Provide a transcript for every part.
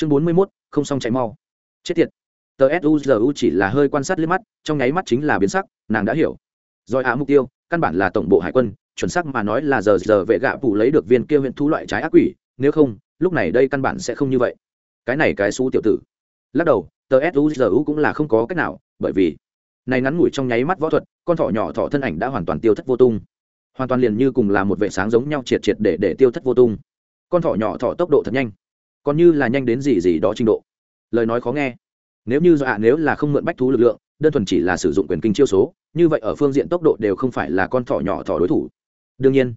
chương bốn mươi mốt, không xong chạy mau. Chết tiệt. Tờ suzu chỉ là hơi quan sát liếc mắt, trong nháy mắt chính là biến sắc, nàng đã hiểu. Rồi á mục tiêu, căn bản là tổng bộ hải quân, chuẩn xác mà nói là giờ giờ vệ gạ phủ lấy được viên kia huyện thú loại trái ác quỷ, nếu không, lúc này đây căn bản sẽ không như vậy. Cái này cái xú tiểu tử. Lắc đầu, tờ suzu cũng là không có cách nào, bởi vì, này ngắn ngủi trong nháy mắt võ thuật, con thỏ nhỏ thỏ thân ảnh đã hoàn toàn tiêu thất vô tung. Hoàn toàn liền như cùng là một vệ sáng giống nhau triệt triệt để để tiêu thất vô tung. Con thỏ nhỏ thỏ tốc độ thật nhanh còn như là nhanh đến gì gì đó trình độ. Lời nói khó nghe. Nếu như dọa, nếu là không mượn bách thú lực lượng, đơn thuần chỉ là sử dụng quyền kinh chiêu số, như vậy ở phương diện tốc độ đều không phải là con thỏ nhỏ thỏ đối thủ. Đương nhiên,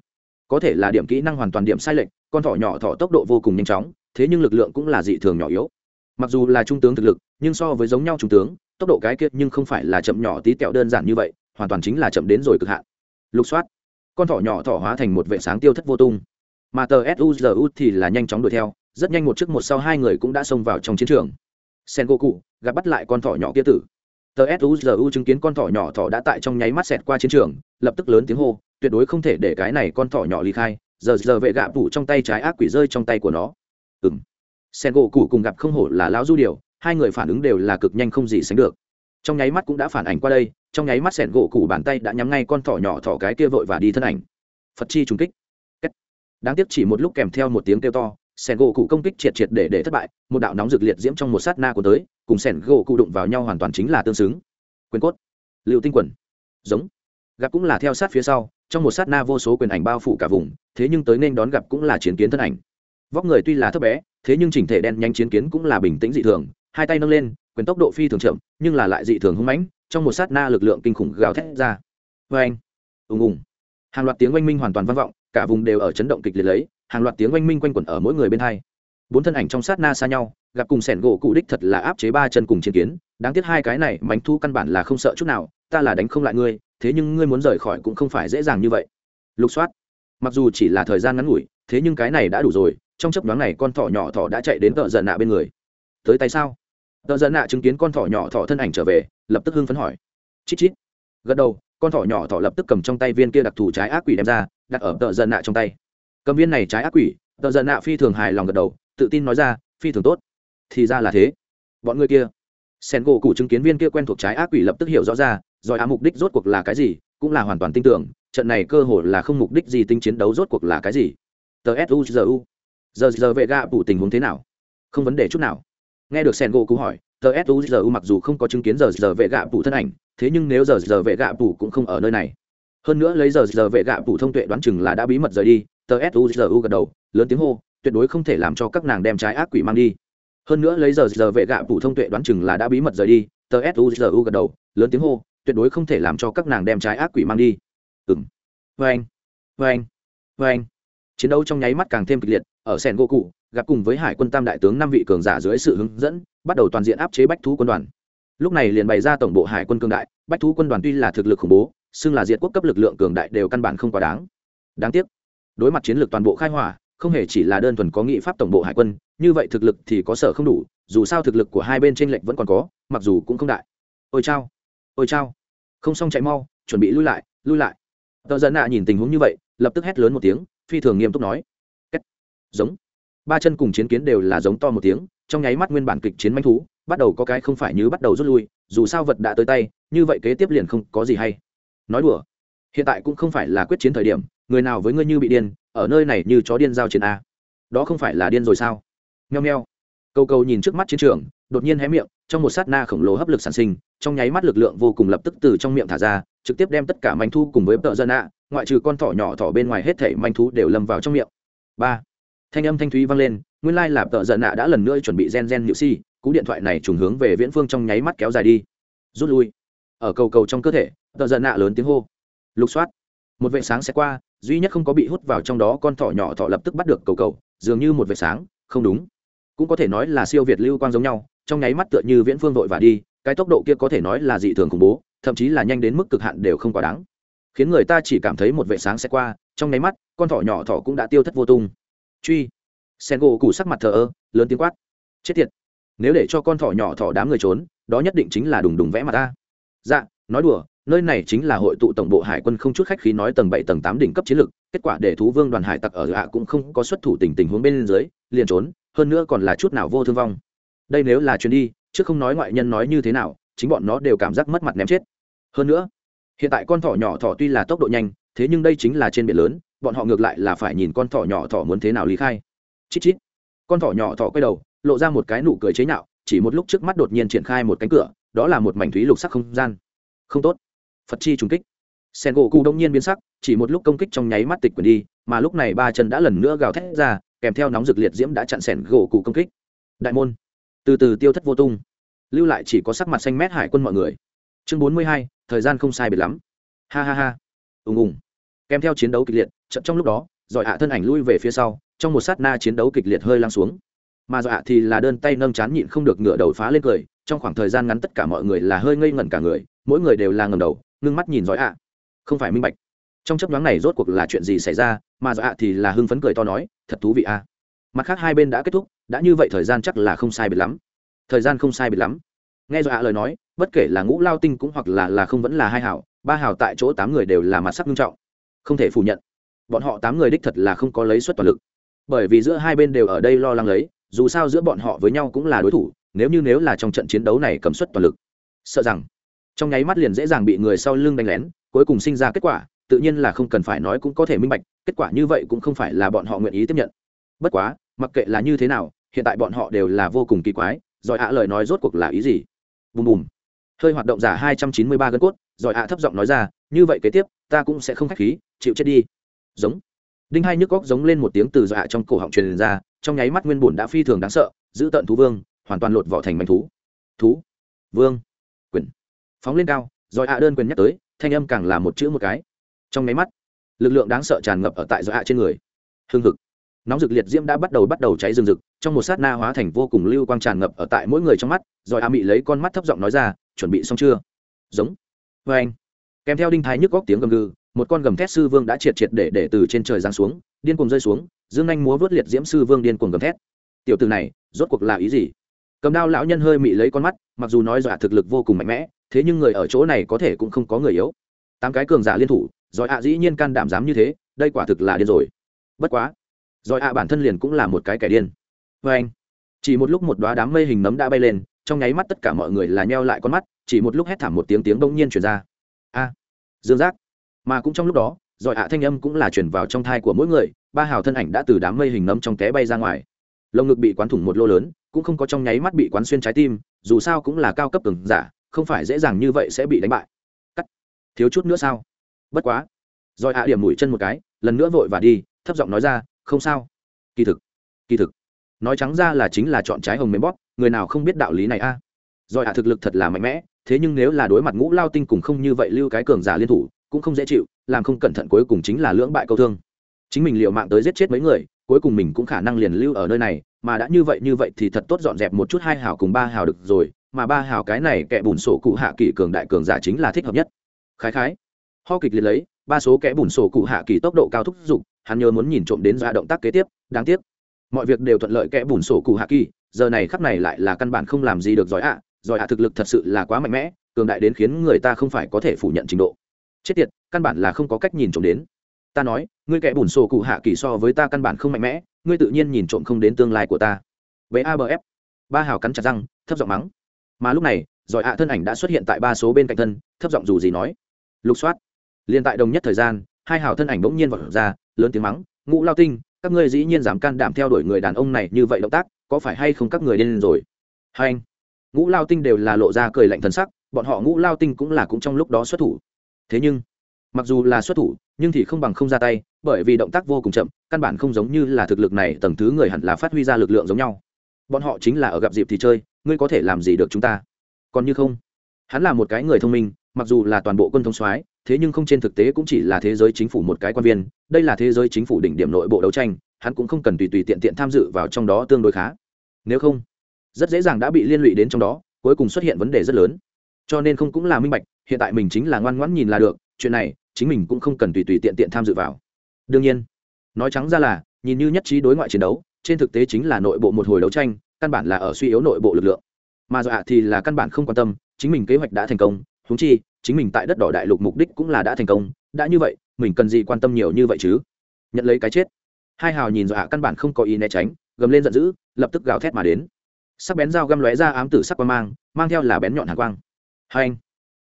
có thể là điểm kỹ năng hoàn toàn điểm sai lệch, con thỏ nhỏ thỏ tốc độ vô cùng nhanh chóng, thế nhưng lực lượng cũng là dị thường nhỏ yếu. Mặc dù là trung tướng thực lực, nhưng so với giống nhau trung tướng, tốc độ cái kia nhưng không phải là chậm nhỏ tí tẹo đơn giản như vậy, hoàn toàn chính là chậm đến rồi cực hạn. Lục soát. Con thỏ nhỏ thỏ hóa thành một vệ sáng tiêu thất vô tung. Mà tờ suzu thì là nhanh chóng đuổi theo rất nhanh một trước một sau hai người cũng đã xông vào trong chiến trường. Sen gỗ cụ gặp bắt lại con thỏ nhỏ kia tử. Tờ suzu chứng kiến con thỏ nhỏ thỏ đã tại trong nháy mắt xẹt qua chiến trường, lập tức lớn tiếng hô, tuyệt đối không thể để cái này con thỏ nhỏ ly khai. Giờ giờ vệ gạ phủ trong tay trái ác quỷ rơi trong tay của nó. Ừng sen gỗ cụ cùng gặp không hổ là lão du điều, hai người phản ứng đều là cực nhanh không gì sánh được. Trong nháy mắt cũng đã phản ảnh qua đây, trong nháy mắt sẻn gỗ cụ bàn tay đã nhắm ngay con thỏ nhỏ thỏ cái kia vội và đi thân ảnh. Phật chi trùng kích. Đáng tiếc chỉ một lúc kèm theo một tiếng kêu to sẻn gỗ cụ công kích triệt triệt để để thất bại, một đạo nóng rực liệt diễm trong một sát na của tới, cùng sẻn gỗ cụ đụng vào nhau hoàn toàn chính là tương xứng. Quyền cốt liệu tinh quần. Giống. Gặp cũng là theo sát phía sau, trong một sát na vô số quyền ảnh bao phủ cả vùng, thế nhưng tới nên đón gặp cũng là chiến kiến thân ảnh. Vóc người tuy là thấp bé, thế nhưng chỉnh thể đen nhanh chiến kiến cũng là bình tĩnh dị thường, hai tay nâng lên, quyền tốc độ phi thường chậm, nhưng là lại dị thường hung mãnh, trong một sát na lực lượng kinh khủng gào thét ra. Vê anh ùng ùng. Hàng loạt tiếng oanh minh hoàn toàn vang vọng, cả vùng đều ở chấn động kịch liệt lấy hàng loạt tiếng oanh minh quanh quẩn ở mỗi người bên hai. Bốn thân ảnh trong sát na xa nhau, gặp cùng sẻn gỗ cụ đích thật là áp chế ba chân cùng chiến kiến. Đáng tiếc hai cái này, mánh thu căn bản là không sợ chút nào, ta là đánh không lại ngươi, thế nhưng ngươi muốn rời khỏi cũng không phải dễ dàng như vậy. Lục soát. Mặc dù chỉ là thời gian ngắn ngủi, thế nhưng cái này đã đủ rồi, trong chấp nhoáng này con thỏ nhỏ thỏ đã chạy đến tợ giận nạ bên người. Tới tay sao? Tợ giận nạ chứng kiến con thỏ nhỏ thỏ thân ảnh trở về, lập tức hưng phấn hỏi. Chít chít. Gật đầu, con thỏ nhỏ thỏ lập tức cầm trong tay viên kia đặc thù trái ác quỷ đem ra, đặt ở tợ giận nạ trong tay cầm viên này trái ác quỷ, tờ giận nạ phi thường hài lòng gật đầu, tự tin nói ra, phi thường tốt. Thì ra là thế. Bọn người kia, sen gỗ cụ chứng kiến viên kia quen thuộc trái ác quỷ lập tức hiểu rõ ra, rồi á mục đích rốt cuộc là cái gì? Cũng là hoàn toàn tin tưởng, trận này cơ hội là không mục đích gì tính chiến đấu rốt cuộc là cái gì. Tờ suzu giờ giờ vệ gạ phủ tình huống thế nào? Không vấn đề chút nào. Nghe được sen gỗ cụ hỏi, tờ suzu mặc dù không có chứng kiến giờ giờ vệ gạ phủ thân ảnh, thế nhưng nếu giờ giờ vệ gạ phủ cũng không ở nơi này. Hơn nữa lấy giờ giờ vệ gạ phủ thông tuệ đoán chừng là đã bí mật rời đi tờ suzu gật đầu, lớn tiếng hô, tuyệt đối không thể làm cho các nàng đem trái ác quỷ mang đi. Hơn nữa lấy giờ giờ vệ gạ phủ thông tuệ đoán chừng là đã bí mật rời đi, tờ suzu gật đầu, lớn tiếng hô, tuyệt đối không thể làm cho các nàng đem trái ác quỷ mang đi. Ừng vâng. vê anh vâng. vê vâng. anh vê anh chiến đấu trong nháy mắt càng thêm kịch liệt, ở sen gỗ cụ gặp cùng với hải quân tam đại tướng năm vị cường giả dưới sự hướng dẫn, bắt đầu toàn diện áp chế bách thú quân đoàn. Lúc này liền bày ra tổng bộ hải quân cường đại, bách thú quân đoàn tuy là thực lực khủng bố, xưng là diện quốc cấp lực lượng cường đại đều căn bản không quá đáng. Đáng tiếc đối mặt chiến lược toàn bộ khai hỏa, không hề chỉ là đơn thuần có nghị pháp tổng bộ hải quân, như vậy thực lực thì có sở không đủ, dù sao thực lực của hai bên trên lệch vẫn còn có, mặc dù cũng không đại. Ôi chao ôi chao. Không xong chạy mau, chuẩn bị lui lại lui lại. Tờ dân nạ nhìn tình huống như vậy, lập tức hét lớn một tiếng, phi thường nghiêm túc nói. Kết. giống. Ba chân cùng chiến kiến đều là giống to một tiếng, trong nháy mắt nguyên bản kịch chiến manh thú, bắt đầu có cái không phải như bắt đầu rút lui, dù sao vật đã tới tay, như vậy kế tiếp liền không có gì hay. Nói đùa. Hiện tại cũng không phải là quyết chiến thời điểm người nào với ngươi như bị điên, ở nơi này như chó điên giao chiến a? Đó không phải là điên rồi sao? Nheo nheo câu câu nhìn trước mắt chiến trường, đột nhiên hé miệng, trong một sát na khổng lồ hấp lực sản sinh, trong nháy mắt lực lượng vô cùng lập tức từ trong miệng thả ra, trực tiếp đem tất cả manh thu cùng với tợ dân ạ, ngoại trừ con thỏ nhỏ thỏ bên ngoài hết thể manh thú đều lâm vào trong miệng. Ba. Thanh âm thanh thúy vang lên, nguyên lai là tợ dân ạ đã lần nữa chuẩn bị gen gen nhự si, cú điện thoại này trùng hướng về viễn phương trong nháy mắt kéo dài đi. Rút lui. Ở cầu cầu trong cơ thể, tợ dân ạ lớn tiếng hô. Lục soát một vệ sáng sẽ qua, duy nhất không có bị hút vào trong đó con thỏ nhỏ thỏ lập tức bắt được cầu cầu, dường như một vệ sáng, không đúng. Cũng có thể nói là siêu việt lưu quang giống nhau, trong nháy mắt tựa như viễn phương vội và đi, cái tốc độ kia có thể nói là dị thường khủng bố, thậm chí là nhanh đến mức cực hạn đều không quá đáng. Khiến người ta chỉ cảm thấy một vệ sáng sẽ qua, trong nháy mắt, con thỏ nhỏ thỏ cũng đã tiêu thất vô tung. Truy. Sen gỗ củ sắc mặt thờ ơ, lớn tiếng quát. Chết tiệt. Nếu để cho con thỏ nhỏ thỏ đám người trốn, đó nhất định chính là đùng đùng vẽ mặt ta. Dạ nói đùa nơi này chính là hội tụ tổng bộ hải quân không chút khách khí nói tầng bảy, tầng tám đỉnh cấp chiến lược, kết quả để thú vương đoàn hải tặc ở ạ cũng không có xuất thủ tình tình huống bên dưới, liền trốn, hơn nữa còn là chút nào vô thương vong. Đây nếu là chuyến đi, chứ không nói ngoại nhân nói như thế nào, chính bọn nó đều cảm giác mất mặt ném chết. Hơn nữa, hiện tại con thỏ nhỏ thỏ tuy là tốc độ nhanh, thế nhưng đây chính là trên biển lớn, bọn họ ngược lại là phải nhìn con thỏ nhỏ thỏ muốn thế nào lý khai. Chít chít. Con thỏ nhỏ thỏ quay đầu, lộ ra một cái nụ cười chế nhạo, chỉ một lúc trước mắt đột nhiên triển khai một cánh cửa, đó là một mảnh thúy lục sắc không gian. Không tốt phật chi trùng kích. Sen gỗ cụ đông nhiên biến sắc, chỉ một lúc công kích trong nháy mắt tịch quyền đi, mà lúc này ba chân đã lần nữa gào thét ra, kèm theo nóng rực liệt diễm đã chặn sẻn gỗ cụ công kích. Đại môn. Từ từ tiêu thất vô tung. Lưu lại chỉ có sắc mặt xanh mét hải quân mọi người. Chương bốn mươi hai, thời gian không sai biệt lắm. Ha ha ha. Ùng ùng. Kèm theo chiến đấu kịch liệt, chậm trong lúc đó, giỏi hạ thân ảnh lui về phía sau, trong một sát na chiến đấu kịch liệt hơi lăng xuống. Mà dọa thì là đơn tay nâng chán nhịn không được ngửa đầu phá lên cười, trong khoảng thời gian ngắn tất cả mọi người là hơi ngây ngẩn cả người, mỗi người đều là ngầm đầu ngưng mắt nhìn giỏi ạ. Không phải minh bạch. Trong chấp nhoáng này rốt cuộc là chuyện gì xảy ra, mà dọa thì là hưng phấn cười to nói, thật thú vị a. Mặt khác hai bên đã kết thúc, đã như vậy thời gian chắc là không sai biệt lắm. Thời gian không sai biệt lắm. Nghe dọa lời nói, bất kể là ngũ lao tinh cũng hoặc là là không vẫn là hai hảo, ba hảo tại chỗ tám người đều là mặt sắc nghiêm trọng. Không thể phủ nhận. Bọn họ tám người đích thật là không có lấy suất toàn lực. Bởi vì giữa hai bên đều ở đây lo lắng lấy, dù sao giữa bọn họ với nhau cũng là đối thủ, nếu như nếu là trong trận chiến đấu này cầm suất toàn lực, sợ rằng trong nháy mắt liền dễ dàng bị người sau lưng đánh lén, cuối cùng sinh ra kết quả, tự nhiên là không cần phải nói cũng có thể minh bạch, kết quả như vậy cũng không phải là bọn họ nguyện ý tiếp nhận. Bất quá, mặc kệ là như thế nào, hiện tại bọn họ đều là vô cùng kỳ quái giỏi ạ lời nói rốt cuộc là ý gì? Bùm bùm. Hơi hoạt động giả hai trăm chín mươi ba gân cốt giỏi ạ thấp giọng nói ra, như vậy kế tiếp, ta cũng sẽ không k h á c h khí, chịu chết đi. Giống. Đinh hai nhức góc giống lên một tiếng từ dọa trong cổ họng truyền ra, trong nháy mắt nguyên bùn đã phi thường đáng sợ, giữ tận thú vương, hoàn toàn lột vỏ thành mảnh thú. Thú. Vương. Quyền phóng lên cao rồi hạ đơn quyền nhắc tới, thanh âm càng là một chữ một cái. Trong nháy mắt, lực lượng đáng sợ tràn ngập ở tại do ạ trên người. Hương hực. Nóng rực liệt diễm đã bắt đầu bắt đầu cháy rừng rực, trong một sát na hóa thành vô cùng lưu quang tràn ngập ở tại mỗi người trong mắt rồi a mị lấy con mắt thấp giọng nói ra, chuẩn bị xong chưa? Giống. Vê anh. Kèm theo đinh thái nhức góc tiếng gầm gừ, một con gầm thét sư vương đã triệt triệt để để từ trên trời giáng xuống, điên cuồng rơi xuống, dương anh múa vớt liệt diễm sư vương điên cuồng gầm thét. Tiểu từ này, rốt cuộc là ý gì? Cầm đao lão nhân hơi mị lấy con mắt, mặc dù nói dọa thực lực vô cùng mạnh mẽ, thế nhưng người ở chỗ này có thể cũng không có người yếu. Tám cái cường giả liên thủ, giỏi ạ dĩ nhiên can đảm dám như thế, đây quả thực là điên rồi. Bất quá, giỏi ạ bản thân liền cũng là một cái kẻ điên. Vê anh, chỉ một lúc một đoá đám mây hình nấm đã bay lên, trong nháy mắt tất cả mọi người là nheo lại con mắt, chỉ một lúc hét thảm một tiếng tiếng bỗng nhiên chuyển ra. A, dương giác. Mà cũng trong lúc đó, giỏi ạ thanh âm cũng là chuyển vào trong thai của mỗi người, ba hào thân ảnh đã từ đám mây hình nấm trong té bay ra ngoài. Lồng ngực bị quán thủng một lô lớn cũng không có trong nháy mắt bị quán xuyên trái tim, dù sao cũng là cao cấp cường giả, không phải dễ dàng như vậy sẽ bị đánh bại. Cắt. Thiếu chút nữa sao? Bất quá. Rồi hạ điểm mũi chân một cái, lần nữa vội và đi, thấp giọng nói ra, không sao. Kỳ thực. Kỳ thực. Nói trắng ra là chính là chọn trái hồng mềm bóp, người nào không biết đạo lý này a? À? rồi hạ thực lực thật là mạnh mẽ, thế nhưng nếu là đối mặt ngũ lao tinh cùng không như vậy lưu cái cường giả liên thủ, cũng không dễ chịu, làm không cẩn thận cuối cùng chính là lưỡng bại câu thương. Chính mình liệu mạng tới giết chết mấy người, cuối cùng mình cũng khả năng liền lưu ở nơi này mà đã như vậy như vậy thì thật tốt dọn dẹp một chút hai hào cùng ba hào được rồi, mà ba hào cái này kẻ bùn sổ cụ hạ kỳ cường đại cường giả chính là thích hợp nhất. Khái khái. Ho kịch liệt lấy, ba số kẻ bùn sổ cụ hạ kỳ tốc độ cao thúc giục, hắn nhớ muốn nhìn trộm đến ra động tác kế tiếp, đáng tiếc. Mọi việc đều thuận lợi kẻ bùn sổ cụ hạ kỳ giờ này khắp này lại là căn bản không làm gì được giỏi ạ. Giỏi ạ thực lực thật sự là quá mạnh mẽ, cường đại đến khiến người ta không phải có thể phủ nhận trình độ. Chết tiệt, căn bản là không có cách nhìn trộm đến ta nói, ngươi kẻ bùn sổ cụ hạ kỳ so với ta căn bản không mạnh mẽ, ngươi tự nhiên nhìn trộm không đến tương lai của ta. Với abf ba hào cắn chặt răng, thấp giọng mắng. Mà lúc này, giỏi ạ thân ảnh đã xuất hiện tại ba số bên cạnh thân, thấp giọng dù gì nói. Lục soát. Liền tại đồng nhất thời gian, hai hào thân ảnh bỗng nhiên vọt ra, lớn tiếng mắng, ngũ lao tinh, các ngươi dĩ nhiên dám can đảm theo đuổi người đàn ông này như vậy động tác, có phải hay không các người điên rồi? Hai anh. Ngũ lao tinh đều là lộ ra cười lạnh thần sắc, bọn họ ngũ lao tinh cũng là cũng trong lúc đó xuất thủ. Thế nhưng, mặc dù là xuất thủ nhưng thì không bằng không ra tay, bởi vì động tác vô cùng chậm, căn bản không giống như là thực lực này tầng thứ người hẳn là phát huy ra lực lượng giống nhau. Bọn họ chính là ở gặp dịp thì chơi, ngươi có thể làm gì được chúng ta? Còn như không, hắn là một cái người thông minh, mặc dù là toàn bộ quân thông soái, thế nhưng không trên thực tế cũng chỉ là thế giới chính phủ một cái quan viên, đây là thế giới chính phủ đỉnh điểm nội bộ đấu tranh, hắn cũng không cần tùy tùy tiện tiện tham dự vào trong đó tương đối khá. Nếu không, rất dễ dàng đã bị liên lụy đến trong đó, cuối cùng xuất hiện vấn đề rất lớn. Cho nên không cũng là minh bạch, hiện tại mình chính là ngoan ngoãn nhìn là được chuyện này chính mình cũng không cần tùy tùy tiện tiện tham dự vào. Đương nhiên, nói trắng ra là, nhìn như nhất trí đối ngoại chiến đấu, trên thực tế chính là nội bộ một hồi đấu tranh, căn bản là ở suy yếu nội bộ lực lượng. Mà dọa thì là căn bản không quan tâm, chính mình kế hoạch đã thành công húng chi, chính mình tại đất đỏ đại lục mục đích cũng là đã thành công, đã như vậy, mình cần gì quan tâm nhiều như vậy chứ? Nhận lấy cái chết. Hai hào nhìn dọa căn bản không có ý né tránh, gầm lên giận dữ, lập tức gào thét mà đến. Sắc bén dao găm lóe ra ám tử sắc quang mang mang theo là bén nhọn hàng quang. Hai anh,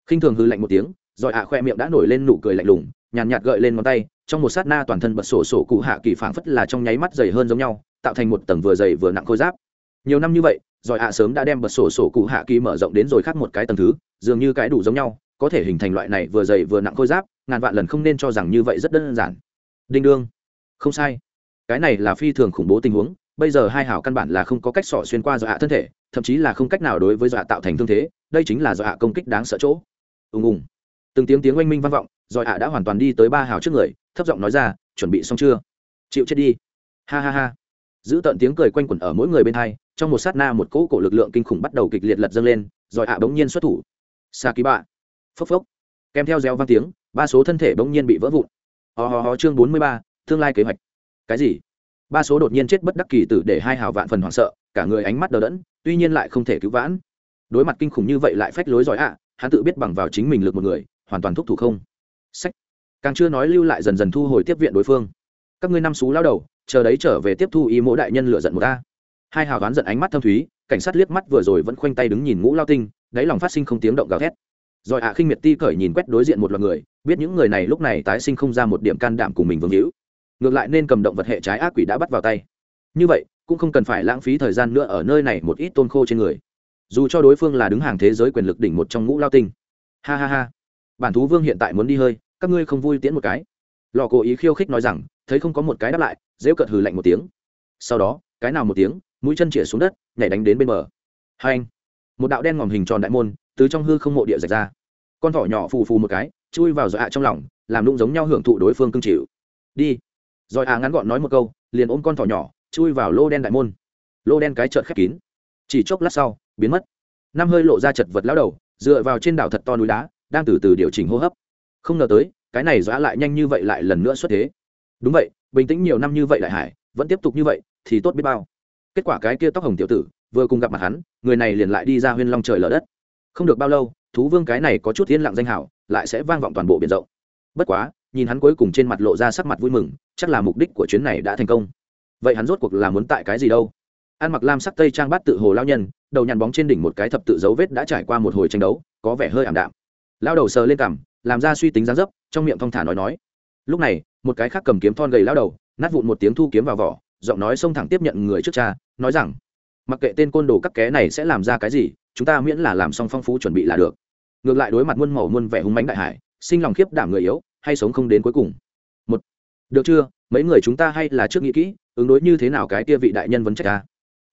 khinh thường hư lạnh một tiếng giỏi ạ khoe miệng đã nổi lên nụ cười lạnh lùng, nhàn nhạt gợi lên ngón tay, trong một sát na toàn thân bật sổ sổ cụ hạ kỳ phảng phất là trong nháy mắt dày hơn giống nhau, tạo thành một tầng vừa dày vừa nặng khôi giáp. Nhiều năm như vậy giỏi ạ sớm đã đem bật sổ sổ cụ hạ kỳ mở rộng đến rồi khác một cái tầng thứ, dường như cái đủ giống nhau, có thể hình thành loại này vừa dày vừa nặng khôi giáp, ngàn vạn lần không nên cho rằng như vậy rất đơn giản. Đinh đương. Không sai. Cái này là phi thường khủng bố tình huống, bây giờ hai hảo căn bản là không có cách sỏ xuyên qua dọa thân thể, thậm chí là không cách nào đối với dọa tạo thành thương thế, đây chính là dọa công kích đáng sợ chỗ. Ùng ùng từng tiếng tiếng oanh minh vang vọng, rồi ạ đã hoàn toàn đi tới ba hào trước người, thấp giọng nói ra, chuẩn bị xong chưa? Chịu chết đi. Ha ha ha. Giữ tận tiếng cười quanh quẩn ở mỗi người bên hai, trong một sát na một cỗ cổ lực lượng kinh khủng bắt đầu kịch liệt lật dâng lên, rồi ạ bỗng nhiên xuất thủ. Sa ký bạ phốc phốc. Kèm theo reo vang tiếng, ba số thân thể bỗng nhiên bị vỡ vụn. Ho ho ho! chương bốn mươi ba, tương lai kế hoạch. Cái gì? Ba số đột nhiên chết bất đắc kỳ tử để hai hào vạn phần hoảng sợ, cả người ánh mắt đờ đẫn, tuy nhiên lại không thể cứu vãn. Đối mặt kinh khủng như vậy lại phách lối giỏi ạ, hắn tự biết bằng vào chính mình lực một người hoàn toàn thúc thủ không? Sách. Càng chưa nói lưu lại dần dần thu hồi tiếp viện đối phương. Các ngươi năm xú lao đầu, chờ đấy trở về tiếp thu ý mỗi đại nhân lựa giận một ta hai hào đoán giận ánh mắt thâm thúy, cảnh sát liếc mắt vừa rồi vẫn khoanh tay đứng nhìn ngũ lao tinh, đáy lòng phát sinh không tiếng động gào thét. Rồi ạ khinh miệt ti cởi nhìn quét đối diện một loạt người, biết những người này lúc này tái sinh không ra một điểm can đảm cùng mình vương hữu. Ngược lại nên cầm động vật hệ trái ác quỷ đã bắt vào tay. Như vậy, cũng không cần phải lãng phí thời gian nữa ở nơi này một ít tôn khô trên người. Dù cho đối phương là đứng hàng thế giới quyền lực đỉnh một trong ngũ lao tinh. Ha ha ha bản thú vương hiện tại muốn đi hơi, các ngươi không vui tiễn một cái. Lò cố ý khiêu khích nói rằng, thấy không có một cái đáp lại dễ cợt hừ lạnh một tiếng. Sau đó, cái nào một tiếng, mũi chân chĩa xuống đất, nhảy đánh đến bên bờ. Hai anh, một đạo đen ngòm hình tròn đại môn, từ trong hư không mộ địa rạch ra. Con thỏ nhỏ phù phù một cái, chui vào dọa trong lòng, làm lung giống nhau hưởng thụ đối phương cưng chịu. Đi. Rồi à ngắn gọn nói một câu, liền ôm con thỏ nhỏ, chui vào lô đen đại môn. Lô đen cái chợt khép kín. Chỉ chốc lát sau, biến mất. Năm hơi lộ ra chật vật lao đầu, dựa vào trên đảo thật to núi đá đang từ từ điều chỉnh hô hấp. Không ngờ tới, cái này dọa lại nhanh như vậy lại lần nữa xuất thế. Đúng vậy, bình tĩnh nhiều năm như vậy đại hải vẫn tiếp tục như vậy, thì tốt biết bao. Kết quả cái kia tóc hồng tiểu tử, vừa cùng gặp mặt hắn, người này liền lại đi ra huyên long trời lở đất. Không được bao lâu, thú vương cái này có chút yên lặng danh hảo lại sẽ vang vọng toàn bộ biển rộng. Bất quá, nhìn hắn cuối cùng trên mặt lộ ra sắc mặt vui mừng, chắc là mục đích của chuyến này đã thành công. Vậy hắn rốt cuộc là muốn tại cái gì đâu? Ăn mặc lam sắc tây trang bát tự hồ lao nhân, đầu nhàn bóng trên đỉnh một cái thập tự dấu vết đã trải qua một hồi tranh đấu, có vẻ hơi ảm đạm lao đầu sờ lên cằm, làm ra suy tính gián dấp, trong miệng thong thả nói nói. Lúc này, một cái khác cầm kiếm thon gầy lao đầu, nát vụn một tiếng thu kiếm vào vỏ, giọng nói xông thẳng tiếp nhận người trước cha, nói rằng, mặc kệ tên côn đồ các ké này sẽ làm ra cái gì, chúng ta miễn là làm xong phong phú chuẩn bị là được. Ngược lại đối mặt muôn màu muôn vẻ hung mánh đại hải, sinh lòng khiếp đảm người yếu, hay sống không đến cuối cùng. Một, được chưa, mấy người chúng ta hay là trước nghĩ kỹ, ứng đối như thế nào cái kia vị đại nhân vấn trách ta?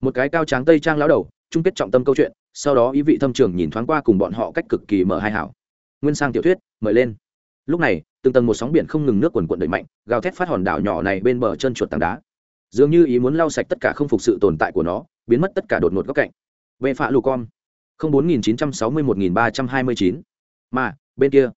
Một cái cao tráng tây trang lão đầu, chung kết trọng tâm câu chuyện, sau đó ý vị thâm trường nhìn thoáng qua cùng bọn họ cách cực kỳ mở hai hảo nguyên sang tiểu thuyết mời lên. Lúc này từng tầng một sóng biển không ngừng nước quần quận đẩy mạnh gào thét phát hòn đảo nhỏ này bên bờ chân chuột tảng đá. Dường như ý muốn lau sạch tất cả không phục sự tồn tại của nó biến mất tất cả đột ngột góc cạnh. Về phạ lù con không bốn nghìn chín trăm sáu mươi một nghìn ba trăm hai mươi chín. Mà bên kia.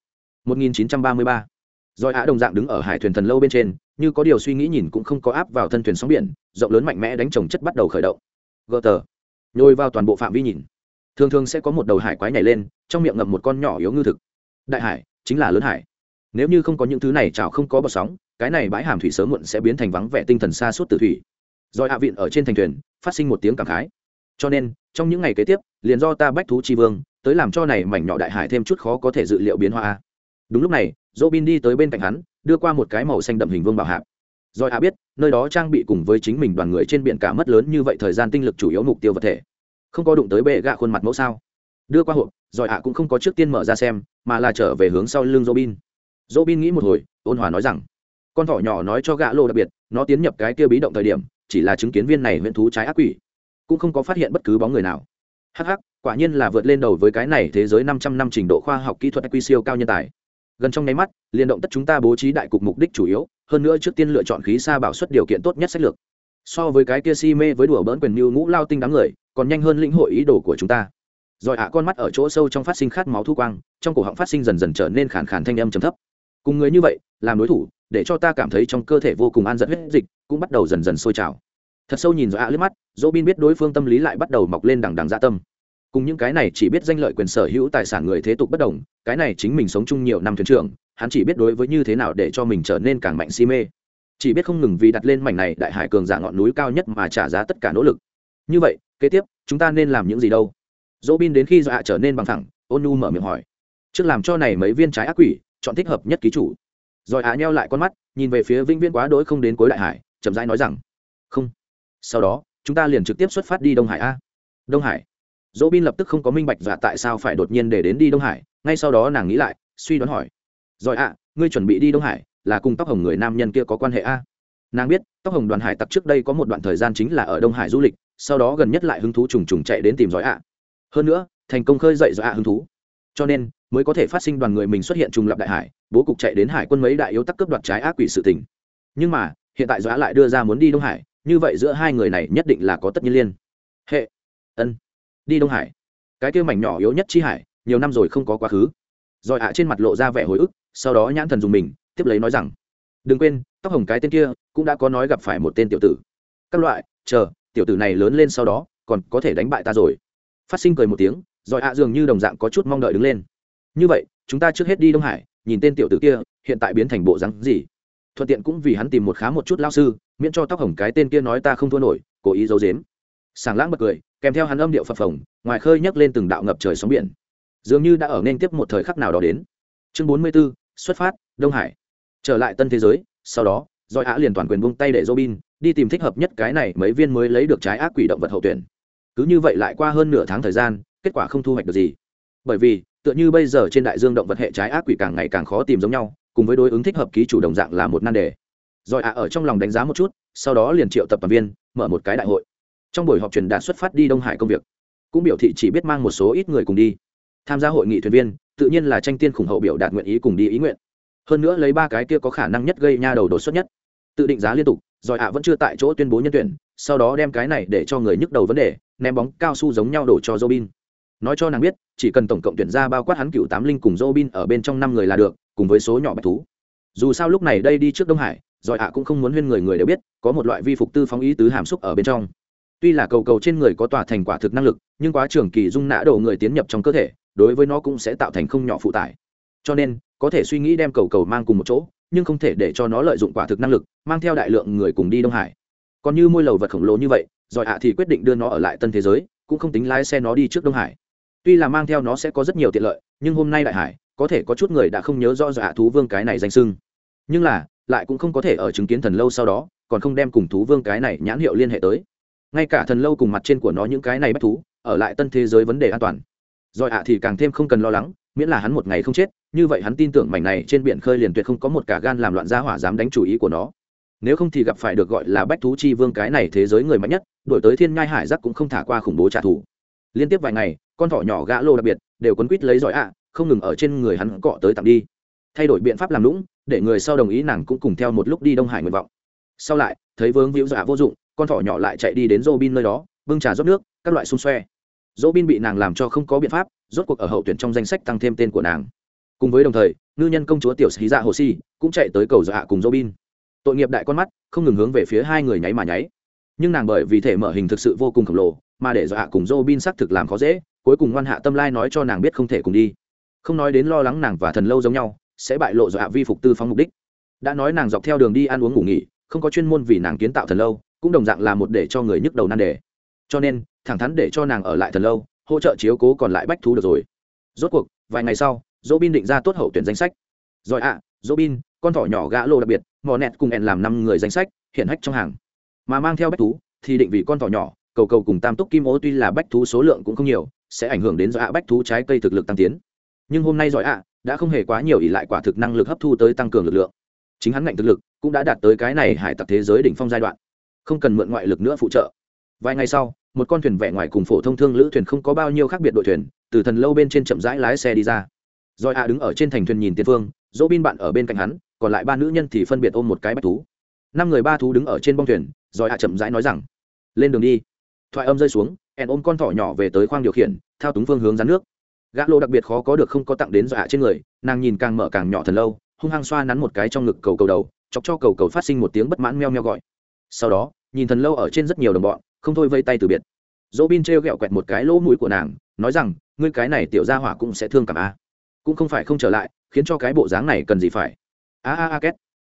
Một nghìn chín trăm ba mươi ba. Doi Á đồng dạng đứng ở hải thuyền thần lâu bên trên, như có điều suy nghĩ nhìn cũng không có áp vào thân thuyền sóng biển, rộng lớn mạnh mẽ đánh chồng chất bắt đầu khởi động. Gờ tờ, nhồi vào toàn bộ phạm vi nhìn. Thường thường sẽ có một đầu hải quái nhảy lên, trong miệng ngậm một con nhỏ yếu ngư thực. Đại hải chính là lớn hải. Nếu như không có những thứ này chảo không có bọt sóng, cái này bãi hàm thủy sớm muộn sẽ biến thành vắng vẻ tinh thần xa suốt từ thủy. Rồi hạ vịn ở trên thành thuyền, phát sinh một tiếng cảm khái. Cho nên, trong những ngày kế tiếp, liền do ta bách thú chi vương, tới làm cho này mảnh nhỏ đại hải thêm chút khó có thể dự liệu biến hóa. Đúng lúc này, Robin đi tới bên cạnh hắn, đưa qua một cái màu xanh đậm hình vương bảo hạp. Rồi hạ biết, nơi đó trang bị cùng với chính mình đoàn người trên biển cả mất lớn như vậy thời gian tinh lực chủ yếu mục tiêu vật thể. Không có đụng tới bệ gạ khuôn mặt mẫu sao? Đưa qua hộp, rồi a cũng không có trước tiên mở ra xem, mà là trở về hướng sau lưng Robin. Robin nghĩ một hồi, ôn hòa nói rằng, con thỏ nhỏ nói cho gã lô đặc biệt, nó tiến nhập cái kia bí động thời điểm, chỉ là chứng kiến viên này huyện thú trái ác quỷ, cũng không có phát hiện bất cứ bóng người nào. Hắc hắc, quả nhiên là vượt lên đầu với cái này thế giới 500 năm trình độ khoa học kỹ thuật quy siêu cao nhân tài gần trong nháy mắt liên động tất chúng ta bố trí đại cục mục đích chủ yếu hơn nữa trước tiên lựa chọn khí xa bảo suất điều kiện tốt nhất sách lược so với cái kia si mê với đùa bỡn quyền mưu ngũ lao tinh đám người còn nhanh hơn lĩnh hội ý đồ của chúng ta rồi ạ, con mắt ở chỗ sâu trong phát sinh khát máu thu quang, trong cổ họng phát sinh dần dần trở nên khàn khàn thanh âm trầm thấp. Cùng người như vậy, làm đối thủ, để cho ta cảm thấy trong cơ thể vô cùng an dẫn huyết dịch, cũng bắt đầu dần dần sôi trào. Thật sâu nhìn rồi ạ lướt mắt dỗ bin biết đối phương tâm lý lại bắt đầu mọc lên đằng đằng dạ tâm. Cùng những cái này chỉ biết danh lợi quyền sở hữu tài sản người thế tục bất đồng, cái này chính mình sống chung nhiều năm thuyền trưởng, hắn chỉ biết đối với như thế nào để cho mình trở nên càng mạnh si mê. Chỉ biết không ngừng vì đặt lên mảnh này đại hải cường giả ngọn núi cao nhất mà trả giá tất cả nỗ lực. Như vậy, kế tiếp, chúng ta nên làm những gì đâu? Dỗ bin đến khi dọa trở nên bằng thẳng, ôn nu mở miệng hỏi. Trước làm cho này mấy viên trái ác quỷ, chọn thích hợp nhất ký chủ. Rồi ạ nheo lại con mắt, nhìn về phía vĩnh viễn quá đỗi không đến cuối đại hải, chậm rãi nói rằng, không. Sau đó, chúng ta liền trực tiếp xuất phát đi đông hải a. Đông hải? Dỗ bin lập tức không có minh bạch dọa tại sao phải đột nhiên để đến đi đông hải, ngay sau đó nàng nghĩ lại, suy đoán hỏi. Rồi ạ ngươi chuẩn bị đi đông hải, là cùng tóc hồng người nam nhân kia có quan hệ a? Nàng biết, tóc hồng đoàn hải tặc trước đây có một đoạn thời gian chính là ở đông hải du lịch, sau đó gần nhất lại hứng thú trùng trùng chạy đến tìm giỏi ạ hơn nữa, thành công khơi dậy do ạ hứng thú. Cho nên, mới có thể phát sinh đoàn người mình xuất hiện trùng lập đại hải, bố cục chạy đến hải quân mấy đại yếu tắc cướp đoạt trái ác quỷ sự tình. Nhưng mà, hiện tại giỏi lại đưa ra muốn đi đông hải, như vậy giữa hai người này nhất định là có tất nhiên liên. Hệ. Ân. Đi đông hải. Cái kêu mảnh nhỏ yếu nhất chi hải, nhiều năm rồi không có quá khứ. Rồi ạ trên mặt lộ ra vẻ hồi ức, sau đó nhãn thần dùng mình, tiếp lấy nói rằng, đừng quên, tóc hồng cái tên kia, cũng đã có nói gặp phải một tên tiểu tử. Các loại, chờ, tiểu tử này lớn lên sau đó, còn có thể đánh bại ta rồi phát sinh cười một tiếng rồi ạ dường như đồng dạng có chút mong đợi đứng lên. Như vậy chúng ta trước hết đi đông hải nhìn tên tiểu tử kia hiện tại biến thành bộ rắn gì? Thuận tiện cũng vì hắn tìm một khá một chút lao sư miễn cho tóc hồng cái tên kia nói ta không thua nổi cố ý giấu dếm sảng lãng bật cười kèm theo hắn âm điệu phập phồng ngoài khơi nhấc lên từng đạo ngập trời sóng biển. Dường như đã ở nên tiếp một thời khắc nào đó đến. Chương bốn mươi 44, xuất phát đông hải. Trở lại tân thế giới sau đó doi á liền toàn quyền buông tay để robin đi tìm thích hợp nhất cái này mấy viên mới lấy được trái ác quỷ động vật hậu tuyển cứ như vậy lại qua hơn nửa tháng thời gian, kết quả không thu hoạch được gì. Bởi vì, tựa như bây giờ trên đại dương động vật hệ trái ác quỷ càng ngày càng khó tìm giống nhau, cùng với đối ứng thích hợp ký chủ đồng dạng là một nan đề. Rồi ạ, ở trong lòng đánh giá một chút, sau đó liền triệu tập toàn viên, mở một cái đại hội. Trong buổi họp truyền đạt xuất phát đi đông hải công việc, cũng biểu thị chỉ biết mang một số ít người cùng đi. Tham gia hội nghị thuyền viên, tự nhiên là tranh tiên khủng hậu biểu đạt nguyện ý cùng đi ý nguyện. Hơn nữa lấy ba cái kia có khả năng nhất gây nha đầu đột xuất nhất. Tự định giá liên tục, rồi ạ vẫn chưa tại chỗ tuyên bố nhân tuyển, sau đó đem cái này để cho người nhức đầu vấn đề ném bóng cao su giống nhau đổ cho robin. Nói cho nàng biết, chỉ cần tổng cộng tuyển ra bao quát hắn cựu tám linh cùng robin ở bên trong năm người là được, cùng với số nhỏ bạch thú. Dù sao lúc này đây đi trước đông hải rồi ạ cũng không muốn huyên người người đều biết, có một loại vi phục tư phóng ý tứ hàm xúc ở bên trong. Tuy là cầu cầu trên người có tỏa thành quả thực năng lực, nhưng quá trường kỳ dung nã đổ người tiến nhập trong cơ thể, đối với nó cũng sẽ tạo thành không nhỏ phụ tải. Cho nên, có thể suy nghĩ đem cầu cầu mang cùng một chỗ, nhưng không thể để cho nó lợi dụng quả thực năng lực, mang theo đại lượng người cùng đi đông hải còn như môi lầu vật khổng lồ như vậy giỏi ạ thì quyết định đưa nó ở lại tân thế giới, cũng không tính lái xe nó đi trước đông hải. Tuy là mang theo nó sẽ có rất nhiều tiện lợi, nhưng hôm nay đại hải, có thể có chút người đã không nhớ rõ dạ thú vương cái này danh sưng nhưng là, lại cũng không có thể ở chứng kiến thần lâu sau đó, còn không đem cùng thú vương cái này nhãn hiệu liên hệ tới. Ngay cả thần lâu cùng mặt trên của nó những cái này bắt thú, ở lại tân thế giới vấn đề an toàn. Rồi ạ thì càng thêm không cần lo lắng, miễn là hắn một ngày không chết, như vậy hắn tin tưởng mảnh này trên biển khơi liền tuyệt không có một cả gan làm loạn gia hỏa dám đánh chủ ý của nó nếu không thì gặp phải được gọi là bách thú chi vương cái này thế giới người mạnh nhất, đổi tới thiên ngai hải giác cũng không thả qua khủng bố trả thù. Liên tiếp vài ngày, con thỏ nhỏ gã lô đặc biệt đều quấn quýt lấy giỏi ạ, không ngừng ở trên người hắn cọ tới tặng đi. Thay đổi biện pháp làm lũng, để người sau đồng ý nàng cũng cùng theo một lúc đi đông hải nguyện vọng. Sau lại, thấy vướng víu dọa vô dụng, con thỏ nhỏ lại chạy đi đến Robin nơi đó, bưng trà rót nước, các loại xung xoe. Robin bị nàng làm cho không có biện pháp, rốt cuộc ở hậu tuyển trong danh sách tăng thêm tên của nàng. Cùng với đồng thời, ngư nhân công chúa tiểu sĩ dạ hồ si cũng chạy tới cầu dọa cùng Robin tội nghiệp đại con mắt không ngừng hướng về phía hai người nháy mà nháy. Nhưng nàng bởi vì thể mở hình thực sự vô cùng khổng lồ mà để dọa cùng Robin xác thực làm khó dễ cuối cùng ngoan hạ tâm lai nói cho nàng biết không thể cùng đi. Không nói đến lo lắng nàng và thần lâu giống nhau sẽ bại lộ dọa vi phục tư phóng mục đích. Đã nói nàng dọc theo đường đi ăn uống ngủ nghỉ không có chuyên môn vì nàng kiến tạo thần lâu cũng đồng dạng là một để cho người nhức đầu nan đề. Cho nên thẳng thắn để cho nàng ở lại thần lâu hỗ trợ chiếu cố còn lại bách thú được rồi. Rốt cuộc vài ngày sau dỗ bin định ra tốt hậu tuyển danh sách. Rồi ạ à, dỗ bin con thỏ nhỏ gã lô đặc biệt, mò nẹt cùng ẹn làm năm người danh sách, hiện hách trong hàng. Mà mang theo bách thú, thì định vị con thỏ nhỏ, cầu cầu cùng tam túc kim ô tuy là bách thú số lượng cũng không nhiều, sẽ ảnh hưởng đến do ạ bách thú trái cây thực lực tăng tiến. Nhưng hôm nay giỏi ạ đã không hề quá nhiều ỉ lại quả thực năng lực hấp thu tới tăng cường lực lượng. Chính hắn ngạnh thực lực cũng đã đạt tới cái này hải tặc thế giới đỉnh phong giai đoạn. Không cần mượn ngoại lực nữa phụ trợ. Vài ngày sau, một con thuyền vẽ ngoài cùng phổ thông thương lữ thuyền không có bao nhiêu khác biệt đội thuyền, từ thần lâu bên trên chậm rãi lái xe đi ra. Rồi ạ đứng ở trên thành thuyền nhìn tiền phương, dỗ bin bạn ở bên cạnh hắn còn lại ba nữ nhân thì phân biệt ôm một cái bách thú. Năm người ba thú đứng ở trên bông thuyền, rồi hạ chậm rãi nói rằng, lên đường đi. Thoại âm rơi xuống ẹn ôm con thỏ nhỏ về tới khoang điều khiển, thao túng phương hướng rắn nước. Gã lô đặc biệt khó có được không có tặng đến dọa trên người, nàng nhìn càng mở càng nhỏ thần lâu, hung hăng xoa nắn một cái trong ngực cầu cầu đầu, chọc cho cầu cầu phát sinh một tiếng bất mãn meo meo gọi. Sau đó, nhìn thần lâu ở trên rất nhiều đồng bọn, không thôi vây tay từ biệt. Dỗ bin t r e o g ẹ o quẹt một cái lỗ mũi của nàng, nói rằng, ngươi cái này tiểu gia hỏa cũng sẽ thương cảm a. Cũng không phải không trở lại, khiến cho cái bộ dáng này cần gì phải a a a két.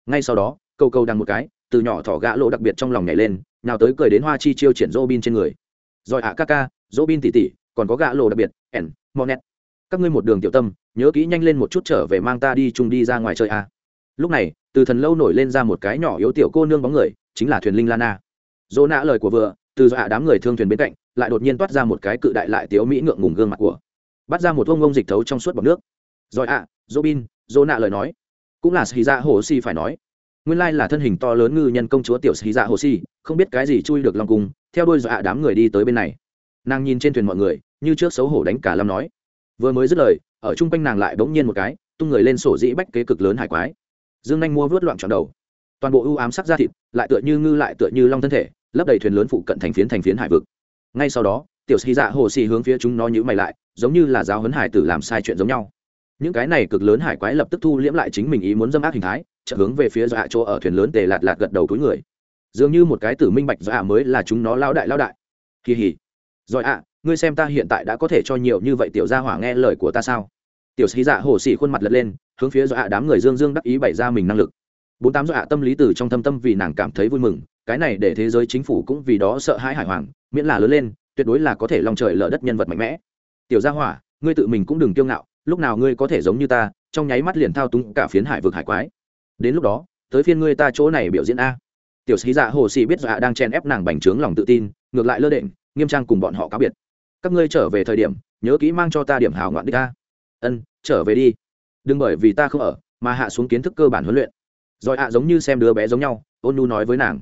Ngay sau đó, cầu cầu đằng một cái, từ nhỏ thỏ gã lỗ đặc biệt trong lòng nhảy lên nào tới cười đến hoa chi chiêu triển robin trên người. Rồi ạ, ca ca, robin tỉ tỉ, còn có gã lỗ đặc biệt ẻn monet. Các ngươi một đường tiểu tâm, nhớ kỹ nhanh lên một chút trở về mang ta đi chung đi ra ngoài chơi a. Lúc này, từ thần lâu nổi lên ra một cái nhỏ yếu tiểu cô nương bóng người, chính là thuyền linh lana. Dỗ nã lời của vừa, từ dọa đám người thương thuyền bên cạnh, lại đột nhiên toát ra một cái cự đại lại tiếu mỹ ngượng ngùng gương mặt của. Bắt ra một vông ông dịch thấu trong suốt bọc nước. Rồi ạ dỗ bin dỗ nạ lời nói cũng là dạ xì dạ hồ si phải nói. Nguyên lai là thân hình to lớn ngư nhân công chúa tiểu dạ xì dạ hồ si không biết cái gì chui được lòng cùng theo đôi dọa đám người đi tới bên này. Nàng nhìn trên thuyền mọi người, như trước xấu hổ đánh cả lâm nói. Vừa mới dứt lời, ở chung quanh nàng lại bỗng nhiên một cái, tung người lên sổ dĩ bách kế cực lớn hải quái. Dương anh mua vớt loạn trọn đầu. Toàn bộ ưu ám sắc da thịt, lại tựa như ngư lại tựa như long thân thể, lấp đầy thuyền lớn phụ cận thành phiến thành phiến hải vực. Ngay sau đó, tiểu sĩ dạ hồ xì hướng phía chúng nó nhữ mày lại, giống như là giáo huấn hải tử làm sai chuyện giống nhau những cái này cực lớn hải quái lập tức thu liễm lại chính mình ý muốn dâm ác hình thái trợ hướng về phía dạ chỗ ở thuyền lớn tề lạt lạt gật đầu túi người. Dường như một cái tử minh bạch dạ mới là chúng nó lao đại lao đại. Kỳ hỉ. Rồi ạ, ngươi xem ta hiện tại đã có thể cho nhiều như vậy tiểu gia hỏa nghe lời của ta sao? Tiểu sĩ dạ hồ xỉ khuôn mặt lật lên, hướng phía dạ đám người dương dương đắc ý bày ra mình năng lực. Bốn tám dạ tâm lý từ trong thâm tâm vì nàng cảm thấy vui mừng, cái này để thế giới chính phủ cũng vì đó sợ hãi hải hoàng miễn là lớn lên, tuyệt đối là có thể lòng trời lở đất nhân vật mạnh mẽ. Tiểu gia hỏa, ngươi tự mình cũng đừng kiêu ngạo lúc nào ngươi có thể giống như ta, trong nháy mắt liền thao túng cả phiến hải vực hải quái. Đến lúc đó, tới phiên ngươi ta chỗ này biểu diễn a. Tiểu sĩ dạ hồ sĩ biết dạ đang chen ép nàng bành trướng lòng tự tin, ngược lại lơ định nghiêm trang cùng bọn họ cáo biệt. Các ngươi trở về thời điểm, nhớ kỹ mang cho ta điểm hào ngoạn đích ta ân, trở về đi. Đừng bởi vì ta không ở, mà hạ xuống kiến thức cơ bản huấn luyện. Rồi ạ giống như xem đứa bé giống nhau, ôn nu nói với nàng.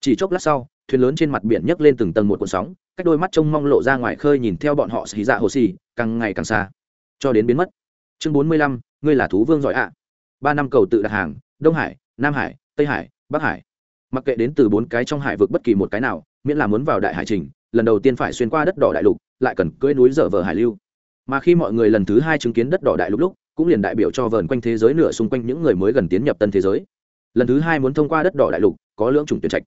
Chỉ chốc lát sau, thuyền lớn trên mặt biển nhấc lên từng tầng một cuộn sóng, cách đôi mắt trông mong lộ ra ngoài khơi nhìn theo bọn họ xì dạ hồ xì càng ngày càng xa cho đến biến mất. Chương bốn mươi lăm, ngươi là thú vương giỏi ạ. Ba năm cầu tự đặt hàng, đông hải, nam hải, tây hải, bắc hải. Mặc kệ đến từ bốn cái trong hải vực bất kỳ một cái nào, miễn là muốn vào đại hải trình, lần đầu tiên phải xuyên qua đất đỏ đại lục, lại cần cưỡi núi dở vờ hải lưu. Mà khi mọi người lần thứ hai chứng kiến đất đỏ đại lục lúc, cũng liền đại biểu cho vờn quanh thế giới nửa xung quanh những người mới gần tiến nhập tân thế giới. Lần thứ hai muốn thông qua đất đỏ đại lục, có lưỡng chủng tuyển trạch.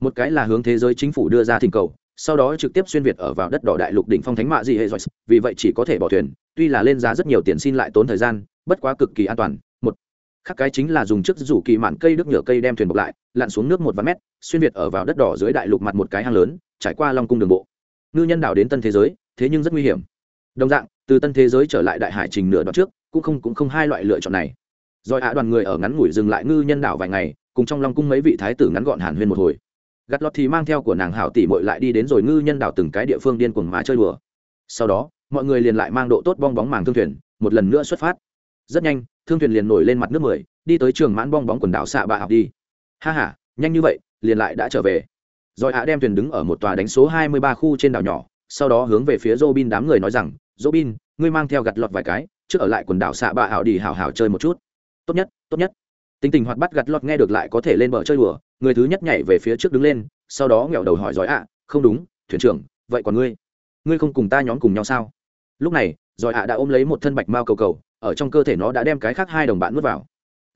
Một cái là hướng thế giới chính phủ đưa ra thỉnh cầu sau đó trực tiếp xuyên việt ở vào đất đỏ đại lục đỉnh phong thánh mạ gì hệ giỏi vì vậy chỉ có thể bỏ thuyền, tuy là lên giá rất nhiều tiền xin lại tốn thời gian, bất quá cực kỳ an toàn. Một, khác cái chính là dùng chiếc rủ kỳ mạn cây đức nhựa cây đem thuyền bọc lại, lặn xuống nước một vài mét, xuyên việt ở vào đất đỏ dưới đại lục mặt một cái hang lớn, trải qua long cung đường bộ. Ngư nhân đảo đến tân thế giới, thế nhưng rất nguy hiểm. Đồng dạng, từ tân thế giới trở lại đại hải trình nửa đoạn trước, cũng không cũng không hai loại lựa chọn này. Rồi hạ đoàn người ở ngắn ngủi dừng lại ngư nhân đảo vài ngày, cùng trong long cung mấy vị thái tử ngắn gọn hàn huyên một hồi gắt lọt thì mang theo của nàng hảo tỷ mội lại đi đến rồi ngư nhân đảo từng cái địa phương điên cuồng mà chơi đùa sau đó mọi người liền lại mang độ tốt bong bóng màng thương thuyền một lần nữa xuất phát rất nhanh thương thuyền liền nổi lên mặt nước mười đi tới trường mãn bong bóng quần đảo xạ bạ học đi ha h a nhanh như vậy liền lại đã trở về rồi hạ đem thuyền đứng ở một tòa đánh số hai mươi ba khu trên đảo nhỏ sau đó hướng về phía Robin đám người nói rằng, "Robin, ngươi mang theo gặt lọt vài cái, trước ở lại quần đảo xạ bạ hảo đi hảo hảo chơi một chút." "Tốt nhất, tốt nhất." Tính tình hoạt bắt gặt lọt nghe được lại có thể lên bờ chơi đùa, người thứ nhất nhảy về phía trước đứng lên, sau đó nghẹo đầu hỏi giỏi ạ, "Không đúng, thuyền trưởng, vậy còn ngươi? Ngươi không cùng ta nhóm cùng nhau sao?" Lúc này, giỏi ạ đã ôm lấy một thân bạch mao cầu cầu, ở trong cơ thể nó đã đem cái khác hai đồng bạn nuốt vào.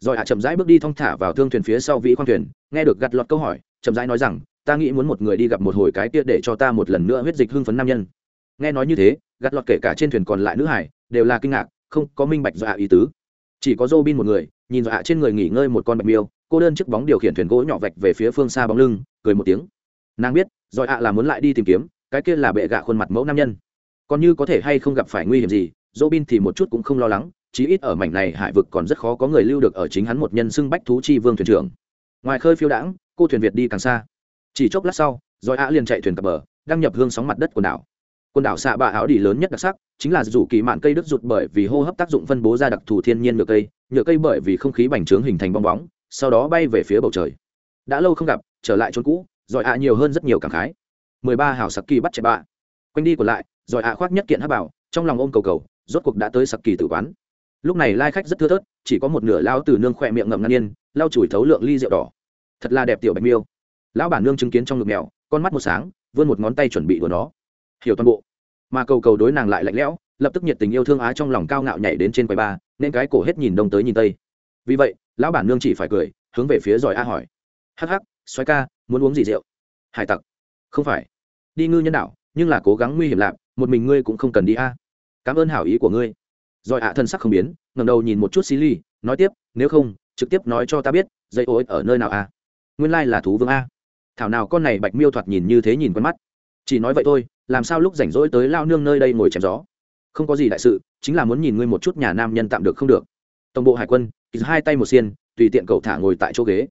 Giỏi ạ chậm rãi bước đi thong thả vào thương thuyền phía sau vĩ khoang thuyền, nghe được gặt lọt câu hỏi, chậm rãi nói rằng, ta nghĩ muốn một người đi gặp một hồi cái kia để cho ta một lần nữa huyết dịch hưng phấn nam nhân nghe nói như thế Gặt lọt kể cả trên thuyền còn lại nữ hải đều là kinh ngạc không có minh bạch dọa ý tứ chỉ có dô bin một người nhìn dọa trên người nghỉ ngơi một con bạch miêu cô đơn chiếc bóng điều khiển thuyền gỗ nhỏ vạch về phía phương xa bóng lưng, cười một tiếng. Nàng biết giỏi ạ là muốn lại đi tìm kiếm, cái kia là bệ gạ khuôn mặt mẫu nam nhân. Còn như có thể hay không gặp phải nguy hiểm gì dỗ bin thì một chút cũng không lo lắng, chí ít ở mảnh này hải vực còn rất khó có người lưu được ở chính hắn một nhân xưng bách thú chi vương thuyền trưởng. Ngoài khơi phiêu đãng, cô thuyền việt đi càng xa. Chỉ chốc lát sau giỏi ạ liền chạy thuyền cập bờ, đăng nhập hương sóng mặt đất quần đảo. Quần đảo xạ bạ áo đi lớn nhất đặc sắc, chính là rủ kỳ mạn cây đứt rụt bởi vì hô hấp tác dụng phân bố ra đặc thù thiên nhiên nhựa cây nhựa cây bởi vì không khí bành trướng hình thành bong bóng sau đó bay về phía bầu trời. Đã lâu không gặp, trở lại chốn cũ, giỏi ạ nhiều hơn rất nhiều cảm khái. Mười ba hảo sặc kỳ bắt chạy bạ. Quanh đi còn lại, giỏi ạ khoác nhất kiện hát bảo, trong lòng ôm cầu cầu, rốt cuộc đã tới sặc kỳ tử quán. Lúc này lai khách rất thưa thớt, chỉ có một nửa lao từ nương khỏe miệng ngậm ngăn yên, lau chùi thấu lượng ly rượu đỏ. Thật là đẹp tiểu bạch miêu. Lão bản nương chứng kiến trong ngực mèo, con mắt một sáng, vươn một ngón tay chuẩn bị của nó. Hiểu toàn bộ. Mà cầu cầu đối nàng lại lạnh lẽo, lập tức nhiệt tình yêu thương á trong lòng cao ngạo nhảy đến trên quầy ba, nên cái cổ hết nhìn đông tới nhìn tây. Vì vậy lão bản nương chỉ phải cười, hướng về phía giỏi a hỏi. Hắc hắc xoáy ca, muốn uống gì rượu? Hải tặc. Không phải. Đi ngư nhân đạo nhưng là cố gắng nguy hiểm lạp, một mình ngươi cũng không cần đi a. Cảm ơn hảo ý của ngươi. Giỏi ạ thân sắc không biến ngầm đầu nhìn một chút xí ly nói tiếp, nếu không, trực tiếp nói cho ta biết, dây ô ở nơi nào a? Nguyên lai là thú vương a. Thảo nào con này bạch miêu thoạt nhìn như thế nhìn quen mắt. Chỉ nói vậy thôi, làm sao lúc rảnh rỗi tới lao nương nơi đây ngồi chém gió? Không có gì đại sự, chính là muốn nhìn ngươi một chút nhà nam nhân tạm được không được. Tổng bộ hải quân hai tay một xiên, tùy tiện cậu thả ngồi tại chỗ ghế.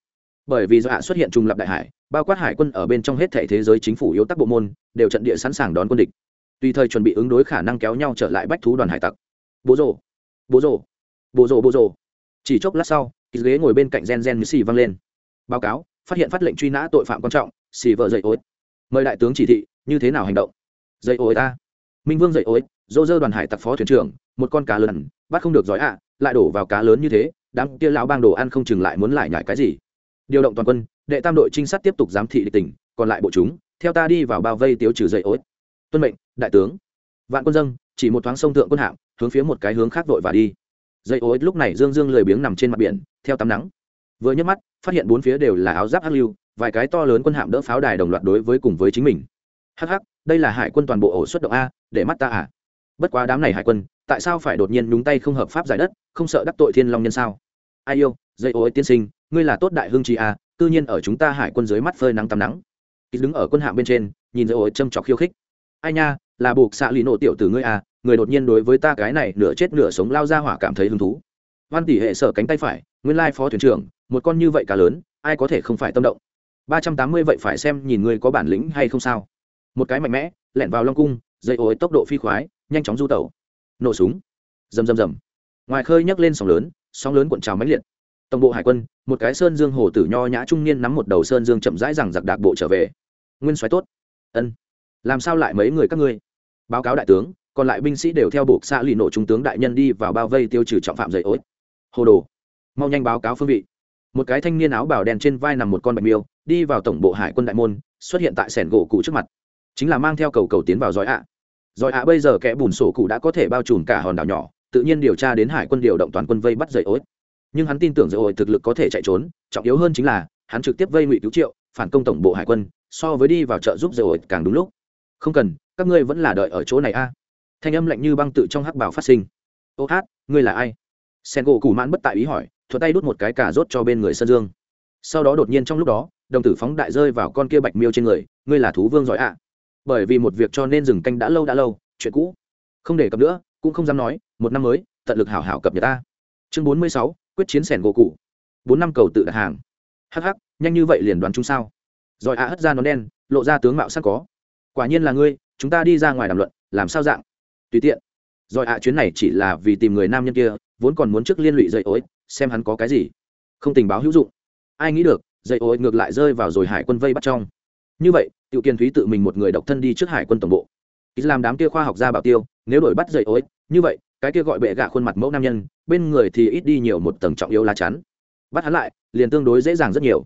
Bởi vì do hạ xuất hiện trùng lập đại hải, bao quát hải quân ở bên trong hết thể thế giới chính phủ yếu tắc bộ môn, đều trận địa sẵn sàng đón quân địch. Tùy thời chuẩn bị ứng đối khả năng kéo nhau trở lại bách thú đoàn hải tặc. Bố rồ bố rồ bố rồ bố rồ. Chỉ chốc lát sau ghế ngồi bên cạnh gen gen như xì văng lên. Báo cáo, phát hiện phát lệnh truy nã tội phạm quan trọng, xì vợ dậy ối. Mời đại tướng chỉ thị, như thế nào hành động? Dậy ối ta. Minh vương dậy ối dô dơ đoàn hải tặc phó thuyền trưởng, một con cá lớn, bắt không được giỏi ạ, lại đổ vào cá lớn như thế đám kia lão bang đồ ăn không chừng lại muốn lại nhải cái gì. Điều động toàn quân, đệ tam đội trinh sát tiếp tục giám thị địch tỉnh, còn lại bộ chúng, theo ta đi vào bao vây tiêu trừ dậy ối. Tuân mệnh, đại tướng. Vạn quân dân, chỉ một thoáng sông thượng quân hạm, hướng phía một cái hướng khác vội và đi. Dậy ối lúc này dương dương lười biếng nằm trên mặt biển, theo tắm nắng. Vừa nhấc mắt, phát hiện bốn phía đều là áo giáp hắc lưu, vài cái to lớn quân hạm đỡ pháo đài đồng loạt đối với cùng với chính mình. Hắc hắc, đây là hải quân toàn bộ ổ xuất động a, để mắt ta à. Bất quá đám này hải quân, tại sao phải đột nhiên nhúng tay không hợp pháp giải đất, không sợ đắc tội thiên long nhân sao? Ai yêu, dây ối tiên sinh, ngươi là tốt đại hương trí à? cư nhiên ở chúng ta hải quân dưới mắt phơi nắng tắm nắng. Ký đứng ở quân hạm bên trên, nhìn dây ối châm trọc khiêu khích. Ai nha, là buộc xạ lì nổ tiểu từ ngươi à người đột nhiên đối với ta cái này nửa chết nửa sống lao ra hỏa cảm thấy hứng thú. Văn tỷ hệ sở cánh tay phải, nguyên lai phó thuyền trưởng, một con như vậy cả lớn, ai có thể không phải tâm động. Ba trăm tám mươi vậy phải xem nhìn ngươi có bản lĩnh hay không sao. Một cái mạnh mẽ lẹn vào long cung, dây ối tốc độ phi khoái, nhanh chóng du tẩu. Nổ súng. Rầm rầm rầm. Ngoài khơi nhấc lên sóng lớn sóng lớn cuộn trào mãnh liệt. Tổng bộ hải quân, một cái sơn dương hồ tử nho nhã trung niên nắm một đầu sơn dương chậm rãi rằng giặc đạc bộ trở về. Nguyên soái tốt. Ân. Làm sao lại mấy người các ngươi? Báo cáo đại tướng, còn lại binh sĩ đều theo buộc xã lì nổ trung tướng đại nhân đi vào bao vây tiêu trừ trọng phạm dày ối. Hồ đồ. Mau nhanh báo cáo phương vị. Một cái thanh niên áo bào đen trên vai nằm một con bạch miêu, đi vào tổng bộ hải quân đại môn, xuất hiện tại sẻn gỗ cụ trước mặt. Chính là mang theo cầu cầu tiến vào giỏi ạ. Giỏi ạ bây giờ kẻ bùn sổ cụ đã có thể bao trùm cả hòn đảo nhỏ tự nhiên điều tra đến hải quân điều động toàn quân vây bắt dậy ối. Nhưng hắn tin tưởng dậy ối thực lực có thể chạy trốn, trọng yếu hơn chính là, hắn trực tiếp vây ngụy cứu triệu, phản công tổng bộ hải quân, so với đi vào chợ giúp dậy ối càng đúng lúc. Không cần, các ngươi vẫn là đợi ở chỗ này a. Thanh âm lạnh như băng tự trong hắc bảo phát sinh. Ô hát, ngươi là ai? Sen gỗ cù mãn bất tại ý hỏi thuật tay đút một cái cà rốt cho bên người sơn dương. Sau đó đột nhiên trong lúc đó, đồng tử phóng đại rơi vào con kia bạch miêu trên người, ngươi là thú vương giỏi ạ. Bởi vì một việc cho nên dừng canh đã lâu đã lâu, chuyện cũ. Không để cập nữa, cũng không dám nói một năm mới, tận lực hảo hảo cập nhật ta. Chương bốn mươi sáu, quyết chiến sẻn gỗ cụ bốn năm cầu tự đặt hàng. Hh nhanh như vậy liền đoán chúng sao? Rồi ạ hất ra nón đen, lộ ra tướng mạo sắc có. Quả nhiên là ngươi, chúng ta đi ra ngoài đàm luận, làm sao dạng? Tùy tiện. Rồi ạ chuyến này chỉ là vì tìm người nam nhân kia, vốn còn muốn trước liên lụy dậy ối, xem hắn có cái gì. Không tình báo hữu dụng. Ai nghĩ được, dậy ối ngược lại rơi vào rồi hải quân vây bắt trong. Như vậy, tiểu kiên thúy tự mình một người độc thân đi trước hải quân tổng bộ. Làm đám kia khoa học gia bảo tiêu, nếu đổi bắt dậy ối, như vậy cái kia gọi bệ gạ khuôn mặt mẫu nam nhân, bên người thì ít đi nhiều một tầng trọng yếu lá chắn. Bắt hắn lại, liền tương đối dễ dàng rất nhiều.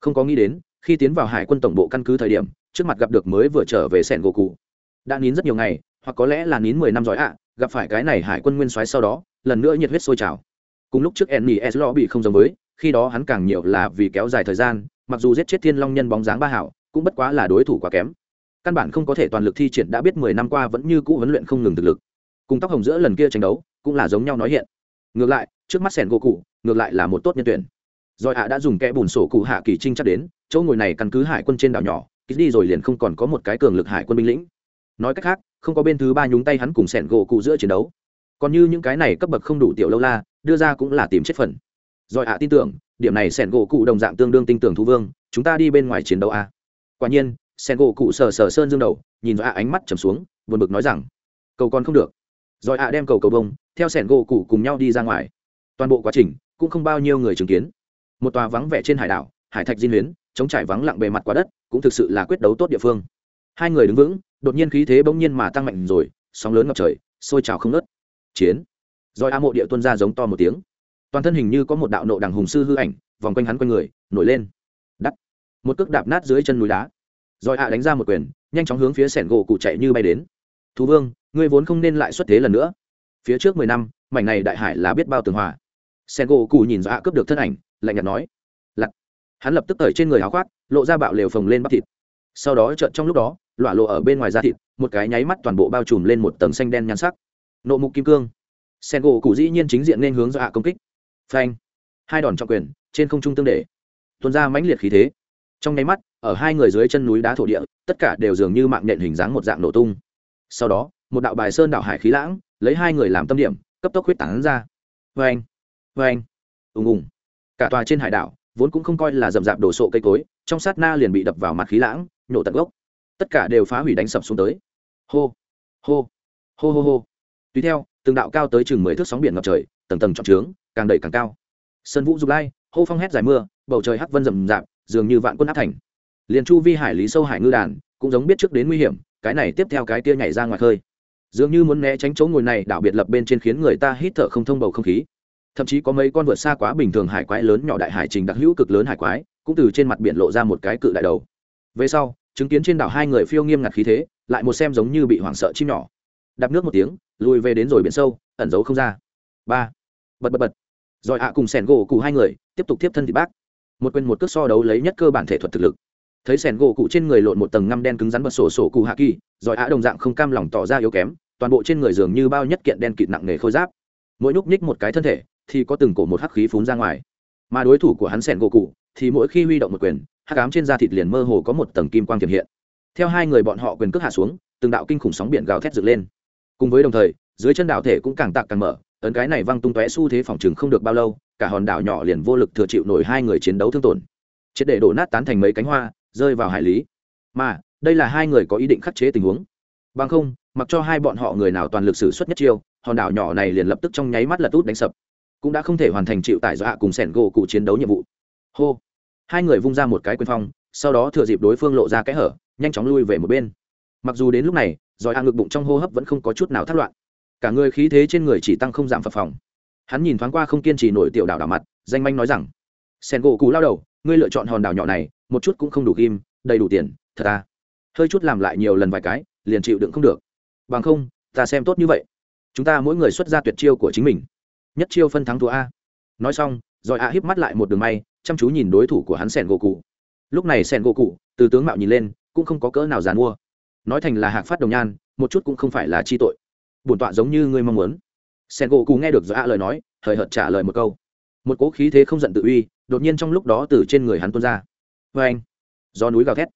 Không có nghĩ đến, khi tiến vào hải quân tổng bộ căn cứ thời điểm, trước mặt gặp được mới vừa trở về sẻn gỗ cụ đã nín rất nhiều ngày, hoặc có lẽ là nín mười năm giỏi ạ, gặp phải cái này hải quân nguyên soái sau đó, lần nữa nhiệt huyết sôi trào. Cùng lúc trước enny s lo bị không giống với, khi đó hắn càng nhiều là vì kéo dài thời gian, mặc dù giết chết thiên long nhân bóng dáng ba hảo, cũng bất quá là đối thủ quá kém. Căn bản không có thể toàn lực thi triển, đã biết mười năm qua vẫn như cũ huấn luyện không ngừng thực lực cùng tóc hồng giữa lần kia tranh đấu cũng là giống nhau nói hiện. Ngược lại, trước mắt sẻn gỗ cụ ngược lại là một tốt nhân tuyển. Rồi hạ đã dùng kẽ bùn sổ cụ hạ kỳ trinh chắc đến, chỗ ngồi này căn cứ hải quân trên đảo nhỏ kýt đi rồi liền không còn có một cái cường lực hải quân binh lĩnh. Nói cách khác, không có bên thứ ba nhúng tay hắn cùng sẻn gỗ cụ giữa chiến đấu. Còn như những cái này cấp bậc không đủ tiểu lâu la, đưa ra cũng là tìm chết phần. Rồi hạ tin tưởng, điểm này sẻn gỗ cụ đồng dạng tương đương tin tưởng thú vương, chúng ta đi bên ngoài chiến đấu a. Quả nhiên sẻn gỗ cụ sờ sờ sơn dương đầu, nhìn rồi ánh mắt trầm xuống, buồn bực nói rằng, cầu còn không được rồi ạ đem cầu cầu bông, theo sẻn gỗ cụ cùng nhau đi ra ngoài. Toàn bộ quá trình cũng không bao nhiêu người chứng kiến. Một tòa vắng vẻ trên hải đảo, hải thạch diên luyến chống trải vắng lặng bề mặt quá đất, cũng thực sự là quyết đấu tốt địa phương. Hai người đứng vững, đột nhiên khí thế bỗng nhiên mà tăng mạnh rồi, sóng lớn ngập trời, sôi trào không nớt chiến. Rồi a mộ địa tuân ra giống to một tiếng. Toàn thân hình như có một đạo nộ đằng hùng sư hư ảnh, vòng quanh hắn quanh người, nổi lên. Đắt một cước đạp nát dưới chân núi đá. Rồi a đánh ra một quyền, nhanh chóng hướng phía sẻn gỗ cụ chạy như bay đến. Thú vương ngươi vốn không nên lại xuất thế lần nữa. Phía trước mười năm, mảnh này đại hải là biết bao tường hòa. Sen gỗ cụ nhìn ra cướp được thân ảnh, lạnh nhạt nói. Lặc. hắn lập tức tởi trên người áo khoác, lộ ra bạo lều phồng lên bắp thịt. Sau đó trợn trong lúc đó lọa lộ ở bên ngoài da thịt, một cái nháy mắt toàn bộ bao trùm lên một tầng xanh đen nhan sắc. Nộ mục kim cương. Sen gỗ cụ dĩ nhiên chính diện nên hướng do hạ công kích. Phanh. Hai đòn trọng quyền, trên không trung tương để. Tuôn ra mãnh liệt khí thế. Trong nháy mắt, ở hai người dưới chân núi đá thổ địa, tất cả đều dường như mạng nhện hình dáng một dạng nổ tung. Sau đó một đạo bài sơn đạo hải khí lãng, lấy hai người làm tâm điểm, cấp tốc huyết tán ra. Vê anh vê anh, ùng ùng. Cả tòa trên hải đảo, vốn cũng không coi là rậm rạp đổ sộ cây cối, trong sát na liền bị đập vào mặt khí lãng, nhổ tận gốc. Tất cả đều phá hủy đánh sập xuống tới. Hô hô hô hô hô. Tùy theo, từng đạo cao tới chừng mười thước sóng biển ngập trời, tầng tầng trọng trướng, càng đẩy càng cao. Sơn vũ dục lai, hô phong hét dài mưa, bầu trời hắc vân rầm rạp, dường như vạn quân áp thành. Liền chu vi hải lý sâu hải ngư đàn, cũng giống biết trước đến nguy hiểm, cái này tiếp theo cái tia nhảy ra ngoài khơi dường như muốn né tránh chỗ ngồi này, đảo biệt lập bên trên khiến người ta hít thở không thông bầu không khí. Thậm chí có mấy con vượt xa quá bình thường hải quái lớn nhỏ đại hải trình đặc hữu cực lớn hải quái, cũng từ trên mặt biển lộ ra một cái cự đại đầu. Về sau, chứng kiến trên đảo hai người phiêu nghiêm ngặt khí thế, lại một xem giống như bị hoảng sợ chim nhỏ. Đạp nước một tiếng, lùi về đến rồi biển sâu, ẩn giấu không ra. Ba. Bật bật bật. Rồi ạ cùng sẻn gỗ cụ hai người, tiếp tục tiếp thân thị bác. Một quên một cước so đấu lấy nhất cơ bản thể thuật thực lực thấy sẻn gỗ cụ trên người lộn một tầng ngăm đen cứng rắn bật sổ sổ cụ hạ kỳ rồi á đồng dạng không cam lòng tỏ ra yếu kém, toàn bộ trên người dường như bao nhất kiện đen kịt nặng nề khôi giáp. Mỗi nhúc nhích một cái thân thể, thì có từng cổ một hắc khí phún ra ngoài. Mà đối thủ của hắn sẻn gỗ cụ, thì mỗi khi huy động một quyền, hắc ám trên da thịt liền mơ hồ có một tầng kim quang tiềm hiện. Theo hai người bọn họ quyền cước hạ xuống, từng đạo kinh khủng sóng biển gào thét dựng lên. Cùng với đồng thời, dưới chân đảo thể cũng càng tạc càng mở, ấn cái này văng tung tóe xu thế phòng chừng không được bao lâu, cả hòn đảo nhỏ liền vô lực thừa chịu nổi hai người chiến đấu thương tổn. Triệt để đổ nát tán thành mấy cánh hoa rơi vào hải lý. Mà, đây là hai người có ý định khắc chế tình huống. Bằng không, mặc cho hai bọn họ người nào toàn lực sử xuất nhất chiêu, hòn đảo nhỏ này liền lập tức trong nháy mắt lật út đánh sập. Cũng đã không thể hoàn thành chịu tải do hạ cùng sẻn gỗ cụ chiến đấu nhiệm vụ. Hô! Hai người vung ra một cái quyền phong, sau đó thừa dịp đối phương lộ ra kẽ hở, nhanh chóng lui về một bên. Mặc dù đến lúc này giỏi hạ ngực bụng trong hô hấp vẫn không có chút nào thất loạn. Cả người khí thế trên người chỉ tăng không giảm phập phòng hắn nhìn thoáng qua không kiên trì nổi tiểu đảo đảo mặt, danh manh nói rằng sen gỗ cụ lao đầu, ngươi lựa chọn hòn đảo nhỏ này một chút cũng không đủ kim đầy đủ tiền, thật ta hơi chút làm lại nhiều lần vài cái, liền chịu đựng không được. Bằng không, ta xem tốt như vậy. Chúng ta mỗi người xuất ra tuyệt chiêu của chính mình. Nhất chiêu phân thắng thua a. Nói xong, rồi a híp mắt lại một đường may, chăm chú nhìn đối thủ của hắn sen gỗ cụ lúc này sen gỗ cụ từ tướng mạo nhìn lên, cũng không có cỡ nào dàn mua. Nói thành là hạc phát đồng nhan, một chút cũng không phải là chi tội. Bổn tọa giống như ngươi mong muốn. Sen gỗ cụ nghe được rồi a lời nói, hời hợt trả lời một câu. Một cố khí thế không giận tự uy, đột nhiên trong lúc đó từ trên người hắn tuôn ra vê anh do núi gào thét.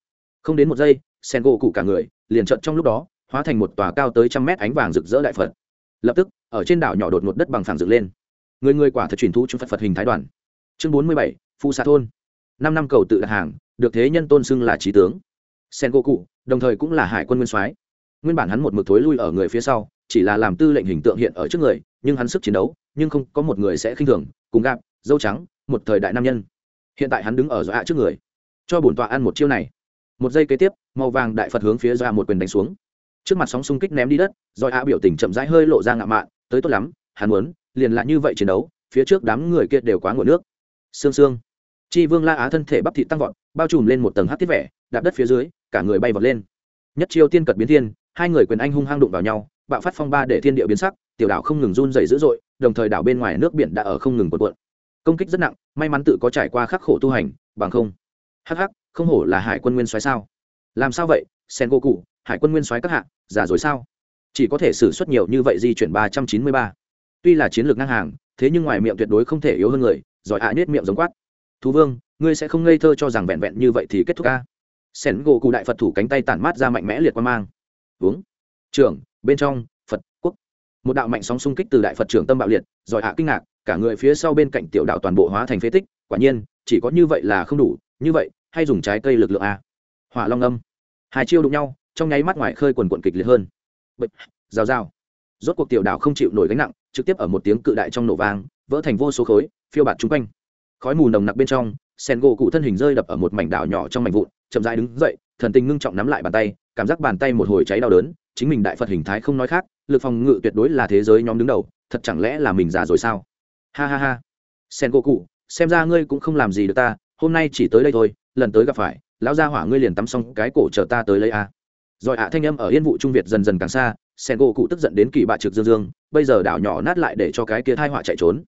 Không đến một giây sen gỗ cụ cả người liền trận trong lúc đó, hóa thành một tòa cao tới trăm mét ánh vàng rực rỡ đại phật. Lập tức, ở trên đảo nhỏ đột một đất bằng phẳng dựng lên. Người người quả thật truyền thu trong phật phật hình thái đoàn. Chương bốn mươi bảy, phu xạ thôn. Năm năm cầu tự đặt hàng, được thế nhân tôn xưng là trí tướng. Sen gỗ cụ đồng thời cũng là hải quân nguyên soái. Nguyên bản hắn một mực thối lui ở người phía sau, chỉ là làm tư lệnh hình tượng hiện ở trước người, nhưng hắn sức chiến đấu, nhưng không có một người sẽ khinh thường, cùng gạp, dâu trắng, một thời đại nam nhân. Hiện tại hắn đứng ở dọa trước người cho bổn tọa ăn một chiêu này. Một giây kế tiếp, màu vàng đại phật hướng phía ra một quyền đánh xuống. Trước mặt sóng xung kích ném đi đất rồi a biểu tình chậm rãi hơi lộ ra ngạo mạn, tới tốt lắm, hắn muốn, liền lại như vậy chiến đấu, phía trước đám người kia đều quá nguội nước. Sương sương. Chi vương la á thân thể bắp thị tăng vọt, bao trùm lên một tầng hát tiết vẻ, đạp đất phía dưới, cả người bay vọt lên. Nhất chiêu tiên cật biến thiên, hai người quyền anh hung hăng đụng vào nhau, bạo phát phong ba để thiên địa biến sắc, tiểu đảo không ngừng run dày dữ dội, đồng thời đảo bên ngoài nước biển đã ở không ngừng cuộn cuộn. Công kích rất nặng, may mắn tự có trải qua khắc khổ tu hành, bằng không hắc hắc, không hổ là hải quân nguyên soái sao? Làm sao vậy? Sen go cụ hải quân nguyên soái các hạ, già rồi sao? Chỉ có thể xử suất nhiều như vậy di chuyển ba trăm chín mươi ba. Tuy là chiến lược ngang hàng, thế nhưng ngoài miệng tuyệt đối không thể yếu hơn người, giỏi hạ à nết miệng giống quát. Thú vương, ngươi sẽ không ngây thơ cho rằng vẹn vẹn như vậy thì kết thúc ca sen gỗ cụ đại phật thủ cánh tay tản mát ra mạnh mẽ liệt quan mang. Uống. Trưởng, bên trong, phật, quốc. Một đạo mạnh sóng xung kích từ đại phật trưởng tâm bạo liệt, giỏi hạ kinh ngạc, cả người phía sau bên cạnh tiểu đạo toàn bộ hóa thành phế tích. Quả nhiên, chỉ có như vậy là không đủ như vậy, hay dùng trái cây lực lượng a. Hỏa long âm. Hai chiêu đụng nhau, trong nháy mắt ngoài khơi quần quận kịch liệt hơn. Bịch, rào rào. Rốt cuộc tiểu đảo không chịu nổi gánh nặng, trực tiếp ở một tiếng cự đại trong nổ vang, vỡ thành vô số khối, phiêu bạt chung quanh. Khói mù nồng nặc bên trong, sen gỗ cụ thân hình rơi đập ở một mảnh đảo nhỏ trong mảnh vụn, chậm dãi đứng dậy, thần tình ngưng trọng nắm lại bàn tay, cảm giác bàn tay một hồi cháy đau đớn, chính mình đại phật hình thái không nói khác, lực phòng ngự tuyệt đối là thế giới nhóm đứng đầu, thật chẳng lẽ là mình già rồi sao? Ha ha ha. Sen gỗ cụ, xem ra ngươi cũng không làm gì được ta hôm nay chỉ tới đây thôi, lần tới gặp phải, lão gia hỏa ngươi liền tắm xong cái cổ chờ ta tới lấy a rồi ạ, thanh âm ở yên vụ trung việt dần dần càng xa, sen gỗ cụ tức giận đến kỳ bạ trực dương dương, bây giờ đảo nhỏ nát lại để cho cái kia thai họa chạy trốn.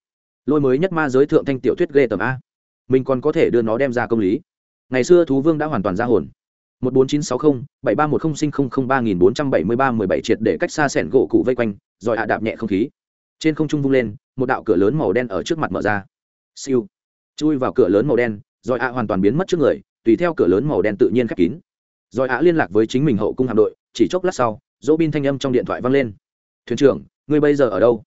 Lôi mới nhất ma giới thượng thanh tiểu thuyết ghê tầm a. Mình còn có thể đưa nó đem ra công lý. Ngày xưa thú vương đã hoàn toàn ra hồn. một bốn chín sáu không, bảy ba một không sinh không không ba nghìn bốn trăm bảy mươi ba mười bảy triệt để cách xa sẻn gỗ cụ vây quanh, rồi hạ đạp nhẹ không khí. Trên không trung vung lên, một đạo cửa lớn màu đen ở trước mặt mở ra. Siêu. Chui vào cửa lớn màu đen rồi ạ hoàn toàn biến mất trước người, tùy theo cửa lớn màu đen tự nhiên khép kín. Rồi ạ liên lạc với chính mình hậu cung hạm đội, chỉ chốc lát sau dỗ bin thanh âm trong điện thoại vang lên. Thuyền trưởng, ngươi bây giờ ở đâu?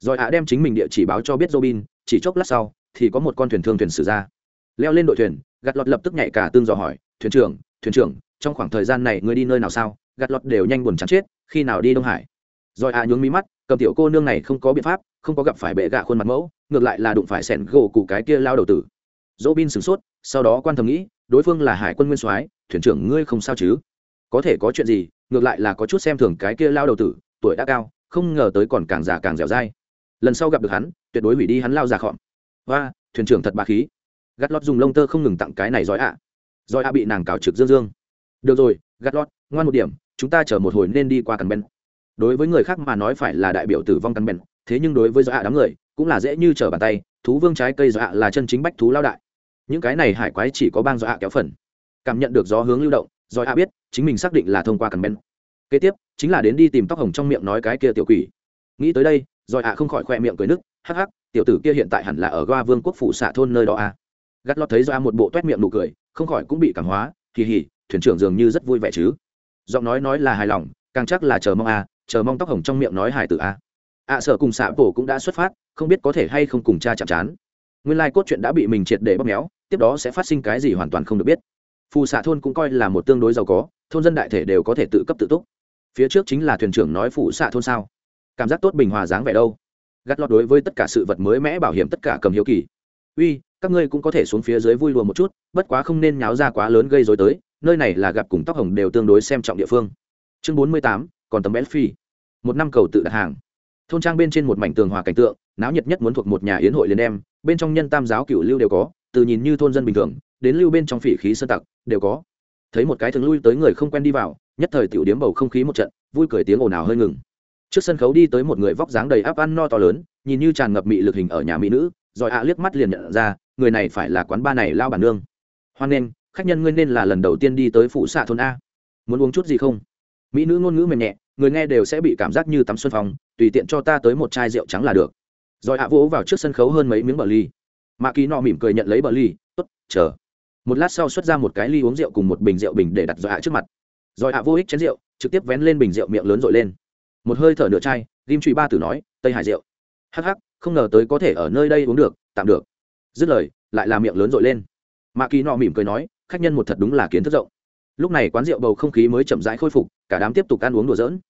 Rồi ạ đem chính mình địa chỉ báo cho biết dỗ bin chỉ chốc lát sau, thì có một con thuyền thương thuyền xử ra. Leo lên đội thuyền, gạt lọt lập tức nhảy cả tương dò hỏi, thuyền trưởng thuyền trưởng, trong khoảng thời gian này ngươi đi nơi nào sao? Gạt lọt đều nhanh buồn chán chết, khi nào đi đông hải? Rồi ạ nhướng mí mắt, cầm tiểu cô nương này không có biện pháp, không có gặp phải bệ gạ khuôn mặt mẫu, ngược lại là đụng phải sẻn gỗ cụ cái kia lao đầu tử dỗ bin sửng sốt, sau đó quan thầm nghĩ, đối phương là hải quân nguyên soái, thuyền trưởng ngươi không sao chứ? Có thể có chuyện gì, ngược lại là có chút xem thường cái kia lao đầu tử, tuổi đã cao, không ngờ tới còn càng già càng dẻo dai. Lần sau gặp được hắn, tuyệt đối hủy đi hắn lao già khọm. Và thuyền trưởng thật bà khí. Gắt lót dùng lông tơ không ngừng tặng cái này giỏi ạ. À. giỏi ạ bị nàng cào trực dương dương. Được rồi, gắt lót, ngoan một điểm, chúng ta chờ một hồi nên đi qua cần ben đối với người khác mà nói phải là đại biểu tử vong căn bèn, thế nhưng đối với dọa đám người, cũng là dễ như trở bàn tay, thú vương trái cây dọa là chân chính bách thú lao đại những cái này hải quái chỉ có bang dọa kéo phần. Cảm nhận được gió hướng lưu động dọa biết chính mình xác định là thông qua cần bèn kế tiếp, chính là đến đi tìm tóc hồng trong miệng nói cái kia tiểu quỷ. Nghĩ tới đây dọa không khỏi khoe miệng cười nức, hắc hắc, tiểu tử kia hiện tại hẳn là ở goa vương quốc phủ xạ thôn nơi đó à. gắt lót thấy do một bộ toét miệng nụ cười, không khỏi cũng bị cảm hóa kỳ hỉ thuyền trưởng dường như rất vui vẻ chứ. Giọng nói nói là hài lòng, càng chắc là chờ mong à chờ mong tóc hồng trong miệng nói hải tử a ạ sở cùng xạ bổ cũng đã xuất phát, không biết có thể hay không cùng cha chạm chán nguyên lai cốt truyện đã bị mình triệt để bóp méo, tiếp đó sẽ phát sinh cái gì hoàn toàn không được biết. Phù xạ thôn cũng coi là một tương đối giàu có, thôn dân đại thể đều có thể tự cấp tự túc. Phía trước chính là thuyền trưởng nói phù xạ thôn sao? Cảm giác tốt bình hòa dáng vẻ đâu? Gắt lọt đối với tất cả sự vật mới mẽ bảo hiểm tất cả cầm hiếu kỳ. Uy, các ngươi cũng có thể xuống phía dưới vui lùa một chút, bất quá không nên nháo ra quá lớn gây dối tới, nơi này là gặp cùng tóc hồng đều tương đối xem trọng địa phương. Chương bốn mươi tám, còn tấm bé phi một năm cầu tự đặt hàng. Thôn trang bên trên một mảnh tường hòa cảnh tượng náo nhiệt nhất muốn thuộc một nhà yến hội liền đem, bên trong nhân tam giáo cựu lưu đều có, từ nhìn như thôn dân bình thường, đến lưu bên trong phỉ khí sơ tặc, đều có. Thấy một cái thường lui tới người không quen đi vào, nhất thời tiểu điếm bầu không khí một trận, vui cười tiếng ồn ào hơi ngừng. Trước sân khấu đi tới một người vóc dáng đầy áp ăn no to lớn, nhìn như tràn ngập mị lực hình ở nhà mỹ nữ, rồi ạ liếc mắt liền nhận ra, người này phải là quán ba này lao bản nương. Hoan nghênh, khách nhân ngươi nên là lần đầu tiên đi tới phụ xạ thôn a. Muốn uống chút gì không? Mỹ nữ ngôn ngữ mềm nhẹ, người nghe đều sẽ bị cảm giác như tắm xuân phòng tùy tiện cho ta tới một chai rượu trắng là được rồi hạ vỗ vào trước sân khấu hơn mấy miếng bờ ly. Mạ kỳ nọ mỉm cười nhận lấy bờ ly tốt chờ. Một lát sau xuất ra một cái ly uống rượu cùng một bình rượu bình để đặt rồi hạ trước mặt. Rồi hạ vô ích chén rượu trực tiếp vén lên bình rượu miệng lớn dội lên. Một hơi thở nửa chai ghim trụy ba tử nói tây hải rượu. Hắc hắc không ngờ tới có thể ở nơi đây uống được tạm được. Dứt lời lại là miệng lớn dội lên. Mạ kỳ nọ mỉm cười nói khách nhân một thật đúng là kiến thức rộng. Lúc này quán rượu bầu không khí mới chậm rãi khôi phục cả đám tiếp tục ăn uống đùa dỡn,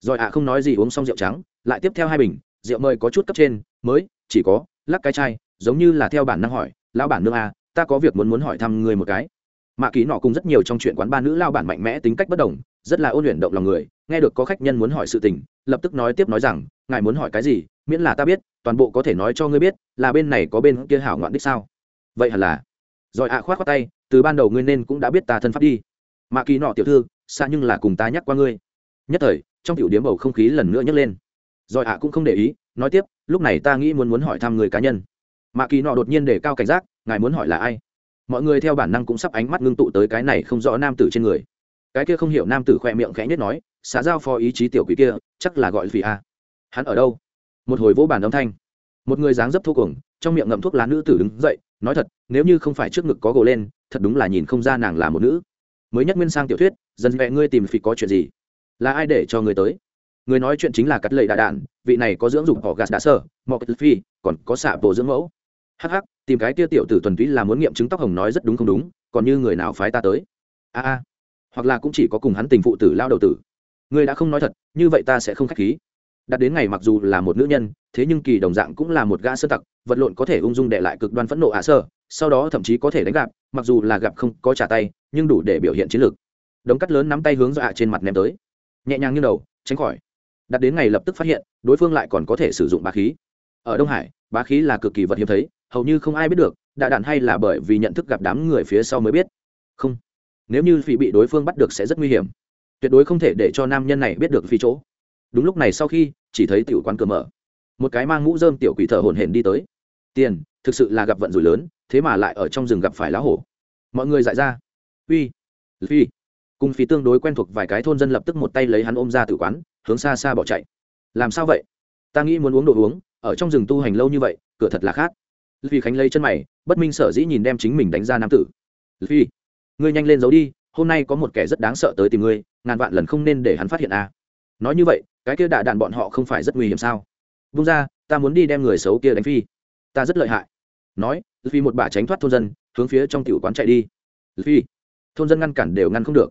rồi ạ không nói gì uống xong rượu trắng lại tiếp theo hai bình rượu mời có chút cấp trên mới chỉ có lắc cái chai giống như là theo bản năng hỏi lão bản nương a à, ta có việc muốn muốn hỏi thăm người một cái. Mạ ký nọ cùng rất nhiều trong chuyện quán ba nữ lao bản mạnh mẽ tính cách bất đồng rất là ôn luyện động lòng người nghe được có khách nhân muốn hỏi sự tình lập tức nói tiếp nói rằng ngài muốn hỏi cái gì miễn là ta biết toàn bộ có thể nói cho ngươi biết là bên này có bên kia hảo ngoạn đích sao? Vậy hẳn là. Rồi ạ khoát khoát tay từ ban đầu ngươi nên cũng đã biết ta thân pháp đi. Mạ kỳ nọ tiểu thư xa nhưng là cùng ta nhắc qua ngươi. Nhất thời trong tiểu điếm bầu không khí lần nữa nhấc lên rồi ạ cũng không để ý, nói tiếp, lúc này ta nghĩ muốn muốn hỏi thăm người cá nhân. Mạ kỳ nọ đột nhiên để cao cảnh giác, ngài muốn hỏi là ai? Mọi người theo bản năng cũng sắp ánh mắt ngưng tụ tới cái này không rõ nam tử trên người. Cái kia không hiểu nam tử khoe miệng khẽ nhất nói, xã giao phó ý chí tiểu quỷ kia, chắc là gọi vì a. Hắn ở đâu? Một hồi vỗ bản âm thanh. Một người dáng dấp thô cuồng trong miệng ngậm thuốc lá nữ tử đứng dậy, nói thật, nếu như không phải trước ngực có gồ lên, thật đúng là nhìn không ra nàng là một nữ. Mới nhất nguyên sang tiểu thuyết, dần vẹ ngươi tìm phỉ có chuyện gì? Là ai để cho người tới? Người nói chuyện chính là cắt lầy đại đạn, vị này có dưỡng dục họ gạt đã sơ mọc phi, còn có xạ bộ dưỡng mẫu. Hắc hắc, tìm cái tia tiểu tử thuần túy là muốn nghiệm chứng tóc hồng nói rất đúng không đúng, còn như người nào phái ta tới? A a, hoặc là cũng chỉ có cùng hắn tình phụ tử lao đầu tử. Người đã không nói thật, như vậy ta sẽ không khách khí. Đặt đến ngày mặc dù là một nữ nhân, thế nhưng kỳ đồng dạng cũng là một gã sơ tặc, vật lộn có thể ung dung để lại cực đoan phẫn nộ ạ sơ, sau đó thậm chí có thể đánh gặp mặc dù là gặp không có trả tay, nhưng đủ để biểu hiện chiến lược. Đống cắt lớn nắm tay hướng dọa trên mặt ném tới. Nhẹ nhàng như đầu, tránh khỏi đặt đến ngày lập tức phát hiện, đối phương lại còn có thể sử dụng bá khí. Ở đông hải, bá khí là cực kỳ vật hiếm thấy, hầu như không ai biết được đạ đạn hay là bởi vì nhận thức gặp đám người phía sau mới biết. Không. Nếu như phi bị đối phương bắt được sẽ rất nguy hiểm. Tuyệt đối không thể để cho nam nhân này biết được phi chỗ. Đúng lúc này sau khi, chỉ thấy tiểu quán cửa mở. Một cái mang mũ dơm tiểu quỷ thở hổn hển đi tới. Tiền, thực sự là gặp vận rủi lớn, thế mà lại ở trong rừng gặp phải lá hổ. Mọi người dại ra. Uy. Phi cùng phi tương đối quen thuộc vài cái thôn dân lập tức một tay lấy hắn ôm ra tử quán hướng xa xa bỏ chạy. Làm sao vậy? Ta nghĩ muốn uống đồ uống, ở trong rừng tu hành lâu như vậy, cửa thật là khác. Vì khánh lấy chân mày, bất minh sở dĩ nhìn đem chính mình đánh ra nam tử. Phi, ngươi nhanh lên giấu đi, hôm nay có một kẻ rất đáng sợ tới tìm ngươi, ngàn vạn lần không nên để hắn phát hiện a à. nói như vậy, cái kia đạ đạn bọn họ không phải rất nguy hiểm sao? Vung ra, ta muốn đi đem người xấu kia đánh phi. Ta rất lợi hại. Nói phi một bà tránh thoát thôn dân, hướng phía trong tiểu quán chạy đi. Phi, thôn dân ngăn cản đều ngăn không được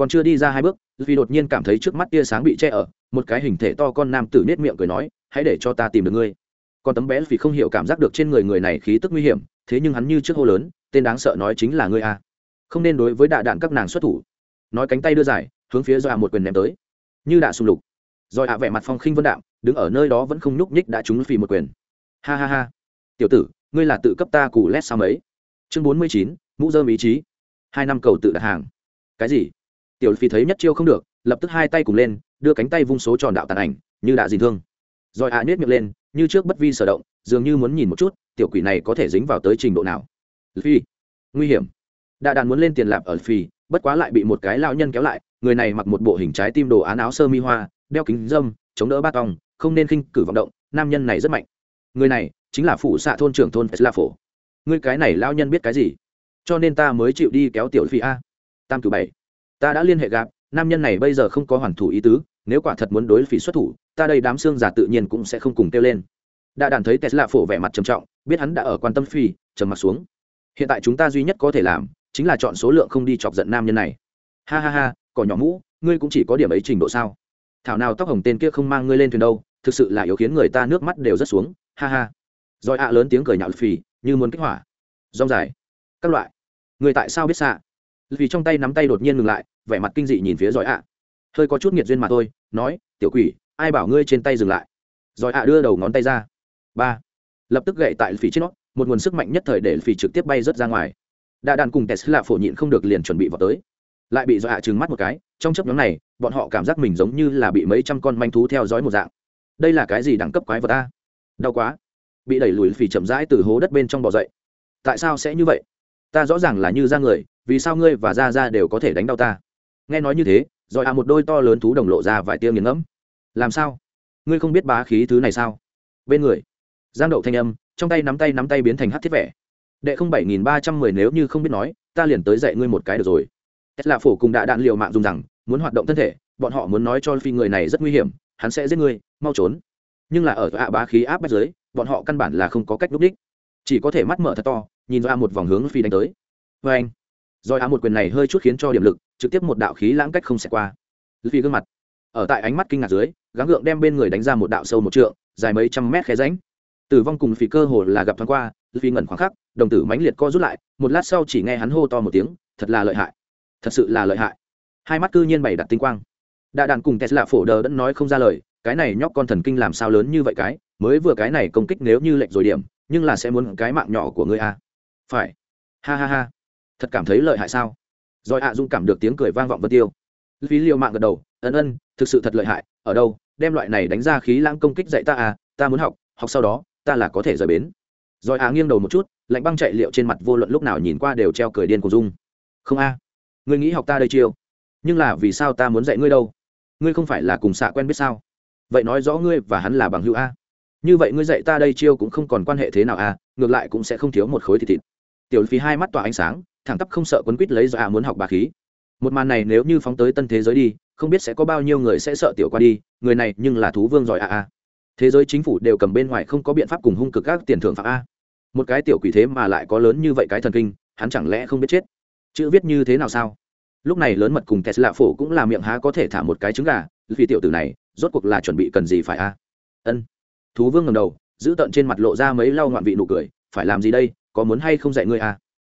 còn chưa đi ra hai bước vì đột nhiên cảm thấy trước mắt tia sáng bị che ở, một cái hình thể to con nam tử nết miệng cười nói, hãy để cho ta tìm được ngươi. Còn tấm bé vì không hiểu cảm giác được trên người người này khí tức nguy hiểm, thế nhưng hắn như trước hô lớn, tên đáng sợ nói chính là ngươi a không nên đối với đạ đạn các nàng xuất thủ. Nói cánh tay đưa dài, hướng phía dọa một quyền ném tới. Như đạ xung lục. Rồi hạ vẻ mặt phong khinh vân đạm, đứng ở nơi đó vẫn không nhúc nhích đã trúng phi một quyền. Ha ha ha. Tiểu tử, ngươi là tự cấp ta củ lét sao mấy? Chương bốn mươi chín, mũ dơm ý chí. Hai năm cầu tự đặt hàng. Cái gì? Tiểu phi thấy nhất chiêu không được, lập tức hai tay cùng lên, đưa cánh tay vung số tròn đạo tàn ảnh, như đã dình thương. Rồi hạ nết miệng lên, như trước bất vi sở động, dường như muốn nhìn một chút, tiểu quỷ này có thể dính vào tới trình độ nào. Phi, nguy hiểm. Đạ đàn muốn lên tiền lạp ở phi, bất quá lại bị một cái lao nhân kéo lại, người này mặc một bộ hình trái tim đồ án áo sơ mi hoa, đeo kính dâm chống đỡ ba tòng, không nên khinh cử vọng động, nam nhân này rất mạnh. Người này chính là phụ xạ thôn trưởng thôn la phổ người cái này lao nhân biết cái gì? Cho nên ta mới chịu đi kéo tiểu phi a. Tam cử bảy ta đã liên hệ gặp, nam nhân này bây giờ không có hoàn thủ ý tứ, nếu quả thật muốn đối phỉ xuất thủ, ta đây đám xương giả tự nhiên cũng sẽ không cùng kêu lên. Đã đàn thấy tesla phổ vẻ mặt trầm trọng, biết hắn đã ở quan tâm phi trầm mặt xuống. Hiện tại chúng ta duy nhất có thể làm, chính là chọn số lượng không đi chọc giận nam nhân này. Ha ha ha, cỏ nhỏ mũ, ngươi cũng chỉ có điểm ấy trình độ sao? Thảo nào tóc hồng tên kia không mang ngươi lên thuyền đâu, thực sự là yếu khiến người ta nước mắt đều rất xuống, ha ha. Rồi ạ lớn tiếng cười nhạo phì như muốn kích hỏa. Rong dài. Các loại. Người tại sao biết xạ? Vì trong tay nắm tay đột nhiên ngừng lại, vẻ mặt kinh dị nhìn phía giỏi ạ. Hơi có chút nghiệt duyên mà thôi, nói, tiểu quỷ, ai bảo ngươi trên tay dừng lại? Giỏi ạ đưa đầu ngón tay ra. Ba. Lập tức gậy tại phỉ trên nó, một nguồn sức mạnh nhất thời để phỉ trực tiếp bay rớt ra ngoài. Đa đàn cùng tesla phổ nhịn không được liền chuẩn bị vào tới. Lại bị dọa trừng mắt một cái, trong chấp nhóm này, bọn họ cảm giác mình giống như là bị mấy trăm con manh thú theo dõi một dạng. Đây là cái gì đẳng cấp quái vật ta đau quá. Bị đẩy lùi phì chậm rãi từ hố đất bên trong bò dậy. Tại sao sẽ như vậy? Ta rõ ràng là như ra người, vì sao ngươi và ra ra đều có thể đánh đau ta? Nghe nói như thế, rồi à một đôi to lớn thú đồng lộ ra vài tia nghiền ngẫm. Làm sao? Ngươi không biết bá khí thứ này sao? Bên người, giang đậu thanh âm, trong tay nắm tay nắm tay biến thành hát thiết vẻ. Đệ không bảy nghìn ba trăm mười nếu như không biết nói, ta liền tới dạy ngươi một cái được rồi. Là phổ cùng đã đạn liều mạng dùng rằng, muốn hoạt động thân thể, bọn họ muốn nói cho phi người này rất nguy hiểm, hắn sẽ giết ngươi, mau trốn. Nhưng là ở ạ bá khí áp bách giới, bọn họ căn bản là không có cách núp đích. Chỉ có thể mắt mở thật to nhìn ra một vòng hướng phi đánh tới. Vê anh, rồi a một quyền này hơi chút khiến cho điểm lực, trực tiếp một đạo khí lãng cách không xẹt qua. Phi gương mặt, ở tại ánh mắt kinh ngạc dưới, gắng gượng đem bên người đánh ra một đạo sâu một trượng, dài mấy trăm mét khe ránh tử vong cùng phi cơ hồ là gặp thoáng qua, phi ngẩn khoảng khắc, đồng tử mãnh liệt co rút lại, một lát sau chỉ nghe hắn hô to một tiếng, thật là lợi hại, thật sự là lợi hại. Hai mắt cư nhiên bày đặt tinh quang. Đạ đàn cùng tesla phổ đờ đẫn nói không ra lời, cái này nhóc con thần kinh làm sao lớn như vậy cái, mới vừa cái này công kích nếu như lệnh rồi điểm, nhưng là sẽ muốn cái mạng nhỏ của ngươi a à phải. Ha ha ha. Thật cảm thấy lợi hại sao? Rồi ạ, dung cảm được tiếng cười vang vọng vân tiêu. Phí liều mạng gật đầu, ân ân, thực sự thật lợi hại, ở đâu, đem loại này đánh ra khí lãng công kích dạy ta à ta muốn học học sau đó, ta là có thể rời bến. Rồi ạ nghiêng đầu một chút, lạnh băng chạy liệu trên mặt vô luận lúc nào nhìn qua đều treo cười điên của dung. Không a, ngươi nghĩ học ta đây chiêu, nhưng là vì sao ta muốn dạy ngươi đâu? Ngươi không phải là cùng xạ quen biết sao? Vậy nói rõ ngươi và hắn là bằng hữu a. Như vậy ngươi dạy ta đây chiêu cũng không còn quan hệ thế nào a, ngược lại cũng sẽ không thiếu một khối thịt thịt tiểu phí hai mắt tỏa ánh sáng, thẳng tắp không sợ quấn quýt lấy do a muốn học bà khí. Một màn này nếu như phóng tới tân thế giới đi, không biết sẽ có bao nhiêu người sẽ sợ tiểu qua đi, người này nhưng là thú vương giỏi a a. Thế giới chính phủ đều cầm bên ngoài không có biện pháp cùng hung cực các tiền thưởng phạm a. Một cái tiểu quỷ thế mà lại có lớn như vậy cái thần kinh, hắn chẳng lẽ không biết chết? Chữ viết như thế nào sao? Lúc này lớn mật cùng tesla phổ cũng là miệng há có thể thả một cái trứng gà, vì tiểu tử này, rốt cuộc là chuẩn bị cần gì phải a? Ân. Thú vương ngầm đầu, giữ tận trên mặt lộ ra mấy lau ngoạn vị nụ cười, phải làm gì đây? Có muốn hay không dạy ngươi à?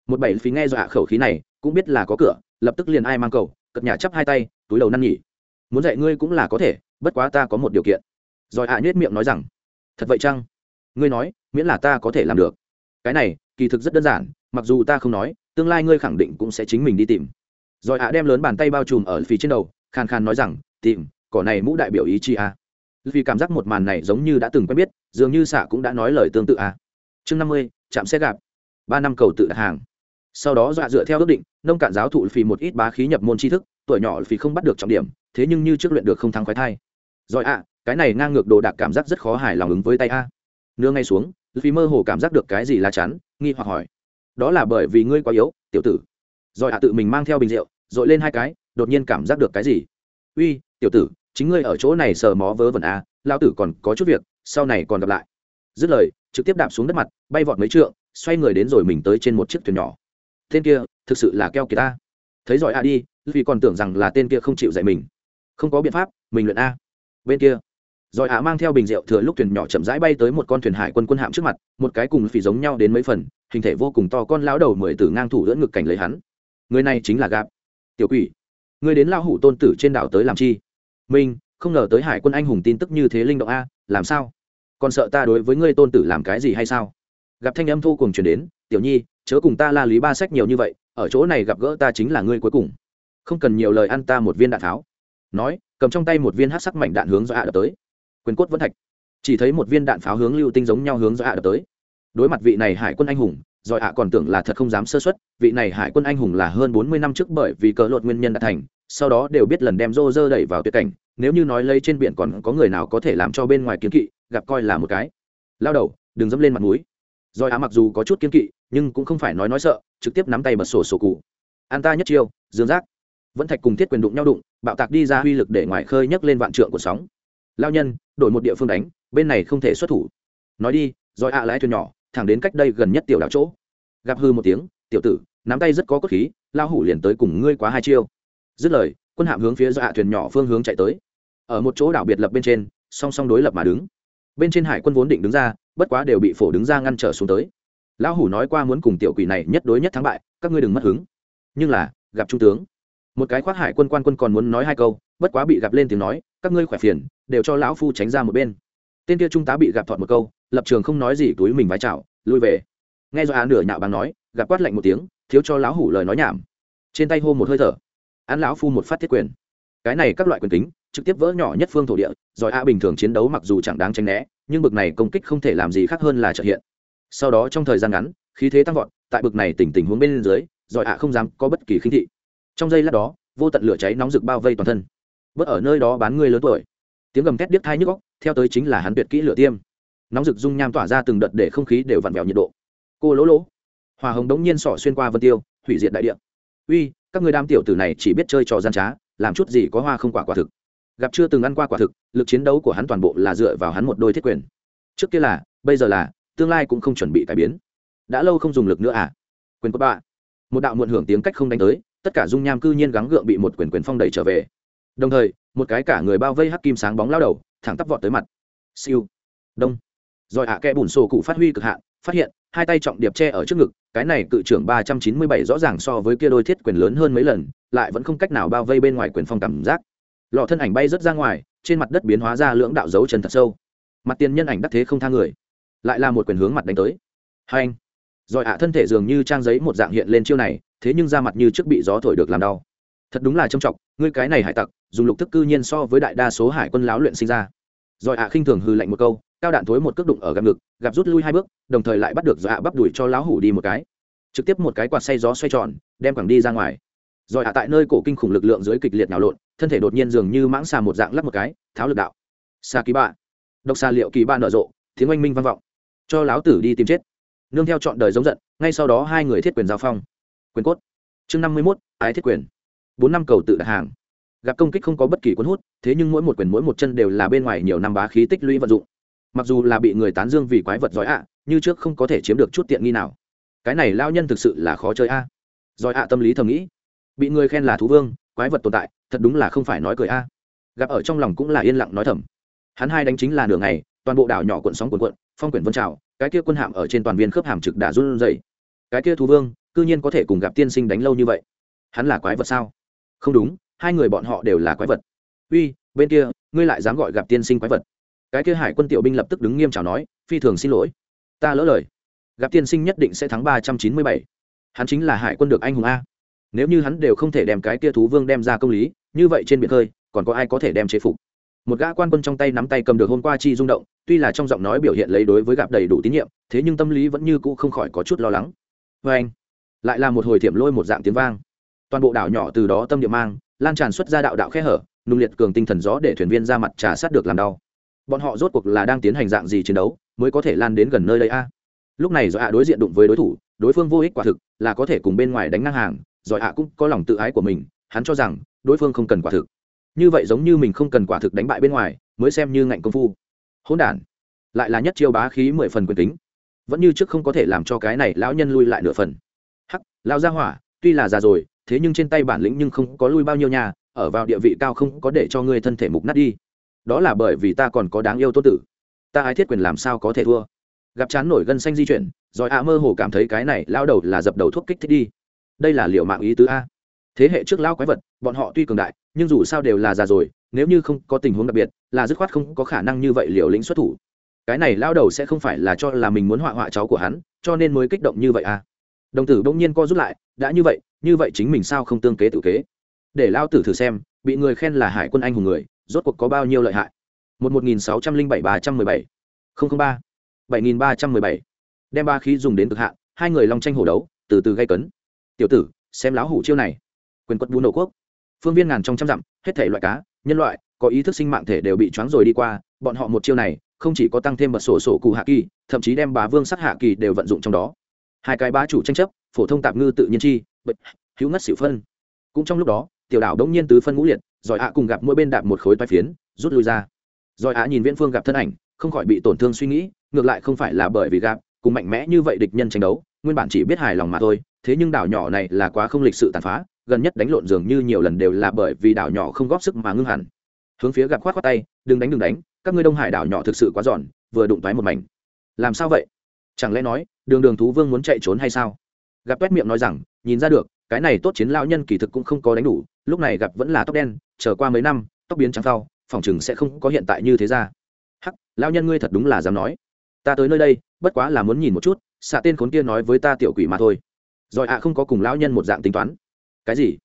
một bảy phí nghe dọa khẩu khí này, cũng biết là có cửa, lập tức liền ai mang cầu, cật nhà chắp hai tay, túi đầu năn nhỉ muốn dạy ngươi cũng là có thể, bất quá ta có một điều kiện rồi ạ à nhếch miệng nói rằng, thật vậy chăng ngươi nói, miễn là ta có thể làm được cái này, kỳ thực rất đơn giản, mặc dù ta không nói, tương lai ngươi khẳng định cũng sẽ chính mình đi tìm rồi ạ đem lớn bàn tay bao trùm ở phía trên đầu, khàn khàn nói rằng, tìm, cỏ này mũ đại biểu ý chi à? vì cảm giác một màn này giống như đã từng quen biết, dường như xạ cũng đã nói lời tương tự à. chương năm mươi chạm xe gặp ba năm cầu tự đặt hàng. Sau đó dọa dựa theo ước định, nông cạn giáo thụ phì một ít bá khí nhập môn tri thức, tuổi nhỏ phì không bắt được trọng điểm, thế nhưng như trước luyện được không thắng khoái thai. Rồi ạ, cái này ngang ngược đồ đạc cảm giác rất khó hài lòng ứng với tay a. Nương ngay xuống, phì mơ hồ cảm giác được cái gì lá chắn nghi hoặc hỏi. Đó là bởi vì ngươi quá yếu, tiểu tử. Rồi ạ tự mình mang theo bình rượu dội lên hai cái, đột nhiên cảm giác được cái gì? Uy, tiểu tử, chính ngươi ở chỗ này sờ mó vớ vẩn a lao tử còn có chút việc, sau này còn gặp lại. Dứt lời trực tiếp đạp xuống đất mặt, bay vọt mấy trượng, xoay người đến rồi mình tới trên một chiếc thuyền nhỏ. Tên kia, thực sự là keo kỳ ta. Thấy giỏi a đi, vì còn tưởng rằng là tên kia không chịu dạy mình. Không có biện pháp, mình luyện a. Bên kia, giỏi a mang theo bình rượu thừa lúc thuyền nhỏ chậm rãi bay tới một con thuyền hải quân quân hạm trước mặt, một cái cùng phì giống nhau đến mấy phần, hình thể vô cùng to, con lão đầu mười tử ngang thủ đỡ ngực cảnh lấy hắn. Người này chính là gạp. Tiểu quỷ, người đến lao hủ tôn tử trên đảo tới làm chi? Mình, không ngờ tới hải quân anh hùng tin tức như thế linh động a, làm sao? Còn sợ ta đối với ngươi tôn tử làm cái gì hay sao? Gặp thanh âm thu cùng chuyển đến, tiểu nhi, chớ cùng ta la lý ba sách nhiều như vậy, ở chỗ này gặp gỡ ta chính là ngươi cuối cùng. Không cần nhiều lời ăn ta một viên đạn tháo. Nói, cầm trong tay một viên hát sắc mảnh đạn hướng do ạ đập tới. Quyền cốt vẫn thạch. Chỉ thấy một viên đạn pháo hướng lưu tinh giống nhau hướng do ạ đập tới. Đối mặt vị này hải quân anh hùng do ạ còn tưởng là thật không dám sơ xuất vị này hải quân anh hùng là hơn bốn mươi năm trước bởi vì cờ lột nguyên nhân đã thành, sau đó đều biết lần đem rô rơ đẩy vào tuyệt cảnh nếu như nói lấy trên biển còn có người nào có thể làm cho bên ngoài kiến kỵ, gặp coi là một cái. Lao đầu, đừng dẫm lên mặt mũi. Rồi á mặc dù có chút kiến kỵ, nhưng cũng không phải nói nói sợ, trực tiếp nắm tay bật sổ sổ cụ. An ta nhất chiêu, dương giác. Vẫn thạch cùng thiết quyền đụng nhau đụng, bạo tạc đi ra uy lực để ngoài khơi nhấc lên vạn trượng của sóng. Lao nhân, đổi một địa phương đánh, bên này không thể xuất thủ. Nói đi, rồi ạ lái thuyền nhỏ, thẳng đến cách đây gần nhất tiểu đảo chỗ. Gặp hư một tiếng, tiểu tử, nắm tay rất có cốt khí, lao hủ liền tới cùng ngươi quá hai chiêu. Dứt lời, quân hạm hướng phía do hạ thuyền nhỏ phương hướng chạy tới ở một chỗ đảo biệt lập bên trên, song song đối lập mà đứng. Bên trên hải quân vốn định đứng ra, bất quá đều bị phổ đứng ra ngăn trở xuống tới. Lão hủ nói qua muốn cùng tiểu quỷ này nhất đối nhất thắng bại, các ngươi đừng mất hứng. Nhưng là, gặp trung tướng. Một cái khoác hải quân quan quân còn muốn nói hai câu, bất quá bị gặp lên tiếng nói, các ngươi khỏe phiền, đều cho lão phu tránh ra một bên. Tên kia trung tá bị gặp thọt một câu, lập trường không nói gì, túi mình vái chào, lui về. Nghe do á nửa nhạo bằng nói, gặp quát lạnh một tiếng, thiếu cho lão hủ lời nói nhảm. Trên tay hô một hơi thở. Án lão phu một phát thiết quyền. Cái này các loại quyền kính trực tiếp vỡ nhỏ nhất phương thổ địa, rồi a bình thường chiến đấu mặc dù chẳng đáng tránh né, nhưng bực này công kích không thể làm gì khác hơn là trợ hiện. Sau đó trong thời gian ngắn, khí thế tăng vọt, tại bực này tỉnh tình huống bên dưới, rồi a không dám có bất kỳ khinh thị. Trong giây lát đó, vô tận lửa cháy nóng rực bao vây toàn thân. Bớt ở nơi đó bán người lớn tuổi. Tiếng gầm thét điếc thai nhức góc theo tới chính là hắn tuyệt kỹ lửa tiêm. Nóng rực dung nham tỏa ra từng đợt để không khí đều vặn vẹo nhiệt độ. Cô lỗ lỗ. Hòa hồng đống nhiên sỏ xuyên qua vân tiêu, hủy diệt đại địa. Uy, các người đam tiểu tử này chỉ biết chơi trò gian trá, làm chút gì có hoa không quả quả thực gặp chưa từng ăn qua quả thực, lực chiến đấu của hắn toàn bộ là dựa vào hắn một đôi thiết quyền. Trước kia là, bây giờ là, tương lai cũng không chuẩn bị cải biến. Đã lâu không dùng lực nữa à? Quyền quất bạ. Một đạo muộn hưởng tiếng cách không đánh tới, tất cả dung nham cư nhiên gắng gượng bị một quyền quyền phong đẩy trở về. Đồng thời, một cái cả người bao vây hắc kim sáng bóng lao đầu, thẳng tắp vọt tới mặt. Siêu. Đông. Rồi ạ à kẽ bùn sổ cụ phát huy cực hạn, phát hiện, hai tay trọng điệp che ở trước ngực, cái này cự trưởng ba trăm chín mươi bảy rõ ràng so với kia đôi thiết quyền lớn hơn mấy lần, lại vẫn không cách nào bao vây bên ngoài quyền phong cảm giác lọ thân ảnh bay rớt ra ngoài, trên mặt đất biến hóa ra lưỡng đạo dấu chân thật sâu. Mặt tiền nhân ảnh đắc thế không tha người, lại là một quyền hướng mặt đánh tới. Hai anh, rồi ạ, thân thể dường như trang giấy một dạng hiện lên chiêu này, thế nhưng da mặt như trước bị gió thổi được làm đau. Thật đúng là trông trọng ngươi cái này hải tặc, dùng lục thức cư nhiên so với đại đa số hải quân láo luyện sinh ra. Rồi ạ khinh thường hư lạnh một câu, cao đạn thối một cước đụng ở gặp ngực gặp rút lui hai bước, đồng thời lại bắt được dọa bắp đuổi cho láo hủ đi một cái. Trực tiếp một cái quạt say gió xoay tròn, đem quẳng đi ra ngoài. Rồi ạ, tại nơi cổ kinh khủng lực lượng dưới kịch liệt nào lộn thân thể đột nhiên dường như mãng xà một dạng lắp một cái, tháo lực đạo. Xà kỳ bạ. Độc xà liệu kỳ bạ nở rộ, tiếng oanh minh vang vọng. Cho láo tử đi tìm chết. Nương theo chọn đời giống giận, ngay sau đó hai người thiết quyền giao phong. Quyền cốt. Chương năm mươi mốt, ái thiết quyền. Bốn năm cầu tự đặt hàng. Gặp công kích không có bất kỳ cuốn hút, thế nhưng mỗi một quyền mỗi một chân đều là bên ngoài nhiều năm bá khí tích lũy vận dụng. Mặc dù là bị người tán dương vì quái vật giỏi ạ, như trước không có thể chiếm được chút tiện nghi nào. Cái này lao nhân thực sự là khó chơi a. À. giỏi ạ tâm lý thầm nghĩ. Bị người khen là thú vương quái vật tồn tại, thật đúng là không phải nói cười a. Gặp ở trong lòng cũng là yên lặng nói thầm. Hắn hai đánh chính là nửa ngày, toàn bộ đảo nhỏ cuộn sóng cuộn cuộn, phong quyển vân trào, cái kia quân hạm ở trên toàn viên khớp hàm trực đã run rẩy. Cái kia thú vương, cư nhiên có thể cùng gặp tiên sinh đánh lâu như vậy. Hắn là quái vật sao? Không đúng, hai người bọn họ đều là quái vật. Uy, bên kia, ngươi lại dám gọi gặp tiên sinh quái vật. Cái kia hải quân tiểu binh lập tức đứng nghiêm chào nói, phi thường xin lỗi, ta lỡ lời. Gặp tiên sinh nhất định sẽ thắng ba trăm chín mươi bảy. Hắn chính là hải quân được anh hùng a nếu như hắn đều không thể đem cái kia thú vương đem ra công lý, như vậy trên biển khơi, còn có ai có thể đem chế phục? Một gã quan quân trong tay nắm tay cầm được hôm qua chi rung động, tuy là trong giọng nói biểu hiện lấy đối với gặp đầy đủ tín nhiệm, thế nhưng tâm lý vẫn như cũ không khỏi có chút lo lắng. Vê anh, lại là một hồi thiểm lôi một dạng tiếng vang. Toàn bộ đảo nhỏ từ đó tâm địa mang, lan tràn xuất ra đạo đạo khe hở, nung liệt cường tinh thần gió để thuyền viên ra mặt trà sát được làm đau. Bọn họ rốt cuộc là đang tiến hành dạng gì chiến đấu, mới có thể lan đến gần nơi đây a? Lúc này do ạ đối diện đụng với đối thủ, đối phương vô ích quả thực, là có thể cùng bên ngoài đánh ngang hàng giỏi ạ cũng có lòng tự ái của mình, hắn cho rằng, đối phương không cần quả thực. Như vậy giống như mình không cần quả thực đánh bại bên ngoài, mới xem như ngạnh công phu. Hỗn đản. Lại là nhất chiêu bá khí mười phần quyền tính. Vẫn như trước không có thể làm cho cái này lão nhân lui lại nửa phần. Hắc lao ra hỏa, tuy là già rồi, thế nhưng trên tay bản lĩnh nhưng không có lui bao nhiêu nhà ở vào địa vị cao không có để cho ngươi thân thể mục nát đi. Đó là bởi vì ta còn có đáng yêu tốt tử. Ta ái thiết quyền làm sao có thể thua? Gặp chán nổi gân xanh di chuyển rồi ạ mơ hồ cảm thấy cái này lao đầu là dập đầu thuốc kích thích đi đây là liệu mạng ý tứ a. Thế hệ trước lao quái vật, bọn họ tuy cường đại, nhưng dù sao đều là già rồi, nếu như không có tình huống đặc biệt, là dứt khoát không có khả năng như vậy liều lĩnh xuất thủ. Cái này lao đầu sẽ không phải là cho là mình muốn họa họa cháu của hắn, cho nên mới kích động như vậy à đồng tử bỗng nhiên co rút lại, đã như vậy như vậy chính mình sao không tương kế tự kế? Để lao tử thử xem, bị người khen là hải quân anh hùng người, rốt cuộc có bao nhiêu lợi hại? Một một nghìn sáu trăm linh bảy ba trăm mười bảy, không không ba, bảy nghìn ba trăm mười bảy. Đem ba khí dùng đến cực hạn, hai người long tranh hổ đấu, từ từ gây cấn tiểu tử, xem láo hủ chiêu này. Quyền quất bú nổ quốc. Phương viên ngàn trong trăm dặm, hết thể loại cá, nhân loại, có ý thức sinh mạng thể đều bị choáng rồi đi qua, bọn họ một chiêu này, không chỉ có tăng thêm bật sổ sổ cụ hạ kỳ, thậm chí đem bá vương sắc hạ kỳ đều vận dụng trong đó. Hai cái bá chủ tranh chấp, phổ thông tạp ngư tự nhiên chi bật hữu ngất xỉu phân. Cũng trong lúc đó, tiểu đảo đống nhiên tứ phân ngũ liệt, giỏi ạ cùng gặp mỗi bên đạp một khối toai phiến, rút lui ra. Giỏi ạ nhìn viễn phương gặp thân ảnh, không khỏi bị tổn thương suy nghĩ, ngược lại không phải là bởi vì gặp, cùng mạnh mẽ như vậy địch nhân tranh đấu, nguyên bản chỉ biết hài lòng mà thôi thế nhưng đảo nhỏ này là quá không lịch sự tàn phá, gần nhất đánh lộn dường như nhiều lần đều là bởi vì đảo nhỏ không góp sức mà ngưng hẳn. Hướng phía gặp khoát khoát tay, đừng đánh đừng đánh, các ngươi đông hải đảo nhỏ thực sự quá giòn, vừa đụng toái một mảnh. Làm sao vậy? Chẳng lẽ nói, đường đường thú vương muốn chạy trốn hay sao? Gặp quét miệng nói rằng, nhìn ra được, cái này tốt chiến lão nhân kỳ thực cũng không có đánh đủ, lúc này gặp vẫn là tóc đen trở qua mấy năm, tóc biến trắng sau phòng chừng sẽ không có hiện tại như thế ra. Hắc, lão nhân ngươi thật đúng là dám nói. Ta tới nơi đây, bất quá là muốn nhìn một chút, xạ tên khốn kia nói với ta tiểu quỷ mà thôi rồi ạ, không có cùng lão nhân một dạng tính toán. Cái gì?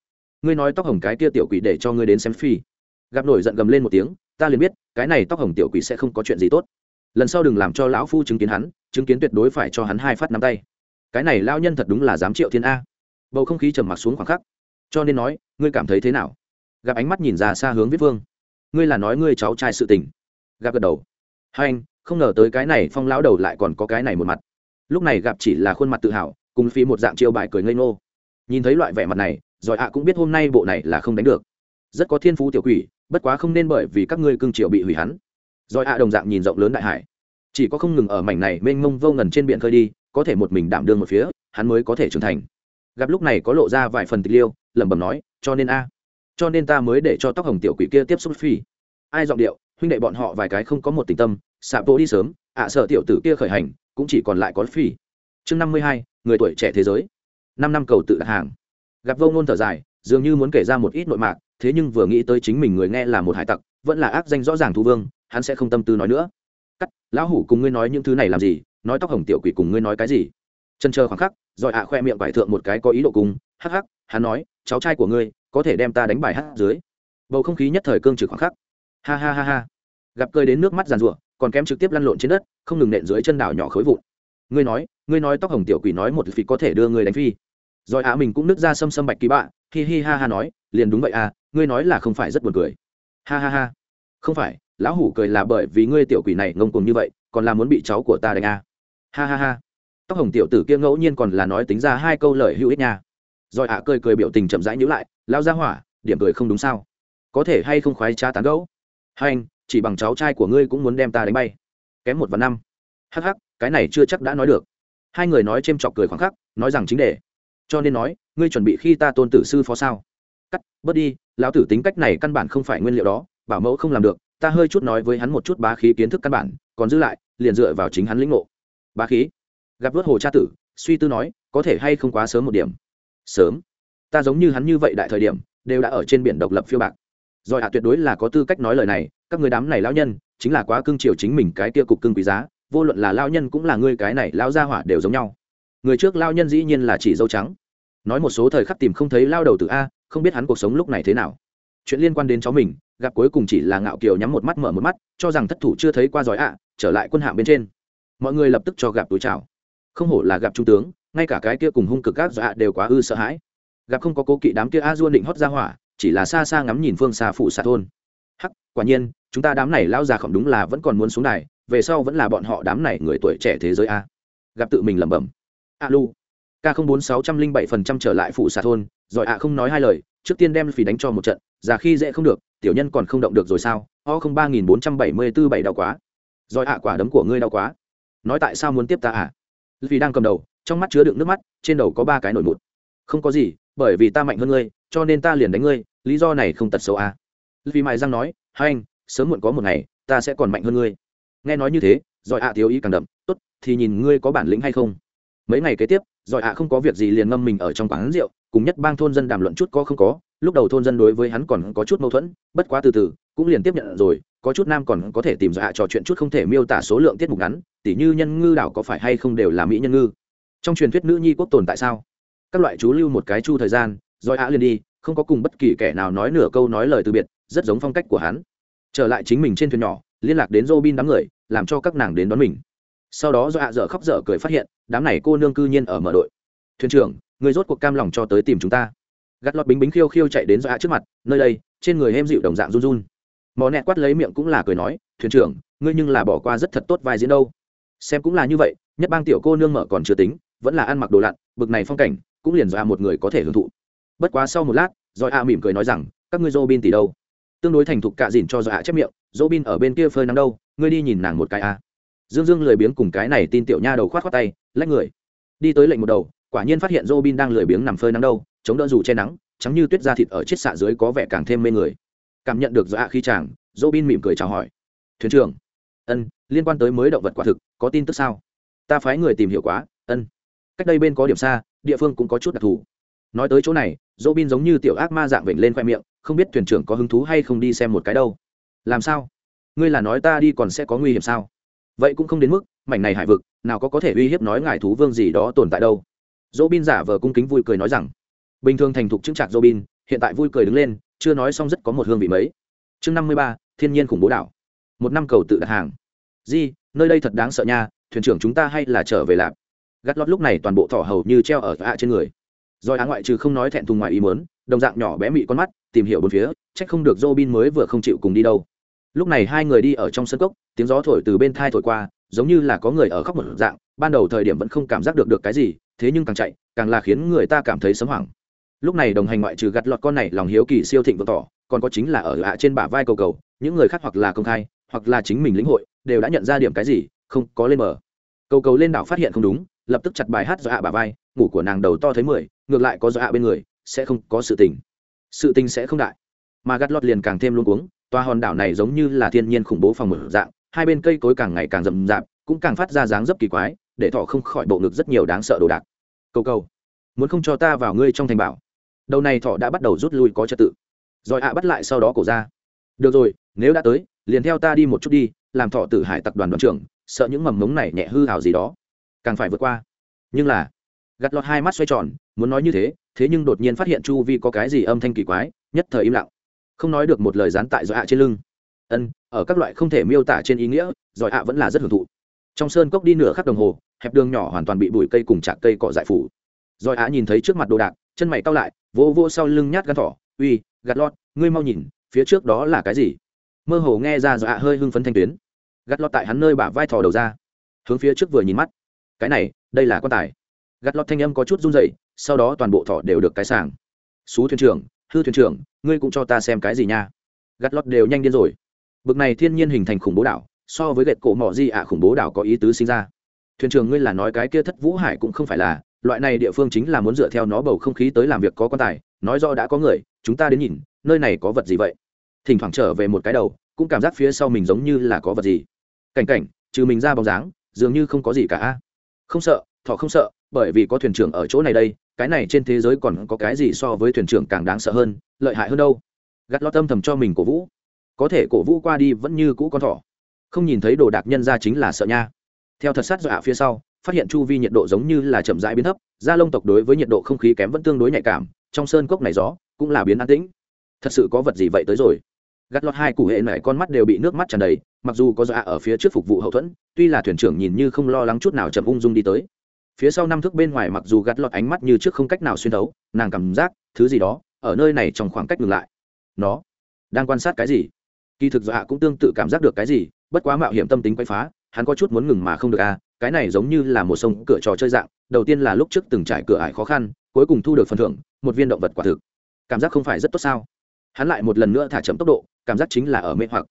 Ngươi nói tóc hồng cái kia tiểu quỷ để cho ngươi đến xem phi. Gặp nổi giận gầm lên một tiếng, ta liền biết, cái này tóc hồng tiểu quỷ sẽ không có chuyện gì tốt. Lần sau đừng làm cho lão phu chứng kiến hắn, chứng kiến tuyệt đối phải cho hắn hai phát nắm tay. Cái này lão nhân thật đúng là dám triệu thiên a. Bầu không khí trầm mặc xuống khoảng khắc. Cho nên nói, ngươi cảm thấy thế nào? Gặp ánh mắt nhìn ra xa hướng viết vương. Ngươi là nói ngươi cháu trai sự tình. Gặp gật đầu. Hai anh, không ngờ tới cái này phong lão đầu lại còn có cái này một mặt. Lúc này gặp chỉ là khuôn mặt tự hào cùng phi một dạng chiêu bài cười ngây ngô. Nhìn thấy loại vẻ mặt này, giỏi ạ cũng biết hôm nay bộ này là không đánh được. Rất có thiên phú tiểu quỷ, bất quá không nên bởi vì các ngươi cưng triệu bị hủy hắn. Giỏi ạ đồng dạng nhìn rộng lớn đại hải. Chỉ có không ngừng ở mảnh này mênh mông vô ngần trên biển khơi đi, có thể một mình đảm đương một phía, hắn mới có thể trưởng thành. Gặp lúc này có lộ ra vài phần tịch liêu, lẩm bẩm nói, cho nên a, cho nên ta mới để cho tóc hồng tiểu quỷ kia tiếp xúc phi. Ai giọng điệu, huynh đệ bọn họ vài cái không có một tình tâm xạ bộ đi sớm, ạ sợ tiểu tử kia khởi hành, cũng chỉ còn lại có phi chương năm mươi hai, người tuổi trẻ thế giới. Năm năm cầu tự đặt hàng. Gặp vô ngôn thở dài, dường như muốn kể ra một ít nội mạc, thế nhưng vừa nghĩ tới chính mình người nghe là một hải tặc, vẫn là ác danh rõ ràng thú vương, hắn sẽ không tâm tư nói nữa. Cắt, lão hủ cùng ngươi nói những thứ này làm gì? Nói tóc hồng tiểu quỷ cùng ngươi nói cái gì? Chân chờ khoảng khắc, rồi ạ khoe miệng vải thượng một cái có ý độ cùng, hắc hắc, hắn nói, cháu trai của ngươi, có thể đem ta đánh bài hát dưới. Bầu không khí nhất thời cương trực khoảng khắc. Ha ha ha ha. Gặp cơi đến nước mắt giàn rủa, còn kém trực tiếp lăn lộn trên đất, không ngừng nện dưới chân đảo nhỏ khối vụn ngươi nói ngươi nói tóc hồng tiểu quỷ nói một phi có thể đưa ngươi đánh phi. Rồi ạ mình cũng nứt ra xâm xâm bạch kỳ bạ, hi hi ha ha nói, liền đúng vậy à ngươi nói là không phải rất buồn cười. Ha ha ha. Không phải, lão hủ cười là bởi vì ngươi tiểu quỷ này ngông cuồng như vậy, còn là muốn bị cháu của ta đánh à. ha ha ha. Tóc hồng tiểu tử kia ngẫu nhiên còn là nói tính ra hai câu lời hữu ích nha. Rồi ạ cười cười biểu tình chậm rãi nhữ lại, lao ra hỏa, điểm cười không đúng sao? Có thể hay không khoái cha tán gẫu? Hay anh chỉ bằng cháu trai của ngươi cũng muốn đem ta đánh bay. Kém một và năm. Hắc hắc cái này chưa chắc đã nói được. Hai người nói c h ê m chọc cười khoảng khắc, nói rằng chính đề. Cho nên nói, ngươi chuẩn bị khi ta tôn tử sư phó sao? Cắt, bớt đi, lão tử tính cách này căn bản không phải nguyên liệu đó, bảo mẫu không làm được, ta hơi chút nói với hắn một chút bá khí kiến thức căn bản, còn giữ lại, liền dựa vào chính hắn lĩnh ngộ. Bá khí? Gặp vớt hồ cha tử, suy tư nói, có thể hay không quá sớm một điểm? Sớm? Ta giống như hắn như vậy đại thời điểm, đều đã ở trên biển độc lập phiêu bạc. Rồi hạ tuyệt đối là có tư cách nói lời này, các người đám này lão nhân, chính là quá cưng chiều chính mình cái tia cục cưng quý giá vô luận là lao nhân cũng là ngươi cái này lao gia hỏa đều giống nhau. Người trước lao nhân dĩ nhiên là chỉ dâu trắng. Nói một số thời khắc tìm không thấy lao đầu từ a, không biết hắn cuộc sống lúc này thế nào. Chuyện liên quan đến cháu mình, gặp cuối cùng chỉ là ngạo kiều nhắm một mắt mở một mắt, cho rằng thất thủ chưa thấy qua giỏi ạ trở lại quân hạng bên trên. Mọi người lập tức cho gặp túi chào. Không hổ là gặp trung tướng, ngay cả cái kia cùng hung cực các dọa đều quá ư sợ hãi. Gặp không có cố kỵ đám kia a duôn định hót ra hỏa, chỉ là xa xa ngắm nhìn phương xa phụ xạ thôn. Hắc, quả nhiên, chúng ta đám này lao già khổng đúng là vẫn còn muốn xuống này về sau vẫn là bọn họ đám này người tuổi trẻ thế giới a. Gặp tự mình lẩm bẩm. A lu. K bốn sáu trăm linh bảy phần trăm trở lại phụ xà thôn, rồi ạ không nói hai lời, trước tiên đem phì đánh cho một trận, già khi dễ không được, tiểu nhân còn không động được rồi sao? O không ba nghìn bốn trăm bảy mươi tư bảy đau quá. Rồi ạ quả đấm của ngươi đau quá. Nói tại sao muốn tiếp ta à? Vì đang cầm đầu, trong mắt chứa đựng nước mắt, trên đầu có ba cái nổi mụt không có gì, bởi vì ta mạnh hơn ngươi, cho nên ta liền đánh ngươi, lý do này không tật xấu à vì mài răng nói, hai anh, sớm muộn có một ngày, ta sẽ còn mạnh hơn ngươi nghe nói như thế, giỏi ạ thiếu ý càng đậm, tốt, thì nhìn ngươi có bản lĩnh hay không? Mấy ngày kế tiếp, giỏi ạ không có việc gì liền ngâm mình ở trong quán rượu, cùng nhất bang thôn dân đàm luận chút có không có. Lúc đầu thôn dân đối với hắn còn có chút mâu thuẫn, bất quá từ từ, cũng liền tiếp nhận rồi, có chút nam còn có thể tìm ra trò chuyện chút không thể miêu tả số lượng tiết mục ngắn, tỉ như nhân ngư đảo có phải hay không đều là mỹ nhân ngư? Trong truyền thuyết nữ nhi quốc tồn tại sao? Các loại chú lưu một cái chu thời gian rồi ạ liền đi, không có cùng bất kỳ kẻ nào nói nửa câu nói lời từ biệt, rất giống phong cách của hắn. Trở lại chính mình trên thuyền nhỏ, liên lạc đến Robin đám người làm cho các nàng đến đón mình. Sau đó do ạ dở khóc dở cười phát hiện, đám này cô nương cư nhiên ở mở đội. Thuyền trưởng, người rốt cuộc cam lòng cho tới tìm chúng ta. Gắt lọt bính bính khiêu khiêu chạy đến do ạ trước mặt, nơi đây, trên người hêm dịu đồng dạng run run. Mò nẹ quát lấy miệng cũng là cười nói, thuyền trưởng, ngươi nhưng là bỏ qua rất thật tốt vai diễn đâu. Xem cũng là như vậy, nhất bang tiểu cô nương mở còn chưa tính, vẫn là ăn mặc đồ lặn, bực này phong cảnh, cũng liền do một người có thể hưởng thụ. Bất quá sau một lát do a mỉm cười nói rằng, các ngươi Robin tỷ đâu? Tương đối thành thục cạ dìn cho dọa chép miệng dô bin ở bên kia phơi nắng đâu? Ngươi đi nhìn nàng một cái a dương dương lười biếng cùng cái này tin tiểu nha đầu khoát khoát tay, lách người. Đi tới lệnh một đầu, quả nhiên phát hiện dỗ bin đang lười biếng nằm phơi nắng đâu, chống đỡ dù che nắng, trắng như tuyết da thịt ở chiếc xạ dưới có vẻ càng thêm mê người. Cảm nhận được dọa khi chàng dỗ bin mỉm cười chào hỏi. Thuyền trưởng. Ân, liên quan tới mới động vật quả thực, có tin tức sao? Ta phái người tìm hiểu quá, ân. Cách đây bên có điểm xa, địa phương cũng có chút đặc thù. Nói tới chỗ này dỗ bin giống như tiểu ác ma dạng vểnh lên khoe miệng, không biết thuyền trưởng có hứng thú hay không đi xem một cái đâu. Làm sao? Ngươi là nói ta đi còn sẽ có nguy hiểm sao? Vậy cũng không đến mức, mảnh này hải vực, nào có có thể uy hiếp nói ngài thú vương gì đó tồn tại đâu. Dỗ bin giả vờ cung kính vui cười nói rằng, bình thường thành thục chứng trạc dỗ bin hiện tại vui cười đứng lên, chưa nói xong rất có một hương vị mấy. Chương năm mươi ba, thiên nhiên khủng bố đảo. Một năm cầu tự đặt hàng. Di, nơi đây thật đáng sợ nha, thuyền trưởng chúng ta hay là trở về lạp gắt lót lúc này toàn bộ thỏ hầu như treo ở ạ trên người. Rồi á ngoại trừ không nói thẹn thùng ngoài ý mớn đồng dạng nhỏ bé mị con mắt, tìm hiểu bốn phía trách không được Robin mới vừa không chịu cùng đi đâu lúc này hai người đi ở trong sân cốc, tiếng gió thổi từ bên thai thổi qua, giống như là có người ở khóc một dạng, ban đầu thời điểm vẫn không cảm giác được được cái gì, thế nhưng càng chạy, càng là khiến người ta cảm thấy sấm hoảng. Lúc này đồng hành ngoại trừ gặt lọt con này lòng hiếu kỳ siêu thịnh vượng tỏ, còn có chính là ở hạ trên bả vai cầu cầu, những người khác hoặc là công khai, hoặc là chính mình lĩnh hội, đều đã nhận ra điểm cái gì, không có lên mở cầu cầu lên đảo phát hiện không đúng, lập tức chặt bài hát do ạ bả vai, ngủ của nàng đầu to thấy mười, ngược lại có do ạ bên người, sẽ không có sự tình. Sự tình sẽ không đại. Mà gắt lọt liền càng thêm luôn cuống toa hòn đảo này giống như là thiên nhiên khủng bố phòng mở dạng, hai bên cây cối càng ngày càng rậm rạp, cũng càng phát ra dáng dấp kỳ quái, để thọ không khỏi bộ ngực rất nhiều đáng sợ đồ đạc. Câu câu muốn không cho ta vào ngươi trong thành bảo. Đầu này thọ đã bắt đầu rút lui có trật tự. Rồi ạ bắt lại sau đó cổ ra. Được rồi, nếu đã tới, liền theo ta đi một chút đi, làm thọ tử hải tập đoàn đoàn trưởng, sợ những mầm mống này nhẹ hư hào gì đó. Càng phải vượt qua. Nhưng là gặt lọt hai mắt xoay tròn, muốn nói như thế thế nhưng đột nhiên phát hiện chu vi có cái gì âm thanh kỳ quái, nhất thời im lặng không nói được một lời dán tại giỏi ạ trên lưng. Ân, ở các loại không thể miêu tả trên ý nghĩa, giỏi ạ vẫn là rất hưởng thụ. Trong sơn cốc đi nửa khắc đồng hồ, hẹp đường nhỏ hoàn toàn bị bụi cây cùng chạc cây cọ dại phủ. Giỏi ạ nhìn thấy trước mặt đồ đạc, chân mày cao lại vô vô sau lưng nhát gắn thỏ, uy, gạt lọt, ngươi mau nhìn, phía trước đó là cái gì? Mơ hồ nghe ra giỏi ạ hơi hưng phấn thanh tuyến. Gạt lọt tại hắn nơi bả vai thò đầu ra, hướng phía trước vừa nhìn mắt. Cái này, đây là quan tài. Gạt lọt thanh âm có chút run rẩy, sau đó toàn bộ thỏ đều được cái sàng. Xú thuyền trưởng hư thuyền trưởng, ngươi cũng cho ta xem cái gì nha. Gắt lót đều nhanh điên rồi. Bực này thiên nhiên hình thành khủng bố đảo, so với gậy cổ mỏ di ạ khủng bố đảo có ý tứ sinh ra. Thuyền trưởng ngươi là nói cái kia thất vũ hải cũng không phải là, loại này địa phương chính là muốn dựa theo nó bầu không khí tới làm việc có quan tài, nói do đã có người, chúng ta đến nhìn, nơi này có vật gì vậy? Thỉnh thoảng trở về một cái đầu, cũng cảm giác phía sau mình giống như là có vật gì. Cảnh cảnh, trừ mình ra bóng dáng, dường như không có gì cả không sợ thọ không sợ, bởi vì có thuyền trưởng ở chỗ này đây, cái này trên thế giới còn có cái gì so với thuyền trưởng càng đáng sợ hơn, lợi hại hơn đâu. Gắt lo tâm thầm cho mình cổ vũ. Có thể cổ vũ qua đi vẫn như cũ con thỏ. Không nhìn thấy đồ đạc nhân ra chính là sợ nha. Theo thật sát dọa phía sau, phát hiện chu vi nhiệt độ giống như là chậm rãi biến thấp, da lông tộc đối với nhiệt độ không khí kém vẫn tương đối nhạy cảm, trong sơn cốc này gió cũng là biến an tĩnh. Thật sự có vật gì vậy tới rồi? Gắt lọt hai cụ hệ nảy con mắt đều bị nước mắt tràn đầy, mặc dù có dọa ở phía trước phục vụ hậu thuẫn, tuy là thuyền trưởng nhìn như không lo lắng chút nào chậm ung dung đi tới. Phía sau năm thước bên ngoài mặc dù gắt lọt ánh mắt như trước không cách nào xuyên thấu, nàng cảm giác thứ gì đó ở nơi này trong khoảng cách ngừng lại. Nó đang quan sát cái gì? Kỳ thực dọa cũng tương tự cảm giác được cái gì, bất quá mạo hiểm tâm tính quay phá, hắn có chút muốn ngừng mà không được à cái này giống như là một sông cửa trò chơi dạng, đầu tiên là lúc trước từng trải cửa ải khó khăn, cuối cùng thu được phần thưởng, một viên động vật quả thực. Cảm giác không phải rất tốt sao? Hắn lại một lần nữa thả chậm tốc độ cảm giác chính là ở mê hoặc.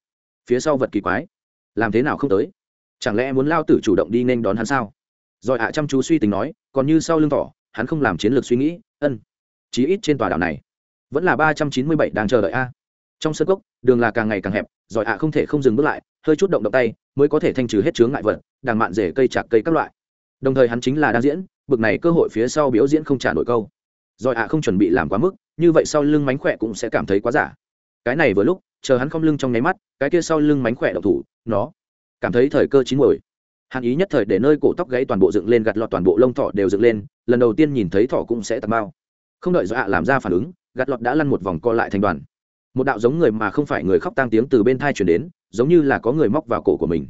Phía sau vật kỳ quái. Làm thế nào không tới? Chẳng lẽ muốn lao tử chủ động đi nên đón hắn sao? Rồi ạ chăm chú suy tính nói, còn như sau lưng tỏ, hắn không làm chiến lược suy nghĩ, ân. Chí ít trên tòa đảo này, vẫn là ba trăm chín mươi bảy đang chờ đợi a. Trong sân cốc, đường là càng ngày càng hẹp, rồi ạ không thể không dừng bước lại, hơi chút động động tay, mới có thể thanh trừ hết chướng ngại vật đàng mạn rể cây chạc cây các loại. Đồng thời hắn chính là đang diễn, bực này cơ hội phía sau biểu diễn không trả nổi câu. Rồi ạ không chuẩn bị làm quá mức, như vậy sau lưng mánh khỏe cũng sẽ cảm thấy quá giả. Cái này vừa lúc chờ hắn không lưng trong nháy mắt, cái kia sau lưng mánh khỏe đậu thủ, nó cảm thấy thời cơ chín muồi. Hắn ý nhất thời để nơi cổ tóc gãy toàn bộ dựng lên gạt lọt toàn bộ lông thỏ đều dựng lên, lần đầu tiên nhìn thấy thỏ cũng sẽ tạt bao không đợi do ạ làm ra phản ứng, gạt lọt đã lăn một vòng co lại thành đoàn. Một đạo giống người mà không phải người khóc tang tiếng từ bên thai chuyển đến, giống như là có người móc vào cổ của mình.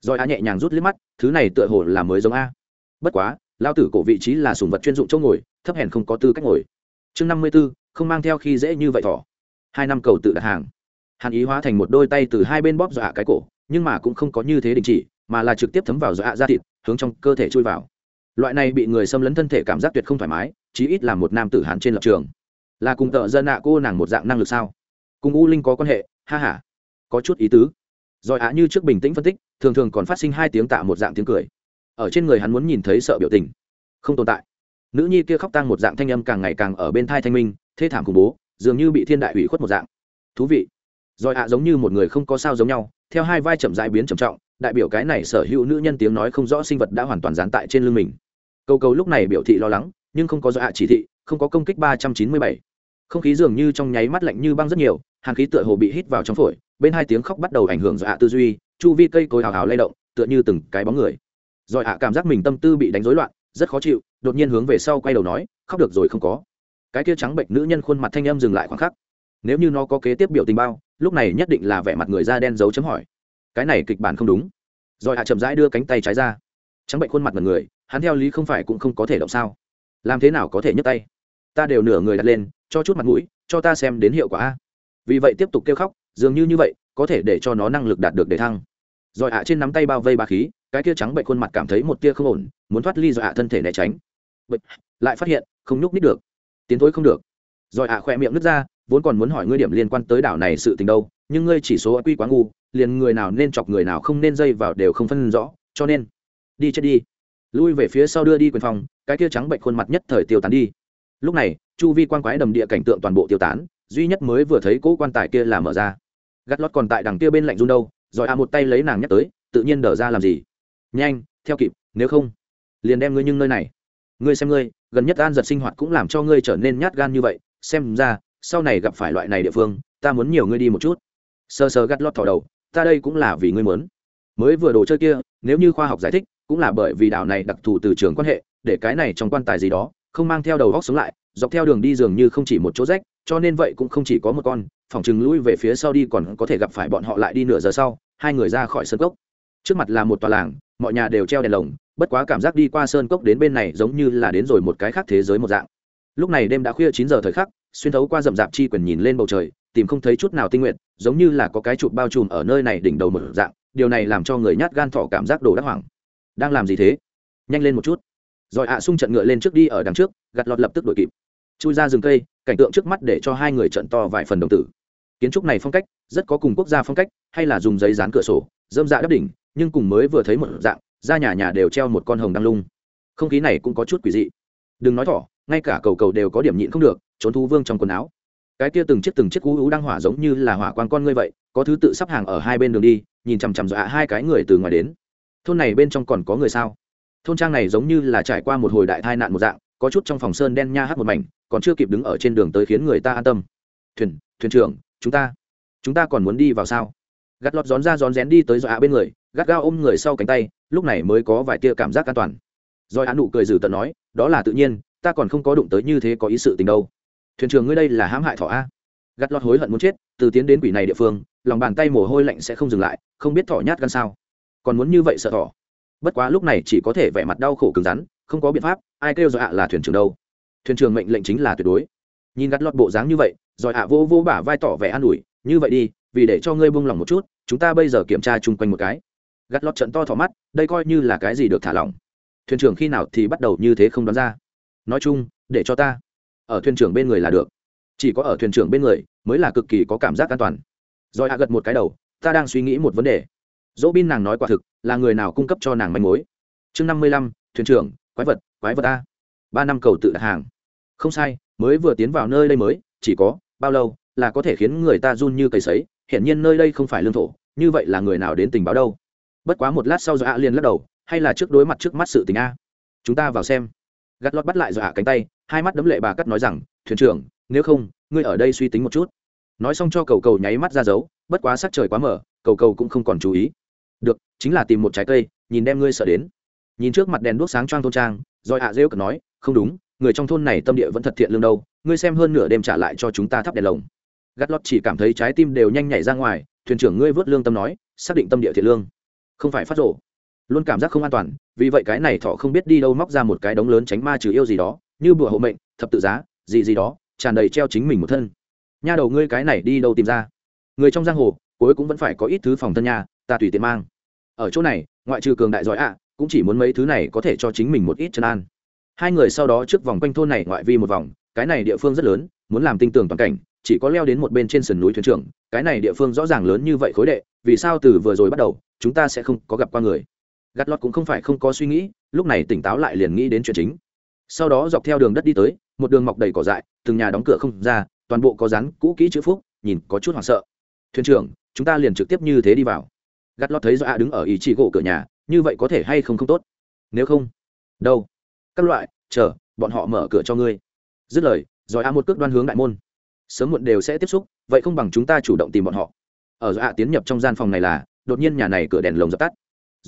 Rồi a nhẹ nhàng rút liếc mắt, thứ này tựa hồ là mới giống a. Bất quá, lao tử cổ vị trí là sùng vật chuyên dụng chỗ ngồi, thấp hèn không có tư cách ngồi. Chương năm mươi b ố không mang theo khi dễ như vậy thỏ. Hai năm cầu tự đặt hàng hàn ý hóa thành một đôi tay từ hai bên bóp dọa cái cổ, nhưng mà cũng không có như thế đình chỉ, mà là trực tiếp thấm vào dọa ra thịt, hướng trong cơ thể chui vào. Loại này bị người xâm lấn thân thể cảm giác tuyệt không thoải mái, chí ít là một nam tử hàn trên lập trường. Là cùng tợ dân ạ cô nàng một dạng năng lực sao? Cùng u linh có quan hệ, ha h a có chút ý tứ. Rồi ạ như trước bình tĩnh phân tích, thường thường còn phát sinh hai tiếng tạ một dạng tiếng cười. Ở trên người hắn muốn nhìn thấy sợ biểu tình. Không tồn tại. Nữ nhi kia khóc tang một dạng thanh âm càng ngày càng ở bên thai thanh minh, thê thảm khủng bố, dường như bị thiên đại ủy khuất một dạng. Thú vị rồi ạ, giống như một người không có sao giống nhau, theo hai vai chậm rãi biến trầm trọng, đại biểu cái này sở hữu nữ nhân tiếng nói không rõ sinh vật đã hoàn toàn dán tại trên lưng mình. Câu câu lúc này biểu thị lo lắng, nhưng không có do ạ chỉ thị, không có công kích ba trăm chín mươi bảy. Không khí dường như trong nháy mắt lạnh như băng rất nhiều, hàn khí tựa hồ bị hít vào trong phổi, bên hai tiếng khóc bắt đầu ảnh hưởng do ạ tư duy, chu vi cây cối hào hào lay động, tựa như từng cái bóng người. Rồi ạ cảm giác mình tâm tư bị đánh rối loạn, rất khó chịu, đột nhiên hướng về sau quay đầu nói, khóc được rồi không có. Cái kia trắng bệnh nữ nhân khuôn mặt thanh âm dừng lại khoảng khắc. Nếu như nó có kế tiếp biểu tình bao lúc này nhất định là vẻ mặt người da đen dấu chấm hỏi. Cái này kịch bản không đúng. Rồi hạ chậm rãi đưa cánh tay trái ra. Trắng bệnh khuôn mặt mật người hắn theo lý không phải cũng không có thể động sao. Làm thế nào có thể nhấc tay? Ta đều nửa người đặt lên cho chút mặt mũi cho ta xem đến hiệu quả a. Vì vậy tiếp tục kêu khóc dường như như vậy có thể để cho nó năng lực đạt được để thăng. Rồi hạ trên nắm tay bao vây ba khí cái kia trắng bệnh khuôn mặt cảm thấy một tia không ổn muốn thoát ly rồi hạ thân thể né tránh. Bậy, lại phát hiện không nhúc nít được. Tiến thối không được. Rồi hạ khỏe miệng nứt ra vốn còn muốn hỏi ngươi điểm liên quan tới đảo này sự tình đâu, nhưng ngươi chỉ số quy quá ngu, liền người nào nên chọc người nào không nên dây vào đều không phân rõ, cho nên, đi chết đi. Lui về phía sau đưa đi quyền phòng, cái kia trắng bệnh khuôn mặt nhất thời tiêu tán đi. Lúc này, chu vi quan quái đầm địa cảnh tượng toàn bộ tiêu tán, duy nhất mới vừa thấy cỗ quan tài kia là mở ra. Gắt lót còn tại đằng kia bên lạnh run đâu, rồi à một tay lấy nàng nhắc tới, tự nhiên đờ ra làm gì? Nhanh, theo kịp, nếu không, liền đem ngươi nhưng nơi này. Ngươi xem ngươi, gần nhất an giật sinh hoạt cũng làm cho ngươi trở nên nhát gan như vậy, xem ra sau này gặp phải loại này địa phương, ta muốn nhiều ngươi đi một chút. Sơ sơ gắt lót thỏ đầu, ta đây cũng là vì ngươi muốn. Mới vừa đồ chơi kia, nếu như khoa học giải thích, cũng là bởi vì đảo này đặc thù từ trường quan hệ, để cái này trong quan tài gì đó, không mang theo đầu góc xuống lại, dọc theo đường đi dường như không chỉ một chỗ rách, cho nên vậy cũng không chỉ có một con, phòng chừng lui về phía sau đi còn có thể gặp phải bọn họ lại đi nửa giờ sau, hai người ra khỏi sân cốc. Trước mặt là một tòa làng, mọi nhà đều treo đèn lồng, bất quá cảm giác đi qua sơn cốc đến bên này giống như là đến rồi một cái khác thế giới một dạng lúc này đêm đã khuya chín giờ thời khắc, xuyên thấu qua rậm rạp chi quyền nhìn lên bầu trời, tìm không thấy chút nào tinh nguyện, giống như là có cái chụp bao trùm ở nơi này đỉnh đầu một dạng, điều này làm cho người nhát gan thỏ cảm giác đồ đắc hoảng. Đang làm gì thế? Nhanh lên một chút. Rồi ạ sung trận ngựa lên trước đi ở đằng trước gặt lọt lập tức đuổi kịp. Chui ra rừng cây, cảnh tượng trước mắt để cho hai người trận to vài phần đồng tử. Kiến trúc này phong cách, rất có cùng quốc gia phong cách, hay là dùng giấy dán cửa sổ, dơm dạ đắp đỉnh, nhưng cùng mới vừa thấy một dạng ra nhà nhà đều treo một con hồng đăng lung. Không khí này cũng có chút quỷ dị. Đừng nói thỏ ngay cả cầu cầu đều có điểm nhịn không được, trốn thú vương trong quần áo. Cái kia từng chiếc từng chiếc cú ú đang hỏa giống như là hỏa quan con ngươi vậy, có thứ tự sắp hàng ở hai bên đường đi, nhìn chằm chằm dọa hai cái người từ ngoài đến. Thôn này bên trong còn có người sao? Thôn trang này giống như là trải qua một hồi đại tai nạn một dạng, có chút trong phòng sơn đen nha hát một mảnh, còn chưa kịp đứng ở trên đường tới khiến người ta an tâm. Thuyền thuyền trưởng, chúng ta chúng ta còn muốn đi vào sao? Gắt lọt rón ra rón rén đi tới dọa bên người, gắt gao ôm người sau cánh tay, lúc này mới có vài tia cảm giác an toàn. Rồi án nụ cười dử tận nói, đó là tự nhiên ta còn không có đụng tới như thế có ý sự tình đâu. Thuyền trưởng ngươi đây là hãm hại thỏ a. Gắt lọt hối hận muốn chết, từ tiến đến quỷ này địa phương, lòng bàn tay mồ hôi lạnh sẽ không dừng lại, không biết thỏ nhát gan sao. Còn muốn như vậy sợ thỏ? Bất quá lúc này chỉ có thể vẻ mặt đau khổ cứng rắn, không có biện pháp, ai kêu rồi ạ là thuyền trưởng đâu. Thuyền trưởng mệnh lệnh chính là tuyệt đối. Nhìn gắt lọt bộ dáng như vậy, rồi ạ vô vô bả vai tỏ vẻ an ủi, như vậy đi, vì để cho ngươi buông lòng một chút, chúng ta bây giờ kiểm tra chung quanh một cái. Gắt lót trận to thỏ mắt, đây coi như là cái gì được thả lỏng. Thuyền trưởng khi nào thì bắt đầu như thế không đoán ra nói chung, để cho ta ở thuyền trưởng bên người là được. Chỉ có ở thuyền trưởng bên người mới là cực kỳ có cảm giác an toàn. Rồi hạ gật một cái đầu, ta đang suy nghĩ một vấn đề. Dỗ bin nàng nói quả thực là người nào cung cấp cho nàng manh mối. Chương năm mươi lăm, thuyền trưởng, quái vật quái vật a. Ba năm cầu tự đặt hàng. Không sai, mới vừa tiến vào nơi đây mới, chỉ có bao lâu là có thể khiến người ta run như cầy sấy, hiển nhiên nơi đây không phải lương thổ, như vậy là người nào đến tình báo đâu. Bất quá một lát sau dọa liền lắc đầu, hay là trước đối mặt trước mắt sự tình a. Chúng ta vào xem gắt lót bắt lại dọa cánh tay, hai mắt đấm lệ bà cắt nói rằng, thuyền trưởng, nếu không, ngươi ở đây suy tính một chút. Nói xong cho cầu cầu nháy mắt ra dấu, bất quá sắc trời quá mở cầu cầu cũng không còn chú ý. Được, chính là tìm một trái cây, nhìn đem ngươi sợ đến. Nhìn trước mặt đèn đuốc sáng choang thôn trang, rồi ạ rêu cật nói, không đúng, người trong thôn này tâm địa vẫn thật thiện lương đâu, ngươi xem hơn nửa đêm trả lại cho chúng ta thắp đèn lồng. Gắt lót chỉ cảm thấy trái tim đều nhanh nhảy ra ngoài, thuyền trưởng ngươi vớt lương tâm nói, xác định tâm địa thiện lương. Không phải phát rổ luôn cảm giác không an toàn, vì vậy cái này thọ không biết đi đâu móc ra một cái đống lớn tránh ma trừ yêu gì đó, như bùa hộ mệnh, thập tự giá, gì gì đó, tràn đầy treo chính mình một thân. Nha đầu ngươi cái này đi đâu tìm ra? Người trong giang hồ, cuối cũng vẫn phải có ít thứ phòng thân nhà ta tùy tiện mang. Ở chỗ này, ngoại trừ cường đại giỏi ạ, cũng chỉ muốn mấy thứ này có thể cho chính mình một ít chân an. Hai người sau đó trước vòng quanh thôn này ngoại vi một vòng, cái này địa phương rất lớn, muốn làm tinh tường toàn cảnh, chỉ có leo đến một bên trên sườn núi thuyền trưởng, cái này địa phương rõ ràng lớn như vậy khối đệ, vì sao từ vừa rồi bắt đầu, chúng ta sẽ không có gặp qua người? Gắt lót cũng không phải không có suy nghĩ, lúc này tỉnh táo lại liền nghĩ đến chuyện chính. Sau đó dọc theo đường đất đi tới, một đường mọc đầy cỏ dại, từng nhà đóng cửa không ra, toàn bộ có rắn cũ kỹ chữ phúc, nhìn có chút hoảng sợ. Thuyền trưởng, chúng ta liền trực tiếp như thế đi vào. Gắt lót thấy do a đứng ở ý chỉ gỗ cửa nhà, như vậy có thể hay không không tốt? Nếu không, đâu? Các loại, chờ, bọn họ mở cửa cho ngươi. Dứt lời rồi a một cước đoan hướng đại môn. Sớm muộn đều sẽ tiếp xúc, vậy không bằng chúng ta chủ động tìm bọn họ. Ở do a tiến nhập trong gian phòng này là, đột nhiên nhà này cửa đèn lồng dập tắt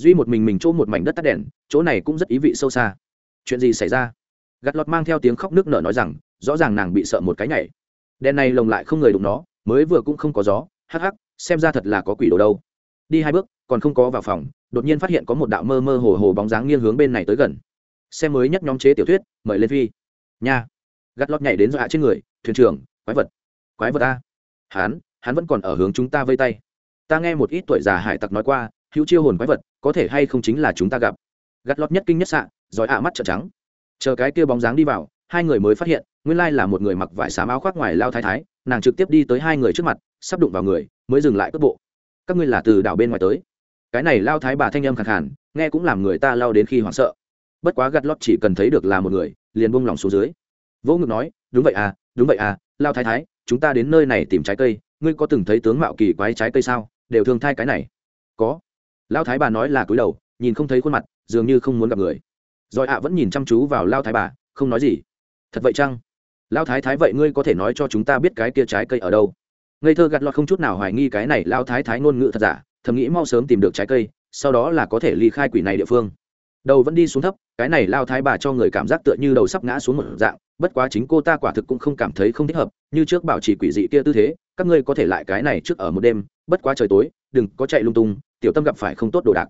duy một mình mình chỗ một mảnh đất tắt đèn, chỗ này cũng rất ý vị sâu xa. Chuyện gì xảy ra? Gặt lọt mang theo tiếng khóc nước nở nói rằng, rõ ràng nàng bị sợ một cái nhảy. Đèn này lồng lại không người đụng nó, mới vừa cũng không có gió, hắc hắc, xem ra thật là có quỷ đồ đâu. Đi hai bước, còn không có vào phòng, đột nhiên phát hiện có một đạo mơ mơ hồ hồ bóng dáng nghiêng hướng bên này tới gần. Xem mới nhất nhóm chế tiểu thuyết, mời lên phi. Nha. Gắt lót nhảy đến dọa trên người, thuyền trưởng, quái vật. Quái vật ta hắn hắn vẫn còn ở hướng chúng ta vây tay. Ta nghe một ít tuổi già hải tặc nói qua hữu chiêu hồn quái vật, có thể hay không chính là chúng ta gặp. Gắt lót nhất kinh nhất xạ, giỏi ạ mắt trợn trắng. Chờ cái kia bóng dáng đi vào, hai người mới phát hiện, nguyên lai là một người mặc vải xám áo khoác ngoài lao thái thái, nàng trực tiếp đi tới hai người trước mặt, sắp đụng vào người, mới dừng lại cất bộ. Các ngươi là từ đảo bên ngoài tới. Cái này lao thái bà thanh âm khẳng hẳn nghe cũng làm người ta lao đến khi hoảng sợ. Bất quá gắt lót chỉ cần thấy được là một người, liền buông lỏng xuống dưới. Vỗ ngực nói, đúng vậy à đúng vậy à lao thái thái, chúng ta đến nơi này tìm trái cây, ngươi có từng thấy tướng mạo kỳ quái trái cây sao? Đều thương thai cái này. Có lao thái bà nói là cúi đầu, nhìn không thấy khuôn mặt, dường như không muốn gặp người. Rồi ạ vẫn nhìn chăm chú vào lao thái bà, không nói gì. Thật vậy chăng? Lao thái thái vậy ngươi có thể nói cho chúng ta biết cái kia trái cây ở đâu? Ngây thơ gặt lọt không chút nào hoài nghi cái này lao thái thái ngôn ngữ thật giả, thầm nghĩ mau sớm tìm được trái cây, sau đó là có thể ly khai quỷ này địa phương. Đầu vẫn đi xuống thấp, cái này lao thái bà cho người cảm giác tựa như đầu sắp ngã xuống một dạng, bất quá chính cô ta quả thực cũng không cảm thấy không thích hợp, như trước bảo trì quỷ dị kia tư thế, các ngươi có thể lại cái này trước ở một đêm, bất quá trời tối, đừng có chạy lung tung tiểu tâm gặp phải không tốt đồ đạc.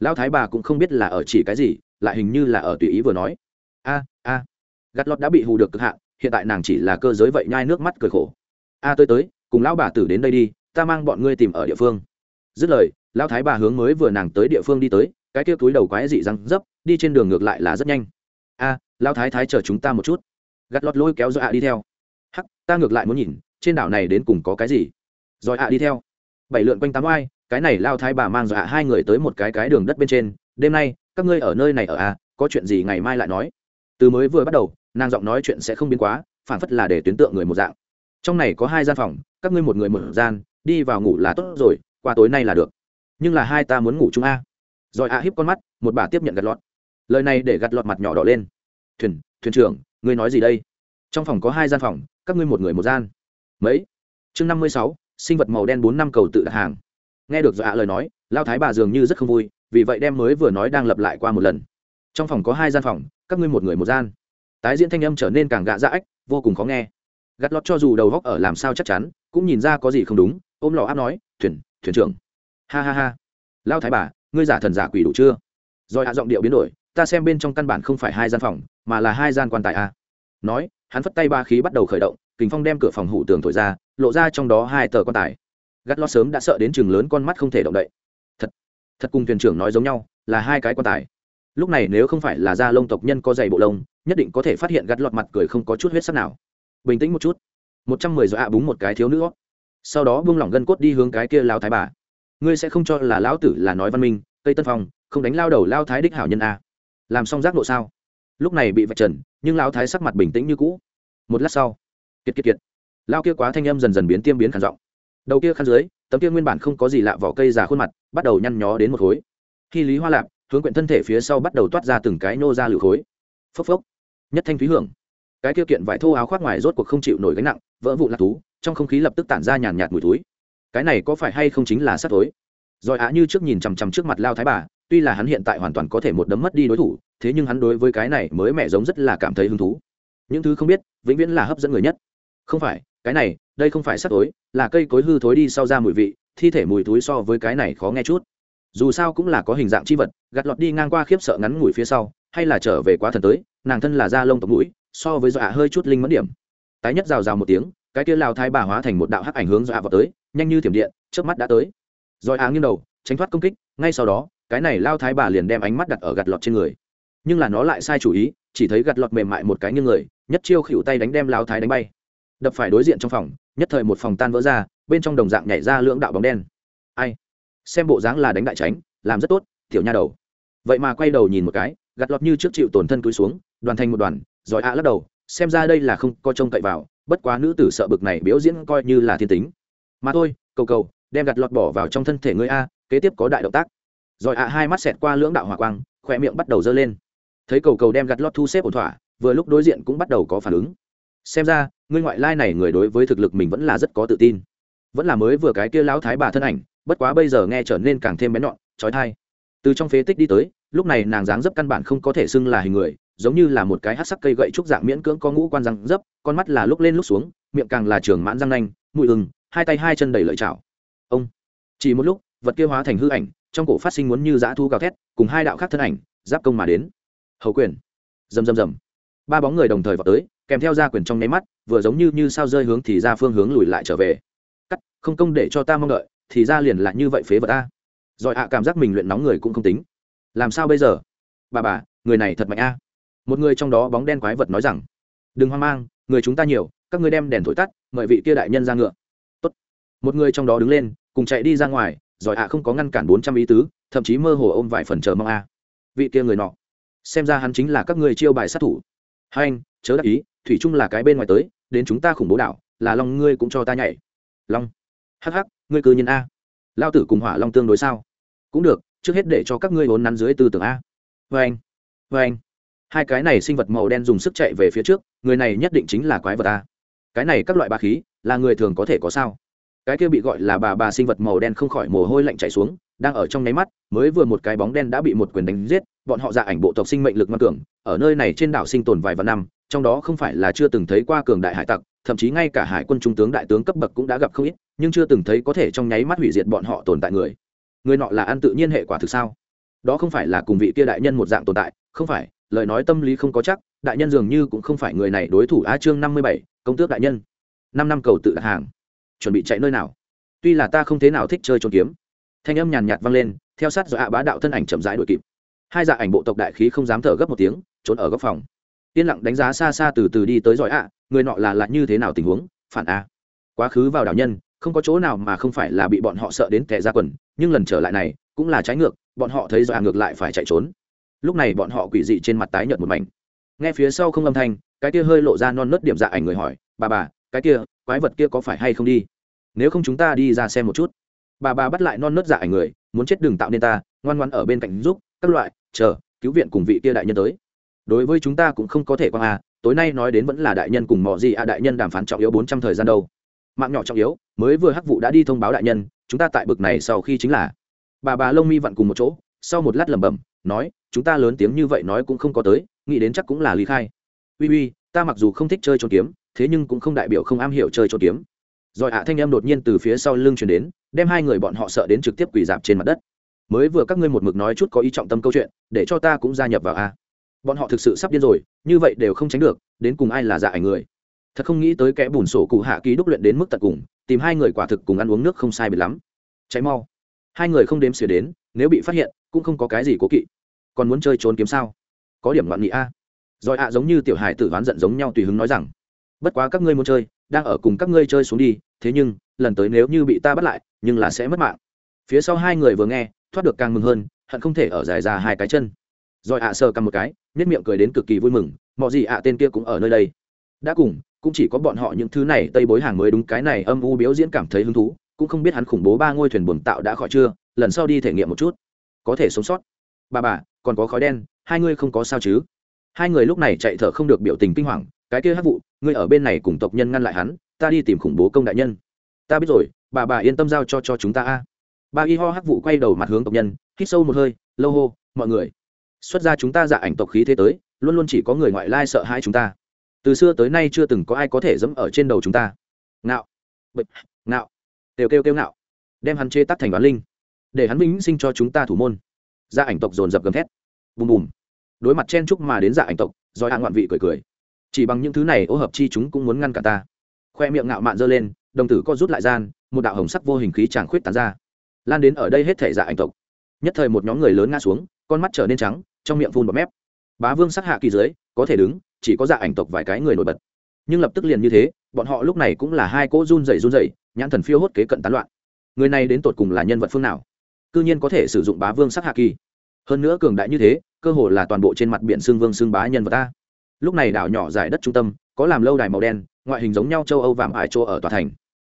Lão thái bà cũng không biết là ở chỉ cái gì, lại hình như là ở tùy ý vừa nói. A a gắt lót đã bị hù được cực hạn, hiện tại nàng chỉ là cơ giới vậy nhai nước mắt cười khổ. A, tới tới, cùng lão bà tử đến đây đi, ta mang bọn ngươi tìm ở địa phương. Dứt lời, lão thái bà hướng mới vừa nàng tới địa phương đi tới, cái kia túi đầu quái dị răng dấp, đi trên đường ngược lại là rất nhanh. A, lão thái thái chờ chúng ta một chút. Gắt lót lôi kéo do ạ đi theo. Hắc, ta ngược lại muốn nhìn, trên đảo này đến cùng có cái gì? Rồi ạ đi theo. Bảy lượn quanh tám oai cái này lao thái bà mang dọa hai người tới một cái cái đường đất bên trên, đêm nay, các ngươi ở nơi này ở à có chuyện gì ngày mai lại nói. Từ mới vừa bắt đầu, nàng giọng nói chuyện sẽ không biến quá phản phất là để tuyến tượng người một dạng. Trong này có hai gian phòng, các ngươi một người một gian, đi vào ngủ là tốt rồi, qua tối nay là được. Nhưng là hai ta muốn ngủ chung a. Rồi a à hiếp con mắt, một bà tiếp nhận gặt lọt. Lời này để gặt lọt mặt nhỏ đỏ lên. Thuyền thuyền trưởng, ngươi nói gì đây? Trong phòng có hai gian phòng, các ngươi một người một gian. Mấy? Chương năm mươi sáu, sinh vật màu đen bốn năm cầu tự đặt hàng nghe được dọa lời nói, lao thái bà dường như rất không vui, vì vậy đem mới vừa nói đang lặp lại qua một lần. Trong phòng có hai gian phòng, các ngươi một người một gian. Tái diễn thanh âm trở nên càng gạ dã ách, vô cùng khó nghe. Gắt lót cho dù đầu góc ở làm sao chắc chắn, cũng nhìn ra có gì không đúng, ôm lò áp nói, thuyền thuyền trưởng. Ha ha ha. Lao thái bà, ngươi giả thần giả quỷ đủ chưa? Rồi hạ giọng điệu biến đổi, ta xem bên trong căn bản không phải hai gian phòng, mà là hai gian quan tài a. Nói, hắn phất tay ba khí bắt đầu khởi động, kình phong đem cửa phòng hủ tường thổi ra, lộ ra trong đó hai tờ quan tài gắt lót sớm đã sợ đến chừng lớn con mắt không thể động đậy. Thật thật cùng thuyền trưởng nói giống nhau, là hai cái quan tài. Lúc này nếu không phải là da lông tộc nhân có dày bộ lông, nhất định có thể phát hiện gắt lọt mặt cười không có chút huyết sắc nào. Bình tĩnh một chút. Một trăm mười dọa búng một cái thiếu nữa sau đó buông lỏng gân cốt đi hướng cái kia lao thái bà. Ngươi sẽ không cho là lão tử là nói văn minh cây tân phong, không đánh lao đầu lao thái đích hảo nhân a. Làm xong giác độ sao? Lúc này bị vạch trần, nhưng lao thái sắc mặt bình tĩnh như cũ. Một lát sau, kiệt kiệt kiệt. Lao kia quá thanh âm dần dần biến tiêm biến khản giọng đầu kia khăn dưới, tấm kia nguyên bản không có gì lạ vỏ cây già khuôn mặt, bắt đầu nhăn nhó đến một khối. Khi lý hoa lạp, hướng quyện thân thể phía sau bắt đầu toát ra từng cái nô ra lựu khối. Phốc phốc. Nhất thanh thúy hưởng. Cái kia kiện vải thô áo khoác ngoài rốt cuộc không chịu nổi gánh nặng, vỡ vụ lạc thú, trong không khí lập tức tản ra nhàn nhạt mùi túi cái này có phải hay không chính là sắt tối rồi á như trước nhìn chằm chằm trước mặt lao thái bà, tuy là hắn hiện tại hoàn toàn có thể một đấm mất đi đối thủ, thế nhưng hắn đối với cái này mới mẹ giống rất là cảm thấy hứng thú. Những thứ không biết, vĩnh viễn là hấp dẫn người nhất. Không phải, cái này đây không phải sắt tối, là cây cối hư thối đi sau ra mùi vị, thi thể mùi túi so với cái này khó nghe chút. Dù sao cũng là có hình dạng c h i vật, gạt lọt đi ngang qua khiếp sợ ngắn ngủi phía sau, hay là trở về quá thần tới, nàng thân là da lông tộc mũi, so với dọa hơi chút linh mẫn điểm. Tái nhất rào rào một tiếng, cái kia lao thái bà hóa thành một đạo hắc ảnh hướng dọa vào tới, nhanh như thiểm điện trước mắt đã tới. Rồi á nghiêng đầu, tránh thoát công kích, ngay sau đó, cái này lao thái bà liền đem ánh mắt đặt ở gạt lọt trên người. Nhưng là nó lại sai chủ ý, chỉ thấy gạt lọt mềm mại một cái như người, nhất chiêu khỉu tay đánh đem lao thái đánh bay đập phải đối diện trong phòng, nhất thời một phòng tan vỡ ra, bên trong đồng dạng nhảy ra lưỡng đạo bóng đen. Ai? Xem bộ dáng là đánh đại tránh, làm rất tốt, tiểu nha đầu. Vậy mà quay đầu nhìn một cái, gạt lọt như trước chịu tổn thân cúi xuống, đoàn thành một đoàn giỏi ạ lắc đầu, xem ra đây là không có trông cậy vào, bất quá nữ tử sợ bực này biểu diễn coi như là thiên tính. Mà thôi, cầu cầu, đem gạt lọt bỏ vào trong thân thể ngươi a, kế tiếp có đại động tác. Rồi ạ hai mắt xẹt qua lưỡng đạo hỏa quang khỏe miệng bắt đầu dơ lên. Thấy cầu cầu đem gạt lọt thu xếp ổn thỏa, vừa lúc đối diện cũng bắt đầu có phản ứng xem ra, ngươi ngoại lai này người đối với thực lực mình vẫn là rất có tự tin. Vẫn là mới vừa cái kia lão thái bà thân ảnh, bất quá bây giờ nghe trở nên càng thêm bén nhọn, trói thai. Từ trong phế tích đi tới, lúc này nàng dáng dấp căn bản không có thể xưng là hình người, giống như là một cái hát sắc cây gậy trúc dạng miễn cưỡng có ngũ quan răng dấp, con mắt là lúc lên lúc xuống, miệng càng là trường mãn răng nanh mùi ừng hai tay hai chân đầy lợi chảo. Ông, chỉ một lúc, vật kia hóa thành hư ảnh, trong cổ phát sinh muốn như dã thu gào thét, cùng hai đạo khác thân ảnh, giáp công mà đến. Hầu quyền. Rầm rầm rầm. Ba bóng người đồng thời vào tới kèm theo ra quyền trong nháy mắt, vừa giống như như sao rơi hướng thì ra phương hướng lùi lại trở về. Cắt, không công để cho ta mong đợi, thì ra liền lại như vậy phế vật ta rồi ạ, cảm giác mình luyện nóng người cũng không tính. Làm sao bây giờ? Bà bà, người này thật mạnh a. Một người trong đó bóng đen quái vật nói rằng, đừng hoang mang, người chúng ta nhiều, các ngươi đem đèn thổi tắt, mời vị kia đại nhân ra ngựa. Tốt. một người trong đó đứng lên, cùng chạy đi ra ngoài, rồi ạ không có ngăn cản bốn trăm ý tứ, thậm chí mơ hồ ôm vài phần chờ mong a. Vị kia người nọ, xem ra hắn chính là các người chiêu bài sát thủ. Hai anh, chớ đắc ý thủy chung là cái bên ngoài tới, đến chúng ta khủng bố đảo, là long ngươi cũng cho ta nhảy. Long. Hắc hắc, ngươi cư nhân a. Lao tử cùng hỏa long tương đối sao? Cũng được, trước hết để cho các ngươi vốn nắn dưới tư tưởng a. Vê anh vê anh. Hai cái này sinh vật màu đen dùng sức chạy về phía trước, người này nhất định chính là quái vật a. Cái này các loại bà khí, là người thường có thể có sao? Cái kia bị gọi là bà bà sinh vật màu đen không khỏi mồ hôi lạnh chảy xuống đang ở trong nháy mắt, mới vừa một cái bóng đen đã bị một quyền đánh giết, bọn họ dạ ảnh bộ tộc sinh mệnh lực ngoan cường, ở nơi này trên đảo sinh tồn vài vạn năm, trong đó không phải là chưa từng thấy qua cường đại hải tặc, thậm chí ngay cả hải quân trung tướng đại tướng cấp bậc cũng đã gặp không ít, nhưng chưa từng thấy có thể trong nháy mắt hủy diệt bọn họ tồn tại người. Người nọ là ăn tự nhiên hệ quả thực sao? Đó không phải là cùng vị kia đại nhân một dạng tồn tại, không phải, lời nói tâm lý không có chắc, đại nhân dường như cũng không phải người này đối thủ a chương năm mươi bảy, công tước đại nhân. Năm năm cầu tự đặt hàng. Chuẩn bị chạy nơi nào? Tuy là ta không thế nào thích chơi trốn kiếm thanh âm nhàn nhạt vang lên, theo sát do ạ bá đạo thân ảnh chậm rãi đuổi kịp. Hai dạ ảnh bộ tộc đại khí không dám thở gấp một tiếng, trốn ở góc phòng. Yên lặng đánh giá xa xa từ từ đi tới giỏi ạ người nọ là là như thế nào tình huống, phản a. Quá khứ vào đảo nhân, không có chỗ nào mà không phải là bị bọn họ sợ đến tệ ra quần, nhưng lần trở lại này, cũng là trái ngược, bọn họ thấy dọa ngược lại phải chạy trốn. Lúc này bọn họ quỷ dị trên mặt tái nhợt một mảnh. Nghe phía sau không âm thanh, cái kia hơi lộ ra non nớt điểm dạ ảnh người hỏi, bà bà, cái kia, quái vật kia có phải hay không đi? Nếu không chúng ta đi ra xem một chút bà bà bắt lại non nớt dạ ảnh người, muốn chết đừng tạo nên ta, ngoan ngoan ở bên cạnh giúp, các loại, chờ, cứu viện cùng vị kia đại nhân tới. Đối với chúng ta cũng không có thể qua à tối nay nói đến vẫn là đại nhân cùng mọi gì à đại nhân đàm phán trọng yếu bốn trăm thời gian đâu. Mạng nhỏ trọng yếu, mới vừa hắc vụ đã đi thông báo đại nhân, chúng ta tại bực này sau khi chính là. Bà bà lông mi vặn cùng một chỗ, sau một lát lẩm bẩm, nói, chúng ta lớn tiếng như vậy nói cũng không có tới, nghĩ đến chắc cũng là lý khai. Uy uy, ta mặc dù không thích chơi trốn kiếm, thế nhưng cũng không đại biểu không am hiểu chơi trốn kiếm. Rồi ạ, thanh em đột nhiên từ phía sau lưng chuyển đến đem hai người bọn họ sợ đến trực tiếp quỳ dạp trên mặt đất. Mới vừa các ngươi một mực nói chút có ý trọng tâm câu chuyện, để cho ta cũng gia nhập vào a. Bọn họ thực sự sắp điên rồi, như vậy đều không tránh được, đến cùng ai là dạ ảnh người? Thật không nghĩ tới kẻ bùn sổ cụ hạ ký đúc luyện đến mức tận cùng, tìm hai người quả thực cùng ăn uống nước không sai biệt lắm. Cháy mau. Hai người không đếm xỉa đến, nếu bị phát hiện, cũng không có cái gì cố kỵ. Còn muốn chơi trốn kiếm sao? Có điểm loạn nghị a. Rồi ạ, giống như tiểu hải tử oán giận giống nhau tùy hứng nói rằng, bất quá các ngươi muốn chơi, đang ở cùng các ngươi chơi xuống đi, thế nhưng, lần tới nếu như bị ta bắt lại nhưng là sẽ mất mạng. Phía sau hai người vừa nghe, thoát được càng mừng hơn, hận không thể ở dài ra hai cái chân. Rồi ạ sờ cầm một cái nhất miệng cười đến cực kỳ vui mừng mọi gì ạ, tên kia cũng ở nơi đây. Đã cùng, cũng chỉ có bọn họ những thứ này, tây bối hàng mới đúng cái này âm u biểu diễn cảm thấy hứng thú, cũng không biết hắn khủng bố ba ngôi thuyền buồn tạo đã khỏi chưa, lần sau đi thể nghiệm một chút. Có thể sống sót. Bà bà, còn có khói đen, hai ngươi không có sao chứ? Hai người lúc này chạy thở không được biểu tình kinh hoàng, cái kia hát vụ, ngươi ở bên này cùng tộc nhân ngăn lại hắn, ta đi tìm khủng bố công đại nhân. Ta biết rồi bà bà yên tâm giao cho cho chúng ta a. Ba y ho hắc vụ quay đầu mặt hướng tộc nhân, hít sâu một hơi, lâu hô, mọi người. Xuất ra chúng ta dạ ảnh tộc khí thế tới, luôn luôn chỉ có người ngoại lai sợ hãi chúng ta. Từ xưa tới nay chưa từng có ai có thể dẫm ở trên đầu chúng ta. Ngạo. Bệnh ngạo. Đều kêu kêu ngạo. Đem hắn chê tắt thành đoán linh. Để hắn vĩnh sinh cho chúng ta thủ môn. Gia ảnh tộc dồn dập gầm thét. Bùm bùm. Đối mặt chen chúc mà đến dạ ảnh tộc do hạ ngoạn vị cười cười. Chỉ bằng những thứ này ô hợp chi chúng cũng muốn ngăn cả ta. Khoe miệng ngạo mạn dơ lên đồng tử co rút lại gian, một đạo hồng sắc vô hình khí tràng khuyết tán ra. Lan đến ở đây hết thể dạ ảnh tộc. Nhất thời một nhóm người lớn ngã xuống, con mắt trở nên trắng, trong miệng phun bọt mép. Bá vương sắc hạ kỳ dưới, có thể đứng, chỉ có dạ ảnh tộc vài cái người nổi bật. Nhưng lập tức liền như thế, bọn họ lúc này cũng là hai cỗ run rẩy run rẩy, nhãn thần phiêu hốt kế cận tán loạn. Người này đến tột cùng là nhân vật phương nào? Cư nhiên có thể sử dụng bá vương sắc hạ kỳ. Hơn nữa cường đại như thế, cơ hồ là toàn bộ trên mặt biển xương vương xương bá nhân vật ta. Lúc này đảo nhỏ dài đất trung tâm, có làm lâu đài màu đen, ngoại hình giống nhau châu âu vàm ải chỗ ở tòa thành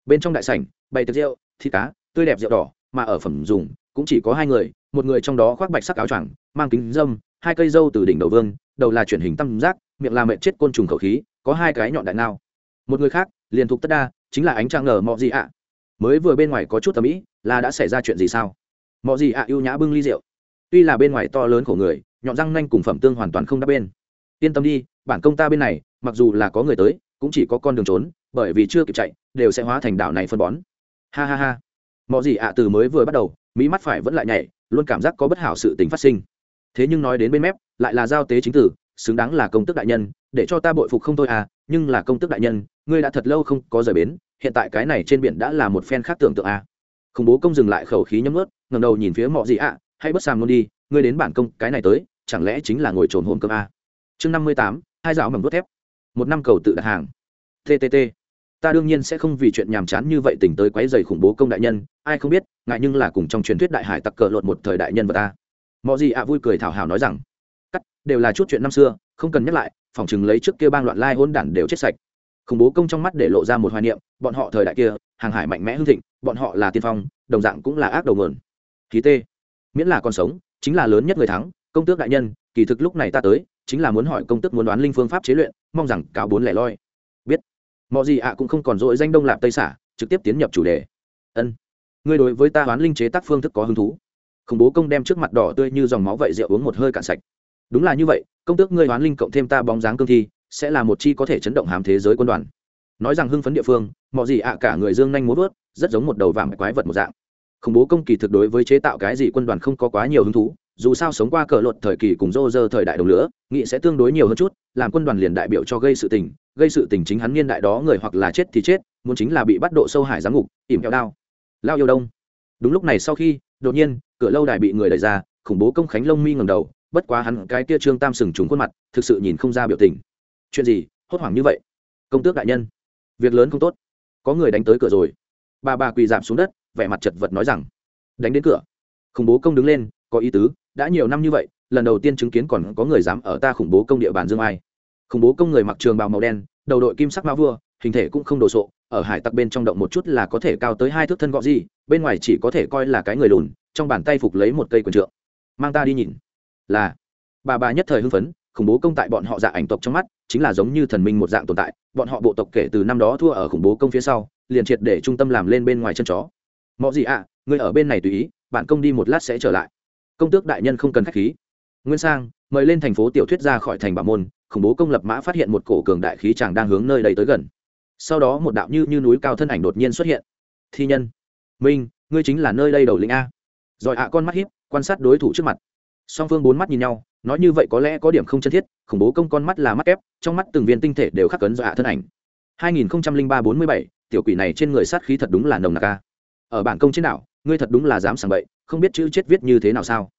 bên trong đại sảnh, bày tiệc rượu, thịt cá, tươi đẹp rượu đỏ, mà ở phẩm dùng cũng chỉ có hai người, một người trong đó khoác bạch sắc áo choàng, mang kính dâm, hai cây dâu từ đỉnh đầu vương, đầu là chuyển hình tam giác, miệng là mệnh chết côn trùng khẩu khí, có hai cái nhọn đại nao một người khác, liền thuộc tất đa, chính là ánh trăng ngờ mọ gì ạ. Mới vừa bên ngoài có chút tầm ĩ là đã xảy ra chuyện gì sao? Mọ gì ạ, ưu nhã bưng ly rượu. Tuy là bên ngoài to lớn của người, nhọn răng nanh cùng phẩm tương hoàn toàn không đáp bên. Yên tâm đi, bản công ta bên này, mặc dù là có người tới, cũng chỉ có con đường trốn, bởi vì chưa kịp chạy đều sẽ hóa thành đảo này phân bón. Ha ha ha. Mọi gì ạ, từ mới vừa bắt đầu, mỹ mắt phải vẫn lại nhảy, luôn cảm giác có bất hảo sự tình phát sinh. Thế nhưng nói đến bên mép, lại là giao tế chính tử, xứng đáng là công tức đại nhân, để cho ta bội phục không thôi à nhưng là công tức đại nhân, ngươi đã thật lâu không có rời bến, hiện tại cái này trên biển đã là một phen khác tưởng tượng à. Khủng bố công dừng lại khẩu khí nhấm ướt ngầm đầu nhìn phía mọi gì ạ, hãy bất sàm luôn đi, ngươi đến bản công, cái này tới, chẳng lẽ chính là ngồi trồn hồn cơm à. Chương năm mươi tám, hai dạo mầm đốt thép. Một năm cầu tự đặt hàng. Ttt ta đương nhiên sẽ không vì chuyện nhàm chán như vậy tỉnh tới quấy giày khủng bố công đại nhân, ai không biết, ngại nhưng là cùng trong truyền thuyết đại hải tặc cờ lột một thời đại nhân vật ta. Mọi gì ạ vui cười thảo hào nói rằng, cắt, đều là chút chuyện năm xưa, không cần nhắc lại, phòng chừng lấy trước kia bang loạn lai hôn đản đều chết sạch. Khủng bố công trong mắt để lộ ra một hoài niệm, bọn họ thời đại kia, hàng hải mạnh mẽ hưng thịnh, bọn họ là tiên phong, đồng dạng cũng là ác đầu mượn khí tê, miễn là còn sống, chính là lớn nhất người thắng, công tước đại nhân, kỳ thực lúc này ta tới, chính là muốn hỏi công tước muốn đoán linh phương pháp chế luyện, mong rằng cáo bốn lẻ loi mọi gì ạ cũng không còn dội danh đông lạp tây xả, trực tiếp tiến nhập chủ đề. Ân, ngươi đối với ta đoán linh chế tác phương thức có hứng thú? Khủng bố công đem trước mặt đỏ tươi như dòng máu vậy rượu uống một hơi cạn sạch. Đúng là như vậy, công tước ngươi đoán linh cộng thêm ta bóng dáng cương thi, sẽ là một chi có thể chấn động hàm thế giới quân đoàn. Nói rằng hưng phấn địa phương mọi gì ạ cả người dương nhanh muốn vớt, rất giống một đầu vàng quái vật một dạng. Khủng bố công kỳ thực đối với chế tạo cái gì quân đoàn không có quá nhiều hứng thú dù sao sống qua cờ luật thời kỳ cùng rô rơ thời đại đồng lửa nghị sẽ tương đối nhiều hơn chút, làm quân đoàn liền đại biểu cho gây sự tình, gây sự tình chính hắn niên đại đó người hoặc là chết thì chết, muốn chính là bị bắt độ sâu hải giám ngục, ỉm kẹo đao. Lao yêu đông. Đúng lúc này sau khi, đột nhiên, cửa lâu đài bị người đẩy ra, khủng bố công khánh lông mi ngầm đầu, bất quá hắn cái tia trương tam sừng trúng khuôn mặt, thực sự nhìn không ra biểu tình. Chuyện gì? Hốt hoảng như vậy? Công tước đại nhân. Việc lớn không tốt. Có người đánh tới cửa rồi. Bà bà quỳ giảm xuống đất, vẻ mặt chật vật nói rằng, đánh đến cửa. Khủng bố công đứng lên, có ý tứ đã nhiều năm như vậy lần đầu tiên chứng kiến còn có người dám ở ta khủng bố công địa bàn dương ai. Khủng bố công người mặc trường bào màu đen đầu đội kim sắc mao vua hình thể cũng không đồ sộ ở hải tặc bên trong động một chút là có thể cao tới hai thước thân gọ gì bên ngoài chỉ có thể coi là cái người lùn trong bàn tay phục lấy một cây quần trượng. Mang ta đi nhìn. Là. Bà bà nhất thời hưng phấn khủng bố công tại bọn họ dạ ảnh tộc trong mắt chính là giống như thần minh một dạng tồn tại bọn họ bộ tộc kể từ năm đó thua ở khủng bố công phía sau liền triệt để trung tâm làm lên bên ngoài chân chó. Mọi gì ạ à, người ở bên này tùy ý bạn công đi một lát sẽ trở lại công tước đại nhân không cần khách khí. Nguyên sang mời lên thành phố tiểu thuyết ra khỏi thành bảo môn khủng bố công lập mã phát hiện một cổ cường đại khí chàng đang hướng nơi đây tới gần. Sau đó một đạo như như núi cao thân ảnh đột nhiên xuất hiện. Thi nhân. Minh ngươi chính là nơi đây đầu lĩnh a. Rồi ạ con mắt hiếp quan sát đối thủ trước mặt. Song phương bốn mắt nhìn nhau nói như vậy có lẽ có điểm không chân thiết khủng bố công con mắt là mắt ép trong mắt từng viên tinh thể đều khắc cấn do ạ thân ảnh. 2003-47, tiểu quỷ này trên người sát khí thật đúng là nồng nặc a. Ở bản công trên đảo ngươi thật đúng là dám sảng bậy không biết chữ chết viết như thế nào sao.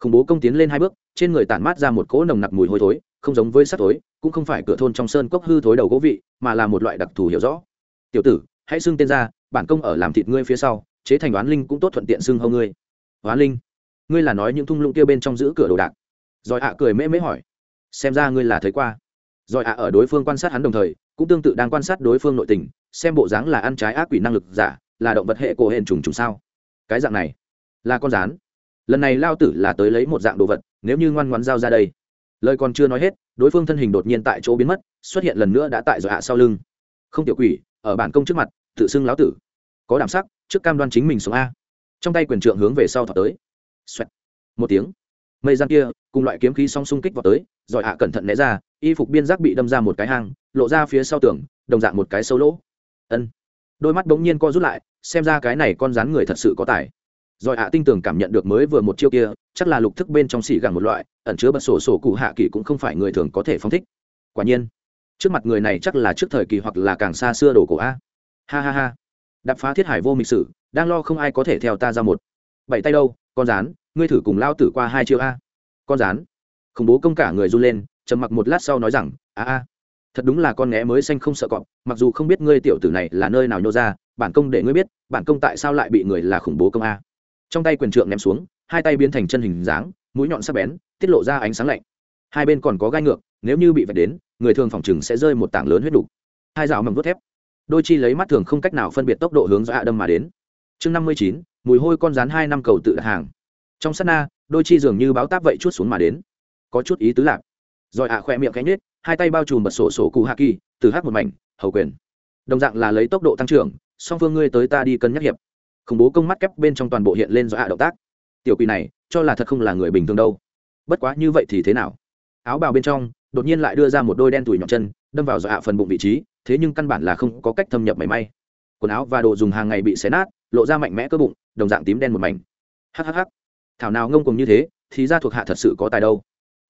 Khủng bố công tiến lên hai bước, trên người tản mát ra một cỗ nồng nặc mùi hôi thối, không giống với sắt thối, cũng không phải cửa thôn trong sơn cốc hư thối đầu gỗ vị, mà là một loại đặc thù hiểu rõ. Tiểu tử, hãy xưng tên ra, bản công ở làm thịt ngươi phía sau, chế thành oán linh cũng tốt thuận tiện xưng hâu ngươi. Oán linh? Ngươi là nói những thung lũng kia bên trong giữ cửa đồ đạc? Rồi ạ cười mễ mễ hỏi. Xem ra ngươi là thấy qua. Rồi ạ ở đối phương quan sát hắn đồng thời, cũng tương tự đang quan sát đối phương nội tình, xem bộ dáng là ăn trái ác quỷ năng lực giả, là động vật hệ cổ hển trùng trùng sao. Cái dạng này là con rán. Lần này lao tử là tới lấy một dạng đồ vật, nếu như ngoan ngoan giao ra đây. Lời còn chưa nói hết, đối phương thân hình đột nhiên tại chỗ biến mất, xuất hiện lần nữa đã tại dọa sau lưng. Không tiểu quỷ, ở bản công trước mặt, tự xưng lão tử. Có đảm sắc, trước cam đoan chính mình xuống a. Trong tay quyền trượng hướng về sau thọ tới. Xoẹt. một tiếng. Mây gian kia, cùng loại kiếm khí song xung kích vào tới giỏi hạ cẩn thận né ra, y phục biên giác bị đâm ra một cái hang, lộ ra phía sau tường, đồng dạng một cái sâu lỗ. Ân. Đôi mắt bỗng nhiên co rút lại, xem ra cái này con rắn người thật sự có tài rồi hạ tinh tường cảm nhận được mới vừa một chiêu kia, chắc là lục thức bên trong xỉ gẳng một loại, ẩn chứa bật sổ sổ cụ hạ kỳ cũng không phải người thường có thể phong thích. Quả nhiên, trước mặt người này chắc là trước thời kỳ hoặc là càng xa xưa đồ cổ a. Ha ha ha. Đập phá thiết hải vô mịch sử, đang lo không ai có thể theo ta ra một. Bảy tay đâu, con rán, ngươi thử cùng lao tử qua hai chiêu a. Con rán. Khủng bố công cả người run lên, trầm mặc một lát sau nói rằng, a a, thật đúng là con nghé mới xanh không sợ cọp, mặc dù không biết ngươi tiểu tử này là nơi nào nhô ra, bản công để ngươi biết, bản công tại sao lại bị người là khủng bố công a trong tay quyền trượng ném xuống, hai tay biến thành chân hình dáng, mũi nhọn sắc bén, tiết lộ ra ánh sáng lạnh. Hai bên còn có gai ngược, nếu như bị vạch đến, người thường phòng chừng sẽ rơi một tảng lớn huyết đục. Hai rào mầm đốt thép. Đôi chi lấy mắt thường không cách nào phân biệt tốc độ hướng do hạ đâm mà đến. Chương năm mươi chín, mùi hôi con rán hai năm cầu tự đặt hàng. Trong sát na, đôi chi dường như báo táp vậy chút xuống mà đến. Có chút ý tứ lạc. Rồi ạ khoe miệng cánh nết hai tay bao trùm bật sổ sổ cụ hạ kỳ, từ hát một mảnh, hầu quyền. Đồng dạng là lấy tốc độ tăng trưởng, song phương ngươi tới ta đi cân nhắc hiệp khủng bố công mắt kép bên trong toàn bộ hiện lên do hạ động tác. Tiểu quỷ này, cho là thật không là người bình thường đâu. Bất quá như vậy thì thế nào? Áo bào bên trong, đột nhiên lại đưa ra một đôi đen tủi nhọn chân, đâm vào do hạ phần bụng vị trí, thế nhưng căn bản là không có cách thâm nhập mảy may. Quần áo và đồ dùng hàng ngày bị xé nát, lộ ra mạnh mẽ cơ bụng, đồng dạng tím đen một mảnh. Hhh thảo nào ngông cùng như thế, thì ra thuộc hạ thật sự có tài đâu.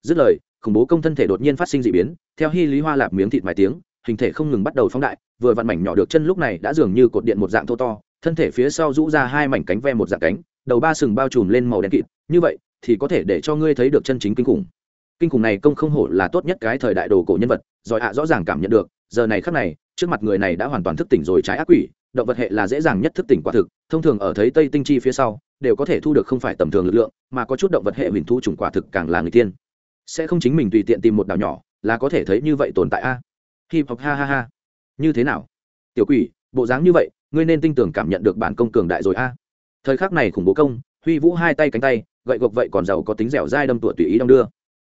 Dứt lời, khủng bố công thân thể đột nhiên phát sinh d ị biến, theo hy lý hoa lạp miếng thịt vài tiếng, hình thể không ngừng bắt đầu phóng đại, vừa vặn mảnh nhỏ được chân lúc này đã dường như cột điện một dạng thô to thân thể phía sau rũ ra hai mảnh cánh ve một dạng cánh, đầu ba sừng bao trùm lên màu đen kịt, như vậy thì có thể để cho ngươi thấy được chân chính kinh khủng. Kinh khủng này công không hổ là tốt nhất cái thời đại đồ cổ nhân vật giỏi ạ rõ ràng cảm nhận được, giờ này khắc này, trước mặt người này đã hoàn toàn thức tỉnh rồi trái ác quỷ, động vật hệ là dễ dàng nhất thức tỉnh quả thực, thông thường ở thấy tây tinh chi phía sau, đều có thể thu được không phải tầm thường lực lượng, mà có chút động vật hệ huyền thu trùng quả thực càng là người tiên. Sẽ không chính mình tùy tiện tìm một đảo nhỏ, là có thể thấy như vậy tồn tại a. À? hip hop ha ha ha. Như thế nào? Tiểu quỷ, bộ dáng như vậy ngươi nên tin tưởng cảm nhận được bản công cường đại rồi a. Thời khắc này khủng bố công, huy vũ hai tay cánh tay, gậy gộc vậy còn giàu có tính dẻo dai đâm tụa tùy ý đong đưa.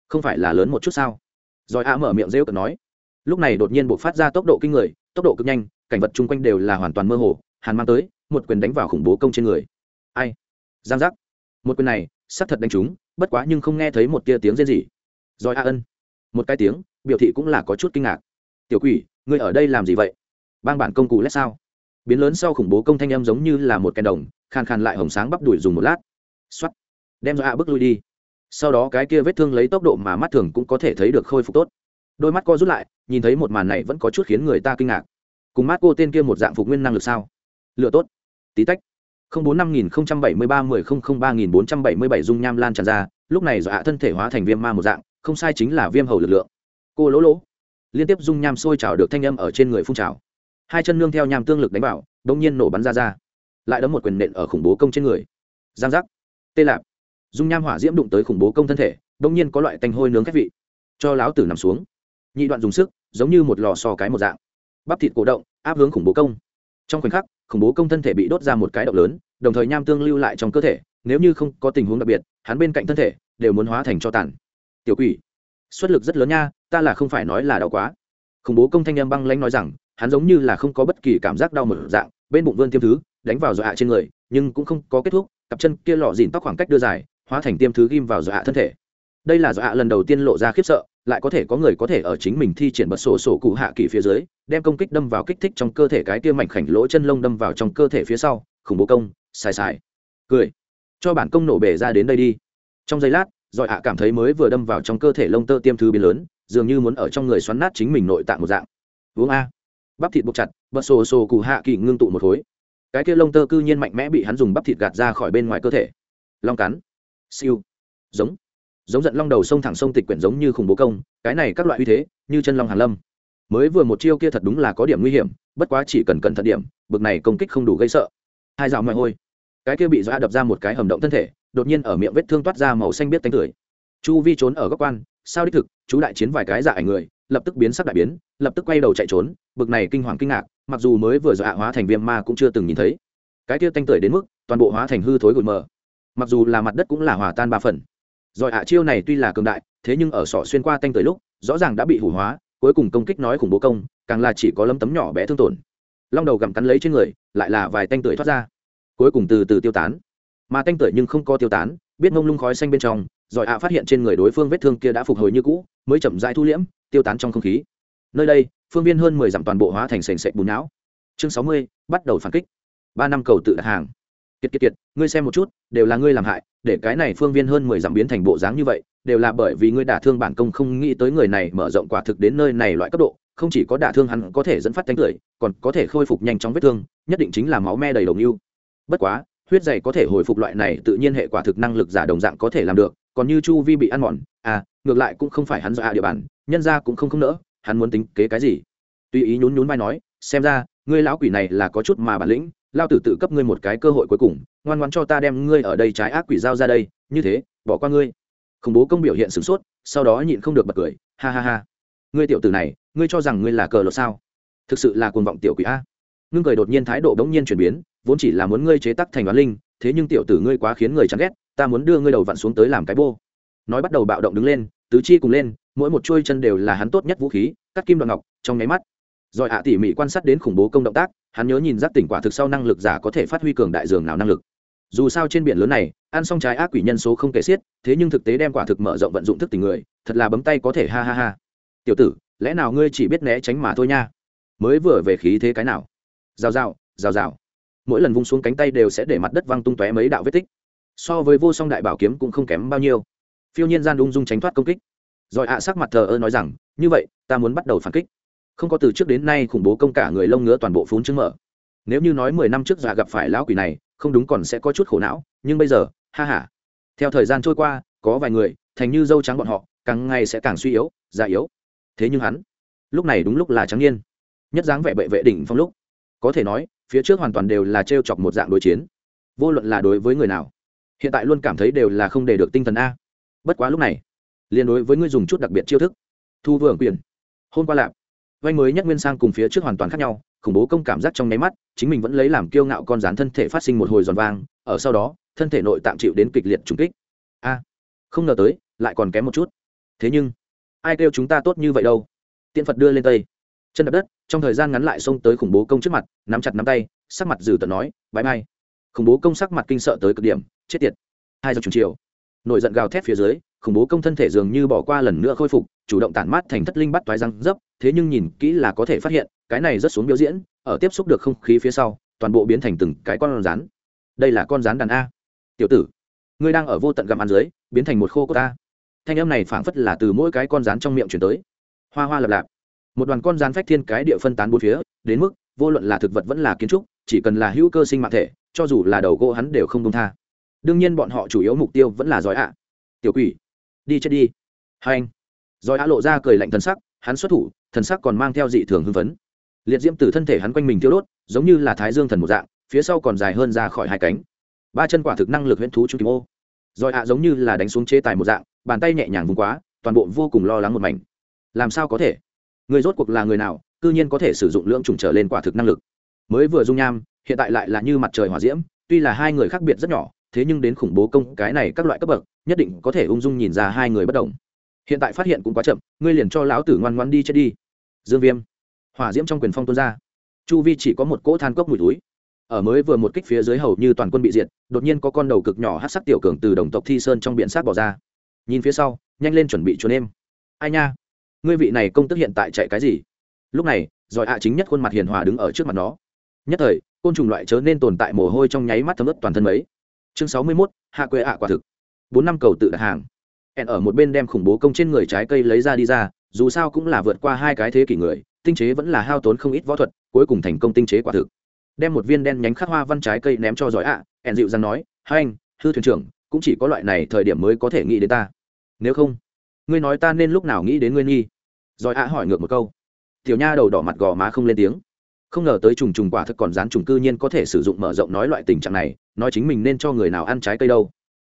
Không phải là lớn một chút sao? Rồi a mở miệng rêu cợt nói. Lúc này đột nhiên buộc phát ra tốc độ kinh người, tốc độ cực nhanh, cảnh vật chung quanh đều là hoàn toàn mơ hồ, hàn mang tới, một quyền đánh vào khủng bố công trên người. Ai? Giang giác. Một quyền này sắp thật đánh trúng, bất quá nhưng không nghe thấy một tia tiếng rên gì rồi a ân. Một cái tiếng, biểu thị cũng là có chút kinh ngạc. Tiểu quỷ, ngươi ở đây làm gì vậy? Bang bản công cụ lét sao? Biến lớn sau khủng bố công thanh em giống như là một kèn đồng, khàn khàn lại hồng sáng bắp đuổi dùng một lát. Xoắt đem do a bước lui đi. Sau đó cái kia vết thương lấy tốc độ mà mắt thường cũng có thể thấy được khôi phục tốt. Đôi mắt co rút lại, nhìn thấy một màn này vẫn có chút khiến người ta kinh ngạc. Cùng mắt cô tên kia một dạng phục nguyên năng lực sao? Lựa tốt. Tí tách. Không bốn năm nghìn không trăm bảy mươi ba mười không không ba nghìn bốn trăm bảy mươi bảy dung nham lan tràn ra, lúc này dọa thân thể hóa thành viêm ma một dạng, không sai chính là viêm hầu lực lượng. Cô lỗ lỗ. Liên tiếp dung nham sôi trào được thanh âm ở trên người phun trào hai chân nương theo nham tương lực đánh vào đông nhiên nổ bắn ra ra. Lại đấm một quyền nện ở khủng bố công trên người. Giang giác. Tê lạp. Dung nham hỏa diễm đụng tới khủng bố công thân thể đông nhiên có loại tanh hôi nướng khét vị. Cho láo tử nằm xuống. Nhị đoạn dùng sức, giống như một lò sò cái một dạng. Bắp thịt cổ động, áp hướng khủng bố công. Trong khoảnh khắc, khủng bố công thân thể bị đốt ra một cái động lớn, đồng thời nham tương lưu lại trong cơ thể, nếu như không có tình huống đặc biệt, hắn bên cạnh thân thể đều muốn hóa thành cho tàn. Tiểu quỷ, xuất lực rất lớn nha, ta là không phải nói là đau quá. Khủng bố công thanh em băng lãnh nói rằng hắn giống như là không có bất kỳ cảm giác đau một dạng, bên bụng vươn tiêm thứ, đánh vào dọa trên người, nhưng cũng không có kết thúc, cặp chân kia lọ dìn tóc khoảng cách đưa dài, hóa thành tiêm thứ ghim vào dọa thân thể. Đây là dọa lần đầu tiên lộ ra khiếp sợ, lại có thể có người có thể ở chính mình thi triển bật sổ sổ cụ hạ kỳ phía dưới, đem công kích đâm vào kích thích trong cơ thể cái kia mảnh khảnh lỗ chân lông đâm vào trong cơ thể phía sau, khủng bố công, xài xài. Cười. Cho bản công nổ bể ra đến đây đi. Trong giây lát giỏi ạ cảm thấy mới vừa đâm vào trong cơ thể lông tơ tiêm thứ biến lớn, dường như muốn ở trong người xoắn nát chính mình nội tạng một dạng. Uống a bắp thịt buộc chặt, bật sổ sổ cụ hạ kỳ ngưng tụ một khối. Cái kia lông tơ cư nhiên mạnh mẽ bị hắn dùng bắp thịt gạt ra khỏi bên ngoài cơ thể. Long cắn. Siêu. Giống. Giống giận long đầu sông thẳng sông tịch quyển giống như khủng bố công, cái này các loại uy thế, như chân long hàn lâm. Mới vừa một chiêu kia thật đúng là có điểm nguy hiểm, bất quá chỉ cần cẩn thận điểm, bực này công kích không đủ gây sợ. Hai dạo mày hôi. Cái kia bị dọa đập ra một cái hầm động thân thể, đột nhiên ở miệng vết thương toát ra màu xanh biết tánh tưởi. Chu vi trốn ở góc quan, sao đích thực, chú đại chiến vài cái dạ ảnh người lập tức biến sắc đại biến, lập tức quay đầu chạy trốn, bực này kinh hoàng kinh ngạc, mặc dù mới vừa dọa hóa thành viêm ma cũng chưa từng nhìn thấy. Cái kia tanh tưởi đến mức, toàn bộ hóa thành hư thối gội mờ. Mặc dù là mặt đất cũng là hòa tan ba phần. Rồi ạ à, chiêu này tuy là cường đại, thế nhưng ở sọ xuyên qua tanh tưởi lúc, rõ ràng đã bị hủ hóa, cuối cùng công kích nói khủng bố công, càng là chỉ có lấm tấm nhỏ bé thương tổn. Long đầu gặm cắn lấy trên người, lại là vài tanh tưởi thoát ra. Cuối cùng từ từ tiêu tán. Mà tanh tưởi nhưng không có tiêu tán, biết mông lung khói xanh bên trong rồi ạ phát hiện trên người đối phương vết thương kia đã phục hồi như cũ, mới chậm rãi thu liễm, tiêu tán trong không khí. Nơi đây, phương viên hơn mười dặm toàn bộ hóa thành sành sạch bùn não. Chương sáu mươi, bắt đầu phản kích. Ba năm cầu tự đặt hàng. Kiệt kiệt kiệt, ngươi xem một chút, đều là ngươi làm hại, để cái này phương viên hơn mười dặm biến thành bộ dáng như vậy, đều là bởi vì ngươi đả thương bản công không nghĩ tới người này mở rộng quả thực đến nơi này loại cấp độ, không chỉ có đả thương hắn có thể dẫn phát tánh cười còn có thể khôi phục nhanh chóng vết thương, nhất định chính là máu me đầy đồng yêu bất quá, huyết dày có thể hồi phục loại này tự nhiên hệ quả thực năng lực giả đồng dạng có thể làm được còn như chu vi bị ăn mòn à ngược lại cũng không phải hắn dọa địa bàn, nhân ra cũng không không nỡ, hắn muốn tính kế cái gì? Tuy ý nhún nhún vai nói, xem ra, ngươi lão quỷ này là có chút mà bản lĩnh, lao tử tự cấp ngươi một cái cơ hội cuối cùng, ngoan ngoan cho ta đem ngươi ở đây trái ác quỷ giao ra đây, như thế, bỏ qua ngươi. Khủng bố công biểu hiện sửng sốt, sau đó nhịn không được bật cười, ha ha ha. Ngươi tiểu tử này, ngươi cho rằng ngươi là cờ lột sao? Thực sự là cuồng vọng tiểu quỷ a. Ngưng cười đột nhiên thái độ bỗng nhiên chuyển biến, vốn chỉ là muốn ngươi chế tắc thành đoán linh, thế nhưng tiểu tử ngươi quá khiến người chán ghét ta muốn đưa ngươi đầu vặn xuống tới làm cái bô. Nói bắt đầu bạo động đứng lên, tứ chi cùng lên, mỗi một chuôi chân đều là hắn tốt nhất vũ khí, cắt kim đoạn ngọc, trong nháy mắt. Rồi ạ tỉ mỉ quan sát đến khủng bố công động tác, hắn nhớ nhìn giác tỉnh quả thực sau năng lực giả có thể phát huy cường đại dường nào năng lực. Dù sao trên biển lớn này, ăn xong trái ác quỷ nhân số không kể xiết, thế nhưng thực tế đem quả thực mở rộng vận dụng thức tình người, thật là bấm tay có thể ha ha ha. Tiểu tử, lẽ nào ngươi chỉ biết né tránh mà thôi nha? Mới vừa về khí thế cái nào? Rào rào rào rào. Mỗi lần vung xuống cánh tay đều sẽ để mặt đất văng tung tóe mấy đạo vết tích so với vô song đại bảo kiếm cũng không kém bao nhiêu. Phiêu nhiên gian ung dung tránh thoát công kích. Rồi ạ, sắc mặt thờ ơ nói rằng, như vậy, ta muốn bắt đầu phản kích. Không có từ trước đến nay khủng bố công cả người lông ngứa toàn bộ phún chứng mở. Nếu như nói mười năm trước già gặp phải lão quỷ này, không đúng còn sẽ có chút khổ não, nhưng bây giờ, ha ha. Theo thời gian trôi qua, có vài người, thành như dâu trắng bọn họ, càng ngày sẽ càng suy yếu, già yếu. Thế nhưng hắn, lúc này đúng lúc là trắng niên. Nhất dáng vẻ bệ vệ đỉnh phong lúc. Có thể nói, phía trước hoàn toàn đều là t r e o chọc một dạng đối chiến. Vô luận là đối với người nào hiện tại luôn cảm thấy đều là không để được tinh thần a. Bất quá lúc này liên đối với ngươi dùng chút đặc biệt chiêu thức. Thu vương quyền hôn qua lạp, vay mới nhất nguyên sang cùng phía trước hoàn toàn khác nhau, khủng bố công cảm giác trong nháy mắt, chính mình vẫn lấy làm kiêu ngạo con rán thân thể phát sinh một hồi giòn vang, ở sau đó, thân thể nội tạm chịu đến kịch liệt trùng kích. A, không ngờ tới, lại còn kém một chút. Thế nhưng, ai kêu chúng ta tốt như vậy đâu? Tiện phật đưa lên tây. Chân đập đất, trong thời gian ngắn lại xông tới khủng bố công trước mặt, nắm chặt nắm tay, sắc mặt dừ tận nói bãi mai khủng bố công sắc mặt kinh sợ tới cực điểm, chết tiệt. Hai giờ trùng chiều, nổi giận gào thét phía dưới, khủng bố công thân thể dường như bỏ qua lần nữa khôi phục, chủ động tản mát thành thất linh bắt toái răng dấp, thế nhưng nhìn kỹ là có thể phát hiện, cái này rất xuống biểu diễn, ở tiếp xúc được không khí phía sau, toàn bộ biến thành từng cái con rắn. Đây là con rắn đàn a. Tiểu tử, ngươi đang ở vô tận gặm ăn dưới, biến thành một khô cô ta thanh âm này phảng phất là từ mỗi cái con rắn trong miệng chuyển tới. Hoa hoa lập lạp. Một đoàn con rắn phách thiên cái địa phân tán bốn phía, đến mức, vô luận là thực vật vẫn là kiến trúc, chỉ cần là hữu cơ sinh mạng thể cho dù là đầu gỗ hắn đều không công tha. Đương nhiên bọn họ chủ yếu mục tiêu vẫn là giỏi ạ. Tiểu quỷ, đi chết đi. Hai anh. Giỏi ạ lộ ra cười lạnh thần sắc, hắn xuất thủ, thần sắc còn mang theo dị thường hưng phấn. Liệt diễm từ thân thể hắn quanh mình tiêu đốt, giống như là thái dương thần một dạng, phía sau còn dài hơn ra khỏi hai cánh. Ba chân quả thực năng lực huyễn thú trung kim ô. Giỏi ạ giống như là đánh xuống chế tài một dạng, bàn tay nhẹ nhàng vùng quá, toàn bộ vô cùng lo lắng một mảnh. Làm sao có thể? Người rốt cuộc là người nào, cư nhiên có thể sử dụng lượng trùng trở lên quả thực năng lực. Mới vừa dung nham hiện tại lại là như mặt trời hỏa diễm, tuy là hai người khác biệt rất nhỏ, thế nhưng đến khủng bố công cái này các loại cấp bậc, nhất định có thể ung dung nhìn ra hai người bất đồng. Hiện tại phát hiện cũng quá chậm, ngươi liền cho lão tử ngoan ngoan đi chết đi. Dương viêm, hỏa diễm trong quyền phong tuôn ra. Chu vi chỉ có một cỗ than cốc mùi túi. Ở mới vừa một kích phía dưới hầu như toàn quân bị diệt, đột nhiên có con đầu cực nhỏ hát sắc tiểu cường từ đồng tộc thi sơn trong biển sát bỏ ra. Nhìn phía sau, nhanh lên chuẩn bị trốn em ai nha? Ngươi vị này công tức hiện tại chạy cái gì? Lúc này, giỏi ạ chính nhất khuôn mặt hiền hòa đứng ở trước mặt nó. Nhất thời côn trùng loại chớ nên tồn tại mồ hôi trong nháy mắt thấm ướt toàn thân mấy. Chương sáu mươi mốt hạ quê ạ quả thực. Bốn năm cầu tự đặt hàng. Hẹn ở một bên đem khủng bố công trên người trái cây lấy ra đi ra dù sao cũng là vượt qua hai cái thế kỷ người tinh chế vẫn là hao tốn không ít võ thuật cuối cùng thành công tinh chế quả thực. Đem một viên đen nhánh khắc hoa văn trái cây ném cho giỏi ạ à, dịu dàng nói hai anh hư thuyền trưởng cũng chỉ có loại này thời điểm mới có thể nghĩ đến ta. Nếu không ngươi nói ta nên lúc nào nghĩ đến ngươi nghi? Giỏi ạ hỏi ngược một câu. Tiểu nha đầu đỏ mặt gò má không lên tiếng không ngờ tới trùng trùng quả thực còn dán trùng cư nhiên có thể sử dụng mở rộng nói loại tình trạng này, nói chính mình nên cho người nào ăn trái cây đâu.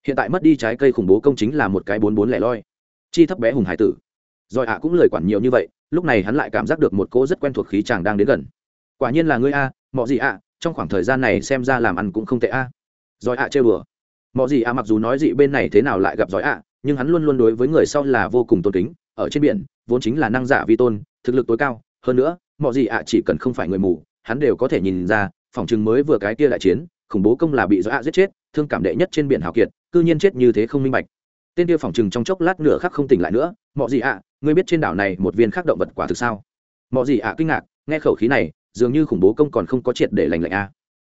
Hiện tại mất đi trái cây khủng bố công chính là một cái bốn bốn lẻ loi. Chi thấp bé hùng hải tử. Rồi ạ à cũng lời quản nhiều như vậy, lúc này hắn lại cảm giác được một cô rất quen thuộc khí chàng đang đến gần. Quả nhiên là ngươi a mọi gì ạ, trong khoảng thời gian này xem ra làm ăn cũng không tệ a. Rồi ạ chơi bừa. mọi gì ạ mặc dù nói dị bên này thế nào lại gặp giỏi ạ, nhưng hắn luôn luôn đối với người sau là vô cùng tôn kính, ở trên biển, vốn chính là năng giả vi tôn, thực lực tối cao, hơn nữa mọi gì ạ, chỉ cần không phải người mù, hắn đều có thể nhìn ra, phòng chừng mới vừa cái kia đại chiến, khủng bố công là bị do ạ giết chết, thương cảm đệ nhất trên biển hào kiệt, cư nhiên chết như thế không minh bạch. Tên kia phòng chừng trong chốc lát nửa khắc không tỉnh lại nữa mọi gì ạ, ngươi biết trên đảo này một viên khác động vật quả thực sao? Mọi gì ạ kinh ngạc, nghe khẩu khí này, dường như khủng bố công còn không có triệt để lành lạnh a.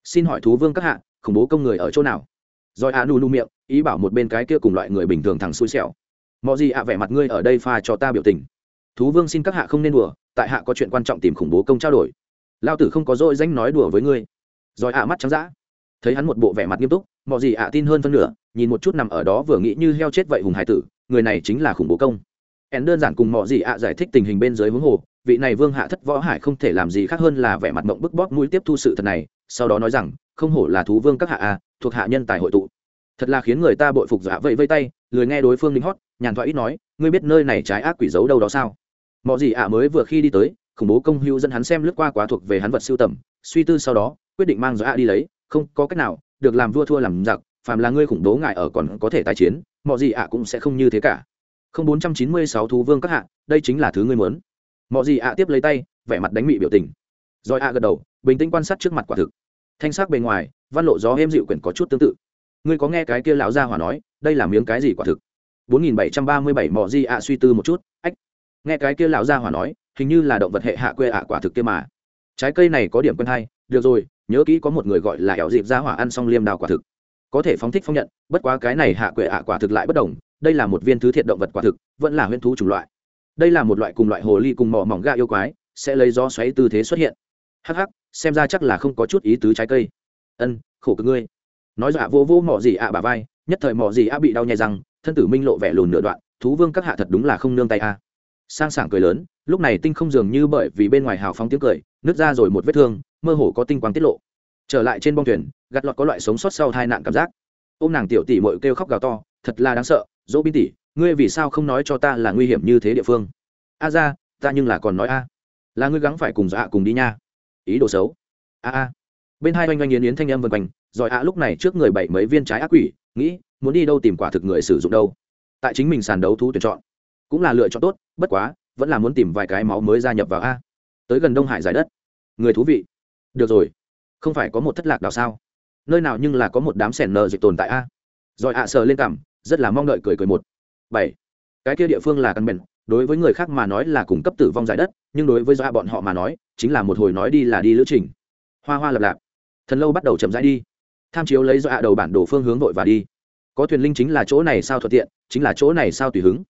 Xin hỏi thú vương các hạ, khủng bố công người ở chỗ nào? Rồi a nu nu miệng, ý bảo một bên cái kia cùng loại người bình thường thằng xui xẻo. Mọi gì ạ, vẻ mặt ngươi ở đây pha cho ta biểu tình. Thú vương xin các hạ không nên đùa tại hạ có chuyện quan trọng tìm khủng bố công trao đổi. Lao tử không có dội danh nói đùa với ngươi. Rồi ạ mắt trắng dã. Thấy hắn một bộ vẻ mặt nghiêm túc mọi gì ạ tin hơn phân nửa, nhìn một chút nằm ở đó vừa nghĩ như heo chết vậy hùng hải tử, người này chính là khủng bố công. Én đơn giản cùng mọi gì ạ giải thích tình hình bên dưới huống hồ, vị này vương hạ thất võ hải không thể làm gì khác hơn là vẻ mặt mộng bức bóp mũi tiếp thu sự thật này, sau đó nói rằng, không hổ là thú vương các hạ a thuộc hạ nhân tài hội tụ. Thật là khiến người ta bội phục giả vẫy vây tay, lười nghe đối phương linh hót, nhàn thoại ít nói, ngươi biết nơi này trái ác quỷ giấu đâu đó sao? Mọi gì ạ mới vừa khi đi tới, khủng bố công hưu dẫn hắn xem lướt qua quá thuộc về hắn vật siêu tầm, suy tư sau đó, quyết định mang dọa đi lấy, không có cách nào, được làm vua thua làm giặc, phàm là ngươi khủng bố ngại ở còn có thể tái chiến mọi gì ạ cũng sẽ không như thế cả. Không bốn trăm chín mươi sáu thú vương các hạ, đây chính là thứ ngươi muốn. Mọi gì ạ tiếp lấy tay, vẻ mặt đánh mị biểu tình. Rồi ạ gật đầu, bình tĩnh quan sát trước mặt quả thực. Thanh sắc bề ngoài, văn lộ gió êm dịu quyển có chút tương tự. Ngươi có nghe cái kia lão gia hỏa nói, đây là miếng cái gì quả thực? Bốn nghìn bảy trăm ba mươi bảy mọ di ạ suy tư một chút, ách nghe cái kia lão gia hỏa nói, hình như là động vật hệ hạ quê ạ quả thực kia mà. Trái cây này có điểm quen hay, được rồi, nhớ kỹ có một người gọi là ẻo dịp gia hỏa ăn xong liêm đào quả thực. Có thể phóng thích phong nhận, bất quá cái này hạ quệ ạ quả thực lại bất đồng, đây là một viên thứ thiệt động vật quả thực, vẫn là huyễn thú chủng loại. Đây là một loại cùng loại hồ ly cùng mỏ mỏng ga yêu quái, sẽ lấy gió xoáy tư thế xuất hiện. Hắc hắc, xem ra chắc là không có chút ý tứ trái cây. Ân, khổ cực ngươi. Nói dọa vô vô mỏ gì ạ à bà vai, nhất thời mỏ gì ạ bị đau nhai răng, thân tử minh lộ vẻ lùn nửa đoạn, thú vương các hạ thật đúng là không nương tay a sang sảng cười lớn, lúc này tinh không dường như bởi vì bên ngoài hào phóng tiếng cười, nứt ra rồi một vết thương, mơ hồ có tinh quang tiết lộ. Trở lại trên bong thuyền gặt lọt có loại sống sót sau tai nạn cảm giác. Ô m nàng tiểu tỷ mội kêu khóc gào to, thật là đáng sợ, dỗ bin tỷ, ngươi vì sao không nói cho ta là nguy hiểm như thế địa phương? A ra, ta nhưng là còn nói a. Là ngươi gắng phải cùng dọa cùng đi nha. Ý đồ xấu. A a. Bên hai oanh oanh yến yến thanh âm vân quanh, rồi a lúc này trước người bảy mấy viên trái ác quỷ, nghĩ, muốn đi đâu tìm quả thực người sử dụng đâu. Tại chính mình sàn đấu thú tuyển chọn cũng là lựa chọn tốt, bất quá, vẫn là muốn tìm vài cái máu mới gia nhập vào a. Tới gần đông hải giải đất. Người thú vị. Được rồi. Không phải có một thất lạc đảo sao? Nơi nào nhưng là có một đám sẻn nờ dịch tồn tại a. Rồi ạ, sờ lên cảm, rất là mong đợi cười cười một. Bảy. Cái kia địa phương là căn bền. Đối với người khác mà nói là cung cấp tử vong giải đất, nhưng đối với do bọn họ mà nói, chính là một hồi nói đi là đi lữ trình. Hoa hoa lập lạp. Thần lâu bắt đầu chậm rãi đi. Tham chiếu lấy do đầu bản đồ phương hướng vội và đi. Có thuyền linh chính là chỗ này sao thuận tiện, chính là chỗ này sao tùy hứng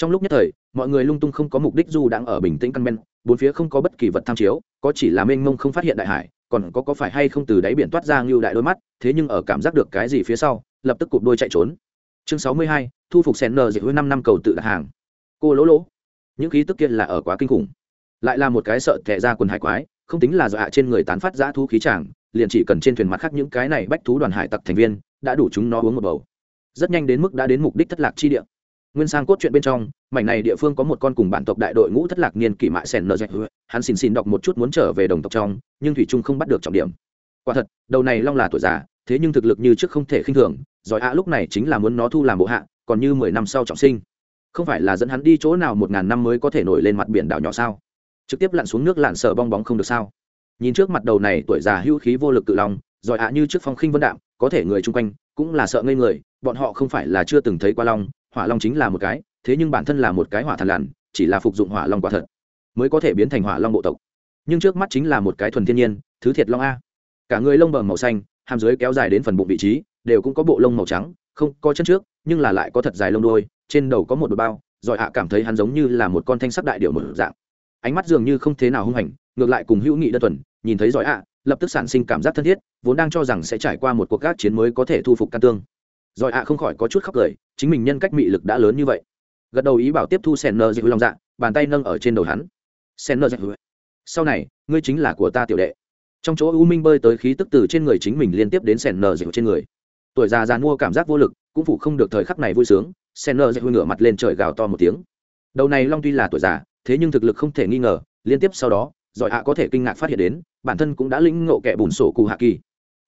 trong lúc nhất thời, mọi người lung tung không có mục đích dù đang ở bình tĩnh căn men bốn phía không có bất kỳ vật tham chiếu, có chỉ là mênh mông không phát hiện đại hải, còn có có phải hay không từ đáy biển toát ra ngưu đại đôi mắt, thế nhưng ở cảm giác được cái gì phía sau, lập tức cụp đôi chạy trốn. Chương sáu mươi hai, thu phục sen nờ dịch hơn năm năm cầu tự đặt hàng. Cô lỗ lỗ. Những khí tức kia là ở quá kinh khủng. Lại là một cái sợ thẻ ra quần hải quái, không tính là dọa trên người tán phát ra thú khí tràng liền chỉ cần trên thuyền mặt khác những cái này bách thú đoàn hải tặc thành viên, đã đủ chúng nó uống một bầu. Rất nhanh đến mức đã đến mục đích thất lạc chi địa nguyên sang cốt truyện bên trong, mảnh này địa phương có một con cùng bản tộc đại đội ngũ thất lạc niên kỷ mại sen nờ dạch hắn xin xin đọc một chút muốn trở về đồng tộc trong, nhưng thủy trung không bắt được trọng điểm. Quả thật, đầu này long là tuổi già, thế nhưng thực lực như trước không thể khinh thường, giỏi ạ lúc này chính là muốn nó thu làm bộ hạ, còn như mười năm sau trọng sinh. Không phải là dẫn hắn đi chỗ nào một ngàn năm mới có thể nổi lên mặt biển đảo nhỏ sao? Trực tiếp lặn xuống nước lặn sờ bong bóng không được sao? Nhìn trước mặt đầu này tuổi già hữu khí vô lực tự lòng giỏi ạ như trước phong khinh vân đạm, có thể người chung quanh cũng là sợ ngây người, bọn họ không phải là chưa từng thấy qua long hỏa long chính là một cái, thế nhưng bản thân là một cái hỏa thần lằn, chỉ là phục dụng hỏa long quả thật, mới có thể biến thành hỏa long bộ tộc. Nhưng trước mắt chính là một cái thuần thiên nhiên, thứ thiệt long a. Cả người lông bờ màu xanh, hàm dưới kéo dài đến phần bụng vị trí, đều cũng có bộ lông màu trắng, không có chân trước, nhưng là lại có thật dài lông đôi trên đầu có một đôi bao giỏi hạ cảm thấy hắn giống như là một con thanh sắc đại điệu một dạng. Ánh mắt dường như không thế nào hung hành, ngược lại cùng hữu nghị đơn thuần, nhìn thấy giỏi hạ lập tức sản sinh cảm giác thân thiết, vốn đang cho rằng sẽ trải qua một cuộc gác chiến mới có thể thu phục căn tương rồi ạ, không khỏi có chút khóc cười, chính mình nhân cách mị lực đã lớn như vậy. Gật đầu ý bảo tiếp thu sen nơ dịch lòng dạ bàn tay nâng ở trên đầu hắn. Sen nơ dịch sau này, ngươi chính là của ta tiểu đệ. Trong chỗ u minh bơi tới khí tức từ trên người chính mình liên tiếp đến sen nơ dịch trên người. Tuổi già già mua cảm giác vô lực, cũng phụ không được thời khắc này vui sướng sen nơ dịch ngửa mặt lên trời gào to một tiếng. Đầu này long tuy là tuổi già, thế nhưng thực lực không thể nghi ngờ, liên tiếp sau đó giỏi ạ có thể kinh ngạc phát hiện đến, bản thân cũng đã lĩnh ngộ kẻ bùn sổ cụ hạ kỳ.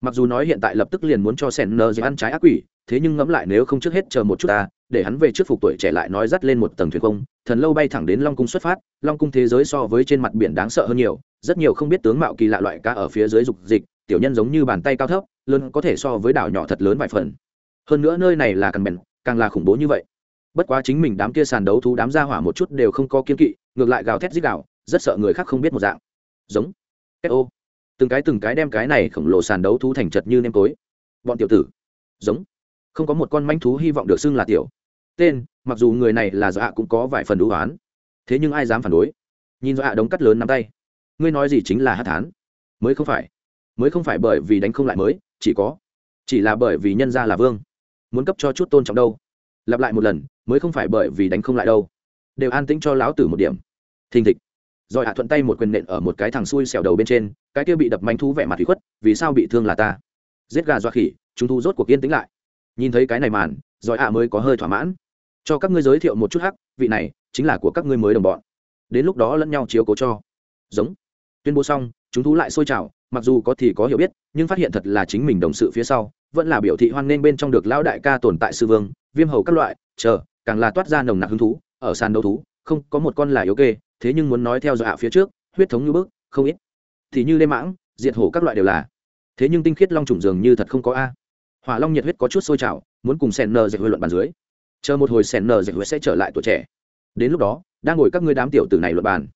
Mặc dù nói hiện tại lập tức liền muốn cho sen nơ dịch ăn trái ác quỷ thế nhưng ngẫm lại nếu không trước hết chờ một chút ta, để hắn về trước phục tuổi trẻ lại nói dắt lên một tầng thuyền không, thần lâu bay thẳng đến long cung xuất phát, long cung thế giới so với trên mặt biển đáng sợ hơn nhiều, rất nhiều không biết tướng mạo kỳ lạ loại cá ở phía dưới dục dịch, tiểu nhân giống như bàn tay cao thấp, lớn có thể so với đảo nhỏ thật lớn vài phần. Hơn nữa nơi này là càng bèn, càng là khủng bố như vậy. Bất quá chính mình đám kia sàn đấu thú, đám ra hỏa một chút đều không có kiên kỵ, ngược lại gào thét dích gào, rất sợ người khác không biết một dạng. Giống. Ô. Từng cái từng cái đem cái này khổng lồ sàn đấu thú thành chật như nêm tối. Bọn tiểu tử. Giống không có một con manh thú hy vọng được xưng là tiểu. Tên, mặc dù người này là dọa cũng có vài phần đũ oán. Thế nhưng ai dám phản đối? Nhìn dọa đống cắt lớn nắm tay. Ngươi nói gì chính là hát thán. Mới không phải. Mới không phải bởi vì đánh không lại mới, chỉ có. Chỉ là bởi vì nhân gia là vương. Muốn cấp cho chút tôn trọng đâu. Lặp lại một lần, mới không phải bởi vì đánh không lại đâu. Đều an tĩnh cho lão tử một điểm. Thình thịch. Rồi hạ thuận tay một quyền nện ở một cái thằng xui xẻo đầu bên trên, cái kia bị đập manh thú vẻ mặt thủy khuất, vì sao bị thương là ta? Giết gà dọa khỉ, chúng thu rốt cuộc yên tĩnh lại nhìn thấy cái này màn rồi ạ mới có hơi thỏa mãn. Cho các ngươi giới thiệu một chút hắc, vị này chính là của các ngươi mới đồng bọn. Đến lúc đó lẫn nhau chiếu cố cho. Giống. Tuyên bố xong, chúng thú lại sôi trào, mặc dù có thì có hiểu biết, nhưng phát hiện thật là chính mình đồng sự phía sau, vẫn là biểu thị hoan nghênh bên trong được lão đại ca tồn tại sư vương, viêm hầu các loại, chờ, càng là toát ra nồng nặc hứng thú, ở sàn đấu thú, không có một con là yếu kê, thế nhưng muốn nói theo dõi hạ phía trước, huyết thống như bước không ít. Thì như lê mãng, diệt hổ các loại đều là. Thế nhưng tinh khiết long trùng dường như thật không có a hỏa long nhiệt huyết có chút sôi trào, muốn cùng sen nờ dạy huệ luận bàn dưới. Chờ một hồi sen nờ dạy huệ sẽ trở lại tuổi trẻ. Đến lúc đó, đang ngồi các ngươi đám tiểu tử này luận bàn.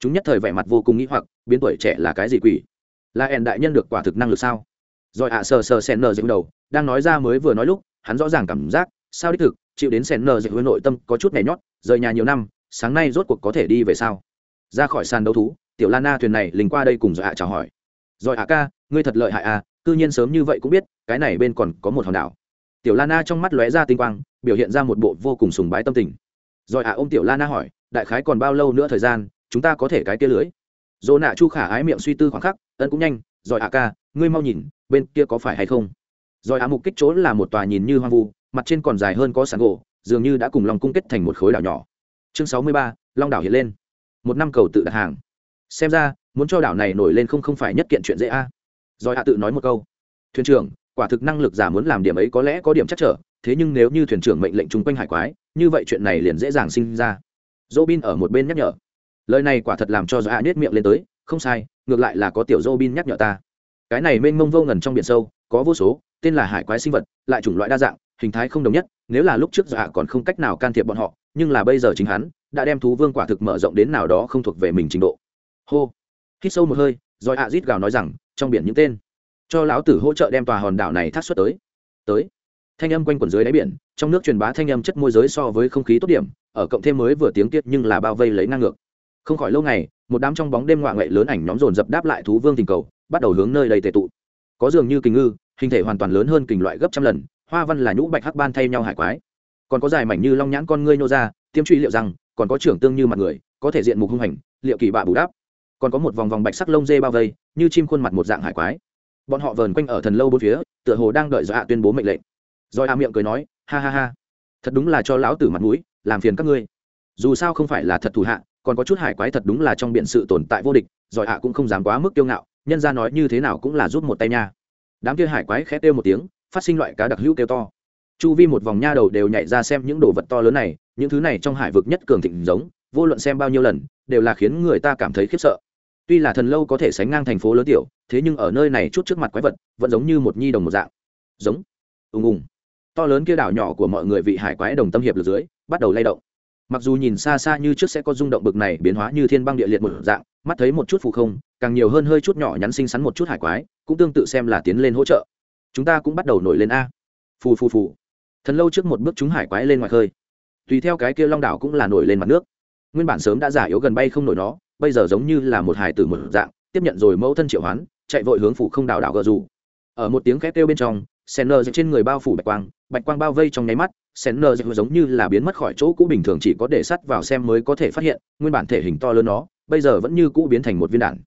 Chúng nhất thời vẻ mặt vô cùng nghĩ hoặc, biến tuổi trẻ là cái gì quỷ? Là ẻn đại nhân được quả thực năng lực sao? Rồi ạ, sờ sờ sen nờ dạy đầu, đang nói ra mới vừa nói lúc, hắn rõ ràng cảm giác, sao đích thực, chịu đến sen nờ dạy huệ nội tâm có chút nhảy nhót, rời nhà nhiều năm, sáng nay rốt cuộc có thể đi về sao? Ra khỏi sàn đấu thú, tiểu la na thuyền này lình qua đây cùng rồi ạ chào hỏi. Rồi ạ ca, ngươi thật lợi hại à cư nhiên sớm như vậy cũng biết cái này bên còn có một hòn đảo. Tiểu la na trong mắt lóe ra tinh quang biểu hiện ra một bộ vô cùng sùng bái tâm tình. Rồi ạ à, ô m tiểu la na hỏi đại khái còn bao lâu nữa thời gian chúng ta có thể cái kia lưới? Dỗ nạ chu khả ái miệng suy tư khoảng khắc ân cũng nhanh rồi ạ à ca ngươi mau nhìn bên kia có phải hay không? Rồi ạ mục kích chỗ là một tòa nhìn như hoang vu mặt trên còn dài hơn có sàn gỗ dường như đã cùng lòng cung kết thành một khối đảo nhỏ. Chương sáu mươi ba long đảo hiện lên. Một năm cầu tự đặt hàng. Xem ra muốn cho đảo này nổi lên không không phải nhất kiện chuyện dễ a rồi hạ tự nói một câu. Thuyền trưởng, quả thực năng lực giả muốn làm điểm ấy có lẽ có điểm chắc trở, thế nhưng nếu như thuyền trưởng mệnh lệnh chung quanh hải quái, như vậy chuyện này liền dễ dàng sinh ra. Dô bin ở một bên nhắc nhở. Lời này quả thật làm cho do hạ miệng lên tới, không sai, ngược lại là có tiểu dô bin nhắc nhở ta. Cái này mênh mông vô ngần trong biển sâu, có vô số, tên là hải quái sinh vật, lại chủng loại đa dạng, hình thái không đồng nhất, nếu là lúc trước dạ còn không cách nào can thiệp bọn họ, nhưng là bây giờ chính hắn, đã đem thú vương quả thực mở rộng đến nào đó không thuộc về mình trình độ. Hô. Hít sâu một hơi, rồi ạ rít gào nói rằng trong biển những tên. Cho lão tử hỗ trợ đem tòa hòn đảo này thác xuất tới. Tới. Thanh âm quanh quẩn dưới đáy biển, trong nước truyền bá thanh âm chất môi giới so với không khí tốt điểm, ở cộng thêm mới vừa tiếng tiết nhưng là bao vây lấy ngang ngược. Không khỏi lâu ngày, một đám trong bóng đêm ngoại ngoại lớn ảnh nhóm dồn dập đáp lại thú vương tình cầu, bắt đầu hướng nơi đầy tệ tụ. Có dường như kình ngư, hình thể hoàn toàn lớn hơn kình loại gấp trăm lần, hoa văn là nhũ bạch hắc ban thay nhau hải quái. Còn có dài mảnh như long nhãn con ngươi nô ra, tiêm truy liệu rằng, còn có trưởng tương như mặt người, có thể diện mục hung hành, liệu kỳ bạ bù đắp còn có một vòng vòng bạch sắc lông dê bao vây như chim khuôn mặt một dạng hải quái. Bọn họ vờn quanh ở thần lâu bốn phía, tựa hồ đang đợi do hạ tuyên bố mệnh lệnh. Rồi hạ miệng cười nói, ha ha ha. Thật đúng là cho lão tử mặt mũi, làm phiền các ngươi. Dù sao không phải là thật thủ hạ, còn có chút hải quái thật đúng là trong biện sự tồn tại vô địch rồi hạ cũng không dám quá mức kiêu ngạo, nhân ra nói như thế nào cũng là giúp một tay nha. Đám kia hải quái khẽ kêu một tiếng, phát sinh loại cá đặc hữu kêu to. Chu vi một vòng nha đầu đều nhảy ra xem những đồ vật to lớn này, những thứ này trong hải vực nhất cường thịnh giống, vô luận xem bao nhiêu lần, đều là khiến người ta cảm thấy khiếp sợ tuy là thần lâu có thể sánh ngang thành phố lớn tiểu, thế nhưng ở nơi này chút trước mặt quái vật, vẫn giống như một nhi đồng một dạng. Giống. Ùng ùng. To lớn kia đảo nhỏ của mọi người vị hải quái đồng tâm hiệp lực dưới, bắt đầu lay động. Mặc dù nhìn xa xa như trước sẽ có rung động bực này biến hóa như thiên băng địa liệt một dạng, mắt thấy một chút phù không, càng nhiều hơn hơi chút nhỏ nhắn xinh xắn một chút hải quái, cũng tương tự xem là tiến lên hỗ trợ. Chúng ta cũng bắt đầu nổi lên a. Phù phù phù. Thần lâu trước một bước chúng hải quái lên ngoài khơi. Tùy theo cái kia long đảo cũng là nổi lên mặt nước. Nguyên bản sớm đã giả yếu gần bay không nổi nó bây giờ giống như là một hài tử một dạng, tiếp nhận rồi mẫu thân triệu hoán, chạy vội hướng phủ không đảo đảo gờ dù ở một tiếng khét kêu bên trong sen nơ trên người bao phủ bạch quang bạch quang bao vây trong nháy mắt sen nơ giống như là biến mất khỏi chỗ cũ bình thường chỉ có để sắt vào xem mới có thể phát hiện, nguyên bản thể hình to lớn nó, bây giờ vẫn như cũ biến thành một viên đạn.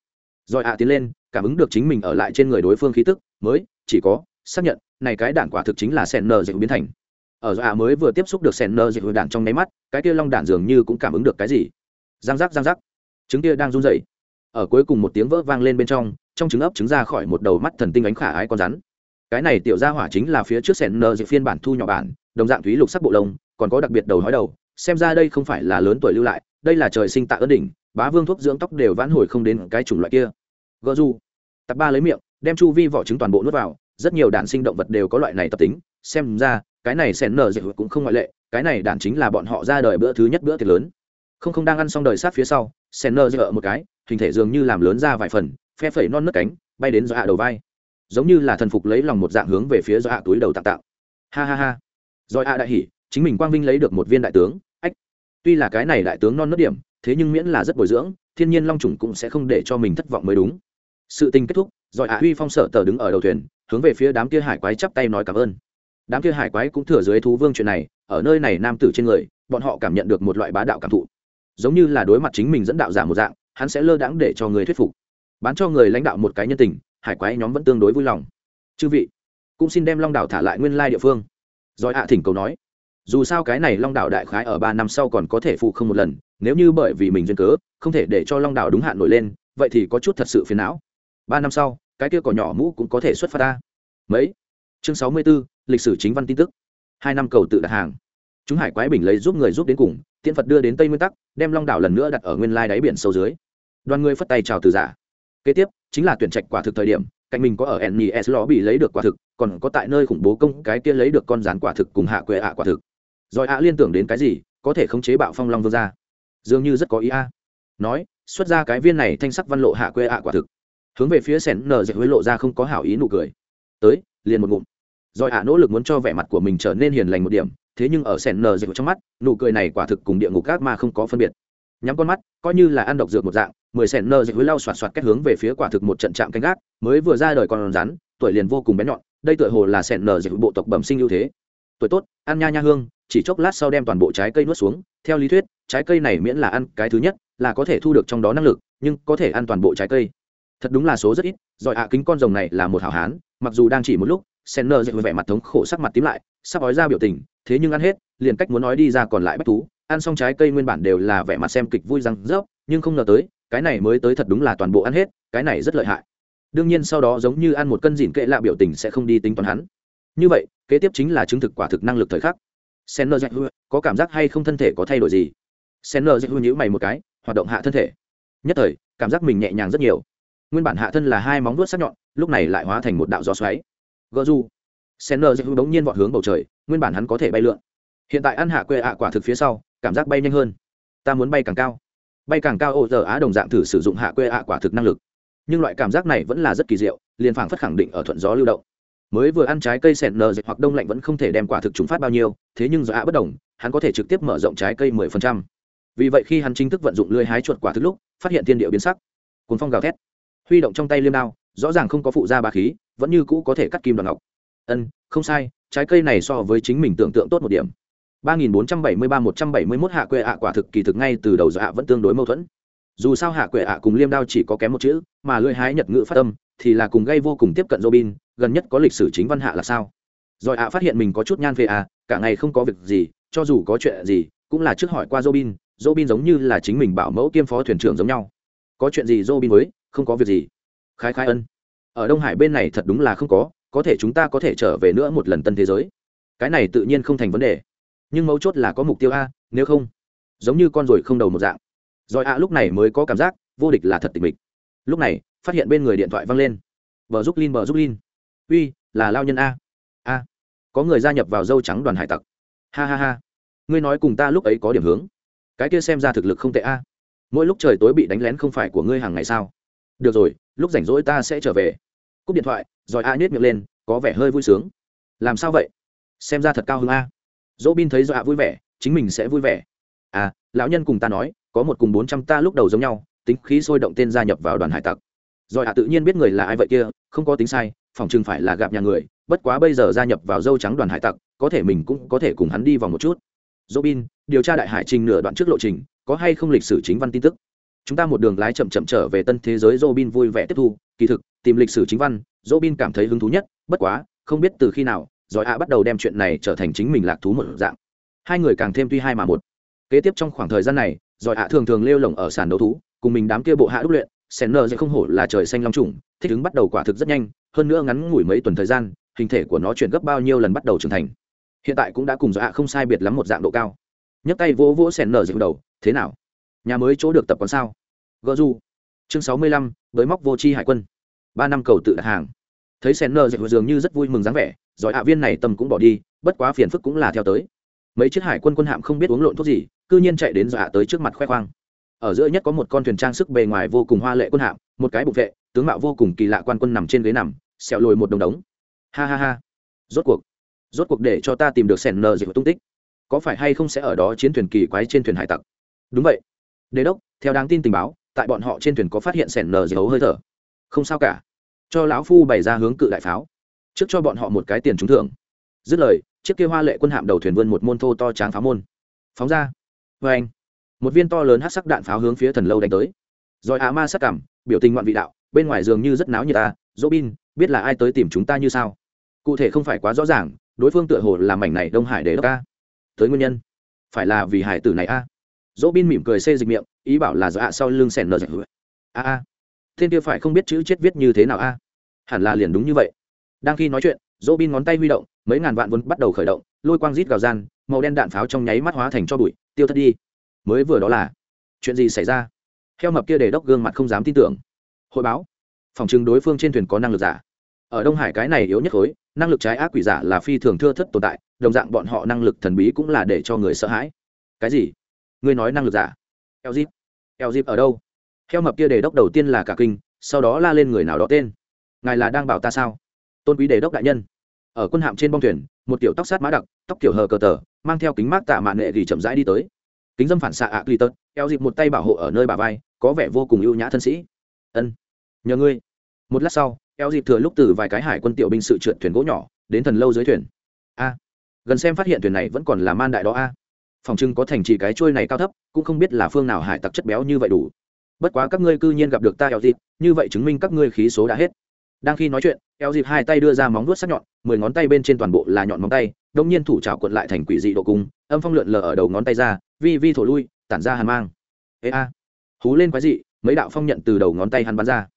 Rồi ạ tiến lên, cảm ứng được chính mình ở lại trên người đối phương khí tức, mới, chỉ có, xác nhận, này cái đạn quả thực chính là sen nơ biến thành. Ở ạ mới vừa tiếp xúc được sen nơ đạn trong nháy mắt, cái kia long đạn dường như cũng cảm ứng được cái gì. Giang giác giang giác trứng kia đang run rẩy. Ở cuối cùng một tiếng vỡ vang lên bên trong trong trứng ấp trứng ra khỏi một đầu mắt thần tinh ánh khả ái con rắn. Cái này tiểu gia hỏa chính là phía trước sẹn nờ phiên bản thu nhỏ bản, đồng dạng thúy lục sắc bộ lông, còn có đặc biệt đầu hói đầu. Xem ra đây không phải là lớn tuổi lưu lại, đây là trời sinh tạ ơn đỉnh, bá vương thuốc dưỡng tóc đều vãn hồi không đến cái chủng loại kia. Gợ du tập ba lấy miệng, đem chu vi vỏ trứng toàn bộ nuốt vào, rất nhiều đàn sinh động vật đều có loại này tập tính. Xem ra, cái này sẹn nờ dịch cũng không ngoại lệ, cái này đàn chính là bọn họ ra đời bữa thứ nhất bữa tiệc lớn. Không không đang ăn xong đời sát phía sau sen nơ dựa một cái, hình thể dường như làm lớn ra vài phần, phe phẩy non nứt cánh, bay đến do hạ đầu vai. Giống như là thần phục lấy lòng một dạng hướng về phía do hạ túi đầu tạng tạo ha ha ha. Do hạ đại hỉ, chính mình quang vinh lấy được một viên đại tướng, ách. Tuy là cái này đại tướng non nớt điểm, thế nhưng miễn là rất bồi dưỡng, thiên nhiên long trùng cũng sẽ không để cho mình thất vọng mới đúng. Sự tình kết thúc rồi hạ huy phong sở tờ đứng ở đầu thuyền, hướng về phía đám kia hải quái chắp tay nói cảm ơn. Đám kia hải quái cũng thừa dưới thú vương chuyện này, ở nơi này nam tử trên người, bọn họ cảm nhận được một loại bá đạo cảm thụ giống như là đối mặt chính mình dẫn đạo giả một dạng hắn sẽ lơ đãng để cho người thuyết phục. Bán cho người lãnh đạo một cái nhân tình hải quái nhóm vẫn tương đối vui lòng. Chư vị cũng xin đem long đảo thả lại nguyên lai địa phương. Rồi hạ thỉnh cầu nói dù sao cái này long đảo đại khái ở ba năm sau còn có thể phụ không một lần nếu như bởi vì mình duyên cớ không thể để cho long đảo đúng hạn nổi lên vậy thì có chút thật sự phiền não. Ba năm sau cái kia cỏ nhỏ mũ cũng có thể xuất phát ta. Mấy? Chương sáu mươi 64, lịch sử chính văn tin tức. Hai năm cầu tự đặt hàng. Chúng hải quái bình lấy giúp người giúp đến cùng tiễn phật đưa đến tây nguyên tắc, đem long đảo lần nữa đặt ở nguyên lai đáy biển sâu dưới. Đoàn người phất tay chào từ giả. Kế tiếp, chính là tuyển trạch quả thực thời điểm, cạnh mình có ở nes ló bị lấy được quả thực, còn có tại nơi khủng bố công cái kia lấy được con rán quả thực cùng hạ quệ ạ quả thực. Rồi ạ liên tưởng đến cái gì, có thể khống chế bạo phong long vương ra. Dường như rất có ý a. Nói, xuất ra cái viên này thanh sắc văn lộ hạ quê ạ quả thực. Hướng về phía sẻn nở dạy huế lộ ra không có hảo ý nụ cười. Tới, liền một ngụm. Rồi ạ nỗ lực muốn cho vẻ mặt của mình trở nên hiền lành một điểm thế nhưng ở sẻn nở dạy trong mắt, nụ cười này quả thực cùng địa ngục các mà không có phân biệt. Nhắm con mắt, coi như là ăn độc dược một dạng, mười sẻn nờ dịch hối lau xoạt xoạt kết hướng về phía quả thực một trận chạm canh gác, mới vừa ra đời còn rắn, tuổi liền vô cùng bé nhọn, đây tựa hồ là sẻn nờ dịch bộ tộc bẩm sinh ưu thế. Tuổi tốt, ăn nha nha hương, chỉ chốc lát sau đem toàn bộ trái cây nuốt xuống, theo lý thuyết, trái cây này miễn là ăn cái thứ nhất, là có thể thu được trong đó năng lực, nhưng có thể ăn toàn bộ trái cây. Thật đúng là số rất ít, giỏi ạ, kính con rồng này là một hảo hán, mặc dù đang chỉ một lúc sen nơ dạy vẻ mặt thống khổ sắc mặt tím lại, sắp ói ra biểu tình thế nhưng ăn hết, liền cách muốn nói đi ra còn lại bách thú, ăn xong trái cây nguyên bản đều là vẻ mặt xem kịch vui răng rớp, nhưng không ngờ tới, cái này mới tới thật đúng là toàn bộ ăn hết, cái này rất lợi hại. Đương nhiên sau đó giống như ăn một cân dìn kệ lạ biểu tình sẽ không đi tính toán hắn. Như vậy, kế tiếp chính là chứng thực quả thực năng lực thời khắc. Sen nơ dạy có cảm giác hay không thân thể có thay đổi gì? Sen nơ dạy nhữ mày một cái, hoạt động hạ thân thể. Nhất thời, cảm giác mình nhẹ nhàng rất nhiều. Nguyên bản hạ thân là hai móng vuốt sắc nhọn, lúc này lại hóa thành một đạo gió xoáy. Gỡ du sen nơ dạy bỗng nhiên vọt hướng bầu trời nguyên bản hắn có thể bay lượn. Hiện tại ăn hạ quê ạ quả thực phía sau, cảm giác bay nhanh hơn. Ta muốn bay càng cao. Bay càng cao, ô, giờ á đồng dạng thử sử dụng hạ quê ạ quả thực năng lực. Nhưng loại cảm giác này vẫn là rất kỳ diệu, liền phảng phất khẳng định ở thuận gió lưu động. Mới vừa ăn trái cây sẹn nờ dịch hoặc đông lạnh vẫn không thể đem quả thực trùng phát bao nhiêu, thế nhưng do ạ bất đồng, hắn có thể trực tiếp mở rộng trái cây mười phần trăm. Vì vậy khi hắn chính thức vận dụng lưới hái chuột quả thực lúc, phát hiện thiên địa biến sắc. Cuốn phong gào thét. Huy động trong tay liêm đao, rõ ràng không có phụ gia ba khí, vẫn như cũ có thể cắt kim đoàn ngọc ân, không sai, trái cây này so với chính mình tưởng tượng tốt một điểm. ba nghìn bốn trăm bảy mươi ba một trăm bảy mươi mốt hạ quệ ạ quả thực kỳ thực ngay từ đầu dạ vẫn tương đối mâu thuẫn. Dù sao hạ quệ ạ cùng liêm đao chỉ có kém một chữ, mà lưỡi hái nhật ngữ phát âm thì là cùng gây vô cùng tiếp cận robin, gần nhất có lịch sử chính văn hạ là sao? Rồi ạ phát hiện mình có chút nhan về à cả ngày không có việc gì, cho dù có chuyện gì, cũng là trước hỏi qua robin robin giống như là chính mình bảo mẫu kiêm phó thuyền trưởng giống nhau. Có chuyện gì robin với, không có việc gì. Khái khái ân. Ở đông hải bên này thật đúng là không có có thể chúng ta có thể trở về nữa một lần tân thế giới. Cái này tự nhiên không thành vấn đề. Nhưng mấu chốt là có mục tiêu a, nếu không, giống như con ruồi không đầu một dạng. Rồi a lúc này mới có cảm giác, vô địch là thật tịch mình lúc này, phát hiện bên người điện thoại văng lên. Bờ giúp linh, bờ giúp linh. Uy, là lao nhân a. A. Có người gia nhập vào dâu trắng đoàn hải tặc. Ha ha ha. Ngươi nói cùng ta lúc ấy có điểm hướng. Cái kia xem ra thực lực không tệ a. Mỗi lúc trời tối bị đánh lén không phải của ngươi hàng ngày sao? Được rồi, lúc rảnh rỗi ta sẽ trở về. Cúp điện thoại rồi a nhếch miệng lên, có vẻ hơi vui sướng. Làm sao vậy? Xem ra thật cao hứng a. Dỗ bin thấy dọa vui vẻ, chính mình sẽ vui vẻ. À lão nhân cùng ta nói, có một cùng bốn trăm ta lúc đầu giống nhau, tính khí sôi động tên gia nhập vào đoàn hải tặc. Rồi A tự nhiên biết người là ai vậy kia, không có tính sai, phòng chừng phải là gặp nhà người, bất quá bây giờ gia nhập vào dâu trắng đoàn hải tặc, có thể mình cũng có thể cùng hắn đi vào một chút. Robin điều tra đại hải trình nửa đoạn trước lộ trình, có hay không lịch sử chính văn tin tức? Chúng ta một đường lái chậm chậm trở về tân thế giới robin vui vẻ tiếp thu, kỳ thực, tìm lịch sử chính văn robin cảm thấy hứng thú nhất, bất quá, không biết từ khi nào giỏi ạ bắt đầu đem chuyện này trở thành chính mình lạc thú một dạng. Hai người càng thêm tuy hai mà một. Kế tiếp trong khoảng thời gian này giỏi ạ thường thường lêu lỏng ở sàn đấu thú, cùng mình đám kia bộ hạ đúc luyện, sen nơ sẽ không hổ là trời xanh long trùng, thích ứng bắt đầu quả thực rất nhanh, hơn nữa ngắn ngủi mấy tuần thời gian, hình thể của nó chuyển gấp bao nhiêu lần bắt đầu trưởng thành. Hiện tại cũng đã cùng giỏi ạ không sai biệt lắm một dạng độ cao. Nhấc tay vỗ vỗ sen nơ dịu đầu, thế nào? Nhà mới chỗ được tập còn sao? Gợ du. Chương sáu mươi lăm với móc vô chi hải quân ba năm cầu tự đặt hàng. Thấy sen nơ dịu dường như rất vui mừng dáng vẻ, giỏi ạ viên này tâm cũng bỏ đi, bất quá phiền phức cũng là theo tới. Mấy chiếc hải quân quân hạm không biết uống lộn thuốc gì, cư nhiên chạy đến dọa tới trước mặt khoe khoang. Ở giữa nhất có một con thuyền trang sức bề ngoài vô cùng hoa lệ quân hạm, một cái bục vệ, tướng mạo vô cùng kỳ lạ quan quân nằm trên ghế nằm, xẹo lồi một đồng đống. Ha ha ha. Rốt cuộc rốt cuộc để cho ta tìm được sẻn nờ dịch tung tích. Có phải hay không sẽ ở đó chiến thuyền kỳ quái trên thuyền hải tặc? Đúng vậy. Đế đốc, theo đáng tin tình báo, tại bọn họ trên thuyền có phát hiện sẻn nờ dịch hấu hơi thở không sao cả. Cho lão phu bày ra hướng cự đại pháo. Trước cho bọn họ một cái tiền trúng thưởng. Dứt lời, chiếc kia hoa lệ quân hạm đầu thuyền vươn một môn thô to tráng pháo môn. Phóng ra. Vê anh, một viên to lớn hát sắc đạn pháo hướng phía thần lâu đánh tới. Rồi á ma sắc cảm, biểu tình ngoạn vị đạo, bên ngoài dường như rất náo như ta à, dỗ bin biết là ai tới tìm chúng ta như sao? Cụ thể không phải quá rõ ràng, đối phương tựa hồ làm mảnh này đông hải để đất ca tới nguyên nhân? Phải là vì hải tử này a. Dỗ bin mỉm cười xê dịch miệng, ý bảo là do ạ sau lưng sèn dạy dạch a a thiên kia phải không biết chữ chết viết như thế nào a? Hẳn là liền đúng như vậy. Đang khi nói chuyện dỗ bin ngón tay huy động, mấy ngàn vạn vốn bắt đầu khởi động, lôi quang rít gào gian, màu đen đạn pháo trong nháy mắt hóa thành cho bụi, tiêu thất đi. Mới vừa đó là, chuyện gì xảy ra? Heo mập kia để đốc gương mặt không dám tin tưởng. Hội báo, phòng chứng đối phương trên thuyền có năng lực giả. Ở đông hải cái này yếu nhất khối, năng lực trái ác quỷ giả là phi thường thưa thất tồn tại, đồng dạng bọn họ năng lực thần bí cũng là để cho người sợ hãi. Cái gì? Ngươi nói năng lực giả? Eo dip eo dip ở đâu? Heo mập kia đề đốc đầu tiên là cả kinh, sau đó la lên người nào đó tên. Ngài là đang bảo ta sao? Tôn quý đề đốc đại nhân. Ở quân hạm trên bong thuyền, một tiểu tóc sát mã đặc, tóc kiểu hờ cờ tờ, mang theo kính mát tạ mạn nệ thì chậm rãi đi tới. Kính dâm phản xạ ạ ghi eo dịp một tay bảo hộ ở nơi bà vai, có vẻ vô cùng ưu nhã thân sĩ. Ân, nhờ ngươi. Một lát sau, eo dịp thừa lúc từ vài cái hải quân tiểu binh sự trượt thuyền gỗ nhỏ, đến thần lâu dưới thuyền. A, gần xem phát hiện thuyền này vẫn còn là man đại đó a. Phòng trưng có thành trì cái trôi này cao thấp, cũng không biết là phương nào hải tặc chất béo như vậy đủ bất quá các ngươi cư nhiên gặp được ta eo dịp, như vậy chứng minh các ngươi khí số đã hết. Đang khi nói chuyện, eo dịp hai tay đưa ra móng vuốt sắc nhọn, mười ngón tay bên trên toàn bộ là nhọn móng tay đông nhiên thủ trào quật lại thành quỷ dị độ cung, âm phong lượn lờ ở đầu ngón tay ra, vi vi thổ lui, tản ra hàn mang. Ê a! Hú lên quái dị, mấy đạo phong nhận từ đầu ngón tay hắn bắn ra.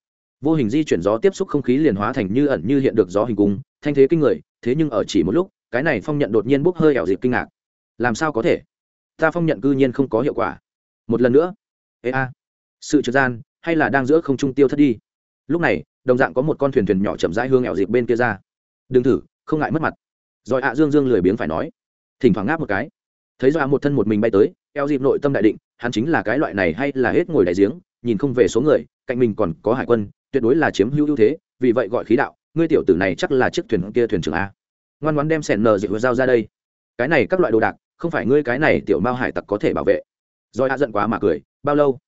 Vô hình di chuyển gió tiếp xúc không khí liền hóa thành như ẩn như hiện được gió hình cung, thanh thế kinh người, thế nhưng ở chỉ một lúc, cái này phong nhận đột nhiên bốc hơi ẻo dịp kinh ngạc. Làm sao có thể? Ta phong nhận cư nhiên không có hiệu quả. Một lần nữa. Ê a! Sự trượt gian, hay là đang giữa không trung tiêu thất đi? Lúc này, đồng dạng có một con thuyền thuyền nhỏ chậm rãi hương ẻo dịp bên kia ra. Đừng thử, không ngại mất mặt. Rồi ạ dương dương lười biếng phải nói. Thỉnh thoảng ngáp một cái. Thấy do một thân một mình bay tới eo dịp nội tâm đại định, hắn chính là cái loại này hay là hết ngồi đại giếng, nhìn không về số người, cạnh mình còn có hải quân, tuyệt đối là chiếm hữu ưu thế, vì vậy gọi khí đạo, ngươi tiểu tử này chắc là chiếc thuyền kia thuyền trưởng a. Ngoan ngoãn đem sẻn nờ dịu dao ra đây. Cái này các loại đồ đạc, không phải ngươi cái này tiểu mao hải tặc có thể bảo vệ. Rồi hạ giận quá mà cười, bao lâu?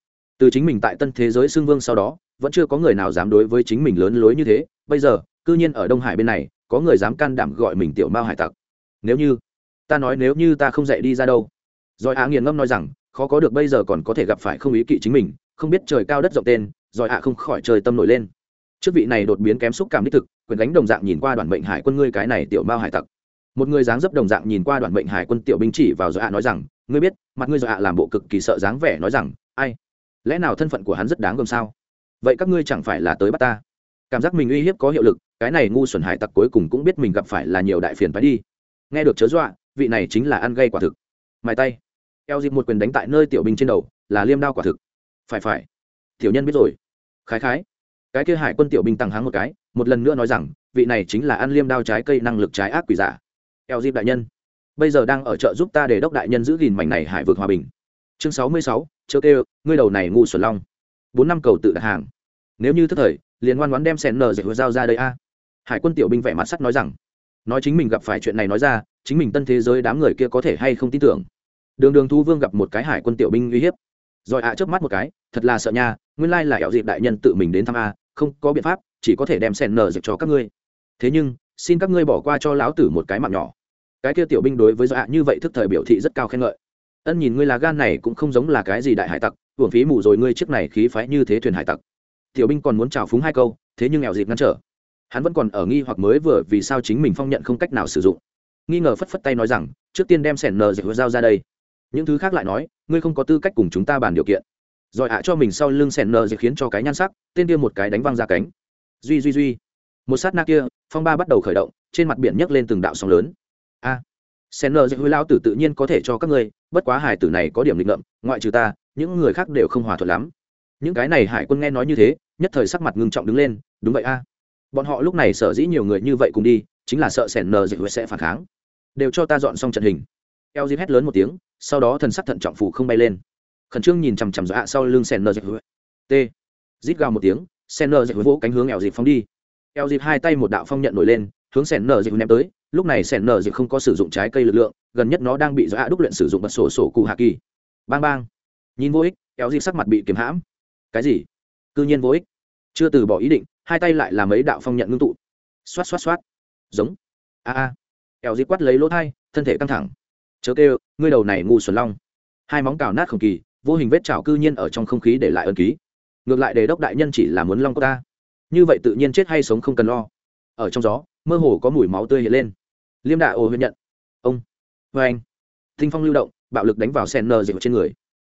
Từ chính mình tại tân thế giới xưng vương sau đó, vẫn chưa có người nào dám đối với chính mình lớn lối như thế. Bây giờ, cư nhiên ở đông hải bên này, có người dám can đảm gọi mình tiểu mao hải tặc. Nếu như, ta nói nếu như ta không dạy đi ra đâu. Rồi á nghiền ngâm nói rằng, khó có được bây giờ còn có thể gặp phải không ý kỵ chính mình, không biết trời cao đất rộng tên, rồi ạ không khỏi trời tâm nổi lên. Trước vị này đột biến kém xúc cảm đích thực, quyền đánh đồng dạng nhìn qua đoàn mệnh hải quân ngươi cái này tiểu mao hải tặc. Một người dáng dấp đồng dạng nhìn qua đoàn mệnh hải quân tiểu binh chỉ vào rồi ạ nói rằng, ngươi biết, mặt ngươi rồi ạ làm bộ cực kỳ sợ dáng vẻ nói rằng, ai lẽ nào thân phận của hắn rất đáng gồm sao? Vậy các ngươi chẳng phải là tới bắt ta? Cảm giác mình uy hiếp có hiệu lực, cái này ngu xuẩn hải tặc cuối cùng cũng biết mình gặp phải là nhiều đại phiền phải đi. Nghe được chớ dọa, vị này chính là ăn gây quả thực. Mài tay. Eo dịp một quyền đánh tại nơi tiểu binh trên đầu, là liêm đao quả thực. Phải phải. Tiểu nhân biết rồi. Khái khái. Cái kia hải quân tiểu binh tăng háng một cái, một lần nữa nói rằng, vị này chính là ăn liêm đao trái cây năng lực trái ác quỷ giả. Eo dịp đại nhân. Bây giờ đang ở chợ giúp ta để đốc đại nhân giữ gìn mảnh này hải vực hòa bình chương sáu mươi sáu, chớ kêu, ngươi đầu này ngu xuẩn long. Bốn năm cầu tự đặt hàng. Nếu như thức thời, liền ngoan ngoãn đem sen nở dạy giao ra đây a. Hải quân tiểu binh vẻ mặt sắt nói rằng, nói chính mình gặp phải chuyện này nói ra, chính mình tân thế giới đám người kia có thể hay không tin tưởng. Đường đường thu vương gặp một cái hải quân tiểu binh uy hiếp. Rồi ạ à trước mắt một cái, thật là sợ nha, nguyên lai là ẻo dịp đại nhân tự mình đến thăm a, không có biện pháp, chỉ có thể đem sen nở dạy cho các ngươi. Thế nhưng, xin các ngươi bỏ qua cho lão tử một cái mạng nhỏ. Cái kia tiểu binh đối với dọa như vậy thức thời biểu thị rất cao khen ngợi ân nhìn ngươi là gan này cũng không giống là cái gì đại hải tặc hưởng phí mù rồi ngươi chiếc này khí phái như thế thuyền hải tặc. Tiểu binh còn muốn chào phúng hai câu thế nhưng nghèo dịp ngăn trở. Hắn vẫn còn ở nghi hoặc mới vừa vì sao chính mình phong nhận không cách nào sử dụng. Nghi ngờ phất phất tay nói rằng trước tiên đem sẻn nờ dịch giao ra đây. Những thứ khác lại nói ngươi không có tư cách cùng chúng ta bàn điều kiện. Rồi hạ cho mình sau lưng sẻn nờ dịch khiến cho cái nhan sắc tên kia một cái đánh văng ra cánh. Duy duy duy. Một sát na kia phong ba bắt đầu khởi động trên mặt biển nhấc lên từng đạo sóng lớn. A. à, sen dịch dạy lao tử tự nhiên có thể cho các ngươi, bất quá hải tử này có điểm lịch ngậm ngoại trừ ta, những người khác đều không hòa thuận lắm. Những cái này hải quân nghe nói như thế, nhất thời sắc mặt ngưng trọng đứng lên, đúng vậy a. Bọn họ lúc này sở dĩ nhiều người như vậy cùng đi, chính là sợ sẻn nờ dạy sẽ phản kháng. Đều cho ta dọn xong trận hình. Eo dịp hét lớn một tiếng, sau đó thần sắc thận trọng phủ không bay lên. Khẩn trương nhìn chằm chằm dọa sau lưng sẻn nờ dạy t. Rít gào một tiếng, sen nờ dạy vỗ cánh hướng eo dịp phóng đi. Eo dịp hai tay một đạo phong nhận nổi lên, hướng sẻn nờ dịp ném tới lúc này sẻn nở dịu không có sử dụng trái cây lực lượng, gần nhất nó đang bị do dọa đúc luyện sử dụng bật sổ sổ cụ hạ kỳ. Bang bang. Nhìn vô ích eo dịp sắc mặt bị kiềm hãm. Cái gì? Cư nhiên vô ích. Chưa từ bỏ ý định, hai tay lại làm mấy đạo phong nhận ngưng tụ. Xoát xoát xoát. Giống. A a. Eo dịp quát lấy lỗ thai, thân thể căng thẳng. Chớ kêu, ngươi đầu này ngu xuẩn long. Hai móng cào nát không kỳ, vô hình vết trào cư nhiên ở trong không khí để lại ân ký. Ngược lại đề đốc đại nhân chỉ là muốn long có ta. Như vậy tự nhiên chết hay sống không cần lo. Ở trong gió, mơ hồ có mùi máu tươi hiện lên liêm đạ ô huyện nhận. Ông. Vê anh. Tinh phong lưu động, bạo lực đánh vào sen nờ dịu trên người.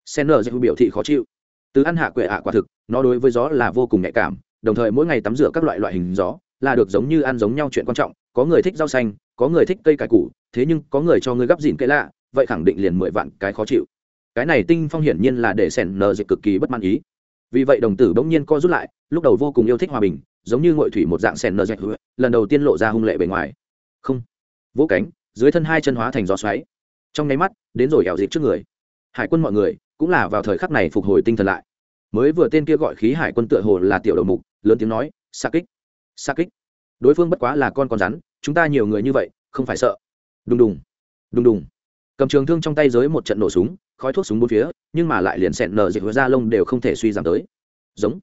Sen nờ dịu biểu thị khó chịu. Từ ăn hạ quệ ạ quả thực, nó đối với gió là vô cùng nhạy cảm, đồng thời mỗi ngày tắm rửa các loại loại hình gió là được giống như ăn giống nhau chuyện quan trọng. Có người thích rau xanh, có người thích cây cải củ, thế nhưng có người cho người gấp dìn cây lạ, vậy khẳng định liền mười vạn cái khó chịu. Cái này tinh phong hiển nhiên là để sẻn nờ dịch cực kỳ bất mãn ý. Vì vậy đồng tử bỗng nhiên co rút lại, lúc đầu vô cùng yêu thích hòa bình, giống như ngội thủy một dạng sẻn nờ dịch lần đầu tiên lộ ra hung lệ bề ngoài. Không vỗ cánh, dưới thân hai chân hóa thành gió xoáy. Trong nháy mắt, đến rồi ẻo dịp trước người. Hải quân mọi người cũng là vào thời khắc này phục hồi tinh thần lại. Mới vừa tên kia gọi khí hải quân tựa hồ là tiểu đầu mục, lớn tiếng nói xa kích xa kích. Đối phương bất quá là con con rắn, chúng ta nhiều người như vậy, không phải sợ. Đùng đùng đùng đùng. Cầm trường thương trong tay dưới một trận nổ súng, khói thuốc súng bốn phía, nhưng mà lại liền sẹn nở dịch da lông đều không thể suy giảm tới. Giống.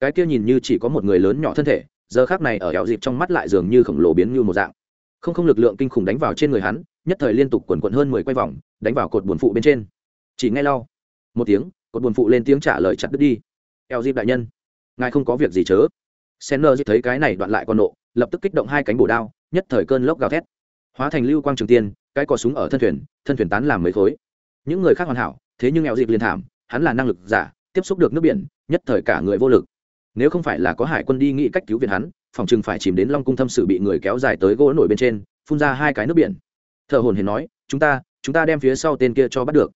Cái kia nhìn như chỉ có một người lớn nhỏ thân thể, giờ khác này ở ẻo dịp trong mắt lại dường như khổng lồ biến như một dạng không không lực lượng kinh khủng đánh vào trên người hắn, nhất thời liên tục quần quận hơn mười quay vòng, đánh vào cột buồn phụ bên trên. Chỉ ngay lau. Một tiếng, cột buồn phụ lên tiếng trả lời chặt đứt đi. Eo dịp đại nhân, ngài không có việc gì chớ. Senner dịp thấy cái này đoạn lại con nộ, lập tức kích động hai cánh bổ đao, nhất thời cơn lốc gào thét. Hóa thành lưu quang trường tiên, cái cò súng ở thân thuyền thân thuyền tán làm mấy khối. Những người khác hoàn hảo, thế nhưng Eo dịp liền thảm, hắn là năng lực giả, tiếp xúc được nước biển, nhất thời cả người vô lực. Nếu không phải là có hải quân đi nghĩ cách cứu viện hắn phòng chừng phải chìm đến long cung thâm sự bị người kéo dài tới gỗ nổi bên trên, phun ra hai cái nước biển. Thợ hồn hiền nói, chúng ta chúng ta đem phía sau tên kia cho bắt được.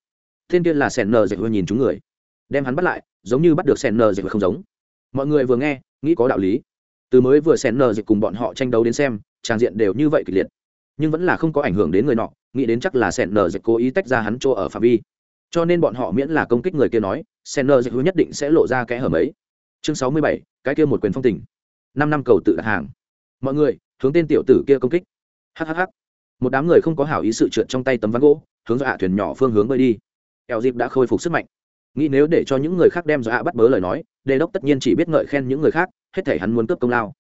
Tên kia là sèn nờ dạy vừa nhìn chúng người. Đem hắn bắt lại, giống như bắt được sèn nờ dạy không giống. Mọi người vừa nghe, nghĩ có đạo lý. Từ mới vừa sèn nờ dịch cùng bọn họ tranh đấu đến xem trang diện đều như vậy kịch liệt. Nhưng vẫn là không có ảnh hưởng đến người nọ, nghĩ đến chắc là sèn nờ dịch cố ý tách ra hắn chỗ ở phạm vi. Cho nên bọn họ miễn là công kích người kia nói sèn nờ dịch nhất định sẽ lộ ra kẽ hở mấy. Chương sáu mươi bảy, cái kia một quyền phong tình năm năm cầu tự đặt hàng. Mọi người, hướng tên tiểu tử kia công kích. Hhh một đám người không có hảo ý sự trượt trong tay tấm ván gỗ, hướng dọa thuyền nhỏ phương hướng bơi đi. Eo dịp đã khôi phục sức mạnh. Nghĩ nếu để cho những người khác đem dọa bắt bớ lời nói đề đốc tất nhiên chỉ biết ngợi khen những người khác, hết thể hắn muốn cướp công lao.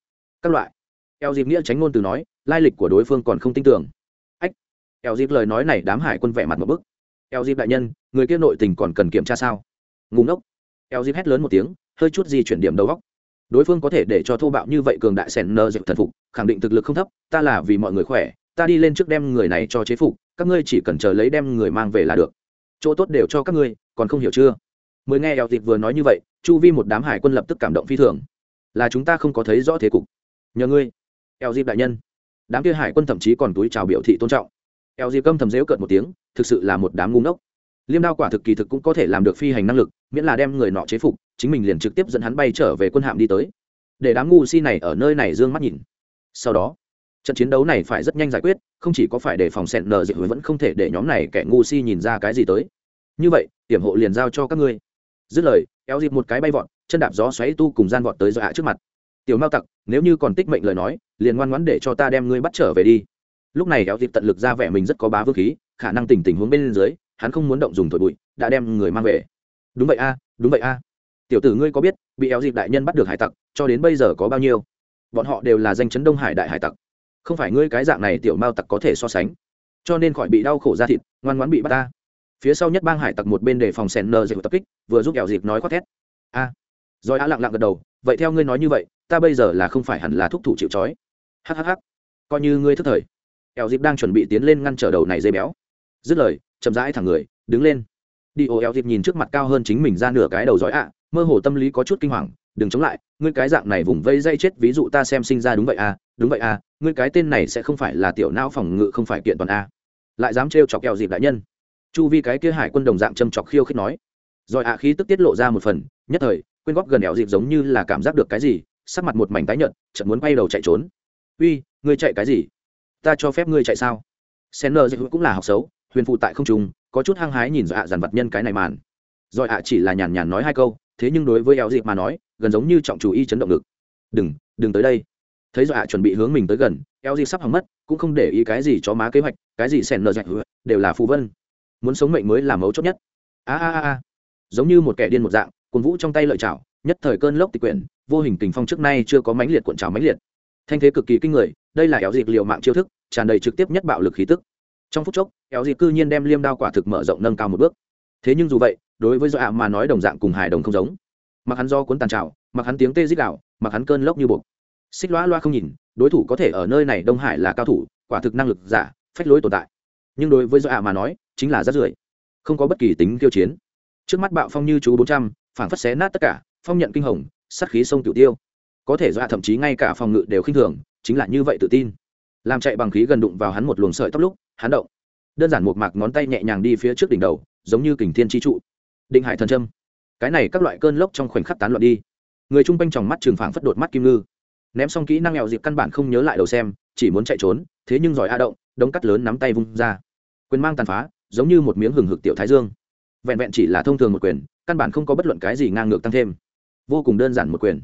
Các loại. Eo dịp nghĩa tránh ngôn từ nói, lai lịch của đối phương còn không tin tưởng. Ách. Eo dịp lời nói này đám hải quân vẻ mặt một bức. Eo dịp đại nhân, người kia nội tình còn cần kiểm tra sao? Ngủ ngốc. Eo dịp hét lớn một tiếng, hơi chút di chuyển điểm đầu góc đối phương có thể để cho thô bạo như vậy cường đại sẻn nơ dịp thần phục, khẳng định thực lực không thấp, ta là vì mọi người khỏe, ta đi lên trước đem người này cho chế phục, các ngươi chỉ cần chờ lấy đem người mang về là được. Chỗ tốt đều cho các ngươi, còn không hiểu chưa? Mới nghe eo dịp vừa nói như vậy, chu vi một đám hải quân lập tức cảm động phi thường. Là chúng ta không có thấy rõ thế cục. Nhờ ngươi, eo dịp đại nhân. Đám kia hải quân thậm chí còn túi chào biểu thị tôn trọng. Eo dịp câm thầm dễu cợt một tiếng, thực sự là một đám ngu ngốc. Liêm đao quả thực kỳ thực cũng có thể làm được phi hành năng lực miễn là đem người nọ chế phục, chính mình liền trực tiếp dẫn hắn bay trở về quân hạm đi tới. Để đám ngu si này ở nơi này d ư ơ n g mắt nhìn. Sau đó, trận chiến đấu này phải rất nhanh giải quyết, không chỉ có phải để phòng sẹn nờ dịch vẫn không thể để nhóm này kẻ ngu si nhìn ra cái gì tới. Như vậy, hiểm hộ liền giao cho các ngươi. Dứt lời, kéo dịp một cái bay vọt, chân đạp gió xoáy tu cùng gian vọt tới dọa trước mặt. Tiểu mao tặc, nếu như còn tích mệnh lời nói, liền ngoan ngoãn để cho ta đem ngươi bắt trở về đi. Lúc này kéo dịp tận lực ra vẻ mình rất có bá vương khí, khả năng tình tình huống bên dưới, hắn không muốn động dùng thổi bụi, đã đem người mang về đúng vậy a, đúng vậy a. Tiểu tử ngươi có biết, bị éo dịp đại nhân bắt được hải tặc, cho đến bây giờ có bao nhiêu? Bọn họ đều là danh chấn đông hải đại hải tặc. Không phải ngươi cái dạng này tiểu mao tặc có thể so sánh. Cho nên khỏi bị đau khổ ra thịt, ngoan ngoãn bị bắt ta. Phía sau nhất bang hải tặc một bên để phòng sèn nờ dịu tập kích, vừa giúp éo dịp nói khoác thét. A. À. rồi á lặng lặng gật đầu, vậy theo ngươi nói như vậy, ta bây giờ là không phải hẳn là thúc thủ chịu trói. Hhh coi như ngươi thức thời. Éo dịp đang chuẩn bị tiến lên ngăn trở đầu này dây béo. Dứt lời, chậm rãi thẳng người, đứng lên đi ô eo dịp nhìn trước mặt cao hơn chính mình ra nửa cái đầu giỏi ạ, mơ hồ tâm lý có chút kinh hoàng, đừng chống lại, ngươi cái dạng này vùng vây dây chết, ví dụ ta xem sinh ra đúng vậy à đúng vậy à ngươi cái tên này sẽ không phải là tiểu não phòng ngự không phải kiện toàn a lại dám trêu chọc kẹo dịp đại nhân. Chu vi cái kia hải quân đồng dạng châm chọc khiêu khích nói. Rồi ạ khí tức tiết lộ ra một phần, nhất thời quên góp gần eo dịp giống như là cảm giác được cái gì, sắc mặt một mảnh tái nhợt, chợt muốn quay đầu chạy trốn. Uy, ngươi chạy cái gì? Ta cho phép ngươi chạy sao? Sen nơ cũng là học xấu huyền phụ tại không trung, có chút hăng hái nhìn dọa à dàn vật nhân cái này màn. Rồi ạ chỉ là nhàn nhàn nói hai câu, thế nhưng đối với eo dịp mà nói, gần giống như trọng chủ y chấn động ngực. Đừng đừng tới đây. Thấy dọa chuẩn bị hướng mình tới gần, eo dịp sắp hỏng mất, cũng không để ý cái gì cho má kế hoạch, cái gì sen nơ dạch đều là phù vân. Muốn sống mệnh mới là mấu chốt nhất. A a a giống như một kẻ điên một dạng cuốn vũ trong tay lợi chảo nhất thời cơn lốc tịch quyển, vô hình tình phong trước nay chưa có mãnh liệt cuộn trào mãnh liệt. Thanh thế cực kỳ kinh người, đây là éo dịp liều mạng chiêu thức, tràn đầy trực tiếp nhất bạo lực khí tức trong phút chốc éo dịp cư nhiên đem liêm đao quả thực mở rộng nâng cao một bước. Thế nhưng dù vậy, đối với do ạ mà nói đồng dạng cùng hài đồng không giống. Mặc hắn do cuốn tàn trào, mặc hắn tiếng tê dích đạo mặc hắn cơn lốc như buộc. Xích loa loa không nhìn, đối thủ có thể ở nơi này đông hải là cao thủ, quả thực năng lực giả, phách lối tồn tại. Nhưng đối với do ạ mà nói, chính là rất rưởi, không có bất kỳ tính kiêu chiến. Trước mắt bạo phong như chú bốn trăm, phảng phất xé nát tất cả, phong nhận kinh hồng, sát khí sông tiểu tiêu. Có thể do thậm chí ngay cả phòng ngự đều khinh thường, chính là như vậy tự tin. Làm chạy bằng khí gần đụng vào hắn một luồng sợi tóc lúc hắn động. Đơn giản một mạc ngón tay nhẹ nhàng đi phía trước đỉnh đầu, giống như kình thiên chi trụ. Định hải thần trâm cái này các loại cơn lốc trong khoảnh khắc tán loạn đi. Người chung quanh tròng mắt trường phảng phất đột mắt kim ngư. Ném xong kỹ năng nghèo dịp căn bản không nhớ lại đầu xem, chỉ muốn chạy trốn, thế nhưng giỏi a động, đống cắt lớn nắm tay vung ra. Quyền mang tàn phá, giống như một miếng hừng hực tiểu thái dương. Vẹn vẹn chỉ là thông thường một quyền, căn bản không có bất luận cái gì ngang ngược tăng thêm. Vô cùng đơn giản một quyền.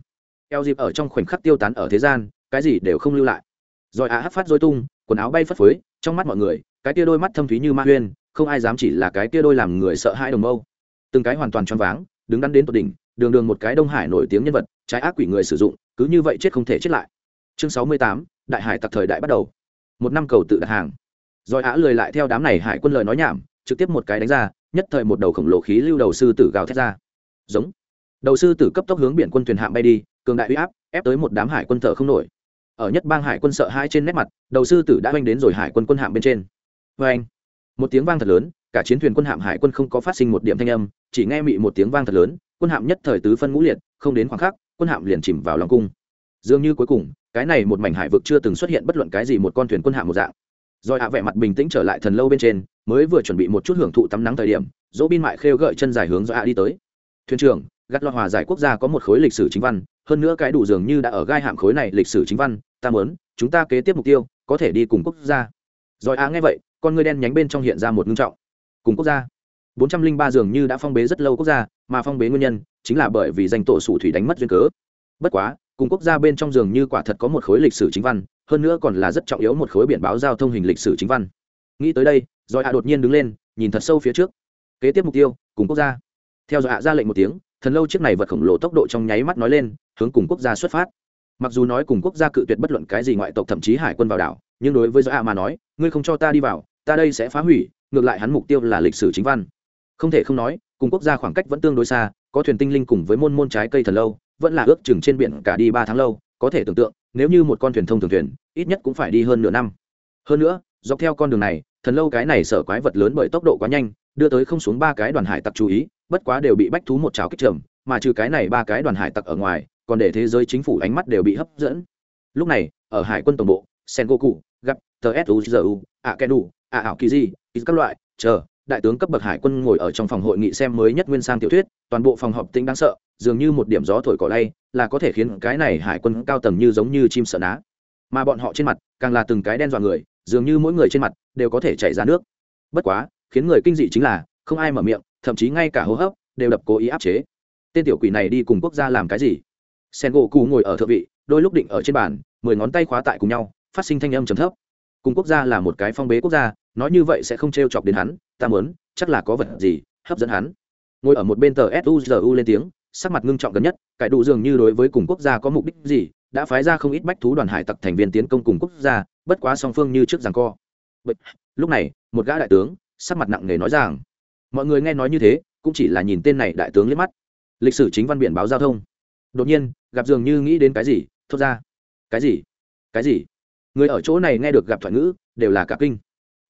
Eo dịp ở trong khoảnh khắc tiêu tán ở thế gian, cái gì đều không lưu lại. Rồi á hấp phát dối tung quần áo bay phất phới, trong mắt mọi người, cái tia đôi mắt thâm thúy như ma huyên, không ai dám chỉ là cái tia đôi làm người sợ hãi đồng mâu. Từng cái hoàn toàn choáng váng, đứng đắn đến tột đỉnh, đường đường một cái đông hải nổi tiếng nhân vật, trái ác quỷ người sử dụng, cứ như vậy chết không thể chết lại. Chương sáu mươi tám, đại hải tặc thời đại bắt đầu. Một năm cầu tự đặt hàng. Rồi á lười lại theo đám này hải quân lời nói nhảm, trực tiếp một cái đánh ra, nhất thời một đầu khổng lồ khí lưu đầu sư tử gào thét ra. Giống. Đầu sư tử cấp tốc hướng biển quân thuyền hạm bay đi, cường đại uy áp, ép tới một đám hải quân thở không nổi ở nhất bang hải quân sợ hai trên nét mặt, đầu sư tử đã oanh đến rồi hải quân quân hạm bên trên. Vê anh, một tiếng vang thật lớn, cả chiến thuyền quân hạm hải quân không có phát sinh một điểm thanh âm, chỉ nghe mị một tiếng vang thật lớn, quân hạm nhất thời tứ phân ngũ liệt, không đến khoảng khắc, quân hạm liền chìm vào lòng cung. Dường như cuối cùng, cái này một mảnh hải vực chưa từng xuất hiện bất luận cái gì một con thuyền quân hạm một dạng. Rồi hạ vẻ mặt bình tĩnh trở lại thần lâu bên trên, mới vừa chuẩn bị một chút hưởng thụ tắm nắng thời điểm dỗ bin mại khêu gợi chân dài hướng do hạ đi tới. Thuyền trưởng gắt loạt hòa giải quốc gia có một khối lịch sử chính văn, hơn nữa cái đủ dường như đã ở gai hạm khối này lịch sử chính văn, ta mớn chúng ta kế tiếp mục tiêu, có thể đi cùng quốc gia. Rồi á nghe vậy, con ngươi đen nhánh bên trong hiện ra một ngưng trọng. Cùng quốc gia. Bốn trăm linh ba dường như đã phong bế rất lâu quốc gia, mà phong bế nguyên nhân chính là bởi vì danh tổ sủ thủy đánh mất duyên cớ. Bất quá, cùng quốc gia bên trong dường như quả thật có một khối lịch sử chính văn, hơn nữa còn là rất trọng yếu một khối biển báo giao thông hình lịch sử chính văn. Nghĩ tới đây, rồi hạ đột nhiên đứng lên, nhìn thật sâu phía trước. Kế tiếp mục tiêu, cùng quốc gia. Theo dõi hạ à, ra lệnh một tiếng thần lâu chiếc này vật khổng lồ tốc độ trong nháy mắt nói lên, hướng cùng quốc gia xuất phát. Mặc dù nói cùng quốc gia cự tuyệt bất luận cái gì ngoại tộc thậm chí hải quân vào đảo, nhưng đối với dõi hạ mà nói, ngươi không cho ta đi vào, ta đây sẽ phá hủy, ngược lại hắn mục tiêu là lịch sử chính văn. Không thể không nói, cùng quốc gia khoảng cách vẫn tương đối xa, có thuyền tinh linh cùng với môn môn trái cây thần lâu, vẫn là ước chừng trên biển cả đi ba tháng lâu, có thể tưởng tượng, nếu như một con thuyền thông thường thuyền, ít nhất cũng phải đi hơn nửa năm. Hơn nữa, dọc theo con đường này, thần lâu cái này sở quái vật lớn bởi tốc độ quá nhanh, đưa tới không xuống ba cái đoàn hải tặc chú ý bất quá đều bị bách thú một trào kích trầm, mà trừ cái này ba cái đoàn hải tặc ở ngoài, còn để thế giới chính phủ ánh mắt đều bị hấp dẫn. Lúc này, ở hải quân tổng bộ Sen Goku gặp tờ suzu a kedu a ảo kỳ di các loại, chờ, đại tướng cấp bậc hải quân ngồi ở trong phòng hội nghị xem mới nhất nguyên sang tiểu thuyết, toàn bộ phòng họp tính đáng sợ, dường như một điểm gió thổi cỏ lay, là có thể khiến cái này hải quân cao tầng như giống như chim sợ ná. Mà bọn họ trên mặt, càng là từng cái đen dọa người, dường như mỗi người trên mặt đều có thể chảy ra nước. Bất quá, khiến người kinh dị chính là không ai mở miệng, thậm chí ngay cả hô hấp đều đập cố ý áp chế. Tên tiểu quỷ này đi cùng quốc gia làm cái gì? Sen gỗ cù ngồi ở thượng vị, đôi lúc định ở trên bàn, mười ngón tay khóa tại cùng nhau, phát sinh thanh âm trầm thấp. Cùng quốc gia là một cái phong bế quốc gia, nói như vậy sẽ không t r e o chọc đến hắn, ta muốn, chắc là có vật gì hấp dẫn hắn. Ngồi ở một bên tờ suzu lên tiếng, sắc mặt ngưng trọng gần nhất cải đủ dường như đối với cùng quốc gia có mục đích gì, đã phái ra không ít bách thú đoàn hải tặc thành viên tiến công cùng quốc gia, bất quá song phương như trước rằng co. Lúc này, một gã đại tướng, sắc mặt nặng nề nói rằng mọi người nghe nói như thế, cũng chỉ là nhìn tên này đại tướng liếc mắt. Lịch sử chính văn biển báo giao thông. Đột nhiên, gặp dường như nghĩ đến cái gì, thốt ra. Cái gì? Cái gì? Người ở chỗ này nghe được gặp thoại ngữ, đều là cả kinh.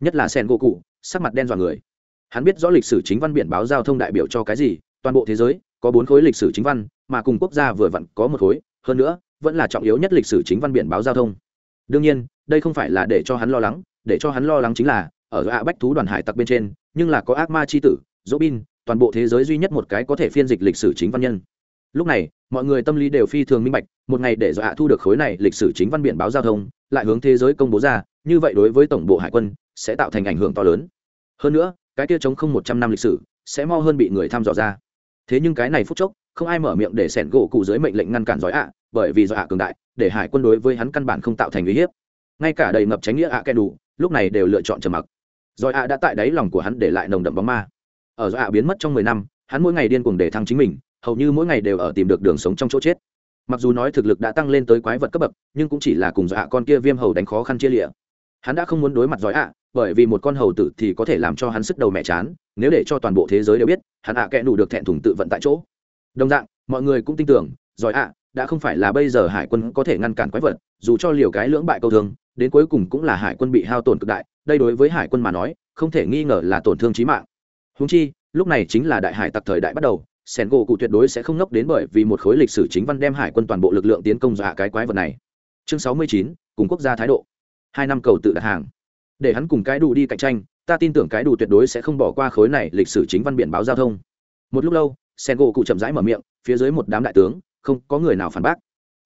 Nhất là sen gỗ cụ sắc mặt đen dọa người. Hắn biết rõ lịch sử chính văn biển báo giao thông đại biểu cho cái gì, toàn bộ thế giới, có bốn khối lịch sử chính văn, mà cùng quốc gia vừa vặn có một khối, hơn nữa, vẫn là trọng yếu nhất lịch sử chính văn biển báo giao thông. Đương nhiên, đây không phải là để cho hắn lo lắng, để cho hắn lo lắng chính là, ở ạ bách thú đoàn hải tặc bên trên nhưng là có ác ma c h i tử dỗ bin toàn bộ thế giới duy nhất một cái có thể phiên dịch lịch sử chính văn nhân. Lúc này, mọi người tâm lý đều phi thường minh bạch, một ngày để dọa thu được khối này lịch sử chính văn biển báo giao thông, lại hướng thế giới công bố ra, như vậy đối với tổng bộ hải quân, sẽ tạo thành ảnh hưởng to lớn. Hơn nữa, cái kia chống không một trăm năm lịch sử, sẽ mo hơn bị người thăm dò ra. Thế nhưng cái này phút chốc, không ai mở miệng để sẻn gỗ cụ dưới mệnh lệnh ngăn cản giỏi ạ bởi vì giỏi ạ cường đại, để hải quân đối với hắn căn bản không tạo thành uy hiếp. Ngay cả đầy ngập tránh nghĩa ạ à kẻ đủ, lúc này đều lựa chọn trầm mặc rồi ạ đã tại đáy lòng của hắn để lại nồng đậm bóng ma. Ở giỏi ạ biến mất trong mười năm, hắn mỗi ngày điên cuồng để thăng chính mình, hầu như mỗi ngày đều ở tìm được đường sống trong chỗ chết. Mặc dù nói thực lực đã tăng lên tới quái vật cấp bậc, nhưng cũng chỉ là cùng giỏi ạ con kia viêm hầu đánh khó khăn chia lịa hắn đã không muốn đối mặt giỏi ạ, bởi vì một con hầu tử thì có thể làm cho hắn sức đầu mẹ chán, nếu để cho toàn bộ thế giới đều biết, hắn ạ à kẽ đủ được thẹn thùng tự vận tại chỗ. Đồng dạng, mọi người cũng tin tưởng giỏi ạ đã không phải là bây giờ hải quân có thể ngăn cản quái vật, dù cho liều cái lưỡng bại câu thương, đến cuối cùng cũng là hải quân bị hao tổn cực đại đây đối với hải quân mà nói, không thể nghi ngờ là tổn thương chí mạng. Húng chi, lúc này chính là đại hải tặc thời đại bắt đầu sẻn gỗ cụ tuyệt đối sẽ không nốc đến bởi vì một khối lịch sử chính văn đem hải quân toàn bộ lực lượng tiến công dọa cái quái vật này. Chương sáu mươi chín, cùng quốc gia thái độ. Hai năm cầu tự đặt hàng. Để hắn cùng cái đủ đi cạnh tranh, ta tin tưởng cái đủ tuyệt đối sẽ không bỏ qua khối này lịch sử chính văn biển báo giao thông. Một lúc lâu, sen gỗ cụ chậm rãi mở miệng, phía dưới một đám đại tướng, không có người nào phản bác.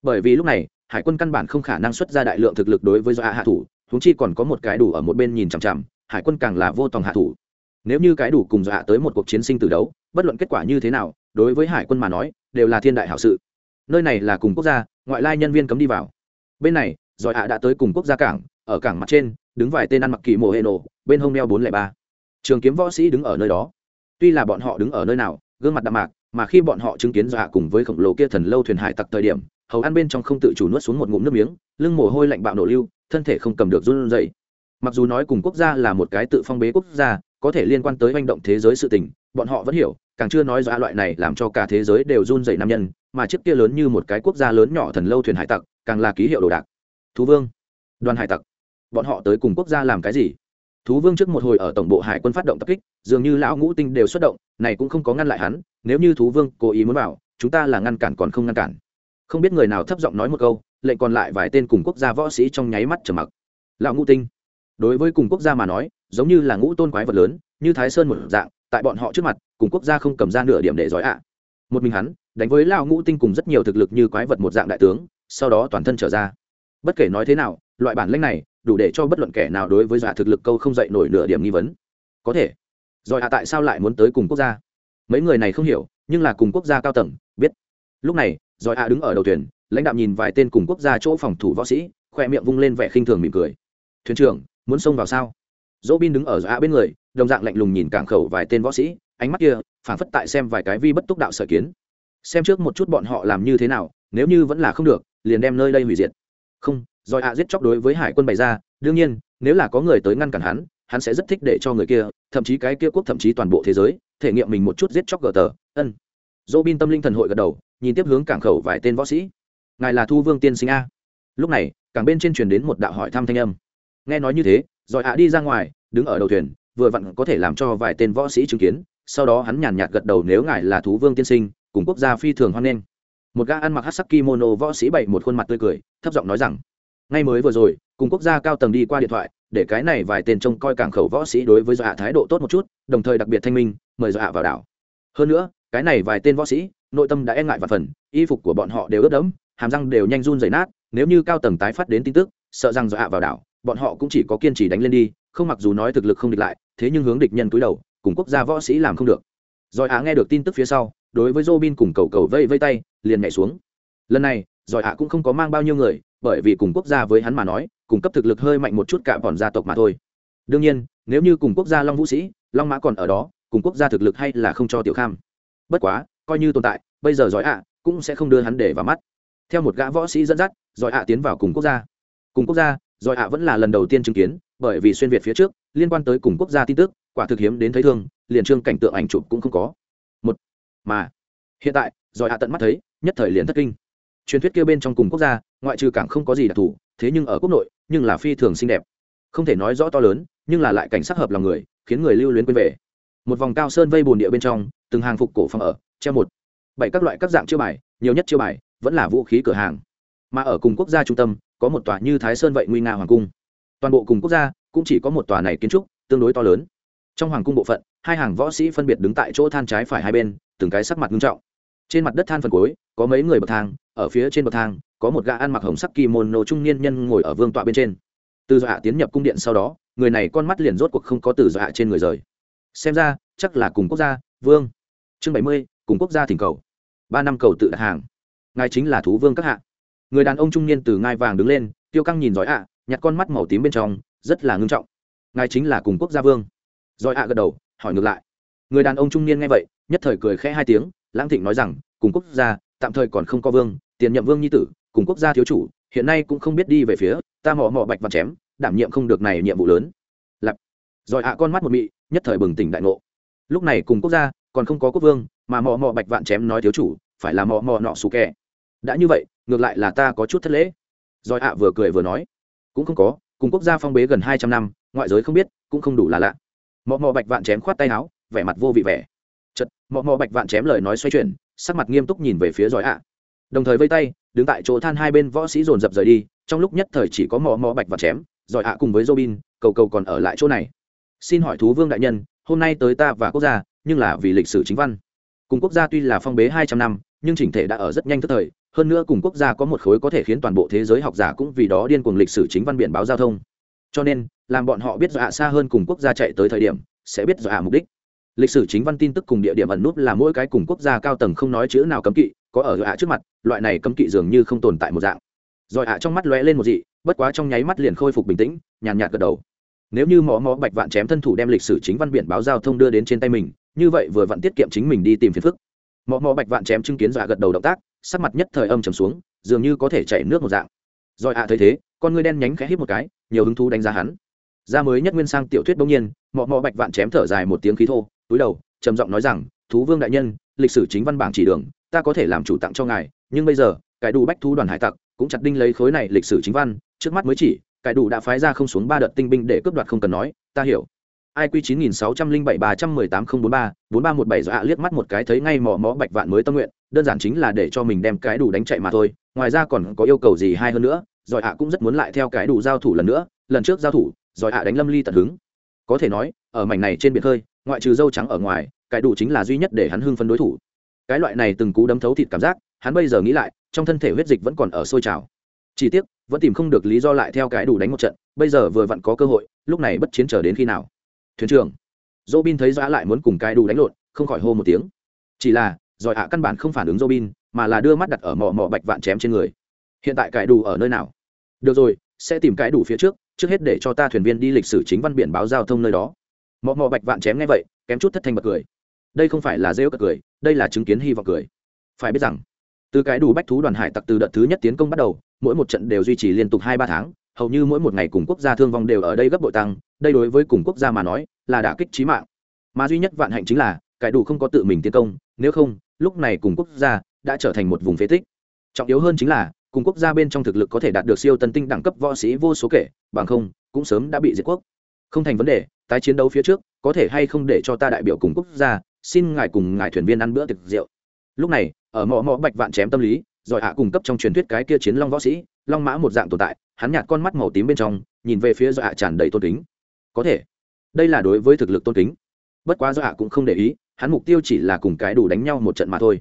Bởi vì lúc này, hải quân căn bản không khả năng xuất ra đại lượng thực lực đối với do hạ thủ huống chi còn có một cái đủ ở một bên nhìn chằm chằm, hải quân càng là vô tòng hạ thủ. Nếu như cái đủ cùng dọa tới một cuộc chiến sinh từ đấu, bất luận kết quả như thế nào, đối với hải quân mà nói, đều là thiên đại hảo sự. Nơi này là cùng quốc gia, ngoại lai nhân viên cấm đi vào. Bên này, giỏi hạ đã tới cùng quốc gia cảng, ở cảng mặt trên, đứng vài tên ăn mặc kỳ mồ hệ nổ, bên hông đeo bốn lẻ ba. Trường kiếm võ sĩ đứng ở nơi đó. Tuy là bọn họ đứng ở nơi nào, gương mặt đạm mạc, mà khi bọn họ chứng kiến dọa cùng với khổng lồ kia thần lâu thuyền hải tặc thời điểm, hầu ăn bên trong không tự chủ nuốt xuống một ngụm nước miếng, lưng mồ hôi lạnh bạo nổ lưu thân thể không cầm được run rẩy. mặc dù nói cùng quốc gia là một cái tự phong bế quốc gia, có thể liên quan tới hành động thế giới sự tình, bọn họ vẫn hiểu, càng chưa nói dọa loại này làm cho cả thế giới đều run rẩy nam nhân, mà chiếc kia lớn như một cái quốc gia lớn nhỏ thần lâu thuyền hải tặc, càng là ký hiệu đồ đạc. Thú vương. Đoàn hải tặc. Bọn họ tới cùng quốc gia làm cái gì? Thú vương trước một hồi ở tổng bộ hải quân phát động tập kích, dường như lão ngũ tinh đều xuất động, này cũng không có ngăn lại hắn, nếu như thú vương cố ý muốn bảo chúng ta là ngăn cản còn không ngăn cản không biết người nào thấp giọng nói một câu, lệnh còn lại vài tên cùng quốc gia võ sĩ trong nháy mắt trở mặc. Lão ngũ tinh, đối với cùng quốc gia mà nói, giống như là ngũ tôn quái vật lớn, như thái sơn một dạng, tại bọn họ trước mặt, cùng quốc gia không cầm ra nửa điểm để giỏi ạ. Một mình hắn, đánh với lão ngũ tinh cùng rất nhiều thực lực như quái vật một dạng đại tướng, sau đó toàn thân trở ra. Bất kể nói thế nào, loại bản lĩnh này, đủ để cho bất luận kẻ nào đối với dọa thực lực câu không dậy nổi nửa điểm nghi vấn. Có thể rồi à tại sao lại muốn tới cùng quốc gia? Mấy người này không hiểu, nhưng là cùng quốc gia cao tầng, biết lúc này rồi à đứng ở đầu thuyền, lãnh đạo nhìn vài tên cùng quốc gia chỗ phòng thủ võ sĩ khoe miệng vung lên vẻ khinh thường mỉm cười. Thuyền trưởng, muốn xông vào sao? Dỗ bin đứng ở giã bên người, đồng dạng lạnh lùng nhìn cảng khẩu vài tên võ sĩ, ánh mắt kia phảng phất tại xem vài cái vi bất túc đạo sở kiến. Xem trước một chút bọn họ làm như thế nào, nếu như vẫn là không được, liền đem nơi đây hủy diệt. Không rồi ạ giết chóc đối với hải quân bày ra, đương nhiên, nếu là có người tới ngăn cản hắn hắn sẽ rất thích để cho người kia, thậm chí cái kia quốc, thậm chí toàn bộ thế giới, thể nghiệm mình một chút giết chóc gờ tờ. Ân. Dỗ bin tâm linh thần hội gật đầu nhìn tiếp hướng cảng khẩu vài tên võ sĩ. Ngài là thu vương tiên sinh a. Lúc này, cảng bên trên truyền đến một đạo hỏi thăm thanh âm. Nghe nói như thế, rồi ạ đi ra ngoài, đứng ở đầu thuyền, vừa vặn có thể làm cho vài tên võ sĩ chứng kiến, sau đó hắn nhàn nhạt gật đầu nếu ngài là thú vương tiên sinh, cùng quốc gia phi thường hoan nghênh. Một gã ăn mặc hát sắc kimono võ sĩ bậy một khuôn mặt tươi cười, thấp giọng nói rằng, ngay mới vừa rồi, cùng quốc gia cao tầng đi qua điện thoại, để cái này vài tên trông coi cảng khẩu võ sĩ đối với dọa thái độ tốt một chút, đồng thời đặc biệt thanh minh, mời dọa vào đảo. Hơn nữa, cái này vài tên võ sĩ nội tâm đã e ngại và phần, y phục của bọn họ đều ướt đẫm, hàm răng đều nhanh run dày nát, nếu như cao tầng tái phát đến tin tức, sợ rằng dọa vào đảo, bọn họ cũng chỉ có kiên trì đánh lên đi, không mặc dù nói thực lực không địch lại, thế nhưng hướng địch nhân túi đầu, cùng quốc gia võ sĩ làm không được. Rồi hạ nghe được tin tức phía sau, đối với Robin cùng cầu cầu vây vây tay, liền nhảy xuống. Lần này giỏi ạ cũng không có mang bao nhiêu người, bởi vì cùng quốc gia với hắn mà nói, cung cấp thực lực hơi mạnh một chút cả bọn gia tộc mà thôi. Đương nhiên, nếu như cùng quốc gia long vũ sĩ, long mã còn ở đó, cùng quốc gia thực lực hay là không cho tiểu kham. Bất quá coi như tồn tại, bây giờ giỏi ạ, cũng sẽ không đưa hắn để vào mắt. Theo một gã võ sĩ dẫn dắt, giỏi ạ tiến vào cùng quốc gia. Cùng quốc gia, giỏi ạ vẫn là lần đầu tiên chứng kiến, bởi vì xuyên việt phía trước, liên quan tới cùng quốc gia tin tức, quả thực hiếm đến thấy thương, liền trương cảnh tượng ảnh chụp cũng không có. Một, mà, hiện tại, giỏi ạ tận mắt thấy, nhất thời liền thất kinh. Truyền thuyết kia bên trong cùng quốc gia, ngoại trừ cảng không có gì đặc thù, thế nhưng ở quốc nội, nhưng là phi thường xinh đẹp. Không thể nói rõ to lớn, nhưng là lại cảnh sắc hợp lòng người, khiến người lưu luyến quên về. Một vòng cao sơn vây bồn địa bên trong, từng hàng phục cổ phòng ở treo một. Bảy các loại các dạng chiêu bài, nhiều nhất chiêu bài, vẫn là vũ khí cửa hàng. Mà ở cùng quốc gia trung tâm, có một tòa như thái sơn vậy nguy nga hoàng cung. Toàn bộ cùng quốc gia cũng chỉ có một tòa này kiến trúc, tương đối to lớn. Trong hoàng cung bộ phận, hai hàng võ sĩ phân biệt đứng tại chỗ than trái phải hai bên, từng cái sắc mặt nghiêm trọng. Trên mặt đất than phần cuối, có mấy người bậc thang, ở phía trên bậc thang, có một gã ăn mặc hồng sắc kimono trung niên nhân ngồi ở vương tọa bên trên. Từ dọa tiến nhập cung điện sau đó, người này con mắt liền rốt cuộc không có từ dọa trên người rời. Xem ra, chắc là cùng quốc gia, vương. Chương bảy mươi cùng quốc gia thỉnh cầu. Ba năm cầu tự đặt hàng. Ngài chính là thú vương các hạ. Người đàn ông trung niên từ ngai vàng đứng lên, tiêu căng nhìn giỏi ạ, nhặt con mắt màu tím bên trong, rất là ngưng trọng. Ngài chính là cùng quốc gia vương. Giỏi ạ gật đầu, hỏi ngược lại. Người đàn ông trung niên nghe vậy, nhất thời cười khẽ hai tiếng, lãng thịnh nói rằng, cùng quốc gia, tạm thời còn không có vương, tiền nhậm vương nhi tử, cùng quốc gia thiếu chủ, hiện nay cũng không biết đi về phía, ta mò mò bạch và chém, đảm nhiệm không được này nhiệm vụ lớn. Lặp giỏi ạ con mắt một mị, nhất thời bừng tỉnh đại ngộ. Lúc này cùng quốc gia, còn không có quốc vương mà mò mò bạch vạn chém nói thiếu chủ, phải là mò mò nọ xù kẹ đã như vậy, ngược lại là ta có chút thất lễ. Rồi ạ vừa cười vừa nói, cũng không có, cùng quốc gia phong bế gần hai trăm năm, ngoại giới không biết, cũng không đủ là lạ. Mò mò bạch vạn chém khoát tay áo, vẻ mặt vô vị vẻ. Chật mò mò bạch vạn chém lời nói xoay chuyển, sắc mặt nghiêm túc nhìn về phía giỏi ạ. Đồng thời vây tay, đứng tại chỗ than hai bên võ sĩ dồn dập rời đi, trong lúc nhất thời chỉ có mò mò bạch vạn chém giỏi ạ cùng với robin, cầu cầu còn ở lại chỗ này. Xin hỏi thú vương đại nhân, hôm nay tới ta và quốc gia, nhưng là vì lịch sử chính văn cùng quốc gia tuy là phong bế hai trăm năm, nhưng chỉnh thể đã ở rất nhanh tức thời, hơn nữa cùng quốc gia có một khối có thể khiến toàn bộ thế giới học giả cũng vì đó điên cuồng lịch sử chính văn biển báo giao thông. Cho nên, làm bọn họ biết dọa xa hơn cùng quốc gia chạy tới thời điểm, sẽ biết dọa mục đích. Lịch sử chính văn tin tức cùng địa điểm ẩn nút là mỗi cái cùng quốc gia cao tầng không nói chữ nào cấm kỵ, có ở dọa trước mặt, loại này cấm kỵ dường như không tồn tại một dạng. Rồi ạ trong mắt lóe lên một dị, bất quá trong nháy mắt liền khôi phục bình tĩnh, nhàn nhạt gật đầu. Nếu như mõ mõ bạch vạn chém thân thủ đem lịch sử chính văn biển báo giao thông đưa đến trên tay mình như vậy vừa vặn tiết kiệm chính mình đi tìm phiền phức. Mỏ mọ bạch vạn chém chứng kiến dọa gật đầu động tác, sắc mặt nhất thời âm trầm xuống, dường như có thể chảy nước một dạng. Rồi ạ, thấy thế, con ngươi đen nhánh khẽ hít một cái, nhiều hứng thú đánh giá hắn. Ra mới nhất nguyên sang tiểu thuyết bỗng nhiên mỏ mọ bạch vạn chém thở dài một tiếng khí thô, túi đầu, trầm giọng nói rằng, thú vương đại nhân, lịch sử chính văn bảng chỉ đường, ta có thể làm chủ tặng cho ngài, nhưng bây giờ, cải đủ bách thú đoàn hải tặc, cũng chặt đinh lấy khối này lịch sử chính văn, trước mắt mới chỉ, cải đủ đã phái ra không xuống ba đợt tinh binh để cướp đoạt không cần nói, ta hiểu. IQ 9607 318 043 4317 dọa liếc mắt một cái thấy ngay mò mó bạch vạn mới tâm nguyện, đơn giản chính là để cho mình đem cái đủ đánh chạy mà thôi, ngoài ra còn có yêu cầu gì hay hơn nữa, rồi ạ cũng rất muốn lại theo cái đủ giao thủ lần nữa, lần trước giao thủ, rồi ạ đánh Lâm Ly tận hứng. Có thể nói, ở mảnh này trên biển hơi, ngoại trừ dâu trắng ở ngoài, cái đủ chính là duy nhất để hắn hưng phấn đối thủ. Cái loại này từng cú đấm thấu thịt cảm giác, hắn bây giờ nghĩ lại, trong thân thể huyết dịch vẫn còn ở sôi trào chỉ tiếc vẫn tìm không được lý do lại theo cái đủ đánh một trận bây giờ vừa vặn có cơ hội lúc này bất chiến chờ đến khi nào thuyền trưởng. Dô bin thấy giã lại muốn cùng cái đủ đánh lộn, không khỏi hô một tiếng. Chỉ là, giỏi hạ căn bản không phản ứng dô bin mà là đưa mắt đặt ở mỏ mỏ bạch vạn chém trên người. Hiện tại cái đủ ở nơi nào? Được rồi, sẽ tìm cái đủ phía trước trước hết để cho ta thuyền viên đi lịch sử chính văn biển báo giao thông nơi đó. Mỏ mỏ bạch vạn chém nghe vậy, kém chút thất thanh bật cười. Đây không phải là rêu cật cười, đây là chứng kiến hy vọng cười. Phải biết rằng, từ cái đủ bách thú đoàn hải tặc từ đợt thứ nhất tiến công bắt đầu, mỗi một trận đều duy trì liên tục hai ba tháng hầu như mỗi một ngày cùng quốc gia thương vong đều ở đây gấp bội tăng, đây đối với cùng quốc gia mà nói là đả kích trí mạng. Mà duy nhất vạn hạnh chính là cái đủ không có tự mình tiến công, nếu không, lúc này cùng quốc gia đã trở thành một vùng phế tích. Trọng yếu hơn chính là, cùng quốc gia bên trong thực lực có thể đạt được siêu tân tinh đẳng cấp võ sĩ vô số kể, bằng không, cũng sớm đã bị diệt quốc. Không thành vấn đề, tái chiến đấu phía trước, có thể hay không để cho ta đại biểu cùng quốc gia, xin ngài cùng ngài thuyền viên ăn bữa thực rượu. Lúc này, ở mỏ mỏ bạch vạn chém tâm lý giỏi hạ cung cấp trong truyền thuyết cái kia chiến long võ sĩ, long mã một dạng tồn tại hắn nhạt con mắt màu tím bên trong, nhìn về phía do hạ tràn đầy tôn kính. Có thể, đây là đối với thực lực tôn kính. Bất quá do hạ cũng không để ý, hắn mục tiêu chỉ là cùng cái đủ đánh nhau một trận mà thôi.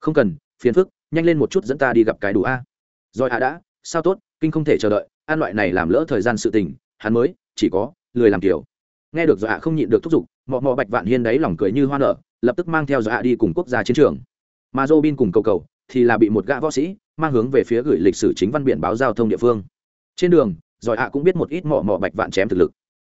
Không cần, phiền phức, nhanh lên một chút dẫn ta đi gặp cái đủ a. Giỏi hạ đã, sao tốt, kinh không thể chờ đợi an loại này làm lỡ thời gian sự tình, hắn mới, chỉ có, lười làm kiểu. Nghe được do hạ không nhịn được thúc giục, mọ mọ bạch vạn hiên đấy lòng cười như hoa nở, lập tức mang theo do hạ đi cùng quốc gia chiến trường. Mà Robin cùng cầu cầu, thì là bị một gã võ sĩ, mang hướng về phía gửi lịch sử chính văn biển báo giao thông địa phương. Trên đường, giỏi ạ cũng biết một ít mỏ mỏ bạch vạn chém thực lực.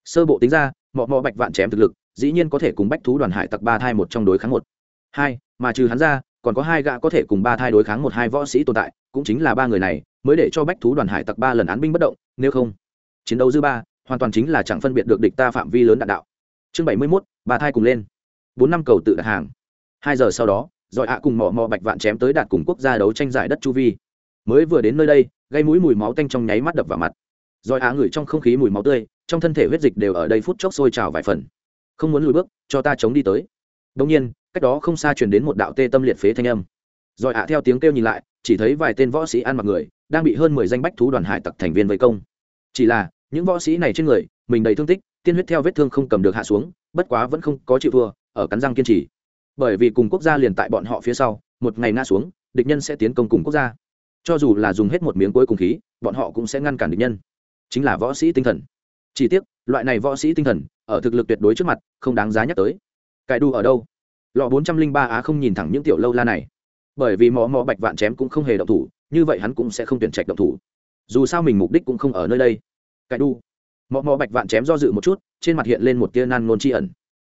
Sơ bộ tính ra, mỏ mỏ bạch vạn chém thực lực, dĩ nhiên có thể cùng bách thú đoàn hải tặc ba thai một trong đối kháng một. Hai, mà trừ hắn ra, còn có hai gã có thể cùng ba thai đối kháng một hai võ sĩ tồn tại cũng chính là ba người này mới để cho bách thú đoàn hải tặc ba lần án binh bất động nếu không chiến đấu dư ba hoàn toàn chính là chẳng phân biệt được địch ta phạm vi lớn đạn đạo chương bảy mươi mốt ba thai cùng lên bốn năm cầu tự đặt hàng hai giờ sau đó giỏi ạ cùng mỏ mò bạch vạn chém tới đạt cùng quốc gia đấu tranh giải đất chu vi mới vừa đến nơi đây, gây mũi mùi máu tanh trong nháy mắt đập vào mặt. Rồi á ngửi trong không khí mùi máu tươi, trong thân thể huyết dịch đều ở đây phút chốc sôi trào vài phần. Không muốn lùi bước, cho ta chống đi tới. Đông nhiên, cách đó không xa truyền đến một đạo tê tâm liệt phế thanh âm. Rồi ạ theo tiếng kêu nhìn lại, chỉ thấy vài tên võ sĩ ăn mặc người, đang bị hơn mười danh bách thú đoàn hải tặc thành viên vây công. Chỉ là, những võ sĩ này trên người, mình đầy thương tích, tiên huyết theo vết thương không cầm được hạ xuống, bất quá vẫn không có chịu thua, ở cắn răng kiên trì. Bởi vì cùng quốc gia liền tại bọn họ phía sau, một ngày nga xuống, địch nhân sẽ tiến công cùng quốc gia cho dù là dùng hết một miếng cuối cùng khí, bọn họ cũng sẽ ngăn cản địch nhân. Chính là võ sĩ tinh thần. Chỉ tiếc, loại này võ sĩ tinh thần, ở thực lực tuyệt đối trước mặt, không đáng giá nhắc tới. Cải đu ở đâu? Lọ bốn trăm linh ba á không nhìn thẳng những tiểu lâu la này. Bởi vì mò mò bạch vạn chém cũng không hề động thủ, như vậy hắn cũng sẽ không tuyển trạch động thủ. Dù sao mình mục đích cũng không ở nơi đây. Cải đu. Mò mò bạch vạn chém do dự một chút, trên mặt hiện lên một tia nan nôn tri ẩn.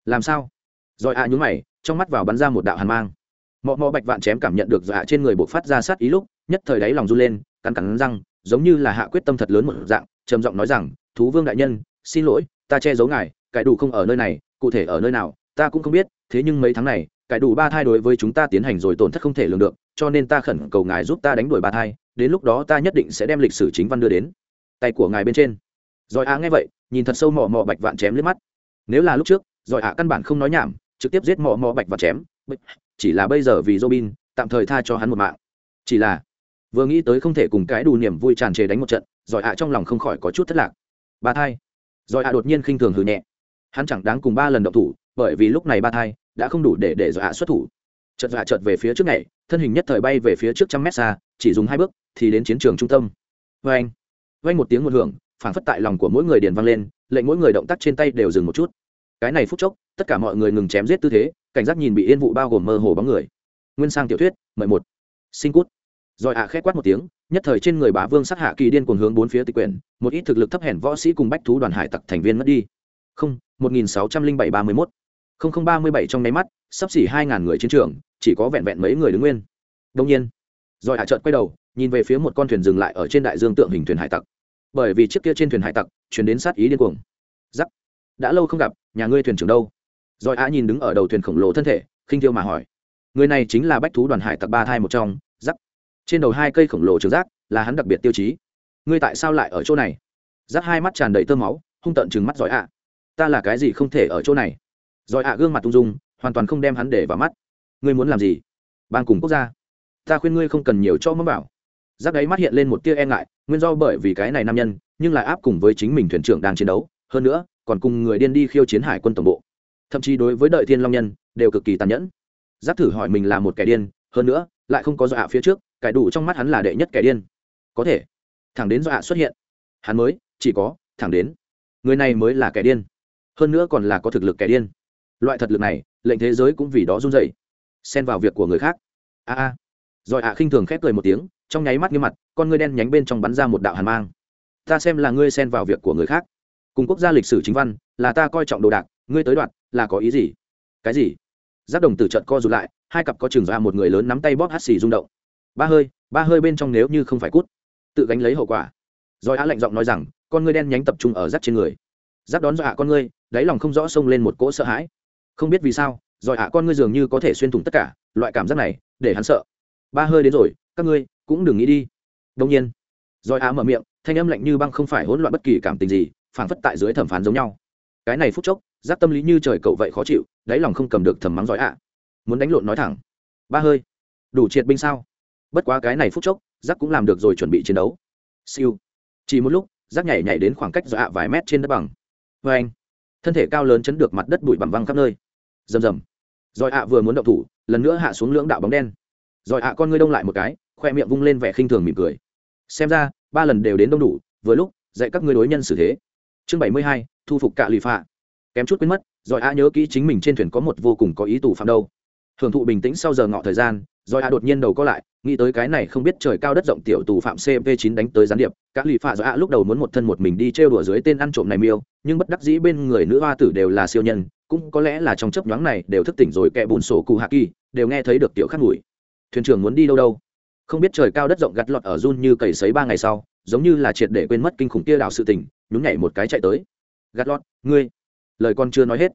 Làm sao? Rồi ạ à nhún mày, trong mắt vào bắn ra một đạo hàn mang mọ mọ bạch vạn chém cảm nhận được dạ trên người buộc phát ra sát ý lúc, nhất thời đáy lòng run lên, cắn cắn răng, giống như là hạ quyết tâm thật lớn một dạng, trầm giọng nói rằng, thú vương đại nhân, xin lỗi, ta che giấu ngài, cải đủ không ở nơi này, cụ thể ở nơi nào, ta cũng không biết, thế nhưng mấy tháng này, cải đủ ba thai đối với chúng ta tiến hành rồi tổn thất không thể lường được, cho nên ta khẩn cầu ngài giúp ta đánh đuổi ba thai, đến lúc đó ta nhất định sẽ đem lịch sử chính văn đưa đến. Tay của ngài bên trên. Rồi á nghe vậy, nhìn thật sâu mò mò bạch vạn chém liếc mắt. Nếu là lúc trước, rồi ạ căn bản không nói nhảm, trực tiếp giết mò mò bạch vạn chém chỉ là bây giờ vì robin, tạm thời tha cho hắn một mạng. Chỉ là, vừa nghĩ tới không thể cùng cái đủ niềm vui tràn trề đánh một trận rồi ạ trong lòng không khỏi có chút thất lạc. Ba thai. Rồi ạ đột nhiên khinh thường hừ nhẹ. Hắn chẳng đáng cùng ba lần động thủ, bởi vì lúc này ba thai đã không đủ để để rồi à xuất thủ. Chợt dọa chợt về phía trước này thân hình nhất thời bay về phía trước trăm mét xa, chỉ dùng hai bước thì đến chiến trường trung tâm. Vê anh một tiếng một hưởng, phảng phất tại lòng của mỗi người điền vang lên, lệnh mỗi người động tác trên tay đều dừng một chút cái này phút chốc, tất cả mọi người ngừng chém giết tư thế, cảnh giác nhìn bị yên vụ bao gồm mơ hồ bóng người. Nguyên sang tiểu thuyết, mời một. Sinh cút. Rồi ạ à khét quát một tiếng, nhất thời trên người bá vương sát hạ kỳ điên cuồng hướng bốn phía tịch quyển, một ít thực lực thấp hèn võ sĩ cùng bách thú đoàn hải tặc thành viên mất đi. Không, một nghìn sáu trăm linh bảy ba mươi mốt. Không không ba mươi bảy trong nháy mắt, sắp xỉ hai ngàn người chiến trường, chỉ có vẹn vẹn mấy người đứng nguyên. Đông nhiên, rồi hạ trợt quay đầu, nhìn về phía một con thuyền dừng lại ở trên đại dương tượng hình thuyền hải tặc. Bởi vì chiếc kia trên thuyền hải tặc, chuyển đến sát ý điên cuồng. Giắc đã lâu không gặp, nhà ngươi thuyền trưởng đâu? Rồi á nhìn đứng ở đầu thuyền khổng lồ thân thể, khinh tiêu mà hỏi. Người này chính là bách thú đoàn hải tặc ba thai một trong giắc trên đầu hai cây khổng lồ trường giác là hắn đặc biệt tiêu chí. Ngươi tại sao lại ở chỗ này? Giáp hai mắt tràn đầy tơ máu, hung tợn chừng mắt giỏi ạ ta là cái gì không thể ở chỗ này? Giỏi ạ gương mặt tung dung, hoàn toàn không đem hắn để vào mắt. Ngươi muốn làm gì? Ban cùng quốc gia. Ta khuyên ngươi không cần nhiều cho mẫm bảo. Giáp đấy mắt hiện lên một tia e ngại, nguyên do bởi vì cái này nam nhân, nhưng lại áp cùng với chính mình thuyền trưởng đang chiến đấu. Hơn nữa còn cùng người điên đi khiêu chiến hải quân tổng bộ. Thậm chí đối với đợi thiên long nhân, đều cực kỳ tàn nhẫn. Giáp thử hỏi mình là một kẻ điên, hơn nữa, lại không có dọa phía trước, cải đủ trong mắt hắn là đệ nhất kẻ điên. Có thể, thẳng đến dọa xuất hiện. Hắn mới, chỉ có, thẳng đến. Người này mới là kẻ điên. Hơn nữa còn là có thực lực kẻ điên. Loại thật lực này, lệnh thế giới cũng vì đó run dậy xen vào việc của người khác. A a. Rồi ạ khinh thường khép cười một tiếng, trong nháy mắt như mặt, con ngươi đen nhánh bên trong bắn ra một đạo hàn mang. Ta xem là ngươi xen vào việc của người khác cùng quốc gia lịch sử chính văn, là ta coi trọng đồ đạc, ngươi tới đoạn, là có ý gì? Cái gì? Giác đồng tử trận co rụt lại, hai cặp có chừng ra một người lớn nắm tay bóp hắt xì rung động. Ba hơi ba hơi bên trong nếu như không phải cút, tự gánh lấy hậu quả. Rồi á lạnh giọng nói rằng, con ngươi đen nhánh tập trung ở rác trên người. Rác đón dọa con ngươi, đáy lòng không rõ xông lên một cỗ sợ hãi. Không biết vì sao, rồi ạ con ngươi dường như có thể xuyên thủng tất cả, loại cảm giác này, để hắn sợ. Ba hơi đến rồi, các ngươi, cũng đừng nghĩ đi. Đông nhiên, rồi ạ mở miệng, thanh âm lạnh như băng không phải hỗn loạn bất kỳ cảm tình gì phảng phất tại dưới thẩm phán giống nhau. Cái này phút chốc giác tâm lý như trời cậu vậy khó chịu, đáy lòng không cầm được thầm mắng giỏi ạ. Muốn đánh lộn nói thẳng. Ba hơi. Đủ triệt binh sao? Bất quá cái này phút chốc giác cũng làm được rồi chuẩn bị chiến đấu. Siêu. Chỉ một lúc giác nhảy nhảy đến khoảng cách dọa vài mét trên đất bằng. Vê anh, thân thể cao lớn chấn được mặt đất bụi bằng văng khắp nơi. Rầm rầm. Rồi ạ vừa muốn động thủ, lần nữa hạ xuống lưỡng đạo bóng đen. Rồi ạ con ngươi đông lại một cái, khoe miệng vung lên vẻ khinh thường mỉm cười. Xem ra, ba lần đều đến đông đủ, vừa lúc, dạy các ngươi đối nhân xử thế chương bảy mươi hai, thu phục cạ lì phạ. Kém chút quên mất rồi a nhớ kỹ chính mình trên thuyền có một vô cùng có ý tù phạm đâu. Hưởng thụ bình tĩnh sau giờ ngọ thời gian rồi a đột nhiên đầu có lại, nghĩ tới cái này không biết trời cao đất rộng tiểu tù phạm cp 9 đánh tới gián điệp các lì phạ rồi a lúc đầu muốn một thân một mình đi trêu đùa dưới tên ăn trộm này miêu, nhưng bất đắc dĩ bên người nữ hoa tử đều là siêu nhân, cũng có lẽ là trong chấp nhoáng này đều thức tỉnh rồi kẻ bùn sổ cụ hạ kỳ, đều nghe thấy được tiểu khát mùi. Thuyền trưởng muốn đi đâu đâu? Không biết trời cao đất rộng gặt lọt ở run như cầy sấy ba ngày sau, giống như là triệt để quên mất kinh khủng kia đảo sự tình nhún nhảy một cái chạy tới. Gắt lọt, ngươi, lời con chưa nói hết.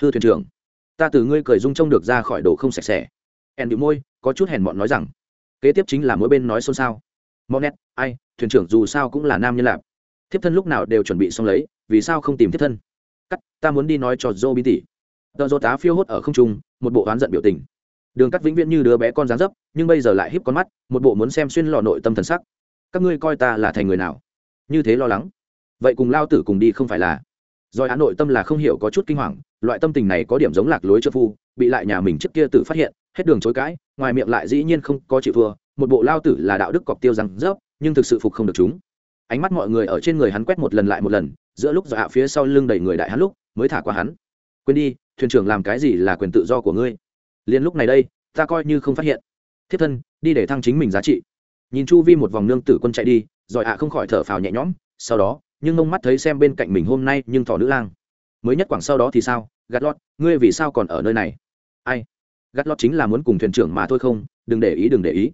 Hư thuyền trưởng, ta từ ngươi cười rung trông được ra khỏi đồ không sạch sẽ. Ẻn bị môi, có chút hèn mọn nói rằng, kế tiếp chính là mỗi bên nói xôn xao. Monet ai, thuyền trưởng dù sao cũng là nam nhân lạp. Thiếp thân lúc nào đều chuẩn bị xong lấy, vì sao không tìm thiếp thân? Cắt, ta muốn đi nói cho dô bí tỉ tờ dô tá phiêu hốt ở không trung, một bộ oán giận biểu tình. Đường cắt vĩnh viễn như đứa bé con dáng dấp, nhưng bây giờ lại híp con mắt, một bộ muốn xem xuyên lò nội tâm thần sắc. Các ngươi coi ta là thành người nào? Như thế lo lắng vậy cùng lao tử cùng đi không phải là. Rồi á nội tâm là không hiểu có chút kinh hoàng, loại tâm tình này có điểm giống lạc lối trợ phu, bị lại nhà mình trước kia tự phát hiện, hết đường chối cãi, ngoài miệng lại dĩ nhiên không có chịu thua, một bộ lao tử là đạo đức cọc tiêu răng rớp, nhưng thực sự phục không được chúng. Ánh mắt mọi người ở trên người hắn quét một lần lại một lần, giữa lúc dọa phía sau lưng đầy người đại hắn lúc, mới thả qua hắn. Quên đi, thuyền trưởng làm cái gì là quyền tự do của ngươi? Liền lúc này đây, ta coi như không phát hiện. Thiết thân, đi để thăng chính mình giá trị. Nhìn chu vi một vòng nương tử quân chạy đi rồi ạ không khỏi thở phào nhẹ nhõm, sau đó nhưng mông mắt thấy xem bên cạnh mình hôm nay nhưng thỏ nữ lang. Mới nhất quảng sau đó thì sao? Gạt lót, ngươi vì sao còn ở nơi này? Ai? Gắt lót chính là muốn cùng thuyền trưởng mà thôi không? Đừng để ý, đừng để ý.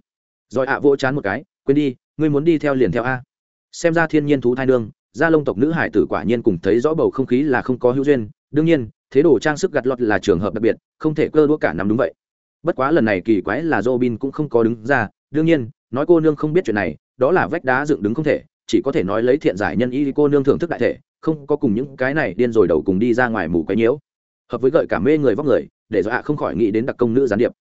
Rồi ạ, vỗ chán một cái, quên đi, ngươi muốn đi theo liền theo a. Xem ra thiên nhiên thú thai nương, gia lông tộc nữ hải tử quả nhiên cùng thấy rõ bầu không khí là không có hữu duyên. Đương nhiên, thế đồ trang sức gặt lọt là trường hợp đặc biệt, không thể cơ đũa cả năm đúng vậy. Bất quá lần này kỳ quái là robin cũng không có đứng ra. Đương nhiên, nói cô nương không biết chuyện này, đó là vách đá dựng đứng không thể chỉ có thể nói lấy thiện giải nhân y cô nương thưởng thức đại thể, không có cùng những cái này điên rồi đầu cùng đi ra ngoài mù cái nhiễu. Hợp với gợi cả mê người vóc người, để do hạ không khỏi nghĩ đến đặc công nữ gián điệp.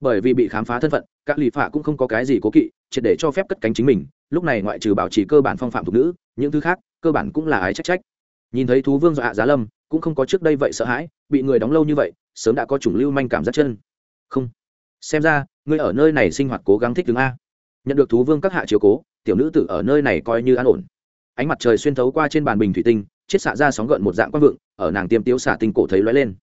Bởi vì bị khám phá thân phận, các lì phạ cũng không có cái gì cố kỵ, triệt để cho phép cất cánh chính mình, lúc này ngoại trừ bảo trì cơ bản phong phạm thuộc nữ, những thứ khác, cơ bản cũng là ái trách trách. Nhìn thấy thú vương dọa giá lâm, cũng không có trước đây vậy sợ hãi, bị người đóng lâu như vậy, sớm đã có chủng lưu manh cảm giác chân. Không. Xem ra, ngươi ở nơi này sinh hoạt cố gắng thích đứng a. Nhận được thú vương các hạ chiếu cố tiểu nữ tử ở nơi này coi như an ổn. Ánh mặt trời xuyên thấu qua trên bàn bình thủy tinh, chiết xạ ra sóng gợn một dạng quang vượng, ở nàng tiêm tiếu xả tinh cổ thấy lóe lên.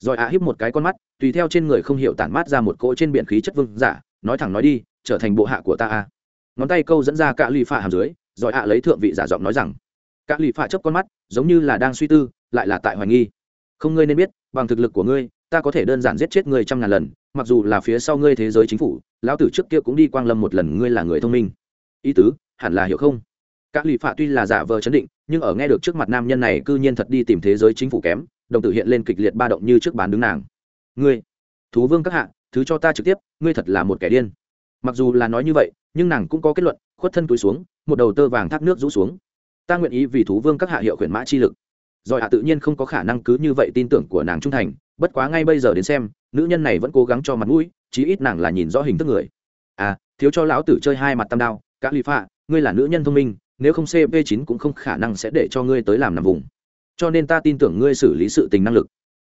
Rồi ạ híp một cái con mắt, tùy theo trên người không hiểu tản mát ra một cỗ trên biển khí chất vương giả, nói thẳng nói đi, trở thành bộ hạ của ta a. Ngón tay câu dẫn ra cả lì phạ hàm dưới, rồi ạ lấy thượng vị giả giọng nói rằng cả lì phạ chớp con mắt, giống như là đang suy tư, lại là tại hoài nghi. Không ngươi nên biết, bằng thực lực của ngươi, ta có thể đơn giản giết chết ngươi trăm ngàn lần, mặc dù là phía sau ngươi thế giới chính phủ, lão tử trước kia cũng đi quang lâm một lần, ngươi là người thông minh ý tứ, hẳn là hiểu không? Các lì phạ tuy là giả vờ chấn định, nhưng ở nghe được trước mặt nam nhân này cư nhiên thật đi tìm thế giới chính phủ kém, đồng tử hiện lên kịch liệt ba động như trước bán đứng nàng. Ngươi, thú vương các hạ, thứ cho ta trực tiếp, ngươi thật là một kẻ điên. Mặc dù là nói như vậy, nhưng nàng cũng có kết luận, khuất thân túi xuống, một đầu tơ vàng thác nước rũ xuống. Ta nguyện ý vì thú vương các hạ hiệu khuyển mã chi lực. Rồi hạ tự nhiên không có khả năng cứ như vậy tin tưởng của nàng trung thành, bất quá ngay bây giờ đến xem, nữ nhân này vẫn cố gắng cho mặt mũi, chí ít nàng là nhìn rõ hình thức người. À thiếu cho lão tử chơi hai mặt tam đao Cả ly phạ, ngươi là nữ nhân thông minh, nếu không cp 9 cũng không khả năng sẽ để cho ngươi tới làm nằm vùng. Cho nên ta tin tưởng ngươi xử lý sự tình năng lực.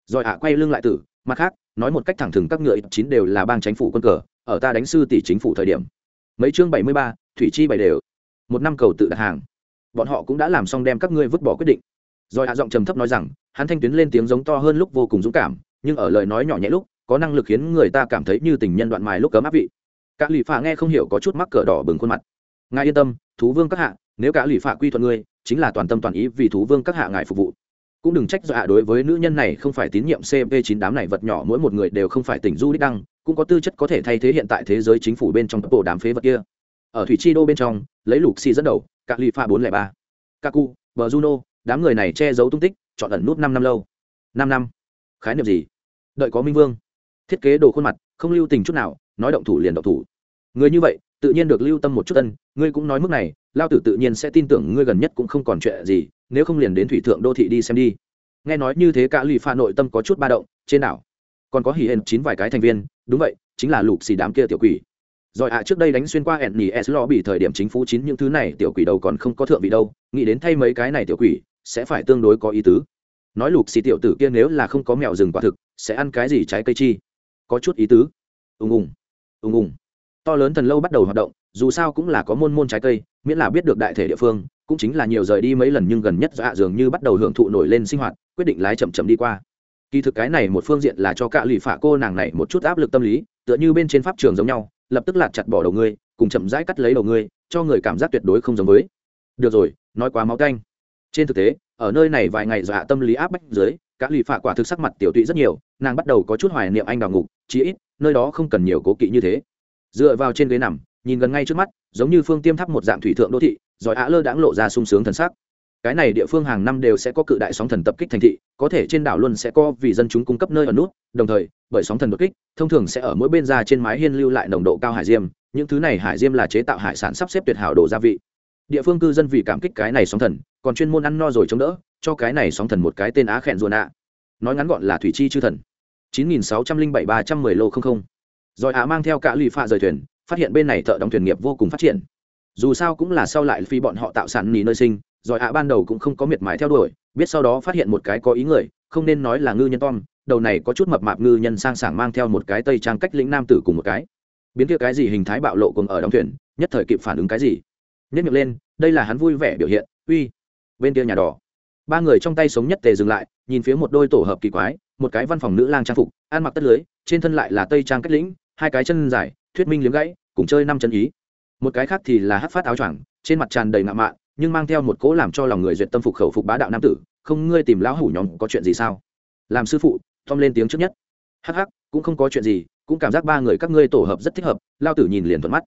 Rồi ạ, quay lưng lại tử, mặt khác, nói một cách thẳng thừng các ngựa chín đều là bang chính phủ quân cờ, ở ta đánh sư tỷ chính phủ thời điểm. Mấy chương bảy mươi ba, thủy chi bảy đều. Một năm cầu tự đặt hàng. Bọn họ cũng đã làm xong đem các ngươi vứt bỏ quyết định. Rồi hạ giọng trầm thấp nói rằng, hắn thanh tuyến lên tiếng giống to hơn lúc vô cùng dũng cảm, nhưng ở lời nói nhỏ nhẹ lúc, có năng lực khiến người ta cảm thấy như tình nhân đoạn mài lúc cấm áp vị. Các lì Phà nghe không hiểu có chút mắc cỡ đỏ bừng khuôn mặt ngài yên tâm, thú vương các hạ, nếu cả lụy phạ quy thuận ngươi, chính là toàn tâm toàn ý vì thú vương các hạ ngài phục vụ. Cũng đừng trách dọa đối với nữ nhân này không phải tín nhiệm cp 9 đám này vật nhỏ, mỗi một người đều không phải tỉnh du đích đăng, cũng có tư chất có thể thay thế hiện tại thế giới chính phủ bên trong bộ đám phế vật kia. Ở thủy chi đô bên trong, lấy lục xì dẫn đầu các lụy phạ bốn lẻ ba. Kaku, bờ juno, đám người này che giấu tung tích, chọn ẩn nút năm năm lâu. Năm năm. Khái niệm gì? Đợi có minh vương. Thiết kế đồ khuôn mặt, không lưu tình chút nào, nói động thủ liền động thủ. Người như vậy tự nhiên được lưu tâm một chút tân ngươi cũng nói mức này, lao tử tự nhiên sẽ tin tưởng ngươi gần nhất cũng không còn chuyện gì, nếu không liền đến thủy thượng đô thị đi xem đi. Nghe nói như thế cả lì pha nội tâm có chút ba động, trên đảo còn có hỉ hển chín vài cái thành viên, đúng vậy, chính là lục xì đám kia tiểu quỷ. Rồi ạ, trước đây đánh xuyên qua hẹn nỉ s lo bị thời điểm chính phủ chín những thứ này tiểu quỷ đầu còn không có thượng vị đâu, nghĩ đến thay mấy cái này tiểu quỷ, sẽ phải tương đối có ý tứ. Nói lục xì tiểu tử kia nếu là không có mèo rừng quả thực, sẽ ăn cái gì trái cây chi? Có chút ý tứ. Ùng ùng. Ùng ùng to lớn thần lâu bắt đầu hoạt động, dù sao cũng là có môn môn trái cây, miễn là biết được đại thể địa phương, cũng chính là nhiều rời đi mấy lần nhưng gần nhất dạ dường như bắt đầu hưởng thụ nổi lên sinh hoạt, quyết định lái chậm chậm đi qua. Kỳ thực cái này một phương diện là cho cả lì phả cô nàng này một chút áp lực tâm lý, tựa như bên trên pháp trường giống nhau, lập tức lạt chặt bỏ đầu ngươi, cùng chậm rãi cắt lấy đầu ngươi, cho người cảm giác tuyệt đối không giống với. Được rồi, nói quá máu canh. Trên thực tế, ở nơi này vài ngày dọa tâm lý áp bách dưới các lì phạ quả thực sắc mặt tiểu tụy rất nhiều, nàng bắt đầu có chút hoài niệm anh đào ngục, chí ít, nơi đó không cần nhiều cố kỵ như thế dựa vào trên ghế nằm, nhìn gần ngay trước mắt, giống như phương tiêm thắp một dạng thủy thượng đô thị giỏi ạ lơ đãng lộ ra sung sướng thần sắc. Cái này địa phương hàng năm đều sẽ có cự đại sóng thần tập kích thành thị, có thể trên đảo luôn sẽ có vì dân chúng cung cấp nơi ở nút, đồng thời, bởi sóng thần đột kích, thông thường sẽ ở mỗi bên ra trên mái hiên lưu lại nồng độ cao hải diêm, những thứ này hải diêm là chế tạo hải sản sắp xếp tuyệt hảo đồ gia vị. Địa phương cư dân vì cảm kích cái này sóng thần, còn chuyên môn ăn no rồi chống đỡ, cho cái này sóng thần một cái tên á khẹn ruồn ạ nói ngắn gọn là thủy chi chư thần. chín nghìn sáu trăm linh bảy ba trăm mười lô không không rồi ạ mang theo cả lì phạ rời thuyền, phát hiện bên này thợ đóng thuyền nghiệp vô cùng phát triển. Dù sao cũng là sau lại phi bọn họ tạo sản nỉ nơi sinh, rồi ạ ban đầu cũng không có miệt mài theo đuổi, biết sau đó phát hiện một cái có ý người, không nên nói là ngư nhân tom, đầu này có chút mập mạp ngư nhân sang sảng mang theo một cái tây trang cách lĩnh nam tử cùng một cái. Biến kia cái gì hình thái bạo lộ cùng ở đóng thuyền, nhất thời kịp phản ứng cái gì? Nhất miệng lên, đây là hắn vui vẻ biểu hiện, uy. Bên kia nhà đỏ. Ba người trong tay sống nhất tề dừng lại, nhìn phía một đôi tổ hợp kỳ quái, một cái văn phòng nữ lang trang phục, ăn mặc tất lưới, trên thân lại là tây trang cách lĩnh hai cái chân dài, thuyết minh liếm gãy, cùng chơi năm chân ý. Một cái khác thì là hát phát áo choàng, trên mặt tràn đầy ngạo mạn, nhưng mang theo một cỗ làm cho lòng người duyệt tâm phục khẩu phục bá đạo nam tử, không ngươi tìm lão hủ nhóm có chuyện gì sao? Làm sư phụ thom lên tiếng trước nhất. Hắc hắc, cũng không có chuyện gì, cũng cảm giác ba người các ngươi tổ hợp rất thích hợp, lao tử nhìn liền thuận mắt.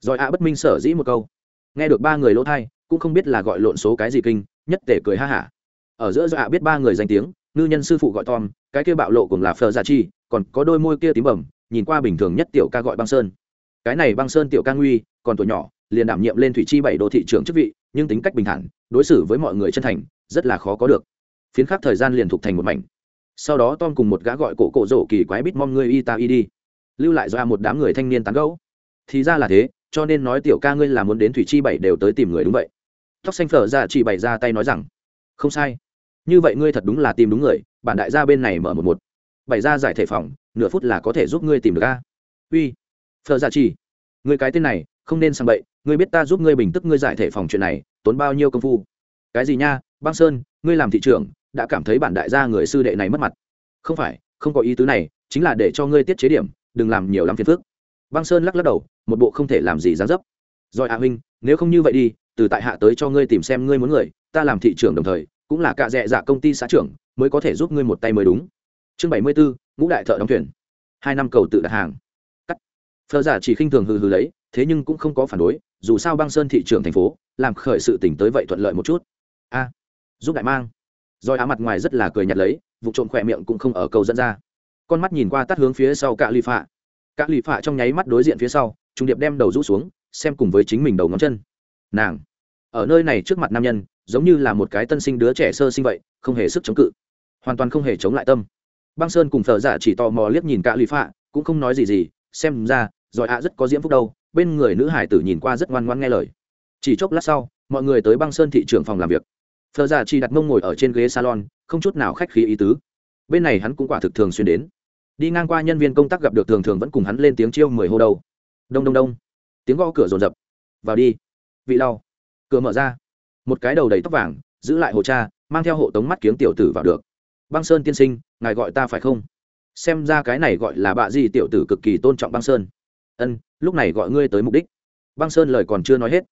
Rồi ạ bất minh sở dĩ một câu. Nghe được ba người lỗ thai, cũng không biết là gọi lộn số cái gì kinh, nhất tể cười ha hả. Ở giữa do ạ biết ba người danh tiếng, ngư nhân sư phụ gọi tom, cái kia bạo lộ cùng là phờ gia chi, còn có đôi môi kia tím bẩm nhìn qua bình thường nhất tiểu ca gọi băng sơn. Cái này băng sơn tiểu ca nguy, còn tuổi nhỏ, liền đảm nhiệm lên thủy chi bảy đô thị trưởng chức vị, nhưng tính cách bình thản, đối xử với mọi người chân thành, rất là khó có được. Phiến khắc thời gian liền thuộc thành một mảnh. Sau đó tom cùng một gã gọi cổ cổ rổ kỳ quái bít mong ngươi y ta y đi. Lưu lại do một đám người thanh niên tán gẫu. Thì ra là thế, cho nên nói tiểu ca ngươi là muốn đến thủy chi bảy đều tới tìm người đúng vậy. Tóc xanh phở ra chỉ bày ra tay nói rằng, không sai. Như vậy ngươi thật đúng là tìm đúng người, bản đại gia bên này mở một một bày ra giải thể phòng, nửa phút là có thể giúp ngươi tìm được a. Uy, phở ra chỉ ngươi cái tên này, không nên sang bậy, ngươi biết ta giúp ngươi bình tức ngươi giải thể phòng chuyện này, tốn bao nhiêu công phu. Cái gì nha, băng sơn, ngươi làm thị trưởng, đã cảm thấy bản đại gia người sư đệ này mất mặt. Không phải, không có ý tứ này, chính là để cho ngươi tiết chế điểm, đừng làm nhiều lắm phiền phức. Băng sơn lắc lắc đầu, một bộ không thể làm gì dán dấp. Rồi a huynh, nếu không như vậy đi, từ tại hạ tới cho ngươi tìm xem ngươi muốn người, ta làm thị trưởng đồng thời, cũng là cạ dạ dẹ dạ công ty xã trưởng, mới có thể giúp ngươi một tay mới đúng chương bảy mươi bốn ngũ đại thợ đóng thuyền. Hai năm cầu tự đặt hàng. Cắt. Phờ giả chỉ khinh thường hừ hừ lấy, thế nhưng cũng không có phản đối, dù sao băng sơn thị trường thành phố, làm khởi sự tỉnh tới vậy thuận lợi một chút. A. À, giúp đại mang. Roi á mặt ngoài rất là cười nhạt lấy, vụ trộm khỏe miệng cũng không ở cầu dẫn ra. Con mắt nhìn qua tắt hướng phía sau cạ lì phạ. Cạ lì phạ trong nháy mắt đối diện phía sau, trung điệp đem đầu rũ xuống, xem cùng với chính mình đầu ngón chân. Nàng. Ở nơi này trước mặt nam nhân, giống như là một cái tân sinh đứa trẻ sơ sinh vậy, không hề sức chống cự. Hoàn toàn không hề chống lại tâm băng sơn cùng thợ Dạ chỉ tò mò liếc nhìn cạ lì phạ, cũng không nói gì gì, xem ra, giỏi ạ rất có diễm phúc đâu, bên người nữ hải tử nhìn qua rất ngoan ngoan nghe lời. Chỉ chốc lát sau, mọi người tới băng sơn thị trường phòng làm việc. Thợ Dạ chỉ đặt mông ngồi ở trên ghế salon, không chút nào khách khí ý tứ. Bên này hắn cũng quả thực thường xuyên đến. Đi ngang qua nhân viên công tác gặp được thường thường vẫn cùng hắn lên tiếng chiêu mười hô đầu. đông đông đông. Tiếng gõ cửa rồn rập. Vào đi. Vị lau. Cửa mở ra. Một cái đầu đầy tóc vàng, giữ lại hồ cha, mang theo hộ tống mắt kiếng tiểu tử vào được băng sơn tiên sinh, ngài gọi ta phải không? Xem ra cái này gọi là bạ gì tiểu tử cực kỳ tôn trọng băng sơn. Ân, lúc này gọi ngươi tới mục đích. Băng sơn lời còn chưa nói hết,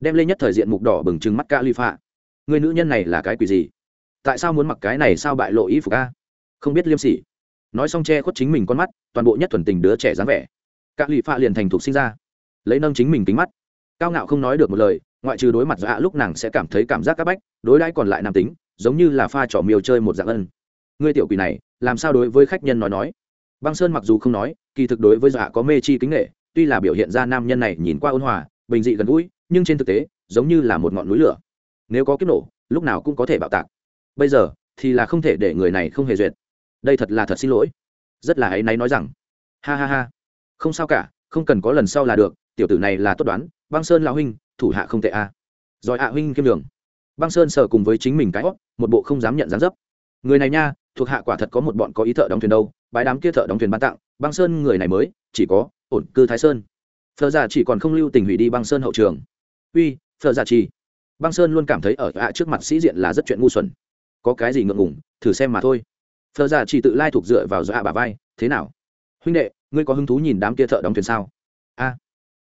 đem lên nhất thời diện mục đỏ bừng trừng mắt ca ly phạ người nữ nhân này là cái quỷ gì? Tại sao muốn mặc cái này sao bại lộ ý phục ca không biết liêm sỉ. Nói xong che khuất chính mình con mắt, toàn bộ nhất thuần tình đứa trẻ dáng vẻ. Ca ly phạ liền thành thục sinh ra. Lấy nâng chính mình kính mắt. Cao ngạo không nói được một lời, ngoại trừ đối mặt dạ lúc nàng sẽ cảm thấy cảm giác c áp bách, đối đãi còn lại nam tính, giống như là pha trò miều chơi một dạng ân ngươi tiểu quỷ này, làm sao đối với khách nhân nói nói? Băng sơn mặc dù không nói, kỳ thực đối với dạ có mê chi kính nghệ tuy là biểu hiện ra nam nhân này nhìn qua ôn hòa, bình dị gần gũi, nhưng trên thực tế, giống như là một ngọn núi lửa. Nếu có kiếp nổ, lúc nào cũng có thể bạo tạc. Bây giờ, thì là không thể để người này không hề duyệt. Đây thật là thật xin lỗi. Rất là áy náy nói rằng, ha ha ha, không sao cả, không cần có lần sau là được, tiểu tử này là tốt đoán, băng sơn lão huynh, thủ hạ không tệ a à. rồi ạ huynh kiêm đường. Băng sơn sờ cùng với chính mình cái hót một bộ không dám nhận dáng dấp. Người này nha thuộc hạ quả thật có một bọn có ý thợ đóng thuyền đâu bãi đám kia thợ đóng thuyền ban tặng, băng sơn người này mới, chỉ có ổn, cư thái sơn. Phờ giả chỉ còn không lưu tình hủy đi băng sơn hậu trường. Uy phờ giả chỉ. Băng sơn luôn cảm thấy ở ạ trước mặt sĩ diện là rất chuyện ngu xuẩn. Có cái gì ngượng ngủng thử xem mà thôi. Phờ giả chỉ tự lai thuộc dựa vào dọa bà vai, thế nào? Huynh đệ, ngươi có hứng thú nhìn đám kia thợ đóng thuyền sao? A,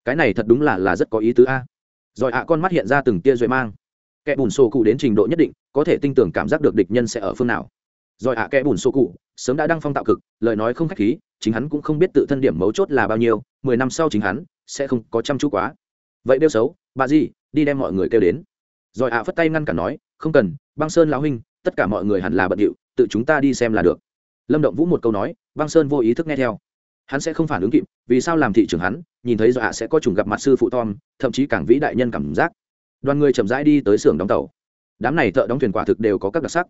cái này thật đúng là là rất có ý tứ a. Rồi ạ con mắt hiện ra từng tia duệ mang. Kẻ bùn sổ cụ đến trình độ nhất định, có thể tin tưởng cảm giác được địch nhân sẽ ở phương nào rồi ạ kẽ bùn sô cụ, sớm đã đăng phong tạo cực, lời nói không khách khí, chính hắn cũng không biết tự thân điểm mấu chốt là bao nhiêu, mười năm sau chính hắn sẽ không có chăm chú quá. Vậy đeo xấu, bà gì, đi đem mọi người kêu đến. Rồi ạ phất tay ngăn cản nói, không cần, băng sơn lão huynh, tất cả mọi người hẳn là bận điệu, tự chúng ta đi xem là được. Lâm động vũ một câu nói, băng sơn vô ý thức nghe theo. Hắn sẽ không phản ứng kịp, vì sao làm thị trưởng hắn, nhìn thấy do ạ sẽ có chủng gặp mặt sư phụ tom, thậm chí càng vĩ đại nhân cảm giác. Đoàn người chậm rãi đi tới xưởng đóng tàu. Đám này thợ đóng thuyền quả thực đều có các đặc sắc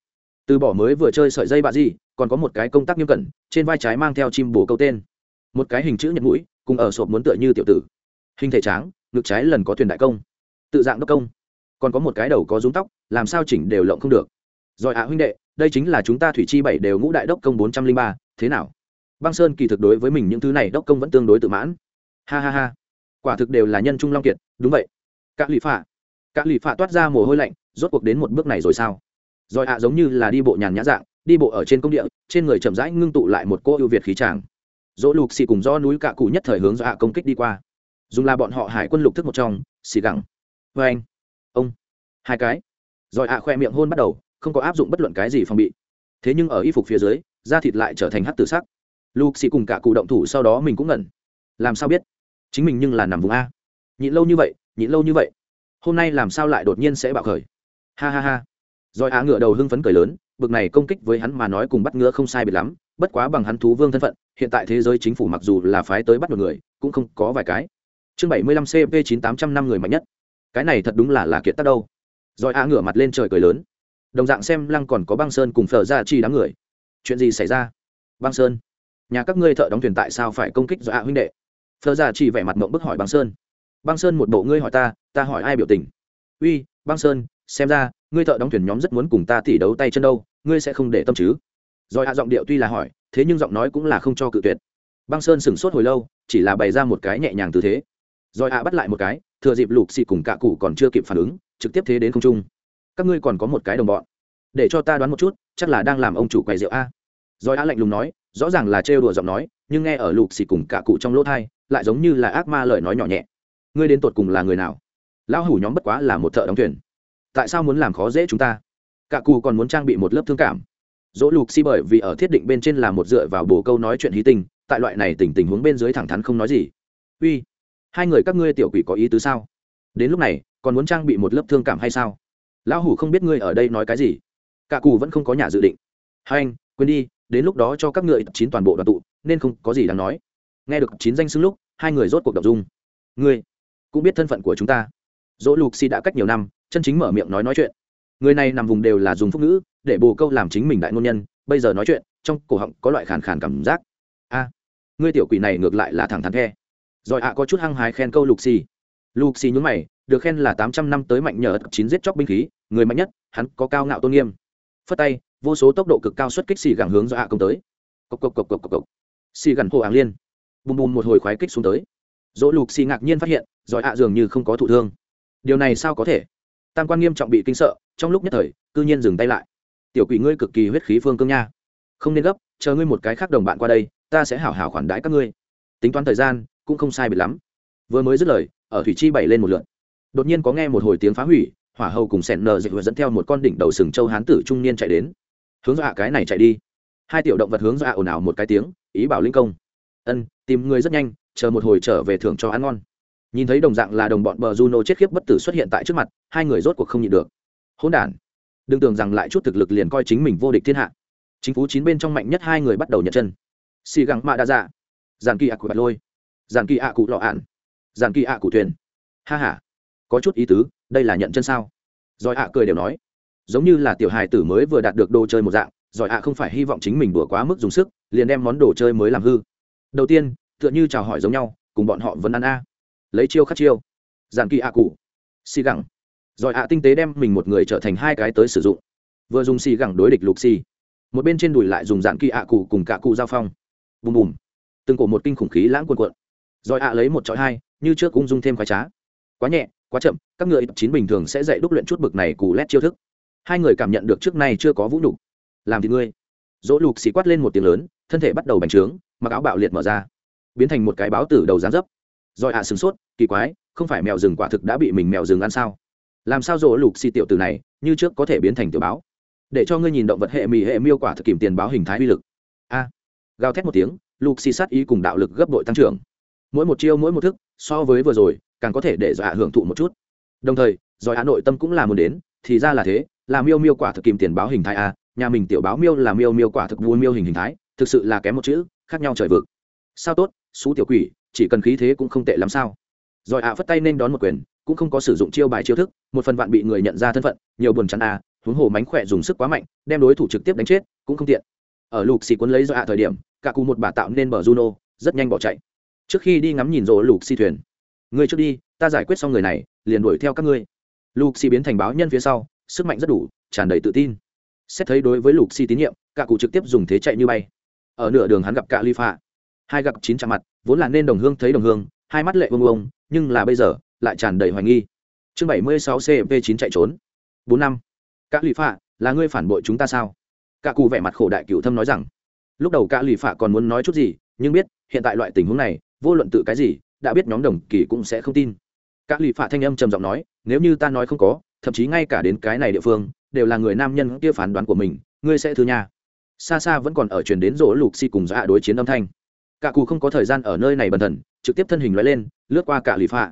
từ bỏ mới vừa chơi sợi dây bạ gì, còn có một cái công tác nghiêm cẩn, trên vai trái mang theo chim bồ câu tên. Một cái hình chữ nhật mũi, cùng ở sộp muốn tựa như tiểu tử. Hình thể tráng, ngực trái lần có thuyền đại công. Tự dạng đốc công. Còn có một cái đầu có rúng tóc, làm sao chỉnh đều lộng không được. Rồi ạ huynh đệ, đây chính là chúng ta thủy chi bảy đều ngũ đại đốc công bốn trăm linh ba, thế nào? Băng sơn kỳ thực đối với mình những thứ này đốc công vẫn tương đối tự mãn. Ha ha ha. Quả thực đều là nhân trung long kiệt, đúng vậy. Các lụy phạ. Các lụy phạ toát ra mồ hôi lạnh, rốt cuộc đến một bước này rồi sao? Rồi ạ, giống như là đi bộ nhàn nhã dạng, đi bộ ở trên công địa, trên người chậm rãi ngưng tụ lại một cô ưu việt khí tràng. Dỗ lục xì cùng do núi cạ cụ nhất thời hướng do ạ công kích đi qua. Dùng là bọn họ hải quân lục thức một trong, xì gẳng. Vê anh, ông, hai cái. Rồi ạ, khoe miệng hôn bắt đầu, không có áp dụng bất luận cái gì phòng bị. Thế nhưng ở y phục phía dưới, da thịt lại trở thành hắc tử sắc. Lục xì cùng cả cụ động thủ sau đó mình cũng ngẩn. Làm sao biết? Chính mình nhưng là nằm vùng a. Nhịn lâu như vậy, nhịn lâu như vậy. Hôm nay làm sao lại đột nhiên sẽ bạo khởi? Ha ha ha rồi á ngựa đầu hưng phấn cười lớn, bực này công kích với hắn mà nói cùng bắt ngựa không sai biệt lắm, bất quá bằng hắn thú vương thân phận, hiện tại thế giới chính phủ mặc dù là phái tới bắt một người, cũng không có vài cái. Chương bảy mươi lăm cp chín tám trăm năm người mạnh nhất. Cái này thật đúng là là kiệt tác đâu. Rồi á ngửa mặt lên trời cười lớn. Đồng dạng xem lăng còn có băng sơn cùng phở ra chi đám người. Chuyện gì xảy ra? Băng sơn. Nhà các ngươi thợ đóng thuyền tại sao phải công kích do ạ huynh đệ? Phở ra chỉ vẻ mặt mộng bức hỏi băng sơn. Băng sơn một bộ ngươi hỏi ta ta hỏi ai biểu tình? Uy, băng sơn, xem ra ngươi thợ đóng thuyền nhóm rất muốn cùng ta tỉ đấu tay chân đâu, ngươi sẽ không để tâm chứ? Rồi hạ giọng điệu tuy là hỏi, thế nhưng giọng nói cũng là không cho cự tuyệt. Băng sơn sửng sốt hồi lâu, chỉ là bày ra một cái nhẹ nhàng tư thế. Rồi hạ bắt lại một cái, thừa dịp lục xị cùng cạ cụ còn chưa kịp phản ứng, trực tiếp thế đến không trung. Các ngươi còn có một cái đồng bọn. Để cho ta đoán một chút, chắc là đang làm ông chủ quầy rượu a. Rồi hạ lạnh lùng nói, rõ ràng là trêu đùa giọng nói, nhưng nghe ở lục xị cùng cạ cụ trong lỗ thai, lại giống như là ác ma lời nói nhỏ nhẹ. Ngươi đến tột cùng là người nào? Lão hủ nhóm bất quá là một thợ đóng thuyền tại sao muốn làm khó dễ chúng ta? Cả cù còn muốn trang bị một lớp thương cảm. Dỗ lục si bởi vì ở thiết định bên trên là một dựa vào bồ câu nói chuyện hí tình, tại loại này tình tình huống bên dưới thẳng thắn không nói gì. Uy, hai người các ngươi tiểu quỷ có ý tứ sao? Đến lúc này, còn muốn trang bị một lớp thương cảm hay sao? Lão hủ không biết ngươi ở đây nói cái gì. Cả cù vẫn không có nhà dự định. Hai anh, quên đi, đến lúc đó cho các ngươi chín toàn bộ đoàn tụ, nên không có gì đáng nói. Nghe được chín danh xưng lúc, hai người rốt cuộc đọc dung. Ngươi cũng biết thân phận của chúng ta. Dỗ lục si đã cách nhiều năm chân chính mở miệng nói nói chuyện. Người này nằm vùng đều là dùng phúc ngữ, để bồ câu làm chính mình đại ngôn nhân, bây giờ nói chuyện, trong cổ họng có loại khàn khàn cảm giác. A, ngươi tiểu quỷ này ngược lại là thẳng thắn khe rồi ạ, có chút hăng hái khen câu lục xì. Lục xì nhún mày, được khen là tám trăm năm tới mạnh nhờ chín giết chóc binh khí, người mạnh nhất, hắn có cao ngạo tôn nghiêm. Phất tay, vô số tốc độ cực cao xuất kích xì gẳng hướng do ạ công tới. Cộc cộc cộc cộc cộc cộc. Xì gẳng hồ áng liên. Bùm bùm một hồi khoái kích xuống tới. Dỗ lục xì ngạc nhiên phát hiện giỏi ạ dường như không có thụ thương. Điều này sao có thể? Tam quan nghiêm trọng bị kinh sợ, trong lúc nhất thời, cư nhiên dừng tay lại. Tiểu quỷ ngươi cực kỳ huyết khí phương cương nha. Không nên gấp, chờ ngươi một cái khác đồng bạn qua đây, ta sẽ hảo hảo khoản đãi các ngươi. Tính toán thời gian, cũng không sai biệt lắm. Vừa mới dứt lời, ở thủy chi bảy lên một lượn. Đột nhiên có nghe một hồi tiếng phá hủy, hỏa hầu cùng sẹn nờ dịch vừa dẫn theo một con đỉnh đầu sừng châu hán tử trung niên chạy đến. Hướng dọa cái này chạy đi. Hai tiểu động vật hướng dọa ồn ào một cái tiếng, ý bảo linh công. Ân, tìm người rất nhanh, chờ một hồi trở về thưởng cho ăn ngon nhìn thấy đồng dạng là đồng bọn bờ juno chết khiếp bất tử xuất hiện tại trước mặt, hai người rốt cuộc không nhịn được. Hỗn đản. Đừng tưởng rằng lại chút thực lực liền coi chính mình vô địch thiên hạ. Chính phủ chín bên trong mạnh nhất hai người bắt đầu nhận chân. Xì găng mạ đa dạ. Giàn kỳ ạ cụ bạch lôi. Giàn kỳ ạ cụ lọ ạn. Giàn kỳ ạ cụ thuyền. Ha h a có chút ý tứ, đây là nhận chân sao? Giỏi ạ cười đều nói. Giống như là tiểu hài tử mới vừa đạt được đồ chơi một dạng giỏi ạ không phải hy vọng chính mình đùa quá mức dùng sức, liền đem món đồ chơi mới làm hư. Đầu tiên, tựa như chào hỏi giống nhau, cùng bọn họ vẫn ăn a lấy chiêu khắc chiêu. Giàn kỳ ạ cụ xì gẳng. Giỏi ạ tinh tế đem mình một người trở thành hai cái tới sử dụng. Vừa dùng xì gẳng đối địch lục xì một bên trên đùi lại dùng dạng kỳ ạ cụ cùng cả cụ giao phong. Bùm bùm. Từng cổ một kinh khủng khí lãng cuộn cuộn. Giỏi ạ lấy một trọi hai, như trước cũng dung thêm khoái trá. Quá nhẹ, quá chậm, các người chín bình thường sẽ dạy đúc luyện chút bực này cù lét chiêu thức. Hai người cảm nhận được trước nay chưa có vũ nhục. Làm thì ngươi. Dỗ lục xì quát lên một tiếng lớn, thân thể bắt đầu bành trướng, mặc áo bạo liệt mở ra, biến thành một cái báo tử đầu dáng dấp rồi ạ, sửng sốt, kỳ quái, không phải mèo rừng quả thực đã bị mình mèo rừng ăn sao? Làm sao rỗ lục xì tiểu từ này, như trước có thể biến thành tiểu báo? Để cho ngươi nhìn động vật hệ mì hệ miêu quả thực kìm tiền báo hình thái uy lực. A. Gào thét một tiếng, lục xì sát ý cùng đạo lực gấp đội tăng trưởng. Mỗi một chiêu, mỗi một thức, so với vừa rồi, càng có thể để dọa hưởng thụ một chút. Đồng thời giỏi hà nội tâm cũng là muốn đến, thì ra là thế, là miêu miêu quả thực kìm tiền báo hình thái a, nhà mình tiểu báo miêu là miêu miêu quả thực vua miêu hình hình thái, thực sự là kém một chữ, khác nhau trời vực. Sao tốt, xú tiểu quỷ chỉ cần khí thế cũng không tệ lắm sao. Rồi ạ phất tay nên đón một quyền, cũng không có sử dụng chiêu bài chiêu thức, một phần vạn bị người nhận ra thân phận, nhiều buồn chắn a à, huống hồ mánh khỏe dùng sức quá mạnh, đem đối thủ trực tiếp đánh chết, cũng không tiện. Ở lục xì cuốn lấy do ạ thời điểm, cả cụ một bà tạo nên bờ juno, rất nhanh bỏ chạy. Trước khi đi ngắm nhìn rỗ lục xì thuyền. Ngươi trước đi, ta giải quyết xong người này, liền đuổi theo các ngươi. Lục xì biến thành báo nhân phía sau, sức mạnh rất đủ, tràn đầy tự tin. Xét thấy đối với lục xì tín nhiệm, cả cụ trực tiếp dùng thế chạy như bay. Ở nửa đường hắn gặp cả ly phạ hai gặp chín chạm mặt, vốn là nên đồng hương thấy đồng hương, hai mắt lệ vông vông nhưng là bây giờ lại tràn đầy hoài nghi. Chương bảy mươi sáu cp chín chạy trốn. Bốn năm. Các lụy phạ, là ngươi phản bội chúng ta sao? Cả cụ vẻ mặt khổ đại cựu thâm nói rằng. Lúc đầu cả lụy phạ còn muốn nói chút gì, nhưng biết, hiện tại loại tình huống này, vô luận tự cái gì, đã biết nhóm đồng kỳ cũng sẽ không tin. Các lụy phạ thanh âm trầm giọng nói, nếu như ta nói không có, thậm chí ngay cả đến cái này địa phương, đều là người nam nhân kia phán đoán của mình, ngươi sẽ thứ nhà xa xa vẫn còn ở truyền đến rỗ lục si cùng giã đối chiến âm thanh cả cù không có thời gian ở nơi này bần thần, trực tiếp thân hình loại lên, lướt qua cả lì phạ.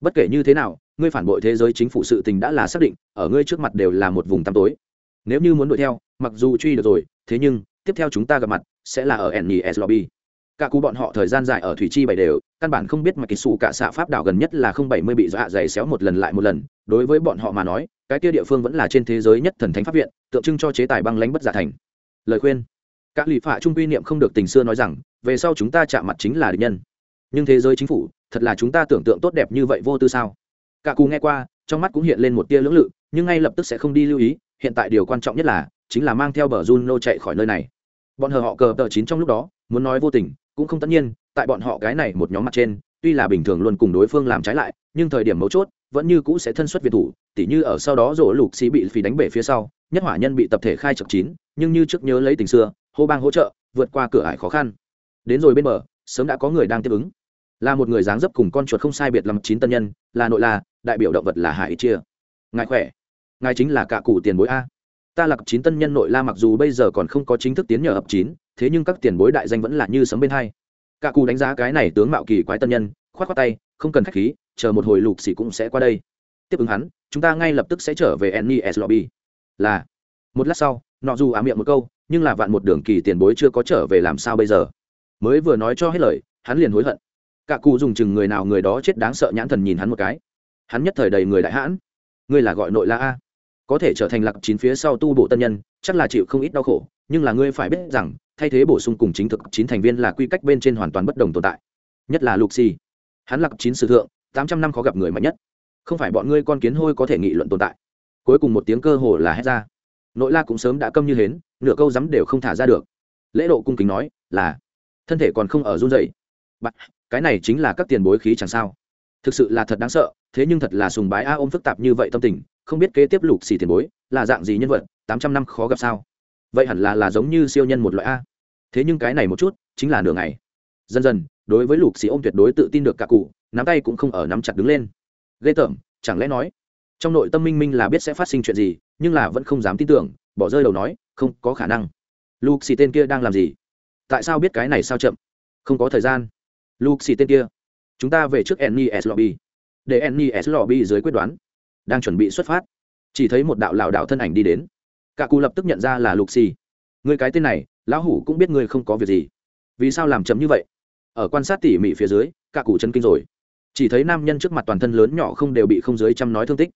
Bất kể như thế nào, ngươi phản bội thế giới chính phủ sự tình đã là xác định, ở ngươi trước mặt đều là một vùng tăm tối. Nếu như muốn đuổi theo, mặc dù truy được rồi, thế nhưng, tiếp theo chúng ta gặp mặt, sẽ là ở nes lobby. Cả cú bọn họ thời gian dài ở thủy chi bảy đều, căn bản không biết mà kỳ sụ cả xạ pháp đảo gần nhất là không bảy mươi bị dọa dày xéo một lần lại một lần. Đối với bọn họ mà nói, cái kia địa phương vẫn là trên thế giới nhất thần thánh pháp viện, tượng trưng cho chế tài băng lãnh bất giả thành. Lời khuyên. Các lì phạ trung quy niệm không được tình xưa nói rằng về sau chúng ta chạm mặt chính là địch nhân. Nhưng thế giới chính phủ, thật là chúng ta tưởng tượng tốt đẹp như vậy vô tư sao? Cả cù nghe qua, trong mắt cũng hiện lên một tia lưỡng lự, nhưng ngay lập tức sẽ không đi lưu ý, hiện tại điều quan trọng nhất là, chính là mang theo bờ Juno chạy khỏi nơi này. Bọn hờ họ cờ tờ chín trong lúc đó, muốn nói vô tình, cũng không tất nhiên, tại bọn họ cái này một nhóm mặt trên, tuy là bình thường luôn cùng đối phương làm trái lại, nhưng thời điểm mấu chốt, vẫn như cũ sẽ thân xuất việt thủ, tỉ như ở sau đó rổ lục xì bị phì đánh bể phía sau, nhất hỏa nhân bị tập thể khai trực chín, nhưng như trước nhớ lấy tình xưa, hô bang hỗ trợ, vượt qua cửa ải khó khăn đến rồi bên bờ, sớm đã có người đang tiếp ứng. Là một người dáng dấp cùng con chuột không sai biệt lắm, chín tân nhân, là nội la đại biểu động vật là hải chia. Ngài khỏe? Ngài chính là cả cụ tiền bối a. Ta là chín tân nhân nội la mặc dù bây giờ còn không có chính thức tiến nhờ ập chín, thế nhưng các tiền bối đại danh vẫn là như sấm bên hai. Cả cụ đánh giá cái này tướng mạo kỳ quái tân nhân, khoát khoát tay, không cần khách khí, chờ một hồi lục xỉ cũng sẽ qua đây. Tiếp ứng hắn, chúng ta ngay lập tức sẽ trở về nes lobby. Là, một lát sau, nọ dù á miệng một câu, nhưng là vạn một đường kỳ tiền bối chưa có trở về làm sao bây giờ? Mới vừa nói cho hết lời, hắn liền hối hận. Cả cụ dùng chừng người nào người đó chết đáng sợ nhãn thần nhìn hắn một cái. Hắn nhất thời đầy người đại hãn. Ngươi là gọi nội la a. Có thể trở thành lạc chín phía sau tu bộ tân nhân, chắc là chịu không ít đau khổ, nhưng là ngươi phải biết rằng, thay thế bổ sung cùng chính thực chín thành viên là quy cách bên trên hoàn toàn bất đồng tồn tại. Nhất là lục xì. Hắn lạc chín sử thượng, tám trăm năm khó gặp người mạnh nhất. Không phải bọn ngươi con kiến hôi có thể nghị luận tồn tại. Cuối cùng một tiếng cơ hồ là hét ra. Nội la cũng sớm đã câm như hến, nửa câu rắm đều không thả ra được. Lễ độ cung kính nói, là thân thể còn không ở run dậy cái này chính là các tiền bối khí chẳng sao. Thực sự là thật đáng sợ, thế nhưng thật là sùng bái a ôm phức tạp như vậy tâm tình, không biết kế tiếp lục xì tiền bối là dạng gì nhân vật, tám trăm năm khó gặp sao. Vậy hẳn là là giống như siêu nhân một loại a. Thế nhưng cái này một chút, chính là nửa ngày. Dần dần, đối với lục xì ôm tuyệt đối tự tin được cả cụ, nắm tay cũng không ở nắm chặt đứng lên. Ghê tởm, chẳng lẽ nói, trong nội tâm minh minh là biết sẽ phát sinh chuyện gì, nhưng là vẫn không dám tin tưởng, bỏ rơi đầu nói, không có khả năng. Lục xì tên kia đang làm gì? Tại sao biết cái này sao chậm? Không có thời gian. Lục xì tên kia. Chúng ta về trước nes lobby. Để nes lobby dưới quyết đoán. Đang chuẩn bị xuất phát. Chỉ thấy một đạo lảo đạo thân ảnh đi đến. Cả cụ lập tức nhận ra là lục xì người cái tên này, lão hủ cũng biết ngươi không có việc gì. Vì sao làm chấm như vậy? Ở quan sát tỉ mỉ phía dưới, cả cụ chân kinh rồi. Chỉ thấy nam nhân trước mặt toàn thân lớn nhỏ không đều bị không dưới chăm nói thương tích.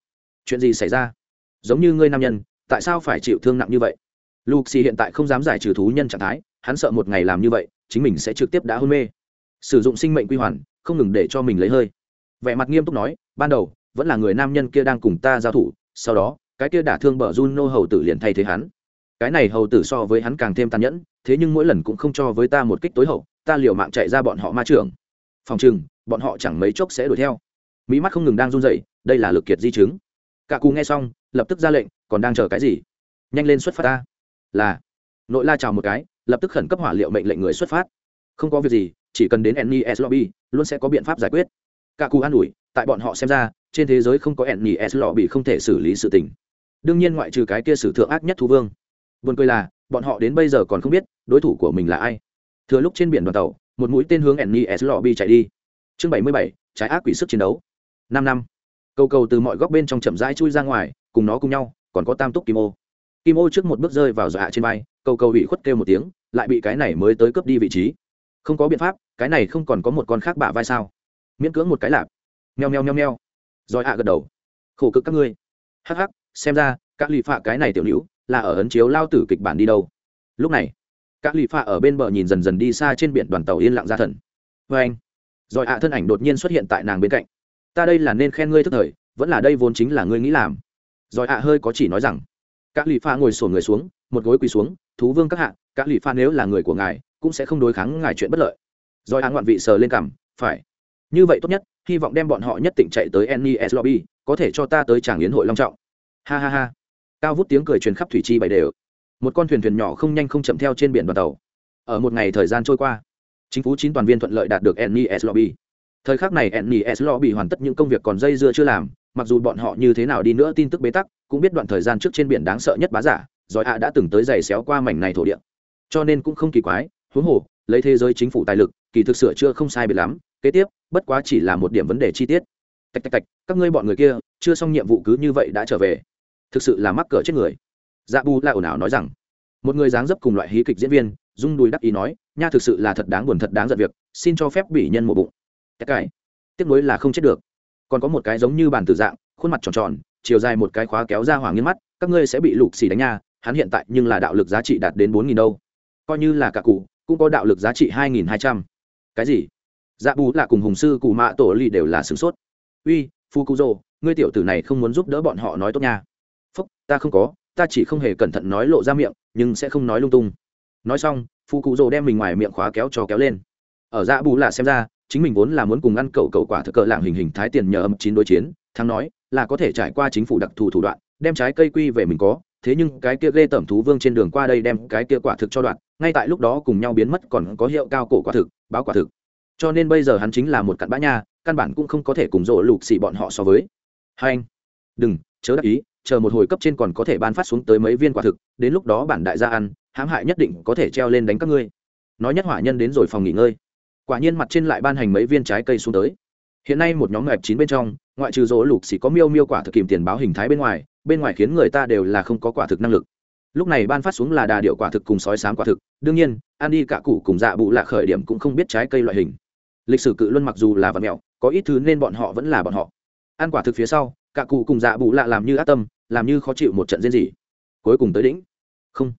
Chuyện gì xảy ra? Giống như ngươi nam nhân, tại sao phải chịu thương nặng như vậy? Lục xì hiện tại không dám giải trừ thú nhân trạng thái hắn sợ một ngày làm như vậy, chính mình sẽ trực tiếp đã hôn mê. Sử dụng sinh mệnh quy hoàn, không ngừng để cho mình lấy hơi. Vẻ mặt nghiêm túc nói, ban đầu, vẫn là người nam nhân kia đang cùng ta giao thủ, sau đó, cái kia đả thương bờ Juno hầu tử liền thay thế hắn. Cái này hầu tử so với hắn càng thêm tàn nhẫn, thế nhưng mỗi lần cũng không cho với ta một kích tối hậu, ta liều mạng chạy ra bọn họ ma trưởng phòng chừng bọn họ chẳng mấy chốc sẽ đuổi theo. Mỹ mắt không ngừng đang run rẩy, đây là lực kiệt di chứng. Cả cù nghe xong, lập tức ra lệnh, còn đang chờ cái gì? Nhanh lên xuất phát ta. Là, nội la chào một cái lập tức khẩn cấp hỏa liệu mệnh lệnh người xuất phát. Không có việc gì chỉ cần đến nes lobby luôn sẽ có biện pháp giải quyết. Cả cụ an ủi tại bọn họ xem ra trên thế giới không có nes lobby không thể xử lý sự tình. Đương nhiên ngoại trừ cái kia sử thượng ác nhất thu vương. Buồn cười là, bọn họ đến bây giờ còn không biết đối thủ của mình là ai. Thừa lúc trên biển đoàn tàu, một mũi tên hướng NES Lobby chạy đi. chương bảy mươi bảy trái ác quỷ sức chiến đấu. Năm năm. Cầu cầu từ mọi góc bên trong chậm rãi chui ra ngoài cùng nó cùng nhau còn có tam túc kim ô. Kim ô trước một bước rơi vào dọa trên bay cầu cầu bị khuất kêu một tiếng, lại bị cái này mới tới cướp đi vị trí. Không có biện pháp, cái này không còn có một con khác bạ vai sao? Miễn cưỡng một cái lạp. Nheo nheo nheo nheo rồi ạ gật đầu. Khổ cực các ngươi. Hắc hắc, xem ra, các lì phạ cái này tiểu hữu là ở ấn chiếu lao tử kịch bản đi đâu. Lúc này, các lì phạ ở bên bờ nhìn dần dần đi xa trên biển đoàn tàu yên lặng ra thần. Vê anh. Rồi ạ thân ảnh đột nhiên xuất hiện tại nàng bên cạnh. Ta đây là nên khen ngươi thức thời, vẫn là đây vốn chính là ngươi nghĩ làm. Rồi ạ hơi có chỉ nói rằng, các lì phạ ngồi sổ người xuống, một gối quỳ xuống thú vương các hạ các lì pha nếu là người của ngài, cũng sẽ không đối kháng ngài chuyện bất lợi. Rồi hắn ngoạn vị sờ lên cằm, phải. Như vậy tốt nhất, hy vọng đem bọn họ nhất định chạy tới nes lobby, có thể cho ta tới tràng yến hội long trọng. Ha ha ha. Cao vút tiếng cười truyền khắp thủy chi bày đều. Một con thuyền thuyền nhỏ không nhanh không chậm theo trên biển đoàn tàu. Ở một ngày thời gian trôi qua, chính phủ chín toàn viên thuận lợi đạt được nes lobby. Thời khắc này nes lobby hoàn tất những công việc còn dây dưa chưa làm, mặc dù bọn họ như thế nào đi nữa tin tức bế tắc, cũng biết đoạn thời gian trước trên biển đáng sợ nhất bá giả giỏi ạ đã từng tới giày xéo qua mảnh này thổ địa. Cho nên cũng không kỳ quái, huống hồ, lấy thế giới chính phủ tài lực, kỳ thực sửa chưa không sai biệt lắm, kế tiếp, bất quá chỉ là một điểm vấn đề chi tiết. Tạch tạch tạch, các ngươi bọn người kia, chưa xong nhiệm vụ cứ như vậy đã trở về. Thực sự là mắc cỡ chết người. Dạ bù lại ồn ào nói rằng, một người dáng dấp cùng loại hí kịch diễn viên, rung đùi đắc ý nói, nha, thực sự là thật đáng buồn, thật đáng giận việc, xin cho phép bị nhân một bụng. Tất cải, tiếc nuối là không chết được. Còn có một cái giống như bàn tử dạng, khuôn mặt tròn tròn, chiều dài một cái khóa kéo ra hoàng nghiên mắt, các ngươi sẽ bị lục xì đánh nha hắn hiện tại nhưng là đạo lực giá trị đạt đến bốn nghìn đâu. Coi như là cả cụ, cũng có đạo lực giá trị hai nghìn hai trăm. Cái gì? Dạ bù là cùng hùng sư cụ mạ tổ lì đều là sửng sốt. Uy phu cụ rồ ngươi tiểu tử này không muốn giúp đỡ bọn họ nói tốt nha. Phúc, ta không có, ta chỉ không hề cẩn thận nói lộ ra miệng, nhưng sẽ không nói lung tung. Nói xong phu cụ rồ đem mình ngoài miệng khóa kéo cho kéo lên. Ở dạ bù là xem ra, chính mình vốn là muốn cùng ăn cầu cầu quả thực cờ lạng hình hình thái tiền nhờ âm chín đối chiến, thắng nói là có thể trải qua chính phủ đặc thù thủ đoạn, đem trái cây quy về mình có thế nhưng cái kia ghê tẩm thú vương trên đường qua đây đem cái kia quả thực cho đoạn, ngay tại lúc đó cùng nhau biến mất còn có hiệu cao cổ quả thực, báo quả thực. Cho nên bây giờ hắn chính là một cặn bã nha, căn bản cũng không có thể cùng rộ lục xì bọn họ so với. Hai anh, đừng, chớ đắc ý, chờ một hồi cấp trên còn có thể ban phát xuống tới mấy viên quả thực, đến lúc đó bản đại gia ăn, hãm hại nhất định có thể treo lên đánh các ngươi. Nói nhất hỏa nhân đến rồi phòng nghỉ ngơi. Quả nhiên mặt trên lại ban hành mấy viên trái cây xuống tới hiện nay một nhóm ngạch chín bên trong, ngoại trừ rỗ lục xỉ có miêu miêu quả thực kìm tiền báo hình thái bên ngoài bên ngoài khiến người ta đều là không có quả thực năng lực. Lúc này ban phát xuống là đà điệu quả thực cùng sói sám quả thực, đương nhiên, ăn đi cả cụ cùng dạ bụ lạ khởi điểm cũng không biết trái cây loại hình. Lịch sử cự luân mặc dù là vật mẹo, có ít thứ nên bọn họ vẫn là bọn họ. Ăn quả thực phía sau, cả cụ cùng dạ bụ lạ làm như ác tâm, làm như khó chịu một trận diễn gì. Cuối cùng tới đỉnh. Không.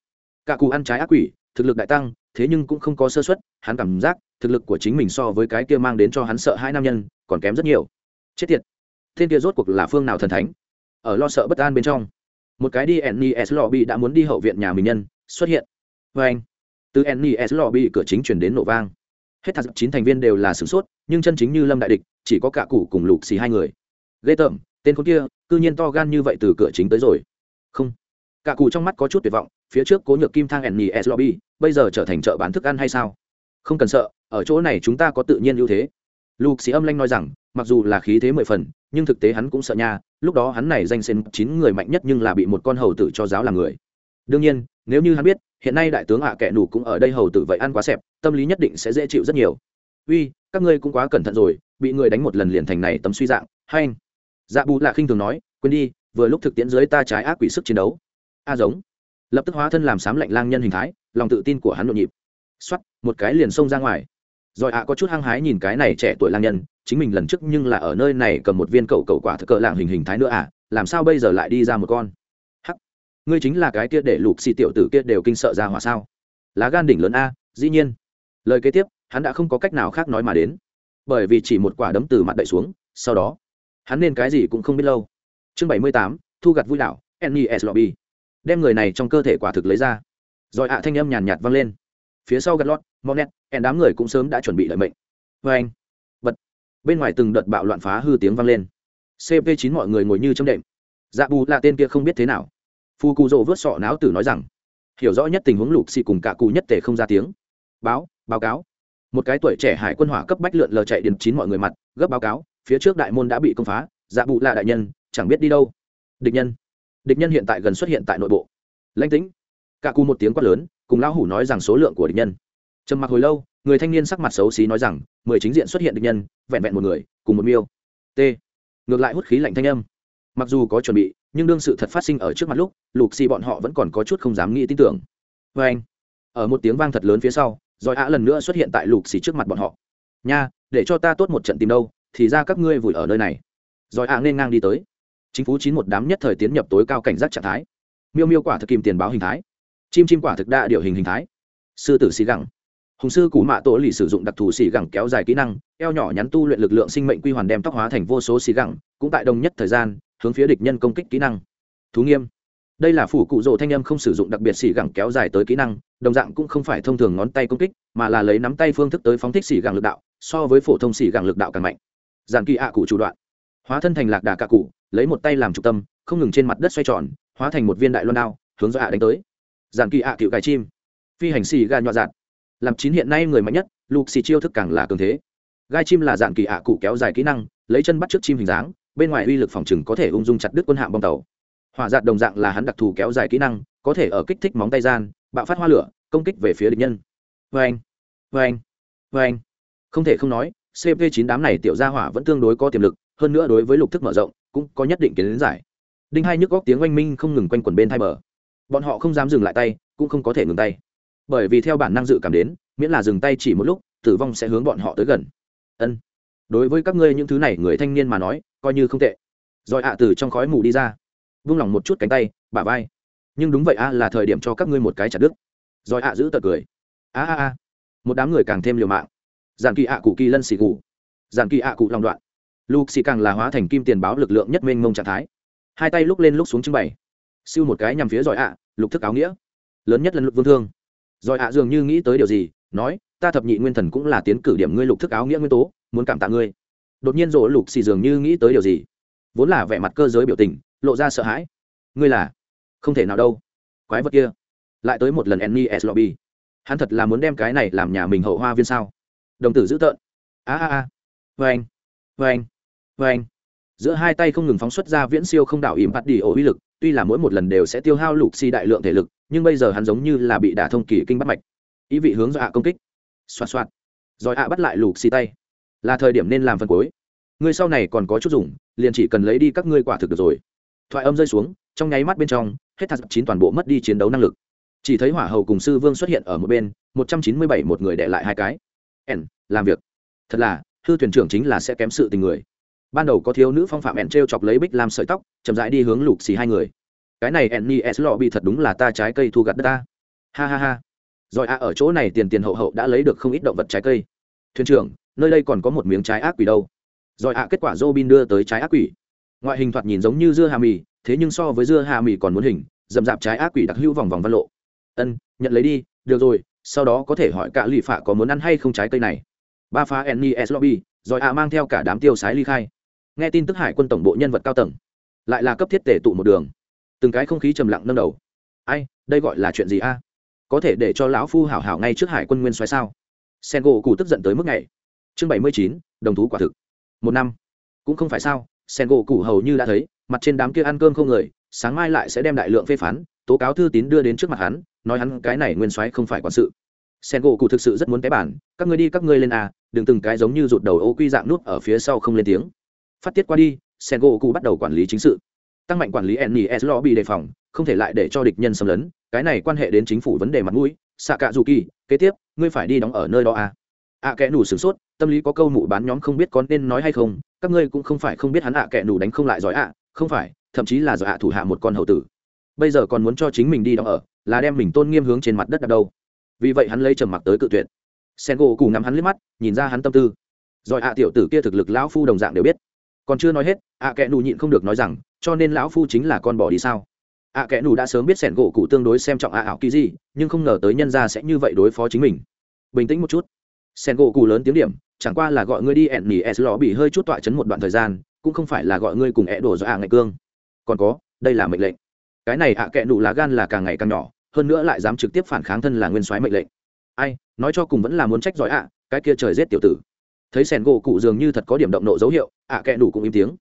Cả cụ ăn trái ác quỷ, thực lực đại tăng, thế nhưng cũng không có sơ suất, hắn cảm giác thực lực của chính mình so với cái kia mang đến cho hắn sợ hai nam nhân còn kém rất nhiều. Chết tiệt. Thiên kia rốt cuộc là phương nào thần thánh? Ở lo sợ bất an bên trong, một cái đi nes lobby đã muốn đi hậu viện nhà mình nhân xuất hiện. Vê anh, từ nes lobby cửa chính chuyển đến nổ vang. Hết thật chín thành viên đều là sửng sốt, nhưng chân chính như lâm đại địch, chỉ có cả cụ cùng lục xì hai người. Ghê tởm, tên con kia, cư nhiên to gan như vậy từ cửa chính tới rồi. Không. Cả cụ trong mắt có chút tuyệt vọng, phía trước cố nhược kim thang nes lobby, bây giờ trở thành chợ bán thức ăn hay sao? Không cần sợ, ở chỗ này chúng ta có tự nhiên ưu thế lục sĩ âm lanh nói rằng, mặc dù là khí thế mười phần, nhưng thực tế hắn cũng sợ nha, lúc đó hắn này danh xen chín người mạnh nhất nhưng là bị một con hầu tử cho giáo làm người. Đương nhiên, nếu như hắn biết, hiện nay đại tướng hạ à kẻ nủ cũng ở đây hầu tử vậy ăn quá xẹp, tâm lý nhất định sẽ dễ chịu rất nhiều. Uy, các ngươi cũng quá cẩn thận rồi, bị người đánh một lần liền thành này tấm suy dạng, hay. Anh dạ bù là khinh thường nói, quên đi, vừa lúc thực tiễn dưới ta trái ác quỷ sức chiến đấu. A giống. Lập tức hóa thân làm sám lạnh lang nhân hình thái, lòng tự tin của hắn nhộn nhịp. Xoắt một cái liền xông ra ngoài rồi ạ có chút hăng hái nhìn cái này trẻ tuổi lang nhân chính mình lần trước nhưng là ở nơi này cầm một viên cậu cậu quả thực cỡ lạng hình hình thái nữa à làm sao bây giờ lại đi ra một con? Hắc ngươi chính là cái kia để lục xì tiểu tử kia đều kinh sợ ra hỏa sao? Lá gan đỉnh lớn a dĩ nhiên. Lời kế tiếp hắn đã không có cách nào khác nói mà đến. Bởi vì chỉ một quả đấm từ mặt đậy xuống sau đó hắn nên cái gì cũng không biết lâu. Chương bảy mươi tám thu gặt vui đảo, nes lobby. Đem người này trong cơ thể quả thực lấy ra. Rồi ạ thanh âm nhàn nhạt vang lên phía sau gật lót monet hẹn đám người cũng sớm đã chuẩn bị lợi mệnh. Vê anh, bật. Bên ngoài từng đợt bạo loạn phá hư tiếng vang lên. Cp chín mọi người ngồi như trong đệm. Dạ bù là tên kia không biết thế nào. Phu cụ rộ vớt sọ não tử nói rằng, hiểu rõ nhất tình huống lục xì cùng cả cụ nhất tề không ra tiếng. Báo báo cáo. Một cái tuổi trẻ hải quân hỏa cấp bách lượn lờ chạy điện chín mọi người mặt, gấp báo cáo, phía trước đại môn đã bị công phá dạ bù là đại nhân, chẳng biết đi đâu. Địch nhân. Địch nhân hiện tại gần xuất hiện tại nội bộ. Lãnh tĩnh. Cả cụ một tiếng quát lớn cùng lão hủ nói rằng số lượng của địch nhân. Trầm mặc hồi lâu, người thanh niên sắc mặt xấu xí nói rằng, mười chính diện xuất hiện địch nhân, vẹn vẹn một người, cùng một miêu. T. Ngược lại hút khí lạnh thanh âm. Mặc dù có chuẩn bị, nhưng đương sự thật phát sinh ở trước mặt lúc, lục xì bọn họ vẫn còn có chút không dám nghĩ tin tưởng. Vê anh, ở một tiếng vang thật lớn phía sau, rồi ạ lần nữa xuất hiện tại lục xì trước mặt bọn họ. Nha, để cho ta tốt một trận tìm đâu, thì ra các ngươi vùi ở nơi này. Rồi ạ nên ngang đi tới. Chính phủ chín một đám nhất thời tiến nhập tối cao cảnh giác trạng thái. Miêu miêu quả thực kìm tiền báo hình thái chim chim quả thực đa điều hình hình thái. Sư tử xì gẳng. Hùng sư cú mạ tổ lì sử dụng đặc thù xì gẳng kéo dài kỹ năng, eo nhỏ nhắn tu luyện lực lượng sinh mệnh quy hoàn đem tóc hóa thành vô số xì gẳng, cũng tại đồng nhất thời gian, hướng phía địch nhân công kích kỹ năng. Thú nghiêm. Đây là phủ cụ rỗ thanh âm không sử dụng đặc biệt xì gẳng kéo dài tới kỹ năng, đồng dạng cũng không phải thông thường ngón tay công kích, mà là lấy nắm tay phương thức tới phóng thích xì gẳng lực đạo, so với phổ thông xì gẳng lực đạo càng mạnh. Giàn kỳ ạ cụ chủ đoạn. Hóa thân thành lạc đà cạ cụ, lấy một tay làm trung tâm, không ngừng trên mặt đất xoay tròn, hóa thành một viên đại loan đao, hướng do ạ đánh tới giàn kỳ ạ cựu cài chim. Phi hành xì gà nhọa dạn làm chín hiện nay người mạnh nhất, lục xì chiêu thức càng là cường thế. Gai chim là dạng kỳ ạ cụ kéo dài kỹ năng, lấy chân bắt trước chim hình dáng, bên ngoài uy lực phòng chừng có thể ung dung chặt đứt quân hạm bông tàu. Hỏa dạt đồng dạng là hắn đặc thù kéo dài kỹ năng, có thể ở kích thích móng tay gian, bạo phát hoa lửa, công kích về phía địch nhân. Vê anh vê anh vê anh. Không thể không nói cp 9 đám này tiểu gia hỏa vẫn tương đối có tiềm lực, hơn nữa đối với lục thức mở rộng, cũng có nhất định kiến giải. Đinh hai nhức góc tiếng oanh minh không ngừng quanh quẩn bên thai bờ bọn họ không dám dừng lại tay, cũng không có thể ngừng tay. Bởi vì theo bản năng dự cảm đến, miễn là dừng tay chỉ một lúc, tử vong sẽ hướng bọn họ tới gần. Ân. Đối với các ngươi những thứ này, người thanh niên mà nói, coi như không tệ. Rồi ạ, từ trong khói mù đi ra. Vung lòng một chút cánh tay, bả vai. Nhưng đúng vậy a là thời điểm cho các ngươi một cái chặt đứt. Rồi ạ, giữ tật cười. A a a. Một đám người càng thêm liều mạng. Giàn kỳ ạ, cụ kỳ lân xì gù. Giàn kỳ ạ, cụ lòng đoạn. Lục xì càng là hóa thành kim tiền báo lực lượng nhất mênh mông trạng thái. Hai tay lúc lên lúc xuống trưng bày siêu một cái nhằm phía giỏi ạ, lục thức áo nghĩa. Lớn nhất lần lục vương thương. Giỏi ạ dường như nghĩ tới điều gì, nói, ta thập nhị nguyên thần cũng là tiến cử điểm ngươi lục thức áo nghĩa nguyên tố, muốn cảm tạ ngươi. Đột nhiên rỗ lục xì dường như nghĩ tới điều gì. Vốn là vẻ mặt cơ giới biểu tình, lộ ra sợ hãi. Ngươi là? Không thể nào đâu. Quái vật kia. Lại tới một lần nes lobby. Hắn thật là muốn đem cái này làm nhà mình hậu hoa viên sao? Đồng tử dữ tợn. A a a. Vê anh vê anh vê anh giữa hai tay không ngừng phóng xuất ra viễn siêu không đảo ìm bắt đi ổ uy lực tuy là mỗi một lần đều sẽ tiêu hao lục xi đại lượng thể lực, nhưng bây giờ hắn giống như là bị đả thông kỳ kinh bắt mạch. Ý vị hướng do hạ công kích. Xoạt xoạt. Rồi hạ bắt lại lục xi tay. Là thời điểm nên làm phần cuối. Người sau này còn có chút dùng, liền chỉ cần lấy đi các ngươi quả thực được rồi. Thoại âm rơi xuống, trong nháy mắt bên trong, hết thạc chín toàn bộ mất đi chiến đấu năng lực. Chỉ thấy hỏa hầu cùng sư vương xuất hiện ở một bên, một trăm chín mươi bảy một người để lại hai cái. Ẻn làm việc. Thật là, hư thuyền trưởng chính là sẽ kém sự tình người ban đầu có thiếu nữ phong phạm ẹn t r e o chọc lấy bích làm sợi tóc chậm rãi đi hướng lục xì hai người cái này ẹn ni s lọ bị thật đúng là ta trái cây thu gặt đất ta ha ha ha rồi à ở chỗ này tiền tiền hậu hậu đã lấy được không ít động vật trái cây thuyền trưởng nơi đây còn có một miếng trái ác quỷ đâu rồi ạ kết quả Robin đưa tới trái ác quỷ. Ngoại hình thoạt nhìn giống như dưa hà mì, thế nhưng so với dưa hà mì còn muốn hình, dầm dạp trái ác quỷ đặc hữu vòng vòng văn lộ. Ân, nhận lấy đi, được rồi, sau đó có thể hỏi cả lì phạ có muốn ăn hay không trái cây này. Ba phá NES lobby, rồi ạ mang theo cả đám tiêu sái ly khai. Nghe tin tức hải quân tổng bộ nhân vật cao tầng, lại là cấp thiết tể tụ một đường. Từng cái không khí trầm lặng nâng đầu. Ai, đây gọi là chuyện gì a? Có thể để cho lão phu hảo hảo ngay trước hải quân nguyên xoáy sao? sen gỗ cụ tức giận tới mức này. Chương bảy mươi chín, đồng thú quả thực một năm cũng không phải sao sen gỗ cụ hầu như đã thấy mặt trên đám kia ăn cơm không người sáng mai lại sẽ đem đại lượng phê phán tố cáo thư tín đưa đến trước mặt hắn nói hắn cái này nguyên soái không phải quản sự sen gỗ cụ thực sự rất muốn cái bản các ngươi đi các ngươi lên à đừng từng cái giống như rụt đầu ô quy dạng nút ở phía sau không lên tiếng phát tiết qua đi sen gỗ cụ bắt đầu quản lý chính sự. Tăng mạnh quản lý nes lo bị đề phòng không thể lại để cho địch nhân xâm lấn cái này quan hệ đến chính phủ vấn đề mặt mũi. Xạ cạ dù kỳ kế tiếp ngươi phải đi đóng ở nơi đó à? Ạ à, kẽ nủ sửng sốt tâm lý có câu mụ bán nhóm không biết có nên nói hay không các ngươi cũng không phải không biết hắn ạ à kẽ nủ đánh không lại giỏi ạ. Không phải thậm chí là giỏi ạ thủ hạ một con hậu tử. Bây giờ còn muốn cho chính mình đi đóng ở là đem mình tôn nghiêm hướng trên mặt đất đặt đâu. Vì vậy hắn lấy trầm mặc tới cự tuyệt. Sen gỗ cù ngắm hắn liếc mắt nhìn ra hắn tâm tư. Giỏi ạ tiểu tử kia thực lực lão phu đồng dạng đều biết còn chưa nói hết, ạ kẽ nủ nhịn không được nói rằng, cho nên lão phu chính là con bỏ đi sao? ạ kẽ nủ đã sớm biết sẻn gỗ cụ tương đối xem trọng ạ ảo kỳ gì, nhưng không ngờ tới nhân ra sẽ như vậy đối phó chính mình. Bình tĩnh một chút. Sẻn gỗ cụ lớn tiếng điểm, chẳng qua là gọi ngươi đi ẹn nỉ s lò bị hơi chút tọa chấn một đoạn thời gian, cũng không phải là gọi ngươi cùng ẹ đổ do ạ ngày cương. Còn có, đây là mệnh lệnh. Cái này ạ kẽ kệ lá gan là càng ngày càng nhỏ, hơn nữa lại dám trực tiếp phản kháng thân là nguyên soái mệnh lệnh. Ai, nói cho cùng vẫn là muốn trách giỏi ạ, cái kia trời giết tiểu tử thấy sẻn gỗ cụ dường như thật có điểm động nộ dấu hiệu, ạ à đủ cũng im tiếng.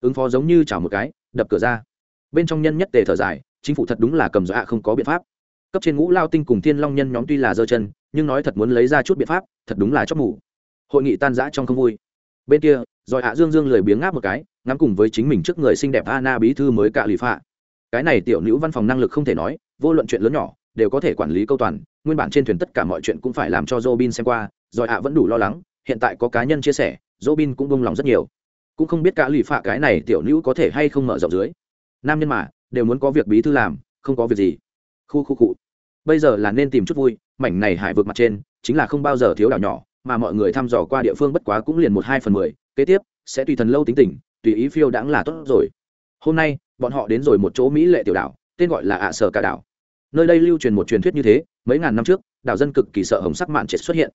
Ứng phó giống như chảo một cái, đập cửa ra. Bên trong nhân nhất tề thở dài, chính phủ thật đúng là cầm giỏi ạ không có biện pháp. Cấp trên ngũ lao tinh cùng thiên long nhân nhóm tuy là dơ chân, nhưng nói thật muốn lấy ra chút biện pháp, thật đúng là chót mù. Hội nghị tan rã trong không vui. Bên kia, rồi hạ dương dương lười biếng ngáp một cái, ngắm cùng với chính mình trước người xinh đẹp Anna bí thư mới cạ lì phạ. Cái này tiểu nữ văn phòng năng lực không thể nói, vô luận chuyện lớn nhỏ, đều có thể quản lý câu toàn, nguyên bản trên thuyền tất cả mọi chuyện cũng phải làm cho Robin xem qua, rồi hạ vẫn đủ lo lắng hiện tại có cá nhân chia sẻ dỗ bin cũng bông lòng rất nhiều. Cũng không biết cả lụy phạ cái này tiểu nữ có thể hay không mở rộng dưới. Nam nhân mà, đều muốn có việc bí thư làm, không có việc gì. Khu khu cụ bây giờ là nên tìm chút vui, mảnh này hải vượt mặt trên, chính là không bao giờ thiếu đảo nhỏ, mà mọi người thăm dò qua địa phương bất quá cũng liền một hai phần mười, kế tiếp, sẽ tùy thần lâu tính tình, tùy ý phiêu đãng là tốt rồi. Hôm nay, bọn họ đến rồi một chỗ mỹ lệ tiểu đảo, tên gọi là ạ sở cả đảo. Nơi đây lưu truyền một truyền thuyết như thế, mấy ngàn năm trước, đảo dân cực kỳ sợ hồng sắc mạn triệt xuất hiện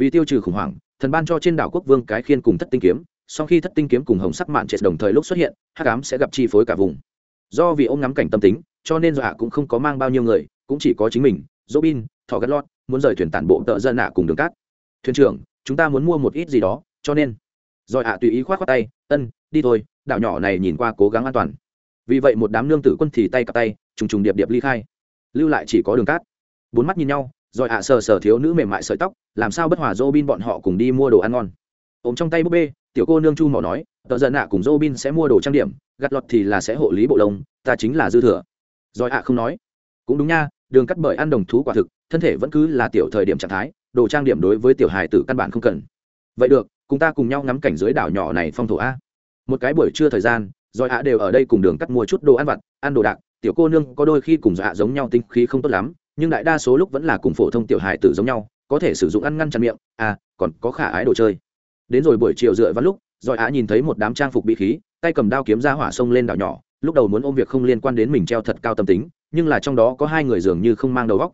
vì tiêu trừ khủng hoảng, thần ban cho trên đảo quốc vương cái khiên cùng thất tinh kiếm, sau khi thất tinh kiếm cùng hồng sắc mạn trệt đồng thời lúc xuất hiện, hắc ám sẽ gặp chi phối cả vùng. Do vì ông ngắm cảnh tâm tính, cho nên dọa cũng không có mang bao nhiêu người, cũng chỉ có chính mình, robin, thọ gắt lót, muốn rời thuyền tản bộ tợ dân ạ cùng đường cát. Thuyền trưởng, chúng ta muốn mua một ít gì đó, cho nên. Rồi ạ tùy ý khoát khoát tay, ân, đi thôi, đảo nhỏ này nhìn qua cố gắng an toàn. Vì vậy một đám nương tử quân thì tay cặp tay, trùng trùng điệp điệp ly khai. Lưu lại chỉ có đường cát. Bốn mắt nhìn nhau rồi ạ sờ sờ thiếu nữ mềm mại sợi tóc làm sao bất hòa Robin bọn họ cùng đi mua đồ ăn ngon. Ôm trong tay búp bê, tiểu cô nương chu mỏ nói, tợ giận ạ, cùng Robin sẽ mua đồ trang điểm gặt lọt thì là sẽ hộ lý bộ lông, ta chính là dư thừa. Rồi ạ không nói. Cũng đúng nha, đường cắt bởi ăn đồng thú quả thực, thân thể vẫn cứ là tiểu thời điểm trạng thái, đồ trang điểm đối với tiểu hài tử căn bản không cần. Vậy được, cùng ta cùng nhau ngắm cảnh dưới đảo nhỏ này phong thổ a. Một cái buổi trưa thời gian, rồi ạ đều ở đây cùng đường cắt mua chút đồ ăn vặt, ăn đồ đạc. Tiểu cô nương có đôi khi cùng dạ giống nhau tinh khí không tốt lắm, nhưng đại đa số lúc vẫn là cùng phổ thông tiểu hài tử giống nhau có thể sử dụng ăn ngăn chặn miệng à còn có khả ái đồ chơi. Đến rồi buổi chiều dựa vào lúc, rồi ạ nhìn thấy một đám trang phục bị khí, tay cầm đao kiếm ra hỏa sông lên đảo nhỏ, lúc đầu muốn ôm việc không liên quan đến mình treo thật cao tâm tính, nhưng là trong đó có hai người dường như không mang đầu góc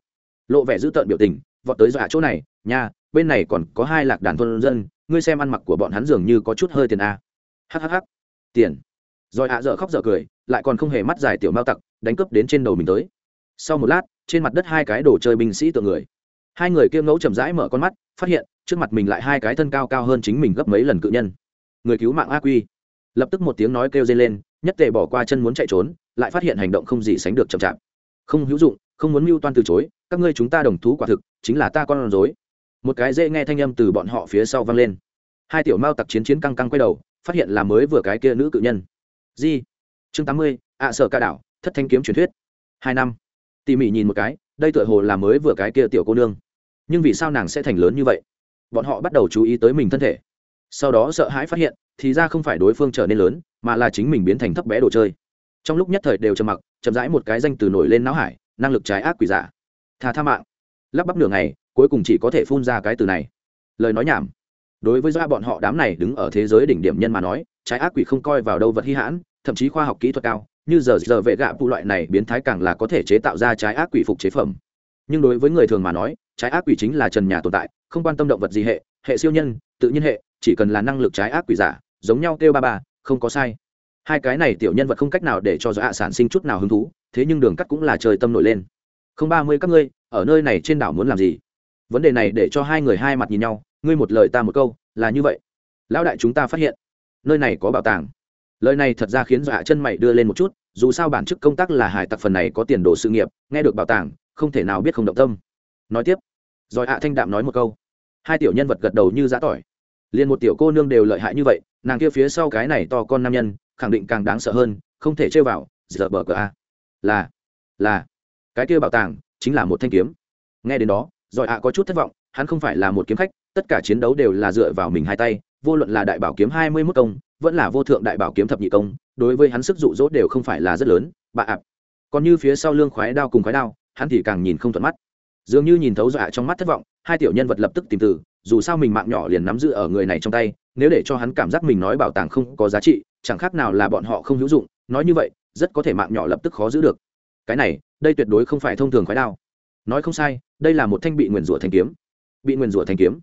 lộ vẻ dữ tợn biểu tình, vọt tới dọa chỗ này, nha, bên này còn có hai lạc đàn thôn dân, ngươi xem ăn mặc của bọn hắn dường như có chút hơi tiền a. Hhh tiền. Rồi ạ dở khóc dở cười, lại còn không hề mắt dài tiểu mao tặc, đánh cướp đến trên đầu mình tới. Sau một lát, trên mặt đất hai cái đồ chơi binh sĩ tượng người hai người kia ngẫu chậm rãi mở con mắt, phát hiện, trước mặt mình lại hai cái thân cao cao hơn chính mình gấp mấy lần cự nhân. Người cứu mạng a quy. Lập tức một tiếng nói kêu dây lên, nhất tề bỏ qua chân muốn chạy trốn, lại phát hiện hành động không gì sánh được chậm chạp. Không hữu dụng, không muốn mưu toan từ chối, các ngươi chúng ta đồng thú quả thực, chính là ta con rối. Một cái dễ nghe thanh âm từ bọn họ phía sau vang lên. Hai tiểu mao tặc chiến chiến căng căng quay đầu, phát hiện là mới vừa cái kia nữ cự nhân. Di. Chương tám mươi, ạ sở ca đảo, thất thanh kiếm truyền thuyết. Hai năm. Tỉ mỉ nhìn một cái, đây tựa hồ là mới vừa cái kia tiểu cô nương nhưng vì sao nàng sẽ thành lớn như vậy? Bọn họ bắt đầu chú ý tới mình thân thể. Sau đó sợ hãi phát hiện, thì ra không phải đối phương trở nên lớn, mà là chính mình biến thành thấp bé đồ chơi. Trong lúc nhất thời đều trầm mặc, chậm rãi một cái danh từ nổi lên não hải, năng lực trái ác quỷ giả. Thà tha mạng. Lắp bắp nửa ngày, cuối cùng chỉ có thể phun ra cái từ này. Lời nói nhảm. Đối với do bọn họ, đám này đứng ở thế giới đỉnh điểm nhân mà nói, trái ác quỷ không coi vào đâu vật hy hãn, thậm chí khoa học kỹ thuật cao, như giờ giờ vệ gạ phụ loại này biến thái càng là có thể chế tạo ra trái ác quỷ phục chế phẩm. Nhưng đối với người thường mà nói trái ác quỷ chính là trần nhà tồn tại, không quan tâm động vật gì hệ hệ siêu nhân, tự nhiên hệ, chỉ cần là năng lực trái ác quỷ giả, giống nhau kêu ba ba, không có sai. Hai cái này tiểu nhân vật không cách nào để cho hạ sản sinh chút nào hứng thú, thế nhưng đường cắt cũng là trời tâm nổi lên. Không ba mươi các ngươi, ở nơi này trên đảo muốn làm gì? Vấn đề này để cho hai người hai mặt nhìn nhau, ngươi một lời ta một câu, là như vậy. Lão đại chúng ta phát hiện, nơi này có bảo tàng. Lời này thật ra khiến dọa chân mày đưa lên một chút, dù sao bản chức công tác là hải tặc phần này có tiền đồ sự nghiệp, nghe được bảo tàng, không thể nào biết không động tâm nói tiếp. Rồi hạ thanh đạm nói một câu. Hai tiểu nhân vật gật đầu như giã tỏi. Liền một tiểu cô nương đều lợi hại như vậy, nàng kia phía sau cái này to con nam nhân, khẳng định càng đáng sợ hơn, không thể chơi vào, giờ bờ cờ a. Là là, cái kia bảo tàng chính là một thanh kiếm. Nghe đến đó giỏi ạ có chút thất vọng, hắn không phải là một kiếm khách, tất cả chiến đấu đều là dựa vào mình hai tay, vô luận là đại bảo kiếm hai mươi mốt công, vẫn là vô thượng đại bảo kiếm thập nhị công, đối với hắn sức dụ dỗ đều không phải là rất lớn, bà ạ. Còn như phía sau lương khoái đao cùng khoái đao, hắn thì càng nhìn không thuận mắt dường như nhìn thấu dọa trong mắt thất vọng hai tiểu nhân vật lập tức tìm từ dù sao mình mạng nhỏ liền nắm giữ ở người này trong tay nếu để cho hắn cảm giác mình nói bảo tàng không có giá trị chẳng khác nào là bọn họ không hữu dụng nói như vậy rất có thể mạng nhỏ lập tức khó giữ được. Cái này đây tuyệt đối không phải thông thường khói đao. Nói không sai đây là một thanh bị nguyền rủa thanh kiếm. Bị nguyền rủa thanh kiếm.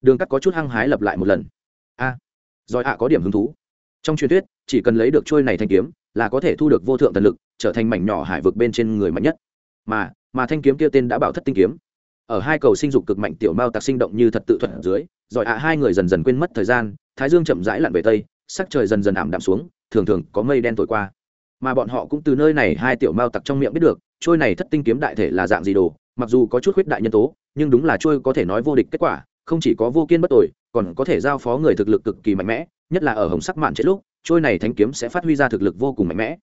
Đường cắt có chút hăng hái lập lại một lần. A à, giỏi ạ có điểm hứng thú. Trong truyền thuyết chỉ cần lấy được trôi này thanh kiếm là có thể thu được vô thượng thần lực trở thành mảnh nhỏ hải vực bên trên người mạnh nhất. Mà mà thanh kiếm kia tên đã bảo thất tinh kiếm. Ở hai cầu sinh dục cực mạnh tiểu mao tạc sinh động như thật tự thuận dưới giỏi ạ, hai người dần dần quên mất thời gian, thái dương chậm rãi lặn về tây, sắc trời dần dần ảm đạm xuống, thường thường có mây đen thổi qua. Mà bọn họ cũng từ nơi này hai tiểu mao tặc trong miệng biết được, trôi này thất tinh kiếm đại thể là dạng gì đồ, mặc dù có chút khuyết đại nhân tố, nhưng đúng là trôi có thể nói vô địch kết quả, không chỉ có vô kiên bất tội, còn có thể giao phó người thực lực cực kỳ mạnh mẽ, nhất là ở hồng sắc mạn chết lúc, trôi này thanh kiếm sẽ phát huy ra thực lực vô cùng mạnh mẽ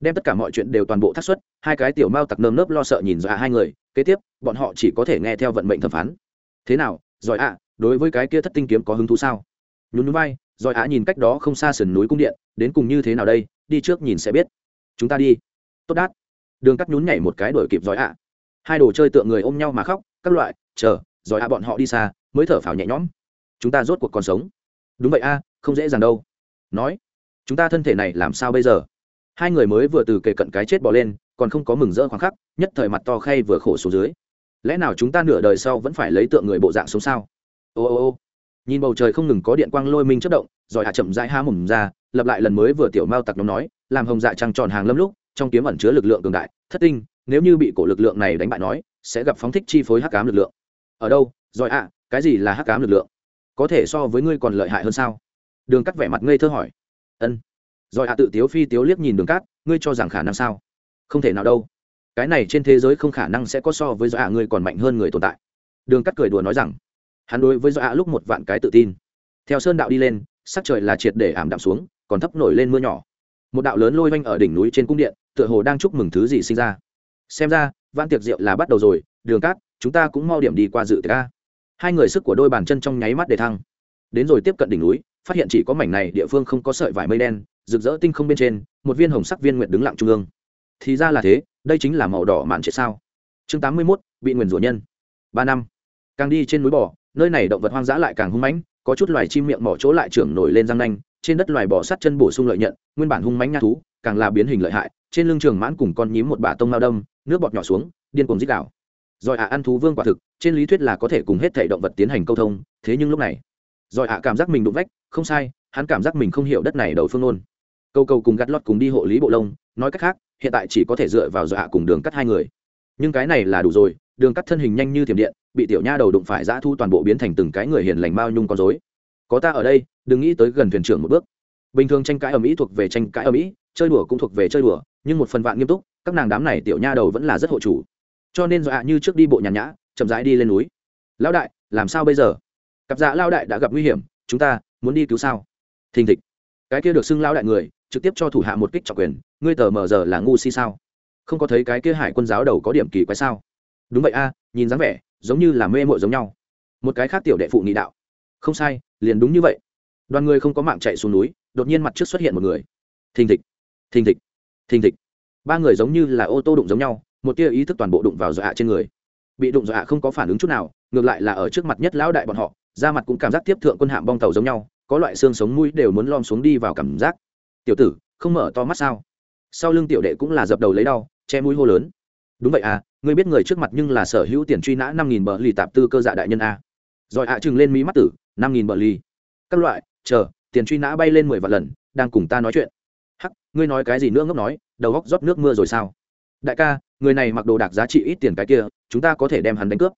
đem tất cả mọi chuyện đều toàn bộ thắt xuất, hai cái tiểu mao tặc nơm nớp lo sợ nhìn dọa hai người, kế tiếp, bọn họ chỉ có thể nghe theo vận mệnh thẩm phán. Thế nào, giỏi ạ đối với cái kia thất tinh kiếm có hứng thú sao? Nhún núi vai, giỏi ạ nhìn cách đó không xa sườn núi cung điện, đến cùng như thế nào đây, đi trước nhìn sẽ biết. Chúng ta đi. Tốt đát. Đường cắt nhún nhảy một cái đổi kịp giỏi ạ hai đồ chơi tượng người ôm nhau mà khóc, các loại, chờ, giỏi ạ bọn họ đi xa, mới thở phào nhẹ nhõm. Chúng ta rốt cuộc còn sống. Đúng vậy a, không dễ dàng đâu. Nói, chúng ta thân thể này làm sao bây giờ? Hai người mới vừa từ kề cận cái chết bỏ lên, còn không có mừng rỡ khoáng khắc, nhất thời mặt to khay vừa khổ xuống dưới. Lẽ nào chúng ta nửa đời sau vẫn phải lấy tượng người bộ dạng sống sao? Ô ô ô. Nhìn bầu trời không ngừng có điện quang lôi minh chất động, rồi hạ chậm rãi há mồm ra lập lại lần mới vừa tiểu mao tặc nhóm nói, làm hồng dạ trăng tròn hàng lâm lúc, trong kiếm ẩn chứa lực lượng cường đại, thất tinh, nếu như bị cổ lực lượng này đánh bại nói, sẽ gặp phóng thích chi phối hắc cám lực lượng. Ở đâu? Rồi ạ à, cái gì là hắc cám lực lượng? Có thể so với ngươi còn lợi hại hơn sao? Đường cắt vẻ mặt ngây thơ hỏi. Ân rồi hạ tự tiếu phi tiếu liếc nhìn đường cát, ngươi cho rằng khả năng sao? Không thể nào đâu. Cái này trên thế giới không khả năng sẽ có so với do hạ ngươi còn mạnh hơn người tồn tại. Đường Cát cười đùa nói rằng, hắn đối với do hạ lúc một vạn cái tự tin. Theo sơn đạo đi lên, sắc trời là triệt để ảm đạm xuống, còn thấp nổi lên mưa nhỏ. Một đạo lớn lôi vanh ở đỉnh núi trên cung điện, tựa hồ đang chúc mừng thứ gì sinh ra. Xem ra van tiệc rượu là bắt đầu rồi, đường cát, chúng ta cũng mau điểm đi qua dự tiệc ca hai người sức của đôi bàn chân trong nháy mắt để thăng đến rồi tiếp cận đỉnh núi, phát hiện chỉ có mảnh này địa phương không có sợi vải mây đen, rực rỡ tinh không bên trên, một viên hồng sắc viên nguyệt đứng lặng trung ương. Thì ra là thế, đây chính là màu đỏ mạn trệ sao. Chương tám mươi mốt, bị nguyền rủa nhân. Ba năm. Càng đi trên núi bò, nơi này động vật hoang dã lại càng hung mãnh, có chút loài chim miệng mỏ chỗ lại trưởng nổi lên răng nanh, trên đất loài bò sát chân bổ sung lợi nhận, nguyên bản hung mãnh nha thú, càng là biến hình lợi hại, trên lưng trường mãn cùng con nhím một bà tông lao đâm, nước bọt nhỏ xuống, điên cuồng dích đảo rồi ạ ăn thú vương quả thực, trên lý thuyết là có thể cùng hết thể động vật tiến hành câu thông, thế nhưng lúc này rồi ạ cảm giác mình đụng vách, không sai, hắn cảm giác mình không hiểu đất này đầu phương nôn câu câu cùng gắt lót cùng đi hộ lý bộ lông, nói cách khác, hiện tại chỉ có thể dựa vào dọa cùng đường cắt hai người. Nhưng cái này là đủ rồi, đường cắt thân hình nhanh như thiểm điện, bị tiểu nha đầu đụng phải giã thu toàn bộ biến thành từng cái người hiền lành bao nhung con dối có ta ở đây, đừng nghĩ tới gần thuyền trưởng một bước. Bình thường tranh cãi ở mỹ thuộc về tranh cãi ở mỹ chơi đùa cũng thuộc về chơi đùa, nhưng một phần vạn nghiêm túc, các nàng đám này tiểu nha đầu vẫn là rất hộ chủ. Cho nên dọa như trước đi bộ nhàn nhã, chậm rãi đi lên núi. Lão đại, làm sao bây giờ? Cặp dạ lao đại đã gặp nguy hiểm, chúng ta muốn đi cứu sao? Thình thịch. Cái kia được xưng lao đại người, trực tiếp cho thủ hạ một kích trọng quyền, ngươi tờ mờ giờ là ngu si sao? Không có thấy cái kia hải quân giáo đầu có điểm kỳ quái sao? Đúng vậy a, nhìn dáng vẻ, giống như là mê mội giống nhau. Một cái khác tiểu đệ phụ nghị đạo. Không sai, liền đúng như vậy. Đoàn người không có mạng chạy xuống núi, đột nhiên mặt trước xuất hiện một người. Thình thịch thình thịch thình thịch. Ba người giống như là ô tô đụng giống nhau, một tia ý thức toàn bộ đụng vào dọa trên người. Bị đụng dọa không có phản ứng chút nào, ngược lại là ở trước mặt nhất lão đại bọn họ da mặt cũng cảm giác tiếp thượng quân hạm bong tàu giống nhau, có loại xương sống mũi đều muốn lom xuống đi vào cảm giác. Tiểu tử, không mở to mắt sao? Sau lưng tiểu đệ cũng là dập đầu lấy đau, che mũi hô lớn. Đúng vậy à ngươi biết người trước mặt nhưng là sở hữu tiền truy nã năm nghìn bờ lì tạp tư cơ dạ đại nhân a. Rồi ạ à chừng lên mỹ mắt tử, năm nghìn bờ lì. Các loại, chờ, tiền truy nã bay lên mười vạn lần, đang cùng ta nói chuyện. Hắc, ngươi nói cái gì nữa ngốc nói, đầu góc rót nước mưa rồi sao? Đại ca, người này mặc đồ đạc giá trị ít tiền cái kia, chúng ta có thể đem hắn đánh cướp.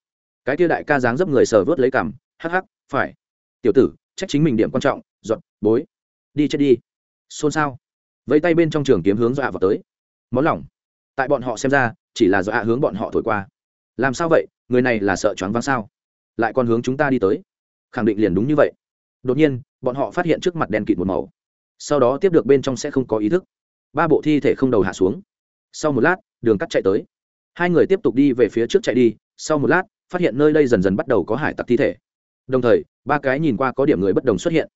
Cái kia đại ca dáng dấp người sờ vớt lấy cằm hắc hắc phải. Tiểu tử, trách chính mình điểm quan trọng, giọt, bối. Đi chết đi. Xôn xao. Vẫy tay bên trong trường kiếm hướng dọa vào tới. Món lỏng. Tại bọn họ xem ra, chỉ là dọa hướng bọn họ thổi qua. Làm sao vậy? Người này là sợ choáng váng sao? Lại còn hướng chúng ta đi tới. Khẳng định liền đúng như vậy. Đột nhiên, bọn họ phát hiện trước mặt đen kịt một màu. Sau đó tiếp được bên trong sẽ không có ý thức. Ba bộ thi thể không đầu hạ xuống. Sau một lát, đường cắt chạy tới. Hai người tiếp tục đi về phía trước chạy đi. Sau một lát, phát hiện nơi đây dần dần bắt đầu có hải tặc thi thể đồng thời, ba cái nhìn qua có điểm người bất đồng xuất hiện.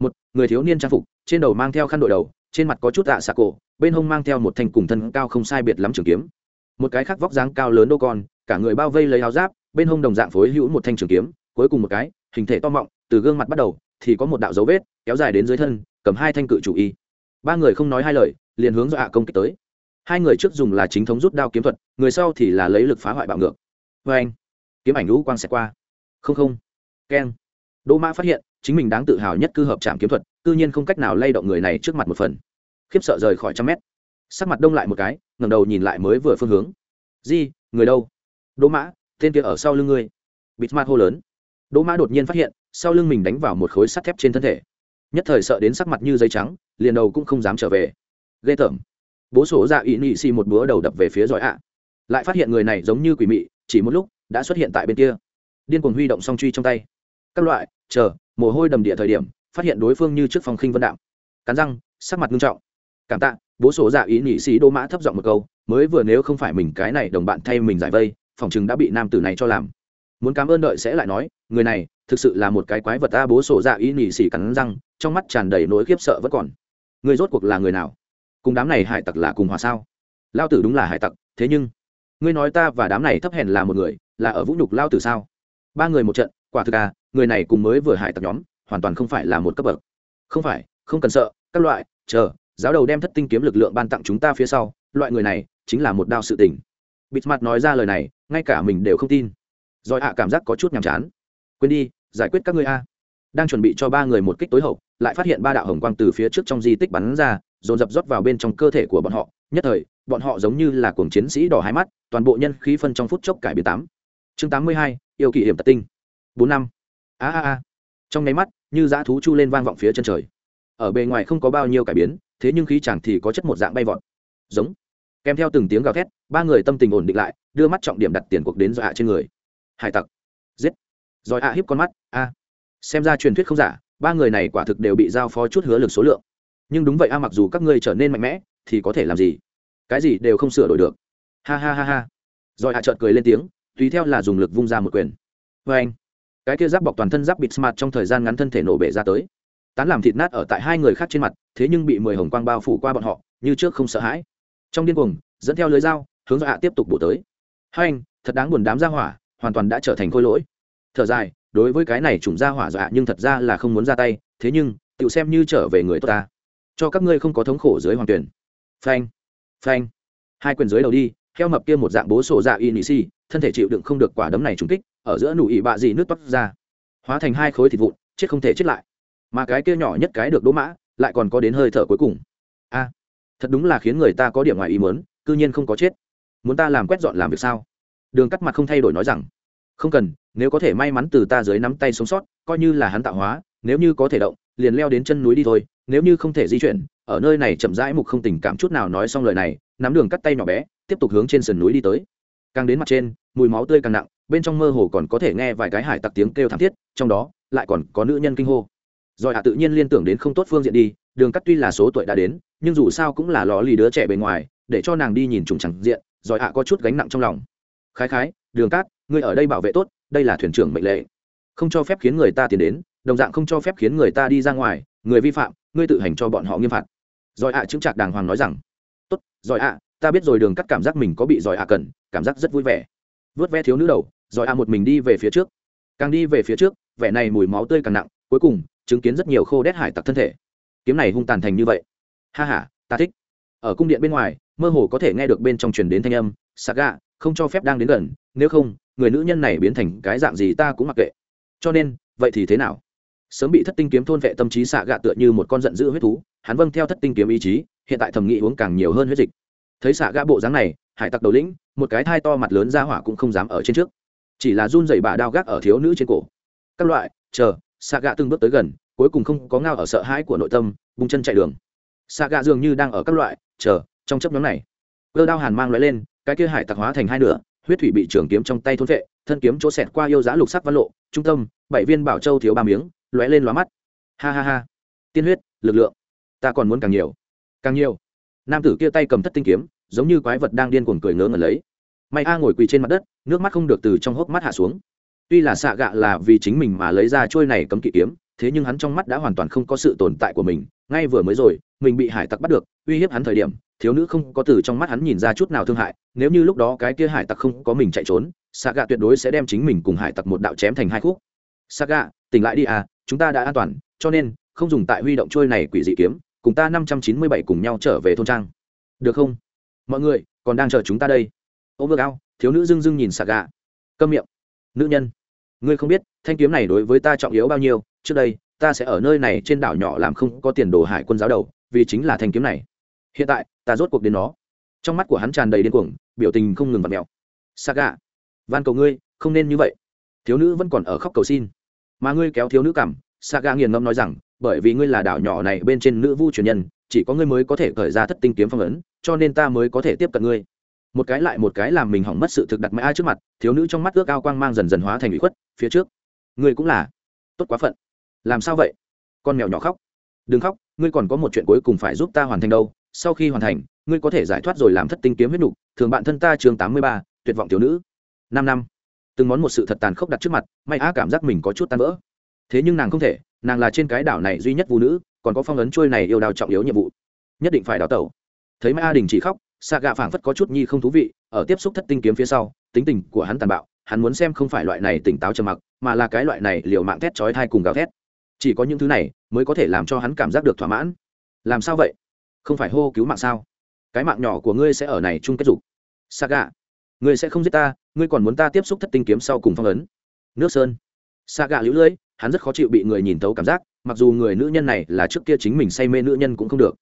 Một, người thiếu niên trang phục, trên đầu mang theo khăn đội đầu, trên mặt có chút tạ xạ cổ, bên hông mang theo một thanh cùng thân cao không sai biệt lắm trường kiếm. Một cái khác vóc dáng cao lớn đô con, cả người bao vây lấy áo giáp, bên hông đồng dạng phối hữu một thanh trường kiếm, cuối cùng một cái, hình thể to mọng, từ gương mặt bắt đầu, thì có một đạo dấu vết, kéo dài đến dưới thân, cầm hai thanh cự chủ y. Ba người không nói hai lời, liền hướng do hạ công kích tới. Hai người trước dùng là chính thống rút đao kiếm thuật, người sau thì là lấy lực phá hoại bạo ngược. Vê anh, kiếm ảnh lũ quang xẹt qua. Không không keng. Đỗ mã phát hiện, chính mình đáng tự hào nhất cư hợp trạm kiếm thuật, cư nhiên không cách nào lay động người này trước mặt một phần. Khiếp sợ rời khỏi trăm mét. Sắc mặt đông lại một cái ngầm đầu nhìn lại mới vừa phương hướng. Di, người đâu? Đỗ mã, tên kia ở sau lưng ngươi. Bịt mặt hô lớn. Đỗ mã đột nhiên phát hiện, sau lưng mình đánh vào một khối sắt thép trên thân thể. Nhất thời sợ đến sắc mặt như giấy trắng, liền đầu cũng không dám trở về. Ghê tởm. Bố sổ dạ ra ỵ nị xì một búa đầu đập về phía giỏi ạ. Lại phát hiện người này giống như quỷ mị, chỉ một lúc, đã xuất hiện tại bên kia. Điên cuồng huy động song truy trong tay các loại, chờ, mồ hôi đầm địa thời điểm, phát hiện đối phương như trước phòng khinh vân đạo cắn răng, sắc mặt nghiêm trọng. Cảm tạ, bố sổ dạ ý nhị sĩ đô mã thấp giọng một câu, mới vừa nếu không phải mình cái này đồng bạn thay mình giải vây, phòng chừng đã bị nam tử này cho làm. Muốn cảm ơn đợi sẽ lại nói, người này, thực sự là một cái quái vật ta, bố sổ dạ ý nhị sĩ cắn răng, trong mắt tràn đầy nỗi khiếp sợ vẫn còn. Người rốt cuộc là người nào? Cùng đám này hải tặc là cùng hòa sao? Lao tử đúng là hải tặc, thế nhưng, ngươi nói ta và đám này thấp hèn là một người, là ở vũ nhục lao tử sao? Ba người một trận quả thực à người này cùng mới vừa hải tặc nhóm, hoàn toàn không phải là một cấp bậc. Không phải, không cần sợ, các loại, chờ, giáo đầu đem thất tinh kiếm lực lượng ban tặng chúng ta phía sau, loại người này chính là một đao sự tình. Bịt mặt nói ra lời này, ngay cả mình đều không tin. Rồi ạ, cảm giác có chút nhàm chán. Quên đi, giải quyết các ngươi a. Đang chuẩn bị cho ba người một kích tối hậu, lại phát hiện ba đạo hồng quang từ phía trước trong di tích bắn ra, dồn dập rót vào bên trong cơ thể của bọn họ. Nhất thời, bọn họ giống như là cuồng chiến sĩ đỏ hai mắt, toàn bộ nhân khí phân trong phút chốc cải biến tám. Chương tám mươi hai, yêu kỷ hiểm tật tinh bốn năm. A a a. Trong nháy mắt, như dã thú chu lên vang vọng phía chân trời. Ở bề ngoài không có bao nhiêu cải biến, thế nhưng khí chẳng thì có chất một dạng bay vọt. Giống. Kèm theo từng tiếng gào thét, ba người tâm tình ổn định lại, đưa mắt trọng điểm đặt tiền cuộc đến dọa trên người. Hải tặc. Giết. Rồi a hiếp con mắt, a. Xem ra truyền thuyết không giả, ba người này quả thực đều bị giao phó chút hứa lực số lượng. Nhưng đúng vậy a, mặc dù các ngươi trở nên mạnh mẽ, thì có thể làm gì? Cái gì đều không sửa đổi được. Ha ha ha ha. Rồi hạ trợn cười lên tiếng, tùy theo là dùng lực vung ra một quyền. Vê anh cái kia giáp bọc toàn thân giáp bịt smart trong thời gian ngắn thân thể nổ bể ra tới. Tán làm thịt nát ở tại hai người khác trên mặt, thế nhưng bị mười hồng quang bao phủ qua bọn họ, như trước không sợ hãi. Trong điên cuồng, dẫn theo lưới dao, hướng dọa tiếp tục bổ tới. Hai anh, thật đáng buồn đám ra hỏa, hoàn toàn đã trở thành khôi lỗi. Thở dài, đối với cái này trùng ra hỏa dọa nhưng thật ra là không muốn ra tay, thế nhưng tự xem như trở về người tốt ta. Cho các ngươi không có thống khổ dưới hoàng tuyển. Phanh phanh. Hai quyền dưới đầu đi theo mập kia một dạng bố sổ dạ y nị si thân thể chịu đựng không được quả đấm này trúng kích ở giữa nụ ỉ bạ gì nước toát ra. Hóa thành hai khối thịt vụn, chết không thể chết lại. Mà cái kia nhỏ nhất cái được đỗ mã, lại còn có đến hơi thở cuối cùng. A, thật đúng là khiến người ta có điểm ngoài ý mớn cư nhiên không có chết. Muốn ta làm quét dọn làm việc sao? Đường cắt mặt không thay đổi nói rằng, không cần, nếu có thể may mắn từ ta dưới nắm tay sống sót, coi như là hắn tạo hóa, nếu như có thể động, liền leo đến chân núi đi thôi, nếu như không thể di chuyển, ở nơi này chậm rãi mục không tình cảm chút nào nói xong lời này, nắm đường cắt tay nhỏ bé, tiếp tục hướng trên sườn núi đi tới càng đến mặt trên mùi máu tươi càng nặng bên trong mơ hồ còn có thể nghe vài cái hải tặc tiếng kêu thảm thiết trong đó lại còn có nữ nhân kinh hô. Rồi hạ tự nhiên liên tưởng đến không tốt phương diện đi đường cắt tuy là số tuổi đã đến nhưng dù sao cũng là lò lì đứa trẻ bề ngoài để cho nàng đi nhìn trùng chẳng diện rồi hạ có chút gánh nặng trong lòng. Khái khái đường cát ngươi ở đây bảo vệ tốt đây là thuyền trưởng mệnh lệ. Không cho phép khiến người ta tiến đến đồng dạng không cho phép khiến người ta đi ra ngoài người vi phạm ngươi tự hành cho bọn họ nghiêm phạt. Rồi hạ à, chứng trạc đàng hoàng nói rằng tốt rồi ạ ta biết rồi đường cắt cảm giác mình có bị giỏi à cần, cảm giác rất vui vẻ. Vớt ve thiếu nữ đầu rồi à một mình đi về phía trước. Càng đi về phía trước, vẻ này mùi máu tươi càng nặng, cuối cùng, chứng kiến rất nhiều khô đét hải tặc thân thể. Kiếm này hung tàn thành như vậy. Ha ha, ta thích. Ở cung điện bên ngoài, mơ hồ có thể nghe được bên trong truyền đến thanh âm, saga, không cho phép đang đến gần, nếu không, người nữ nhân này biến thành cái dạng gì ta cũng mặc kệ. Cho nên, vậy thì thế nào? Sớm bị thất tinh kiếm thôn vệ tâm trí xạ gạ tựa như một con giận dữ huyết thú, hắn vâng theo thất tinh kiếm ý chí, hiện tại thầm nghĩ uống càng nhiều hơn huyết dịch thấy xạ gã bộ dáng này, hải tặc đầu lĩnh, một cái thai to mặt lớn ra hỏa cũng không dám ở trên trước. Chỉ là run dày bà đao gác ở thiếu nữ trên cổ. Các loại, chờ, xạ gã từng bước tới gần, cuối cùng không có ngao ở sợ hãi của nội tâm, bung chân chạy đường. Xạ gã dường như đang ở các loại, chờ, trong chấp nhóm này, cơ đao hàn mang loại lên, cái kia hải tặc hóa thành hai nửa, huyết thủy bị trường kiếm trong tay thôn vệ, thân kiếm chỗ xẹt qua yêu giá lục sắc văn lộ, trung tâm, bảy viên bảo châu thiếu ba miếng, lóe lên lóa mắt. Ha ha ha. Tiên huyết, lực lượng. Ta còn muốn càng nhiều. Càng nhiều. Nam tử kia tay cầm thất tinh kiếm giống như quái vật đang điên cuồng cười ngớ ngẩn lấy. May a ngồi quỳ trên mặt đất, nước mắt không được từ trong hốc mắt hạ xuống. Tuy là xạ gạ là vì chính mình mà lấy ra trôi này cấm kỵ kiếm, thế nhưng hắn trong mắt đã hoàn toàn không có sự tồn tại của mình, ngay vừa mới rồi, mình bị hải tặc bắt được, uy hiếp hắn thời điểm, thiếu nữ không có từ trong mắt hắn nhìn ra chút nào thương hại, nếu như lúc đó cái kia hải tặc không có mình chạy trốn, xạ gạ tuyệt đối sẽ đem chính mình cùng hải tặc một đạo chém thành hai khúc. Xạ gạ, tỉnh lại đi à chúng ta đã an toàn, cho nên, không dùng tại huy động trôi này quỷ dị kiếm, cùng ta năm trăm chín mươi bảy cùng nhau trở về thôn trang. Được không? Mọi người còn đang chờ chúng ta đây. Ô vơ cao thiếu nữ dưng dưng nhìn xạ Gà, câm miệng. Nữ nhân. Ngươi không biết thanh kiếm này đối với ta trọng yếu bao nhiêu trước đây ta sẽ ở nơi này trên đảo nhỏ làm không có tiền đồ hải quân giáo đầu vì chính là thanh kiếm này. Hiện tại ta rốt cuộc đến nó. Trong mắt của hắn tràn đầy điên cuồng biểu tình không ngừng vặt mẹo Gà, van cầu ngươi không nên như vậy. Thiếu nữ vẫn còn ở khóc cầu xin. Mà ngươi kéo thiếu nữ cảm Gà nghiền ngẫm nói rằng bởi vì ngươi là đảo nhỏ này bên trên nữ vu truyền nhân chỉ có ngươi mới có thể khởi ra thất tinh kiếm phong ấn cho nên ta mới có thể tiếp cận ngươi. Một cái lại một cái làm mình hỏng mất sự thực đặt mãi ai trước mặt, thiếu nữ trong mắt ước ao quang mang dần dần hóa thành ủy khuất, phía trước. Ngươi cũng là. Tốt quá phận. Làm sao vậy? Con mèo nhỏ khóc. Đừng khóc, ngươi còn có một chuyện cuối cùng phải giúp ta hoàn thành đâu. Sau khi hoàn thành, ngươi có thể giải thoát rồi làm thất tinh kiếm huyết nục, thường bạn thân ta chương tám mươi ba, tuyệt vọng thiếu nữ. Năm năm. Từng món một sự thật tàn khốc đặt trước mặt, may á cảm giác mình có chút tan vỡ. Thế nhưng nàng không thể, nàng là trên cái đảo này duy nhất phụ nữ, còn có phong ấn trôi này yêu đào trọng yếu nhiệm vụ. Nhất định phải đào tẩu thấy mai a đình chỉ khóc xạ gạ phảng phất có chút nhi không thú vị ở tiếp xúc thất tinh kiếm phía sau tính tình của hắn tàn bạo hắn muốn xem không phải loại này tỉnh táo trầm mặc mà là cái loại này liều mạng thét chói thai cùng gào thét. Chỉ có những thứ này mới có thể làm cho hắn cảm giác được thỏa mãn. Làm sao vậy? Không phải hô cứu mạng sao? Cái mạng nhỏ của ngươi sẽ ở này chung kết dục. Gạ, ngươi sẽ không giết ta ngươi còn muốn ta tiếp xúc thất tinh kiếm sau cùng phong ấn. Nước sơn. Saga lũ lưỡi hắn rất khó chịu bị người nhìn thấu cảm giác mặc dù người nữ nhân này là trước kia chính mình say mê nữ nhân cũng không được.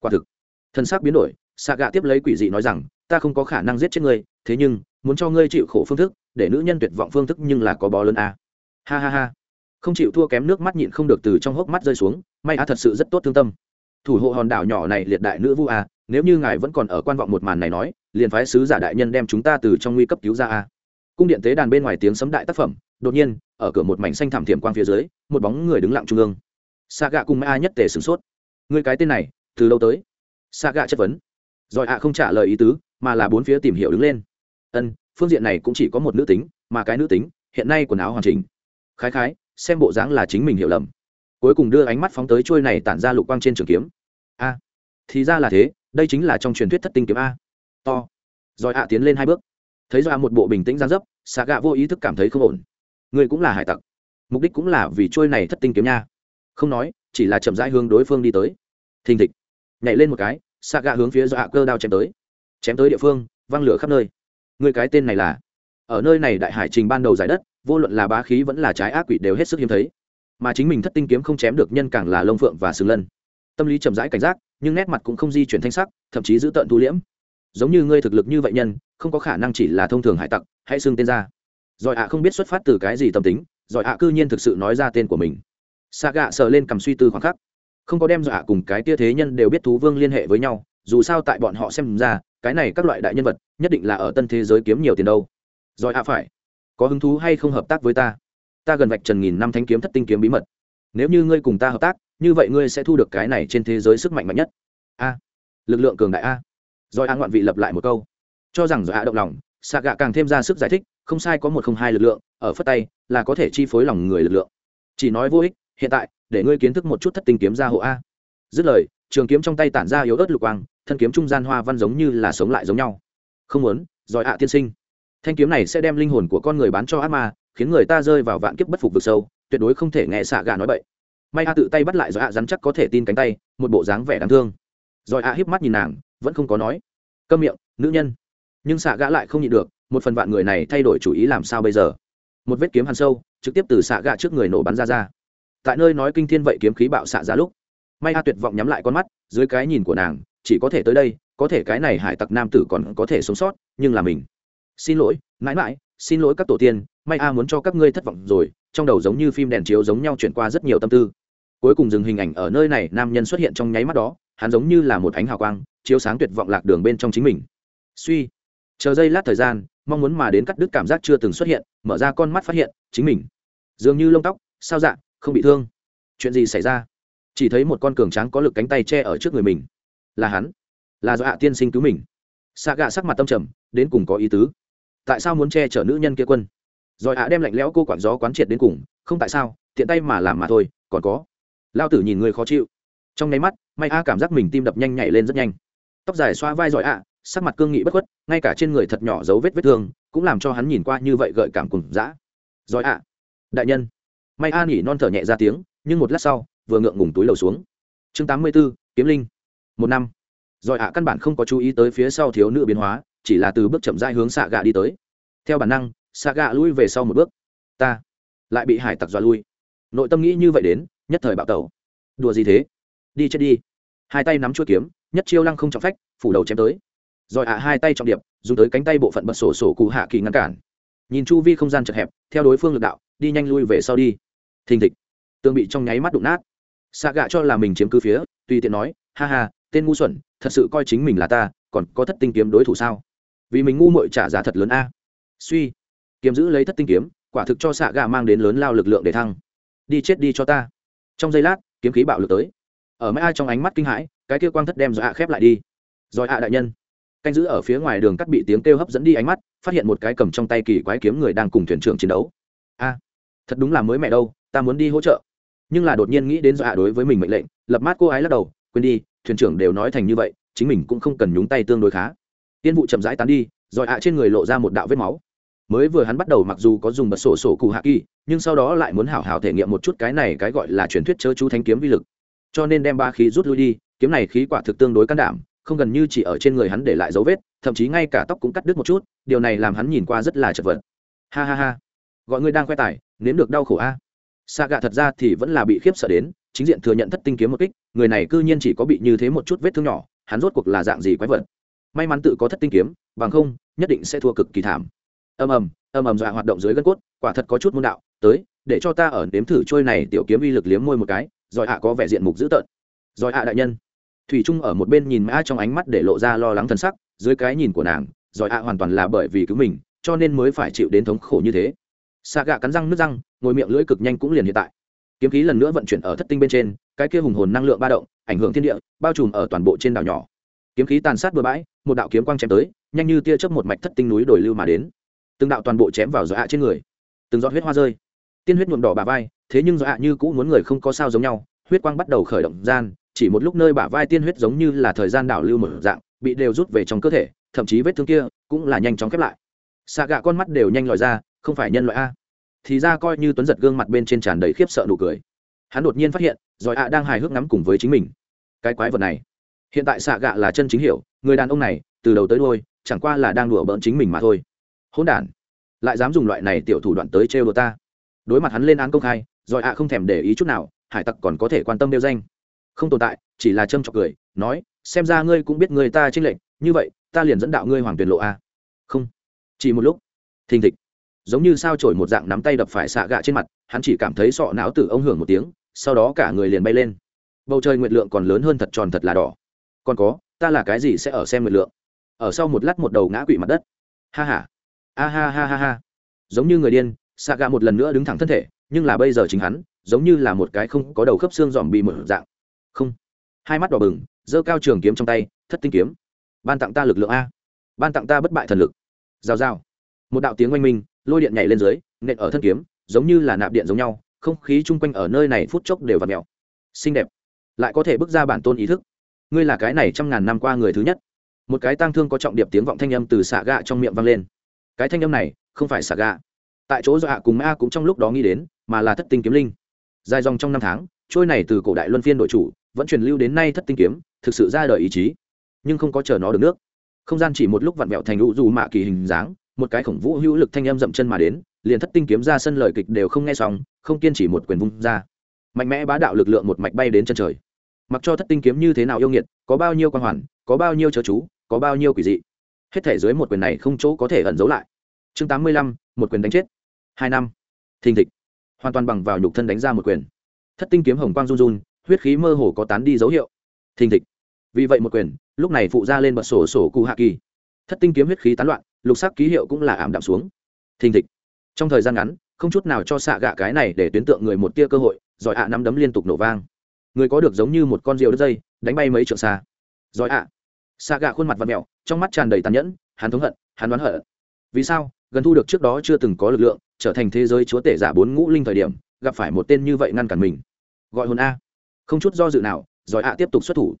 Quả thực thân xác biến đổi saga tiếp lấy quỷ dị nói rằng, ta không có khả năng giết chết ngươi, thế nhưng, muốn cho ngươi chịu khổ phương thức, để nữ nhân tuyệt vọng phương thức nhưng là có bó lớn a. Ha ha ha. Không chịu thua kém nước mắt nhịn không được từ trong hốc mắt rơi xuống, may a thật sự rất tốt thương tâm. Thủ hộ hòn đảo nhỏ này liệt đại nữ vu a, nếu như ngài vẫn còn ở quan vọng một màn này nói, liền phái sứ giả đại nhân đem chúng ta từ trong nguy cấp cứu ra a. Cung điện tế đàn bên ngoài tiếng sấm đại tác phẩm, đột nhiên, ở cửa một mảnh xanh thảm thiểm quang phía dưới, một bóng người đứng lặng trung ương. Sa gạ cùng a nhất tề sửng sốt. Người cái tên này, từ lâu tới? Sa gạ chất vấn. Rồi a không trả lời ý tứ, mà là bốn phía tìm hiểu đứng lên. Ân, phương diện này cũng chỉ có một nữ tính, mà cái nữ tính, hiện nay quần áo hoàn chỉnh. Khái khái, xem bộ dáng là chính mình hiểu lầm. Cuối cùng đưa ánh mắt phóng tới trôi này tản ra lục quang trên trường kiếm. A, thì ra là thế, đây chính là trong truyền thuyết thất tinh kiếm a. To. Rồi ạ tiến lên hai bước. Thấy do một bộ bình tĩnh gián dấp xạ gạ vô ý thức cảm thấy không ổn. Người cũng là hải tặc. Mục đích cũng là vì trôi này thất tinh kiếm nha. Không nói, chỉ là chậm rãi hướng đối phương đi tới. Thình thịch nhảy lên một cái xạ gạ hướng phía do hạ cơ đao chém tới. Chém tới địa phương, văng lửa khắp nơi. Người cái tên này là? Ở nơi này đại hải trình ban đầu giải đất, vô luận là bá khí vẫn là trái ác quỷ đều hết sức hiếm thấy. Mà chính mình thất tinh kiếm không chém được nhân càng là lông phượng và sừng lân. Tâm lý chậm rãi cảnh giác, nhưng nét mặt cũng không di chuyển thanh sắc, thậm chí giữ tợn thu liễm. Giống như ngươi thực lực như vậy nhân, không có khả năng chỉ là thông thường hải tặc, hãy xưng tên ra. Giỏi ạ không biết xuất phát từ cái gì tâm tính giỏi ạ cư nhiên thực sự nói ra tên của mình. Xạ gạ sờ lên cầm suy tư khoảng khắc không có đem dọa cùng cái tia thế nhân đều biết thú vương liên hệ với nhau, dù sao tại bọn họ xem ra, cái này các loại đại nhân vật, nhất định là ở tân thế giới kiếm nhiều tiền đâu. Giỏi ạ phải, có hứng thú hay không hợp tác với ta? Ta gần vạch trần nghìn năm thanh kiếm thất tinh kiếm bí mật. Nếu như ngươi cùng ta hợp tác, như vậy ngươi sẽ thu được cái này trên thế giới sức mạnh mạnh nhất. A, lực lượng cường đại a. Rồi a ngoạn vị lập lại một câu. Cho rằng do a động lòng xạ gạ càng thêm ra sức giải thích, không sai có một không hai lực lượng, ở phất tay là có thể chi phối lòng người lực lượng. Chỉ nói vô ích, hiện tại để ngươi kiến thức một chút thất tinh kiếm ra hộ a. Dứt lời, trường kiếm trong tay tản ra yếu ớt lục quang, thân kiếm trung gian hoa văn giống như là sống lại giống nhau. Không muốn, giỏi ạ tiên sinh. Thanh kiếm này sẽ đem linh hồn của con người bán cho ác ma, khiến người ta rơi vào vạn kiếp bất phục vực sâu, tuyệt đối không thể nghe xạ gà nói bậy. May a tự tay bắt lại giỏi ạ rắn chắc có thể tin cánh tay, một bộ dáng vẻ đáng thương. Rồi ạ híp mắt nhìn nàng, vẫn không có nói. Câm miệng, nữ nhân. Nhưng xạ gã lại không nhịn được, một phần vạn người này thay đổi chủ ý làm sao bây giờ? Một vết kiếm hàn sâu, trực tiếp từ xạ gã trước người nổ bắn ra ra tại nơi nói kinh thiên vậy kiếm khí bạo xạ ra lúc, may a tuyệt vọng nhắm lại con mắt, dưới cái nhìn của nàng, chỉ có thể tới đây, có thể cái này hải tặc nam tử còn có thể sống sót, nhưng là mình. Xin lỗi, mãi mãi, xin lỗi các tổ tiên, may a muốn cho các ngươi thất vọng rồi, trong đầu giống như phim đèn chiếu giống nhau chuyển qua rất nhiều tâm tư. Cuối cùng dừng hình ảnh ở nơi này, nam nhân xuất hiện trong nháy mắt đó, hắn giống như là một ánh hào quang, chiếu sáng tuyệt vọng lạc đường bên trong chính mình. Suy, chờ giây lát thời gian, mong muốn mà đến cắt đứt cảm giác chưa từng xuất hiện, mở ra con mắt phát hiện, chính mình. Dường như lông tóc, sao dạ không bị thương. Chuyện gì xảy ra? Chỉ thấy một con cường tráng có lực cánh tay che ở trước người mình. Là hắn. Là do hạ tiên sinh cứu mình. Xạ gạ sắc mặt tâm trầm, đến cùng có ý tứ. Tại sao muốn che chở nữ nhân kia quân? Rồi hạ đem lạnh lẽo cô quản gió quán triệt đến cùng, không tại sao, tiện tay mà làm mà thôi, còn có. Lao tử nhìn người khó chịu. Trong nháy mắt may a cảm giác mình tim đập nhanh nhảy lên rất nhanh. Tóc dài xoa vai giỏi ạ, sắc mặt cương nghị bất khuất, ngay cả trên người thật nhỏ dấu vết vết thương, cũng làm cho hắn nhìn qua như vậy gợi cảm cùng dã. Giỏi ạ, đại nhân may a nỉ non thở nhẹ ra tiếng, nhưng một lát sau, vừa ngượng ngùng túi lầu xuống. Chương tám mươi b ố kiếm linh. Một năm. Rồi ạ, căn bản không có chú ý tới phía sau thiếu nữ biến hóa, chỉ là từ bước chậm dai hướng xạ gạ đi tới. Theo bản năng xạ gạ lui về sau một bước. Ta lại bị hải tặc dọa lui. Nội tâm nghĩ như vậy đến, nhất thời bạo tẩu. Đùa gì thế? Đi chết đi. Hai tay nắm chuỗi kiếm, nhất chiêu lăng không trọng phách, phủ đầu chém tới. Rồi ạ, hai tay trọng điệp, dùng tới cánh tay bộ phận bật sổ sổ cụ hạ kỳ ngăn cản. Nhìn chu vi không gian chật hẹp, theo đối phương lực đạo, đi nhanh lui về sau đi thình thịch. Tương bị trong nháy mắt đụng nát. Xạ gạ cho là mình chiếm cứ phía, tùy tiện nói, ha ha, tên ngu xuẩn, thật sự coi chính mình là ta, còn có thất tinh kiếm đối thủ sao? Vì mình ngu muội trả giá thật lớn a. Suy. Kiếm giữ lấy thất tinh kiếm, quả thực cho xạ gạ mang đến lớn lao lực lượng để thăng. Đi chết đi cho ta. Trong giây lát, kiếm khí bạo lực tới. Ở mấy ai trong ánh mắt kinh hãi, cái kia quang thất đem do ạ khép lại đi. Rồi ạ đại nhân. Canh giữ ở phía ngoài đường cắt bị tiếng kêu hấp dẫn đi ánh mắt, phát hiện một cái cầm trong tay kỳ quái kiếm người đang cùng thuyền trưởng chiến đấu. A thật đúng là mới mẹ đâu, ta muốn đi hỗ trợ. Nhưng là đột nhiên nghĩ đến do hạ đối với mình mệnh lệnh, lập mát cô ái lắc đầu, quên đi, thuyền trưởng đều nói thành như vậy, chính mình cũng không cần nhúng tay tương đối khá. Tiên vụ chậm rãi tán đi, rồi hạ trên người lộ ra một đạo vết máu. Mới vừa hắn bắt đầu mặc dù có dùng bật sổ sổ cụ hạ kỳ, nhưng sau đó lại muốn hảo hảo thể nghiệm một chút cái này cái gọi là truyền thuyết chớ chú thanh kiếm vi lực. Cho nên đem ba khí rút lui đi, kiếm này khí quả thực tương đối can đảm, không gần như chỉ ở trên người hắn để lại dấu vết, thậm chí ngay cả tóc cũng cắt đứt một chút, điều này làm hắn nhìn qua rất là chật vật. Ha ha ha. Gọi ngươi đang khoe tài nếm được đau khổ a. Xa gạ thật ra thì vẫn là bị khiếp sợ đến, chính diện thừa nhận thất tinh kiếm một kích, người này cư nhiên chỉ có bị như thế một chút vết thương nhỏ, hắn rốt cuộc là dạng gì quái vật? May mắn tự có thất tinh kiếm, bằng không, nhất định sẽ thua cực kỳ thảm. Ầm ầm ầm ầm dọa hoạt động dưới gân cốt, quả thật có chút môn đạo, tới, để cho ta ở nếm thử trôi này tiểu kiếm uy lực liếm môi một cái. Rồi hạ có vẻ diện mục dữ tợn. Rồi hạ đại nhân. Thủy trung ở một bên nhìn mã trong ánh mắt để lộ ra lo lắng thân sắc, dưới cái nhìn của nàng, rồi hạ hoàn toàn là bởi vì cứu mình, cho nên mới phải chịu đến thống khổ như thế xạ gạ cắn răng nước răng, ngồi miệng lưỡi cực nhanh cũng liền hiện tại. Kiếm khí lần nữa vận chuyển ở thất tinh bên trên, cái kia hùng hồn năng lượng ba động, ảnh hưởng thiên địa, bao trùm ở toàn bộ trên đảo nhỏ. Kiếm khí tàn sát bừa bãi, một đạo kiếm quang chém tới, nhanh như tia chớp một mạch thất tinh núi đổi lưu mà đến. Từng đạo toàn bộ chém vào dọa trên người. Từng giọt huyết hoa rơi. Tiên huyết nhuộm đỏ bà vai, thế nhưng dọa như cũ muốn người không có sao giống nhau, huyết quang bắt đầu khởi động gian, chỉ một lúc nơi bả vai tiên huyết giống như là thời gian đảo lưu một dạng, bị đều rút về trong cơ thể, thậm chí vết thương kia cũng là nhanh chóng khép lại. Xạ gạ con mắt đều nhanh lòi ra không phải nhân loại a? Thì ra coi như tuấn giật gương mặt bên trên tràn đầy khiếp sợ nụ cười. Hắn đột nhiên phát hiện, giỏi ạ đang hài hước ngắm cùng với chính mình. Cái quái vật này, hiện tại xạ gạ là chân chính hiểu, người đàn ông này, từ đầu tới đôi chẳng qua là đang đùa bỡn chính mình mà thôi. Hỗn đản, lại dám dùng loại này tiểu thủ đoạn tới trêu đồ ta. Đối mặt hắn lên án công khai, giỏi ạ không thèm để ý chút nào, hải tặc còn có thể quan tâm đeo danh. Không tồn tại, chỉ là châm trọc cười, nói, xem ra ngươi cũng biết người ta tranh lệnh như vậy, ta liền dẫn đạo ngươi hoàng tuyển lộ a. Không, chỉ một lúc. Thình thịch giống như sao trổi một dạng nắm tay đập phải xạ gạ trên mặt, hắn chỉ cảm thấy sọ não từ ông hưởng một tiếng, sau đó cả người liền bay lên. Bầu trời nguyệt lượng còn lớn hơn thật tròn thật là đỏ. Còn có, ta là cái gì sẽ ở xem nguyệt lượng? Ở sau một lát một đầu ngã quỵ mặt đất. Ha ha. A ha ha ha ha. Giống như người điên, xạ gạ một lần nữa đứng thẳng thân thể, nhưng là bây giờ chính hắn, giống như là một cái không có đầu khớp xương dòm bị mở dạng. Không. Hai mắt đỏ bừng, giơ cao trường kiếm trong tay, thất tinh kiếm. Ban tặng ta lực lượng a. Ban tặng ta bất bại thần lực. Rào rào. Một đạo tiếng oanh minh lôi điện nhảy lên dưới, nện ở thân kiếm, giống như là nạp điện giống nhau, không khí chung quanh ở nơi này phút chốc đều v ặ mẹo xinh đẹp. Lại có thể bước ra bản tôn ý thức. Ngươi là cái này trăm ngàn năm qua người thứ nhất. Một cái tang thương có trọng điệp tiếng vọng thanh âm từ xạ gạ trong miệng vang lên. Cái thanh âm này, không phải xạ gạ. Tại chỗ dọa cùng ma cũng trong lúc đó nghĩ đến, mà là thất tinh kiếm linh. Dài dòng trong năm tháng, trôi này từ cổ đại luân phiên đội chủ, vẫn truyền lưu đến nay thất tinh kiếm, thực sự ra đời ý chí, nhưng không có chờ nó được nước. Không gian chỉ một lúc vặn vẹo thành lũ dù mạ kỳ hình dáng một cái khổng vũ hữu lực thanh âm dậm chân mà đến, liền thất tinh kiếm ra sân lời kịch đều không nghe xong, không kiên chỉ một quyền vung ra. Mạnh mẽ bá đạo lực lượng một mạch bay đến chân trời. Mặc cho thất tinh kiếm như thế nào yêu nghiệt, có bao nhiêu quan hoàn, có bao nhiêu chớ chú, có bao nhiêu quỷ dị. Hết thể dưới một quyền này không chỗ có thể ẩn giấu lại. Chương tám mươi lăm, một quyền đánh chết. Hai năm. Thình thịch. Hoàn toàn bằng vào nhục thân đánh ra một quyền. Thất tinh kiếm hồng quang run run, huyết khí mơ hồ có tán đi dấu hiệu. Thình thịch. Vì vậy một quyền, lúc này phụ ra lên bật sổ sổ cụ hạ kỳ. Thất tinh kiếm huyết khí tán loạn lục sắc ký hiệu cũng là ảm đạm xuống. Thình thịch. Trong thời gian ngắn, không chút nào cho xạ gạ cái này để tuyến tượng người một tia cơ hội giỏi ạ nắm đấm liên tục nổ vang. Người có được giống như một con rượu đất dây, đánh bay mấy trượng xa. Giỏi ạ. Xạ gạ khuôn mặt và mẹo, trong mắt tràn đầy tàn nhẫn, hắn thống hận, hắn đoán hận. Vì sao? Gần thu được trước đó chưa từng có lực lượng, trở thành thế giới chúa tể giả bốn ngũ linh thời điểm, gặp phải một tên như vậy ngăn cản mình. Gọi hồn a. Không chút do dự nào giỏi ạ tiếp tục xuất thủ.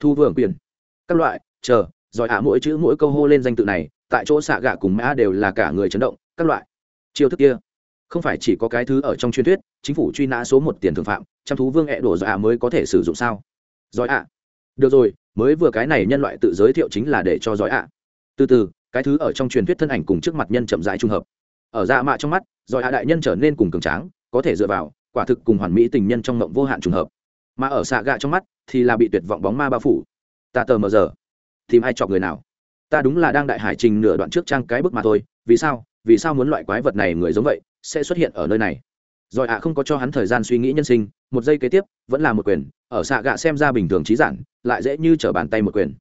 Thu vương quyền. Các loại, chờ giỏi ạ mỗi chữ mỗi câu hô lên danh tự này tại chỗ xạ gạ cùng mã đều là cả người chấn động, các loại. Chiêu thức kia, không phải chỉ có cái thứ ở trong truyền thuyết, chính phủ truy nã số một tiền thường phạm, trăm thú vương hẹ đổ giỏi ạ mới có thể sử dụng sao? Giỏi ạ. Được rồi, mới vừa cái này nhân loại tự giới thiệu chính là để cho giỏi ạ. Từ từ, cái thứ ở trong truyền thuyết thân ảnh cùng trước mặt nhân chậm rãi trung hợp. Ở dạ mạ trong mắt, giỏi ạ đại nhân trở nên cùng cường tráng, có thể dựa vào, quả thực cùng hoàn mỹ tình nhân trong mộng vô hạn trùng hợp. Mà ở xạ gạ trong mắt thì là bị tuyệt vọng bóng ma bao phủ. Ta tờ mờ giờ, tìm ai chọc người nào? Ta đúng là đang đại hải trình nửa đoạn trước trang cái bức mà thôi, vì sao vì sao muốn loại quái vật này người giống vậy, sẽ xuất hiện ở nơi này? Rồi ạ, không có cho hắn thời gian suy nghĩ nhân sinh, một giây kế tiếp, vẫn là một quyền, ở xạ gạ xem ra bình thường trí giản, lại dễ như trở bàn tay một quyền.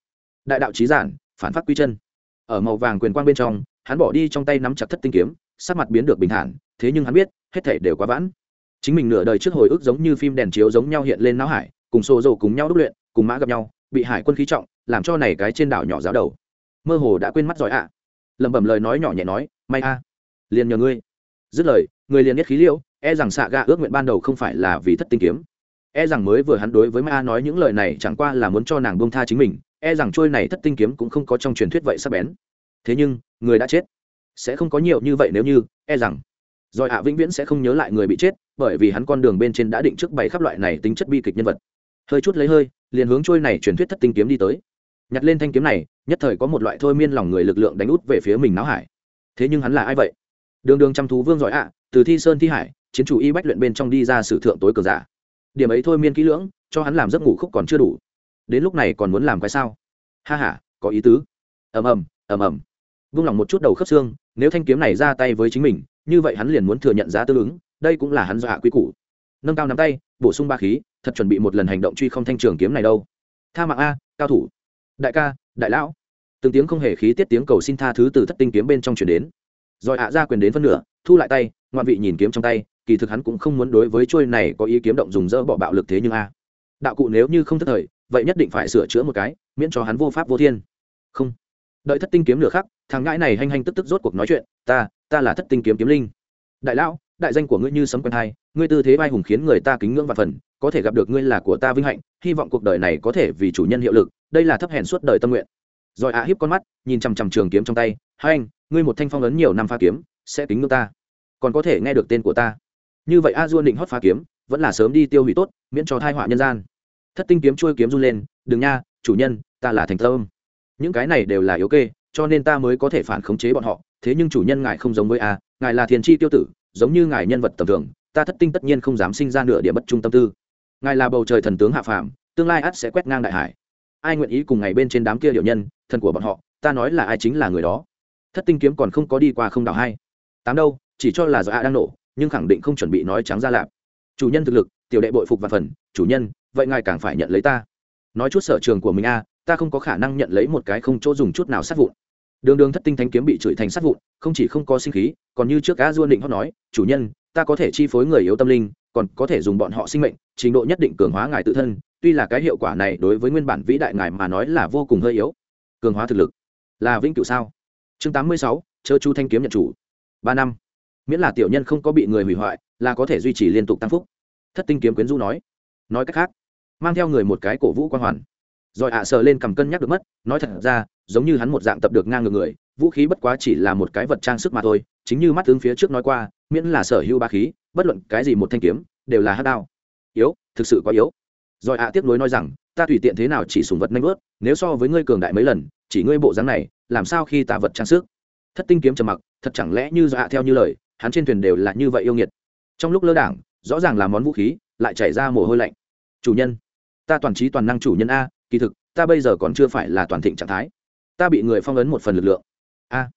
Đại đạo trí giản, phản phát quy chân. Ở màu vàng quyền quang bên trong, hắn bỏ đi trong tay nắm chặt thất tinh kiếm, sắc mặt biến được bình thản, thế nhưng hắn biết, hết thể đều quá vãn. Chính mình nửa đời trước hồi ức giống như phim đèn chiếu giống nhau hiện lên não hải, cùng xô rộ cùng nhau đúc luyện, cùng mã gặp nhau, bị hải quân khí trọng, làm cho này cái trên đảo nhỏ giáo đầu mơ hồ đã quên mắt giỏi ạ. À. lẩm bẩm lời nói nhỏ nhẹ nói, may a, liền nhờ ngươi. Dứt lời, người liền nhất khí liêu e rằng xạ gà ước nguyện ban đầu không phải là vì thất tinh kiếm. E rằng mới vừa hắn đối với ma nói những lời này chẳng qua là muốn cho nàng bông tha chính mình e rằng trôi này thất tinh kiếm cũng không có trong truyền thuyết vậy sắp bén. Thế nhưng, người đã chết. Sẽ không có nhiều như vậy nếu như e rằng. Rồi ạ vĩnh viễn sẽ không nhớ lại người bị chết, bởi vì hắn con đường bên trên đã định trước bày khắp loại này tính chất bi kịch nhân vật. Hơi chút lấy hơi, liền hướng trôi này truyền thuyết thất tinh kiếm đi tới nhặt lên thanh kiếm này, nhất thời có một loại thôi miên lòng người lực lượng đánh út về phía mình náo hải. Thế nhưng hắn là ai vậy? Đường đường chăm thú vương giỏi ạ à, từ thi sơn thi hải, chiến chủ y bách luyện bên trong đi ra sử thượng tối cờ giả. Điểm ấy thôi miên kỹ lưỡng, cho hắn làm giấc ngủ khúc còn chưa đủ. Đến lúc này còn muốn làm cái sao? Ha h a có ý tứ. Ầm ầm ầm ầm. Vung lòng một chút đầu khớp xương, nếu thanh kiếm này ra tay với chính mình, như vậy hắn liền muốn thừa nhận giá tương ứng, đây cũng là hắn dọa quy củ. Nâng cao nắm tay, bổ sung ba khí, thật chuẩn bị một lần hành động truy không thanh trường kiếm này đâu. Tha mạng a, cao thủ đại ca, đại lão. Từng tiếng không hề khí tiết tiếng cầu xin tha thứ từ thất tinh kiếm bên trong chuyển đến. Rồi ạ ra quyền đến phân nửa, thu lại tay ngoạn vị nhìn kiếm trong tay, kỳ thực hắn cũng không muốn đối với chuôi này có ý kiếm động dùng dỡ bỏ bạo lực thế nhưng a. Đạo cụ nếu như không thất thời, vậy nhất định phải sửa chữa một cái, miễn cho hắn vô pháp vô thiên. Không. Đợi thất tinh kiếm nửa khắc, thằng ngãi này hanh hanh tức tức rốt cuộc nói chuyện, ta ta là thất tinh kiếm kiếm linh. Đại lão, đại danh của ngươi như sấm quen thai, ngươi tư thế vai hùng khiến người ta kính ngưỡng và phần, có thể gặp được ngươi là của ta vinh hạnh, hy vọng cuộc đời này có thể vì chủ nhân hiệu lực đây là thấp hèn suốt đời tâm nguyện. Rồi ạ hiếp con mắt, nhìn chằm chằm trường kiếm trong tay, hai anh, ngươi một thanh phong ấn nhiều năm pha kiếm, sẽ tính ngưỡng ta. Còn có thể nghe được tên của ta. Như vậy a dua định hót pha kiếm, vẫn là sớm đi tiêu hủy tốt, miễn cho thai họa nhân gian. Thất tinh kiếm trôi kiếm run lên, đừng nha, chủ nhân, ta là thành tâm. Những cái này đều là yếu kê, cho nên ta mới có thể phản khống chế bọn họ. Thế nhưng chủ nhân ngài không giống với a, ngài là thiền chi tiêu tử, giống như ngài nhân vật tầm thường, ta thất tinh tất nhiên không dám sinh ra nửa địa bất trung tâm tư. Ngài là bầu trời thần tướng hạ phàm, tương lai ắt sẽ quét ngang đại hải ai nguyện ý cùng ngày bên trên đám kia điệu nhân thần của bọn họ, ta nói là ai chính là người đó. Thất tinh kiếm còn không có đi qua không đảo hai tám đâu, chỉ cho là do a đang nổ, nhưng khẳng định không chuẩn bị nói trắng ra lạp. Chủ nhân thực lực, tiểu đệ bội phục và phần, chủ nhân, vậy ngài càng phải nhận lấy ta. Nói chút sở trường của mình a, ta không có khả năng nhận lấy một cái không chỗ dùng chút nào sát vụn. Đường đường thất tinh thanh kiếm bị chửi thành sát vụn, không chỉ không có sinh khí, còn như trước cá duôn định hót nói, chủ nhân, ta có thể chi phối người yếu tâm linh, còn có thể dùng bọn họ sinh mệnh, trình độ nhất định cường hóa ngài tự thân tuy là cái hiệu quả này đối với nguyên bản vĩ đại ngài mà nói là vô cùng hơi yếu. Cường hóa thực lực. Là vĩnh cửu sao? Chương tám mươi sáu, chớ chu thanh kiếm nhận chủ. Ba năm. Miễn là tiểu nhân không có bị người hủy hoại, là có thể duy trì liên tục tăng phúc. Thất tinh kiếm quyến du nói. Nói cách khác, mang theo người một cái cổ vũ quan hoàn. Rồi ạ sờ lên cầm cân nhắc được mất, nói thật ra, giống như hắn một dạng tập được ngang ngược người, vũ khí bất quá chỉ là một cái vật trang sức mà thôi, chính như mắt tướng phía trước nói qua, miễn là sở hữu ba khí, bất luận cái gì một thanh kiếm, đều là hát đao. Yếu, thực sự quá yếu rồi ạ tiếp nối nói rằng, ta tùy tiện thế nào chỉ sùng vật nanh vớt, nếu so với ngươi cường đại mấy lần, chỉ ngươi bộ dáng này, làm sao khi ta vật trang sức? Thất tinh kiếm trầm mặc, thật chẳng lẽ như do ạ theo như lời, hắn trên thuyền đều là như vậy yêu nghiệt. Trong lúc lơ đảng, rõ ràng là món vũ khí, lại chảy ra mồ hôi lạnh. Chủ nhân, ta toàn trí toàn năng chủ nhân a, kỳ thực, ta bây giờ còn chưa phải là toàn thịnh trạng thái. Ta bị người phong ấn một phần lực lượng. A.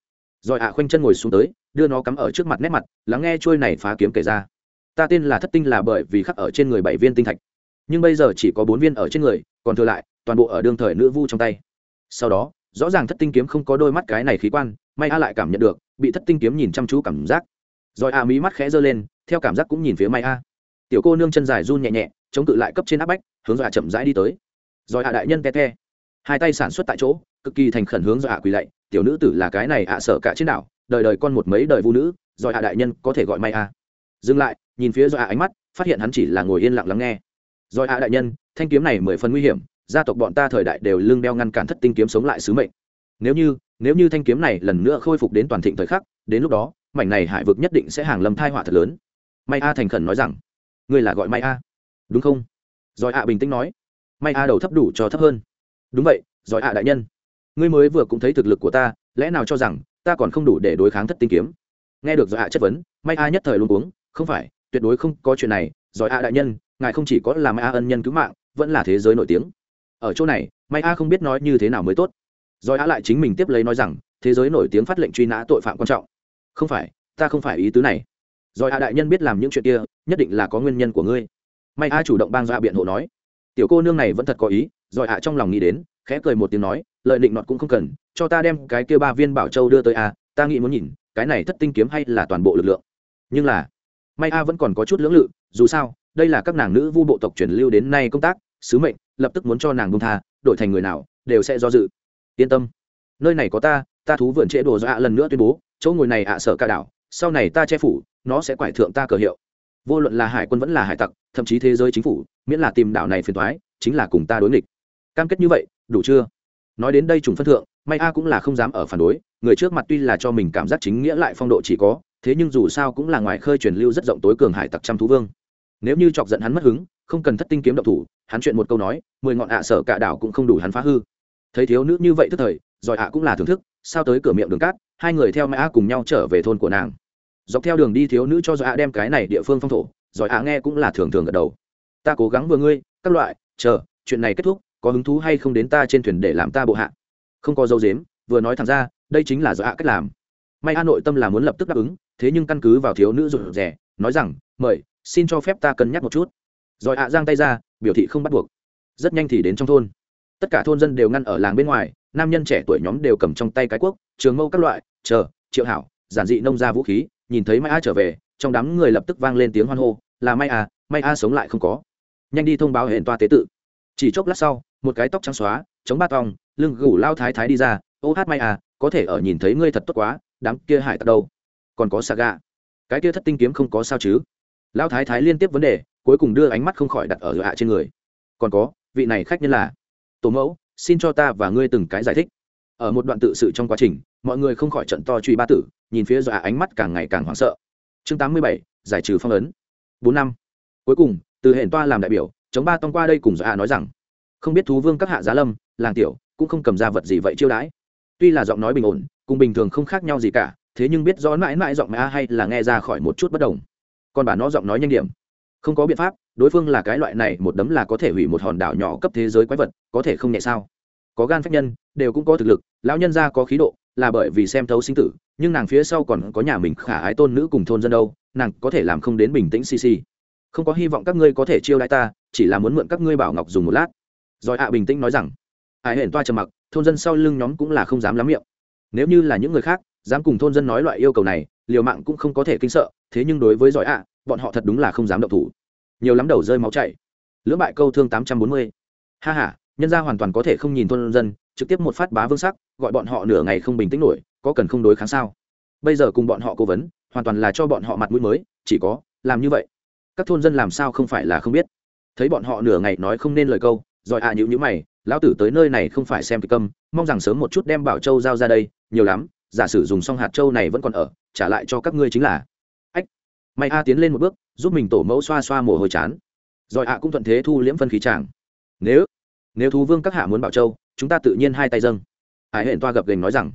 Rồi ạ khoanh chân ngồi xuống tới, đưa nó cắm ở trước mặt nét mặt, lắng nghe trôi này phá kiếm kể ra. Ta tên là thất tinh là bởi vì khắc ở trên người bảy viên tinh thạch nhưng bây giờ chỉ có bốn viên ở trên người, còn thừa lại, toàn bộ ở đương thời nữ vu trong tay. Sau đó, rõ ràng thất tinh kiếm không có đôi mắt cái này khí quan, may a lại cảm nhận được, bị thất tinh kiếm nhìn chăm chú cảm giác. Rồi a mí mắt khẽ giơ lên, theo cảm giác cũng nhìn phía may a. Tiểu cô nương chân dài run nhẹ nhẹ, chống cự lại cấp trên áp bách, hướng dọa chậm rãi đi tới. Rồi a đại nhân te te. Hai tay sản xuất tại chỗ, cực kỳ thành khẩn hướng dọa quỳ lạy, tiểu nữ tử là cái này ạ, sợ cả trên đảo, đời đời con một mấy đời vũ nữ, rồi a đại nhân có thể gọi may a. Dừng lại, nhìn phía dọa ánh mắt, phát hiện hắn chỉ là ngồi yên lặng lắng nghe rồi a đại nhân, thanh kiếm này mười phần nguy hiểm, gia tộc bọn ta thời đại đều lưng đeo ngăn cản thất tinh kiếm sống lại sứ mệnh. Nếu như nếu như thanh kiếm này lần nữa khôi phục đến toàn thịnh thời khắc, đến lúc đó, mảnh này hải vực nhất định sẽ hàng lâm thai họa thật lớn. May a thành khẩn nói rằng, ngươi là gọi may a. Đúng không? Rồi a bình tĩnh nói. May a đầu thấp đủ cho thấp hơn. Đúng vậy giỏi a đại nhân. Ngươi mới vừa cũng thấy thực lực của ta, lẽ nào cho rằng, ta còn không đủ để đối kháng thất tinh kiếm? Nghe được giỏi a chất vấn, may a nhất thời luôn uống không phải, tuyệt đối không có chuyện này giỏi a đại nhân ngài không chỉ có là mai a ân nhân cứu mạng, vẫn là thế giới nổi tiếng. Ở chỗ này, mai a không biết nói như thế nào mới tốt. Rồi a lại chính mình tiếp lấy nói rằng, thế giới nổi tiếng phát lệnh truy nã tội phạm quan trọng. Không phải, ta không phải ý tứ này. Rồi a đại nhân biết làm những chuyện kia, nhất định là có nguyên nhân của ngươi. May a chủ động bang ra biện hộ nói. Tiểu cô nương này vẫn thật có ý, rồi a trong lòng nghĩ đến, khẽ cười một tiếng nói lợi định nọt cũng không cần, cho ta đem cái kia ba viên bảo châu đưa tới a, ta nghĩ muốn nhìn, cái này thất tinh kiếm hay là toàn bộ lực lượng. Nhưng là may a vẫn còn có chút lưỡng lự, dù sao đây là các nàng nữ vu bộ tộc truyền lưu đến nay công tác, sứ mệnh, lập tức muốn cho nàng bông tha, đổi thành người nào, đều sẽ do dự. Yên tâm. Nơi này có ta ta thú vườn trễ đồ do ạ lần nữa tuyên bố, chỗ ngồi này ạ, sở ca đảo, sau này ta che phủ, nó sẽ quải thượng ta cờ hiệu. Vô luận là hải quân vẫn là hải tặc, thậm chí thế giới chính phủ, miễn là tìm đảo này phiền thoái chính là cùng ta đối nghịch. Cam kết như vậy, đủ chưa? Nói đến đây trùng phân thượng, may a cũng là không dám ở phản đối, người trước mặt tuy là cho mình cảm giác chính nghĩa lại phong độ chỉ có, thế nhưng dù sao cũng là ngoài khơi truyền lưu rất rộng tối cường hải tặc trăm thú vương nếu như chọc giận hắn mất hứng, không cần thất tinh kiếm động thủ, hắn chuyện một câu nói, mười ngọn ạ sở cả đảo cũng không đủ hắn phá hư. Thấy thiếu nữ như vậy tức thời, giỏi ạ cũng là thưởng thức, sao tới cửa miệng đường cát, hai người theo mã a cùng nhau trở về thôn của nàng. Dọc theo đường đi thiếu nữ cho giỏi ạ đem cái này địa phương phong thổ, giỏi ạ nghe cũng là thường thường gật đầu. Ta cố gắng vừa ngươi, các loại, chờ, chuyện này kết thúc, có hứng thú hay không đến ta trên thuyền để làm ta bộ hạ. Không có dấu dếm vừa nói thẳng ra, đây chính là giỏi ạ cách làm. May a nội tâm là muốn lập tức đáp ứng, thế nhưng căn cứ vào thiếu nữ rụt rè, nói rằng, mời xin cho phép ta cân nhắc một chút. Rồi ạ giang tay ra, biểu thị không bắt buộc. Rất nhanh thì đến trong thôn. Tất cả thôn dân đều ngăn ở làng bên ngoài, nam nhân trẻ tuổi nhóm đều cầm trong tay cái cuốc trường mâu các loại, chờ, triệu hảo, giản dị nông ra vũ khí, nhìn thấy may a trở về, trong đám người lập tức vang lên tiếng hoan hô, là may a may a sống lại không có. Nhanh đi thông báo hẹn toa tế tự. Chỉ chốc lát sau, một cái tóc trắng xóa, chống ba tòng, lưng gù lao thái thái đi ra, ô hát may a, có thể ở nhìn thấy ngươi thật tốt quá, đám kia hải tặc đâu? Còn có saga. Cái kia thất tinh kiếm không có sao chứ? Lão thái thái liên tiếp vấn đề, cuối cùng đưa ánh mắt không khỏi đặt ở hạ trên người. Còn có, vị này khách nhân là, tổ mẫu, xin cho ta và ngươi từng cái giải thích. Ở một đoạn tự sự trong quá trình, mọi người không khỏi trận to truy ba tử, nhìn phía dọa ánh mắt càng ngày càng hoảng sợ. Chương tám mươi bảy, giải trừ phong ấn. Bốn năm. Cuối cùng, từ hển toa làm đại biểu, chống ba tông qua đây cùng dọa nói rằng, không biết thú vương các hạ giá lâm, làng tiểu, cũng không cầm ra vật gì vậy chiêu đãi. Tuy là giọng nói bình ổn, cùng bình thường không khác nhau gì cả, thế nhưng biết rõ mãi mãi giọng mã hay là nghe ra khỏi một chút bất đồng còn bà nó giọng nói nhanh điểm. Không có biện pháp, đối phương là cái loại này, một đấm là có thể hủy một hòn đảo nhỏ cấp thế giới quái vật, có thể không nhẹ sao? Có gan phách nhân, đều cũng có thực lực, lão nhân gia có khí độ, là bởi vì xem thấu sinh tử, nhưng nàng phía sau còn có nhà mình khả ái tôn nữ cùng thôn dân đâu, nàng có thể làm không đến bình tĩnh xì xì. Không có hy vọng các ngươi có thể chiêu đãi ta, chỉ là muốn mượn các ngươi bảo ngọc dùng một lát. Rồi ạ bình tĩnh nói rằng, ai hển toa trầm mặc, thôn dân sau lưng nhóm cũng là không dám lắm miệng. Nếu như là những người khác, dám cùng thôn dân nói loại yêu cầu này liều mạng cũng không có thể kinh sợ, thế nhưng đối với giỏi ạ, bọn họ thật đúng là không dám động thủ. Nhiều lắm đầu rơi máu chảy. Lưỡng bại câu thương tám trăm bốn mươi. Ha h a nhân gia hoàn toàn có thể không nhìn thôn dân, trực tiếp một phát bá vương sắc, gọi bọn họ nửa ngày không bình tĩnh nổi, có cần không đối kháng sao? Bây giờ cùng bọn họ cố vấn, hoàn toàn là cho bọn họ mặt mũi mới, chỉ có, làm như vậy. Các thôn dân làm sao không phải là không biết. Thấy bọn họ nửa ngày nói không nên lời câu rồi à nhữ nhữ mày, lão tử tới nơi này không phải xem kịch câm, mong rằng sớm một chút đem bảo châu giao ra đây, nhiều lắm giả sử dùng xong hạt châu này vẫn còn ở, trả lại cho các ngươi chính là. Ách. May a tiến lên một bước, giúp mình tổ mẫu xoa xoa mồ hôi chán. Rồi ạ cũng thuận thế thu liễm phân khí chàng nếu nếu thú vương các hạ muốn bảo châu, chúng ta tự nhiên hai tay dâng. Hải hển toa gập gành nói rằng.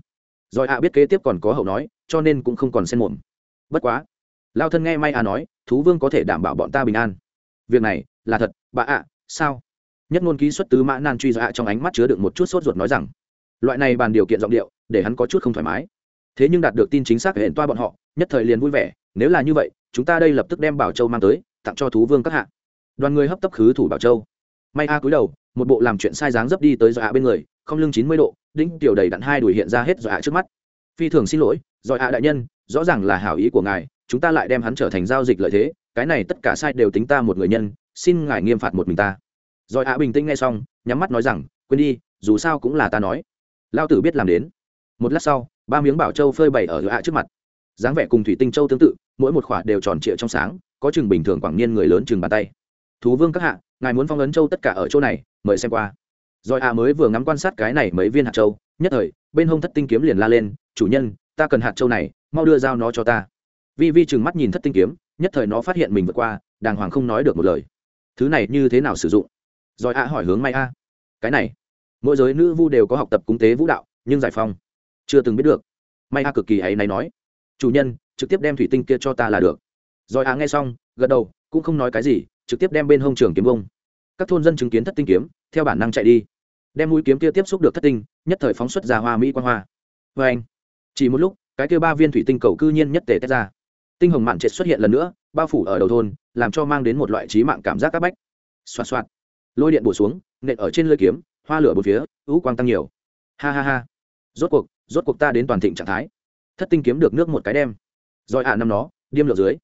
Rồi ạ biết kế tiếp còn có hậu nói, cho nên cũng không còn xen mồm. Bất quá. Lao thân nghe may a nói, thú vương có thể đảm bảo bọn ta bình an. Việc này, là thật, bà ạ, sao? Nhất ngôn ký xuất tứ mã nan truy dọa trong ánh mắt chứa được một chút sốt ruột nói rằng. Loại này bàn điều kiện giọng điệu để hắn có chút không thoải mái. Thế nhưng đạt được tin chính xác hẹn toa bọn họ, nhất thời liền vui vẻ, nếu là như vậy, chúng ta đây lập tức đem bảo châu mang tới, tặng cho thú vương các hạ. Đoàn người hấp tấp khứ thủ bảo châu. May a cúi đầu, một bộ làm chuyện sai dáng dấp đi tới dọa bên người, không lưng chín mươi độ, đĩnh tiểu đầy đặn hai đùi hiện ra hết dọa trước mắt. Phi thường xin lỗi dọa hạ đại nhân, rõ ràng là hảo ý của ngài, chúng ta lại đem hắn trở thành giao dịch lợi thế, cái này tất cả sai đều tính ta một người nhân, xin ngài nghiêm phạt một mình ta. Rồi hạ bình tĩnh nghe xong, nhắm mắt nói rằng, quên đi, dù sao cũng là ta nói. Lao tử biết làm đến một lát sau, ba miếng bảo châu phơi bày ở ạ trước mặt. Dáng vẻ cùng thủy tinh châu tương tự, mỗi một khỏa đều tròn trịa trong sáng, có chừng bình thường quảng niên người lớn chừng bàn tay. Thú vương các hạ, ngài muốn phong ấn châu tất cả ở chỗ này, mời xem qua. Rồi a mới vừa ngắm quan sát cái này mấy viên hạt châu, nhất thời, bên hông thất tinh kiếm liền la lên, chủ nhân, ta cần hạt châu này, mau đưa dao nó cho ta. Vi vi chừng mắt nhìn thất tinh kiếm, nhất thời nó phát hiện mình vượt qua, đàng hoàng không nói được một lời. Thứ này như thế nào sử dụng? Rồi ạ hỏi hướng may a. Cái này, mỗi giới nữ vu đều có học tập cúng tế vũ đạo, nhưng giải phong chưa từng biết được. May a cực kỳ ấy này nói, chủ nhân, trực tiếp đem thủy tinh kia cho ta là được. Rồi a nghe xong, gật đầu, cũng không nói cái gì, trực tiếp đem bên hông trường kiếm bông các thôn dân chứng kiến thất tinh kiếm, theo bản năng chạy đi. Đem mũi kiếm kia tiếp xúc được thất tinh, nhất thời phóng xuất ra hoa mỹ quan hoa. Vê anh, chỉ một lúc, cái kia ba viên thủy tinh cầu cư nhiên nhất tề tách ra. Tinh hồng mạn triệt xuất hiện lần nữa, bao phủ ở đầu thôn, làm cho mang đến một loại trí mạng cảm giác áp bách. Xoạt xoạt, lôi điện bổ xuống, nện ở trên lưỡi kiếm, hoa lửa bốn phía, ú quang tăng nhiều. Ha ha ha rốt cuộc rốt cuộc ta đến toàn thịnh trạng thái. Thất tinh kiếm được nước một cái đem. Rồi ạ, năm nó, điêm lượng dưới.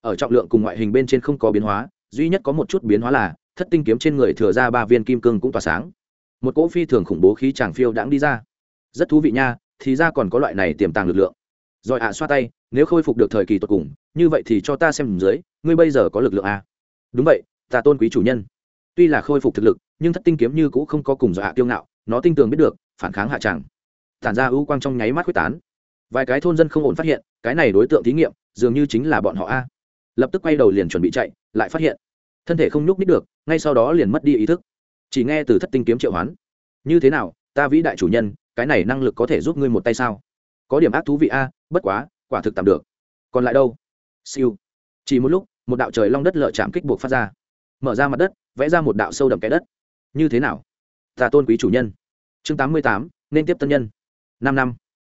Ở trọng lượng cùng ngoại hình bên trên không có biến hóa, duy nhất có một chút biến hóa là, thất tinh kiếm trên người thừa ra ba viên kim cương cũng tỏa sáng. Một cỗ phi thường khủng bố khí chàng phiêu đãng đi ra. Rất thú vị nha, thì ra còn có loại này tiềm tàng lực lượng. Rồi ạ, xoa tay, nếu khôi phục được thời kỳ tột cùng, như vậy thì cho ta xem dưới, ngươi bây giờ có lực lượng à? đúng vậy, ta tôn quý chủ nhân. Tuy là khôi phục thực lực, nhưng thất tinh kiếm như cũ không có cùng dọa kiêu ngạo, nó tin tưởng biết được, phản kháng hạ tràng tản ra ưu quang trong nháy mắt quyết tán. Vài cái thôn dân không ổn phát hiện, cái này đối tượng thí nghiệm, dường như chính là bọn họ a. Lập tức quay đầu liền chuẩn bị chạy, lại phát hiện, thân thể không nhúc nít được, ngay sau đó liền mất đi ý thức. Chỉ nghe từ thất tinh kiếm triệu hoán. Như thế nào, ta vĩ đại chủ nhân, cái này năng lực có thể giúp ngươi một tay sao? Có điểm ác thú vị a, bất quá, quả thực tạm được. Còn lại đâu? Siêu. Chỉ một lúc, một đạo trời long đất lợ chạm kích buộc phát ra. Mở ra mặt đất, vẽ ra một đạo sâu đậm cái đất. Như thế nào? Ta tôn quý chủ nhân. Chương tám mươi tám, nên tiếp tân nhân năm năm.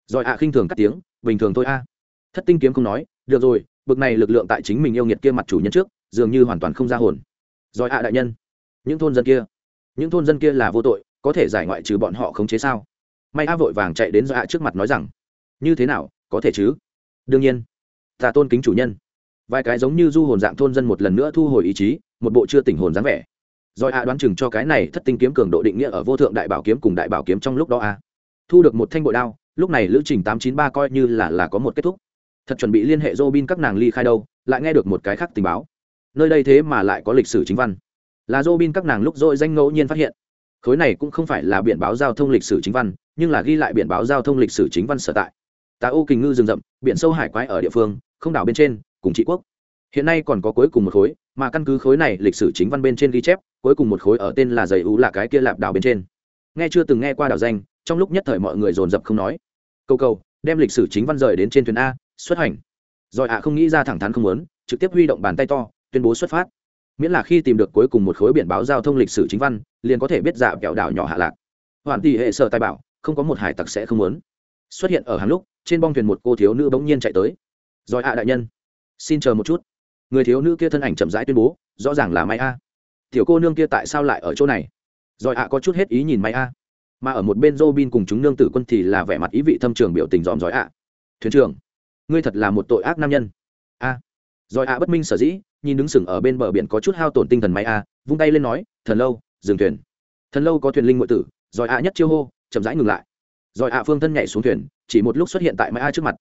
Rồi ạ, khinh thường cắt tiếng, bình thường thôi a. Thất tinh kiếm không nói, được rồi, bực này lực lượng tại chính mình yêu nghiệt kia mặt chủ nhân trước, dường như hoàn toàn không ra hồn. Rồi ạ, đại nhân, những thôn dân kia, những thôn dân kia là vô tội, có thể giải ngoại trừ bọn họ khống chế sao? May a vội vàng chạy đến rồi ạ trước mặt nói rằng, như thế nào, có thể chứ? Đương nhiên, ta tôn kính chủ nhân. Vài cái giống như du hồn dạng thôn dân một lần nữa thu hồi ý chí, một bộ chưa tỉnh hồn dáng vẻ. Rồi a đoán chừng cho cái này thất tinh kiếm cường độ định nghĩa ở vô thượng đại bảo kiếm cùng đại bảo kiếm trong lúc đó a thu được một thanh bội đao, lúc này lữ trình tám chín ba coi như là là có một kết thúc. Thật chuẩn bị liên hệ Robin các nàng ly khai đâu, lại nghe được một cái khác tình báo. Nơi đây thế mà lại có lịch sử chính văn. Là Robin các nàng lúc dội danh ngẫu nhiên phát hiện. Khối này cũng không phải là biển báo giao thông lịch sử chính văn, nhưng là ghi lại biển báo giao thông lịch sử chính văn sở tại. Tà ô kình ngư rừng rậm, biển sâu hải quái ở địa phương, không đảo bên trên, cùng trị quốc. Hiện nay còn có cuối cùng một khối, mà căn cứ khối này lịch sử chính văn bên trên ghi chép, cuối cùng một khối ở tên là dày ú là cái kia lạp đảo bên trên. Nghe chưa từng nghe qua đảo danh trong lúc nhất thời mọi người dồn dập không nói. Câu câu đem lịch sử chính văn rời đến trên thuyền a, xuất hành. Rồi ạ không nghĩ ra thẳng thắn không muốn, trực tiếp huy động bàn tay to, tuyên bố xuất phát. Miễn là khi tìm được cuối cùng một khối biển báo giao thông lịch sử chính văn, liền có thể biết dạ kẹo đảo nhỏ hạ lạc. Hoàn tỷ hệ sở tài bảo, không có một hải tặc sẽ không muốn. Xuất hiện ở hàng lúc, trên bong thuyền một cô thiếu nữ bỗng nhiên chạy tới. Rồi ạ đại nhân, xin chờ một chút. Người thiếu nữ kia thân ảnh chậm rãi tuyên bố, rõ ràng là may a. Tiểu cô nương kia tại sao lại ở chỗ này? Rồi ạ có chút hết ý nhìn may a mà ở một bên Robin cùng chúng nương tử quân thì là vẻ mặt ý vị thâm trường biểu tình dòm dõi ạ. Thuyền trưởng, ngươi thật là một tội ác nam nhân. A. À. ạ bất minh sở dĩ, nhìn đứng sừng ở bên bờ biển có chút hao tổn tinh thần máy a, vung tay lên nói, thần lâu, dừng thuyền. Thần lâu có thuyền linh ngụy tử. Rồi ạ nhất chiêu hô, chậm rãi ngừng lại. Rồi ạ phương thân nhảy xuống thuyền, chỉ một lúc xuất hiện tại máy a trước mặt.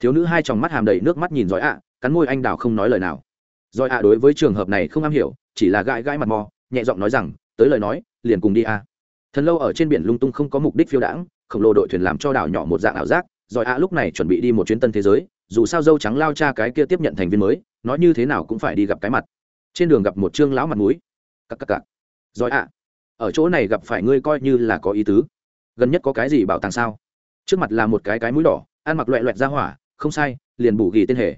Thiếu nữ hai tròng mắt hàm đầy nước mắt nhìn giỏi ạ, cắn môi anh đào không nói lời nào. Rồi ạ đối với trường hợp này không am hiểu, chỉ là gãi gãi mặt mò, nhẹ giọng nói rằng, tới lời nói, liền cùng đi a thần lâu ở trên biển lung tung không có mục đích phiêu đãng, khổng lồ đội thuyền làm cho đảo nhỏ một dạng ảo giác, rồi ạ lúc này chuẩn bị đi một chuyến tân thế giới, dù sao dâu trắng lao cha cái kia tiếp nhận thành viên mới, nói như thế nào cũng phải đi gặp cái mặt. Trên đường gặp một trương lão mặt mũi. Cắc cắc cắc rồi ạ, ở chỗ này gặp phải ngươi coi như là có ý tứ. Gần nhất có cái gì bảo tàng sao? Trước mặt là một cái cái mũi đỏ, ăn mặc loẹ loẹt ra hỏa, không sai, liền bù ghi tên hề.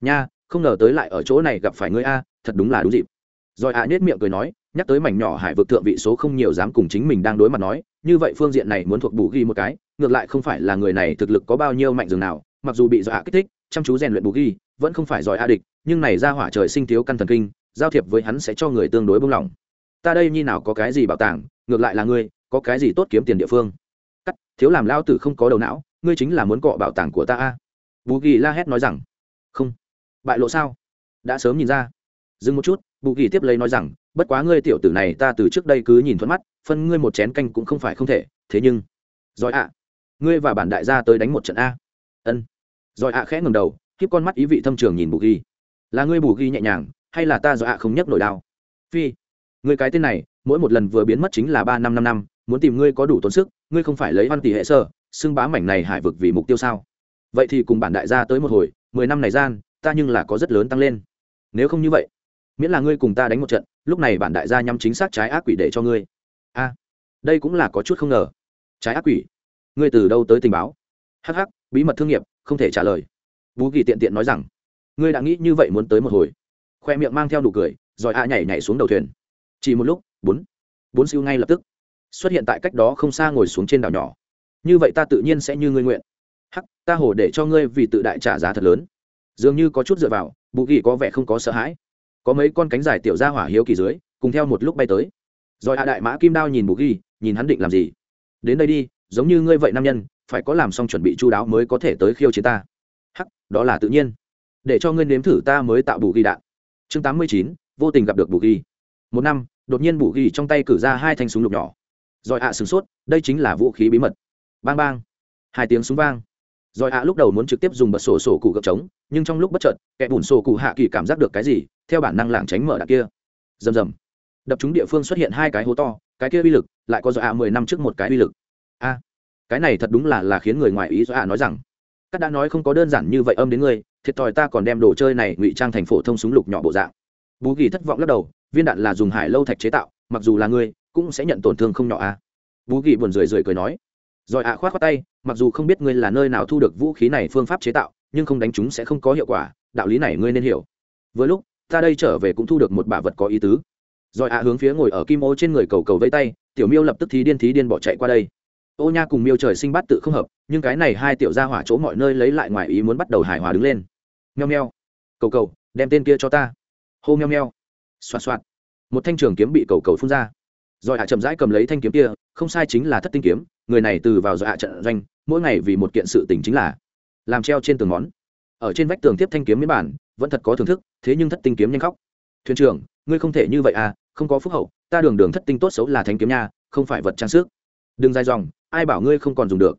Nha, không ngờ tới lại ở chỗ này gặp phải ngươi a, thật đúng là đúng dịp. Rồi ạ à nết miệng cười nói nhắc tới mảnh nhỏ hải vực thượng vị số không nhiều dám cùng chính mình đang đối mặt nói, như vậy phương diện này muốn thuộc bù ghi một cái, ngược lại không phải là người này thực lực có bao nhiêu mạnh dường nào, mặc dù bị dọa kích thích, chăm chú rèn luyện bù ghi, vẫn không phải giỏi a địch, nhưng này ra hỏa trời sinh thiếu căn thần kinh, giao thiệp với hắn sẽ cho người tương đối bông lòng. Ta đây như nào có cái gì bảo tàng, ngược lại là ngươi, có cái gì tốt kiếm tiền địa phương? Cắt, thiếu làm lao tử không có đầu não, ngươi chính là muốn cọ bảo tàng của ta a. Bù ghi la hét nói rằng, không. Bại lộ sao? Đã sớm nhìn ra. Dừng một chút, bù ghi tiếp lấy nói rằng bất quá ngươi tiểu tử này ta từ trước đây cứ nhìn thuận mắt, phân ngươi một chén canh cũng không phải không thể, thế nhưng giỏi ạ, ngươi và bản đại gia tới đánh một trận a. Ân. Giỏi ạ khẽ ngầm đầu khiếp con mắt ý vị thâm trường nhìn bù ghi. Là ngươi bù ghi nhẹ nhàng, hay là ta giỏi ạ không nhấc nổi đao phi, ngươi cái tên này, mỗi một lần vừa biến mất chính là ba năm năm năm, muốn tìm ngươi có đủ tốn sức, ngươi không phải lấy văn tỷ hệ sơ, xưng bá mảnh này hải vực vì mục tiêu sao? Vậy thì cùng bản đại gia tới một hồi, mười năm này gian, ta nhưng là có rất lớn tăng lên. Nếu không như vậy, miễn là ngươi cùng ta đánh một trận lúc này bản đại gia nhắm chính xác trái ác quỷ để cho ngươi. A, đây cũng là có chút không ngờ. Trái ác quỷ? Ngươi từ đâu tới tình báo? Hh bí mật thương nghiệp, không thể trả lời. Vũ kỳ tiện tiện nói rằng, ngươi đã nghĩ như vậy muốn tới một hồi. Khoe miệng mang theo nụ cười, rồi a nhảy nhảy xuống đầu thuyền. Chỉ một lúc, bốn. Bốn siêu ngay lập tức. Xuất hiện tại cách đó không xa ngồi xuống trên đảo nhỏ. Như vậy ta tự nhiên sẽ như ngươi nguyện. Hắc, ta hổ để cho ngươi vì tự đại trả giá thật lớn. Dường như có chút dựa vào bụ kỳ có vẻ không có sợ hãi có mấy con cánh dài tiểu ra hỏa hiếu kỳ dưới, cùng theo một lúc bay tới. Rồi hạ đại mã kim đao nhìn bù ghi, nhìn hắn định làm gì? Đến đây đi, giống như ngươi vậy nam nhân, phải có làm xong chuẩn bị chu đáo mới có thể tới khiêu chiến ta. Hắc, đó là tự nhiên. Để cho ngươi nếm thử ta mới tạo bù ghi đạn. Chương tám mươi chín, vô tình gặp được bù ghi. Một năm, đột nhiên bù ghi trong tay cử ra hai thanh súng lục nhỏ. Rồi hạ à sửng sốt, đây chính là vũ khí bí mật. Bang bang. Hai tiếng súng vang rồi ạ lúc đầu muốn trực tiếp dùng bật sổ sổ cụ gợp trống, nhưng trong lúc bất chợt, kẻ bùn sổ cụ hạ kỳ cảm giác được cái gì, theo bản năng lảng tránh mở đạn kia. Rầm rầm. Đập chúng địa phương xuất hiện hai cái hố to, cái kia uy lực, lại có do ạ mười năm trước một cái uy lực. A, cái này thật đúng là là khiến người ngoài ý do ạ nói rằng, các đã nói không có đơn giản như vậy âm đến ngươi, thiệt thòi ta còn đem đồ chơi này ngụy trang thành phổ thông súng lục nhỏ bộ dạng. Bú kỳ thất vọng lắc đầu, viên đạn là dùng hải lâu thạch chế tạo, mặc dù là ngươi, cũng sẽ nhận tổn thương không nhỏ a. Bú kỳ buồn rười rười cười nói rồi ạ, khoát khoát tay, mặc dù không biết ngươi là nơi nào thu được vũ khí này phương pháp chế tạo, nhưng không đánh chúng sẽ không có hiệu quả, đạo lý này ngươi nên hiểu. Vừa lúc, ta đây trở về cũng thu được một bả vật có ý tứ. Rồi ạ hướng phía ngồi ở kim ô trên người cầu cầu vây tay, tiểu miêu lập tức thí điên thí điên bỏ chạy qua đây. Ô nha cùng miêu trời sinh bắt tự không hợp, nhưng cái này hai tiểu ra hỏa chỗ mọi nơi lấy lại ngoài ý muốn bắt đầu hài hòa đứng lên. Nheo nheo cầu cầu, đem tên kia cho ta. Hô nheo nheo xoạt xoạt. Một thanh trường kiếm bị cầu cầu phun ra. Rồi hạ chậm rãi cầm lấy thanh kiếm kia, không sai chính là thất tinh kiếm người này từ vào dọa trận doanh, mỗi ngày vì một kiện sự tình chính là làm treo trên tường món ở trên vách tường tiếp thanh kiếm miễn bản, vẫn thật có thưởng thức, thế nhưng thất tinh kiếm nhanh khóc. Thuyền trưởng, ngươi không thể như vậy à không có phúc hậu, ta đường đường thất tinh tốt xấu là thanh kiếm nha, không phải vật trang sức. Đừng dài dòng, ai bảo ngươi không còn dùng được.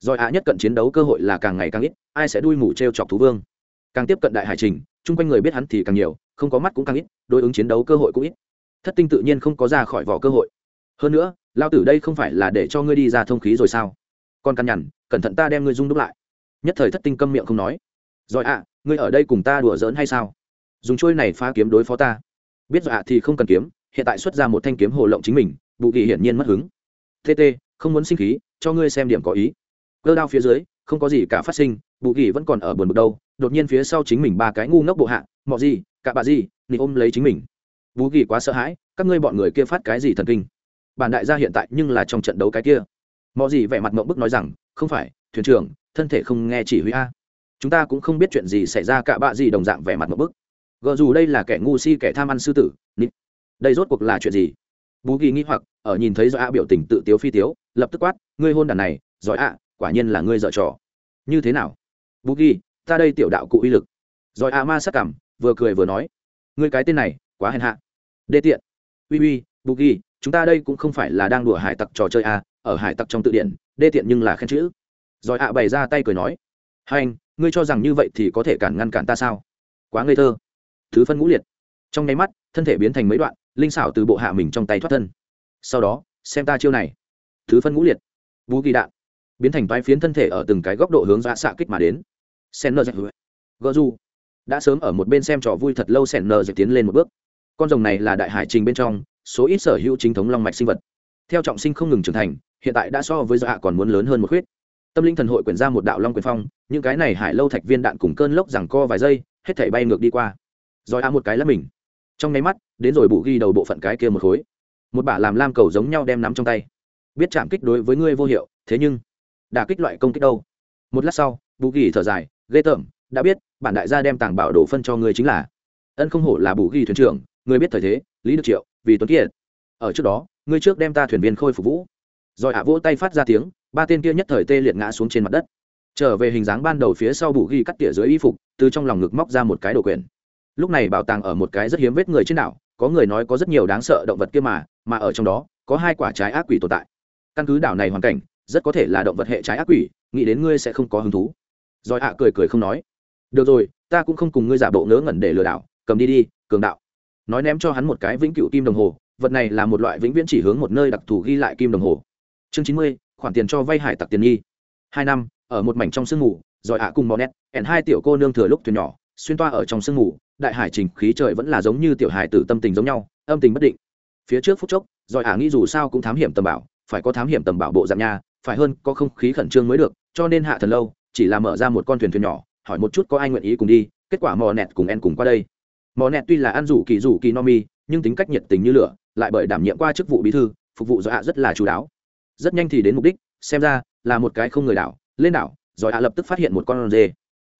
Rồi ạ nhất cận chiến đấu cơ hội là càng ngày càng ít, ai sẽ đuôi mủ t r e o chọc thú vương. Càng tiếp cận đại hải trình, chung quanh người biết hắn thì càng nhiều, không có mắt cũng càng ít, đối ứng chiến đấu cơ hội cũng ít. Thất tinh tự nhiên không có ra khỏi vỏ cơ hội. Hơn nữa lao tử đây không phải là để cho ngươi đi ra thông khí rồi sao? Còn căn nhằn, cẩn thận ta đem ngươi rung đúc lại. Nhất thời thất tinh câm miệng không nói. Rồi ạ, ngươi ở đây cùng ta đùa giỡn hay sao? Dùng trôi này phá kiếm đối phó ta. Biết rồi ạ thì không cần kiếm, hiện tại xuất ra một thanh kiếm hồ lộng chính mình, bù kỳ hiển nhiên mất hứng. Tt không muốn sinh khí, cho ngươi xem điểm có ý. Cơ đao phía dưới, không có gì cả phát sinh, bù kỳ vẫn còn ở buồn bực đâu, đột nhiên phía sau chính mình ba cái ngu ngốc bộ hạ mọi gì cả bà gì nị ôm lấy chính mình. Bù kỳ quá sợ hãi, các ngươi bọn người kia phát cái gì thần kinh? Bản đại gia hiện tại nhưng là trong trận đấu cái kia. Mọi gì vẻ mặt mộng bức nói rằng, không phải, thuyền trưởng, thân thể không nghe chỉ huy a. Chúng ta cũng không biết chuyện gì xảy ra cả bạ gì đồng dạng vẻ mặt mộng bức. Gợ dù đây là kẻ ngu si, kẻ tham ăn sư tử nít đây rốt cuộc là chuyện gì? Bú kỳ nghĩ hoặc, ở nhìn thấy do a biểu tình tự tiếu phi tiếu, lập tức quát, ngươi hôn đàn này, giỏi ạ quả nhiên là ngươi dợ trò. Như thế nào? Bú kỳ ta đây tiểu đạo cụ uy lực. Giỏi ạ ma sắc cảm, vừa cười vừa nói, ngươi cái tên này, quá hèn hạ. Đê tiện. Uy uy, bú kỳ chúng ta đây cũng không phải là đang đùa hải tặc trò chơi à, ở hải tặc trong tự điển đê tiện nhưng là khen chữ. Giỏi ạ bày ra tay cười nói hai anh ngươi cho rằng như vậy thì có thể cản ngăn cản ta sao? Quá ngây thơ. Thứ phân ngũ liệt. Trong nháy mắt thân thể biến thành mấy đoạn linh xảo từ bộ hạ mình trong tay thoát thân. Sau đó xem ta chiêu này. Thứ phân ngũ liệt. Vũ kỳ đạn. Biến thành toái phiến thân thể ở từng cái góc độ hướng ra xạ kích mà đến. Sen nơ dạch gỡ du. Đã sớm ở một bên xem trò vui thật lâu sen nơ dạch tiến lên một bước. Con rồng này là đại hải trình bên trong số ít sở hữu chính thống long mạch sinh vật. Theo trọng sinh không ngừng trưởng thành, hiện tại đã so với dạ còn muốn lớn hơn một khuyết. Tâm linh thần hội quyển ra một đạo long quyền phong, những cái này hải lâu thạch viên đạn cùng cơn lốc rằng co vài giây, hết thảy bay ngược đi qua. Rồi a một cái là mình. Trong nháy mắt, đến rồi bù ghi đầu bộ phận cái kia một khối. Một bả làm lam cầu giống nhau đem nắm trong tay. Biết chạm kích đối với ngươi vô hiệu, thế nhưng, đả kích loại công kích đâu? Một lát sau, bù ghi thở dài, ghê tởm, đã biết, bản đại gia đem tàng bảo đồ phân cho ngươi chính là ân không hổ là bù ghi thuyền trưởng ngươi biết thời thế, lý được triệu vì tuấn kiệt. Ở trước đó, ngươi trước đem ta thuyền viên khôi phục vũ. Rồi ạ vỗ tay phát ra tiếng, ba tên kia nhất thời tê liệt ngã xuống trên mặt đất. Trở về hình dáng ban đầu phía sau bù ghi cắt tỉa dưới y phục, từ trong lòng ngực móc ra một cái đồ quyền. Lúc này bảo tàng ở một cái rất hiếm vết người trên đảo, có người nói có rất nhiều đáng sợ động vật kia mà mà ở trong đó, có hai quả trái ác quỷ tồn tại. Căn cứ đảo này hoàn cảnh, rất có thể là động vật hệ trái ác quỷ, nghĩ đến ngươi sẽ không có hứng thú. Rồi ạ cười cười không nói. Được rồi, ta cũng không cùng ngươi giả bộ ngớ ngẩn để lừa đảo, cầm đi đi, cường đạo nói ném cho hắn một cái vĩnh cựu kim đồng hồ, vật này là một loại vĩnh viễn chỉ hướng một nơi đặc thù ghi lại kim đồng hồ. Chương chín mươi, khoản tiền cho vay hải tặc tiền nghi. Hai năm, ở một mảnh trong sương mù, rồi ạ cùng mò nét, ẻn hai tiểu cô nương thừa lúc thuyền nhỏ, xuyên toa ở trong sương mù, đại hải trình khí trời vẫn là giống như tiểu hải tử tâm tình giống nhau, âm tình bất định. Phía trước phút chốc giỏi ả nghĩ dù sao cũng thám hiểm tầm bảo, phải có thám hiểm tầm bảo bộ dạng nha, phải hơn có không khí khẩn trương mới được, cho nên hạ thần lâu, chỉ là mở ra một con thuyền thuyền nhỏ, hỏi một chút có ai nguyện ý cùng đi, kết quả mò nẹt cùng en cùng qua đây mò nẹt tuy là ăn rủ kỳ rủ kỳ no mi, nhưng tính cách nhiệt tình như lửa, lại bởi đảm nhiệm qua chức vụ bí thư, phục vụ do ả rất là chú đáo. Rất nhanh thì đến mục đích, xem ra là một cái không người đảo. Lên đảo rồi ả lập tức phát hiện một con dê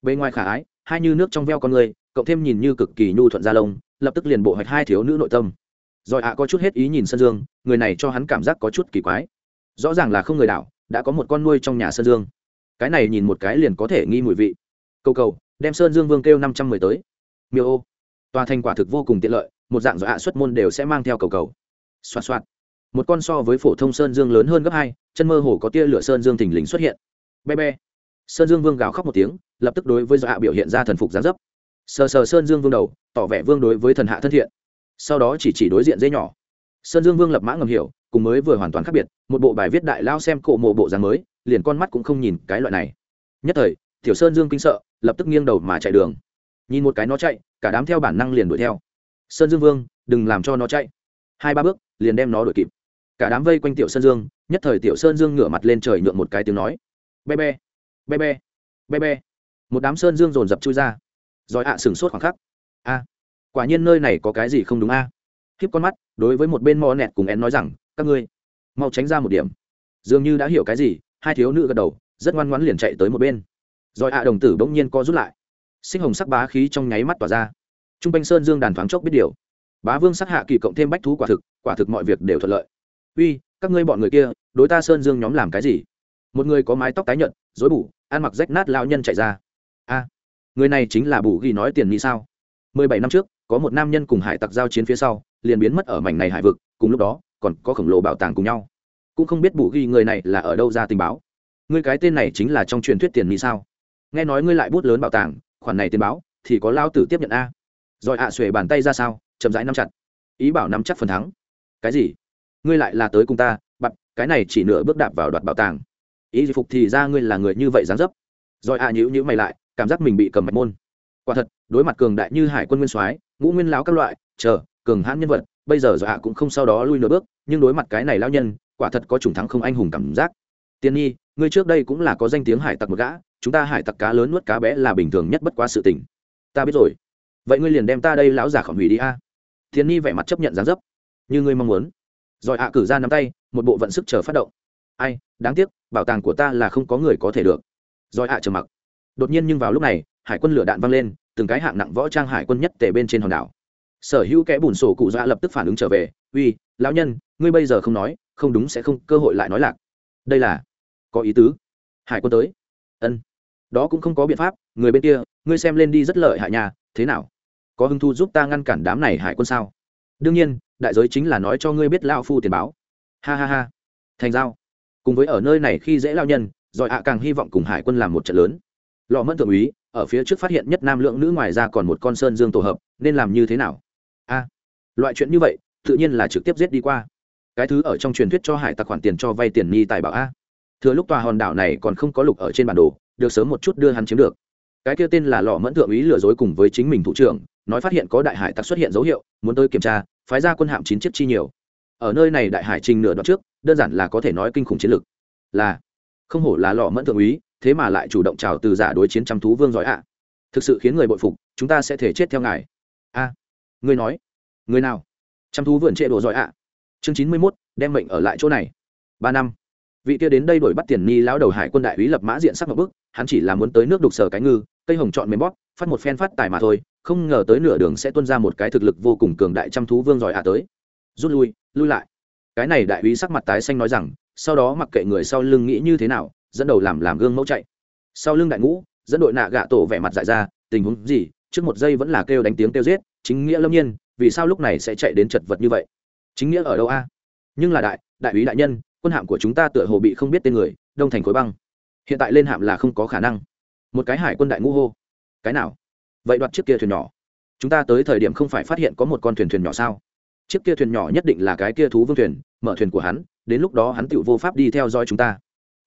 bên ngoài khả ái, hai như nước trong veo con người, cộng thêm nhìn như cực kỳ nhu thuận da lông, lập tức liền bộ hoạch hai thiếu nữ nội tâm. Rồi ạ có chút hết ý nhìn sân dương, người này cho hắn cảm giác có chút kỳ quái. Rõ ràng là không người đảo, đã có một con nuôi trong nhà sơn dương. Cái này nhìn một cái liền có thể nghi mùi vị. Câu cầu, đem sơn dương vương kêu năm trăm mười tới. Miêu ô tòa thành quả thực vô cùng tiện lợi, một dạng dọa xuất môn đều sẽ mang theo cầu cầu. Xoạt xoạt. Một con so với phổ thông sơn dương lớn hơn gấp hai, chân mơ hồ có tia lửa sơn dương thình lình xuất hiện. Be be. Sơn dương vương gào khóc một tiếng, lập tức đối với dọa biểu hiện ra thần phục gián dấp. Sờ sờ sơn dương vương đầu, tỏ vẻ vương đối với thần hạ thân thiện. Sau đó chỉ chỉ đối diện dây nhỏ. Sơn dương vương lập mã ngầm hiểu, cùng mới vừa hoàn toàn khác biệt, một bộ bài viết đại lao xem cổ mộ bộ dáng mới, liền con mắt cũng không nhìn cái loại này. Nhất thời, tiểu sơn dương kinh sợ, lập tức nghiêng đầu mà chạy đường nhìn một cái nó chạy, cả đám theo bản năng liền đuổi theo. Sơn dương vương, đừng làm cho nó chạy. Hai ba bước, liền đem nó đuổi kịp. Cả đám vây quanh tiểu sơn dương, nhất thời tiểu sơn dương ngửa mặt lên trời nhượng một cái tiếng nói. Be be be be be be. Một đám sơn dương dồn dập chui ra. Rồi ạ, sửng sốt khoảng khắc. A, quả nhiên nơi này có cái gì không đúng a? À? khiếp con mắt, đối với một bên mò nẹt cùng én nói rằng, các ngươi, mau tránh ra một điểm. Dường như đã hiểu cái gì, hai thiếu nữ gật đầu, rất ngoan ngoãn liền chạy tới một bên. Rồi ạ, đồng tử bỗng nhiên co rút lại sinh hồng sắc bá khí trong nháy mắt tỏa ra. T r u n g quanh sơn dương đàn thoáng chốc biết điều. Bá vương sắc hạ kỳ cộng thêm bách thú quả thực quả thực mọi việc đều thuận lợi. Uy, các ngươi bọn người kia, đối ta sơn dương nhóm làm cái gì? Một người có mái tóc tái nhợt dối bủ ăn mặc rách nát lao nhân chạy ra. A, người này chính là bù ghi nói tiền nghĩ sao? Mười bảy năm trước, có một nam nhân cùng hải tặc giao chiến phía sau, liền biến mất ở mảnh này hải vực, cùng lúc đó, còn có khổng lồ bảo tàng cùng nhau. Cũng không biết bù ghi người này là ở đâu ra tình báo. Ngươi cái tên này chính là trong truyền thuyết tiền nghĩ sao? Nghe nói ngươi lại bút lớn bảo tàng khoản này tiền báo, thì có lao tử tiếp nhận a. Rồi ạ à xuề bàn tay ra sao, chậm rãi nắm chặt. Ý bảo nắm chắc phần thắng. Cái gì? Ngươi lại là tới cùng ta bặt cái này chỉ nửa bước đạp vào đoạt bảo tàng. Ý phục thì ra ngươi là người như vậy dáng dấp. Rồi ạ à nhữ nhữ mày lại, cảm giác mình bị cầm mạch môn. Quả thật, đối mặt cường đại như hải quân nguyên soái, ngũ nguyên lão các loại, chờ, cường hãn nhân vật, bây giờ dọa cũng không sau đó lui nửa bước, nhưng đối mặt cái này lao nhân, quả thật có chủng thắng không anh hùng cảm giác tiên nhi, ngươi trước đây cũng là có danh tiếng hải tặc một gã, chúng ta hải tặc cá lớn nuốt cá bé là bình thường nhất bất quá sự tình. Ta biết rồi. Vậy ngươi liền đem ta đây lão già khỏng hủy đi a. Thiên nhi vẻ mặt chấp nhận dáng dấp. Như ngươi mong muốn. Rồi hạ cử ra nắm tay, một bộ vận sức chờ phát động. Ai, đáng tiếc, bảo tàng của ta là không có người có thể được. Rồi hạ trầm mặc. Đột nhiên nhưng vào lúc này, hải quân lửa đạn văng lên, từng cái hạng nặng võ trang hải quân nhất tề bên trên hòn đảo. Sở hữu kẽ bùn sổ cụ dạ lập tức phản ứng trở về. Uy, lão nhân, ngươi bây giờ không nói, không đúng sẽ không cơ hội lại nói lạc. Đây là có ý tứ. Hải quân tới. Ân. Đó cũng không có biện pháp, người bên kia, ngươi xem lên đi rất lợi hại nhà thế nào? Có hứng thu giúp ta ngăn cản đám này hải quân sao? Đương nhiên, đại giới chính là nói cho ngươi biết lao phu tiền báo. Ha ha ha. Thành giao. Cùng với ở nơi này khi dễ lao nhân giỏi ạ à càng hy vọng cùng hải quân làm một trận lớn. Lò mẫn thượng úy, ở phía trước phát hiện nhất nam lượng nữ ngoài ra còn một con sơn dương tổ hợp, nên làm như thế nào? A. Loại chuyện như vậy, tự nhiên là trực tiếp giết đi qua. Cái thứ ở trong truyền thuyết cho hải tặc khoản tiền cho vay tiền nhi tài bảo a thừa lúc tòa hòn đảo này còn không có lục ở trên bản đồ, được sớm một chút đưa hắn chiếm được. Cái kia tên là lò mẫn thượng úy lừa dối cùng với chính mình thủ trưởng, nói phát hiện có đại hải tặc xuất hiện dấu hiệu, muốn tới kiểm tra, phái ra quân hạm chín chiếc chi nhiều. Ở nơi này đại hải trình nửa đoạn trước, đơn giản là có thể nói kinh khủng chiến lược. Là, không hổ là lò mẫn thượng úy, thế mà lại chủ động chào từ giả đối chiến trăm thú vương giỏi ạ. Thực sự khiến người bội phục, chúng ta sẽ thể chết theo ngài. A người nói người nào? Trăm thú vườn trệ đồ giỏi ạ. Chương chín mươi mốt, đem mệnh ở lại chỗ này. Ba năm vị kia đến đây đổi bắt tiền ni lão đầu hải quân đại úy lập mã diện sắc một bức hắn chỉ là muốn tới nước đục sở cái ngư, cây hồng chọn mềm bóp, phát một phen phát tài mà thôi, không ngờ tới nửa đường sẽ tuân ra một cái thực lực vô cùng cường đại chăm thú vương giỏi ạ tới. Rút lui lui lại. Cái này đại úy sắc mặt tái xanh nói rằng, sau đó mặc kệ người sau lưng nghĩ như thế nào, dẫn đầu làm làm gương mẫu chạy. Sau lưng đại ngũ, dẫn đội nạ gạ tổ vẻ mặt dại ra, tình huống gì, trước một giây vẫn là kêu đánh tiếng kêu giết, chính nghĩa lâm nhiên, vì sao lúc này sẽ chạy đến chật vật như vậy? Chính nghĩa ở đâu a? Nhưng là đại đại úy đại nhân quân hạm của chúng ta tựa hồ bị không biết tên người, đông thành khối băng. Hiện tại lên hạm là không có khả năng. Một cái hải quân đại ngũ hô. Cái nào? Vậy đoạt chiếc kia thuyền nhỏ. Chúng ta tới thời điểm không phải phát hiện có một con thuyền thuyền nhỏ sao? Chiếc kia thuyền nhỏ nhất định là cái kia thú vương thuyền, mở thuyền của hắn, đến lúc đó hắn tự vô pháp đi theo dõi chúng ta.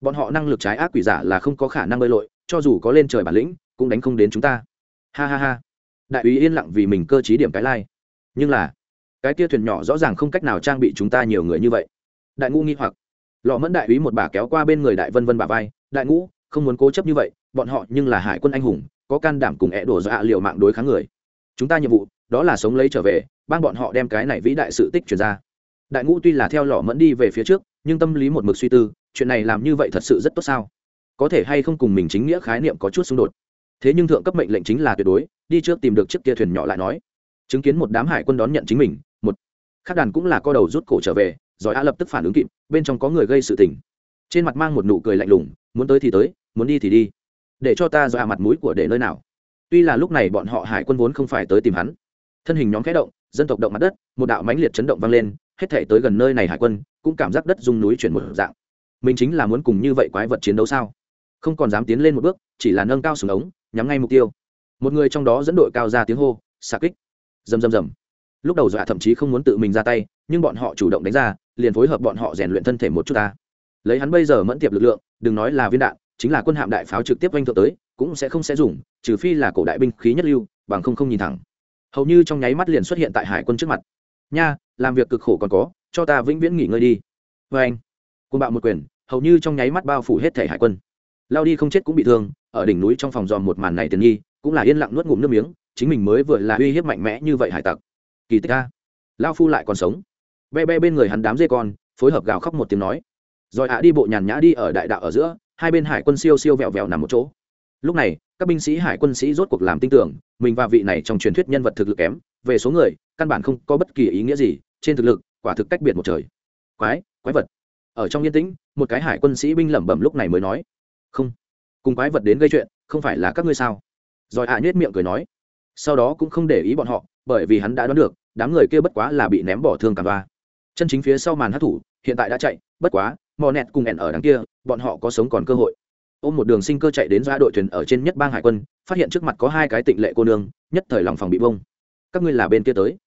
Bọn họ năng lực trái ác quỷ giả là không có khả năng bơi lội, cho dù có lên trời bản lĩnh, cũng đánh không đến chúng ta. Ha ha ha. Đại úy yên lặng vì mình cơ t điểm cái lai、like. nhưng là, cái kia thuyền nhỏ rõ ràng không cách nào trang bị chúng ta nhiều người như vậy. Đại ngũ nghi hoặc lọ mẫn đại úy một bà kéo qua bên người đại vân vân bà vai, đại ngũ, không muốn cố chấp như vậy, bọn họ nhưng là hải quân anh hùng, có can đảm cùng é đổ dọa liệu mạng đối kháng người. Chúng ta nhiệm vụ, đó là sống lấy trở về ban bọn họ đem cái này vĩ đại sự tích chuyển ra. Đại ngũ tuy là theo lọ mẫn đi về phía trước, nhưng tâm lý một mực suy tư, chuyện này làm như vậy thật sự rất tốt sao? Có thể hay không cùng mình chính nghĩa khái niệm có chút xung đột? Thế nhưng thượng cấp mệnh lệnh chính là tuyệt đối, đi trước tìm được chiếc kia thuyền nhỏ lại nói. Chứng kiến một đám hải quân đón nhận chính mình, một, khắc đàn cũng là co đầu rút cổ trở về giỏi a lập tức phản ứng kịp, bên trong có người gây sự tình. Trên mặt mang một nụ cười lạnh lùng, muốn tới thì tới, muốn đi thì đi. Để cho ta dọa mặt mũi của để nơi nào. Tuy là lúc này bọn họ hải quân vốn không phải tới tìm hắn. Thân hình nhóm khẽ động, dân tộc động mặt đất, một đạo mãnh liệt chấn động vang lên, hết thể tới gần nơi này hải quân, cũng cảm giác đất dung núi chuyển một dạng. Mình chính là muốn cùng như vậy quái vật chiến đấu sao? Không còn dám tiến lên một bước, chỉ là nâng cao súng ống, nhắm ngay mục tiêu. Một người trong đó dẫn đội cao ra tiếng hô, xạ kích. Rầm rầm rầm. Lúc đầu dọa thậm chí không muốn tự mình ra tay, nhưng bọn họ chủ động đánh ra liền phối hợp bọn họ rèn luyện thân thể một chút ta. Lấy hắn bây giờ mẫn tiệp lực lượng, đừng nói là viên đạn, chính là quân hạm đại pháo trực tiếp oanh thượng tới, cũng sẽ không sẽ dùng, trừ phi là cổ đại binh khí nhất lưu, bằng không không nhìn thẳng. Hầu như trong nháy mắt liền xuất hiện tại hải quân trước mặt. Nha, làm việc cực khổ còn có, cho ta vĩnh viễn nghỉ ngơi đi. Vê anh quân bạo một quyền, hầu như trong nháy mắt bao phủ hết thể hải quân. Lao đi không chết cũng bị thương, ở đỉnh núi trong phòng dòm một màn này tiền nhi, cũng là yên lặng nuốt ngụm nước miếng, chính mình mới vừa là uy hiếp mạnh mẽ như vậy hải tặc. Kỳ tích a. Lao phu lại còn sống be be bên người hắn đám dê con, phối hợp gào khóc một tiếng nói. Rồi ạ đi bộ nhàn nhã đi ở đại đạo ở giữa, hai bên hải quân siêu siêu vẹo vẹo nằm một chỗ. Lúc này, các binh sĩ hải quân sĩ rốt cuộc làm tin tưởng, mình và vị này trong truyền thuyết nhân vật thực lực kém, về số người, căn bản không có bất kỳ ý nghĩa gì, trên thực lực, quả thực cách biệt một trời. Quái quái vật. Ở trong yên tĩnh, một cái hải quân sĩ binh lẩm bẩm lúc này mới nói. Không. Cùng quái vật đến gây chuyện, không phải là các ngươi sao? Rồi ạ à nhếch miệng cười nói. Sau đó cũng không để ý bọn họ, bởi vì hắn đã đoán được, đám người kia bất quá là bị ném bỏ thương cả ba chân chính phía sau màn hát thủ, hiện tại đã chạy, bất quá, mò nẹt cùng ẻn ở đằng kia, bọn họ có sống còn cơ hội. Ôm một đường sinh cơ chạy đến ra đội thuyền ở trên nhất bang hải quân, phát hiện trước mặt có hai cái tịnh lệ cô nương, nhất thời lòng phòng bị bông. Các ngươi là bên kia tới.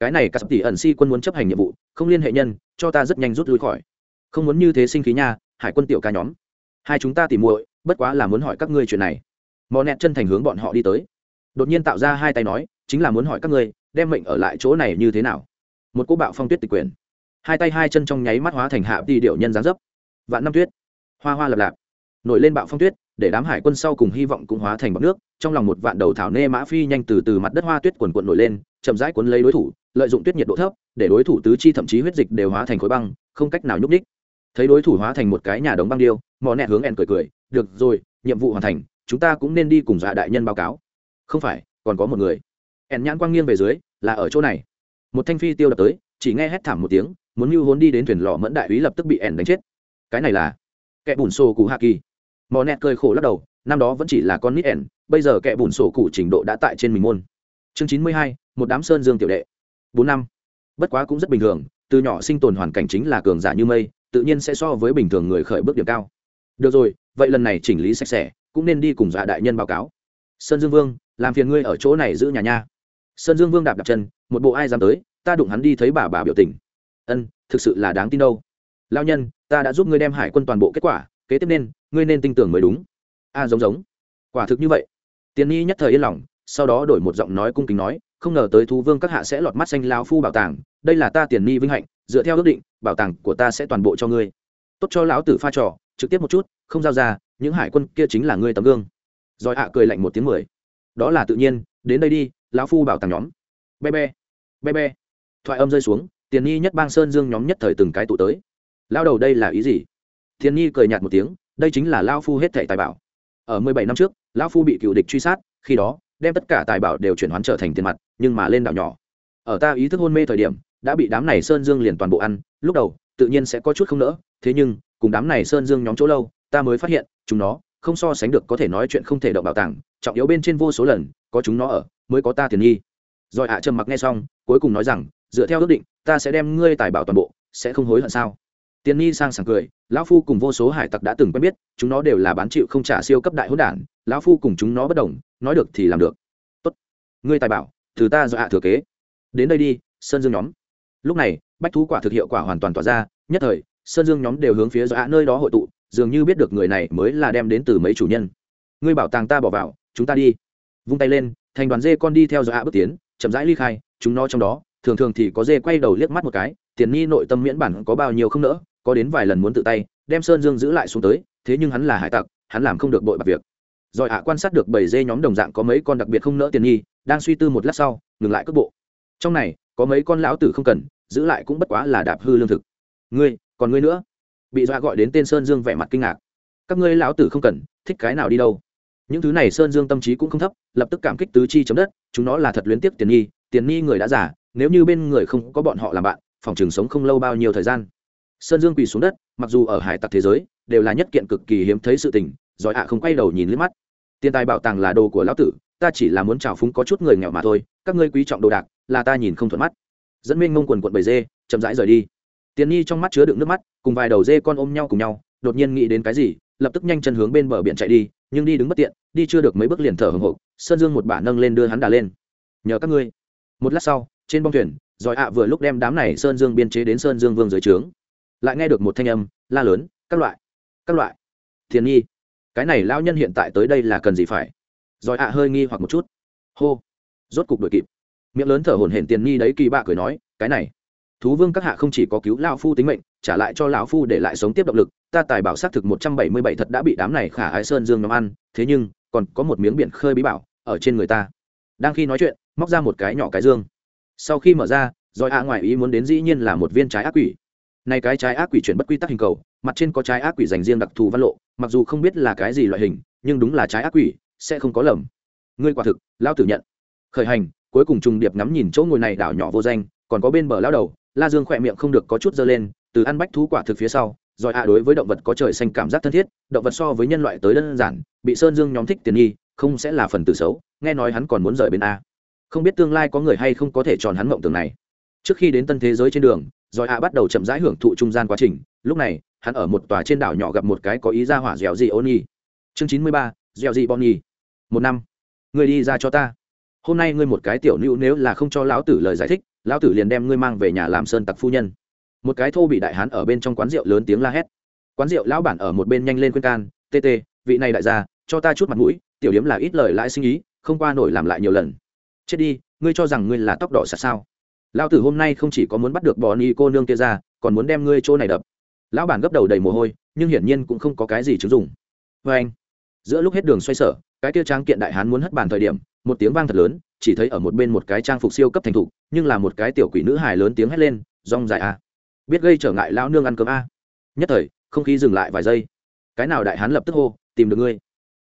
Cái này các tỷ ẩn si quân muốn chấp hành nhiệm vụ, không liên hệ nhân, cho ta rất nhanh rút lui khỏi. Không muốn như thế sinh khí nha, hải quân tiểu ca nhóm. Hai chúng ta tìm muội, bất quá là muốn hỏi các ngươi chuyện này. Mò nẹt chân thành hướng bọn họ đi tới. Đột nhiên tạo ra hai tay nói, chính là muốn hỏi các ngươi, đem mệnh ở lại chỗ này như thế nào? Một cô bạo phong tuyết tịch quyền hai tay hai chân trong nháy mắt hóa thành hạ đi điệu nhân dáng dấp. Vạn năm tuyết. Hoa hoa lập lạp. Nổi lên bạo phong tuyết, để đám hải quân sau cùng hy vọng cũng hóa thành bọc nước, trong lòng một vạn đầu thảo nê mã phi nhanh từ từ mặt đất hoa tuyết quần quận nổi lên, chậm rãi cuốn lấy đối thủ, lợi dụng tuyết nhiệt độ thấp, để đối thủ tứ chi thậm chí huyết dịch đều hóa thành khối băng, không cách nào nhúc ních thấy đối thủ hóa thành một cái nhà đống băng điêu, mò nẹt hướng en cười cười, được rồi, nhiệm vụ hoàn thành, chúng ta cũng nên đi cùng dạ đại nhân báo cáo. Không phải, còn có một người. En nhãn quang nghiêng về dưới, là ở chỗ này. Một thanh phi tiêu đập tới, chỉ nghe hét thảm một tiếng muốn mưu hốn đi đến thuyền lò mẫn đại úy lập tức bị ẻn đánh chết. Cái này là kẻ bùn sổ cụ hạ kỳ. Mò nẹt cười khổ lắc đầu, năm đó vẫn chỉ là con nít ẻn, bây giờ kẻ bùn sổ cụ trình độ đã tại trên mình môn. Chương chín mươi hai, một đám sơn dương tiểu đệ. Bốn năm. Bất quá cũng rất bình thường, từ nhỏ sinh tồn hoàn cảnh chính là cường giả như mây, tự nhiên sẽ so với bình thường người khởi bước điểm cao. Được rồi, vậy lần này chỉnh lý sạch sẽ, cũng nên đi cùng dạ đại nhân báo cáo. Sơn dương vương, làm phiền ngươi ở chỗ này giữ nhà nha. Sơn dương vương đạp đạp chân, một bộ ai dám tới, ta đụng hắn đi thấy bà bà biểu tình ân, thực sự là đáng tin đâu. Lao nhân, ta đã giúp ngươi đem hải quân toàn bộ kết quả, kế tiếp nên, ngươi nên tin tưởng mới đúng. A, giống giống. Quả thực như vậy. Tiền nhi nhất thời yên lòng, sau đó đổi một giọng nói cung kính nói, không ngờ tới thú vương các hạ sẽ lọt mắt xanh lao phu bảo tàng, đây là ta tiền nhi vinh hạnh, dựa theo ước định, bảo tàng của ta sẽ toàn bộ cho ngươi. Tốt cho lão tử pha trò, trực tiếp một chút, không giao ra, những hải quân kia chính là ngươi tấm gương. Rồi hạ cười lạnh một tiếng mười. Đó là tự nhiên, đến đây đi, lão phu bảo tàng nhóm. Be be. Be be. Thoại âm rơi xuống tiền nhi nhất bang sơn dương nhóm nhất thời từng cái tụ tới. Lao đầu đây là ý gì? Tiền nhi cười nhạt một tiếng, đây chính là lao phu hết thệ tài bảo. Ở mười bảy năm trước, lao phu bị cựu địch truy sát, khi đó, đem tất cả tài bảo đều chuyển hoán trở thành tiền mặt, nhưng mà lên đảo nhỏ. Ở ta ý thức hôn mê thời điểm, đã bị đám này sơn dương liền toàn bộ ăn, lúc đầu, tự nhiên sẽ có chút không nỡ, thế nhưng, cùng đám này sơn dương nhóm chỗ lâu, ta mới phát hiện, chúng nó, không so sánh được có thể nói chuyện không thể động bảo tàng, trọng yếu bên trên vô số lần, có chúng nó ở, mới có ta tiền nhi. Rồi ạ trầm mặc nghe xong, cuối cùng nói rằng, dựa theo ước định ta sẽ đem ngươi tài bảo toàn bộ, sẽ không hối hận sao? Tiền nhi sang sảng cười, lão phu cùng vô số hải tặc đã từng quen biết, chúng nó đều là bán chịu không trả siêu cấp đại hỗn đản, lão phu cùng chúng nó bất đồng, nói được thì làm được. Tốt, ngươi tài bảo, từ ta do hạ thừa kế. Đến đây đi, sơn dương nhóm. Lúc này, bách thú quả thực hiệu quả hoàn toàn tỏa ra, nhất thời, sơn dương nhóm đều hướng phía do hạ nơi đó hội tụ, dường như biết được người này mới là đem đến từ mấy chủ nhân. Ngươi bảo tàng ta bỏ vào, chúng ta đi. Vung tay lên, thành đoàn dê con đi theo do hạ bước tiến, chậm rãi ly khai, chúng nó trong đó thường thường thì có dê quay đầu liếc mắt một cái, tiền ni nội tâm miễn bản có bao nhiêu không nỡ, có đến vài lần muốn tự tay, đem sơn dương giữ lại xuống tới, thế nhưng hắn là hải tặc, hắn làm không được bội bạc việc. Rồi ạ, quan sát được bảy dê nhóm đồng dạng có mấy con đặc biệt không nỡ tiền nhi đang suy tư một lát sau, ngừng lại cước bộ. Trong này, có mấy con lão tử không cần, giữ lại cũng bất quá là đạp hư lương thực. Ngươi, còn ngươi nữa? Bị dọa gọi đến tên sơn dương vẻ mặt kinh ngạc. Các ngươi lão tử không cần, thích cái nào đi đâu. Những thứ này sơn dương tâm trí cũng không thấp, lập tức cảm kích tứ chi chấm đất, chúng nó là thật luyến tiếc tiền nhi tiền nhi người đã giả nếu như bên người không có bọn họ làm bạn, phòng trường sống không lâu bao nhiêu thời gian. Sơn dương quỳ xuống đất, mặc dù ở hải tặc thế giới, đều là nhất kiện cực kỳ hiếm thấy sự tình, giỏi ạ không quay đầu nhìn liếc mắt. Tiền tài bảo tàng là đồ của lão tử, ta chỉ là muốn trào phúng có chút người nghèo mà thôi, các ngươi quý trọng đồ đạc, là ta nhìn không thuận mắt. Dẫn minh ngông quần quận bầy dê, chậm rãi rời đi. Tiền nhi trong mắt chứa đựng nước mắt, cùng vài đầu dê con ôm nhau cùng nhau, đột nhiên nghĩ đến cái gì, lập tức nhanh chân hướng bên bờ biển chạy đi, nhưng đi đứng bất tiện, đi chưa được mấy bước liền thở hồng hộc, sơn dương một bả nâng lên đưa hắn đà lên. Nhờ các ngươi. Một lát sau trên bong thuyền giỏi ạ vừa lúc đem đám này sơn dương biên chế đến sơn dương vương dưới trướng. Lại nghe được một thanh âm, la lớn, các loại các loại, thiền nhi, cái này lao nhân hiện tại tới đây là cần gì phải? Giỏi ạ hơi nghi hoặc một chút. Hô. Rốt cục đội kịp. Miệng lớn thở hổn hển tiền nhi đấy kỳ bạ cười nói, cái này, thú vương các hạ không chỉ có cứu lão phu tính mệnh, trả lại cho lão phu để lại sống tiếp động lực, ta tài bảo xác thực một trăm bảy mươi bảy thật đã bị đám này khả ái sơn dương nhóm ăn, thế nhưng còn có một miếng biển khơi bí bảo ở trên người ta. Đang khi nói chuyện, móc ra một cái nhỏ cái dương sau khi mở ra rồi ạ ngoài ý muốn đến dĩ nhiên là một viên trái ác quỷ. Này cái trái ác quỷ chuyển bất quy tắc hình cầu, mặt trên có trái ác quỷ dành riêng đặc thù văn lộ, mặc dù không biết là cái gì loại hình, nhưng đúng là trái ác quỷ, sẽ không có lầm. Ngươi quả thực lao tử nhận. Khởi hành, cuối cùng trùng điệp ngắm nhìn chỗ ngồi này đảo nhỏ vô danh, còn có bên bờ lao đầu, la dương khỏe miệng không được có chút dơ lên, từ ăn bách thú quả thực phía sau rồi ạ đối với động vật có trời xanh cảm giác thân thiết, động vật so với nhân loại tới đơn giản, bị sơn dương nhóm thích tiền nghi, không sẽ là phần tử xấu, nghe nói hắn còn muốn rời bên a không biết tương lai có người hay không có thể tròn hắn mộng tưởng này. Trước khi đến tân thế giới trên đường rồi ạ bắt đầu chậm rãi hưởng thụ trung gian quá trình. Lúc này, hắn ở một tòa trên đảo nhỏ gặp một cái có ý ra hỏa dẻo dị ôn nhi chương chín mươi ba, dẻo dị bon nhi một năm người đi ra cho ta. Hôm nay ngươi một cái tiểu nữ nếu là không cho lão tử lời giải thích, lão tử liền đem ngươi mang về nhà làm sơn tặc phu nhân. Một cái thô bị đại hán ở bên trong quán rượu lớn tiếng la hét. Quán rượu lão bản ở một bên nhanh lên khuyên can, tê tê, vị này đại gia, cho ta chút mặt mũi, tiểu điếm là ít lời lãi sinh ý, không qua nổi làm lại nhiều lần chết đi, ngươi cho rằng ngươi là tóc đỏ sạt sao? Lão tử hôm nay không chỉ có muốn bắt được bò ni cô nương kia ra, còn muốn đem ngươi chỗ này đập. Lão bản gấp đầu đầy mồ hôi, nhưng hiển nhiên cũng không có cái gì chứng dùng. vê anh, giữa lúc hết đường xoay sở, cái kia trang kiện đại hán muốn hất bàn thời điểm, một tiếng vang thật lớn, chỉ thấy ở một bên một cái trang phục siêu cấp thành thục, nhưng là một cái tiểu quỷ nữ hài lớn tiếng hét lên, rong dài a biết gây trở ngại lão nương ăn cơm a nhất thời, không khí dừng lại vài giây. Cái nào đại hán lập tức hô, tìm được ngươi.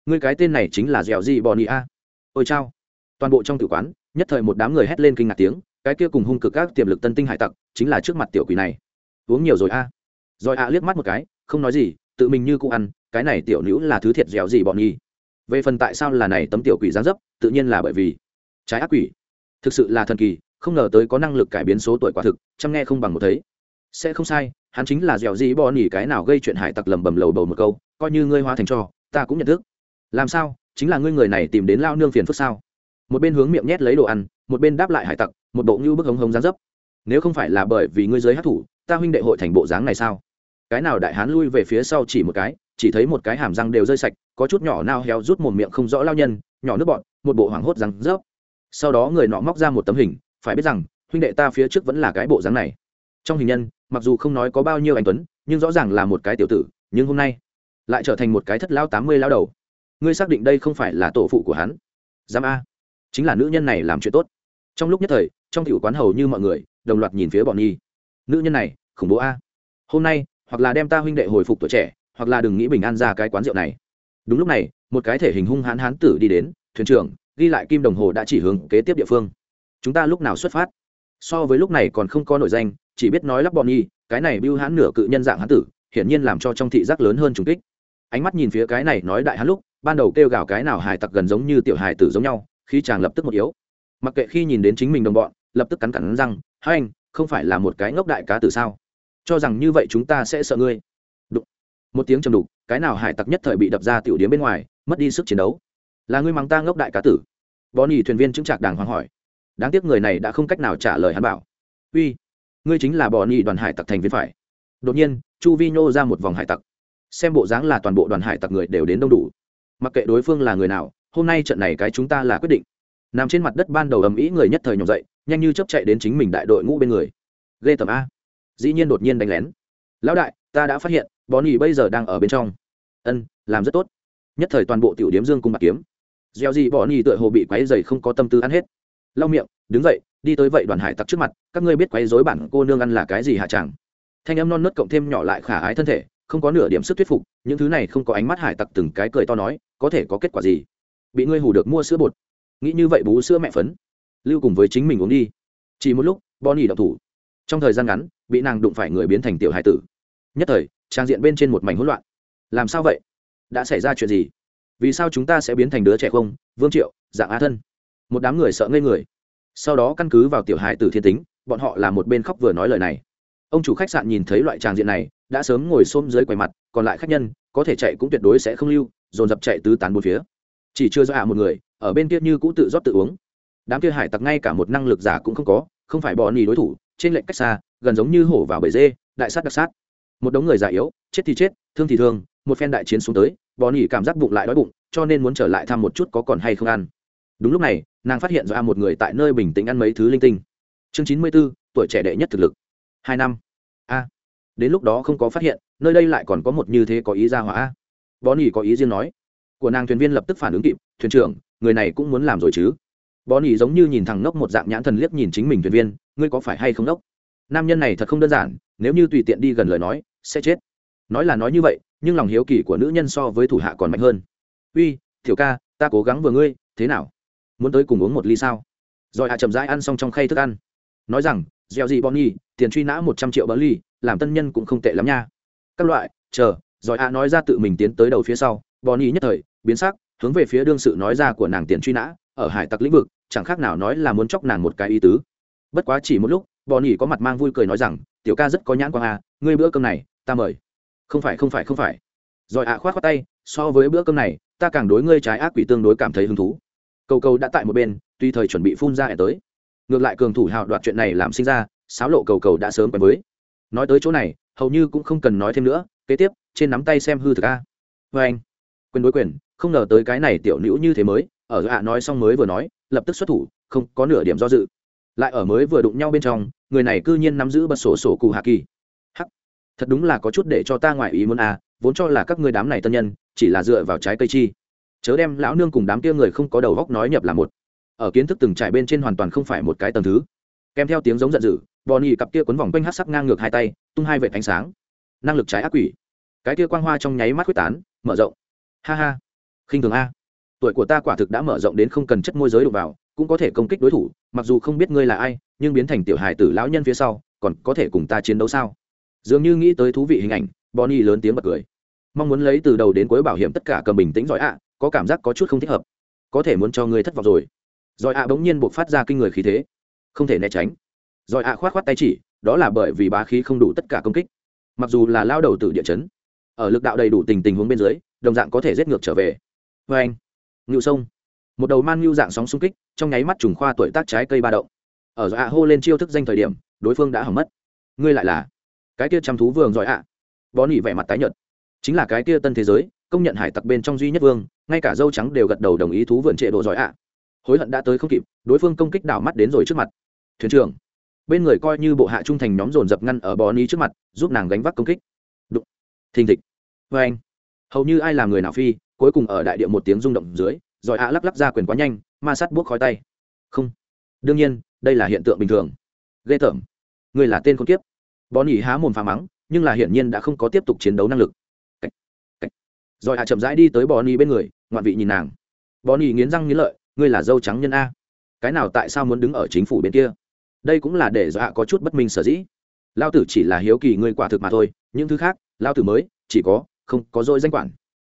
Ngươi cái tên này chính là dẻo gì bò nị a. Ôi chao toàn bộ trong tử quán nhất thời một đám người hét lên kinh ngạc tiếng cái kia cùng hung cực các tiềm lực tân tinh hải tặc chính là trước mặt tiểu quỷ này. Uống nhiều rồi a. Rồi a liếc mắt một cái không nói gì tự mình như cụ ăn cái này tiểu nữ là thứ thiệt dẻo gì bọn nhi về phần tại sao là này tấm tiểu quỷ gián dấp tự nhiên là bởi vì trái ác quỷ. Thực sự là thần kỳ không ngờ tới có năng lực cải biến số tuổi quả thực chăm nghe không bằng một thấy. Sẽ không sai hắn chính là dẻo gì bọn nhi cái nào gây chuyện hải tặc lầm bầm lầu bầu một câu coi như ngươi hóa thành trò, ta cũng nhận thức. Làm sao chính là ngươi người này tìm đến lao nương phiền phức sao? Một bên hướng miệng nhét lấy đồ ăn, một bên đáp lại hải tặc, một bộ như bức hống hống dáng dấp. Nếu không phải là bởi vì ngươi giới hát thủ, ta huynh đệ hội thành bộ dáng này sao? Cái nào đại hán lui về phía sau chỉ một cái, chỉ thấy một cái hàm răng đều rơi sạch, có chút nhỏ nao héo rút một miệng không rõ lao nhân, nhỏ nước bọn một bộ hoảng hốt răng rớp sau đó người nọ móc ra một tấm hình, phải biết rằng, huynh đệ ta phía trước vẫn là cái bộ dáng này. Trong hình nhân, mặc dù không nói có bao nhiêu anh tuấn, nhưng rõ ràng là một cái tiểu tử, nhưng hôm nay lại trở thành một cái thất lao tám mươi lao đầu. Ngươi xác định đây không phải là tổ phụ của hắn? Dám a chính là nữ nhân này làm chuyện tốt. Trong lúc nhất thời, trong cựu quán hầu như mọi người, đồng loạt nhìn phía bọn nhi. Nữ nhân này, khủng bố a. Hôm nay, hoặc là đem ta huynh đệ hồi phục tuổi trẻ, hoặc là đừng nghĩ bình an ra cái quán rượu này. Đúng lúc này, một cái thể hình hung hãn hán tử đi đến, thuyền trưởng, ghi lại kim đồng hồ đã chỉ hướng kế tiếp địa phương. Chúng ta lúc nào xuất phát? So với lúc này còn không có nổi danh, chỉ biết nói lắp bọn nhi, cái này bưu hãn nửa cự nhân dạng hán tử, hiển nhiên làm cho trong thị giác lớn hơn trùng kích. Ánh mắt nhìn phía cái này nói đại hán lúc, ban đầu kêu gào cái nào hài tặc gần giống như tiểu hài tử giống nhau khí chàng lập tức một yếu. Mặc kệ khi nhìn đến chính mình đồng bọn, lập tức cắn cắn răng, hai anh, không phải là một cái ngốc đại cá tử sao? Cho rằng như vậy chúng ta sẽ sợ ngươi. Đụng. một tiếng trầm đục, cái nào hải tặc nhất thời bị đập ra tiểu điếm bên ngoài, mất đi sức chiến đấu. Là ngươi mắng ta ngốc đại cá tử? Bò nỉ thuyền viên chứng trạc đàng hoàng hỏi. Đáng tiếc người này đã không cách nào trả lời hắn bảo. Uy, ngươi chính là bò nỉ đoàn hải tặc thành viên phải. Đột nhiên, chu vi nhô ra một vòng hải tặc. Xem bộ dáng là toàn bộ đoàn hải tặc người đều đến đông đủ. Mặc kệ đối phương là người nào hôm nay trận này cái chúng ta là quyết định. Nằm trên mặt đất ban đầu ầm ĩ người nhất thời nhộm dậy, nhanh như chấp chạy đến chính mình đại đội ngũ bên người. Ghê tầm a. Dĩ nhiên đột nhiên đánh lén. Lão đại, ta đã phát hiện bò nỉ bây giờ đang ở bên trong. Ân, làm rất tốt. Nhất thời toàn bộ tiểu điếm dương cung bạc kiếm. Gieo gì bò nỉ tựa hồ bị quáy dày không có tâm tư ăn hết. Lau miệng, đứng dậy, đi tới vậy đoàn hải tặc trước mặt, các ngươi biết quấy rối bản cô nương ăn là cái gì hạ chẳng thanh âm non nớt cộng thêm nhỏ lại khả ái thân thể, không có nửa điểm sức thuyết phục, những thứ này không có ánh mắt hải tặc từng cái cười to nói, có thể có kết quả gì? Bị ngươi hù được mua sữa bột. Nghĩ như vậy bú sữa mẹ phấn. Lưu cùng với chính mình uống đi. Chỉ một lúc, bonnie đậu thủ. Trong thời gian ngắn, bị nàng đụng phải người biến thành tiểu hải tử. Nhất thời, trang diện bên trên một mảnh hỗn loạn. Làm sao vậy? Đã xảy ra chuyện gì? Vì sao chúng ta sẽ biến thành đứa trẻ không? Vương triệu dạng á thân. Một đám người sợ ngây người. Sau đó căn cứ vào tiểu hải tử thiên tính, bọn họ là một bên khóc vừa nói lời này. Ông chủ khách sạn nhìn thấy loại tràng diện này, đã sớm ngồi xôm dưới quầy mặt, còn lại khách nhân, có thể chạy cũng tuyệt đối sẽ không lưu, dồn dập chạy tứ tán bốn phía chỉ chưa do hạ một người, ở bên kia như cũ tự rót tự uống. Đám kia hải tặc ngay cả một năng lực giả cũng không có, không phải bỏ nì đối thủ, trên lệnh cách xa, gần giống như hổ vào bể dê, đại sát đặc sát. Một đống người già yếu, chết thì chết, thương thì thương, một phen đại chiến xuống tới bỏ nỉ cảm giác bụng lại đói bụng, cho nên muốn trở lại thăm một chút có còn hay không ăn. Đúng lúc này, nàng phát hiện ra một người tại nơi bình tĩnh ăn mấy thứ linh tinh. Chương chín mươi b ố tuổi trẻ đệ nhất thực lực. Hai năm. A. Đến lúc đó không có phát hiện, nơi đây lại còn có một như thế có ý ra hỏa bỏ nỉ có ý riêng nói của nàng thuyền viên lập tức phản ứng kịp, thuyền trưởng, người này cũng muốn làm rồi chứ? Bó nỉ giống như nhìn thằng ngốc một dạng nhãn thần liếc nhìn chính mình thuyền viên, ngươi có phải hay không ngốc? Nam nhân này thật không đơn giản, nếu như tùy tiện đi gần lời nói, sẽ chết. Nói là nói như vậy, nhưng lòng hiếu kỳ của nữ nhân so với thủ hạ còn mạnh hơn. Uy thiểu ca, ta cố gắng vừa ngươi, thế nào? Muốn tới cùng uống một ly sao? Rồi hạ chậm rãi ăn xong trong khay thức ăn. Nói rằng, gieo gì bonny tiền truy nã một trăm triệu bờ ly, làm tân nhân cũng không tệ lắm nha. Các loại, chờ, rồi hạ nói ra tự mình tiến tới đầu phía sau bonny nhất thời biến sắc, hướng về phía đương sự nói ra của nàng tiền truy nã, ở hải tặc lĩnh vực, chẳng khác nào nói là muốn chóc nàng một cái ý tứ. Bất quá chỉ một lúc bonny có mặt mang vui cười nói rằng, tiểu ca rất có nhãn quang à ngươi bữa cơm này, ta mời. Không phải không phải không phải. Rồi ạ khoát khoát tay, so với bữa cơm này, ta càng đối ngươi trái ác quỷ tương đối cảm thấy hứng thú. Cầu cầu đã tại một bên, tuy thời chuẩn bị phun ra ẻ tới. Ngược lại cường thủ hào đoạt chuyện này làm sinh ra sáo lộ cầu cầu đã sớm quen với. Nói tới chỗ này, hầu như cũng không cần nói thêm nữa, kế tiếp, trên nắm tay xem hư thực a. Vê anh. Quyền đối quyền không ngờ tới cái này tiểu nữ như thế mới, ở ạ nói xong mới vừa nói, lập tức xuất thủ, không có nửa điểm do dự. Lại ở mới vừa đụng nhau bên trong, người này cư nhiên nắm giữ bật sổ sổ cụ hạ kỳ. Hắc, thật đúng là có chút để cho ta ngoài ý muốn à vốn cho là các ngươi đám này tân nhân, chỉ là dựa vào trái cây chi. Chớ đem lão nương cùng đám kia người không có đầu góc nói nhập là một. Ở kiến thức từng trải bên trên hoàn toàn không phải một cái tầng thứ. Kèm theo tiếng giống giận dữ bò nhì cặp kia quấn vòng quanh hát sắc ngang ngược hai tay, tung hai vệt ánh sáng. Năng lực trái ác quỷ. Cái kia quang hoa trong nháy mắt quyết tán, mở rộng. Ha ha khinh thường a. Tuổi của ta quả thực đã mở rộng đến không cần chất môi giới đụng vào, cũng có thể công kích đối thủ, mặc dù không biết ngươi là ai, nhưng biến thành tiểu hài tử lão nhân phía sau, còn có thể cùng ta chiến đấu sao? Dường như nghĩ tới thú vị hình ảnh, bonnie lớn tiếng bật cười. Mong muốn lấy từ đầu đến cuối bảo hiểm tất cả cầm bình tĩnh giỏi ạ, có cảm giác có chút không thích hợp. Có thể muốn cho ngươi thất vọng rồi. Giỏi ạ bỗng nhiên buộc phát ra kinh người khí thế. Không thể né tránh. Giỏi ạ khoát khoát tay chỉ, đó là bởi vì bá khí không đủ tất cả công kích. Mặc dù là lao đầu từ địa chấn, ở lực đạo đầy đủ tình tình huống bên dưới, đồng dạng có thể giết ngược trở về vê anh ngự sông. Một đầu man ngưu dạng sóng xung kích trong nháy mắt trùng khoa tuổi tác trái cây ba đậu, ở giỏi ạ hô lên chiêu thức danh thời điểm đối phương đã hỏng mất. Ngươi lại là cái kia chăm thú vương giỏi ạ. Bó nỉ vẻ mặt tái nhợt. Chính là cái kia tân thế giới công nhận hải tặc bên trong duy nhất vương ngay cả dâu trắng đều gật đầu đồng ý thú vườn trệ độ giỏi ạ. Hối hận đã tới không kịp đối phương công kích đảo mắt đến rồi trước mặt. Thuyền trưởng. Bên người coi như bộ hạ trung thành nhóm dồn dập ngăn ở Bó ni trước mặt giúp nàng gánh vác công kích. Đụng. Thình thịch. Vê anh. Hầu như ai làm người nào phi cuối cùng ở đại địa một tiếng rung động dưới giỏi ạ lắc lắc ra quyền quá nhanh, ma sát buốc khói tay. Không. Đương nhiên, đây là hiện tượng bình thường. Ghê tởm. Người là tên con kiếp. Bọn ỉ há mồm phá mắng, nhưng là hiển nhiên đã không có tiếp tục chiến đấu năng lực. Rồi hạ chậm rãi đi tới bọn ỉ bên người, ngoạn vị nhìn nàng. Bọn ỉ nghiến răng nghiến lợi, ngươi là dâu trắng nhân a. Cái nào tại sao muốn đứng ở chính phủ bên kia? Đây cũng là để dọa có chút bất minh sở dĩ. Lao tử chỉ là hiếu kỳ ngươi quả thực mà thôi, những thứ khác, lao tử mới, chỉ có, không có dội danh quản.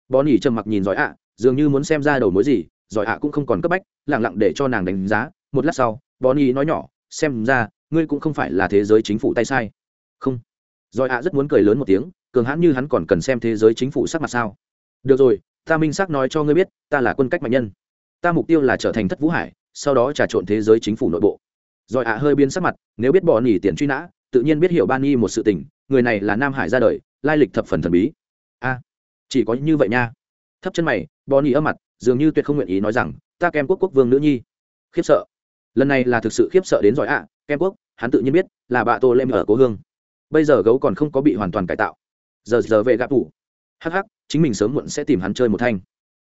Bó nỉ trầm mặc nhìn giỏi ạ, dường như muốn xem ra đầu mối gì, giỏi ạ cũng không còn cấp bách lẳng lặng để cho nàng đánh giá. Một lát sau, bó nỉ nói nhỏ, xem ra, ngươi cũng không phải là thế giới chính phủ tay sai. Không. Giỏi ạ rất muốn cười lớn một tiếng, cường hãn như hắn còn cần xem thế giới chính phủ sắc mặt sao? Được rồi, ta minh xác nói cho ngươi biết, ta là quân cách mạnh nhân. Ta mục tiêu là trở thành thất vũ hải, sau đó trà trộn thế giới chính phủ nội bộ. Giỏi ạ hơi biến sắc mặt, nếu biết bỏ nỉ tiền truy nã, tự nhiên biết hiểu ban nghi một sự tình, người này là nam hải ra đời, lai lịch thập phần thần bí chỉ có như vậy nha. Thấp chân mày bỏ nỉ ở mặt, dường như tuyệt không nguyện ý nói rằng, ta kem quốc quốc vương nữ nhi. Khiếp sợ. Lần này là thực sự khiếp sợ đến giỏi ạ. Kem quốc, hắn tự nhiên biết là bạ tô lem ở cố hương. Bây giờ gấu còn không có bị hoàn toàn cải tạo. Giờ giờ về gạp tủ hắc hắc, chính mình sớm muộn sẽ tìm hắn chơi một thanh.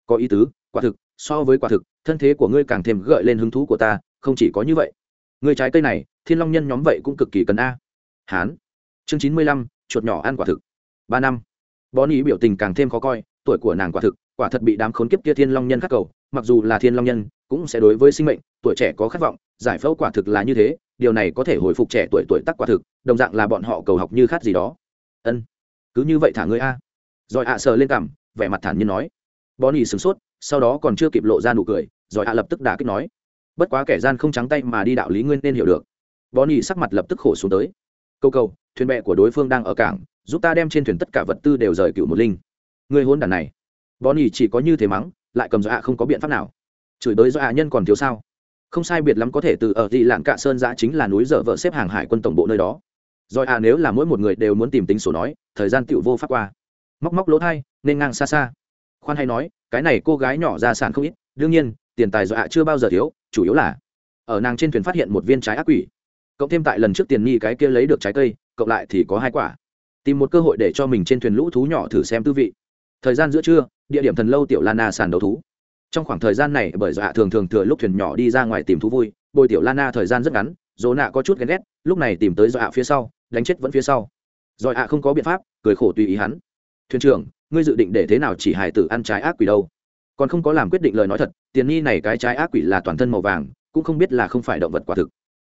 Có ý tứ, quả thực, so với quả thực, thân thế của ngươi càng thêm gợi lên hứng thú của ta, không chỉ có như vậy. Người trái cây này, thiên long nhân nhóm vậy cũng cực kỳ cần a. Hán. Chương chín mươi lăm, chuột nhỏ ăn quả thực. Ba năm bón ý biểu tình càng thêm khó coi, tuổi của nàng quả thực, quả thật bị đám khốn kiếp kia thiên long nhân khắc cầu, mặc dù là thiên long nhân, cũng sẽ đối với sinh mệnh, tuổi trẻ có khát vọng, giải phẫu quả thực là như thế, điều này có thể hồi phục trẻ tuổi tuổi tác quả thực, đồng dạng là bọn họ cầu học như khát gì đó. Ân, cứ như vậy thả ngươi a. Rồi ạ sờ lên cằm, vẻ mặt thản nhiên nói. Bonnie sửng sốt, sau đó còn chưa kịp lộ ra nụ cười, rồi ạ lập tức đả kích nói. Bất quá kẻ gian không trắng tay mà đi đạo lý nguyên nên hiểu được. Bonnie sắc mặt lập tức khổ xuống tới. Câu câu, thuyền bè của đối phương đang ở cảng giúp ta đem trên thuyền tất cả vật tư đều rời cựu một linh. Người hôn đàn này. Bonnie chỉ có như thế mắng, lại cầm do ạ không có biện pháp nào. Chửi tới do ạ nhân còn thiếu sao? Không sai biệt lắm có thể từ ở dị lạng cạ sơn giã chính là núi dở vợ xếp hàng hải quân tổng bộ nơi đó. Rồi à nếu là mỗi một người đều muốn tìm tính sổ nói, thời gian tựu vô pháp qua. Móc móc lỗ thai, nên ngang xa xa. Khoan hay nói, cái này cô gái nhỏ ra sản không ít, đương nhiên, tiền tài do ạ chưa bao giờ thiếu, chủ yếu là ở nàng trên thuyền phát hiện một viên trái ác quỷ. Cộng thêm tại lần trước tiền nghi cái kia lấy được trái cây, cộng lại thì có hai quả tìm một cơ hội để cho mình trên thuyền lũ thú nhỏ thử xem tư vị. Thời gian giữa trưa, địa điểm thần lâu tiểu lana sàn đấu thú. Trong khoảng thời gian này, bởi dạ thường thường thừa lúc thuyền nhỏ đi ra ngoài tìm thú vui, bồi tiểu lana thời gian rất ngắn, dỗ nạ có chút ghen ghét, lúc này tìm tới dọa phía sau, đánh chết vẫn phía sau. Rồi ạ không có biện pháp, cười khổ tùy ý hắn. Thuyền trưởng, ngươi dự định để thế nào chỉ hài tử ăn trái ác quỷ đâu? Còn không có làm quyết định lời nói thật, tiền nghi này cái trái ác quỷ là toàn thân màu vàng, cũng không biết là không phải động vật quả thực.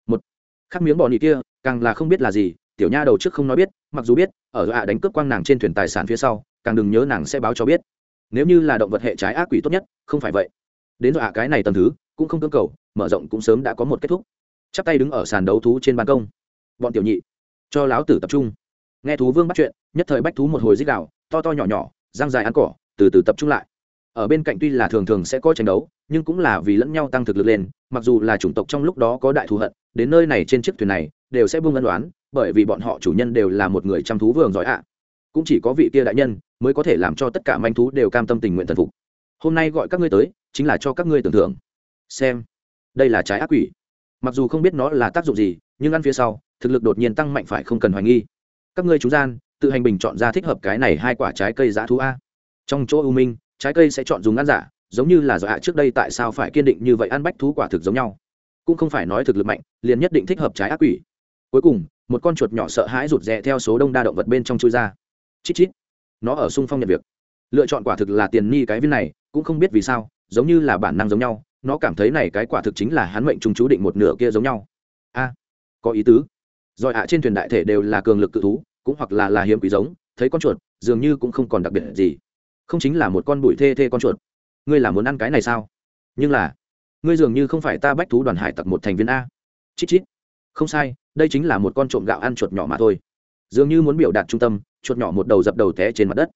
Một, khắc miếng bò nị kia, càng là không biết là gì tiểu nha đầu trước không nói biết, mặc dù biết, ở ạ đánh cướp quang nàng trên thuyền tài sản phía sau, càng đừng nhớ nàng sẽ báo cho biết. Nếu như là động vật hệ trái ác quỷ tốt nhất, không phải vậy. Đến dọa cái này tầm thứ, cũng không cưỡng cầu, mở rộng cũng sớm đã có một kết thúc. Chắp tay đứng ở sàn đấu thú trên ban công. Bọn tiểu nhị, cho láo tử tập trung. Nghe thú vương bắt chuyện, nhất thời bách thú một hồi dích đạo to to nhỏ nhỏ, răng dài ăn cỏ, từ từ tập trung lại. Ở bên cạnh tuy là thường thường sẽ có tranh đấu, nhưng cũng là vì lẫn nhau tăng thực lực lên, mặc dù là chủng tộc trong lúc đó có đại thù hận, đến nơi này trên chiếc thuyền này, đều sẽ buông ân đoán bởi vì bọn họ chủ nhân đều là một người chăm thú vườn giỏi ạ. Cũng chỉ có vị kia đại nhân mới có thể làm cho tất cả manh thú đều cam tâm tình nguyện thần phục. Hôm nay gọi các ngươi tới, chính là cho các ngươi tưởng thưởng. Xem, đây là trái ác quỷ. Mặc dù không biết nó là tác dụng gì, nhưng ăn phía sau, thực lực đột nhiên tăng mạnh phải không cần hoài nghi. Các ngươi chú gian, tự hành bình chọn ra thích hợp cái này hai quả trái cây giá thú a. Trong chỗ u minh, trái cây sẽ chọn dùng ăn giả, giống như là do ạ trước đây tại sao phải kiên định như vậy ăn bách thú quả thực giống nhau. Cũng không phải nói thực lực mạnh, liền nhất định thích hợp trái ác quỷ. Cuối cùng một con chuột nhỏ sợ hãi rụt rè theo số đông đa động vật bên trong chui ra. Chít chít. Nó ở sung phong nhận việc. Lựa chọn quả thực là tiền ni cái viên này, cũng không biết vì sao, giống như là bản năng giống nhau, nó cảm thấy này cái quả thực chính là hắn mệnh trung chú định một nửa kia giống nhau. A, có ý tứ. Rồi ạ, trên thuyền đại thể đều là cường lực cự thú, cũng hoặc là là hiếm quý giống, thấy con chuột, dường như cũng không còn đặc biệt gì. Không chính là một con bụi thê thê con chuột. Ngươi là muốn ăn cái này sao? Nhưng là, ngươi dường như không phải ta bách thú đoàn hải tặc một thành viên a. Chít chít không sai, đây chính là một con trộm gạo ăn chuột nhỏ mà thôi. Dường như muốn biểu đạt trung tâm, chuột nhỏ một đầu dập đầu té trên mặt đất.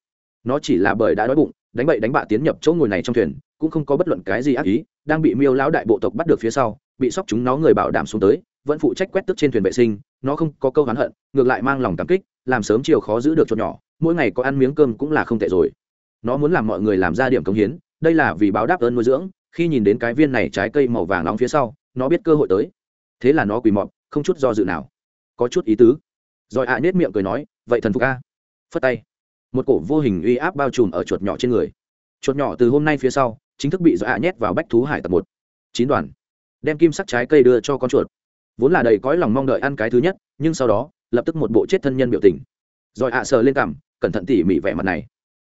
Nó chỉ là bởi đã đói bụng, đánh bậy đánh bạ tiến nhập chỗ ngồi này trong thuyền, cũng không có bất luận cái gì ác ý, đang bị miêu lão đại bộ tộc bắt được phía sau, bị sóc chúng nó người bảo đảm xuống tới, vẫn phụ trách quét tức trên thuyền vệ sinh, nó không có câu hắn hận, ngược lại mang lòng cảm kích, làm sớm chiều khó giữ được chuột nhỏ, mỗi ngày có ăn miếng cơm cũng là không tệ rồi. Nó muốn làm mọi người làm ra điểm công hiến, đây là vì báo đáp ơn nuôi dưỡng, khi nhìn đến cái viên này trái cây màu vàng nóng phía sau, nó biết cơ hội tới. Thế là nó quỳ mọt không chút do dự nào. Có chút ý tứ. Rồi ạ à nết miệng cười nói, vậy thần phục a. Phất tay. Một cổ vô hình uy áp bao trùm ở chuột nhỏ trên người. Chuột nhỏ từ hôm nay phía sau, chính thức bị do ạ nhét vào bách thú hải tập một. Chín đoàn. Đem kim sắc trái cây đưa cho con chuột. Vốn là đầy cõi lòng mong đợi ăn cái thứ nhất, nhưng sau đó, lập tức một bộ chết thân nhân biểu tình. Rồi ạ sờ lên cằm, cẩn thận tỉ mỉ vẻ mặt này.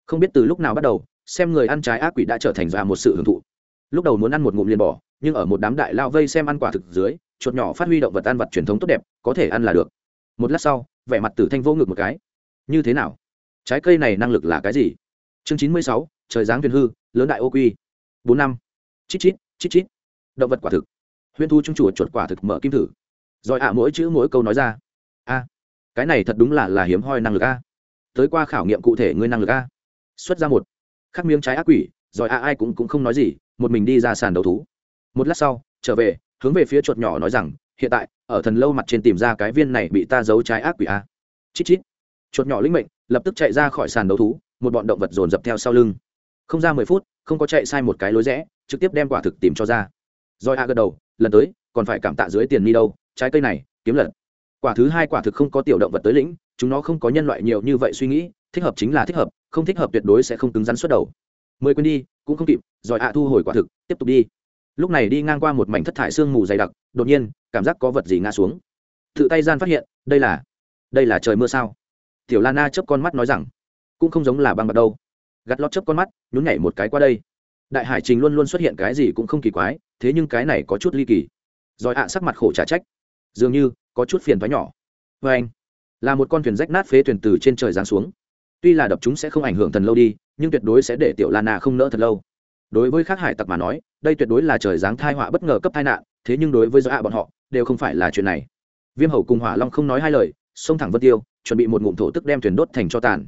Không biết từ lúc nào bắt đầu, xem người ăn trái ác quỷ đã trở thành ra một sự hưởng thụ. Lúc đầu muốn ăn một ngụm liền bỏ, nhưng ở một đám đại lao vây xem ăn quả thực dưới chuột nhỏ phát huy động vật ăn vật truyền thống tốt đẹp, có thể ăn là được. Một lát sau, vẻ mặt tử thanh vô ngực một cái. Như thế nào? Trái cây này năng lực là cái gì? Chương chín mươi sáu, trời giáng thuyền hư, lớn đại ô quy. Bốn năm. Chít chít chít chít. Động vật quả thực. Huyên thu trung chủ chuột quả thực mở kim thử. Rồi ạ, mỗi chữ mỗi câu nói ra. A, cái này thật đúng là là hiếm hoi năng lực a. Tới qua khảo nghiệm cụ thể ngươi năng lực a. Xuất ra một. Khắc miếng trái ác quỷ. Rồi a ai cũng cũng không nói gì. Một mình đi ra sàn đấu thú. Một lát sau, trở về hướng về phía chuột nhỏ nói rằng, hiện tại, ở thần lâu mặt trên tìm ra cái viên này bị ta giấu trái ác quỷ a. Chít chít. Chuột nhỏ linh mệnh, lập tức chạy ra khỏi sàn đấu thú, một bọn động vật dồn dập theo sau lưng. Không ra mười phút, không có chạy sai một cái lối rẽ, trực tiếp đem quả thực tìm cho ra. Rồi a gật đầu, lần tới, còn phải cảm tạ dưới tiền ni đâu, trái cây này, kiếm lần quả thứ hai quả thực không có tiểu động vật tới lĩnh, chúng nó không có nhân loại nhiều như vậy suy nghĩ, thích hợp chính là thích hợp, không thích hợp tuyệt đối sẽ không cứng rắn xuất đầu. Mười quên đi, cũng không kịp, rồi ạ thu hồi quả thực, tiếp tục đi lúc này đi ngang qua một mảnh thất thải sương mù dày đặc, đột nhiên, cảm giác có vật gì ngã xuống. Tự tay gian phát hiện, đây là đây là trời mưa sao? Tiểu lana chớp con mắt nói rằng, cũng không giống là băng bạc đâu. Gắt lót chớp con mắt, nhún nhảy một cái qua đây. Đại hải trình luôn luôn xuất hiện cái gì cũng không kỳ quái, thế nhưng cái này có chút ly kỳ. Rồi ạ, sắc mặt khổ trả trách. Dường như, có chút phiền thoái nhỏ. Vê anh, là một con thuyền rách nát phế thuyền từ trên trời giáng xuống. Tuy là đập chúng sẽ không ảnh hưởng thần lâu đi, nhưng tuyệt đối sẽ để tiểu la na không nỡ thật lâu. Đối với khác hải tặc mà nói đây tuyệt đối là trời giáng thai họa bất ngờ cấp tai nạn, thế nhưng đối với do ạ bọn họ, đều không phải là chuyện này. Viêm hầu cùng hỏa long không nói hai lời, xông thẳng vân tiêu, chuẩn bị một ngụm thổ tức đem thuyền đốt thành cho tàn.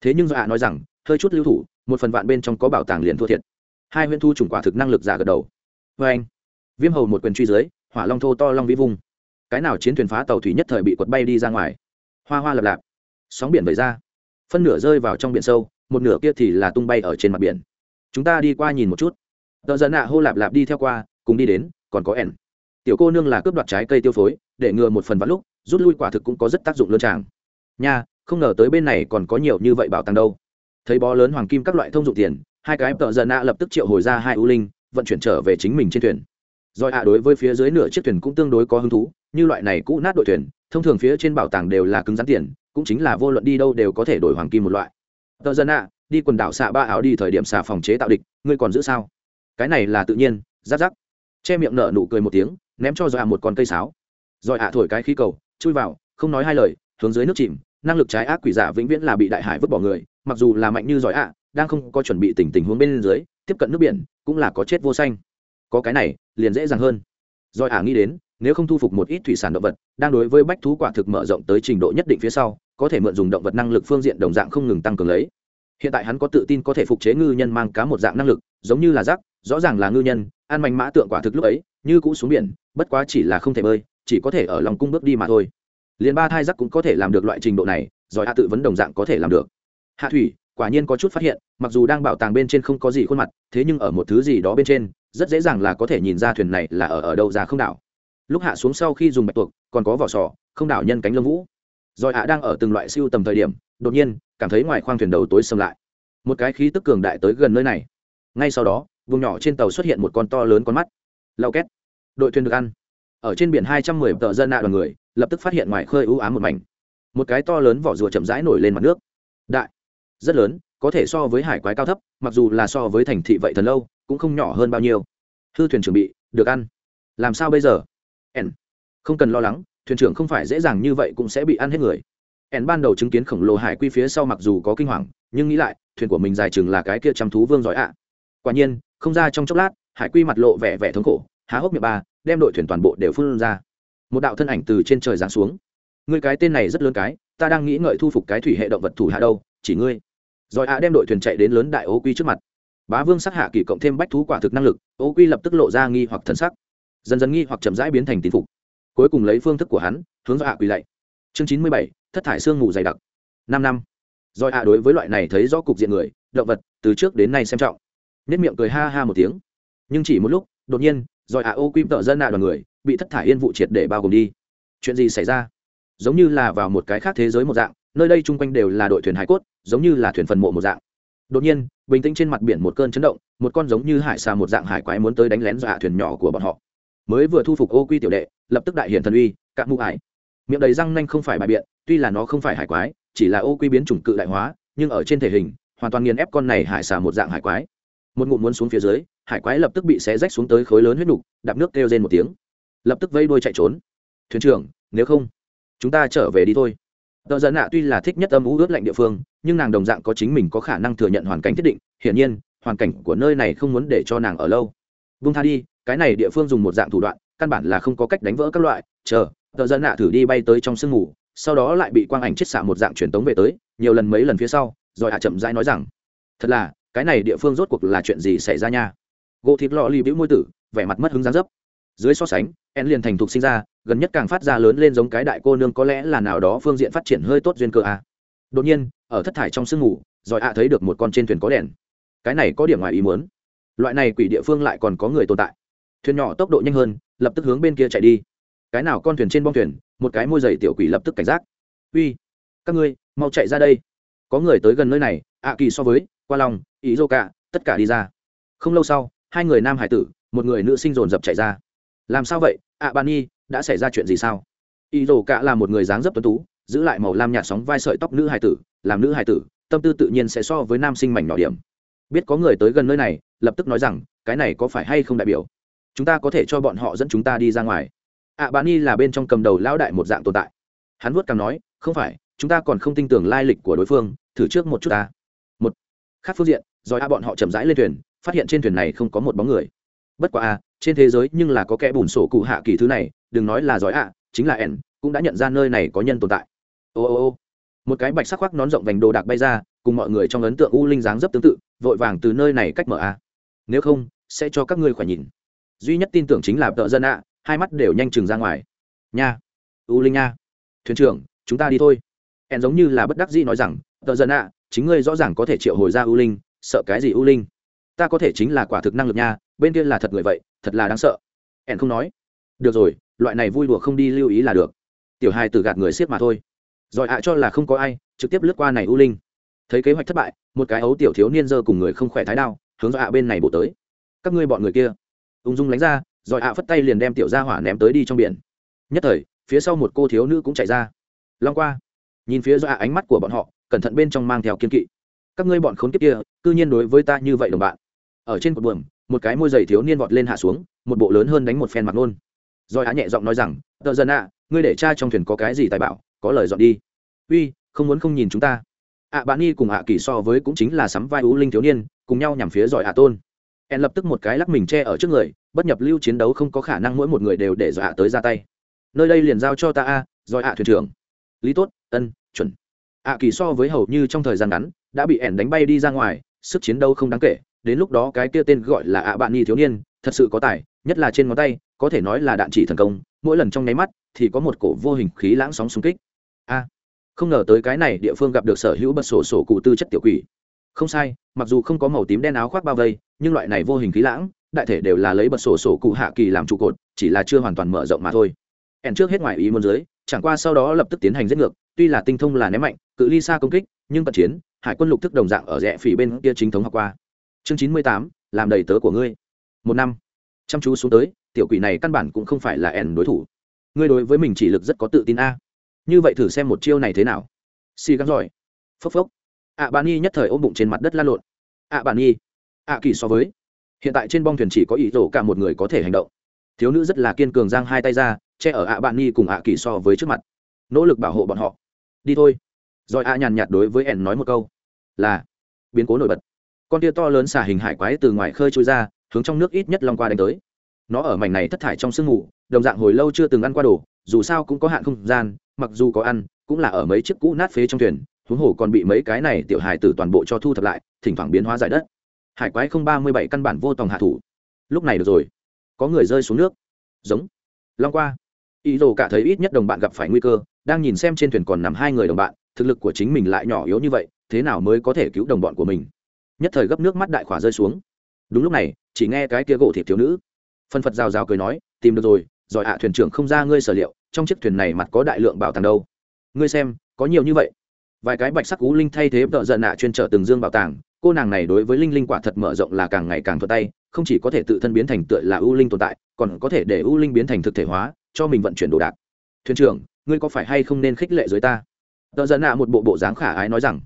Thế nhưng do ạ nói rằng, hơi chút lưu thủ, một phần vạn bên trong có bảo tàng liền thua thiệt. Hai huyện thu trùng quả thực năng lực giả gật đầu. Vê anh, viêm hầu một quyền truy dưới, hỏa long thô to long vĩ vung. Cái nào chiến thuyền phá tàu thủy nhất thời bị quật bay đi ra ngoài. Hoa hoa lập lạp. Sóng biển vẩy ra. Phân nửa rơi vào trong biển sâu, một nửa kia thì là tung bay ở trên mặt biển. Chúng ta đi qua nhìn một chút tờ giận nạ hô lạp lạp đi theo qua, cùng đi đến, còn có ẻn. Tiểu cô nương là cướp đoạt trái cây tiêu phối, để ngừa một phần vắn lúc, rút lui quả thực cũng có rất tác dụng lương tràng nha, không ngờ tới bên này còn có nhiều như vậy bảo tàng đâu. Thấy bó lớn hoàng kim các loại thông dụng tiền, hai cái tợ giận nạ lập tức triệu hồi ra hai ưu linh, vận chuyển trở về chính mình trên thuyền. Rồi ạ, đối với phía dưới nửa chiếc thuyền cũng tương đối có hứng thú, như loại này cũ nát đội thuyền, thông thường phía trên bảo tàng đều là cứng rắn tiền, cũng chính là vô luận đi đâu đều có thể đổi hoàng kim một loại. Tợ giận nạ, đi quần đảo xạ ba áo đi thời điểm xà phòng chế tạo địch, ngươi còn giữ sao? Cái này là tự nhiên, giáp giáp. Che miệng nở nụ cười một tiếng, ném cho dọa một con cây sáo. Rồi ạ thổi cái khí cầu, chui vào, không nói hai lời, hướng dưới nước chìm. Năng lực trái ác quỷ giả vĩnh viễn là bị đại hải vứt bỏ người, mặc dù là mạnh như giỏi ạ đang không có chuẩn bị tình tình huống bên dưới, tiếp cận nước biển, cũng là có chết vô xanh có cái này, liền dễ dàng hơn. Giỏi ạ nghĩ đến, nếu không thu phục một ít thủy sản động vật, đang đối với bách thú quả thực mở rộng tới trình độ nhất định phía sau, có thể mượn dùng động vật năng lực phương diện đồng dạng không ngừng tăng cường lấy. Hiện tại hắn có tự tin có thể phục chế ngư nhân mang cá một dạng năng lực, giống như là rác rõ ràng là ngư nhân, ăn manh mã tượng quả thực lúc ấy, như cũ xuống biển, bất quá chỉ là không thể bơi, chỉ có thể ở lòng cung bước đi mà thôi. Liền ba thai giắc cũng có thể làm được loại trình độ này, giỏi hạ tự vấn đồng dạng có thể làm được. Hạ thủy, quả nhiên có chút phát hiện, mặc dù đang bảo tàng bên trên không có gì khuôn mặt, thế nhưng ở một thứ gì đó bên trên, rất dễ dàng là có thể nhìn ra thuyền này là ở ở đâu ra không đảo. Lúc hạ xuống sau khi dùng bạch tuộc, còn có vỏ sò, không đảo nhân cánh lông vũ. Giỏi hạ đang ở từng loại siêu tầm thời điểm, đột nhiên, cảm thấy ngoài khoang thuyền đầu tối xâm lại. Một cái khí tức cường đại tới gần nơi này. Ngay sau đó vùng nhỏ trên tàu xuất hiện một con to lớn con mắt. Lau két. Đội thuyền được ăn. Ở trên biển hai trăm mười tờ dân nạ đoàn người, lập tức phát hiện ngoài khơi ưu ám một mảnh. Một cái to lớn vỏ rùa chậm rãi nổi lên mặt nước. Đại. Rất lớn, có thể so với hải quái cao thấp, mặc dù là so với thành thị vậy thần lâu, cũng không nhỏ hơn bao nhiêu. Hư thuyền chuẩn bị, được ăn. Làm sao bây giờ? Ẻn không cần lo lắng, thuyền trưởng không phải dễ dàng như vậy cũng sẽ bị ăn hết người. Ẻn ban đầu chứng kiến khổng lồ hải quy phía sau mặc dù có kinh hoàng, nhưng nghĩ lại, thuyền của mình dài chừng là cái kia chăm thú vương giỏi ạ. Quả nhiên không ra trong chốc lát, hải quy mặt lộ vẻ vẻ thống khổ, há hốc miệng ba, đem đội thuyền toàn bộ đều phun ra. Một đạo thân ảnh từ trên trời giáng xuống. Ngươi cái tên này rất lớn cái, ta đang nghĩ ngợi thu phục cái thủy hệ động vật thủ hạ đâu, chỉ ngươi. Rồi ạ đem đội thuyền chạy đến lớn đại ô quy trước mặt. Bá vương sắc hạ kỳ cộng thêm bách thú quả thực năng lực, ô quy lập tức lộ ra nghi hoặc thần sắc. Dần dần nghi hoặc chậm rãi biến thành tín phục. Cuối cùng lấy phương thức của hắn, hướng do hạ quỳ lạy. Chương chín mươi bảy, thất thải xương ngủ dày đặc. Năm năm. Rồi ạ đối với loại này thấy rõ cục diện người, động vật, từ trước đến nay xem trọng nết miệng cười ha ha một tiếng. Nhưng chỉ một lúc, đột nhiên, rồi ạ ô quy tợ dân ạ đoàn người bị thất thải yên vụ triệt để bao gồm đi. Chuyện gì xảy ra? Giống như là vào một cái khác thế giới một dạng, nơi đây chung quanh đều là đội thuyền hải cốt, giống như là thuyền phần mộ một dạng. Đột nhiên, bình tĩnh trên mặt biển một cơn chấn động, một con giống như hải xa một dạng hải quái muốn tới đánh lén dọa thuyền nhỏ của bọn họ. Mới vừa thu phục ô quy tiểu đệ, lập tức đại hiển thần uy cạn mụ ải. Miệng đầy răng nanh không phải bài biện, tuy là nó không phải hải quái, chỉ là ô quy biến chủng cự đại hóa, nhưng ở trên thể hình, hoàn toàn nghiền ép con này hải xà một dạng hải quái một ngụm muốn xuống phía dưới, hải quái lập tức bị xé rách xuống tới khối lớn huyết nục, đạp nước kêu rên một tiếng. Lập tức vây đuôi chạy trốn. Thuyền trưởng, nếu không, chúng ta trở về đi thôi. Tờ giận nạ tuy là thích nhất âm ú ướt lạnh địa phương, nhưng nàng đồng dạng có chính mình có khả năng thừa nhận hoàn cảnh thiết định, hiển nhiên, hoàn cảnh của nơi này không muốn để cho nàng ở lâu. Vung tha đi, cái này địa phương dùng một dạng thủ đoạn, căn bản là không có cách đánh vỡ các loại, chờ, tờ giận nạ thử đi bay tới trong sương mù, sau đó lại bị quang ảnh chết xạ một dạng truyền tống về tới, nhiều lần mấy lần phía sau, rồi hạ chậm rãi nói rằng, thật là cái này địa phương rốt cuộc là chuyện gì xảy ra nha? Gỗ thịt lọ lì bĩu môi tử, vẻ mặt mất hứng dáng dấp. Dưới so sánh, en liền thành thục sinh ra, gần nhất càng phát ra lớn lên giống cái đại cô nương có lẽ là nào đó phương diện phát triển hơi tốt duyên cơ a. Đột nhiên, ở thất thải trong sương mù, rồi ạ thấy được một con trên thuyền có đèn. Cái này có điểm ngoài ý muốn. Loại này quỷ địa phương lại còn có người tồn tại. Thuyền nhỏ tốc độ nhanh hơn, lập tức hướng bên kia chạy đi. Cái nào con thuyền trên bong thuyền, một cái môi giày tiểu quỷ lập tức cảnh giác. Uy, các ngươi, mau chạy ra đây. Có người tới gần nơi này, ạ kỳ so với, qua lòng ý dô cả tất cả đi ra. Không lâu sau, hai người nam hải tử, một người nữ sinh dồn dập chạy ra. Làm sao vậy? À, Ạ ban nhi, đã xảy ra chuyện gì sao? Ý dô cả là một người dáng dấp tuấn tú, giữ lại màu lam nhạt sóng vai sợi tóc nữ hải tử, làm nữ hải tử, tâm tư tự nhiên sẽ so với nam sinh mảnh nhỏ điểm. Biết có người tới gần nơi này, lập tức nói rằng, cái này có phải hay không đại biểu? Chúng ta có thể cho bọn họ dẫn chúng ta đi ra ngoài. Ạ bạn y là bên trong cầm đầu lão đại một dạng tồn tại. Hắn vuốt cằm nói, không phải, chúng ta còn không tin tưởng lai lịch của đối phương, thử trước một chút ta. Một. Khác phương diện rồi a bọn họ chậm rãi lên thuyền, phát hiện trên thuyền này không có một bóng người. Bất quá a, trên thế giới nhưng là có kẻ bùn sổ cụ hạ kỳ thứ này, đừng nói là giỏi a, chính là ẻn, cũng đã nhận ra nơi này có nhân tồn tại. Ô ô ô. Một cái bạch sắc khoác nón rộng vành đồ đạc bay ra, cùng mọi người trong ấn tượng u linh dáng dấp tương tự, vội vàng từ nơi này cách mở a. Nếu không, sẽ cho các ngươi khỏi nhìn. Duy nhất tin tưởng chính là tợ dân ạ hai mắt đều nhanh chừng ra ngoài. Nha. U linh nha thuyền trưởng, chúng ta đi thôi. Ẻn giống như là bất đắc dĩ nói rằng, tợ dân ạ chính ngươi rõ ràng có thể triệu hồi ra u linh sợ cái gì u linh? Ta có thể chính là quả thực năng lực nha, bên kia là thật người vậy, thật là đáng sợ. Ẻn không nói. Được rồi, loại này vui đùa không đi lưu ý là được. Tiểu hai từ gạt người siết mà thôi. Rồi ạ cho là không có ai, trực tiếp lướt qua này u linh. Thấy kế hoạch thất bại, một cái ấu tiểu thiếu niên dơ cùng người không khỏe thái đao, hướng do ạ bên này bổ tới. Các ngươi bọn người kia. Ung dung lánh ra, rồi ạ phất tay liền đem tiểu gia hỏa ném tới đi trong biển. Nhất thời, phía sau một cô thiếu nữ cũng chạy ra. Long qua. Nhìn phía do ạ ánh mắt của bọn họ, cẩn thận bên trong mang theo kiên kỵ các ngươi bọn khốn kiếp kia, cư nhiên đối với ta như vậy đồng bạn. Ở trên cột buồm, một cái môi giày thiếu niên vọt lên hạ xuống, một bộ lớn hơn đánh một phen mặt nôn. Rồi á nhẹ giọng nói rằng tợ dân ạ, ngươi để cha trong thuyền có cái gì tài bảo, có lời dọn đi. Uy, không muốn không nhìn chúng ta. Ạ bạn y cùng ạ kỳ so với cũng chính là sắm vai ú linh thiếu niên, cùng nhau nhằm phía giỏi ạ tôn. En lập tức một cái lắc mình che ở trước người, bất nhập lưu chiến đấu không có khả năng mỗi một người đều để dọa tới ra tay. Nơi đây liền giao cho ta a, giỏi ạ thuyền trưởng. Lý tốt, ân, chuẩn ạ kỳ so với hầu như trong thời gian ngắn, đã bị ẻn đánh bay đi ra ngoài, sức chiến đấu không đáng kể. Đến lúc đó cái kia tên gọi là ạ bạn nhi thiếu niên, thật sự có tài, nhất là trên ngón tay, có thể nói là đạn chỉ thần công. Mỗi lần trong nháy mắt, thì có một cổ vô hình khí lãng sóng xung kích. A, không ngờ tới cái này địa phương gặp được sở hữu bật sổ sổ cụ tư chất tiểu quỷ. Không sai, mặc dù không có màu tím đen áo khoác bao vây, nhưng loại này vô hình khí lãng, đại thể đều là lấy bật sổ sổ cụ hạ kỳ làm trụ cột, chỉ là chưa hoàn toàn mở rộng mà thôi. Ẻn trước hết ngoài ý muốn dưới, chẳng qua sau đó lập tức tiến hành giết ngược, tuy là tinh thông là ném mạnh cự ly xa công kích, nhưng cận chiến, hải quân lục thức đồng dạng ở rẽ phỉ bên kia chính thống học qua. Chương chín mươi tám, làm đầy tớ của ngươi. Một năm, chăm chú xuống tới, tiểu quỷ này căn bản cũng không phải là ẻn đối thủ. Ngươi đối với mình chỉ lực rất có tự tin a. Như vậy thử xem một chiêu này thế nào. Xì gắn giỏi. Phốc phốc. Ạ bạn nhi nhất thời ôm bụng trên mặt đất la lộn. Ạ bạn nhi ạ kỳ so với. Hiện tại trên bong thuyền chỉ có ý tổ cả một người có thể hành động. Thiếu nữ rất là kiên cường giang hai tay ra, che ở ạ bạn nhi cùng ạ kỳ so với trước mặt. Nỗ lực bảo hộ bọn họ. Đi thôi rồi a nhàn nhạt đối với ẻn nói một câu. Là, biến cố nổi bật. Con tia to lớn xả hình hải quái từ ngoài khơi trôi ra, hướng trong nước ít nhất long qua đánh tới. Nó ở mảnh này thất thải trong sương mù, đồng dạng hồi lâu chưa từng ăn qua đồ, dù sao cũng có hạn không gian, mặc dù có ăn, cũng là ở mấy chiếc cũ nát phế trong thuyền, huống hồ còn bị mấy cái này tiểu hài tử toàn bộ cho thu thập lại, thỉnh thoảng biến hóa giải đất. Hải quái không ba mươi bảy căn bản vô tòng hạ thủ. Lúc này được rồi. Có người rơi xuống nước. Giống. Long qua. Ý đồ cả thấy ít nhất đồng bạn gặp phải nguy cơ, đang nhìn xem trên thuyền còn nằm hai người đồng bạn thực lực của chính mình lại nhỏ yếu như vậy, thế nào mới có thể cứu đồng bọn của mình? Nhất thời gấp nước mắt đại khỏa rơi xuống. Đúng lúc này, chỉ nghe cái kia gỗ thịt thiếu nữ. Phân phật rào rào cười nói, tìm được rồi, giỏi ạ, thuyền trưởng không ra ngươi sở liệu, trong chiếc thuyền này mặt có đại lượng bảo tàng đâu. Ngươi xem, có nhiều như vậy. Vài cái bạch sắc cú linh thay thế vợ giận nạ chuyên trở từng dương bảo tàng. Cô nàng này đối với linh linh quả thật mở rộng là càng ngày càng thuận tay, không chỉ có thể tự thân biến thành tựa là ưu linh tồn tại, còn có thể để ưu linh biến thành thực thể hóa, cho mình vận chuyển đồ đạc. Thuyền trưởng, ngươi có phải hay không nên khích lệ dưới ta? Tợ giận ạ một bộ bộ dáng khả ái nói rằng,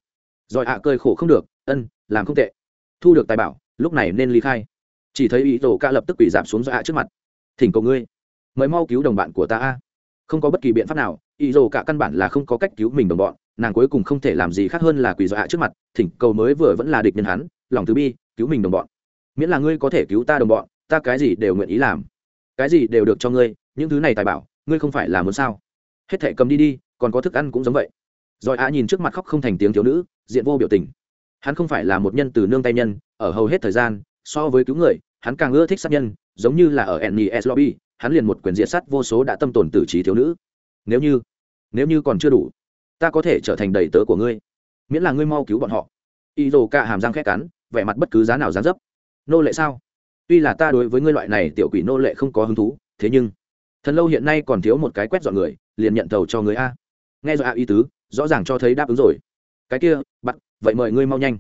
rồi ạ, cười khổ không được, ân, làm không tệ. Thu được tài bảo, lúc này nên ly khai. Chỉ thấy ý tổ ca lập tức quỳ giảm xuống do ạ trước mặt. Thỉnh cầu ngươi, mời mau cứu đồng bạn của ta a. Không có bất kỳ biện pháp nào, ý tổ cả căn bản là không có cách cứu mình đồng bọn, nàng cuối cùng không thể làm gì khác hơn là quỳ dọa trước mặt, thỉnh cầu mới vừa vẫn là địch nhân hắn, lòng từ bi, cứu mình đồng bọn. Miễn là ngươi có thể cứu ta đồng bọn, ta cái gì đều nguyện ý làm. Cái gì đều được cho ngươi, những thứ này tài bảo, ngươi không phải là muốn sao? Hết thể cầm đi đi, còn có thức ăn cũng giống vậy rồi á nhìn trước mặt khóc không thành tiếng thiếu nữ, diện vô biểu tình. Hắn không phải là một nhân từ nương tay nhân, ở hầu hết thời gian, so với cứu người, hắn càng ưa thích sát nhân, giống như là ở nes lobby, hắn liền một quyền diện sắt vô số đã tâm tồn tử trí thiếu nữ. Nếu như nếu như còn chưa đủ, ta có thể trở thành đầy tớ của ngươi, miễn là ngươi mau cứu bọn họ. Y dồ cả hàm răng khét cắn, vẻ mặt bất cứ giá nào dán dấp. Nô lệ sao? Tuy là ta đối với ngươi loại này tiểu quỷ nô lệ không có hứng thú, thế nhưng, thần lâu hiện nay còn thiếu một cái quét dọn người, liền nhận tàu cho người a. Nghe rồi a ý tứ rõ ràng cho thấy đáp ứng rồi. Cái kia bắt vậy mời ngươi mau nhanh.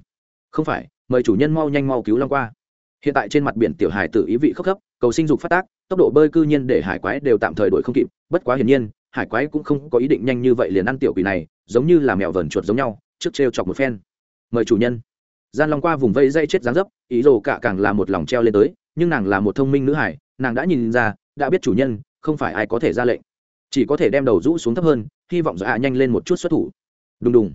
Không phải, mời chủ nhân mau nhanh mau cứu long qua. Hiện tại trên mặt biển tiểu hải tử ý vị khốc khấp cầu sinh dục phát tác, tốc độ bơi cư nhiên để hải quái đều tạm thời đuổi không kịp. Bất quá hiển nhiên, hải quái cũng không có ý định nhanh như vậy liền ăn tiểu quỷ này, giống như là mèo vờn chuột giống nhau, trước trêu chọc một phen. Mời chủ nhân. Gian long qua vùng vây dây chết dáng dấp, ý đồ cả càng là một lòng treo lên tới, nhưng nàng là một thông minh nữ hải, nàng đã nhìn ra, đã biết chủ nhân, không phải ai có thể ra lệnh chỉ có thể đem đầu rũ xuống thấp hơn, hy vọng dọa nhanh lên một chút xuất thủ. Đùng đùng.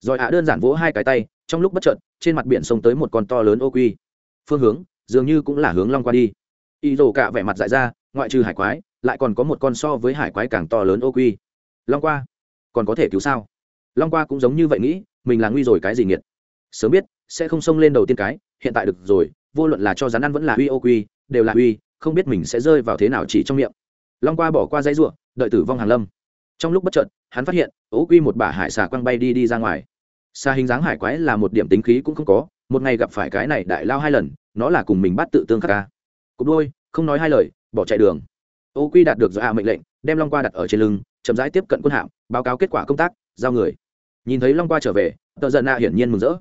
Rồi ạ đơn giản vỗ hai cái tay, trong lúc bất chợt, trên mặt biển sông tới một con to lớn ô quy. Phương hướng, dường như cũng là hướng long qua đi. Y rồ cả vẻ mặt dại ra, ngoại trừ hải quái, lại còn có một con so với hải quái càng to lớn ô quy. Long qua? Còn có thể cứu sao? Long qua cũng giống như vậy nghĩ, mình là nguy rồi cái gì nghiệt? Sớm biết, sẽ không xông lên đầu tiên cái, hiện tại được rồi, vô luận là cho rắn ăn vẫn là uy ô quy, đều là uy, không biết mình sẽ rơi vào thế nào chỉ trong miệng. Long qua bỏ qua dãy ruộng đợi tử vong hàng lâm. Trong lúc bất chợt, hắn phát hiện, ố quy một bả hải xà quăng bay đi đi ra ngoài. Xa hình dáng hải quái là một điểm tính khí cũng không có, một ngày gặp phải cái này đại lao hai lần, nó là cùng mình bắt tự tương khắc ca. Cục đôi, không nói hai lời, bỏ chạy đường. Ô quy đạt được do a mệnh lệnh, đem long qua đặt ở trên lưng, chậm rãi tiếp cận quân hạm, báo cáo kết quả công tác, giao người. Nhìn thấy long qua trở về tợ giận a hiển nhiên mừng rỡ.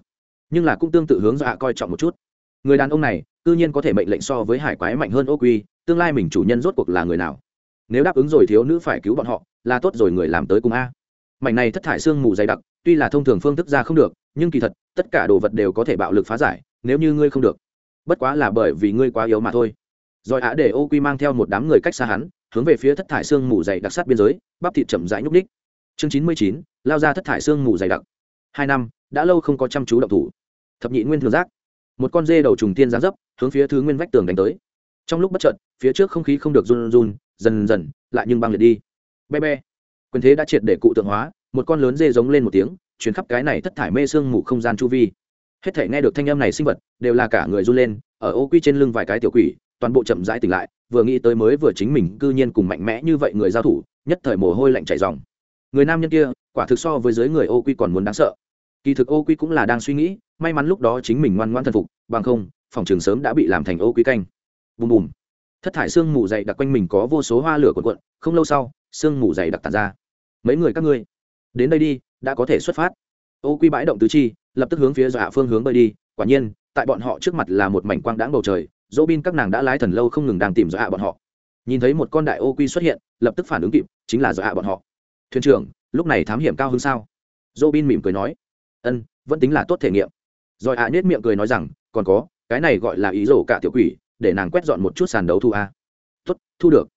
Nhưng là cũng tương tự hướng do a coi trọng một chút. Người đàn ông này tự nhiên có thể mệnh lệnh so với hải quái mạnh hơn ô quy, tương lai mình chủ nhân rốt cuộc là người nào? Nếu đáp ứng rồi thiếu nữ phải cứu bọn họ, là tốt rồi người làm tới cùng a. Mảnh này thất thải xương mù dày đặc, tuy là thông thường phương thức ra không được, nhưng kỳ thật, tất cả đồ vật đều có thể bạo lực phá giải, nếu như ngươi không được. Bất quá là bởi vì ngươi quá yếu mà thôi. Rồi á để ô quy mang theo một đám người cách xa hắn, hướng về phía thất thải xương mù dày đặc sát biên giới, bắp thịt chậm rãi nhúc ních chương chín mươi chín, lao ra thất thải xương mù dày đặc. Hai năm, đã lâu không có chăm chú động thủ. Thập nhị nguyên thường giác. Một con dê đầu trùng tiên giá dấp, hướng phía thứ nguyên vách tường đánh tới. Trong lúc bất trợt phía trước không khí không được run run dần dần, lại nhưng băng liệt đi. Be be. Quyền thế đã triệt để cụ tượng hóa, một con lớn dê giống lên một tiếng chuyến khắp cái này thất thải mê sương mù không gian chu vi. Hết thể nghe được thanh âm này sinh vật, đều là cả người run lên, ở ô quy trên lưng vài cái tiểu quỷ, toàn bộ chậm rãi tỉnh lại, vừa nghĩ tới mới vừa chính mình cư nhiên cùng mạnh mẽ như vậy người giao thủ, nhất thời mồ hôi lạnh chảy dòng người nam nhân kia, quả thực so với giới người ô quy còn muốn đáng sợ. Kỳ thực ô quy cũng là đang suy nghĩ, may mắn lúc đó chính mình ngoan ngoan thần phục, bằng không, phòng trường sớm đã bị làm thành ô quy canh. Bùm bùm thất thải sương mù dày đặc quanh mình có vô số hoa lửa cuộn cuộn, không lâu sau sương mù dày đặc tàn ra. Mấy người các ngươi, đến đây đi, đã có thể xuất phát. Ô quy bãi động tứ chi, lập tức hướng phía dọa phương hướng bơi đi. Quả nhiên, tại bọn họ trước mặt là một mảnh quang đãng bầu trời dỗ bin các nàng đã lái thần lâu không ngừng đang tìm dọa bọn họ. Nhìn thấy một con đại ô quy xuất hiện, lập tức phản ứng kịp, chính là dọa bọn họ. Thuyền trưởng, lúc này thám hiểm cao hơn sao? Dỗ bin mỉm cười nói. Ân, vẫn tính là tốt thể nghiệm. Rồi ạ à nết miệng cười nói rằng, còn có, cái này gọi là ý rổ cả tiểu quỷ để nàng quét dọn một chút sàn đấu thu a. Tốt, thu được.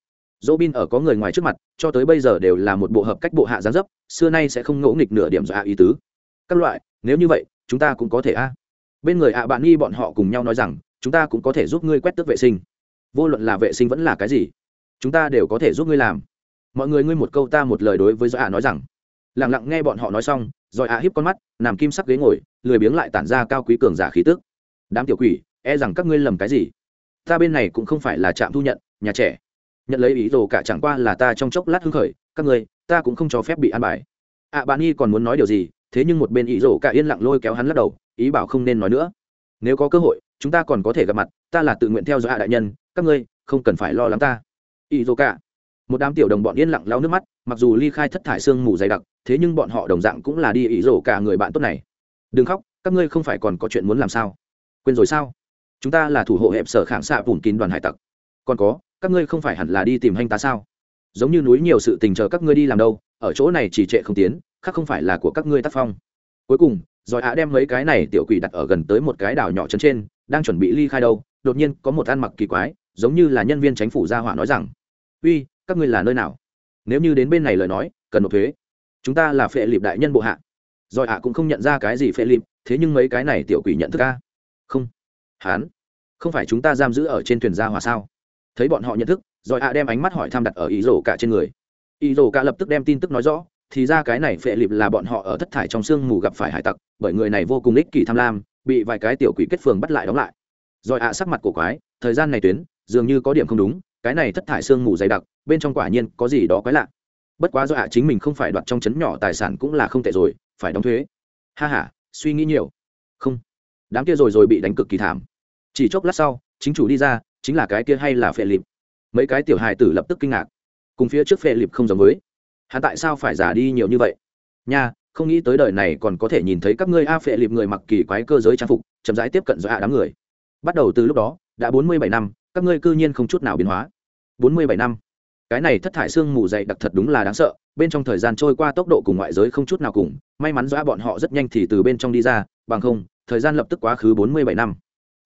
Dỗ bin ở có người ngoài trước mặt, cho tới bây giờ đều là một bộ hợp cách bộ hạ gián dấp, xưa nay sẽ không ngỗ nghịch nửa điểm dọa a ý tứ. Các loại, nếu như vậy, chúng ta cũng có thể a. Bên người ạ bạn nghi bọn họ cùng nhau nói rằng, chúng ta cũng có thể giúp ngươi quét tước vệ sinh. Vô luận là vệ sinh vẫn là cái gì, chúng ta đều có thể giúp ngươi làm. Mọi người ngươi một câu ta một lời đối với do ạ nói rằng. Lẳng lặng nghe bọn họ nói xong, rồi ạ à hiếp con mắt, nằm kim sắc ghế ngồi, lười biếng lại tản ra cao quý cường giả khí tước đám tiểu quỷ e rằng các ngươi lầm cái gì? Ta bên này cũng không phải là trạm thu nhận nhà trẻ. Nhận lấy ý đồ cả chẳng qua là ta trong chốc lát hưng khởi các ngươi ta cũng không cho phép bị an bài. Ạ à, bạn y còn muốn nói điều gì thế nhưng một bên ý đồ cả yên lặng lôi kéo hắn lắc đầu ý bảo không nên nói nữa. Nếu có cơ hội chúng ta còn có thể gặp mặt ta là tự nguyện theo dõi hạ đại nhân các ngươi không cần phải lo lắng ta. Ý đồ cả. Một đám tiểu đồng bọn yên lặng lau nước mắt mặc dù ly khai thất thải xương mù dày đặc thế nhưng bọn họ đồng dạng cũng là đi ý đồ cả người bạn tốt này. Đừng khóc các ngươi không phải còn có chuyện muốn làm sao? Quên rồi sao? Chúng ta là thủ hộ hẹp sở khảng xạ bùn kín đoàn hải tặc. Còn có, các ngươi không phải hẳn là đi tìm hành ta sao? Giống như núi nhiều sự tình chờ các ngươi đi làm đâu, ở chỗ này chỉ trệ không tiến, khác không phải là của các ngươi tác phong. Cuối cùng rồi ạ đem mấy cái này tiểu quỷ đặt ở gần tới một cái đảo nhỏ chân trên, đang chuẩn bị ly khai đâu, đột nhiên có một ăn mặc kỳ quái, giống như là nhân viên chính phủ gia hỏa nói rằng, uy, các ngươi là nơi nào? Nếu như đến bên này lời nói, cần nộp thuế. Chúng ta là phệ lịp đại nhân bộ hạ. Rồi ạ cũng không nhận ra cái gì phệ lịp, thế nhưng mấy cái này tiểu quỷ nhận thức ca không hán, không phải chúng ta giam giữ ở trên thuyền gia hỏa sao? Thấy bọn họ nhận thức, rồi ạ đem ánh mắt hỏi thăm đặt ở ý rổ cả trên người. Ý rổ cả lập tức đem tin tức nói rõ, thì ra cái này phệ lịp là bọn họ ở thất thải trong sương mù gặp phải hải tặc, bởi người này vô cùng ích kỷ tham lam, bị vài cái tiểu quỷ kết phường bắt lại đóng lại. Rồi ạ sắc mặt cổ quái, thời gian này tuyến, dường như có điểm không đúng, cái này thất thải sương mù dày đặc, bên trong quả nhiên có gì đó quái lạ. Bất quá do ạ chính mình không phải đoạt trong chấn nhỏ tài sản cũng là không tệ rồi, phải đóng thuế. Ha ha, suy nghĩ nhiều. Không đám kia rồi rồi bị đánh cực kỳ thảm. Chỉ chốc lát sau, chính chủ đi ra, chính là cái kia hay là phệ lịp. Mấy cái tiểu hài tử lập tức kinh ngạc. Cùng phía trước phệ lịp không giống với. Hắn tại sao phải giả đi nhiều như vậy? Nha, không nghĩ tới đời này còn có thể nhìn thấy các ngươi a phệ lịp người mặc kỳ quái cơ giới trang phục, chậm rãi tiếp cận do hạ đám người. Bắt đầu từ lúc đó, đã bốn mươi bảy năm, các ngươi cư nhiên không chút nào biến hóa. Bốn mươi bảy năm cái này thất thải xương mù dày đặc thật đúng là đáng sợ, bên trong thời gian trôi qua tốc độ cùng ngoại giới không chút nào cùng, may mắn dọa bọn họ rất nhanh thì từ bên trong đi ra, bằng không, thời gian lập tức quá khứ bốn mươi bảy năm.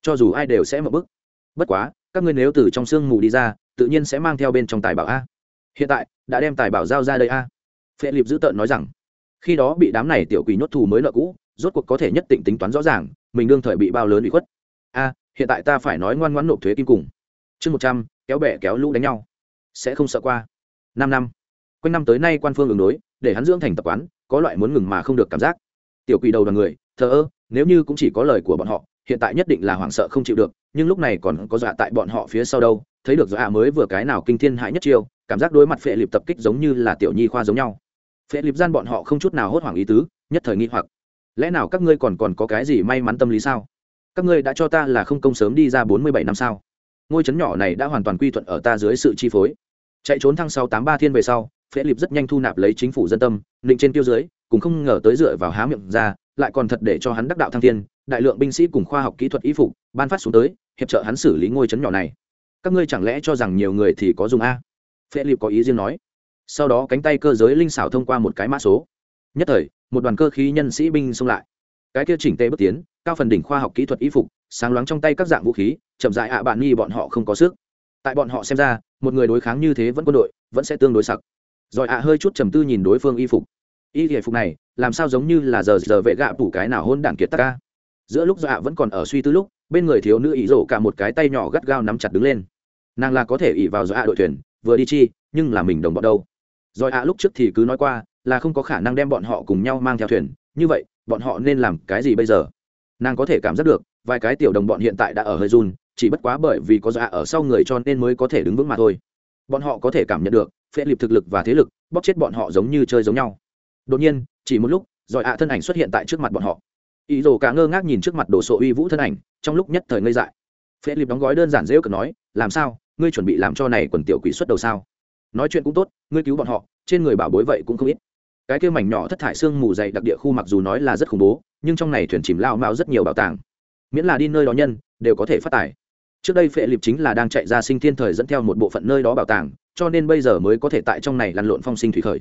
Cho dù ai đều sẽ mở bức. Bất quá, các ngươi nếu từ trong sương mù đi ra, tự nhiên sẽ mang theo bên trong tài bảo a. Hiện tại, đã đem tài bảo giao ra đây a. Phệ liệp giữ tợn nói rằng, khi đó bị đám này tiểu quỷ nhốt thù mới nợ cũ, rốt cuộc có thể nhất định tính toán rõ ràng, mình đương thời bị bao lớn bị khuất. A, hiện tại ta phải nói ngoan ngoãn nộp thuế kim cùng. Chương một trăm, kéo bè kéo lũ đánh nhau sẽ không sợ qua. Năm năm. Quanh năm tới nay quan phương ứng đối, để hắn dưỡng thành tập quán, có loại muốn ngừng mà không được cảm giác. Tiểu quỷ đầu đoàn người, thờ ơ, nếu như cũng chỉ có lời của bọn họ, hiện tại nhất định là hoảng sợ không chịu được, nhưng lúc này còn có dọa tại bọn họ phía sau đâu, thấy được dọa mới vừa cái nào kinh thiên hại nhất chiêu, cảm giác đối mặt phệ liệp tập kích giống như là tiểu nhi khoa giống nhau. Phệ liệp gian bọn họ không chút nào hốt hoảng ý tứ, nhất thời nghi hoặc. Lẽ nào các ngươi còn còn có cái gì may mắn tâm lý sao? Các ngươi đã cho ta là không công sớm đi ra bốn mươi bảy năm sao? Ngôi trấn nhỏ này đã hoàn toàn quy thuận ở ta dưới sự chi phối. Chạy trốn thăng sau tám ba thiên về sau phễ liệp rất nhanh thu nạp lấy chính phủ dân tâm định trên tiêu dưới, cũng không ngờ tới dựa vào há miệng ra, lại còn thật để cho hắn đắc đạo thăng thiên, đại lượng binh sĩ cùng khoa học kỹ thuật y phục, ban phát xuống tới, hiệp trợ hắn xử lý ngôi trấn nhỏ này. Các ngươi chẳng lẽ cho rằng nhiều người thì có dùng a? Phễ liệp có ý riêng nói. Sau đó cánh tay cơ giới linh xảo thông qua một cái mã số. Nhất thời, một đoàn cơ khí nhân sĩ binh xông lại. Cái kia chỉnh tê bước tiến, cao phần đỉnh khoa học kỹ thuật y phục sáng loáng trong tay các dạng vũ khí, chậm dại ạ bạn nghi bọn họ không có sức. Tại bọn họ xem ra, một người đối kháng như thế vẫn quân đội, vẫn sẽ tương đối sặc. Rồi ạ hơi chút trầm tư nhìn đối phương y phục. Y thể phục này, làm sao giống như là giờ giờ vệ gạ tủ cái nào hôn đảng kiệt ta ca giữa lúc ạ vẫn còn ở suy tư lúc, bên người thiếu nữ ý rổ cả một cái tay nhỏ gắt gao nắm chặt đứng lên. Nàng là có thể ỉ vào dạ đội thuyền, vừa đi chi, nhưng là mình đồng bọn đâu. Rồi ạ lúc trước thì cứ nói qua, là không có khả năng đem bọn họ cùng nhau mang theo thuyền, như vậy, bọn họ nên làm cái gì bây giờ? Nàng có thể cảm giác được vài cái tiểu đồng bọn hiện tại đã ở hơi run, chỉ bất quá bởi vì có dạ ở sau người cho nên mới có thể đứng vững mà thôi. Bọn họ có thể cảm nhận được phệ lịp thực lực và thế lực, bóp chết bọn họ giống như chơi giống nhau. Đột nhiên, chỉ một lúc giỏi ạ thân ảnh xuất hiện tại trước mặt bọn họ. Ý đồ cả ngơ ngác nhìn trước mặt đồ sộ uy vũ thân ảnh, trong lúc nhất thời ngây dại. Phệ lịp đóng gói đơn giản dễ cực nói, làm sao? Ngươi chuẩn bị làm cho này quần tiểu quỷ xuất đầu sao? Nói chuyện cũng tốt, ngươi cứu bọn họ, trên người bảo bối vậy cũng không ít. Cái kia mảnh nhỏ thất thải xương mù dày đặc địa khu mặc dù nói là rất khủng bố, nhưng trong này thuyền chìm lao mạo rất nhiều bảo tàng miễn là đi nơi đó nhân, đều có thể phát tài. Trước đây phệ liệp chính là đang chạy ra sinh thiên thời dẫn theo một bộ phận nơi đó bảo tàng, cho nên bây giờ mới có thể tại trong này lăn lộn phong sinh thủy khởi.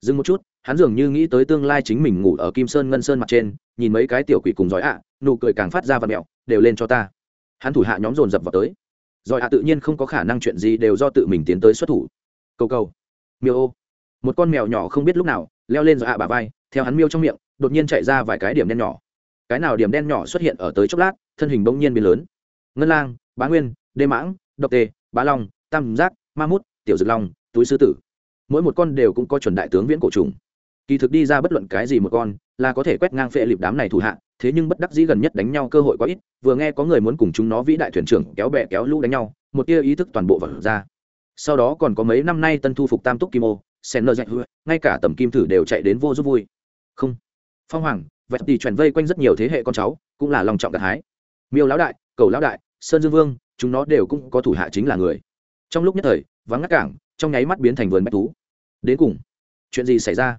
Dừng một chút, hắn dường như nghĩ tới tương lai chính mình ngủ ở kim sơn ngân sơn mặt trên, nhìn mấy cái tiểu quỷ cùng giỏi ạ, nụ cười càng phát ra và mẹo, đều lên cho ta. Hắn thủ hạ nhóm dồn dập vào tới. Giỏi ạ tự nhiên không có khả năng chuyện gì đều do tự mình tiến tới xuất thủ. Cầu cầu. Miêu ô. Một con mèo nhỏ không biết lúc nào, leo lên giỏi ạ bà vai, theo hắn miêu trong miệng, đột nhiên chạy ra vài cái điểm đen nhỏ cái nào điểm đen nhỏ xuất hiện ở tới chốc lát, thân hình bỗng nhiên biến lớn. Ngân lang, bá nguyên, đê mãng, độc tê bá long, tam giác, ma mút, tiểu dực long, túi sư tử. Mỗi một con đều cũng có chuẩn đại tướng viễn cổ trùng. Kỳ thực đi ra bất luận cái gì một con, là có thể quét ngang phệ lịp đám này thủ hạ, thế nhưng bất đắc dĩ gần nhất đánh nhau cơ hội quá ít, vừa nghe có người muốn cùng chúng nó vĩ đại thuyền trưởng kéo bè kéo lũ đánh nhau, một tia ý thức toàn bộ vật ra. Sau đó còn có mấy năm nay tân thu phục tam túc kim ô, sen nơ dạy hứa, ngay cả tầm kim thử đều chạy đến vô giúp vui. Không. Phong hoàng vẹt tỷ chuẩn vây quanh rất nhiều thế hệ con cháu, cũng là lòng trọng gặt hái. Miêu lão đại, cầu lão đại, sơn dương vương, chúng nó đều cũng có thủ hạ chính là người. Trong lúc nhất thời, vắng ngắt cảng, trong nháy mắt biến thành vườn bách thú. Đến cùng, chuyện gì xảy ra?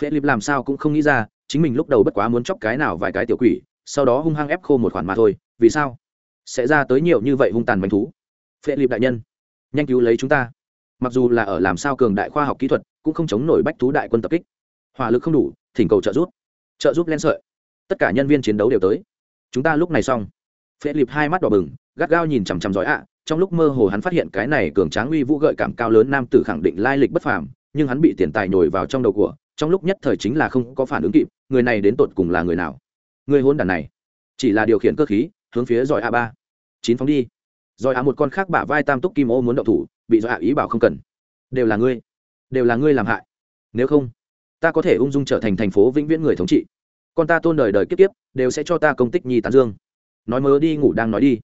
Phê lip làm sao cũng không nghĩ ra, chính mình lúc đầu bất quá muốn chọc cái nào vài cái tiểu quỷ, sau đó hung hăng ép khô một khoản mà thôi, vì sao? Sẽ ra tới nhiều như vậy hung tàn bánh thú. Phê lip đại nhân, nhanh cứu lấy chúng ta. Mặc dù là ở làm sao cường đại khoa học kỹ thuật, cũng không chống nổi bách thú đại quân tập kích. Hỏa lực không đủ, thỉnh cầu trợ giúp trợ giúp len sợi. Tất cả nhân viên chiến đấu đều tới. Chúng ta lúc này xong. Phê lịp hai mắt đỏ bừng, gắt gao nhìn chằm chằm giỏi ạ. Trong lúc mơ hồ hắn phát hiện cái này cường tráng uy vũ gợi cảm cao lớn nam tử khẳng định lai lịch bất phàm, nhưng hắn bị tiền tài nhồi vào trong đầu của, trong lúc nhất thời chính là không có phản ứng kịp, người này đến tột cùng là người nào? Người hôn đàn này, chỉ là điều khiển cơ khí, hướng phía giỏi a ba. Chín phóng đi. Giỏi a một con khác bả vai tam túc kim ô muốn động thủ, bị giỏi a ý bảo không cần. Đều là ngươi. Đều là ngươi làm hại. Nếu không, ta có thể ung dung trở thành thành phố vĩnh viễn người thống trị con ta tôn đời đời kiếp kiếp, đều sẽ cho ta công tích nhi tán dương. Nói mơ đi ngủ đang nói đi.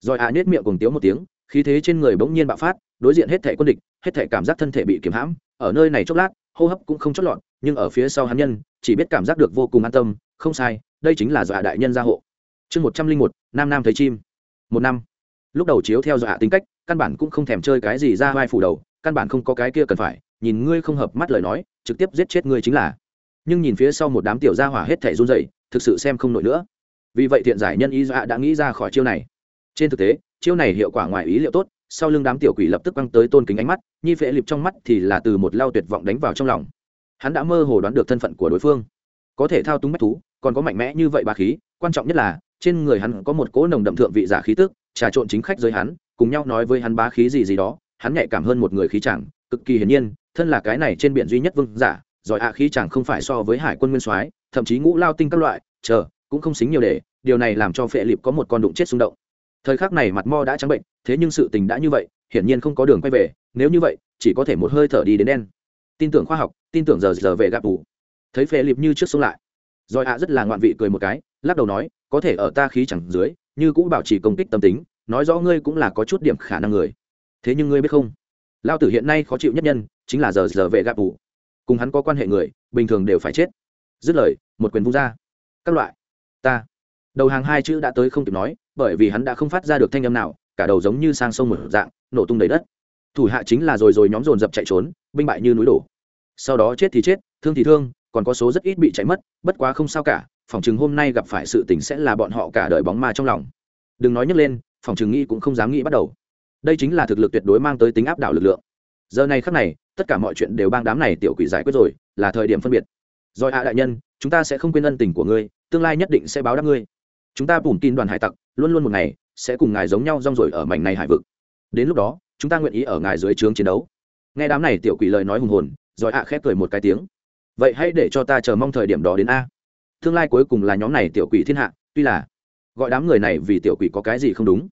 Rồi ạ à nhếch miệng cùng tiếu một tiếng, khí thế trên người bỗng nhiên bạo phát, đối diện hết thể quân địch, hết thể cảm giác thân thể bị kiếm hãm, ở nơi này chốc lát, hô hấp cũng không chót lọt, nhưng ở phía sau hắn nhân, chỉ biết cảm giác được vô cùng an tâm, không sai, đây chính là dọa đại nhân gia hộ. Chương một trăm linh một, nam nam thấy chim. Một năm. Lúc đầu chiếu theo dọa tính cách, căn bản cũng không thèm chơi cái gì ra vai phủ đầu, căn bản không có cái kia cần phải, nhìn ngươi không hợp mắt lời nói, trực tiếp giết chết ngươi chính là nhưng nhìn phía sau một đám tiểu gia hỏa hết thể run dậy thực sự xem không nổi nữa. Vì vậy thiện giải nhân ý dọa đã nghĩ ra khỏi chiêu này. Trên thực tế, chiêu này hiệu quả ngoài ý liệu tốt, sau lưng đám tiểu quỷ lập tức quăng tới tôn kính ánh mắt, nhi phệ lịp trong mắt thì là từ một lao tuyệt vọng đánh vào trong lòng. Hắn đã mơ hồ đoán được thân phận của đối phương. Có thể thao túng bách thú, còn có mạnh mẽ như vậy bà khí, quan trọng nhất là, trên người hắn có một cỗ nồng đậm thượng vị giả khí tức, trà trộn chính khách giới hắn, cùng nhau nói với hắn bá khí gì gì đó, hắn nhạy cảm hơn một người khí chẳng, cực kỳ hiển nhiên, thân là cái này trên biển duy nhất vương giả giỏi ạ khí chẳng không phải so với hải quân nguyên soái, thậm chí ngũ lao tinh các loại, chờ, cũng không xính nhiều để, điều này làm cho phệ lịp có một con đụng chết xung động. Thời khắc này mặt mo đã trắng bệnh, thế nhưng sự tình đã như vậy, hiển nhiên không có đường quay về, nếu như vậy, chỉ có thể một hơi thở đi đến đen. Tin tưởng khoa học, tin tưởng giờ giờ về gặp tù. Thấy phệ lịp như trước xuống lại rồi ạ rất là ngoạn vị cười một cái, lắc đầu nói, có thể ở ta khí chẳng dưới, như cũng bảo trì công kích tâm tính, nói rõ ngươi cũng là có chút điểm khả năng người. Thế nhưng ngươi biết không? Lao tử hiện nay khó chịu nhất nhân, chính là giờ giờ về gặp tù cùng hắn có quan hệ người, bình thường đều phải chết. Dứt lời, một quyền vung ra. Các loại. Ta. Đầu hàng hai chữ đã tới không kịp nói, bởi vì hắn đã không phát ra được thanh âm nào, cả đầu giống như sang sông một dạng, nổ tung đầy đất. Thủ hạ chính là rồi rồi nhóm dồn dập chạy trốn, binh bại như núi đổ. Sau đó chết thì chết, thương thì thương, còn có số rất ít bị chạy mất, bất quá không sao cả, phòng chừng hôm nay gặp phải sự tình sẽ là bọn họ cả đời bóng ma trong lòng. Đừng nói nhấc lên, phòng chừng nghĩ cũng không dám nghĩ bắt đầu. Đây chính là thực lực tuyệt đối mang tới tính áp đảo lực lượng giờ này khắc này, tất cả mọi chuyện đều bang đám này tiểu quỷ giải quyết rồi, là thời điểm phân biệt. Rồi hạ đại nhân, chúng ta sẽ không quên ân tình của ngươi, tương lai nhất định sẽ báo đáp ngươi. Chúng ta bùn tin đoàn hải tặc, luôn luôn một ngày, sẽ cùng ngài giống nhau rong rồi ở mảnh này hải vực. Đến lúc đó, chúng ta nguyện ý ở ngài dưới trướng chiến đấu. Nghe đám này tiểu quỷ lời nói hùng hồn, rồi hạ khép cười một cái tiếng. Vậy hãy để cho ta chờ mong thời điểm đó đến a. Tương lai cuối cùng là nhóm này tiểu quỷ thiên hạ, tuy là gọi đám người này vì tiểu quỷ có cái gì không đúng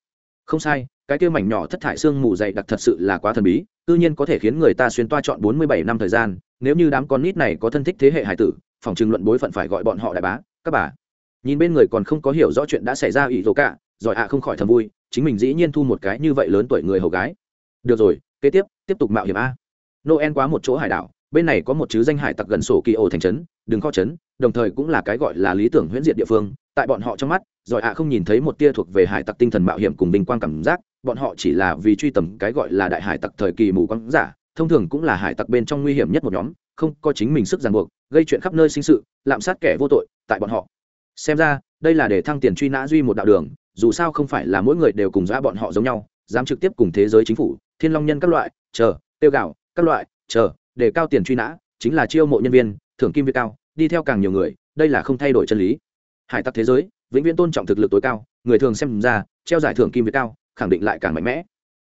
không sai, cái kia mảnh nhỏ thất thải xương mù dày đặc thật sự là quá thần bí tự nhiên có thể khiến người ta xuyên toa chọn bốn mươi bảy năm thời gian, nếu như đám con nít này có thân thích thế hệ hải tử, phòng trừng luận bối phận phải gọi bọn họ đại bá, các bà. Nhìn bên người còn không có hiểu rõ chuyện đã xảy ra ủy dỗ cả giỏi ạ không khỏi thầm vui, chính mình dĩ nhiên thu một cái như vậy lớn tuổi người hầu gái. Được rồi, kế tiếp tiếp tục mạo hiểm a. Noel quá một chỗ hải đảo, bên này có một chứ danh hải tặc gần sổ kỳ ổ thành trấn, đừng kho trấn, đồng thời cũng là cái gọi là lý tưởng huyễn diệt địa phương, tại bọn họ trong mắt giỏi ạ không nhìn thấy một tia thuộc về hải tặc tinh thần mạo hiểm cùng bình quang cảm giác, bọn họ chỉ là vì truy tầm cái gọi là đại hải tặc thời kỳ mù quáng giả, thông thường cũng là hải tặc bên trong nguy hiểm nhất một nhóm, không có chính mình sức ràng buộc, gây chuyện khắp nơi sinh sự, lạm sát kẻ vô tội, tại bọn họ. Xem ra, đây là để thăng tiền truy nã duy một đạo đường, dù sao không phải là mỗi người đều cùng giã bọn họ giống nhau, dám trực tiếp cùng thế giới chính phủ, thiên long nhân các loại, chờ, tiêu gạo, các loại, chờ, để cao tiền truy nã, chính là chiêu mộ nhân viên, thưởng kim việt cao, đi theo càng nhiều người, đây là không thay đổi chân lý. Hải tặc thế giới vĩnh viễn tôn trọng thực lực tối cao, người thường xem ra, treo giải thưởng kim việt cao, khẳng định lại càng mạnh mẽ.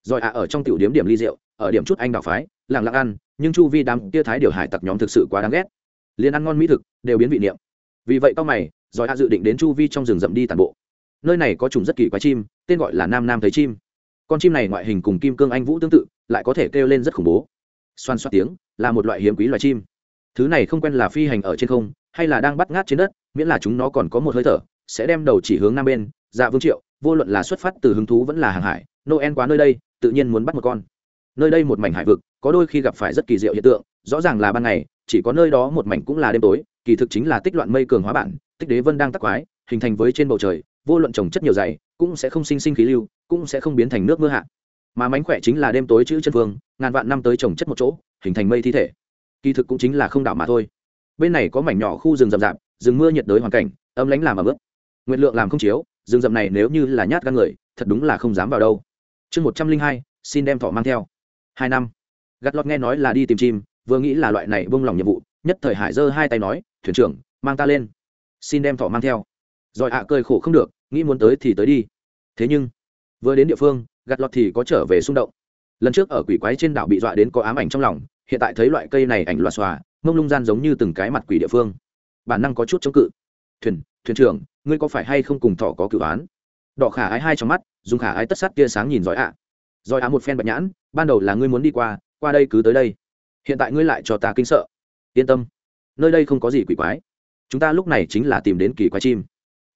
Rồi ạ, ở trong tiểu điểm điểm ly rượu, ở điểm chút anh đào phái, lặng lặng ăn, nhưng chu vi đám tia thái điều hải tặc nhóm thực sự quá đáng ghét. Liền ăn ngon mỹ thực, đều biến vị niệm. Vì vậy tao mày, rồi hạ dự định đến chu vi trong rừng rậm đi tàn bộ. Nơi này có trùng rất kỳ quái chim, tên gọi là nam nam thấy chim. Con chim này ngoại hình cùng kim cương anh vũ tương tự, lại có thể kêu lên rất khủng bố. Xoan xoát tiếng, là một loại hiếm quý loài chim. Thứ này không quen là phi hành ở trên không, hay là đang bắt ngát trên đất, miễn là chúng nó còn có một hơi thở sẽ đem đầu chỉ hướng nam bên dạ vương triệu, vô luận là xuất phát từ hứng thú vẫn là hàng hải, noel quá nơi đây, tự nhiên muốn bắt một con. Nơi đây một mảnh hải vực, có đôi khi gặp phải rất kỳ diệu hiện tượng, rõ ràng là ban ngày, chỉ có nơi đó một mảnh cũng là đêm tối, kỳ thực chính là tích loạn mây cường hóa bản, tích đế vân đang tắc quái, hình thành với trên bầu trời, vô luận trồng chất nhiều dày, cũng sẽ không sinh sinh khí lưu, cũng sẽ không biến thành nước mưa hạ. Mà mánh khỏe chính là đêm tối chữ chân vương, ngàn vạn năm tới trồng chất một chỗ, hình thành mây thi thể. Kỳ thực cũng chính là không đảo mà thôi. Bên này có mảnh nhỏ khu rừng rậm rạp, rừng mưa nhiệt đới hoàn cảnh âm lánh làm mà bước nguyện lượng làm không chiếu, rừng rậm này nếu như là nhát gan người, thật đúng là không dám vào đâu. Chương một trăm linh hai, xin đem thọ mang theo. Hai năm. Gắt lọt nghe nói là đi tìm chim, vừa nghĩ là loại này bông lòng nhiệm vụ, nhất thời hải giơ hai tay nói, thuyền trưởng, mang ta lên. Xin đem thọ mang theo. Rồi ạ à cơi khổ không được, nghĩ muốn tới thì tới đi. Thế nhưng, vừa đến địa phương Gặt lọt thì có trở về xung động. Lần trước ở quỷ quái trên đảo bị dọa đến có ám ảnh trong lòng, hiện tại thấy loại cây này ảnh loạt xòa, mông lung gian giống như từng cái mặt quỷ địa phương. Bản năng có chút chống cự. Thuyền thuyền trưởng ngươi có phải hay không cùng thỏ có cựu án? Đỏ khả ái hai trong mắt, dùng khả ái tất sắt tia sáng nhìn giỏi ạ. Giỏi ạ một phen bạch nhãn, ban đầu là ngươi muốn đi qua qua đây cứ tới đây. Hiện tại ngươi lại cho ta kinh sợ. Yên tâm, nơi đây không có gì quỷ quái. Chúng ta lúc này chính là tìm đến kỳ quái chim.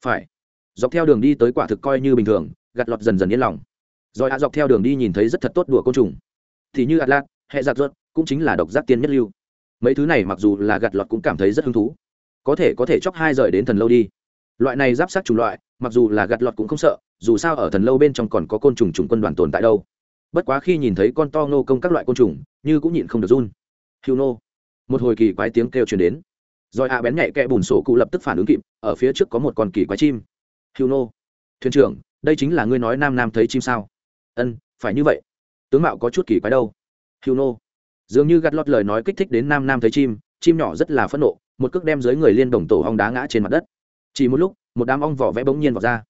Phải. Dọc theo đường đi tới quả thực coi như bình thường gặt lọt dần dần yên lòng. Rồi ạ dọc theo đường đi nhìn thấy rất thật tốt đùa côn trùng. Thì như atlas, hệ giặc ruột, cũng chính là độc giác tiên nhất lưu. Mấy thứ này mặc dù là gặt lọt cũng cảm thấy rất hứng thú. Có thể có thể chóc hai rời đến thần lâu đi loại này giáp sát chủng loại, mặc dù là gặt lọt cũng không sợ, dù sao ở thần lâu bên trong còn có côn trùng trùng quân đoàn tồn tại đâu. Bất quá khi nhìn thấy con to nô công các loại côn trùng, như cũng nhịn không được run. Hiu nô. Một hồi kỳ quái tiếng kêu truyền đến. Rồi a bén nhạy kẽ bùn sổ cụ lập tức phản ứng kịp, ở phía trước có một con kỳ quái chim. Hiu nô. Thuyền trưởng, đây chính là ngươi nói nam nam thấy chim sao? Ân, phải như vậy. Tướng mạo có chút kỳ quái đâu. Hiu nô. Dường như gặt lót lời nói kích thích đến nam nam thấy chim chim nhỏ rất là phẫn nộ, một cước đem dưới người liên đồng tổ ong đá ngã trên mặt đất chỉ một lúc, một đám ong vỏ vẽ bỗng nhiên vào ra.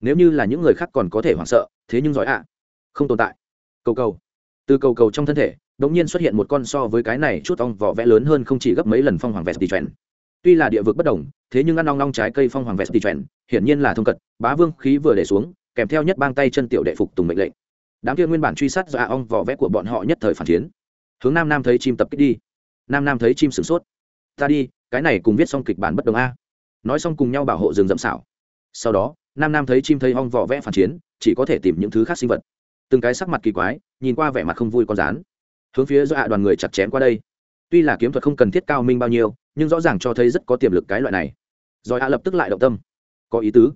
Nếu như là những người khác còn có thể hoảng sợ, thế nhưng giỏi ạ. Không tồn tại. Cầu cầu. Từ cầu cầu trong thân thể đống nhiên xuất hiện một con so với cái này chút ong vỏ vẽ lớn hơn không chỉ gấp mấy lần phong hoàng vẹt tỷ trèn tuy là địa vực bất đồng, thế nhưng ăn ong ong trái cây phong hoàng vẹt tỷ trèn hiển nhiên là thông cật, bá vương khí vừa để xuống, kèm theo nhất bang tay chân tiểu đệ phục tùng mệnh lệnh. Đám kia nguyên bản truy sát dọa ong vỏ vẽ của bọn họ nhất thời phản chiến. Hướng nam nam thấy chim tập kích đi. Nam nam thấy chim sửng sốt. Ta đi, cái này cùng viết xong kịch bản bất đồng a nói xong cùng nhau bảo hộ rừng rậm xảo. Sau đó, nam nam thấy chim thấy hong vỏ vẽ phản chiến, chỉ có thể tìm những thứ khác sinh vật. Từng cái sắc mặt kỳ quái, nhìn qua vẻ mặt không vui con rán. Hướng phía do hạ đoàn người chặt chém qua đây. Tuy là kiếm thuật không cần thiết cao minh bao nhiêu, nhưng rõ ràng cho thấy rất có tiềm lực cái loại này. Rồi hạ lập tức lại động tâm. Có ý tứ.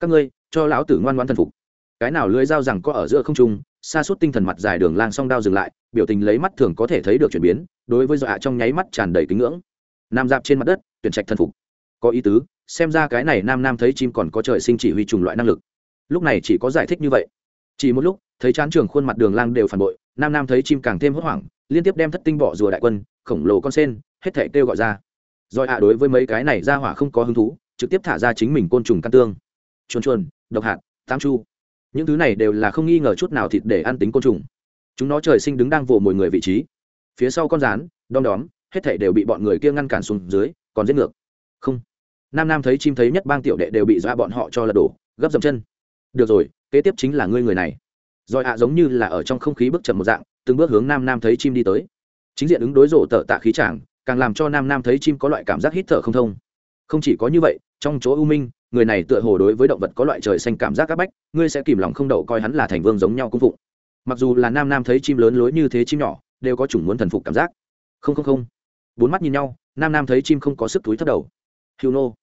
Các ngươi, cho lão tử ngoan ngoan thần phục. Cái nào lưới dao rằng có ở giữa không trung, xa suốt tinh thần mặt dài đường lang song đao dừng lại, biểu tình lấy mắt thường có thể thấy được chuyển biến, đối với dọa trong nháy mắt tràn đầy kính ngưỡng. Nam dạp trên mặt đất, tuyển trạch thần phục có ý tứ, xem ra cái này nam nam thấy chim còn có trời sinh chỉ huy trùng loại năng lực. Lúc này chỉ có giải thích như vậy. Chỉ một lúc, thấy chán trường khuôn mặt đường lang đều phản bội, nam nam thấy chim càng thêm hốt hoảng, liên tiếp đem thất tinh bỏ rùa đại quân, khổng lồ con sen, hết thể kêu gọi ra. Rồi ạ, đối với mấy cái này ra hỏa không có hứng thú, trực tiếp thả ra chính mình côn trùng căn tương. Chuồn chuồn, độc hạt tam chu. Những thứ này đều là không nghi ngờ chút nào thịt để ăn tính côn trùng. Chúng nó trời sinh đứng đang vồ mồi người vị trí. Phía sau con rán, đom đóm, hết thể đều bị bọn người kia ngăn cản xuống dưới, còn giết ngược. Không nam nam thấy chim thấy nhất bang tiểu đệ đều bị dọa bọn họ cho lật đổ, gấp dầm chân. Được rồi, kế tiếp chính là ngươi người này. Rồi ạ giống như là ở trong không khí bước chậm một dạng, từng bước hướng nam nam thấy chim đi tới. Chính diện ứng đối rổ tợ tạ khí tràng càng làm cho nam nam thấy chim có loại cảm giác hít thở không thông. Không chỉ có như vậy, trong chỗ u minh, người này tựa hồ đối với động vật có loại trời xanh cảm giác áp bách, ngươi sẽ kìm lòng không đậu coi hắn là thành vương giống nhau cung phụng. Mặc dù là nam nam thấy chim lớn lối như thế chim nhỏ, đều có chủng muốn thần phục cảm giác. Không không không. Bốn mắt nhìn nhau, nam nam thấy chim không có sức túi thất đầu. Hưu nô.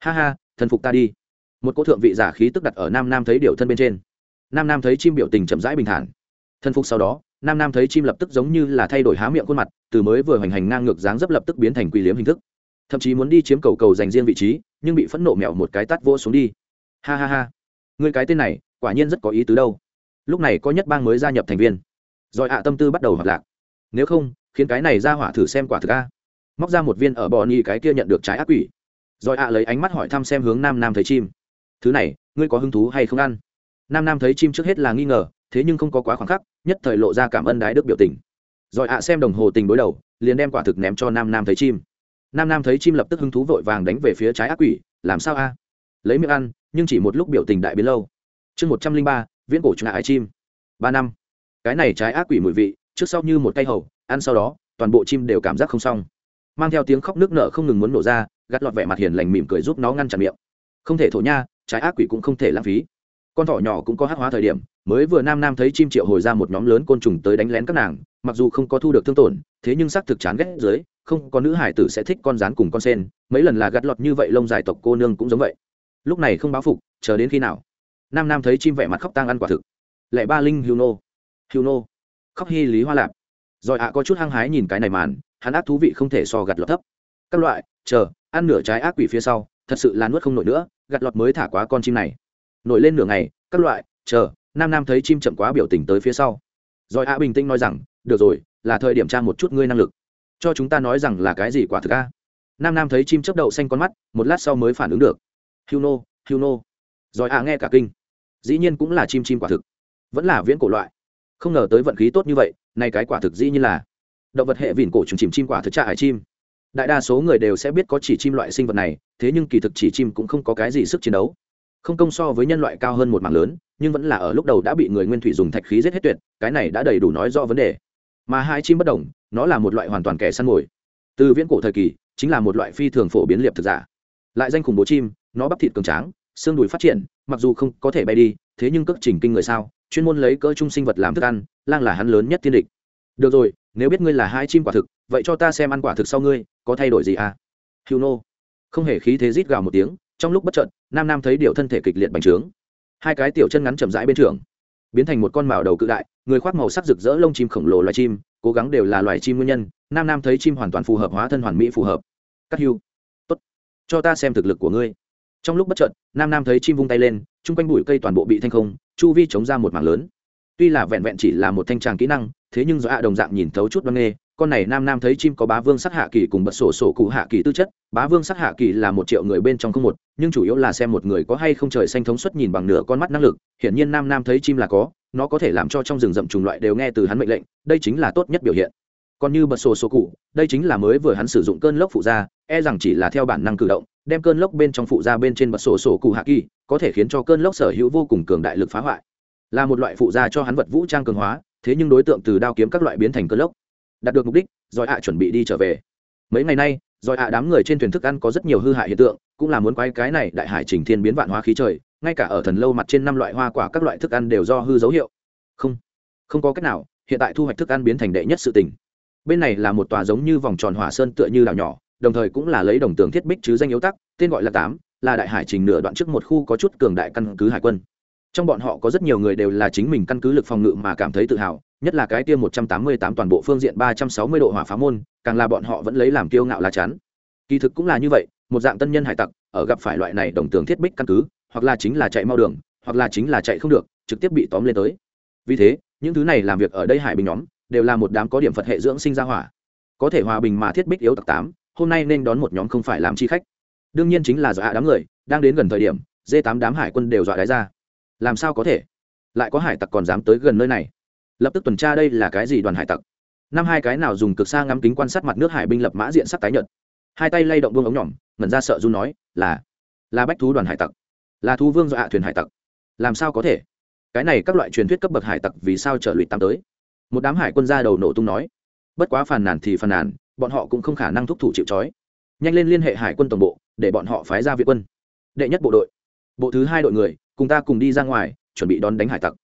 Ha ha, thần phục ta đi. Một cỗ thượng vị giả khí tức đặt ở nam nam thấy điều thân bên trên. Nam nam thấy chim biểu tình chậm rãi bình thản. Thần phục sau đó, nam nam thấy chim lập tức giống như là thay đổi há miệng khuôn mặt, từ mới vừa hoành hành ngang ngược dáng dấp lập tức biến thành quỳ liếm hình thức. Thậm chí muốn đi chiếm cầu cầu dành riêng vị trí, nhưng bị phẫn nộ mẹo một cái tắt vỗ xuống đi. Ha ha ha. Người cái tên này, quả nhiên rất có ý tứ đâu. Lúc này có nhất bang mới gia nhập thành viên. Rồi ạ, tâm tư bắt đầu hoạt lạc. Nếu không, khiến cái này ra hỏa thử xem quả thực a. Móc ra một viên ở bò nhì cái kia nhận được trái ác quỷ rồi ạ lấy ánh mắt hỏi thăm xem hướng nam nam thấy chim. Thứ này, ngươi có hứng thú hay không ăn? Nam nam thấy chim trước hết là nghi ngờ, thế nhưng không có quá khoảng khắc, nhất thời lộ ra cảm ơn đái đức biểu tình. Rồi ạ xem đồng hồ tình đối đầu, liền đem quả thực ném cho nam nam thấy chim. Nam nam thấy chim lập tức hứng thú vội vàng đánh về phía trái ác quỷ, làm sao a? Lấy miệng ăn, nhưng chỉ một lúc biểu tình đại biến lâu. Chương một trăm linh ba, viễn cổ trùng ái chim. Ba năm. Cái này trái ác quỷ mùi vị, trước sau như một cây hầu, ăn sau đó, toàn bộ chim đều cảm giác không xong. Mang theo tiếng khóc nước nở không ngừng muốn nổ ra gắt lọt vẻ mặt hiền lành mỉm cười giúp nó ngăn chặn miệng. Không thể thổ nha, trái ác quỷ cũng không thể lãng phí. Con thỏ nhỏ cũng có hát hóa thời điểm, mới vừa nam nam thấy chim triệu hồi ra một nhóm lớn côn trùng tới đánh lén các nàng, mặc dù không có thu được thương tổn, thế nhưng xác thực chán ghét dưới, không có nữ hải tử sẽ thích con rán cùng con sen, mấy lần là gắt lọt như vậy lông dài tộc cô nương cũng giống vậy. Lúc này không báo phục, chờ đến khi nào? Nam nam thấy chim vẻ mặt khóc tang ăn quả thực. Lệ ba linh hưu nô hưu nô, khóc hy lý hoa lạp. Rồi ạ, có chút hăng hái nhìn cái này màn, hắn ác thú vị không thể so gặt lọt thấp. Các loại, chờ ăn nửa trái ác quỷ phía sau, thật sự là nuốt không nổi nữa gặt lọt mới thả quá con chim này. Nổi lên nửa ngày, các loại, chờ, nam nam thấy chim chậm quá biểu tình tới phía sau. Rồi ạ bình tĩnh nói rằng, được rồi, là thời điểm tra một chút ngươi năng lực. Cho chúng ta nói rằng là cái gì quả thực a? Nam nam thấy chim chấp đậu xanh con mắt, một lát sau mới phản ứng được. Hiu nô hiu nô. Rồi ạ nghe cả kinh. Dĩ nhiên cũng là chim chim quả thực. Vẫn là viễn cổ loại. Không ngờ tới vận khí tốt như vậy, nay cái quả thực dĩ như là. Động vật hệ vỉn cổ trùng chìm chim quả thực trạ hải chim đại đa số người đều sẽ biết có chỉ chim loại sinh vật này, thế nhưng kỳ thực chỉ chim cũng không có cái gì sức chiến đấu. Không công so với nhân loại cao hơn một mạng lớn, nhưng vẫn là ở lúc đầu đã bị người nguyên thủy dùng thạch khí giết hết tuyệt, cái này đã đầy đủ nói rõ vấn đề. Mà hai chim bất đồng, nó là một loại hoàn toàn kẻ săn mồi. Từ viễn cổ thời kỳ, chính là một loại phi thường phổ biến liệp thực giả. Lại danh khủng bố chim, nó bắp thịt cường tráng, xương đùi phát triển, mặc dù không có thể bay đi, thế nhưng cước trình kinh người sao, chuyên môn lấy cỡ trung sinh vật làm thức ăn, lang là hắn lớn nhất tiên địch được rồi, nếu biết ngươi là hai chim quả thực, vậy cho ta xem ăn quả thực sau ngươi, có thay đổi gì à? Hữu nô. Không hề khí thế rít gào một tiếng, trong lúc bất trợn nam nam thấy điều thân thể kịch liệt bành trướng. Hai cái tiểu chân ngắn chậm rãi bên trường, biến thành một con mào đầu cự đại, người khoác màu sắc rực rỡ lông chim khổng lồ loài chim, cố gắng đều là loài chim nguyên nhân, nam nam thấy chim hoàn toàn phù hợp, hóa thân hoàn mỹ phù hợp. Cắt hưu. Tốt. Cho ta xem thực lực của ngươi. Trong lúc bất trợn nam nam thấy chim vung tay lên, chung quanh bụi cây toàn bộ bị thanh không, chu vi chống ra một mảng lớn. Tuy là vẹn vẹn chỉ là một thanh tràng kỹ năng thế nhưng do ạ đồng dạng nhìn thấu chút đoan nghê, con này nam nam thấy chim có bá vương sắc hạ kỳ cùng bật sổ sổ cụ hạ kỳ tư chất, bá vương sắc hạ kỳ là một triệu người bên trong không một, nhưng chủ yếu là xem một người có hay không trời xanh thống suất nhìn bằng nửa con mắt năng lực, hiển nhiên nam nam thấy chim là có, nó có thể làm cho trong rừng rậm trùng loại đều nghe từ hắn mệnh lệnh, đây chính là tốt nhất biểu hiện. Còn như bật sổ sổ cụ, đây chính là mới vừa hắn sử dụng cơn lốc phụ ra e rằng chỉ là theo bản năng cử động, đem cơn lốc bên trong phụ ra bên trên bật sổ sổ cụ hạ kỳ, có thể khiến cho cơn lốc sở hữu vô cùng cường đại lực phá hoại. Là một loại phụ gia cho hắn vật vũ trang cường hóa thế nhưng đối tượng từ đao kiếm các loại biến thành cơn lốc. Đạt được mục đích giỏi ạ chuẩn bị đi trở về. Mấy ngày nay giỏi ạ đám người trên thuyền thức ăn có rất nhiều hư hại hiện tượng, cũng là muốn quay cái này đại hải trình thiên biến vạn hóa khí trời, ngay cả ở thần lâu mặt trên năm loại hoa quả các loại thức ăn đều do hư dấu hiệu. Không không có cách nào, hiện tại thu hoạch thức ăn biến thành đệ nhất sự tình. Bên này là một tòa giống như vòng tròn hỏa sơn tựa như đảo nhỏ, đồng thời cũng là lấy đồng tường thiết bích chứ danh yếu tắc, tên gọi là tám, là đại hải trình nửa đoạn trước một khu có chút cường đại căn cứ hải quân trong bọn họ có rất nhiều người đều là chính mình căn cứ lực phòng ngự mà cảm thấy tự hào, nhất là cái tiêm một trăm tám mươi tám toàn bộ phương diện ba trăm sáu mươi độ hỏa phá môn, càng là bọn họ vẫn lấy làm kiêu ngạo lá chắn. Kỳ thực cũng là như vậy, một dạng tân nhân hải tặc, ở gặp phải loại này đồng tường thiết bích căn cứ, hoặc là chính là chạy mau đường, hoặc là chính là chạy không được, trực tiếp bị tóm lên tới. Vì thế, những thứ này làm việc ở đây hải bình nhóm, đều là một đám có điểm phật hệ dưỡng sinh ra hỏa. Có thể hòa bình mà thiết bích yếu tặc tám, hôm nay nên đón một nhóm không phải làm chi khách. Đương nhiên chính là dọa đám người, đang đến gần thời điểm d tám đám hải quân đều dọa đáy ra làm sao có thể? Lại có hải tặc còn dám tới gần nơi này. Lập tức tuần tra đây là cái gì đoàn hải tặc? Năm hai cái nào dùng cực xa ngắm kính quan sát mặt nước hải binh lập mã diện sắc tái nhợt. Hai tay lay động buông ống nhỏm, ngẩn ra sợ run nói, là là bách thú đoàn hải tặc. Là thú vương do hạ thuyền hải tặc. Làm sao có thể? Cái này các loại truyền thuyết cấp bậc hải tặc vì sao trở lụy tam tới? Một đám hải quân ra đầu nổ tung nói, bất quá phàn nàn thì phàn nàn, bọn họ cũng không khả năng thúc thủ chịu trói. Nhanh lên liên hệ hải quân tổng bộ, để bọn họ phái ra viện quân. Đệ nhất bộ đội. Bộ thứ hai đội người cùng ta cùng đi ra ngoài, chuẩn bị đón đánh hải tặc.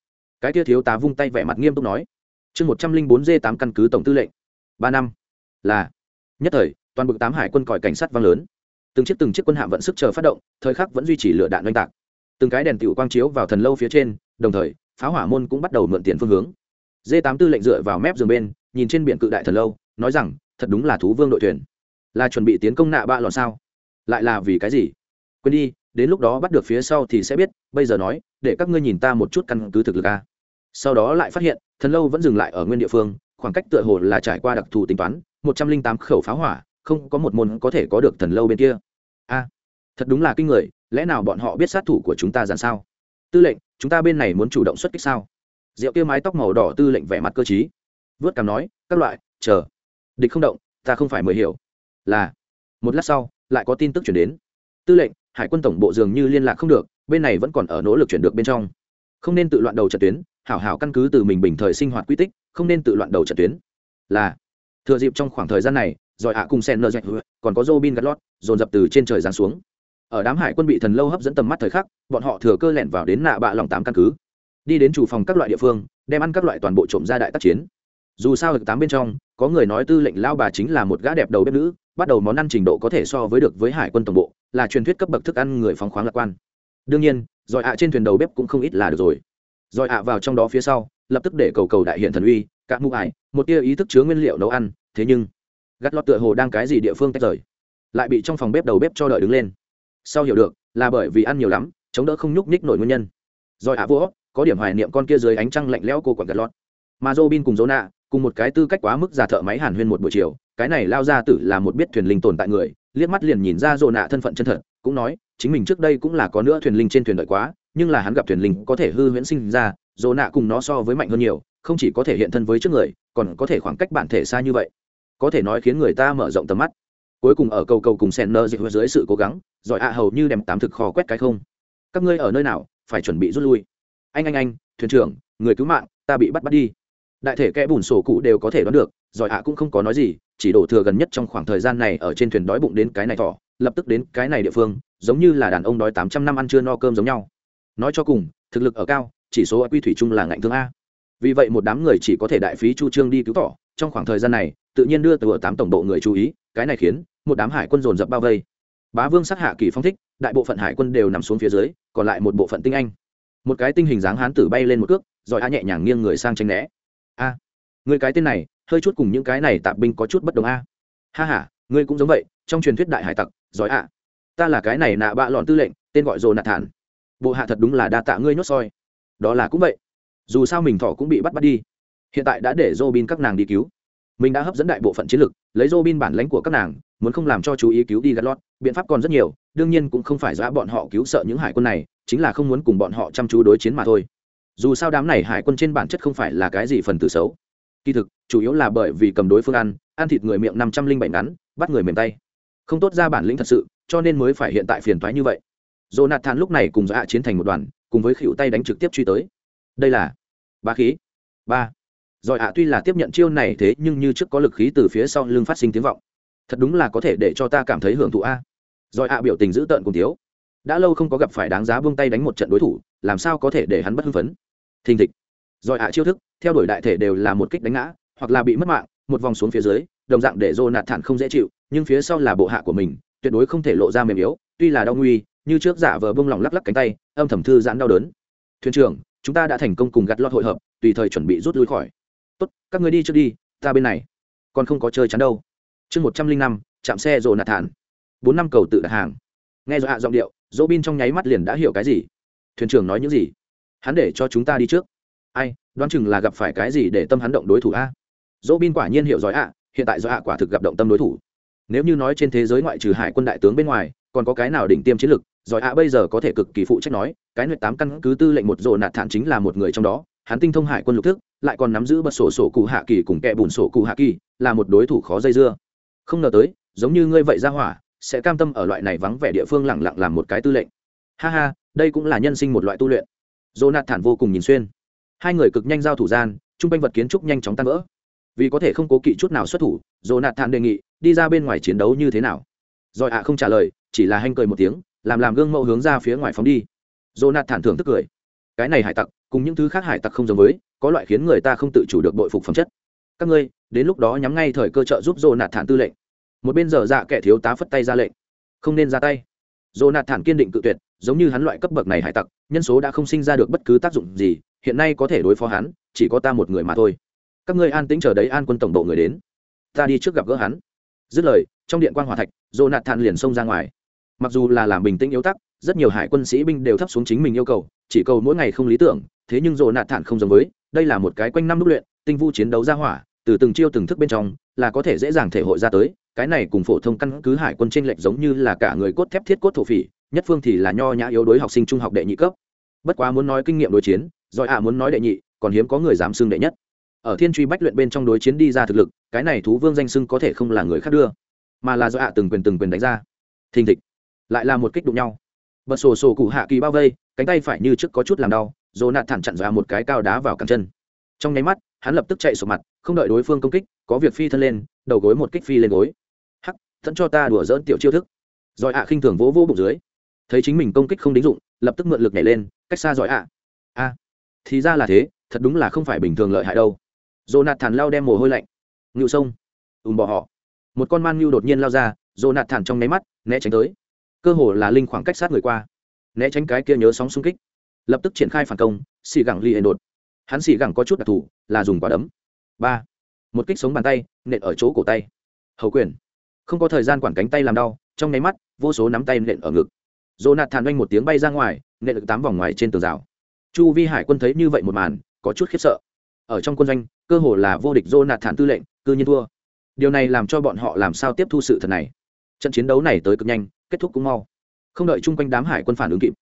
Cái kia thiếu tá vung tay vẻ mặt nghiêm túc nói. Chương một trăm linh bốn d tám căn cứ tổng tư lệnh. Ba năm. Là. Nhất thời, toàn bực tám hải quân còi cảnh sát vang lớn. Từng chiếc từng chiếc quân hạm vận sức chờ phát động, thời khắc vẫn duy trì lửa đạn oanh tạc. Từng cái đèn tiểu quang chiếu vào thần lâu phía trên, đồng thời pháo hỏa môn cũng bắt đầu mượn tiền phương hướng. D tám tư lệnh dựa vào mép giường bên, nhìn trên biển cự đại thần lâu, nói rằng, thật đúng là thú vương đội thuyền. Là chuẩn bị tiến công nạ bạ lọt sao? Lại là vì cái gì? Quên đi đến lúc đó bắt được phía sau thì sẽ biết, bây giờ nói, để các ngươi nhìn ta một chút căn cứ thực lực a. Sau đó lại phát hiện, thần lâu vẫn dừng lại ở nguyên địa phương, khoảng cách tựa hồ là trải qua đặc thù tính toán, một trăm linh tám khẩu pháo hỏa, không có một môn có thể có được thần lâu bên kia. A, thật đúng là kinh người, lẽ nào bọn họ biết sát thủ của chúng ta dàn sao? Tư lệnh, chúng ta bên này muốn chủ động xuất kích sao? Rượu kia mái tóc màu đỏ tư lệnh vẻ mặt cơ t vớt cảm nói, các loại, chờ. Địch không động, ta không phải mới hiểu. Là, một lát sau, lại có tin tức chuyển đến. Tư lệnh hải quân tổng bộ dường như liên lạc không được, bên này vẫn còn ở nỗ lực chuyển được bên trong. Không nên tự loạn đầu trận tuyến, hảo hảo căn cứ từ mình bình thời sinh hoạt quy tích, không nên tự loạn đầu trận tuyến. Là, thừa dịp trong khoảng thời gian này giỏi ạ cùng sen nơ dạch còn có robin gắt lót dồn dập từ trên trời giáng xuống. Ở đám hải quân bị thần lâu hấp dẫn tầm mắt thời khắc, bọn họ thừa cơ lẻn vào đến nạ bạ lòng tám căn cứ. Đi đến chủ phòng các loại địa phương, đem ăn các loại toàn bộ trộm ra đại tác chiến. Dù sao được tám bên trong, có người nói tư lệnh lao bà chính là một gã đẹp đầu bếp nữ, bắt đầu món ăn trình độ có thể so với được với hải quân tổng bộ là truyền thuyết cấp bậc thức ăn người phóng khoáng lạc quan. Đương nhiên, giỏi ạ trên thuyền đầu bếp cũng không ít là được rồi. Giỏi ạ vào trong đó phía sau, lập tức để cầu cầu đại hiện thần uy các mụ ải, một tia ý thức chứa nguyên liệu nấu ăn, thế nhưng, gắt lọt tựa hồ đang cái gì địa phương tách rời, lại bị trong phòng bếp đầu bếp cho đợi đứng lên. Sau hiểu được, là bởi vì ăn nhiều lắm, chống đỡ không nhúc nhích nổi nguyên nhân. Giỏi ạ vỗ, có điểm hoài niệm con kia dưới ánh trăng lạnh lẽo cô quản gạt lọt mà dô bin cùng dỗ nạ cùng một cái tư cách quá mức giả thợ máy hàn huyên một buổi chiều, cái này lao ra tử là một biết thuyền linh tồn tại người liếc mắt liền nhìn ra dỗ nạ thân phận chân thật, cũng nói, chính mình trước đây cũng là có nữa thuyền linh trên thuyền đợi quá, nhưng là hắn gặp thuyền linh có thể hư huyễn sinh ra, dỗ nạ cùng nó so với mạnh hơn nhiều, không chỉ có thể hiện thân với trước người, còn có thể khoảng cách bản thể xa như vậy. Có thể nói khiến người ta mở rộng tầm mắt. Cuối cùng ở cầu cầu cùng sen nơ dịch dưới sự cố gắng, giỏi ạ hầu như đem tám thực kho quét cái không. Các ngươi ở nơi nào, phải chuẩn bị rút lui. Anh anh anh, thuyền trưởng, người cứu mạng, ta bị bắt bắt đi. Đại thể kẽ bùn sổ cụ đều có thể đoán được giỏi ạ cũng không có nói gì, chỉ đổ thừa gần nhất trong khoảng thời gian này ở trên thuyền đói bụng đến cái này thỏ, lập tức đến cái này địa phương, giống như là đàn ông đói tám trăm năm ăn chưa no cơm giống nhau. Nói cho cùng, thực lực ở cao, chỉ số quy thủy chung là ngạnh thương a. Vì vậy một đám người chỉ có thể đại phí chu trương đi cứu thỏ, trong khoảng thời gian này, tự nhiên đưa từ tám tổng bộ người chú ý, cái này khiến một đám hải quân dồn dập bao vây. Bá vương sát hạ kỳ phong thích, đại bộ phận hải quân đều nằm xuống phía dưới, còn lại một bộ phận tinh anh. Một cái tinh hình dáng hán tử bay lên một cước rồi a nhẹ nhàng nghiêng người sang tranh né. A, người cái tên này hơi chút cùng những cái này tạp binh có chút bất đồng a. Ha ha, ngươi cũng giống vậy, trong truyền thuyết đại hải tặc, giỏi a ta là cái này nạ bạ lọn tư lệnh, tên gọi rồ nạt thản bộ hạ thật đúng là đa tạ ngươi nhốt soi. Đó là cũng vậy. Dù sao mình thọ cũng bị bắt bắt đi. Hiện tại đã để dô bin các nàng đi cứu. Mình đã hấp dẫn đại bộ phận chiến lực, lấy dô bin bản lãnh của các nàng, muốn không làm cho chú ý cứu đi gắt lót biện pháp còn rất nhiều, đương nhiên cũng không phải giã bọn họ cứu sợ những hải quân này, chính là không muốn cùng bọn họ chăm chú đối chiến mà thôi. Dù sao đám này hải quân trên bản chất không phải là cái gì phần tử xấu kỳ thực, chủ yếu là bởi vì cầm đối phương ăn ăn thịt người miệng năm trăm linh bảy ngắn, bắt người mềm tay. Không tốt ra bản lĩnh thật sự, cho nên mới phải hiện tại phiền toái như vậy. Jonathan lúc này cùng dạ chiến thành một đoàn, cùng với khỉu tay đánh trực tiếp truy tới. Đây là ba khí. Ba. Rồi ạ, tuy là tiếp nhận chiêu này thế nhưng như trước có lực khí từ phía sau lưng phát sinh tiếng vọng. Thật đúng là có thể để cho ta cảm thấy hưởng thụ a. Rồi ạ biểu tình dữ tợn cùng thiếu. Đã lâu không có gặp phải đáng giá buông tay đánh một trận đối thủ, làm sao có thể để hắn bất hưng phấn? Thình thịch rồi ạ chiêu thức, theo đuổi đại thể đều là một kích đánh ngã, hoặc là bị mất mạng, một vòng xuống phía dưới, đồng dạng để dô nạt thản không dễ chịu, nhưng phía sau là bộ hạ của mình, tuyệt đối không thể lộ ra mềm yếu, tuy là đau nguy, như trước giả vờ bông lòng lắc lắc cánh tay, âm thầm thư giãn đau đớn. Thuyền trưởng, chúng ta đã thành công cùng gặt lọt hội hợp, tùy thời chuẩn bị rút lui khỏi. Tốt, các người đi trước đi, ta bên này. Còn không có chơi chắn đâu. Chương một trăm linh năm, chạm xe rồ nạt thản bốn năm cầu tự đặt hàng. Nghe do hạ giọng điệu dỗ bin trong nháy mắt liền đã hiểu cái gì. Thuyền trưởng nói những gì? Hắn để cho chúng ta đi trước ai, đoán chừng là gặp phải cái gì để tâm hắn động đối thủ a? Dỗ bin quả nhiên hiểu giỏi ạ, hiện tại do hạ quả thực gặp động tâm đối thủ. Nếu như nói trên thế giới ngoại trừ hải quân đại tướng bên ngoài, còn có cái nào đỉnh tiêm chiến lực giỏi ạ bây giờ có thể cực kỳ phụ trách nói, cái nguyệt tám căn cứ tư lệnh một rồ nạt thản chính là một người trong đó, hắn tinh thông hải quân lục thức, lại còn nắm giữ bật sổ sổ cụ hạ kỳ cùng kẹ bùn sổ cụ hạ kỳ, là một đối thủ khó dây dưa. Không ngờ tới, giống như ngươi vậy ra hỏa, sẽ cam tâm ở loại này vắng vẻ địa phương lẳng lặng làm một cái tư lệnh. Ha ha, đây cũng là nhân sinh một loại tu luyện. Dồ nạt thản vô cùng nhìn xuyên hai người cực nhanh giao thủ gian trung quanh vật kiến trúc nhanh chóng tan vỡ. Vì có thể không cố kỵ chút nào xuất thủ dồ nạt thản đề nghị, đi ra bên ngoài chiến đấu như thế nào? Rồi ạ không trả lời, chỉ là hanh cười một tiếng, làm làm gương mẫu hướng ra phía ngoài phóng đi. Dồ nạt thản thưởng tức cười. Cái này hải tặc, cùng những thứ khác hải tặc không giống với, có loại khiến người ta không tự chủ được bội phục phẩm chất. Các ngươi, đến lúc đó nhắm ngay thời cơ trợ giúp dồ nạt thản tư lệnh. Một bên dở dạ kẻ thiếu tá phất tay ra lệnh. Không nên ra tay. Dồ nạt thản kiên định cự tuyệt giống như hắn loại cấp bậc này hải tặc, nhân số đã không sinh ra được bất cứ tác dụng gì, hiện nay có thể đối phó hắn, chỉ có ta một người mà thôi. Các ngươi an tĩnh chờ đấy, an quân tổng bộ người đến. Ta đi trước gặp gỡ hắn. Dứt lời, trong điện quan hòa thạch dồ nạt thản liền xông ra ngoài. Mặc dù là làm bình tĩnh yếu tắc, rất nhiều hải quân sĩ binh đều thấp xuống chính mình yêu cầu, chỉ cầu mỗi ngày không lý tưởng, thế nhưng dồ nạt thản không giống với, đây là một cái quanh năm đúc luyện, tinh vu chiến đấu ra hỏa, từ từng chiêu từng thức bên trong, là có thể dễ dàng thể hội ra tới, cái này cùng phổ thông căn cứ hải quân tranh lệch giống như là cả người cốt thép thiết cốt thổ phỉ nhất phương thì là nho nhã yếu đối học sinh trung học đệ nhị cấp. Bất quá muốn nói kinh nghiệm đối chiến, giỏi ạ muốn nói đệ nhị, còn hiếm có người dám xưng đệ nhất. Ở thiên truy bách luyện bên trong đối chiến đi ra thực lực, cái này thú vương danh xưng có thể không là người khác đưa, mà là do ạ từng quyền từng quyền đánh ra. Thình thịch, lại là một kích đụng nhau. Bật sổ sổ cụ hạ kỳ bao vây, cánh tay phải như trước có chút làm đau, dồ nạt thẳng chặn ra một cái cao đá vào cẳng chân. Trong nháy mắt, hắn lập tức chạy sổ mặt, không đợi đối phương công kích, có việc phi thân lên, đầu gối một kích phi lên gối. Hắc thẫn cho ta đùa dỡn tiểu chiêu thức. Rồi ạ khinh thường vỗ vỗ bụng dưới thấy chính mình công kích không đính dụng, lập tức mượn lực nhảy lên, cách xa giỏi ạ. A thì ra là thế, thật đúng là không phải bình thường lợi hại đâu. Jonathan thản lao đem mồ hôi lạnh. Ngự sông. Ùm bỏ họ. Một con man ngưu đột nhiên lao ra, Jonathan thản trong nháy mắt, né tránh tới. Cơ hồ là linh khoảng cách sát người qua. Né tránh cái kia nhớ sóng xung kích. Lập tức triển khai phản công, xì gẳng li đột. Hắn xì gẳng có chút đặc thù, là dùng quả đấm. Ba. Một kích sống bàn tay, nện ở chỗ cổ tay. Hầu quyền. Không có thời gian quản cánh tay làm đau, trong nháy mắt, vô số nắm tay nện ở ngực. Jonathan thản oanh một tiếng bay ra ngoài nện lực tám vòng ngoài trên tường rào. Chu vi hải quân thấy như vậy một màn, có chút khiếp sợ. Ở trong quân doanh, cơ hồ là vô địch Jonathan thản tư lệnh, cư nhiên thua. Điều này làm cho bọn họ làm sao tiếp thu sự thật này? Trận chiến đấu này tới cực nhanh, kết thúc cũng mau. Không đợi chung quanh đám hải quân phản ứng kịp,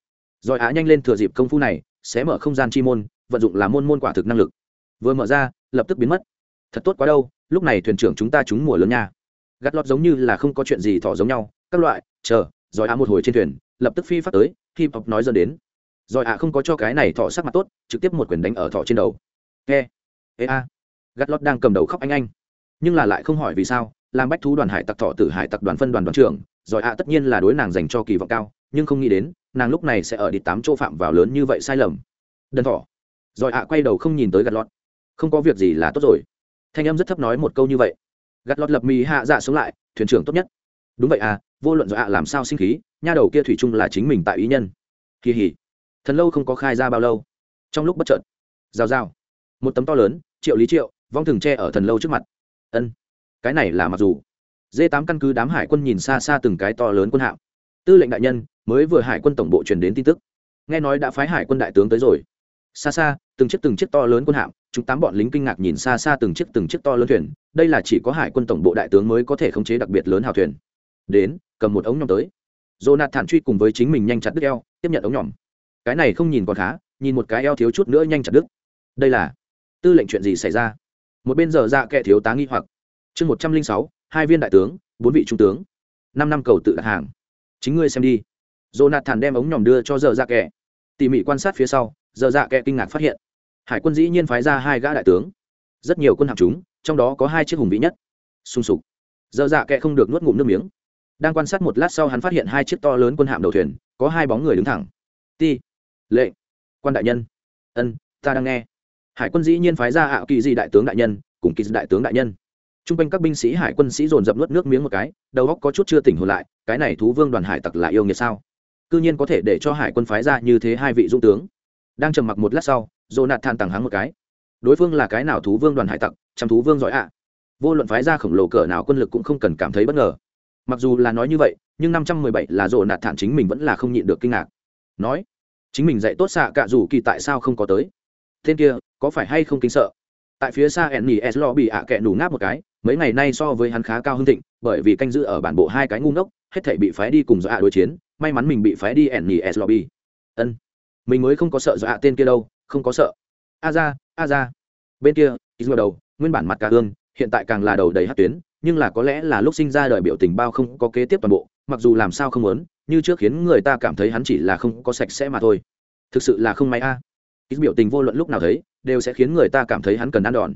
rồi á nhanh lên thừa dịp công phu này, sẽ mở không gian chi môn, vận dụng là môn môn quả thực năng lực. Vừa mở ra, lập tức biến mất. Thật tốt quá đâu, lúc này thuyền trưởng chúng ta trúng mùa lớn nha. Gắt lót giống như là không có chuyện gì thỏ giống nhau, các loại, chờ, rồi á một hồi trên thuyền lập tức phi phát tới hip hop nói dần đến. Rồi á không có cho cái này thọ sắc mặt tốt trực tiếp một quyền đánh ở thọ trên đầu. E, ê a. Gắt lót đang cầm đầu khóc anh anh. Nhưng là lại không hỏi vì sao làm bách thú đoàn hải tặc thọ tử hải tặc đoàn phân đoàn đoàn trưởng rồi ạ tất nhiên là đối nàng dành cho kỳ vọng cao nhưng không nghĩ đến nàng lúc này sẽ ở đi tám chỗ phạm vào lớn như vậy sai lầm. Đần thọ, rồi ạ quay đầu không nhìn tới gắt lót, không có việc gì là tốt rồi. Thanh âm rất thấp nói một câu như vậy. Gắt lót lập mì hạ dạ sống lại thuyền trưởng tốt nhất. Đúng vậy à vô luận do ạ làm sao sinh khí, nha đầu kia thủy chung là chính mình tại ý nhân. Kỳ hỉ. Thần lâu không có khai ra bao lâu. Trong lúc bất trợn rào rào. Một tấm to lớn, triệu lý triệu, vong thường tre ở thần lâu trước mặt. Ân, cái này là mặc dù. D tám căn cứ đám hải quân nhìn xa xa từng cái to lớn quân hạm. Tư lệnh đại nhân, mới vừa hải quân tổng bộ truyền đến tin tức. Nghe nói đã phái hải quân đại tướng tới rồi. Xa xa, từng chiếc từng chiếc to lớn quân hạm, chúng tám bọn lính kinh ngạc nhìn xa xa từng chiếc từng chiếc to lớn thuyền. Đây là chỉ có hải quân tổng bộ đại tướng mới có thể khống chế đặc biệt lớn hào thuyền. Đến cầm một ống nhòm tới. Jonathan thản truy cùng với chính mình nhanh chặt đứt eo, tiếp nhận ống nhòm. Cái này không nhìn còn khá, nhìn một cái eo thiếu chút nữa nhanh chặt đứt. Đây là tư lệnh chuyện gì xảy ra? Một bên giờ dạ kệ thiếu tá nghi hoặc. Chương một trăm linh sáu, hai viên đại tướng, bốn vị trung tướng. Năm năm cầu tự đặt hàng. Chính ngươi xem đi. Jonathan đem ống nhòm đưa cho giờ dạ kệ tỉ mỉ quan sát phía sau, giờ dạ kệ kinh ngạc phát hiện. Hải quân dĩ nhiên phái ra hai gã đại tướng. Rất nhiều quân hạng chúng, trong đó có hai chiếc hùng vĩ nhất. Sung sục. Giờ dạ kệ không được nuốt ngụm nước miếng đang quan sát một lát sau hắn phát hiện hai chiếc to lớn quân hạm đầu thuyền, có hai bóng người đứng thẳng. Ti lệ. Quan đại nhân. Ân, ta đang nghe. Hải quân dĩ nhiên phái ra ảo kỳ di đại tướng đại nhân, cùng kỳ đại tướng đại nhân. T r u n g quanh các binh sĩ hải quân sĩ dồn dập nuốt nước miếng một cái, đầu góc có chút chưa tỉnh hồn lại, cái này thú vương đoàn hải tặc là yêu nghiệt sao? C ư nhiên có thể để cho hải quân phái ra như thế hai vị dung tướng. Đang trầm mặc một lát sau dồ nạt than tằng hắng một cái. Đối phương là cái nào thú vương đoàn hải tặc chăm thú vương giỏi ạ? Vô luận phái ra khổng lồ cỡ nào quân lực cũng không cần cảm thấy bất ngờ mặc dù là nói như vậy, nhưng năm trăm mười bảy là dồ nạt thản chính mình vẫn là không nhịn được kinh ngạc. Nói, chính mình dạy tốt xạ cả dù kỳ tại sao không có tới? Tên kia, có phải hay không kính sợ? Tại phía xa enny s. Lo bị ạ kẹ đủ ngáp một cái, mấy ngày nay so với hắn khá cao hưng thịnh, bởi vì canh giữ ở bản bộ hai cái ngu ngốc, hết thể bị phái đi cùng dọa đối chiến, may mắn mình bị phái đi enny s. Lobby ân, mình mới không có sợ dọa tên kia đâu, không có sợ. A ra a ra bên kia ít đầu, nguyên bản mặt cả hương hiện tại càng là đầu đầy hát tuyến nhưng là có lẽ là lúc sinh ra đời biểu tình bao không có kế tiếp toàn bộ, mặc dù làm sao không muốn, như trước khiến người ta cảm thấy hắn chỉ là không có sạch sẽ mà thôi. Thực sự là không may a. Ít biểu tình vô luận lúc nào thấy, đều sẽ khiến người ta cảm thấy hắn cần ăn đòn.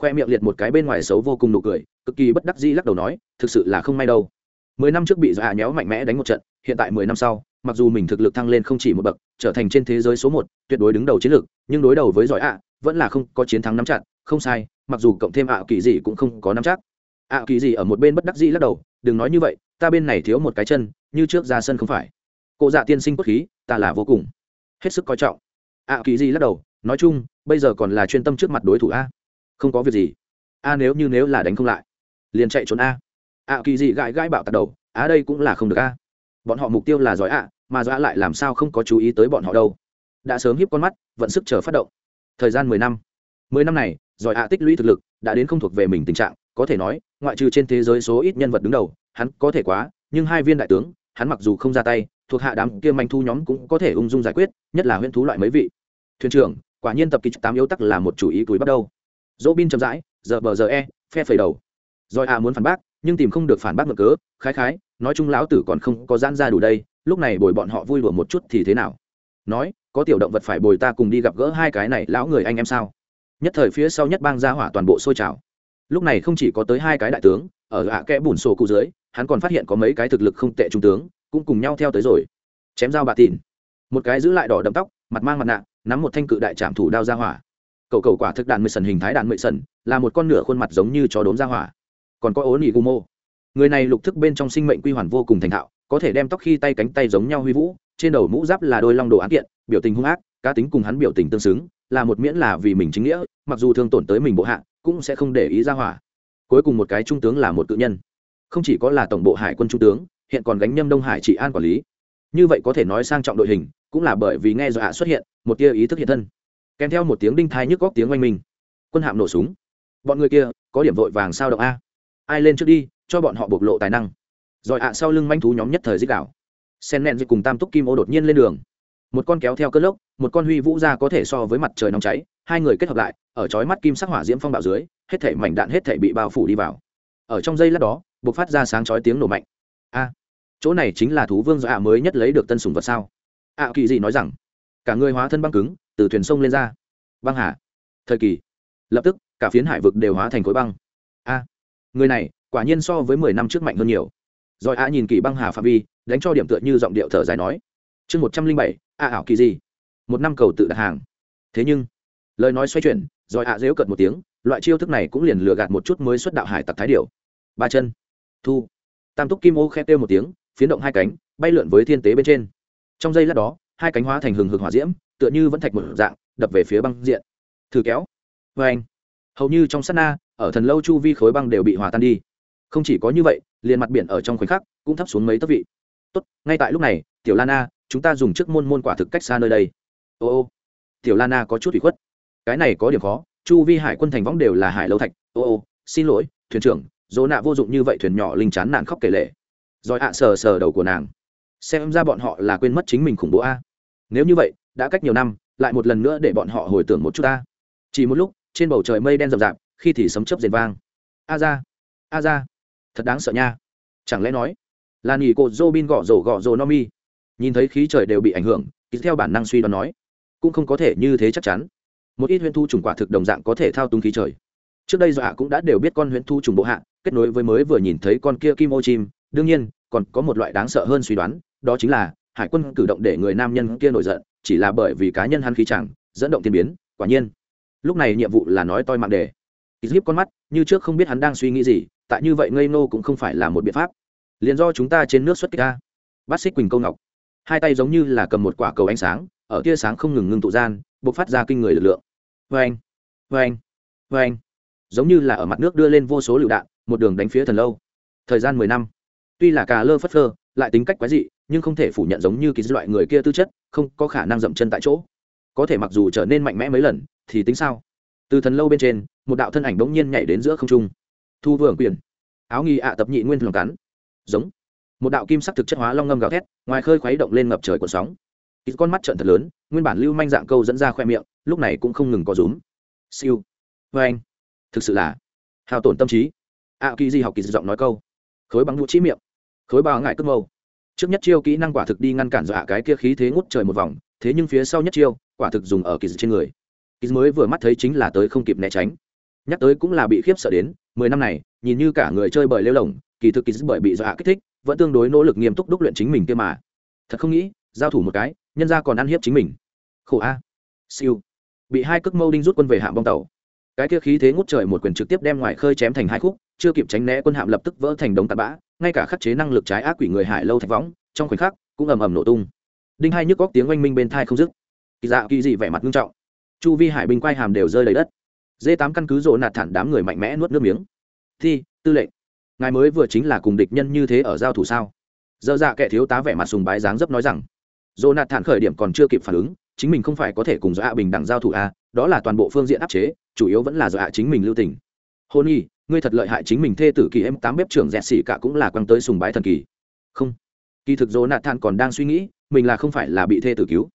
Khoe miệng liệt một cái bên ngoài xấu vô cùng nụ cười, cực kỳ bất đắc dĩ lắc đầu nói, thực sự là không may đâu. Mười năm trước bị dọa nhéo mạnh mẽ đánh một trận, hiện tại mười năm sau, mặc dù mình thực lực thăng lên không chỉ một bậc, trở thành trên thế giới số một, tuyệt đối đứng đầu chiến lược, nhưng đối đầu với giỏi ạ vẫn là không có chiến thắng nắm chặt, không sai, mặc dù cộng thêm ạ kỳ gì cũng không có nắm chắc ạ kỳ gì ở một bên bất đắc dĩ lắc đầu, đừng nói như vậy, ta bên này thiếu một cái chân, như trước ra sân không phải. Cụ dạ tiên sinh quốc khí, ta là vô cùng. Hết sức coi trọng. ạ kỳ gì lắc đầu, nói chung, bây giờ còn là chuyên tâm trước mặt đối thủ a. Không có việc gì. A nếu như nếu là đánh không lại, liền chạy trốn a. ạ kỳ gì gãi gãi bạo tạt đầu, á đây cũng là không được a. Bọn họ mục tiêu là giỏi a, mà giỏi lại làm sao không có chú ý tới bọn họ đâu. Đã sớm hiếp con mắt, vận sức chờ phát động. Thời gian mười năm. Mười năm này, giỏi a tích lũy thực lực, đã đến không thuộc về mình tình trạng có thể nói, ngoại trừ trên thế giới số ít nhân vật đứng đầu, hắn có thể quá, nhưng hai viên đại tướng, hắn mặc dù không ra tay, thuộc hạ đám kia manh thu nhóm cũng có thể ung dung giải quyết, nhất là huyễn thú loại mấy vị. Thuyền trưởng, quả nhiên tập kịch tám yếu tắc là một chủ ý túi bắt đầu. Dỗ bin chậm rãi, giờ bờ giờ e phe phẩy đầu. Rồi à muốn phản bác, nhưng tìm không được phản bác mực cớ, khái khái, nói chung lão tử còn không có giãn ra đủ đây, lúc này bồi bọn họ vui đùa một chút thì thế nào? Nói, có tiểu động vật phải bồi ta cùng đi gặp gỡ hai cái này lão người anh em sao? Nhất thời phía sau nhất bang ra hỏa toàn bộ sôi trào lúc này không chỉ có tới hai cái đại tướng, ở ạ kẽ bùn sổ cụ dưới, hắn còn phát hiện có mấy cái thực lực không tệ trung tướng, cũng cùng nhau theo tới rồi. Chém dao bà tìn một cái giữ lại đỏ đậm tóc, mặt mang mặt nạ, nắm một thanh cự đại trạm thủ đao ra hỏa. Cậu cậu quả thực đạn mười sần hình thái đạn mười sần, là một con nửa khuôn mặt giống như chó đốm ra hỏa. Còn có ố nỉ gu mô. Người này lục thức bên trong sinh mệnh quy hoàn vô cùng thành thạo, có thể đem tóc khi tay cánh tay giống nhau huy vũ, trên đầu mũ giáp là đôi long đồ án kiện, biểu tình hung ác, cá tính cùng hắn biểu tình tương xứng, là một miễn là vì mình chính nghĩa, mặc dù thương tổn tới mình bộ hạ cũng sẽ không để ý ra hỏa. Cuối cùng một cái trung tướng là một tự nhân. Không chỉ có là tổng bộ hải quân trung tướng, hiện còn gánh nhâm đông hải trị an quản lý. Như vậy có thể nói sang trọng đội hình, cũng là bởi vì nghe dọa xuất hiện, một tia ý thức hiện thân. Kèm theo một tiếng đinh thai nhức góc tiếng oanh minh. Quân hạm nổ súng. Bọn người kia, có điểm vội vàng sao động a. Ai lên trước đi, cho bọn họ bộc lộ tài năng. Rồi ạ sau lưng manh thú nhóm nhất thời dích đảo sen nẹn dịch cùng tam túc kim ô đột nhiên lên đường một con kéo theo cơn lốc, một con huy vũ ra có thể so với mặt trời nóng cháy, hai người kết hợp lại, ở chói mắt kim sắc hỏa diễm phong bạo dưới, hết thể mảnh đạn hết thể bị bao phủ đi vào. Ở trong giây lát đó b ộ c phát ra sáng chói tiếng nổ mạnh. A, chỗ này chính là thú vương do ạ mới nhất lấy được tân sùng vật sao? Ạ kỳ dị nói rằng, cả người hóa thân băng cứng, từ thuyền sông lên ra. Băng hà, thời kỳ. Lập tức, cả phiến hải vực đều hóa thành khối băng. A, người này, quả nhiên so với mười năm trước mạnh hơn nhiều. Rồi ạ nhìn kỳ băng hà phạm vi, đánh cho điểm tựa như giọng điệu thở dài nói chương một trăm linh bảy, a ảo kỳ gì? Một năm cầu tự đặt hàng. Thế nhưng, lời nói xoay chuyển, rồi a dếu cợt một tiếng, loại chiêu thức này cũng liền lừa gạt một chút mới xuất đạo hải tặc thái điểu. Ba chân, thu. Tam túc kim ô khe kêu một tiếng, phiến động hai cánh, bay lượn với thiên tế bên trên. Trong giây lát đó, hai cánh hóa thành hừng hực hỏa diễm, tựa như vẫn thạch một dạng, đập về phía băng diện. Thử kéo. Vê anh, hầu như trong sát na, ở thần lâu chu vi khối băng đều bị hòa tan đi. Không chỉ có như vậy, liền mặt biển ở trong khoảnh khắc cũng thấp xuống mấy tấc vị. Tốt, ngay tại lúc này, tiểu lana chúng ta dùng chiếc môn môn quả thực cách xa nơi đây. Ô ô, tiểu lana có chút bị khuất. Cái này có điểm khó, chu vi hải quân thành võng đều là hải lâu thạch. Ô ô, xin lỗi, thuyền trưởng, dỗ nạ vô dụng như vậy thuyền nhỏ linh chán nạn khóc kể lệ. Rồi ạ, sờ sờ đầu của nàng. Xem ra bọn họ là quên mất chính mình khủng bố a. Nếu như vậy, đã cách nhiều năm, lại một lần nữa để bọn họ hồi tưởng một chút ta. Chỉ một lúc, trên bầu trời mây đen rậm rạp, khi thì sấm chớp rền vang. A ra a ra. Thật đáng sợ nha. Chẳng lẽ nói là nghỉ cột dô bin gõ rổ gõ rổ no mi nhìn thấy khí trời đều bị ảnh hưởng ít theo bản năng suy đoán nói, cũng không có thể như thế chắc chắn. Một ít huyễn thu trùng quả thực đồng dạng có thể thao túng khí trời. Trước đây dọa cũng đã đều biết con huyễn thu trùng bộ hạ, kết nối với mới vừa nhìn thấy con kia kim ô chim, đương nhiên, còn có một loại đáng sợ hơn suy đoán, đó chính là hải quân cử động để người nam nhân kia nổi giận, chỉ là bởi vì cá nhân hắn khí chẳng, dẫn động thiên biến, quả nhiên. Lúc này nhiệm vụ là nói toi mạng đề. Ít hiếp con mắt, như trước không biết hắn đang suy nghĩ gì, tại như vậy ngây nô cũng không phải là một biện pháp. Liền do chúng ta trên nước xuất kích ra bát xích quỳnh câu ngọc hai tay giống như là cầm một quả cầu ánh sáng, ở tia sáng không ngừng ngưng tụ gian b ộ c phát ra kinh người lực lượng. Vê anh vê anh vê anh giống như là ở mặt nước đưa lên vô số lựu đạn, một đường đánh phía thần lâu. Thời gian mười năm. Tuy là cà lơ phất phơ, lại tính cách quái dị, nhưng không thể phủ nhận giống như kỳ loại người kia tư chất, không có khả năng dậm chân tại chỗ. Có thể mặc dù trở nên mạnh mẽ mấy lần, thì tính sao? Từ thần lâu bên trên, một đạo thân ảnh bỗng nhiên nhảy đến giữa không trung. Thu vương quyền. Áo nghi ạ tập nhị nguyên thường cắn. Giống một đạo kim sắc thực chất hóa long ngâm gào thét, ngoài khơi khuấy động lên ngập trời cuộn sóng. Ít con mắt trợn thật lớn, nguyên bản lưu manh dạng câu dẫn ra khoe miệng, lúc này cũng không ngừng có rúm. Siêu. Vê anh. Thực sự là hao tổn tâm trí. Ạ kỳ di học kỳ giọng nói câu. Khối bằng vũ trí miệng. Khối bào ngại cất mâu. Trước nhất chiêu kỹ năng quả thực đi ngăn cản dọa cái kia khí thế ngút trời một vòng, thế nhưng phía sau nhất chiêu, quả thực dùng ở kỳ trên người. Kỳ mới vừa mắt thấy chính là tới không kịp né tránh. Nhắc tới cũng là bị khiếp sợ đến, mười năm này, nhìn như cả người chơi bời lêu lỏng kỳ thực kỳ bởi bị dọa kích thích vẫn tương đối nỗ lực nghiêm túc đúc luyện chính mình kia mà. Thật không nghĩ, giao thủ một cái, nhân ra còn ăn hiếp chính mình. Khổ a. Siêu. Bị hai cước mâu đinh rút quân về hạm bong tàu. Cái kia khí thế ngút trời một quyền trực tiếp đem ngoài khơi chém thành hai khúc, chưa kịp tránh né quân hạm lập tức vỡ thành đống tạt bã, ngay cả khắc chế năng lực trái ác quỷ người hải lâu thạch võng, trong khoảnh khắc, cũng ầm ầm nổ tung. Đinh hai nhức góc tiếng oanh minh bên thai không dứt. Kỳ dạ kỳ dị vẻ mặt nghiêm trọng. Chu vi hải binh quay hàm đều rơi đầy đất. Dê tám căn cứ rộ nạt thản đám người mạnh mẽ nuốt nước miếng. Thi, tư lệnh ngài mới vừa chính là cùng địch nhân như thế ở giao thủ sao? Dơ dạ kẻ thiếu tá vẻ mặt sùng bái dáng dấp nói rằng dồ nạt thản khởi điểm còn chưa kịp phản ứng, chính mình không phải có thể cùng do hạ bình đẳng giao thủ a đó là toàn bộ phương diện áp chế, chủ yếu vẫn là do hạ chính mình lưu tình. Hôn nhi ngươi thật lợi hại chính mình thê tử kỳ em tám bếp trưởng dẹt xỉ cả cũng là quăng tới sùng bái thần kỳ. Không. Kỳ thực dồ nạt thản còn đang suy nghĩ, mình là không phải là bị thê tử cứu.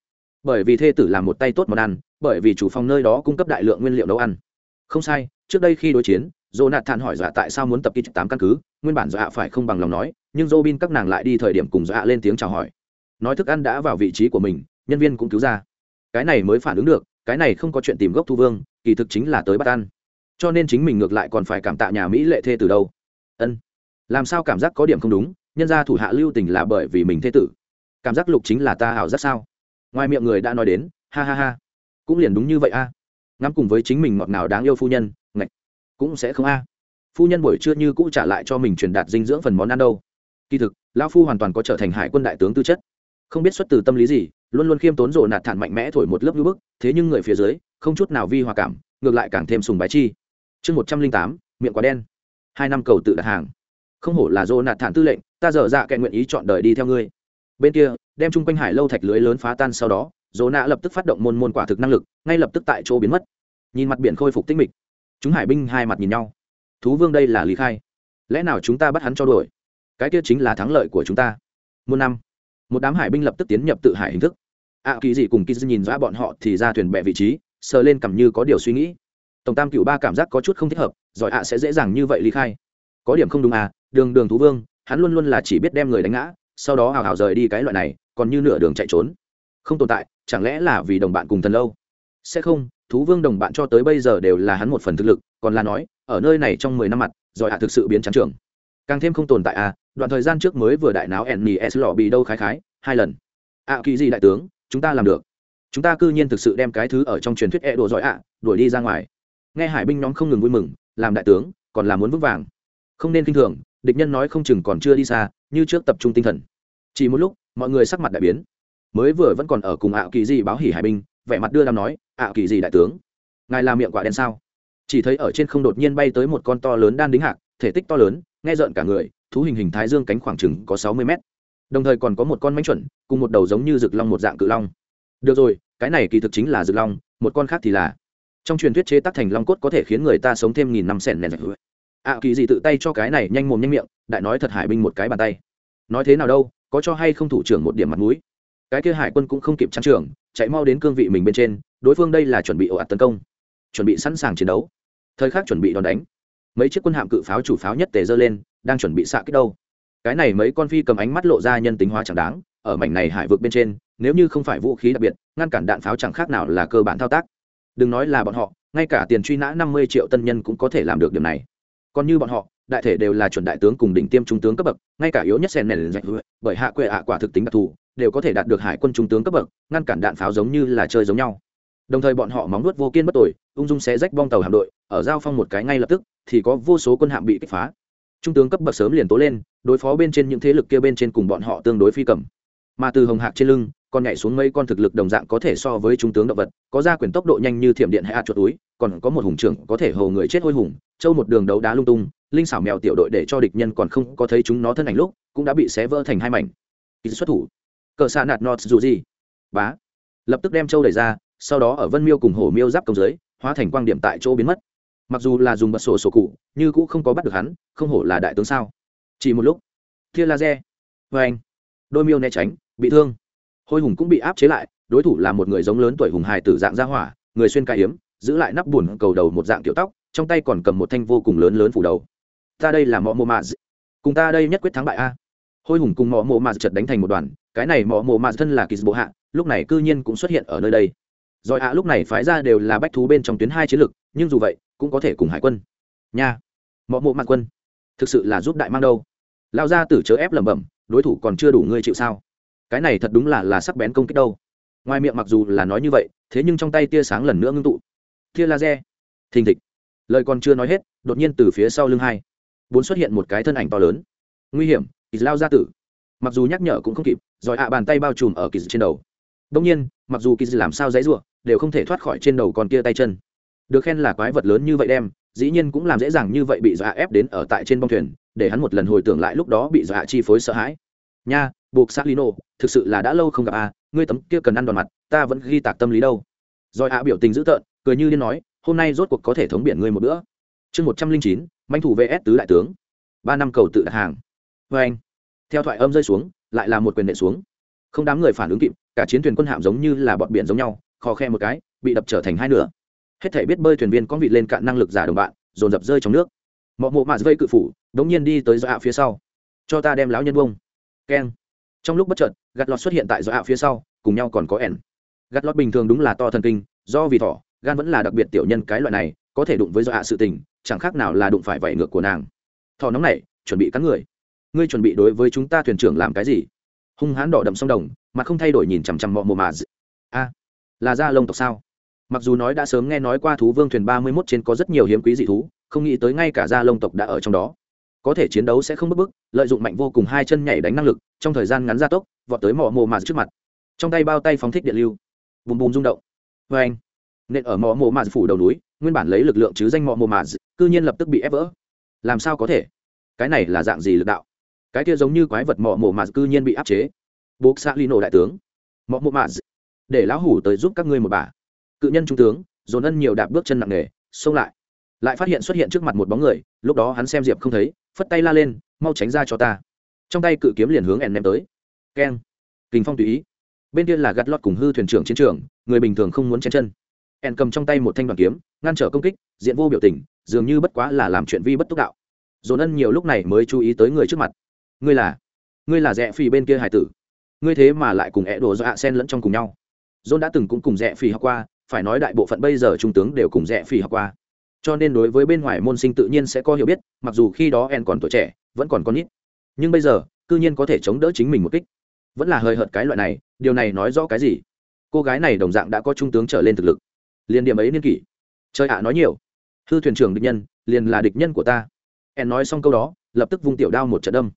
Bởi vì thê tử làm một tay tốt món ăn, bởi vì chủ phòng nơi đó cung cấp đại lượng nguyên liệu nấu ăn. Không sai, trước đây khi đối chiến Jonathan hỏi dọa tại sao muốn tập kích tám căn cứ, nguyên bản dọa phải không bằng lòng nói, nhưng Robin các nàng lại đi thời điểm cùng dọa lên tiếng chào hỏi. Nói thức ăn đã vào vị trí của mình, nhân viên cũng cứu ra. Cái này mới phản ứng được, cái này không có chuyện tìm gốc thu vương, kỳ thực chính là tới bắt ăn. Cho nên chính mình ngược lại còn phải cảm tạ nhà Mỹ lệ thê từ đâu. Ân, làm sao cảm giác có điểm không đúng, nhân gia thủ hạ lưu tình là bởi vì mình thê tử. Cảm giác lục chính là ta hảo rất sao? Ngoài miệng người đã nói đến, ha ha ha, cũng liền đúng như vậy a. Ngắm cùng với chính mình ngọt ngào đáng yêu phu nhân, cũng sẽ không a. Phu nhân buổi trưa như cũ trả lại cho mình truyền đạt dinh dưỡng phần món ăn đâu. Kỳ thực, lão phu hoàn toàn có trở thành hải quân đại tướng tư chất. Không biết xuất từ tâm lý gì, luôn luôn khiêm tốn rộ nạt thản mạnh mẽ thổi một lớp như bức, thế nhưng người phía dưới, không chút nào vi hòa cảm, ngược lại càng thêm sùng bái chi. Chương một trăm linh tám, miệng quá đen. Hai năm cầu tự đặt hàng. Không hổ là rộ nạt thản tư lệnh, ta dở dạ kệ nguyện ý chọn đời đi theo ngươi. Bên kia, đem chung quanh hải lâu thạch lưới lớn phá tan sau đó dỗ nạ lập tức phát động môn môn quả thực năng lực, ngay lập tức tại chỗ biến mất. Nhìn mặt biển khôi phục tinh mịch chúng hải binh hai mặt nhìn nhau. Thú vương đây là lý khai. Lẽ nào chúng ta bắt hắn cho đổi cái kia chính là thắng lợi của chúng ta. Muôn năm một đám hải binh lập tức tiến nhập tự hải hình thức. Ạ à, kỳ dị cùng kỳ dị nhìn rõ bọn họ thì ra thuyền bẹ vị trí sờ lên cầm như có điều suy nghĩ. Tổng tam cựu ba cảm giác có chút không thích hợp giỏi ạ sẽ dễ dàng như vậy lý khai. Có điểm không đúng à đường đường thú vương hắn luôn luôn là chỉ biết đem người đánh ngã sau đó hào hào rời đi cái loại này còn như nửa đường chạy trốn. Không tồn tại chẳng lẽ là vì đồng bạn cùng thần lâu? Sẽ không thú vương đồng bạn cho tới bây giờ đều là hắn một phần thực lực còn là nói ở nơi này trong mười năm mặt giỏi hạ thực sự biến trắng trường. Càng thêm không tồn tại à đoạn thời gian trước mới vừa đại náo nes lò bị đâu khái khái hai lần. Ạ à, kỳ gì đại tướng chúng ta làm được. Chúng ta cư nhiên thực sự đem cái thứ ở trong truyền thuyết e đồ giỏi ạ đuổi đi ra ngoài. Nghe hải binh nhóm không ngừng vui mừng làm đại tướng còn là muốn vững vàng. Không nên kinh thường địch nhân nói không chừng còn chưa đi xa như trước tập trung tinh thần. Chỉ một lúc mọi người sắc mặt đại biến. Mới vừa vẫn còn ở cùng ạ kỳ gì báo hỉ hải binh vẻ mặt đưa đam nói ạ kỳ gì đại tướng? Ngài làm miệng quả đen sao? Chỉ thấy ở trên không đột nhiên bay tới một con to lớn đan đính hạc, thể tích to lớn, nghe rợn cả người, thú hình hình thái dương cánh khoảng chừng có sáu mươi mét. Đồng thời còn có một con mánh chuẩn, cùng một đầu giống như rực long một dạng cự long. Được rồi, cái này kỳ thực chính là rực long, một con khác thì là. Trong truyền thuyết chế tác thành long cốt có thể khiến người ta sống thêm nghìn năm sẻn nền ạ kỳ gì tự tay cho cái này nhanh mồm nhanh miệng, đại nói thật hải binh một cái bàn tay. Nói thế nào đâu, có cho hay không thủ trưởng một điểm mặt mũi. Cái kia hải quân cũng không kịp trang trưởng chạy mau đến cương vị mình bên trên đối phương đây là chuẩn bị ồ ạt tấn công, chuẩn bị sẵn sàng chiến đấu. Thời khắc chuẩn bị đòn đánh, mấy chiếc quân hạm cự pháo chủ pháo nhất tề dơ lên, đang chuẩn bị xạ kích đâu. Cái này mấy con phi cầm ánh mắt lộ ra nhân tính hóa chẳng đáng, ở mảnh này hải vực bên trên, nếu như không phải vũ khí đặc biệt, ngăn cản đạn pháo chẳng khác nào là cơ bản thao tác. Đừng nói là bọn họ, ngay cả tiền truy nã năm mươi triệu tân nhân cũng có thể làm được điều này. Còn như bọn họ, đại thể đều là chuẩn đại tướng cùng đỉnh tiêm trung tướng cấp bậc, ngay cả yếu nhất sen nền dạy bởi hạ quệ hạ quả thực tính đặc thù, đều có thể đạt được hải quân trung tướng cấp bậc, ngăn cản đạn pháo giống như là chơi giống nhau đồng thời bọn họ móng nuốt vô kiên bất tội ung dung sẽ rách bong tàu hạm đội, ở giao phong một cái ngay lập tức, thì có vô số quân hạm bị kích phá. Trung tướng cấp bậc sớm liền tố lên, đối phó bên trên những thế lực kia bên trên cùng bọn họ tương đối phi cầm. Mà từ hồng hạc trên lưng, còn nhảy xuống mấy con thực lực đồng dạng có thể so với trung tướng động vật, có ra quyền tốc độ nhanh như thiểm điện hay ạt chuột túi, còn có một hùng trưởng có thể hầu người chết hôi hùng, châu một đường đấu đá lung tung, linh xảo mèo tiểu đội để cho địch nhân còn không có thấy chúng nó thân ảnh lúc, cũng đã bị xé vỡ thành hai mảnh. Xuất thủ. Cờ xa nạt nọt dù gì? Bá. Lập tức đem châu đẩy ra sau đó ở vân miêu cùng hổ miêu giáp công giới, hóa thành quang điểm tại chỗ biến mất. Mặc dù là dùng bật sổ sổ cụ nhưng cũng không có bắt được hắn, không hổ là đại tướng sao. Chỉ một lúc, tia laser. Vê anh, đôi miêu né tránh, bị thương. Hôi hùng cũng bị áp chế lại, đối thủ là một người giống lớn tuổi hùng hài tử dạng ra hỏa, người xuyên ca hiếm giữ lại nắp buồn cầu đầu một dạng kiểu tóc, trong tay còn cầm một thanh vô cùng lớn lớn phủ đầu. Ta đây là mọ mộ mạ cùng ta đây nhất quyết thắng bại a. Hôi hùng cùng mọ mộ mạ chật đánh thành một đoàn, cái này mọ mộ mạ thân là kỳ bộ hạ, lúc này cư nhiên cũng xuất hiện ở nơi đây rồi ạ, lúc này phái ra đều là bách thú bên trong tuyến hai chiến lực nhưng dù vậy, cũng có thể cùng hải quân. Nha. Mọ mộ mạ quân. Thực sự là giúp đại mang đâu. Lao ra tử chớ ép lẩm bẩm, đối thủ còn chưa đủ ngươi chịu sao? Cái này thật đúng là là sắc bén công kích đâu. Ngoài miệng mặc dù là nói như vậy, thế nhưng trong tay tia sáng lần nữa ngưng tụ. Tia laser. Thình thịch. Lời còn chưa nói hết, đột nhiên từ phía sau lưng hai, bốn xuất hiện một cái thân ảnh to lớn. Nguy hiểm kỳ lao ra tử. Mặc dù nhắc nhở cũng không kịp, rồi ạ, bàn tay bao trùm ở kỳ trên đầu. Đông nhiên, mặc dù kỳ làm sao dãy ruộng đều không thể thoát khỏi trên đầu con kia tay chân. Được khen là quái vật lớn như vậy đem, dĩ nhiên cũng làm dễ dàng như vậy bị dọa ép đến ở tại trên bông thuyền, để hắn một lần hồi tưởng lại lúc đó bị dọa chi phối sợ hãi. Nha, buộc xác lino, thực sự là đã lâu không gặp a ngươi tấm kia cần ăn đòn mặt, ta vẫn ghi tạc tâm lý đâu. Rồi ạ biểu tình dữ tợn, cười như liên nói, hôm nay rốt cuộc có thể thống biển ngươi một bữa. Chương một trăm linh chín, manh thủ vs tứ đại tướng. Ba năm cầu tự đặt hàng. Vê anh, theo thoại âm rơi xuống, lại là một quyền nện xuống. Không đám người phản ứng kịp, cả chiến thuyền quân hạm giống như là bọn biển giống nhau khò khe một cái, bị đập trở thành hai nửa. Hết thể biết bơi thuyền viên có vị lên cạn năng lực giả đồng bạn, dồn dập rơi trong nước. Mọ mộ mạ vây cự phủ, đống nhiên đi tới do ạ phía sau. Cho ta đem lão nhân bông. Keng. Trong lúc bất chợt, gạt lọt xuất hiện tại do ạ phía sau, cùng nhau còn có ẻn. Gạt lọt bình thường đúng là to thần kinh, do vì thỏ, gan vẫn là đặc biệt tiểu nhân cái loại này, có thể đụng với do ạ sự tình, chẳng khác nào là đụng phải vảy ngược của nàng. Thỏ nóng này chuẩn bị cắn người. Ngươi chuẩn bị đối với chúng ta thuyền trưởng làm cái gì? Hung hãn đỏ đậm sông đồng mà không thay đổi nhìn chằm chằm mọ mồ mà a là da lông tộc sao? Mặc dù nói đã sớm nghe nói qua thú vương thuyền ba mươi mốt trên có rất nhiều hiếm quý dị thú, không nghĩ tới ngay cả da lông tộc đã ở trong đó. Có thể chiến đấu sẽ không bức bức, lợi dụng mạnh vô cùng hai chân nhảy đánh năng lực, trong thời gian ngắn gia tốc, vọt tới mỏ mồ mà trước mặt. Trong tay bao tay phóng thích điện lưu. Bùm bùm rung động. Vê anh nên ở mỏ mồ mà phủ đầu núi, nguyên bản lấy lực lượng chứ danh mỏ mồ mà cư nhiên lập tức bị ép vỡ. Làm sao có thể? Cái này là dạng gì lực đạo? Cái kia giống như quái vật mỏ mồ mà cư nhiên bị áp chế. Buộc xa ly nổ đại tướng. Mỏ mồ mà để lão hủ tới giúp các ngươi một bà. Cự nhân trung tướng, dồn ân nhiều đạp bước chân nặng nề, xông lại. Lại phát hiện xuất hiện trước mặt một bóng người, lúc đó hắn xem diệp không thấy, phất tay la lên, mau tránh ra cho ta. Trong tay cự kiếm liền hướng ẻn ném tới. Keng. Kinh phong tùy ý. Bên kia là gắt lót cùng hư thuyền trưởng chiến trường, người bình thường không muốn chen chân. Ẻn cầm trong tay một thanh đoàn kiếm, ngăn trở công kích, diện vô biểu tình, dường như bất quá là làm chuyện vi bất túc đạo. Dồn ân nhiều lúc này mới chú ý tới người trước mặt. Ngươi là ngươi là rẽ phi bên kia hải tử. Ngươi thế mà lại cùng ẹ đổ do hạ sen lẫn trong cùng nhau. John đã từng cũng cùng rẽ phì học qua, phải nói đại bộ phận bây giờ trung tướng đều cùng rẽ phì học qua. Cho nên đối với bên ngoài môn sinh tự nhiên sẽ có hiểu biết, mặc dù khi đó en còn tuổi trẻ, vẫn còn con nít. Nhưng bây giờ, cư nhiên có thể chống đỡ chính mình một kích. Vẫn là hơi hợt cái loại này, điều này nói rõ cái gì? Cô gái này đồng dạng đã có trung tướng trở lên thực lực. Liền điểm ấy niên kỷ. Chơi ạ, nói nhiều. Hư thuyền trưởng địch nhân, liền là địch nhân của ta. En nói xong câu đó, lập tức vung tiểu đao một trận đâm.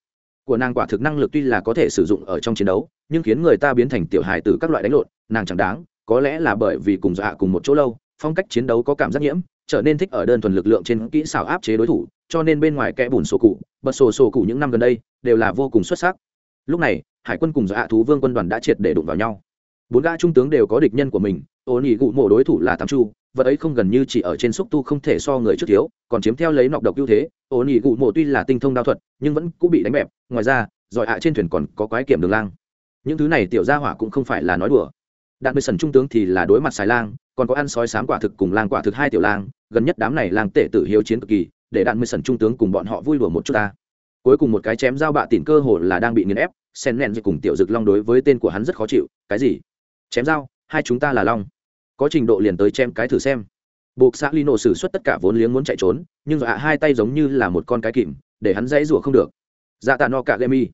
Của nàng quả thực năng lực tuy là có thể sử dụng ở trong chiến đấu, nhưng khiến người ta biến thành tiểu hài tử các loại đánh lộn nàng chẳng đáng, có lẽ là bởi vì cùng dọa cùng một chỗ lâu, phong cách chiến đấu có cảm giác nhiễm, trở nên thích ở đơn thuần lực lượng trên kỹ xảo áp chế đối thủ, cho nên bên ngoài kẽ bùn sổ cụ, bật sổ sổ cụ những năm gần đây, đều là vô cùng xuất sắc. Lúc này, hải quân cùng dọa thú vương quân đoàn đã triệt để đụng vào nhau. Bốn gã trung tướng đều có địch nhân của mình, ô nỉ cụ mộ đối thủ là tam chu, vật ấy không gần như chỉ ở trên xúc tu không thể so người trước thiếu, còn chiếm theo lấy nọc độc ưu thế. Ô nỉ cụ mộ tuy là tinh thông đao thuật, nhưng vẫn cũng bị đánh bẹp, ngoài ra, giỏi hạ trên thuyền còn có quái kiểm đường lang. Những thứ này tiểu gia hỏa cũng không phải là nói đùa đạn mười sần trung tướng thì là đối mặt xài lang, còn có ăn sói sám quả thực cùng lang quả thực hai tiểu lang, gần nhất đám này làng tể tử hiếu chiến cực kỳ, để đạn mười sần trung tướng cùng bọn họ vui đùa một chút ta. Cuối cùng một cái chém dao bạ tỉn cơ hồ là đang bị nghiền ép, sen nẹn cùng tiểu dực long đối với tên của hắn rất khó chịu, cái gì? Chém dao hai chúng ta là long. Có trình độ liền tới chém cái thử xem. Buộc xã lino xử suất tất cả vốn liếng muốn chạy trốn, nhưng dọa hai tay giống như là một con cái kìm, để hắn dãy rủa không được. Dạ tạ no cả lemi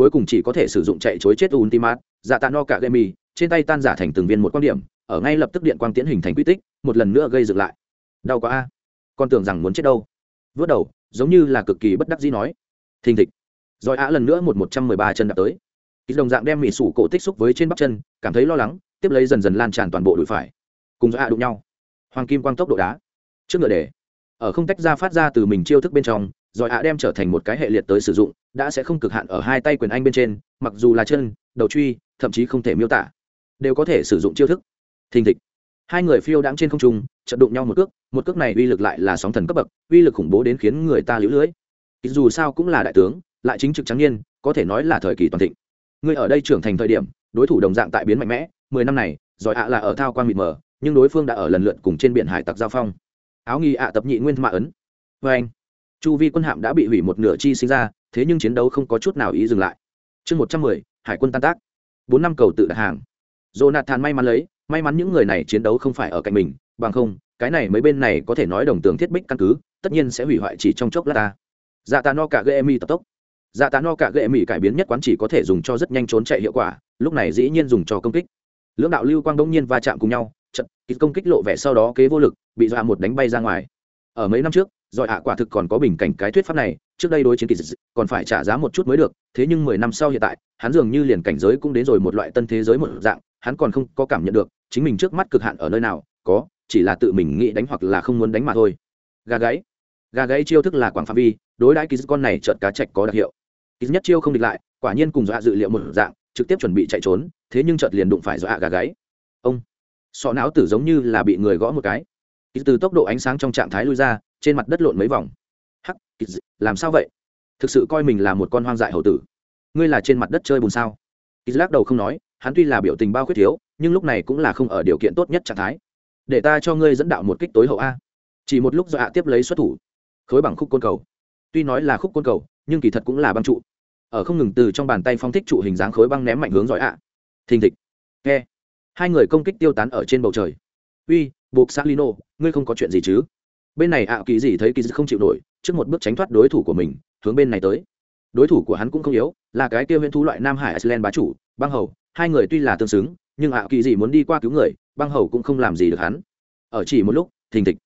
cuối cùng chỉ có thể sử dụng chạy chối chết ultimat dạ tạ no cả lemi trên tay tan giả thành từng viên một quan điểm, ở ngay lập tức điện quang tiễn hình thành quy tích, một lần nữa gây dựng lại. Đau quá a. Con tưởng rằng muốn chết đâu. Vớt đầu, giống như là cực kỳ bất đắc dĩ nói. Thình thịch. Rồi á lần nữa một một trăm mười ba chân đạp tới. Ký đồng dạng đem mỹ sủ cổ tích xúc với trên bắp chân, cảm thấy lo lắng, tiếp lấy dần dần lan tràn toàn bộ đùi phải. Cùng do ạ đụng nhau. Hoàng kim quang tốc độ đá. Trước ngựa để. Ở không tách ra phát ra từ mình chiêu thức bên trong, rồi ạ đem trở thành một cái hệ liệt tới sử dụng, đã sẽ không cực hạn ở hai tay quyền anh bên trên, mặc dù là chân, đầu truy, thậm chí không thể miêu tả đều có thể sử dụng chiêu thức. Thình thịch. Hai người phiêu đãng trên không trung trận đụng nhau một cước một cước này uy lực lại là sóng thần cấp bậc, uy lực khủng bố đến khiến người ta lũ lưỡi dù sao cũng là đại tướng, lại chính trực trắng niên, có thể nói là thời kỳ toàn thịnh. Người ở đây trưởng thành thời điểm, đối thủ đồng dạng tại biến mạnh mẽ, mười năm này giỏi ạ là ở thao quan mịt mờ, nhưng đối phương đã ở lần lượt cùng trên biển hải tặc giao phong. Áo nghi ạ tập nhị nguyên mạ ấn. Vê anh, chu vi quân hạm đã bị hủy một nửa chi sinh ra, thế nhưng chiến đấu không có chút nào ý dừng lại. Chương một trăm mười, hải quân tan tác. Bốn năm cầu tự đặt hàng jonathan may mắn lấy, may mắn những người này chiến đấu không phải ở cạnh mình, bằng không, cái này mấy bên này có thể nói đồng tường thiết bích căn cứ, tất nhiên sẽ hủy hoại chỉ trong chốc lát ta. Dạ tạ no cả Gemi tập tốc. Dạ tạ no cả Gemi cải biến nhất quán chỉ có thể dùng cho rất nhanh trốn chạy hiệu quả, lúc này dĩ nhiên dùng cho công kích. Lưỡng đạo lưu quang đông nhiên va chạm cùng nhau, trận kịch công kích lộ vẻ sau đó kế vô lực, bị dọa một đánh bay ra ngoài. Ở mấy năm trước, giỏi ạ quả thực còn có bình cảnh cái thuyết pháp này, trước đây đối chiến kỳ dị, còn phải trả giá một chút mới được, thế nhưng mười năm sau hiện tại, hắn dường như liền cảnh giới cũng đến rồi một loại tân thế giới một dạng hắn còn không có cảm nhận được chính mình trước mắt cực hạn ở nơi nào, có, chỉ là tự mình nghĩ đánh hoặc là không muốn đánh mà thôi. Gà gáy. Gà gáy chiêu thức là quảng phạm vi, đối đãi kỳ con này trợt cá chạch có đặc hiệu. Ký nhất chiêu không địch lại, quả nhiên cùng dọa dự liệu một dạng, trực tiếp chuẩn bị chạy trốn, thế nhưng chợt liền đụng phải dọa gà gáy. Ông. Sọ não tử giống như là bị người gõ một cái. Ký từ tốc độ ánh sáng trong trạng thái lui ra, trên mặt đất lộn mấy vòng. Hắc ký làm sao vậy? Thực sự coi mình là một con hoang dại hậu tử. Ngươi là trên mặt đất chơi bùn sao? Ký lắc đầu không nói hắn tuy là biểu tình bao khuyết thiếu, nhưng lúc này cũng là không ở điều kiện tốt nhất trạng thái. Để ta cho ngươi dẫn đạo một kích tối hậu a. Chỉ một lúc do hạ tiếp lấy xuất thủ, khối bằng khúc côn cầu. Tuy nói là khúc côn cầu, nhưng kỳ thật cũng là băng trụ. Ở không ngừng từ trong bàn tay phong thích trụ hình dáng khối băng ném mạnh hướng giỏi ạ thình thịch. Nghe hai người công kích tiêu tán ở trên bầu trời. Uy, buộc xác lino, ngươi không có chuyện gì chứ? Bên này ạ, kỳ gì thấy kỳ không chịu nổi, trước một bước tránh thoát đối thủ của mình, hướng bên này tới. Đối thủ của hắn cũng không yếu, là cái kia huyễn thú loại nam hải iceland bá chủ, băng hầu hai người tuy là tương xứng, nhưng ạ kỳ gì muốn đi qua cứu người, băng hầu cũng không làm gì được hắn. Ở chỉ một lúc, thình thịch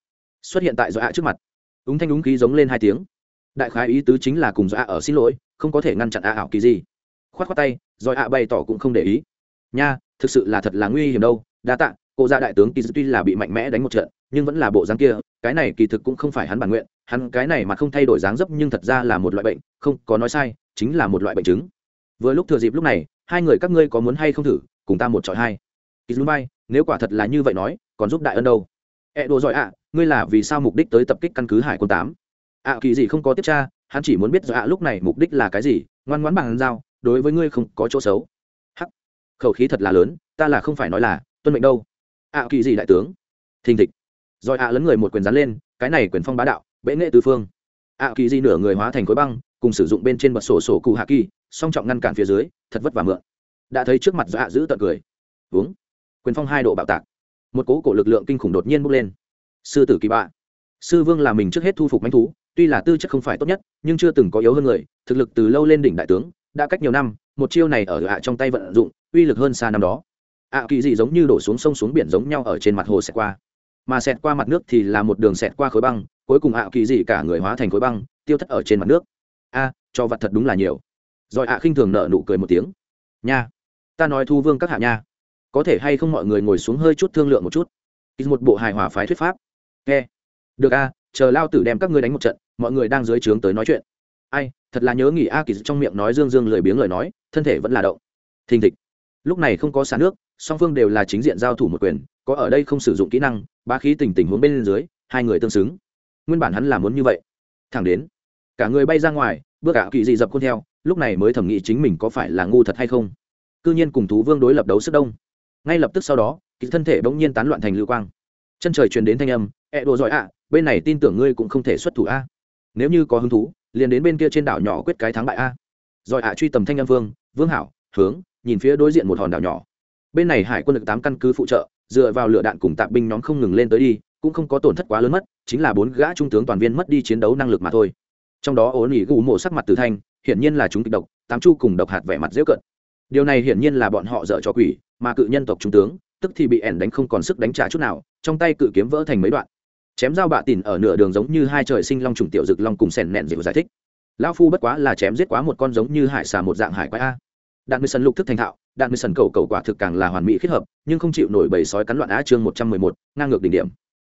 xuất hiện tại do ạ trước mặt. Úng thanh úng khí giống lên hai tiếng. Đại khái ý tứ chính là cùng do ạ ở xin lỗi, không có thể ngăn chặn ạ ảo kỳ gì. Khoát khoát tay rồi ạ bày tỏ cũng không để ý. Nha, thực sự là thật là nguy hiểm đâu. Đa tạ, cô gia đại tướng kỳ tuy là bị mạnh mẽ đánh một trận, nhưng vẫn là bộ dáng kia, cái này kỳ thực cũng không phải hắn bản nguyện. Hắn cái này mà không thay đổi dáng dấp nhưng thật ra là một loại bệnh, không có nói sai, chính là một loại bệnh chứng. Vừa lúc thừa dịp lúc này hai người các ngươi có muốn hay không thử, cùng ta một trọi hai. Kỳ bay nếu quả thật là như vậy nói, còn giúp đại ân đâu? Ẹ đồ giỏi ạ, ngươi là vì sao mục đích tới tập kích căn cứ hải quân tám? Ạ, kỳ gì không có tiếp tra, hắn chỉ muốn biết do ạ, lúc này mục đích là cái gì, ngoan ngoãn bằng giao, đối với ngươi không có chỗ xấu. Hắc, khẩu khí thật là lớn, ta là không phải nói là, tuân mệnh đâu. Ạ, kỳ gì đại tướng? Thình thịch. Rồi ạ, lấn người một quyền dán lên, cái này quyền phong bá đạo, bệ nghệ tứ phương. Ạ, kỳ gì nửa người hóa thành khối băng cùng sử dụng bên trên bật sổ sổ cụ hạ kỳ, song trọng ngăn cản phía dưới, thật vất vả mượn. Đã thấy trước mặt dạ giữ tận cười. Uống. Quyền phong hai độ bạo tạc. Một cố cổ lực lượng kinh khủng đột nhiên bốc lên. Sư tử kỳ bạ. Sư vương là mình trước hết thu phục manh thú, tuy là tư chất không phải tốt nhất, nhưng chưa từng có yếu hơn người, thực lực từ lâu lên đỉnh đại tướng, đã cách nhiều năm, một chiêu này ở hạ trong tay vận dụng, uy lực hơn xa năm đó. Ạ kỳ dị giống như đổ xuống sông xuống biển giống nhau ở trên mặt hồ xẹt qua. Mà xẹt qua mặt nước thì là một đường xẹt qua khối băng, cuối cùng ạ kỳ dị cả người hóa thành khối băng, tiêu thất ở trên mặt nước a, cho vặt thật đúng là nhiều. Rồi ạ khinh thường nợ nụ cười một tiếng. Nha, ta nói thu vương các hạ nha. Có thể hay không mọi người ngồi xuống hơi chút thương lượng một chút? Một bộ hài hòa phái thuyết pháp. Nghe. Được a, chờ lao tử đem các ngươi đánh một trận, mọi người đang dưới trướng tới nói chuyện. Ai, thật là nhớ nghỉ a kỳ trong miệng nói dương dương lười biếng lời nói, thân thể vẫn là động. Thình thịch. Lúc này không có xả nước, song phương đều là chính diện giao thủ một quyền, có ở đây không sử dụng kỹ năng ba khí tình tình huống bên dưới, hai người tương xứng. Nguyên bản hắn là muốn như vậy. Thẳng đến cả người bay ra ngoài, bước cả kỳ dị dập khuôn theo, lúc này mới thẩm nghĩ chính mình có phải là ngu thật hay không. Cư nhiên cùng thú vương đối lập đấu sức đông. Ngay lập tức sau đó kỳ thân thể bỗng nhiên tán loạn thành lưu quang. Chân trời truyền đến thanh âm, ẹ đồ giỏi ạ, bên này tin tưởng ngươi cũng không thể xuất thủ a. Nếu như có hứng thú, liền đến bên kia trên đảo nhỏ quyết cái thắng bại a. Giỏi ạ truy tầm thanh âm vương vương hảo, hướng, nhìn phía đối diện một hòn đảo nhỏ. Bên này hải quân lực tám căn cứ phụ trợ, dựa vào lửa đạn cùng tạp binh nhóm không ngừng lên tới đi, cũng không có tổn thất quá lớn mất, chính là bốn gã trung tướng toàn viên mất đi chiến đấu năng lực mà thôi trong đó ố nỉ gù mộ sắc mặt từ thanh, hiển nhiên là chúng kịch độc, tám chu cùng độc hạt vẻ mặt dễ cận. Điều này hiển nhiên là bọn họ dở cho quỷ, mà cự nhân tộc trung tướng, tức thì bị ẻn đánh không còn sức đánh trả chút nào, trong tay cự kiếm vỡ thành mấy đoạn. Chém dao bạ tìn ở nửa đường giống như hai trời sinh long trùng tiểu dực long cùng sèn nẹn dịu giải thích. Lão phu bất quá là chém giết quá một con giống như hải xà một dạng hải quái a. Đạn mười sần lục thức thành thạo, đạn mười sần cầu cầu quả thực càng là hoàn mỹ kết hợp, nhưng không chịu nổi bầy sói cắn loạn á chương một trăm mười một, ngang ngược đỉnh điểm.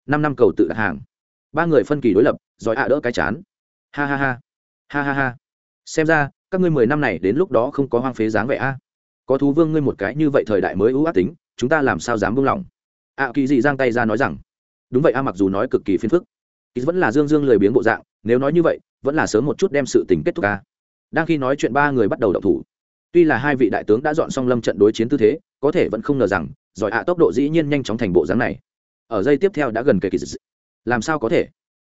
Năm năm cầu tự đặt hàng. Ba người phân kỳ đối lập, giỏi ạ đỡ cái chán ha ha ha. Ha ha ha. Xem ra, các ngươi mười năm này đến lúc đó không có hoang phế dáng vẻ a. Có thú vương ngươi một cái như vậy thời đại mới ưu ác tính, chúng ta làm sao dám buông lỏng? Ạ kỳ dị giang tay ra nói rằng, đúng vậy a, mặc dù nói cực kỳ phiền phức, kỳ vẫn là dương dương lười biếng bộ dạng, nếu nói như vậy, vẫn là sớm một chút đem sự tình kết thúc ca đang khi nói chuyện ba người bắt đầu động thủ. Tuy là hai vị đại tướng đã dọn xong lâm trận đối chiến tư thế, có thể vẫn không ngờ rằng, giỏi ạ tốc độ dĩ nhiên nhanh chóng thành bộ dáng này. Ở giây tiếp theo đã gần kề kỳ dị. Làm sao có thể?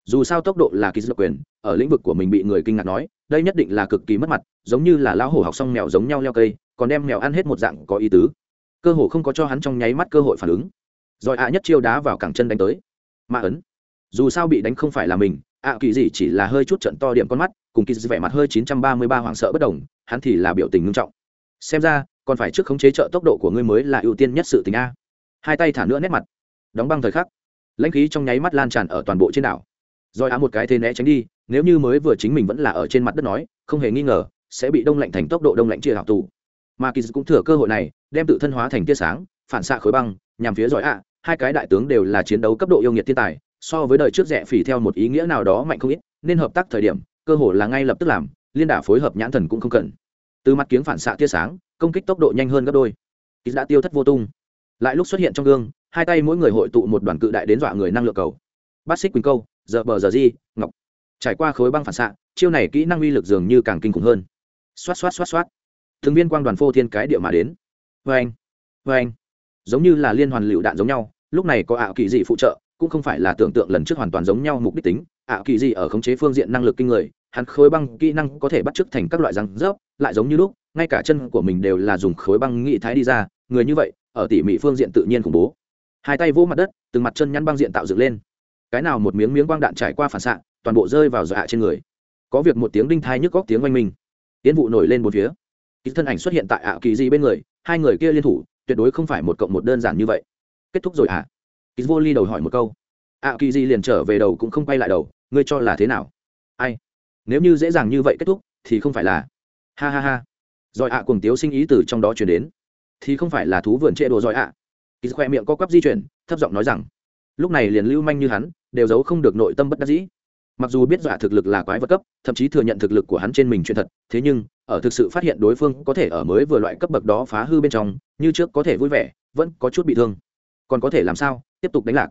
Dù sao tốc độ là kỳ dị quyền, ở lĩnh vực của mình bị người kinh ngạc nói, đây nhất định là cực kỳ mất mặt, giống như là lão hổ học xong mèo giống nhau leo cây, còn đem mèo ăn hết một dạng có ý tứ. Cơ hồ không có cho hắn trong nháy mắt cơ hội phản ứng. Rồi ạ nhất chiêu đá vào cẳng chân đánh tới. Ma ấn. Dù sao bị đánh không phải là mình, ạ kỳ gì chỉ là hơi chút trận to điểm con mắt, cùng kỳ vẻ mặt hơi 933 hoảng sợ bất đồng, hắn thì là biểu tình nghiêm trọng. Xem ra, còn phải trước khống chế trợ tốc độ của ngươi mới là ưu tiên nhất sự tình a. Hai tay thả nữa nét mặt. Đóng băng thời khắc. Lãnh khí trong nháy mắt lan tràn ở toàn bộ trên đảo rồi á một cái thế né tránh đi, nếu như mới vừa chính mình vẫn là ở trên mặt đất nói, không hề nghi ngờ, sẽ bị đông lạnh thành tốc độ đông lạnh chia học tù. Mà kỳ cũng thừa cơ hội này, đem tự thân hóa thành tia sáng, phản xạ khối băng, nhằm phía giỏi ạ hai cái đại tướng đều là chiến đấu cấp độ yêu nghiệt thiên tài, so với đời trước rẻ phỉ theo một ý nghĩa nào đó mạnh không ít, nên hợp tác thời điểm, cơ hội là ngay lập tức làm, liên đả phối hợp nhãn thần cũng không cần. Từ mặt kiếng phản xạ tia sáng, công kích tốc độ nhanh hơn gấp đôi. Kỳ đã tiêu thất vô tung. Lại lúc xuất hiện trong gương, hai tay mỗi người hội tụ một đoàn cự đại đến dọa người năng lượng cầu bát xích quỳnh câu giờ bờ giờ di ngọc trải qua khối băng phản xạ chiêu này kỹ năng uy lực dường như càng kinh khủng hơn xoát xoát xoát xoát thường viên quang đoàn phô thiên cái địa mà đến vê anh vê anh giống như là liên hoàn lựu đạn giống nhau lúc này có ảo kỳ dị phụ trợ cũng không phải là tưởng tượng lần trước hoàn toàn giống nhau mục đích tính ảo kỳ dị ở khống chế phương diện năng lực kinh người hắn khối băng kỹ năng có thể bắt chước thành các loại răng rớp lại giống như lúc ngay cả chân của mình đều là dùng khối băng nghị thái đi ra người như vậy ở tỉ mỉ phương diện tự nhiên khủng bố hai tay vỗ mặt đất từng mặt chân nhăn băng diện tạo dựng lên cái nào một miếng miếng quang đạn trải qua phản xạ, toàn bộ rơi vào dọa trên người. Có việc một tiếng đinh thai nhức góc tiếng oanh minh. Tiến vụ nổi lên một phía. Ký thân ảnh xuất hiện tại ạ kỳ di bên người, hai người kia liên thủ, tuyệt đối không phải một cộng một đơn giản như vậy. Kết thúc rồi à ký vô ly đầu hỏi một câu. ạ kỳ di liền trở về đầu cũng không quay lại đầu, ngươi cho là thế nào? Ai? Nếu như dễ dàng như vậy kết thúc, thì không phải là. Ha ha ha. Rồi ạ cùng tiếu sinh ý từ trong đó chuyển đến. Thì không phải là thú vườn trệ đồ rồi ạ. Ký khoe miệng co quắp di chuyển, thấp giọng nói rằng, lúc này liền lưu manh như hắn đều giấu không được nội tâm bất đắc dĩ. Mặc dù biết dọa thực lực là quái vật cấp, thậm chí thừa nhận thực lực của hắn trên mình chuyện thật, thế nhưng, ở thực sự phát hiện đối phương có thể ở mới vừa loại cấp bậc đó phá hư bên trong, như trước có thể vui vẻ, vẫn có chút bị thương. Còn có thể làm sao? Tiếp tục đánh lạc.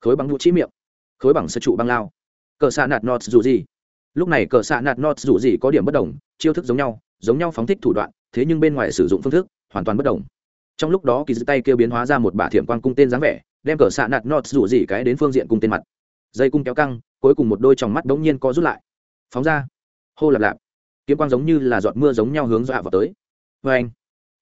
Khối bằng vũ trí miệng. Khối bằng sơ trụ băng lao. Cờ xạ nạt nọt dù gì? Lúc này cờ xạ nạt nọt dù gì có điểm bất đồng, chiêu thức giống nhau giống nhau phóng thích thủ đoạn, thế nhưng bên ngoài sử dụng phương thức hoàn toàn bất đồng. Trong lúc đó kỳ dư tay kêu biến hóa ra một bả thiểm quang cung tên dáng vẻ, đem cờ xạ nạt nọt dù gì cái đến phương diện cung tên mặt dây cung kéo căng, cuối cùng một đôi tròng mắt đống nhiên co rút lại. Phóng ra. Hô lạp lạp. Kiếm quang giống như là giọt mưa giống nhau hướng dọa vào tới. Vê anh,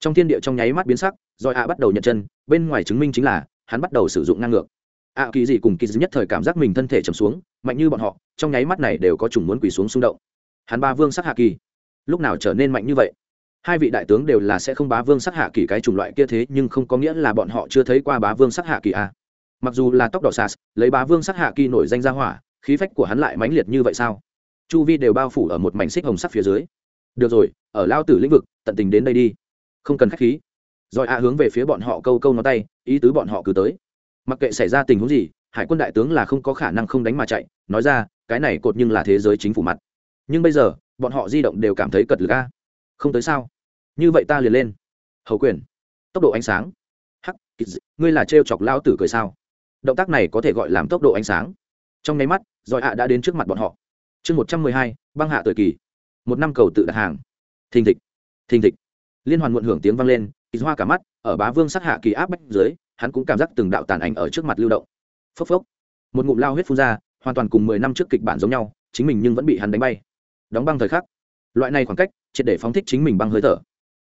trong thiên địa trong nháy mắt biến sắc, rồi ạ bắt đầu nhận chân, bên ngoài chứng minh chính là, hắn bắt đầu sử dụng ngang ngược. Ạ kỳ gì cùng kỳ nhất thời cảm giác mình thân thể trầm xuống, mạnh như bọn họ, trong nháy mắt này đều có chủng muốn quỳ xuống xung động. Hắn ba vương sắc hạ kỳ. Lúc nào trở nên mạnh như vậy? Hai vị đại tướng đều là sẽ không bá vương sắc hạ kỳ cái chủng loại kia thế, nhưng không có nghĩa là bọn họ chưa thấy qua bá vương sắc hạ kỳ à? Mặc dù là tóc đỏ sas lấy bá vương sát hạ kỳ nổi danh ra hỏa, khí phách của hắn lại mãnh liệt như vậy sao? Chu vi đều bao phủ ở một mảnh xích hồng sắc phía dưới. Được rồi, ở lao tử lĩnh vực, tận tình đến đây đi. Không cần k h á c h khí. Rồi a hướng về phía bọn họ câu câu nó tay, ý tứ bọn họ cứ tới. Mặc kệ xảy ra tình huống gì, hải quân đại tướng là không có khả năng không đánh mà chạy. Nói ra, cái này cột nhưng là thế giới chính phủ mặt. Nhưng bây giờ, bọn họ di động đều cảm thấy cật lực a. Không tới sao? Như vậy ta liền lên. Hầu quyền. Tốc độ ánh sáng. Hắc ngươi là trêu chọc lao tử cười sao? Động tác này có thể gọi làm tốc độ ánh sáng. Trong nháy mắt giỏi ạ đã đến trước mặt bọn họ. Chương một trăm mười hai, băng hạ thời kỳ. Một năm cầu tự đặt hàng. Thình thịch thình thịch. Liên hoàn muộn hưởng tiếng vang lên, kỳ hoa cả mắt, ở bá vương sát hạ kỳ áp bách dưới, hắn cũng cảm giác từng đạo tàn ảnh ở trước mặt lưu động. Phốc phốc. Một ngụm lao huyết phun ra, hoàn toàn cùng mười năm trước kịch bản giống nhau, chính mình nhưng vẫn bị hắn đánh bay. Đóng băng thời khắc. Loại này khoảng cách, triệt để phóng thích chính mình băng hơi thở.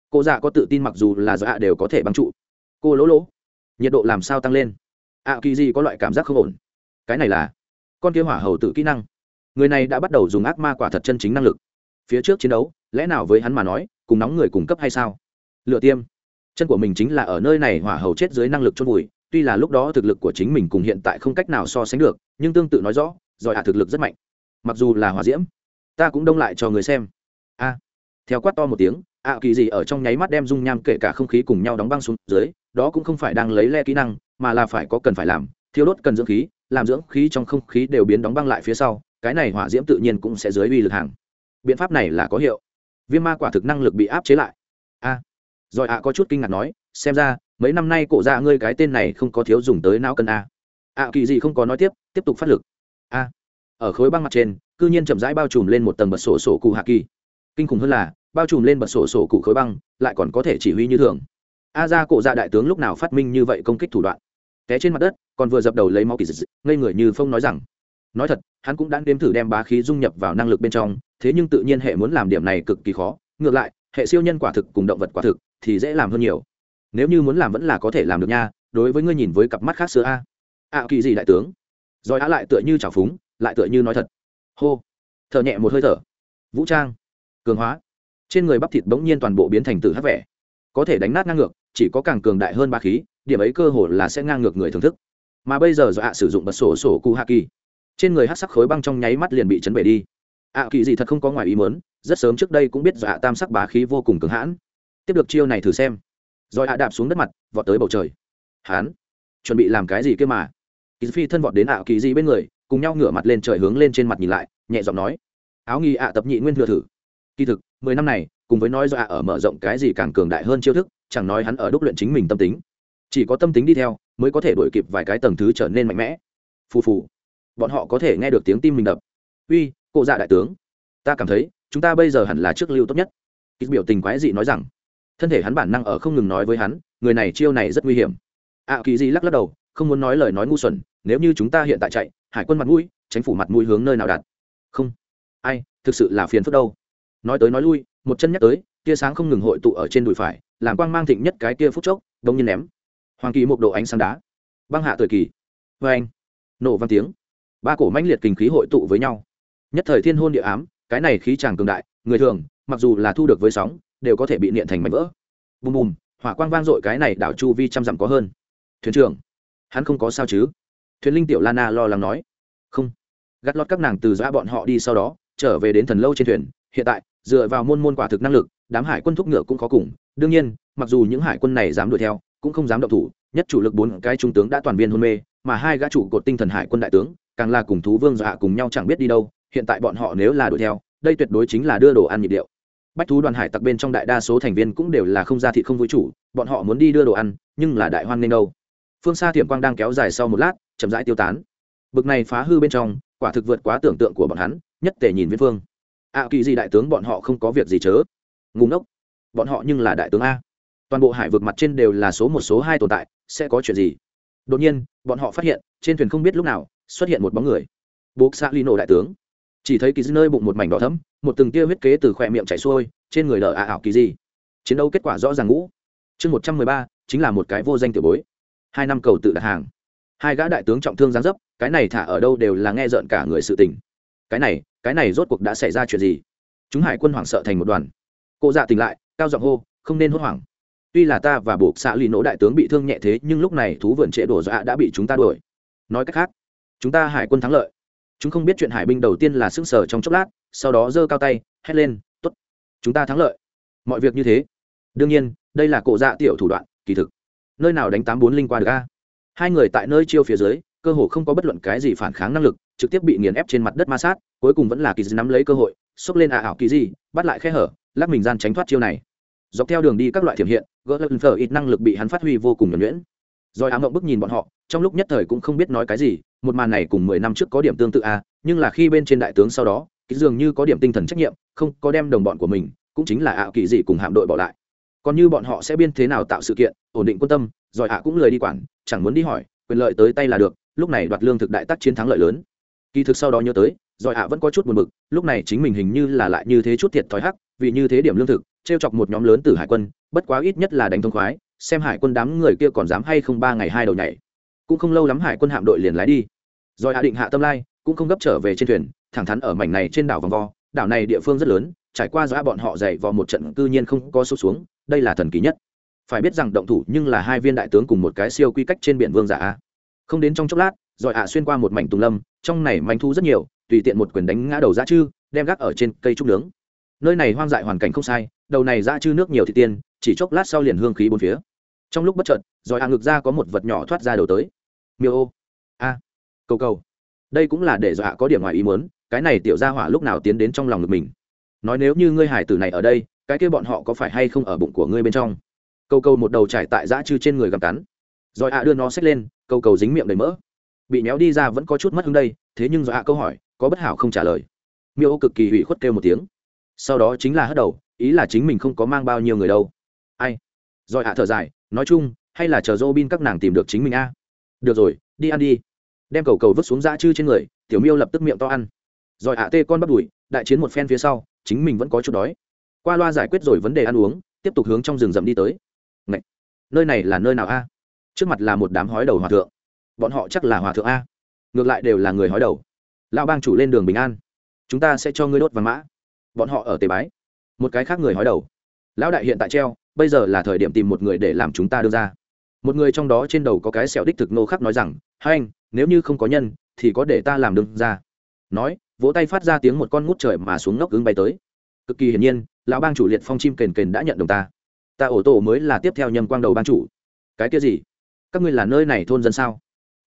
Cô dạ có tự tin mặc dù là do ạ đều có thể băng trụ. Cô lỗ lỗ. Nhiệt độ làm sao tăng lên? Ạ kỳ gì có loại cảm giác không ổn. Cái này là con kia hỏa hầu tự kỹ năng. Người này đã bắt đầu dùng ác ma quả thật chân chính năng lực. Phía trước chiến đấu, lẽ nào với hắn mà nói, cùng nóng người cung cấp hay sao? Lựa tiêm. Chân của mình chính là ở nơi này hỏa hầu chết dưới năng lực chôn vùi, tuy là lúc đó thực lực của chính mình cùng hiện tại không cách nào so sánh được, nhưng tương tự nói rõ, giỏi hạ thực lực rất mạnh. Mặc dù là hỏa diễm, ta cũng đông lại cho người xem. A. Theo quát to một tiếng, ạ kỳ gì ở trong nháy mắt đem dung nham kể cả không khí cùng nhau đóng băng xuống dưới, đó cũng không phải đang lấy le kỹ năng mà là phải có cần phải làm thiếu đốt cần dưỡng khí, làm dưỡng khí trong không khí đều biến đóng băng lại phía sau, cái này hỏa diễm tự nhiên cũng sẽ dưới uy lực hàng. Biện pháp này là có hiệu. Viêm ma quả thực năng lực bị áp chế lại. A. Rồi ạ có chút kinh ngạc nói, xem ra, mấy năm nay cổ ra ngươi cái tên này không có thiếu dùng tới não cân a. Ạ kỳ gì không có nói tiếp tiếp tục phát lực. A. Ở khối băng mặt trên, cư nhiên chậm rãi bao trùm lên một tầng bật sổ sổ cụ hạ kỳ. Kinh khủng hơn là, bao trùm lên bật sổ sổ cụ khối băng, lại còn có thể chỉ huy như thường. A ra cổ ra đại tướng lúc nào phát minh như vậy công kích thủ đoạn? Té trên mặt đất, còn vừa dập đầu lấy máu kỳ dị ngây người như phong nói rằng, nói thật, hắn cũng đã đếm thử đem bá khí dung nhập vào năng lực bên trong, thế nhưng tự nhiên hệ muốn làm điểm này cực kỳ khó, ngược lại, hệ siêu nhân quả thực cùng động vật quả thực thì dễ làm hơn nhiều. Nếu như muốn làm vẫn là có thể làm được nha, đối với ngươi nhìn với cặp mắt khác xưa a. Ạ kỳ gì đại tướng. Rồi á lại tựa như trào phúng, lại tựa như nói thật. Hô. Thở nhẹ một hơi thở. Vũ trang. Cường hóa. Trên người bắp thịt bỗng nhiên toàn bộ biến thành tử hắc vẻ. Có thể đánh nát ngang ngược chỉ có càng cường đại hơn ba khí, điểm ấy cơ hồ là sẽ ngang ngược người thưởng thức. Mà bây giờ do ạ sử dụng bật sổ sổ cụ hạ kỳ. Trên người hát sắc khối băng trong nháy mắt liền bị chấn bể đi. Ạ kỳ gì thật không có ngoài ý mớn rất sớm trước đây cũng biết do ạ tam sắc bá khí vô cùng cứng hãn. Tiếp được chiêu này thử xem. Rồi ạ đạp xuống đất mặt, vọt tới bầu trời. Hán, chuẩn bị làm cái gì kia mà? Kỳ phi thân vọt đến ạ kỳ gì bên người, cùng nhau ngửa mặt lên trời hướng lên trên mặt nhìn lại, nhẹ giọng nói. Áo nghi ạ tập nhị nguyên thừa thử. Kỳ thực, mười năm này, cùng với nói do ạ ở mở rộng cái gì càng cường đại hơn chiêu thức chẳng nói hắn ở đúc luyện chính mình tâm tính. Chỉ có tâm tính đi theo, mới có thể đổi kịp vài cái tầng thứ trở nên mạnh mẽ. Phù phù. Bọn họ có thể nghe được tiếng tim mình đập. Uy cụ dạ đại tướng. Ta cảm thấy, chúng ta bây giờ hẳn là trước lưu tốt nhất. Ít biểu tình quái dị nói rằng. Thân thể hắn bản năng ở không ngừng nói với hắn, người này chiêu này rất nguy hiểm. Ạ kỳ di lắc lắc đầu, không muốn nói lời nói ngu xuẩn, nếu như chúng ta hiện tại chạy, hải quân mặt mũi, tránh phủ mặt mũi hướng nơi nào đặt. Không. Ai, thực sự là phiền phức đâu. Nói tới nói lui, một chân nhắc tới tia sáng không ngừng hội tụ ở trên đùi phải, làm quang mang thịnh nhất cái kia phút chốc đông nhiên ném. Hoàng kỳ một độ ánh sáng đá. Băng hạ thời kỳ. Vê anh. Nổ văn tiếng. Ba cổ mãnh liệt kinh khí hội tụ với nhau. Nhất thời thiên hôn địa ám, cái này khí tràng cường đại, người thường, mặc dù là thu được với sóng, đều có thể bị niệm thành mảnh vỡ. Bùm bùm, hỏa quang vang dội cái này đảo chu vi trăm dặm có hơn. Thuyền trưởng, hắn không có sao chứ? Thuyền linh tiểu lana lo lắng nói. Không. Gắt lót các nàng từ giã bọn họ đi sau đó, trở về đến thần lâu trên thuyền, hiện tại dựa vào môn môn quả thực năng lực, đám hải quân thúc ngựa cũng có cùng. Đương nhiên, mặc dù những hải quân này dám đuổi theo, cũng không dám động thủ, nhất chủ lực bốn cái trung tướng đã toàn viên hôn mê, mà hai gã chủ cột tinh thần hải quân đại tướng, càng là cùng thú vương dọa cùng nhau chẳng biết đi đâu, hiện tại bọn họ nếu là đuổi theo, đây tuyệt đối chính là đưa đồ ăn nhịp điệu. Bách thú đoàn hải tặc bên trong đại đa số thành viên cũng đều là không ra thị không vui chủ bọn họ muốn đi đưa đồ ăn, nhưng là đại hoan nên đâu. Phương xa thiểm quang đang kéo dài sau một lát, chậm rãi tiêu tán. Bực này phá hư bên trong, quả thực vượt quá tưởng tượng của bọn hắn, nhất tề nhìn viễn phương ạ kỳ gì đại tướng bọn họ không có việc gì chớ. Ngủ ngốc. Bọn họ nhưng là đại tướng a. Toàn bộ hải vực mặt trên đều là số một số hai tồn tại, sẽ có chuyện gì? Đột nhiên, bọn họ phát hiện, trên thuyền không biết lúc nào, xuất hiện một bóng người. Buộc xạ lino đại tướng. Chỉ thấy kỳ nơi bụng một mảnh đỏ thấm một từng tia huyết kế từ khỏe miệng chảy xuôi, trên người đỡ ả ảo kỳ gì. Chiến đấu kết quả rõ ràng ngũ. Chương một trăm mười ba, chính là một cái vô danh tiểu bối. Hai năm cầu tự đặt hàng. Hai gã đại tướng trọng thương giáng dấp, cái này thả ở đâu đều là nghe rợn cả người sự tình. Cái này cái này rốt cuộc đã xảy ra chuyện gì? Chúng hải quân hoảng sợ thành một đoàn. Cụ dạ tỉnh lại, cao giọng hô, không nên hốt hoảng. Tuy là ta và buộc xạ lì nỗ đại tướng bị thương nhẹ thế, nhưng lúc này thú vườn trễ đổ dọa đã bị chúng ta đuổi. Nói cách khác, chúng ta hải quân thắng lợi. Chúng không biết chuyện hải binh đầu tiên là sững sờ trong chốc lát, sau đó giơ cao tay, hét lên t ố t chúng ta thắng lợi. Mọi việc như thế. Đương nhiên, đây là cổ dạ tiểu thủ đoạn, kỳ thực. Nơi nào đánh tám bốn linh qua được a? Hai người tại nơi chiêu phía dưới, cơ hồ không có bất luận cái gì phản kháng năng lực trực tiếp bị nghiền ép trên mặt đất ma sát cuối cùng vẫn là kỳ dư nắm lấy cơ hội xốc lên ả ảo kỳ dị, bắt lại khe hở lắc mình gian tránh thoát chiêu này. Dọc theo đường đi các loại thiểm hiện gỡ lần phở ít năng lực bị hắn phát huy vô cùng nhuẩn nhuyễn. Rồi ám mộng bức nhìn bọn họ trong lúc nhất thời cũng không biết nói cái gì một màn này cùng mười năm trước có điểm tương tự a nhưng là khi bên trên đại tướng sau đó ký dường như có điểm tinh thần trách nhiệm không có đem đồng bọn của mình cũng chính là ảo kỳ dị cùng hạm đội bỏ lại. Còn như bọn họ sẽ biên thế nào tạo sự kiện ổn định quân tâm rồi ạ cũng lời đi quản chẳng muốn đi hỏi quyền lợi tới tay là được lúc này đoạt lương thực đại tác chiến thắng lợi lớn kỳ thực sau đó nhớ tới, giỏi ạ vẫn có chút buồn bực, lúc này chính mình hình như là lại như thế chút thiệt thòi hắc, vì như thế điểm lương thực t r e o chọc một nhóm lớn từ hải quân, bất quá ít nhất là đánh thông khoái, xem hải quân đám người kia còn dám hay không ba ngày hai đầu nhảy. Cũng không lâu lắm hải quân hạm đội liền lái đi. Rồi hạ định hạ tâm lai, cũng không gấp trở về trên thuyền, thẳng thắn ở mảnh này trên đảo vòng vo, đảo này địa phương rất lớn, trải qua giã bọn họ dày vào một trận cư nhiên không có sụt xuống, đây là thần kỳ nhất. Phải biết rằng động thủ nhưng là hai viên đại tướng cùng một cái siêu quy cách trên biển vương giả không đến trong chốc lát rồi ạ xuyên qua một mảnh tùng lâm, trong này manh thu rất nhiều, tùy tiện một quyền đánh ngã đầu dã chư, đem gác ở trên cây trúc nướng. Nơi này hoang dại hoàn cảnh không sai, đầu này dã chư nước nhiều thị tiên, chỉ chốc lát sau liền hương khí bốn phía. Trong lúc bất chợt, rồi ạ ngực ra có một vật nhỏ thoát ra đầu tới. Miêu ô. A. Cầu cầu. Đây cũng là để dọa có điểm ngoài ý muốn, cái này tiểu gia hỏa lúc nào tiến đến trong lòng ngực mình? Nói nếu như ngươi hải tử này ở đây, cái kia bọn họ có phải hay không ở bụng của ngươi bên trong? Cầu cầu một đầu trải tại dã chư trên người gặm cắn. Rồi ạ đưa nó xách lên, cầu cầu dính miệng đầy mỡ bị méo đi ra vẫn có chút mất hứng đây, thế nhưng do ạ câu hỏi, có bất hảo không trả lời. Miêu cực kỳ hủy khuất kêu một tiếng. Sau đó chính là hất đầu, ý là chính mình không có mang bao nhiêu người đâu. Ai? Rồi hạ thở dài, nói chung, hay là chờ dô bin các nàng tìm được chính mình a? Được rồi, đi ăn đi. Đem cầu cầu vứt xuống dã chư trên người, tiểu miêu lập tức miệng to ăn. Rồi hạ tê con bắt đùi đại chiến một phen phía sau, chính mình vẫn có chút đói. Qua loa giải quyết rồi vấn đề ăn uống, tiếp tục hướng trong rừng rậm đi tới. Ngậy! nơi này là nơi nào a? Trước mặt là một đám hói đầu hòa thượng bọn họ chắc là hòa thượng a. Ngược lại đều là người hói đầu. Lão bang chủ lên đường bình an. Chúng ta sẽ cho ngươi đốt vàng mã. Bọn họ ở tề bái. Một cái khác người hói đầu. Lão đại hiện tại treo, bây giờ là thời điểm tìm một người để làm chúng ta đưa ra. Một người trong đó trên đầu có cái sẹo đích thực nô khắc nói rằng, hai anh, nếu như không có nhân, thì có để ta làm đương ra. Nói, vỗ tay phát ra tiếng một con ngút trời mà xuống ngốc ứng bay tới. Cực kỳ hiển nhiên, lão bang chủ liệt phong chim kền kền đã nhận đồng ta. Ta ổ tổ mới là tiếp theo nhầm quang đầu bang chủ. Cái kia gì? Các ngươi là nơi này thôn dân sao?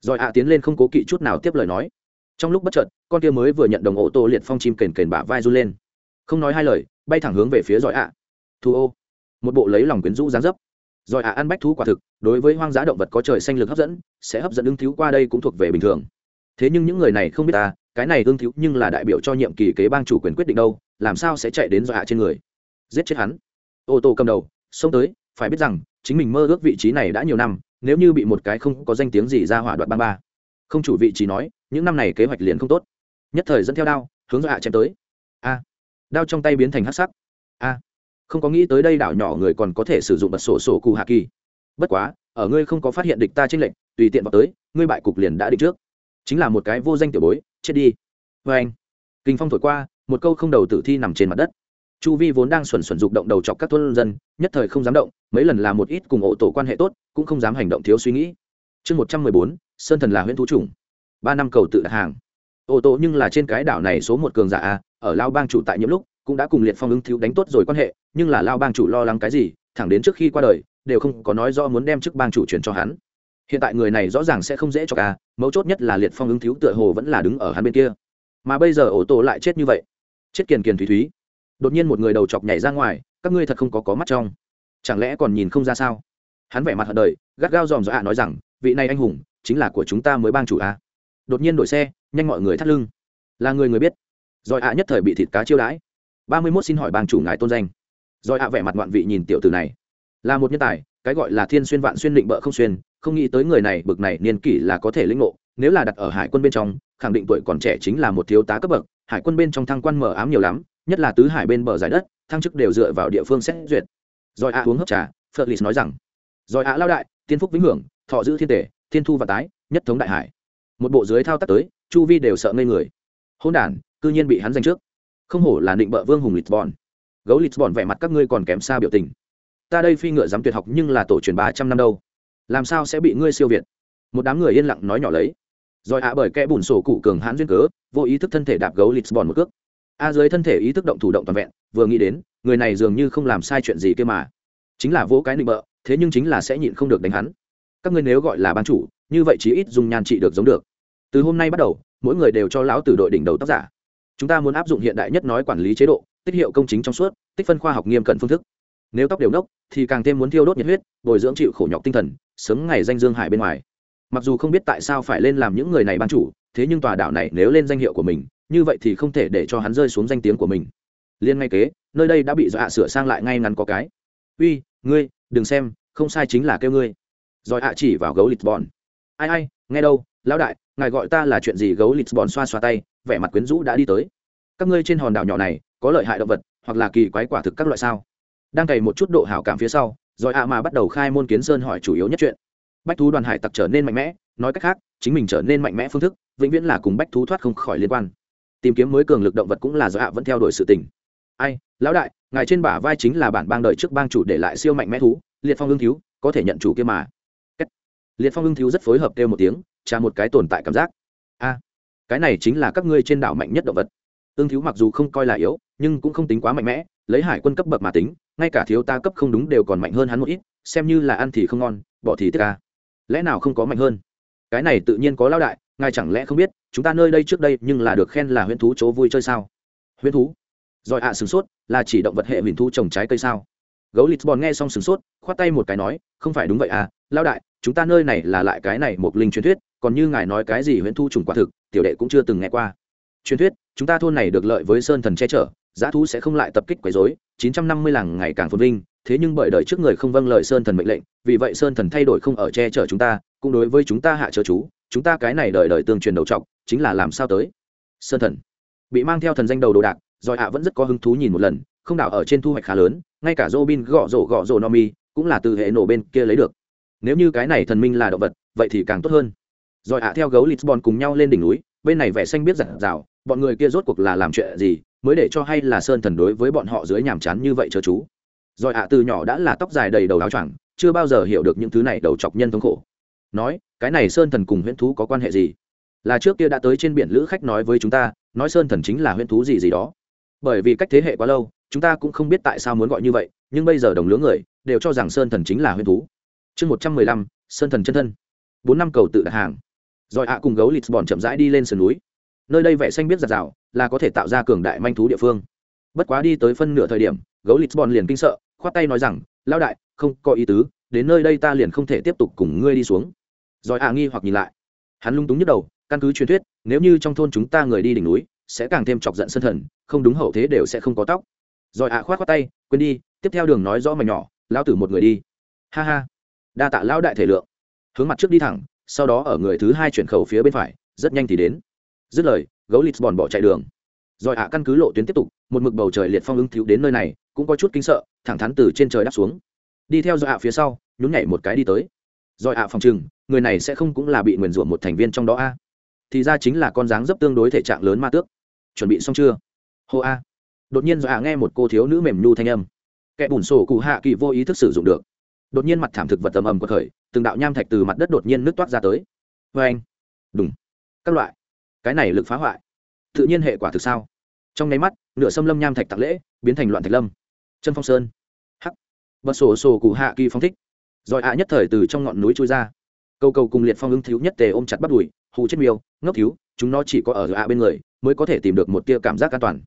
Rồi ạ tiến lên không cố kỵ chút nào tiếp lời nói. Trong lúc bất chợt, con kia mới vừa nhận đồng ô tô liệt phong chim kền kền bả vai run lên. Không nói hai lời, bay thẳng hướng về phía giỏi ạ. Thu ô. Một bộ lấy lòng quyến rũ dáng dấp. Giỏi ạ ăn bách thú quả thực, đối với hoang dã động vật có trời xanh lực hấp dẫn, sẽ hấp dẫn ưng thiếu qua đây cũng thuộc về bình thường. Thế nhưng những người này không biết ta, cái này ưng thiếu nhưng là đại biểu cho nhiệm kỳ kế bang chủ quyền quyết định đâu, làm sao sẽ chạy đến giỏi ạ trên người. Giết chết hắn. Ô tô cầm đầu, xông tới, phải biết rằng, chính mình mơ ước vị trí này đã nhiều năm nếu như bị một cái không có danh tiếng gì ra hỏa đoạn ba ba. Không chủ vị trí nói, những năm này kế hoạch liền không tốt. Nhất thời dẫn theo đao, hướng dọa chém tới. A. Đao trong tay biến thành hát sắc. A. Không có nghĩ tới đây đảo nhỏ người còn có thể sử dụng bật sổ sổ cù hạ kỳ. Bất quá, ở ngươi không có phát hiện địch ta trên lệnh tùy tiện vào tới, ngươi bại cục liền đã định trước. Chính là một cái vô danh tiểu bối, chết đi. Vê anh. Kinh phong thổi qua, một câu không đầu tử thi nằm trên mặt đất. Chu vi vốn đang xuẩn xuẩn dục động đầu chọc các thôn dân, nhất thời không dám động, mấy lần là một ít cùng ổ tổ quan hệ tốt cũng không dám hành động thiếu suy nghĩ. Chương một trăm mười bốn, sơn thần là huyện thú chủng. Ba năm cầu tự đặt hàng. Ô tổ nhưng là trên cái đảo này số một cường giả a, ở lao bang chủ tại những lúc, cũng đã cùng liệt phong ứng thiếu đánh tốt rồi quan hệ, nhưng là lao bang chủ lo lắng cái gì, thẳng đến trước khi qua đời, đều không có nói rõ muốn đem chức bang chủ chuyển cho hắn. Hiện tại người này rõ ràng sẽ không dễ cho ca mấu chốt nhất là liệt phong ứng thiếu tựa hồ vẫn là đứng ở hắn bên kia. Mà bây giờ ổ tổ lại chết như vậy. Chết kiền kiền thúy thúy. Đột nhiên một người đầu chọc nhảy ra ngoài, các ngươi thật không có có mắt trong. Chẳng lẽ còn nhìn không ra sao? Hắn vẻ mặt hận đời, gắt gao dòm dọa à nói rằng, vị này anh hùng, chính là của chúng ta mới bang chủ a. À. đột nhiên đổi xe, nhanh mọi người thắt lưng. Là người người biết. Rồi ạ nhất thời bị thịt cá chiêu đãi. Ba mươi mốt xin hỏi bang chủ ngài tôn danh. Rồi ạ vẻ mặt ngoạn vị nhìn tiểu tử này. Là một nhân tài, cái gọi là thiên xuyên vạn xuyên định bợ không xuyên, không nghĩ tới người này, bực này, niên kỷ là có thể lĩnh ngộ, nếu là đặt ở hải quân bên trong, khẳng định tuổi còn trẻ chính là một thiếu tá cấp bậc, hải quân bên trong thăng quan mở ám nhiều lắm, nhất là tứ hải bên bờ giải đất, thăng chức đều dựa vào địa phương xét duyệt. Rồi a uống hấp trà, phật lì nói rằng rồi ạ lao đại, tiên phúc vĩnh hưởng, thọ giữ thiên tể, thiên thu và tái, nhất thống đại hải. Một bộ dưới thao tác tới, chu vi đều sợ ngây người. Hôn đản, cư nhiên bị hắn giành trước. Không hổ là định bợ vương hùng lisbon. Gấu lisbon vẻ mặt các ngươi còn kém xa biểu tình. Ta đây phi ngựa dám tuyệt học nhưng là tổ truyền ba trăm năm đâu. Làm sao sẽ bị ngươi siêu việt? Một đám người yên lặng nói nhỏ lấy. Rồi ạ bởi kẽ bùn sổ cụ cường hãn duyên cớ, vô ý thức thân thể đạp gấu lisbon một cước. A dưới thân thể ý thức động thủ động toàn vẹn, vừa nghĩ đến, người này dường như không làm sai chuyện gì kia mà chính là vỗ cái nịnh bợ, thế nhưng chính là sẽ nhịn không được đánh hắn. Các ngươi nếu gọi là ban chủ, như vậy chí ít dùng nhan trị được giống được. Từ hôm nay bắt đầu, mỗi người đều cho lão từ đội đỉnh đầu tác giả. Chúng ta muốn áp dụng hiện đại nhất nói quản lý chế độ, tích hiệu công chính trong suốt, tích phân khoa học nghiêm cẩn phương thức. Nếu tóc đều nốc, thì càng thêm muốn thiêu đốt nhiệt huyết, bồi dưỡng chịu khổ nhọc tinh thần, sớm ngày danh dương hải bên ngoài. Mặc dù không biết tại sao phải lên làm những người này ban chủ, thế nhưng tòa đảo này nếu lên danh hiệu của mình, như vậy thì không thể để cho hắn rơi xuống danh tiếng của mình. Liên ngay kế, nơi đây đã bị dọa sửa sang lại ngay ngắn có cái. Uy ngươi, đừng xem, không sai chính là kêu ngươi. Rồi hạ chỉ vào gấu lịch bọn. Ai ai, nghe đâu, lão đại, ngài gọi ta là chuyện gì? Gấu lisbon xoa xoa tay, vẻ mặt quyến rũ đã đi tới. Các ngươi trên hòn đảo nhỏ này, có lợi hại động vật, hoặc là kỳ quái quả thực các loại sao? Đang cày một chút độ hảo cảm phía sau, rồi ạ mà bắt đầu khai môn kiến sơn hỏi chủ yếu nhất chuyện. Bách thú đoàn hải tặc trở nên mạnh mẽ, nói cách khác, chính mình trở nên mạnh mẽ phương thức, vĩnh viễn là cùng bách thú thoát không khỏi liên quan. Tìm kiếm mới cường lực động vật cũng là do ạ vẫn theo đuổi sự tình. Ai lão đại, ngài trên bả vai chính là bản bang đợi trước bang chủ để lại siêu mạnh mẽ thú, liệt phong ưng thiếu có thể nhận chủ kia mà. Liệt phong ưng thiếu rất phối hợp kêu một tiếng trả một cái tồn tại cảm giác. A, cái này chính là các ngươi trên đảo mạnh nhất động vật. Ưng thiếu mặc dù không coi là yếu, nhưng cũng không tính quá mạnh mẽ, lấy hải quân cấp bậc mà tính, ngay cả thiếu ta cấp không đúng đều còn mạnh hơn hắn một ít, xem như là ăn thì không ngon, bỏ thì tiếc ca lẽ nào không có mạnh hơn? Cái này tự nhiên có lao đại, ngài chẳng lẽ không biết, chúng ta nơi đây trước đây nhưng là được khen là huyễn thú chỗ vui chơi sao? Huyễn thú? Rồi ạ à, sửng sốt là chỉ động vật hệ huyền thú trồng trái cây sao? Gấu lisbon nghe xong sửng sốt khoát tay một cái nói không phải đúng vậy à lao đại chúng ta nơi này là lại cái này một linh truyền thuyết còn như ngài nói cái gì huyền thu trùng quả thực tiểu đệ cũng chưa từng nghe qua. Truyền thuyết chúng ta thôn này được lợi với sơn thần che chở giá thú sẽ không lại tập kích quấy rối 950 làng ngày càng phồn vinh thế nhưng bởi đời trước người không vâng lời sơn thần mệnh lệnh vì vậy sơn thần thay đổi không ở che chở chúng ta cũng đối với chúng ta hạ chớ chú chúng ta cái này đời đời tương truyền đầu trọc chính là làm sao tới? Sơn thần bị mang theo thần danh đầu đồ đạc giỏi hạ vẫn rất có hứng thú nhìn một lần, không đảo ở trên thu hoạch khá lớn, ngay cả robin gõ rổ gõ rổ nomi cũng là từ hệ nổ bên kia lấy được. Nếu như cái này thần minh là động vật, vậy thì càng tốt hơn. Rồi hạ theo gấu lisbon cùng nhau lên đỉnh núi, bên này vẻ xanh biết giặt rào, bọn người kia rốt cuộc là làm chuyện gì, mới để cho hay là sơn thần đối với bọn họ dưới nhàm chán như vậy chớ chú. Rồi hạ từ nhỏ đã là tóc dài đầy đầu áo choàng, chưa bao giờ hiểu được những thứ này đầu chọc nhân thống khổ. Nói, cái này sơn thần cùng huyễn thú có quan hệ gì? Là trước kia đã tới trên biển lữ khách nói với chúng ta, nói sơn thần chính là huyễn thú gì gì đó bởi vì cách thế hệ quá lâu, chúng ta cũng không biết tại sao muốn gọi như vậy, nhưng bây giờ đồng lứa người đều cho rằng sơn thần chính là huyễn thú. Chương một trăm mười lăm, sơn thần chân thân. Bốn năm cầu tự đặt hàng. Rồi ạ cùng gấu lisbon chậm rãi đi lên sườn núi. Nơi đây vẻ xanh biết giặt rào, là có thể tạo ra cường đại manh thú địa phương. Bất quá đi tới phân nửa thời điểm, gấu lisbon liền kinh sợ, khoát tay nói rằng lao đại, không có ý tứ, đến nơi đây ta liền không thể tiếp tục cùng ngươi đi xuống. Rồi ạ nghi hoặc nhìn lại. Hắn lung túng nhức đầu, căn cứ truyền thuyết, nếu như trong thôn chúng ta người đi đỉnh núi sẽ càng thêm chọc giận sân thần, không đúng hậu thế đều sẽ không có tóc. Rồi ạ, khoát khoát tay, quên đi, tiếp theo đường nói rõ mày nhỏ lao tử một người đi. Ha ha. Đa tạ lão đại thể lượng. Hướng mặt trước đi thẳng, sau đó ở người thứ hai chuyển khẩu phía bên phải, rất nhanh thì đến. Dứt lời, gấu lisbon bỏ chạy đường. Rồi ạ, căn cứ lộ tuyến tiếp tục, một mực bầu trời liệt phong ứng thiếu đến nơi này, cũng có chút kinh sợ, thẳng thắn từ trên trời đáp xuống. Đi theo do ạ, phía sau, nhún nhảy một cái đi tới. Rồi ạ, phòng chừng người này sẽ không cũng là bị nguyền rủa một thành viên trong đó a. Thì ra chính là con dáng dấp tương đối thể trạng lớn ma tước chuẩn bị xong chưa? Hô a. Đột nhiên do ạ nghe một cô thiếu nữ mềm nhu thanh âm. Kẻ bùn sổ cụ hạ kỳ vô ý thức sử dụng được. Đột nhiên mặt thảm thực vật ầm ầm của khởi, từng đạo nham thạch từ mặt đất đột nhiên nước toát ra tới. Vê anh. Đúng các loại. Cái này lực phá hoại. Tự nhiên hệ quả thực sao? Trong nháy mắt, nửa xâm lâm nham thạch tạc lễ, biến thành loạn thạch lâm. Chân phong sơn. Hắc. Bật sổ sổ cụ hạ kỳ phong thích. Rồi ạ nhất thời từ trong ngọn núi trôi ra. Câu cầu cùng liệt phong ứng thiếu nhất tề ôm chặt bắt đùi, hù chết miêu, ngốc thiếu, chúng nó chỉ có ở ạ bên người mới có thể tìm được một tia cảm giác an toàn.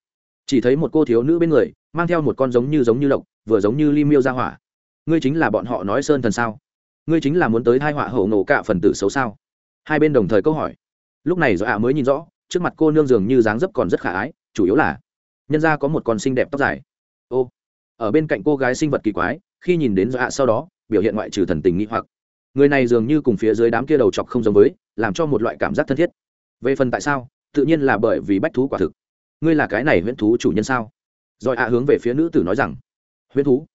Chỉ thấy một cô thiếu nữ bên người, mang theo một con giống như giống như lộc, vừa giống như li miêu ra hỏa. Ngươi chính là bọn họ nói sơn thần sao? Ngươi chính là muốn tới thai họa hậu nổ cả phần tử xấu sao? Hai bên đồng thời câu hỏi. Lúc này do ạ mới nhìn rõ, trước mặt cô nương dường như dáng dấp còn rất khả ái, chủ yếu là nhân ra có một con xinh đẹp tóc dài. Ô, ở bên cạnh cô gái sinh vật kỳ quái, khi nhìn đến do ạ sau đó, biểu hiện ngoại trừ thần tình nghĩ hoặc. Người này dường như cùng phía dưới đám kia đầu chọc không giống với, làm cho một loại cảm giác thân thiết. Về phần tại sao? Tự nhiên là bởi vì bách thú quả thực. Ngươi là cái này huyễn thú chủ nhân sao? Rồi ạ hướng về phía nữ tử nói rằng, huyễn thú?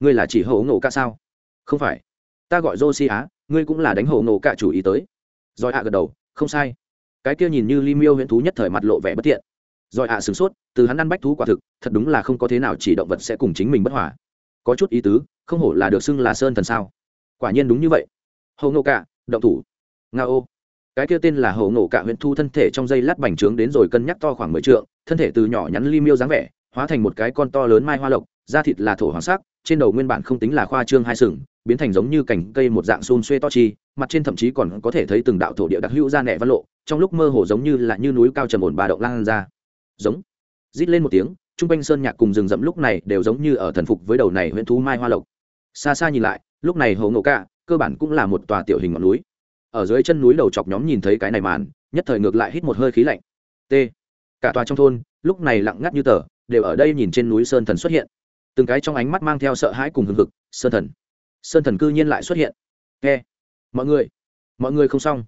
Ngươi là chỉ hậu nổ ca sao? Không phải. Ta gọi josi á ngươi cũng là đánh hậu nổ ca chủ ý tới. Rồi ạ gật đầu, không sai. Cái kia nhìn như li miêu huyễn thú nhất thời mặt lộ vẻ bất thiện rồi ạ sửng sốt, từ hắn ăn bách thú quả thực, thật đúng là không có thế nào chỉ động vật sẽ cùng chính mình bất hòa. Có chút ý tứ, không hổ là được xưng là sơn thần sao? Quả nhiên đúng như vậy. Hậu nổ ca động thủ. Nga ô cái kia tên là hậu nổ cả huyện thu thân thể trong dây lát bành trướng đến rồi cân nhắc to khoảng mười trượng, thân thể từ nhỏ nhắn li miêu dáng vẻ, hóa thành một cái con to lớn mai hoa lộc, da thịt là thổ hoàng sắc, trên đầu nguyên bản không tính là khoa trương hai sừng, biến thành giống như cành cây một dạng xôn xuê to chi, mặt trên thậm chí còn có thể thấy từng đạo thổ địa đặc hữu ra nẻ văn lộ, trong lúc mơ hồ giống như là như núi cao trầm ổn bà động lan ra. Giống. Rít lên một tiếng, trung quanh sơn nhạc cùng rừng rậm lúc này đều giống như ở thần phục với đầu này huyện thú mai hoa lộc. Xa xa nhìn lại, lúc này hồ ngộ cả, cơ bản cũng là một tòa tiểu hình ngọn núi ở dưới chân núi đầu chọc nhóm nhìn thấy cái này màn, nhất thời ngược lại hít một hơi khí lạnh. T. Cả tòa trong thôn, lúc này lặng ngắt như tờ, đều ở đây nhìn trên núi sơn thần xuất hiện. Từng cái trong ánh mắt mang theo sợ hãi cùng hừng hực, sơn thần sơn thần cư nhiên lại xuất hiện. Nghe mọi người mọi người không xong.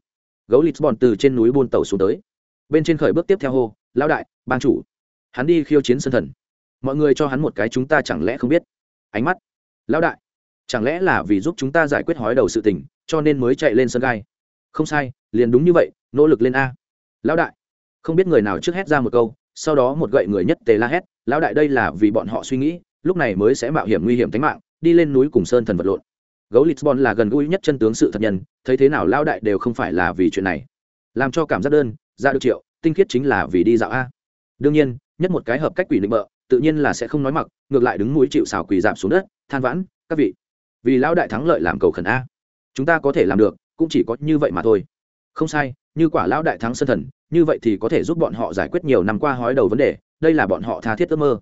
Gấu lisbon từ trên núi buôn tàu xuống tới. Bên trên khởi bước tiếp theo hô, lão đại ban chủ, hắn đi khiêu chiến sơn thần. Mọi người cho hắn một cái chúng ta chẳng lẽ không biết? Ánh mắt, lão đại, chẳng lẽ là vì giúp chúng ta giải quyết hói đầu sự tình, cho nên mới chạy lên sân gai? Không sai, liền đúng như vậy, nỗ lực lên a. Lão đại. Không biết người nào trước hét ra một câu, sau đó một gậy người nhất tề la hét, lão đại đây là vì bọn họ suy nghĩ, lúc này mới sẽ mạo hiểm nguy hiểm tính mạng, đi lên núi cùng sơn thần vật lộn. Gấu lisbon là gần gũi nhất chân tướng sự thật nhân, thấy thế nào lão đại đều không phải là vì chuyện này. Làm cho cảm giác đơn, ra được triệu, tinh khiết chính là vì đi dạo a. Đương nhiên, nhất một cái hợp cách quỷ định bợ, tự nhiên là sẽ không nói mặc, ngược lại đứng mũi chịu xào quỳ giảm xuống đất, than vãn, các vị, vì lão đại thắng lợi làm cầu khẩn a. Chúng ta có thể làm được cũng chỉ có như vậy mà thôi. Không sai, như quả lão đại thắng sân thần, như vậy thì có thể giúp bọn họ giải quyết nhiều năm qua hói đầu vấn đề, đây là bọn họ tha thiết ước mơ.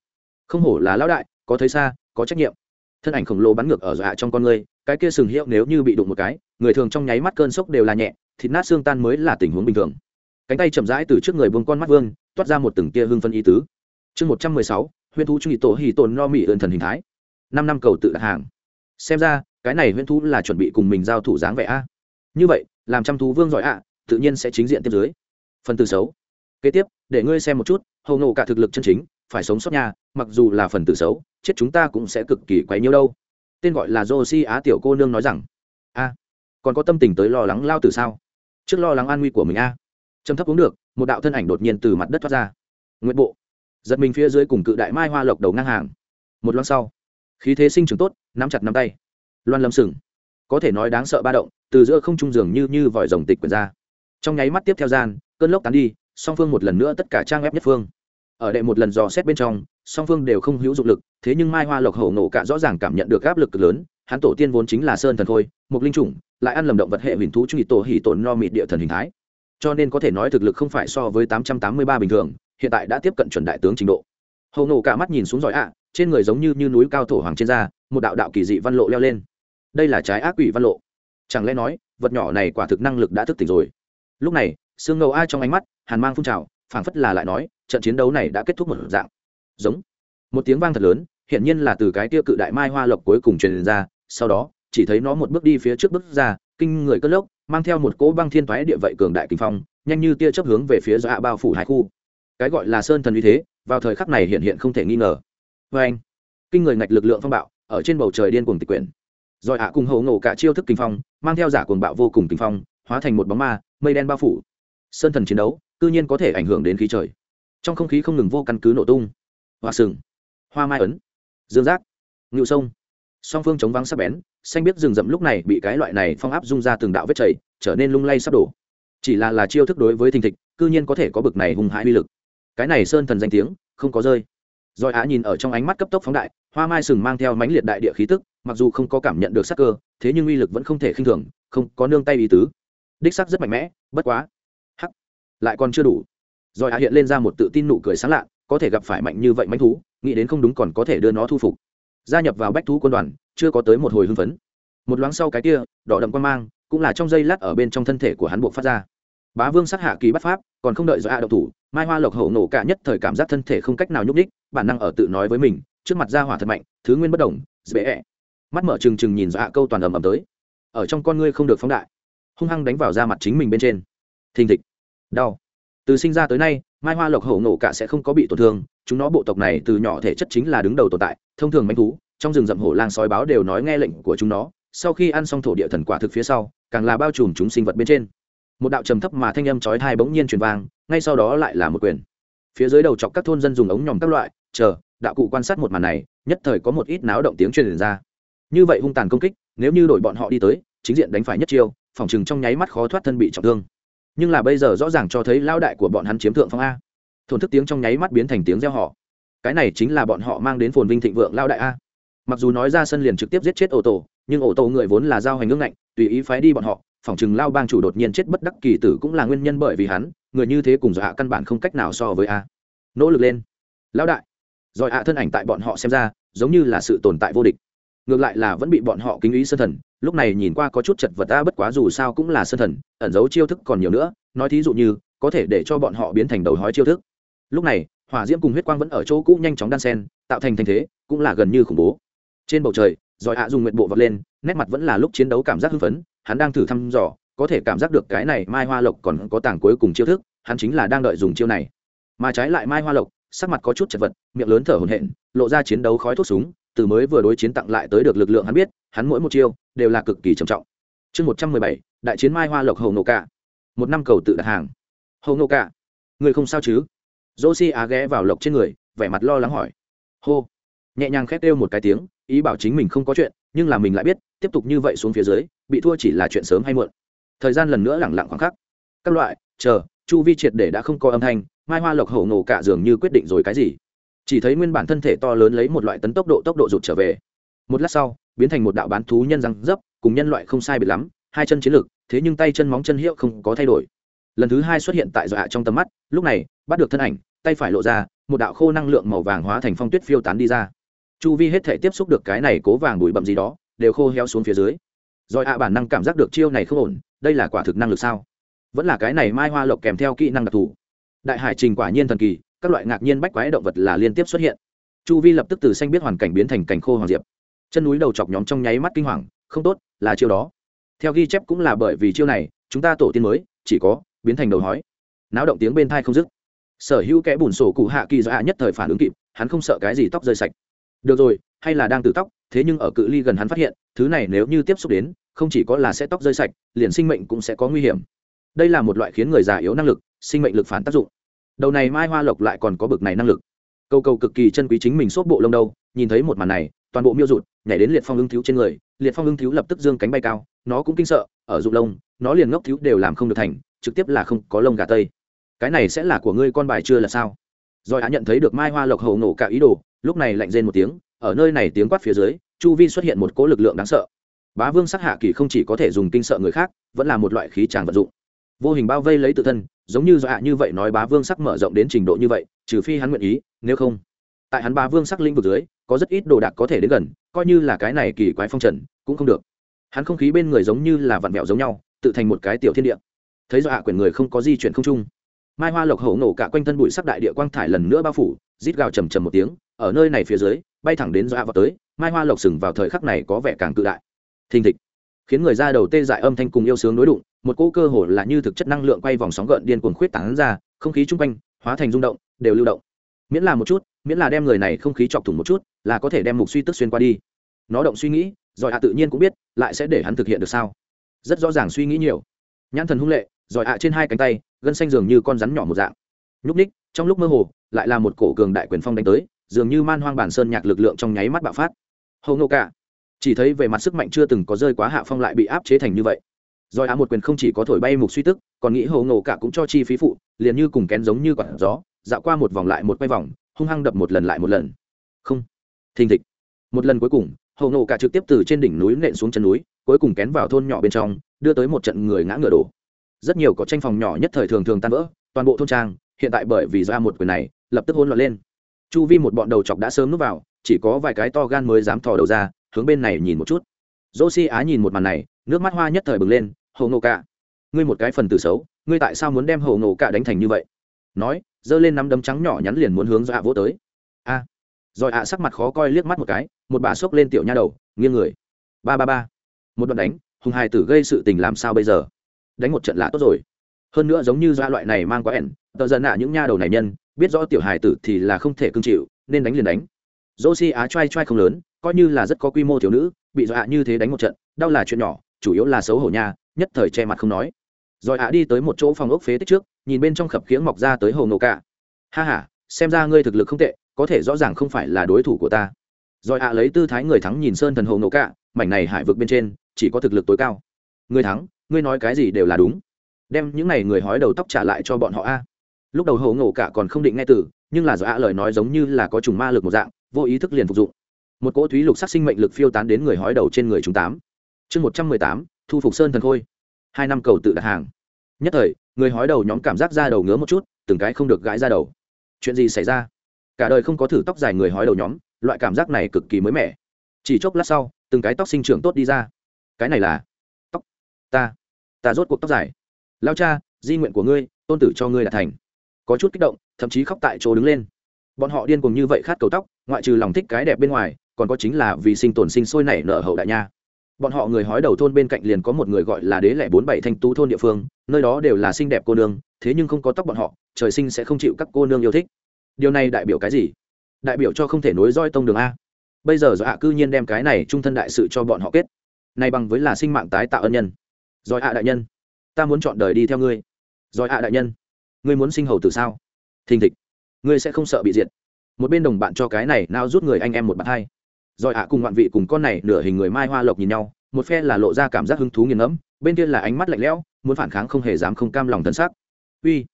Không hổ là lão đại, có thấy xa, có trách nhiệm. Thân ảnh khổng lồ bắn ngược ở dọa trong con người, cái kia sừng hiệu nếu như bị đụng một cái, người thường trong nháy mắt cơn sốc đều là nhẹ, thịt nát xương tan mới là tình huống bình thường. Cánh tay chậm rãi từ trước người buông con mắt vương, toát ra một từng tia hương phân ý tứ. Chương một trăm mười sáu, huyễn thú trung nghị tổ hì tồn no mỹ ơn thần hình thái. Năm năm cầu tự đặt hàng. Xem ra, cái này huyễn thú là chuẩn bị cùng mình giao thủ dáng vẻ a như vậy làm chăm thú vương giỏi ạ tự nhiên sẽ chính diện tiếp dưới. Phần từ xấu. Kế tiếp để ngươi xem một chút hầu nổ cả thực lực chân chính phải sống sót nhà, mặc dù là phần tử xấu chết chúng ta cũng sẽ cực kỳ quấy nhiêu đâu. Tên gọi là josi á tiểu cô nương nói rằng a còn có tâm tình tới lo lắng lao từ sao? Trước lo lắng an nguy của mình a. Trầm thấp uống được một đạo thân ảnh đột nhiên từ mặt đất thoát ra. Nguyện bộ. Giật mình phía dưới cùng cự đại mai hoa lộc đầu ngang hàng. Một loan sau khí thế sinh trưởng tốt nắm chặt nắm tay. Loan lâm sừng có thể nói đáng sợ ba động từ giữa không trung dường như như vòi rồng tịch quyển ra. Trong nháy mắt tiếp theo gian cơn lốc tán đi song phương một lần nữa tất cả trang ép nhất phương. Ở đệ một lần dò xét bên trong song phương đều không hữu dụng lực thế nhưng mai hoa lộc hổ nổ cả rõ ràng cảm nhận được áp lực cực lớn hắn tổ tiên vốn chính là sơn thần khôi một linh chủng lại ăn lầm động vật hệ huyền thú trung nhị tổ hỉ tổn no mịt địa thần hình thái. Cho nên có thể nói thực lực không phải so với tám trăm tám mươi ba bình thường hiện tại đã tiếp cận chuẩn đại tướng trình độ. Hầu nổ cả mắt nhìn xuống giỏi ạ à, trên người giống như, như núi cao thổ hoàng trên da một đạo đạo kỳ dị văn lộ leo lên đây là trái ác quỷ văn lộ. Chẳng lẽ nói, vật nhỏ này quả thực năng lực đã thức tỉnh rồi? Lúc này xương ngầu ai trong ánh mắt, hàn mang phun trào, phảng phất là lại nói, trận chiến đấu này đã kết thúc một dạng. Giống. Một tiếng vang thật lớn hiện nhiên là từ cái tia cự đại mai hoa lộc cuối cùng truyền ra, sau đó, chỉ thấy nó một bước đi phía trước bước ra, kinh người cất lốc, mang theo một cỗ băng thiên thoái địa vậy cường đại kinh phong, nhanh như tia chấp hướng về phía dọa bao phủ hải khu. Cái gọi là sơn thần uy thế, vào thời khắc này hiện hiện không thể nghi ngờ. Vê anh kinh người ngạch lực lượng phong bạo, ở trên bầu trời điên cuồng tịch quyển rồi ạ cùng hầu ngộ cả chiêu thức kinh phong, mang theo giả cuồng bạo vô cùng kinh phong, hóa thành một bóng ma, mây đen bao phủ. Sơn thần chiến đấu tự nhiên có thể ảnh hưởng đến khí trời. Trong không khí không ngừng vô căn cứ nổ tung. Hoa sừng. Hoa mai ấn. Dương giác. Ngự sông. Song phương chống vắng sắp bén, xanh biết rừng rậm lúc này bị cái loại này phong áp rung ra từng đạo vết chảy, trở nên lung lay sắp đổ. Chỉ là là chiêu thức đối với thình thịch, cư nhiên có thể có bực này hung hãi uy lực. Cái này sơn thần danh tiếng, không có rơi. Rồi á nhìn ở trong ánh mắt cấp tốc phóng đại, hoa mai sừng mang theo mãnh liệt đại địa khí tức mặc dù không có cảm nhận được sắc cơ, thế nhưng uy lực vẫn không thể khinh thường, không có nương tay ý tứ. Đích sắc rất mạnh mẽ, bất quá. Hắc. Lại còn chưa đủ. Rồi hạ hiện lên ra một tự tin nụ cười sáng lạ, có thể gặp phải mạnh như vậy mánh thú, nghĩ đến không đúng còn có thể đưa nó thu phục. Gia nhập vào bách thú quân đoàn, chưa có tới một hồi hưng phấn. Một loáng sau cái kia, đỏ đậm quan mang, cũng là trong dây lát ở bên trong thân thể của hắn buộc phát ra. Bá vương sát hạ kỳ bắt pháp, còn không đợi do a độc thủ, mai hoa lộc hậu nổ cả nhất thời cảm giác thân thể không cách nào nhúc ních bản năng ở tự nói với mình, trước mặt ra hỏa thật mạnh, thứ nguyên bất đồng dễ mắt mở trừng trừng nhìn do câu toàn ầm ầm tới. Ở trong con ngươi không được phóng đại, hung hăng đánh vào da mặt chính mình bên trên. Thình thịch. Đau. Từ sinh ra tới nay, mai hoa lộc hậu nổ cả sẽ không có bị tổn thương, chúng nó bộ tộc này từ nhỏ thể chất chính là đứng đầu tồn tại, thông thường manh thú, trong rừng rậm hổ lang sói báo đều nói nghe lệnh của chúng nó, sau khi ăn xong thổ địa thần quả thực phía sau, càng là bao trùm chúng sinh vật bên trên. Một đạo trầm thấp mà thanh âm chói thai bỗng nhiên truyền vang, ngay sau đó lại là một quyền. Phía dưới đầu chọc các thôn dân dùng ống nhòm các loại, chờ, đạo cụ quan sát một màn này, nhất thời có một ít náo động tiếng truyền ra như vậy hung tàn công kích, nếu như đội bọn họ đi tới, chính diện đánh phải nhất chiêu, phòng chừng trong nháy mắt khó thoát thân bị trọng thương. Nhưng là bây giờ rõ ràng cho thấy lao đại của bọn hắn chiếm thượng phong a. Thổn thức tiếng trong nháy mắt biến thành tiếng reo họ cái này chính là bọn họ mang đến phồn vinh thịnh vượng lao đại a. Mặc dù nói ra sân liền trực tiếp giết chết ô tô nhưng ô tô người vốn là giao hành ngưng ngạnh, tùy ý phái đi bọn họ, phòng chừng lao bang chủ đột nhiên chết bất đắc kỳ tử cũng là nguyên nhân bởi vì hắn, người như thế cùng dọa căn bản không cách nào so với a. Nỗ lực lên. Lão đại. Giỏi ạ thân ảnh tại bọn họ xem ra, giống như là sự tồn tại vô địch ngược lại là vẫn bị bọn họ kính ý sơn thần, lúc này nhìn qua có chút chật vật ta bất quá dù sao cũng là sơn thần, ẩn giấu chiêu thức còn nhiều nữa, nói thí dụ như, có thể để cho bọn họ biến thành đầu hói chiêu thức. Lúc này, hỏa diễm cùng huyết quang vẫn ở chỗ cũ nhanh chóng đan sen tạo thành thành thế, cũng là gần như khủng bố. Trên bầu trời, giỏi hạ dùng nguyện bộ vật lên, nét mặt vẫn là lúc chiến đấu cảm giác hưng phấn, hắn đang thử thăm dò, có thể cảm giác được cái này mai hoa lộc còn có tàng cuối cùng chiêu thức, hắn chính là đang đợi dùng chiêu này. Mà trái lại mai hoa lộc, sắc mặt có chút chật vật, miệng lớn thở hổn hển, lộ ra chiến đấu khói thuốc súng từ mới vừa đối chiến tặng lại tới được lực lượng hắn biết, hắn mỗi một chiêu đều là cực kỳ trầm trọng. Chương một trăm mười bảy, đại chiến mai hoa lộc hầu nổ cả một năm cầu tự đặt hàng. Hầu nổ cả người không sao chứ? Dô si á ghé vào lộc trên người, vẻ mặt lo lắng hỏi. Hô. Nhẹ nhàng khét kêu một cái tiếng, ý bảo chính mình không có chuyện, nhưng là mình lại biết, tiếp tục như vậy xuống phía dưới, bị thua chỉ là chuyện sớm hay muộn. Thời gian lần nữa lẳng lặng khoảng khắc. Các loại, chờ, chu vi triệt để đã không có âm thanh, mai hoa lộc hổ nổ cả dường như quyết định rồi cái gì chỉ thấy nguyên bản thân thể to lớn lấy một loại tấn tốc độ tốc độ rụt trở về. Một lát sau, biến thành một đạo bán thú nhân răng dấp, cùng nhân loại không sai biệt lắm, hai chân chiến lược thế nhưng tay chân móng chân hiệu không có thay đổi. Lần thứ hai xuất hiện tại dọa trong tầm mắt, lúc này, bắt được thân ảnh, tay phải lộ ra, một đạo khô năng lượng màu vàng hóa thành phong tuyết phiêu tán đi ra. Chu vi hết thể tiếp xúc được cái này cố vàng bụi bậm gì đó, đều khô heo xuống phía dưới. Rồi ạ, bản năng cảm giác được chiêu này không ổn, đây là quả thực năng lực sao? Vẫn là cái này mai hoa lộc kèm theo kỹ năng đặc thù. Đại hải trình quả nhiên thần kỳ các loại ngạc nhiên bách quái động vật là liên tiếp xuất hiện. Chu vi lập tức từ xanh biết hoàn cảnh biến thành cảnh khô hoàng diệp. Chân núi đầu chọc nhóm trong nháy mắt kinh hoàng, không tốt, là chiêu đó. Theo ghi chép cũng là bởi vì chiêu này, chúng ta tổ tiên mới, chỉ có, biến thành đầu hói. Náo động tiếng bên thai không dứt. Sở hữu kẽ bùn sổ cụ hạ kỳ do hạ nhất thời phản ứng kịp, hắn không sợ cái gì tóc rơi sạch. Được rồi, hay là đang tự tóc, thế nhưng ở cự ly gần hắn phát hiện, thứ này nếu như tiếp xúc đến, không chỉ có là sẽ tóc rơi sạch, liền sinh mệnh cũng sẽ có nguy hiểm. Đây là một loại khiến người già yếu năng lực, sinh mệnh lực phản tác dụng đầu này mai hoa lộc lại còn có bực này năng lực. Câu cầu cực kỳ chân quý chính mình xốp bộ lông đâu, nhìn thấy một màn này, toàn bộ miêu rụt, nhảy đến liệt phong ưng thiếu trên người, liệt phong ưng thiếu lập tức dương cánh bay cao, nó cũng kinh sợ, ở dụng lông, nó liền ngốc thiếu đều làm không được thành, trực tiếp là không có lông gà tây. Cái này sẽ là của ngươi con bài chưa là sao? Rồi á nhận thấy được mai hoa lộc hầu nổ cả ý đồ, lúc này lạnh rên một tiếng, ở nơi này tiếng quát phía dưới, chu vi xuất hiện một cỗ lực lượng đáng sợ. Bá vương sắc hạ kỳ không chỉ có thể dùng kinh sợ người khác, vẫn là một loại khí tràng vật dụng. Vô hình bao vây lấy tự thân giống như dọa như vậy nói bá vương sắc mở rộng đến trình độ như vậy, trừ phi hắn nguyện ý, nếu không. Tại hắn bá vương sắc lĩnh vực dưới, có rất ít đồ đạc có thể đến gần, coi như là cái này kỳ quái phong trần, cũng không được. Hắn không khí bên người giống như là vặn vẹo giống nhau, tự thành một cái tiểu thiên địa. Thấy dọa quyển người không có di chuyển không chung mai hoa lộc hổ nổ cả quanh thân bụi sắc đại địa quang thải lần nữa bao phủ, rít gào trầm trầm một tiếng, ở nơi này phía dưới, bay thẳng đến dọa vào tới, mai hoa lộc sừng vào thời khắc này có vẻ càng cự đại. Thình thịch khiến người ra đầu tê dại âm thanh cùng yêu sướng đối đụng, một cỗ cơ hồ là như thực chất năng lượng quay vòng sóng gợn điên cuồng khuyết tán ra, không khí chung quanh hóa thành rung động, đều lưu động. Miễn là một chút, miễn là đem người này không khí chọc thủng một chút, là có thể đem mục suy tức xuyên qua đi. Nó động suy nghĩ giỏi hạ tự nhiên cũng biết, lại sẽ để hắn thực hiện được sao? Rất rõ ràng suy nghĩ nhiều. Nhãn thần hung lệ giỏi hạ trên hai cánh tay, gân xanh dường như con rắn nhỏ một dạng. Nhúc ních trong lúc mơ hồ, lại là một cổ cường đại quyền phong đánh tới, dường như man hoang bản sơn nhạc lực lượng trong nháy mắt bạo phát. Hầu nô cả chỉ thấy về mặt sức mạnh chưa từng có rơi quá hạ phong lại bị áp chế thành như vậy. Rồi á một quyền không chỉ có thổi bay mục suy tức, còn nghĩ hầu nổ cả cũng cho chi phí phụ, liền như cùng kén giống như quả gió, dạo qua một vòng lại một quay vòng, hung hăng đập một lần lại một lần. Không. Thình thịch. Một lần cuối cùng hầu nổ cả trực tiếp từ trên đỉnh núi nện xuống chân núi, cuối cùng kén vào thôn nhỏ bên trong, đưa tới một trận người ngã ngựa đổ. Rất nhiều có tranh phòng nhỏ nhất thời thường thường tan vỡ, toàn bộ thôn trang, hiện tại bởi vì ra một quyền này, lập tức hôn loạn lên. Chu vi một bọn đầu chọc đã sớm núp vào, chỉ có vài cái to gan mới dám thò đầu ra hướng bên này nhìn một chút. Dô si á nhìn một màn này, nước mắt hoa nhất thời bừng lên, hồ ngộ cả ngươi một cái phần từ xấu, ngươi tại sao muốn đem hồ ngộ cả đánh thành như vậy? Nói, giơ lên nắm đấm trắng nhỏ nhắn liền muốn hướng dạ dọa vỗ tới. A. Rồi ạ sắc mặt khó coi liếc mắt một cái, một bà xốc lên tiểu nha đầu, nghiêng người. Ba ba ba. Một đoạn đánh, hùng hài tử gây sự tình làm sao bây giờ? Đánh một trận lạ tốt rồi. Hơn nữa giống như dọa loại này mang quá ẻn, tờ dần ạ những nha đầu này nhân, biết rõ tiểu hài tử thì là không thể cưng chịu, nên đánh liền đánh. Dô si á t r a i a i không lớn coi như là rất có quy mô thiếu nữ, bị dọa như thế đánh một trận, đau là chuyện nhỏ, chủ yếu là xấu hổ nha, nhất thời che mặt không nói. Rồi ạ đi tới một chỗ phòng ốc phế tích trước, nhìn bên trong khập khiễng mọc ra tới hồ nổ cả ha h a xem ra ngươi thực lực không tệ, có thể rõ ràng không phải là đối thủ của ta. Rồi ạ lấy tư thái người thắng nhìn sơn thần hồ nổ cả mảnh này hải vực bên trên, chỉ có thực lực tối cao. Người thắng, ngươi nói cái gì đều là đúng. Đem những n à y người hói đầu tóc trả lại cho bọn họ a. Lúc đầu hồ ngộ cả còn không định nghe từ, nhưng là do ạ lời nói giống như là có trùng ma lực một dạng, vô ý thức liền phục dụng một cỗ thúy lục sắc sinh mệnh lực phiêu tán đến người hói đầu trên người chúng tám. Chương một trăm mười tám, thu phục sơn thần khôi. Hai năm cầu tự đặt hàng. Nhất thời, người hói đầu nhóm cảm giác ra đầu ngứa một chút, từng cái không được gãi ra đầu. Chuyện gì xảy ra? Cả đời không có thử tóc dài người hói đầu nhóm, loại cảm giác này cực kỳ mới mẻ. Chỉ chốc lát sau, từng cái tóc sinh trưởng tốt đi ra. Cái này là tóc. Ta ta rốt cuộc tóc dài. Lao cha, di nguyện của ngươi, tôn tử cho ngươi đã thành. Có chút kích động, thậm chí khóc tại chỗ đứng lên bọn họ điên cùng như vậy khát cầu tóc, ngoại trừ lòng thích cái đẹp bên ngoài, còn có chính là vì sinh tồn sinh sôi nảy nở hậu đại nha. Bọn họ người hói đầu thôn bên cạnh liền có một người gọi là đế lẻ bốn bảy thanh tú thôn địa phương, nơi đó đều là xinh đẹp cô nương, thế nhưng không có tóc bọn họ, trời sinh sẽ không chịu các cô nương yêu thích. Điều này đại biểu cái gì? Đại biểu cho không thể nối roi tông đường a. Bây giờ do hạ cư nhiên đem cái này trung thân đại sự cho bọn họ kết. Này bằng với là sinh mạng tái tạo ân nhân. Rồi hạ đại nhân, ta muốn chọn đời đi theo ngươi. Rồi hạ đại nhân, ngươi muốn sinh hầu từ sao? Thình thịch ngươi sẽ không sợ bị diệt. Một bên đồng bạn cho cái này nào rút người anh em một bạn hai. Rồi ạ, cùng ngoạn vị cùng con này nửa hình người mai hoa lộc nhìn nhau, một phe là lộ ra cảm giác hứng thú nghiền ngẫm, bên kia là ánh mắt lạnh lẽo, muốn phản kháng không hề dám không cam lòng thân xác. Uy.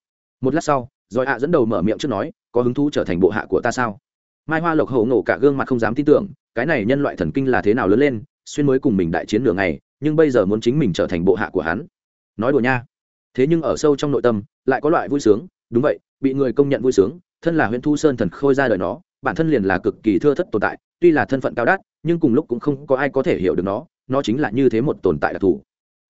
Một lát sau, rồi ạ dẫn đầu mở miệng trước nói, có hứng thú trở thành bộ hạ của ta sao? Mai hoa lộc hậu nổ cả gương mặt không dám tin tưởng, cái này nhân loại thần kinh là thế nào lớn lên, xuyên mới cùng mình đại chiến nửa ngày, nhưng bây giờ muốn chính mình trở thành bộ hạ của hắn. Nói đùa nha. Thế nhưng ở sâu trong nội tâm, lại có loại vui sướng, đúng vậy, bị người công nhận vui sướng thân là huyện thu sơn thần khôi ra đời nó, bản thân liền là cực kỳ thưa thất tồn tại, tuy là thân phận cao đắt, nhưng cùng lúc cũng không có ai có thể hiểu được nó nó chính là như thế một tồn tại đặc thù.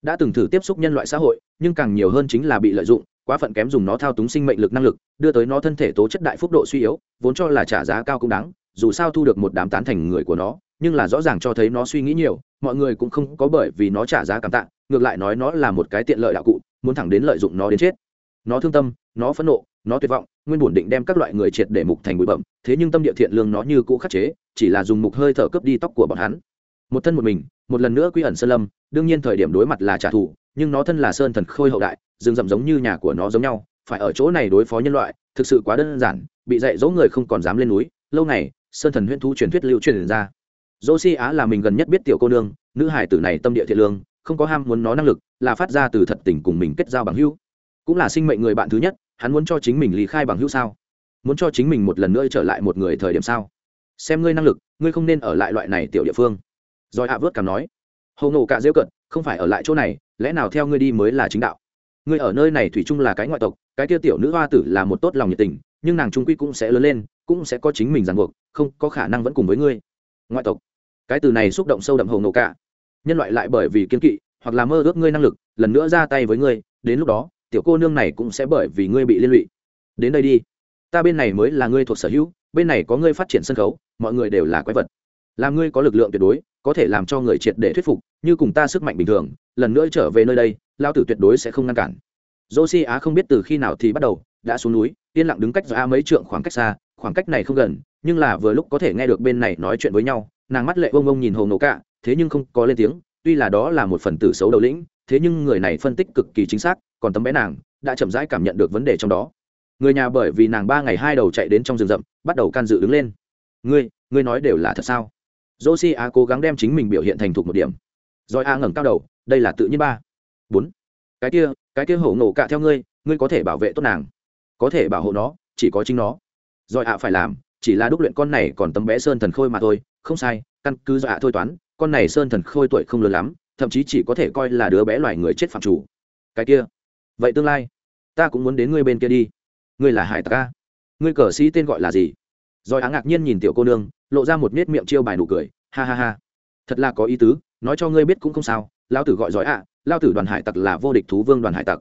Đã từng thử tiếp xúc nhân loại xã hội, nhưng càng nhiều hơn chính là bị lợi dụng, quá phận kém dùng nó thao túng sinh mệnh lực năng lực, đưa tới nó thân thể tố chất đại phúc độ suy yếu, vốn cho là trả giá cao cũng đáng, dù sao thu được một đám tán thành người của nó, nhưng là rõ ràng cho thấy nó suy nghĩ nhiều, mọi người cũng không có bởi vì nó trả giá cảm tạ, ngược lại nói nó là một cái tiện lợi đạo cụ, muốn thẳng đến lợi dụng nó đến chết. Nó thương tâm, nó phẫn nộ, nó tuyệt vọng nguyên bổn định đem các loại người triệt để mục thành bụi bẩm thế nhưng tâm địa thiện lương nó như cũ khắc chế, chỉ là dùng mục hơi thở cướp đi tóc của bọn hắn. Một thân một mình, một lần nữa quy ẩn sơn lâm, đương nhiên thời điểm đối mặt là trả thù, nhưng nó thân là sơn thần khôi hậu đại, rừng rậm giống như nhà của nó giống nhau, phải ở chỗ này đối phó nhân loại, thực sự quá đơn giản, bị dạy dỗ người không còn dám lên núi, lâu ngày, sơn thần huyễn thu truyền thuyết lưu truyền ra. Dô si á là mình gần nhất biết tiểu cô nương, nữ hải tử này tâm địa thiện lương, không có ham muốn nó năng lực, là phát ra từ thật tình cùng mình kết giao bằng hữu. Cũng là sinh mệnh người bạn thứ nhất hắn muốn cho chính mình lý khai bằng hữu sao? Muốn cho chính mình một lần nữa trở lại một người thời điểm sao? Xem ngươi năng lực, ngươi không nên ở lại loại này tiểu địa phương. Rồi hạ vớt cảm nói hầu nổ cả rêu cận không phải ở lại chỗ này, lẽ nào theo ngươi đi mới là chính đạo? Ngươi ở nơi này thủy chung là cái ngoại tộc, cái kia tiểu nữ hoa tử là một tốt lòng nhiệt tình, nhưng nàng trung quy cũng sẽ lớn lên, cũng sẽ có chính mình ràng buộc, không có khả năng vẫn cùng với ngươi. Ngoại tộc. Cái từ này xúc động sâu đậm hầu nổ cả nhân loại lại bởi vì kiên kỵ, hoặc là mơ ước ngươi năng lực, lần nữa ra tay với ngươi, đến lúc đó tiểu cô nương này cũng sẽ bởi vì ngươi bị liên lụy. Đến đây đi. Ta bên này mới là ngươi thuộc sở hữu, bên này có ngươi phát triển sân khấu, mọi người đều là quái vật. Làm ngươi có lực lượng tuyệt đối, có thể làm cho người triệt để thuyết phục, như cùng ta sức mạnh bình thường, lần nữa trở về nơi đây lao tử tuyệt đối sẽ không ngăn cản. Josi á không biết từ khi nào thì bắt đầu, đã xuống núi, yên lặng đứng cách ra mấy trượng khoảng cách xa, khoảng cách này không gần, nhưng là vừa lúc có thể nghe được bên này nói chuyện với nhau, nàng mắt lệ ông ông nhìn hồ nổ cả thế nhưng không có lên tiếng, tuy là đó là một phần tử xấu đầu lĩnh thế nhưng người này phân tích cực kỳ chính xác, còn tấm bé nàng đã chậm rãi cảm nhận được vấn đề trong đó. Người nhà bởi vì nàng ba ngày hai đầu chạy đến trong rừng rậm, bắt đầu can dự đứng lên. Ngươi ngươi nói đều là thật sao? Josie a cố gắng đem chính mình biểu hiện thành thục một điểm. Rồi a ngẩng cao đầu, đây là tự nhiên ba. Bốn. Cái kia cái kia hổ ngộ cạ theo ngươi ngươi có thể bảo vệ tốt nàng, có thể bảo hộ nó, chỉ có chính nó. Rồi a phải làm, chỉ là đúc luyện con này còn tấm bé sơn thần khôi mà thôi, không sai, căn cứ do ạ thôi toán, con này sơn thần khôi tuổi không lớn lắm thậm chí chỉ có thể coi là đứa bé loài người chết phạm chủ. Cái kia. Vậy tương lai ta cũng muốn đến ngươi bên kia đi. Ngươi là hải tặc a. Ngươi cờ sĩ tên gọi là gì? Rồi á ngạc nhiên nhìn tiểu cô nương lộ ra một nếp miệng chiêu bài nụ cười. Ha ha ha. Thật là có ý tứ nói cho ngươi biết cũng không sao. Lao tử gọi giỏi ạ à, lao tử đoàn hải tặc là vô địch thú vương đoàn hải tặc.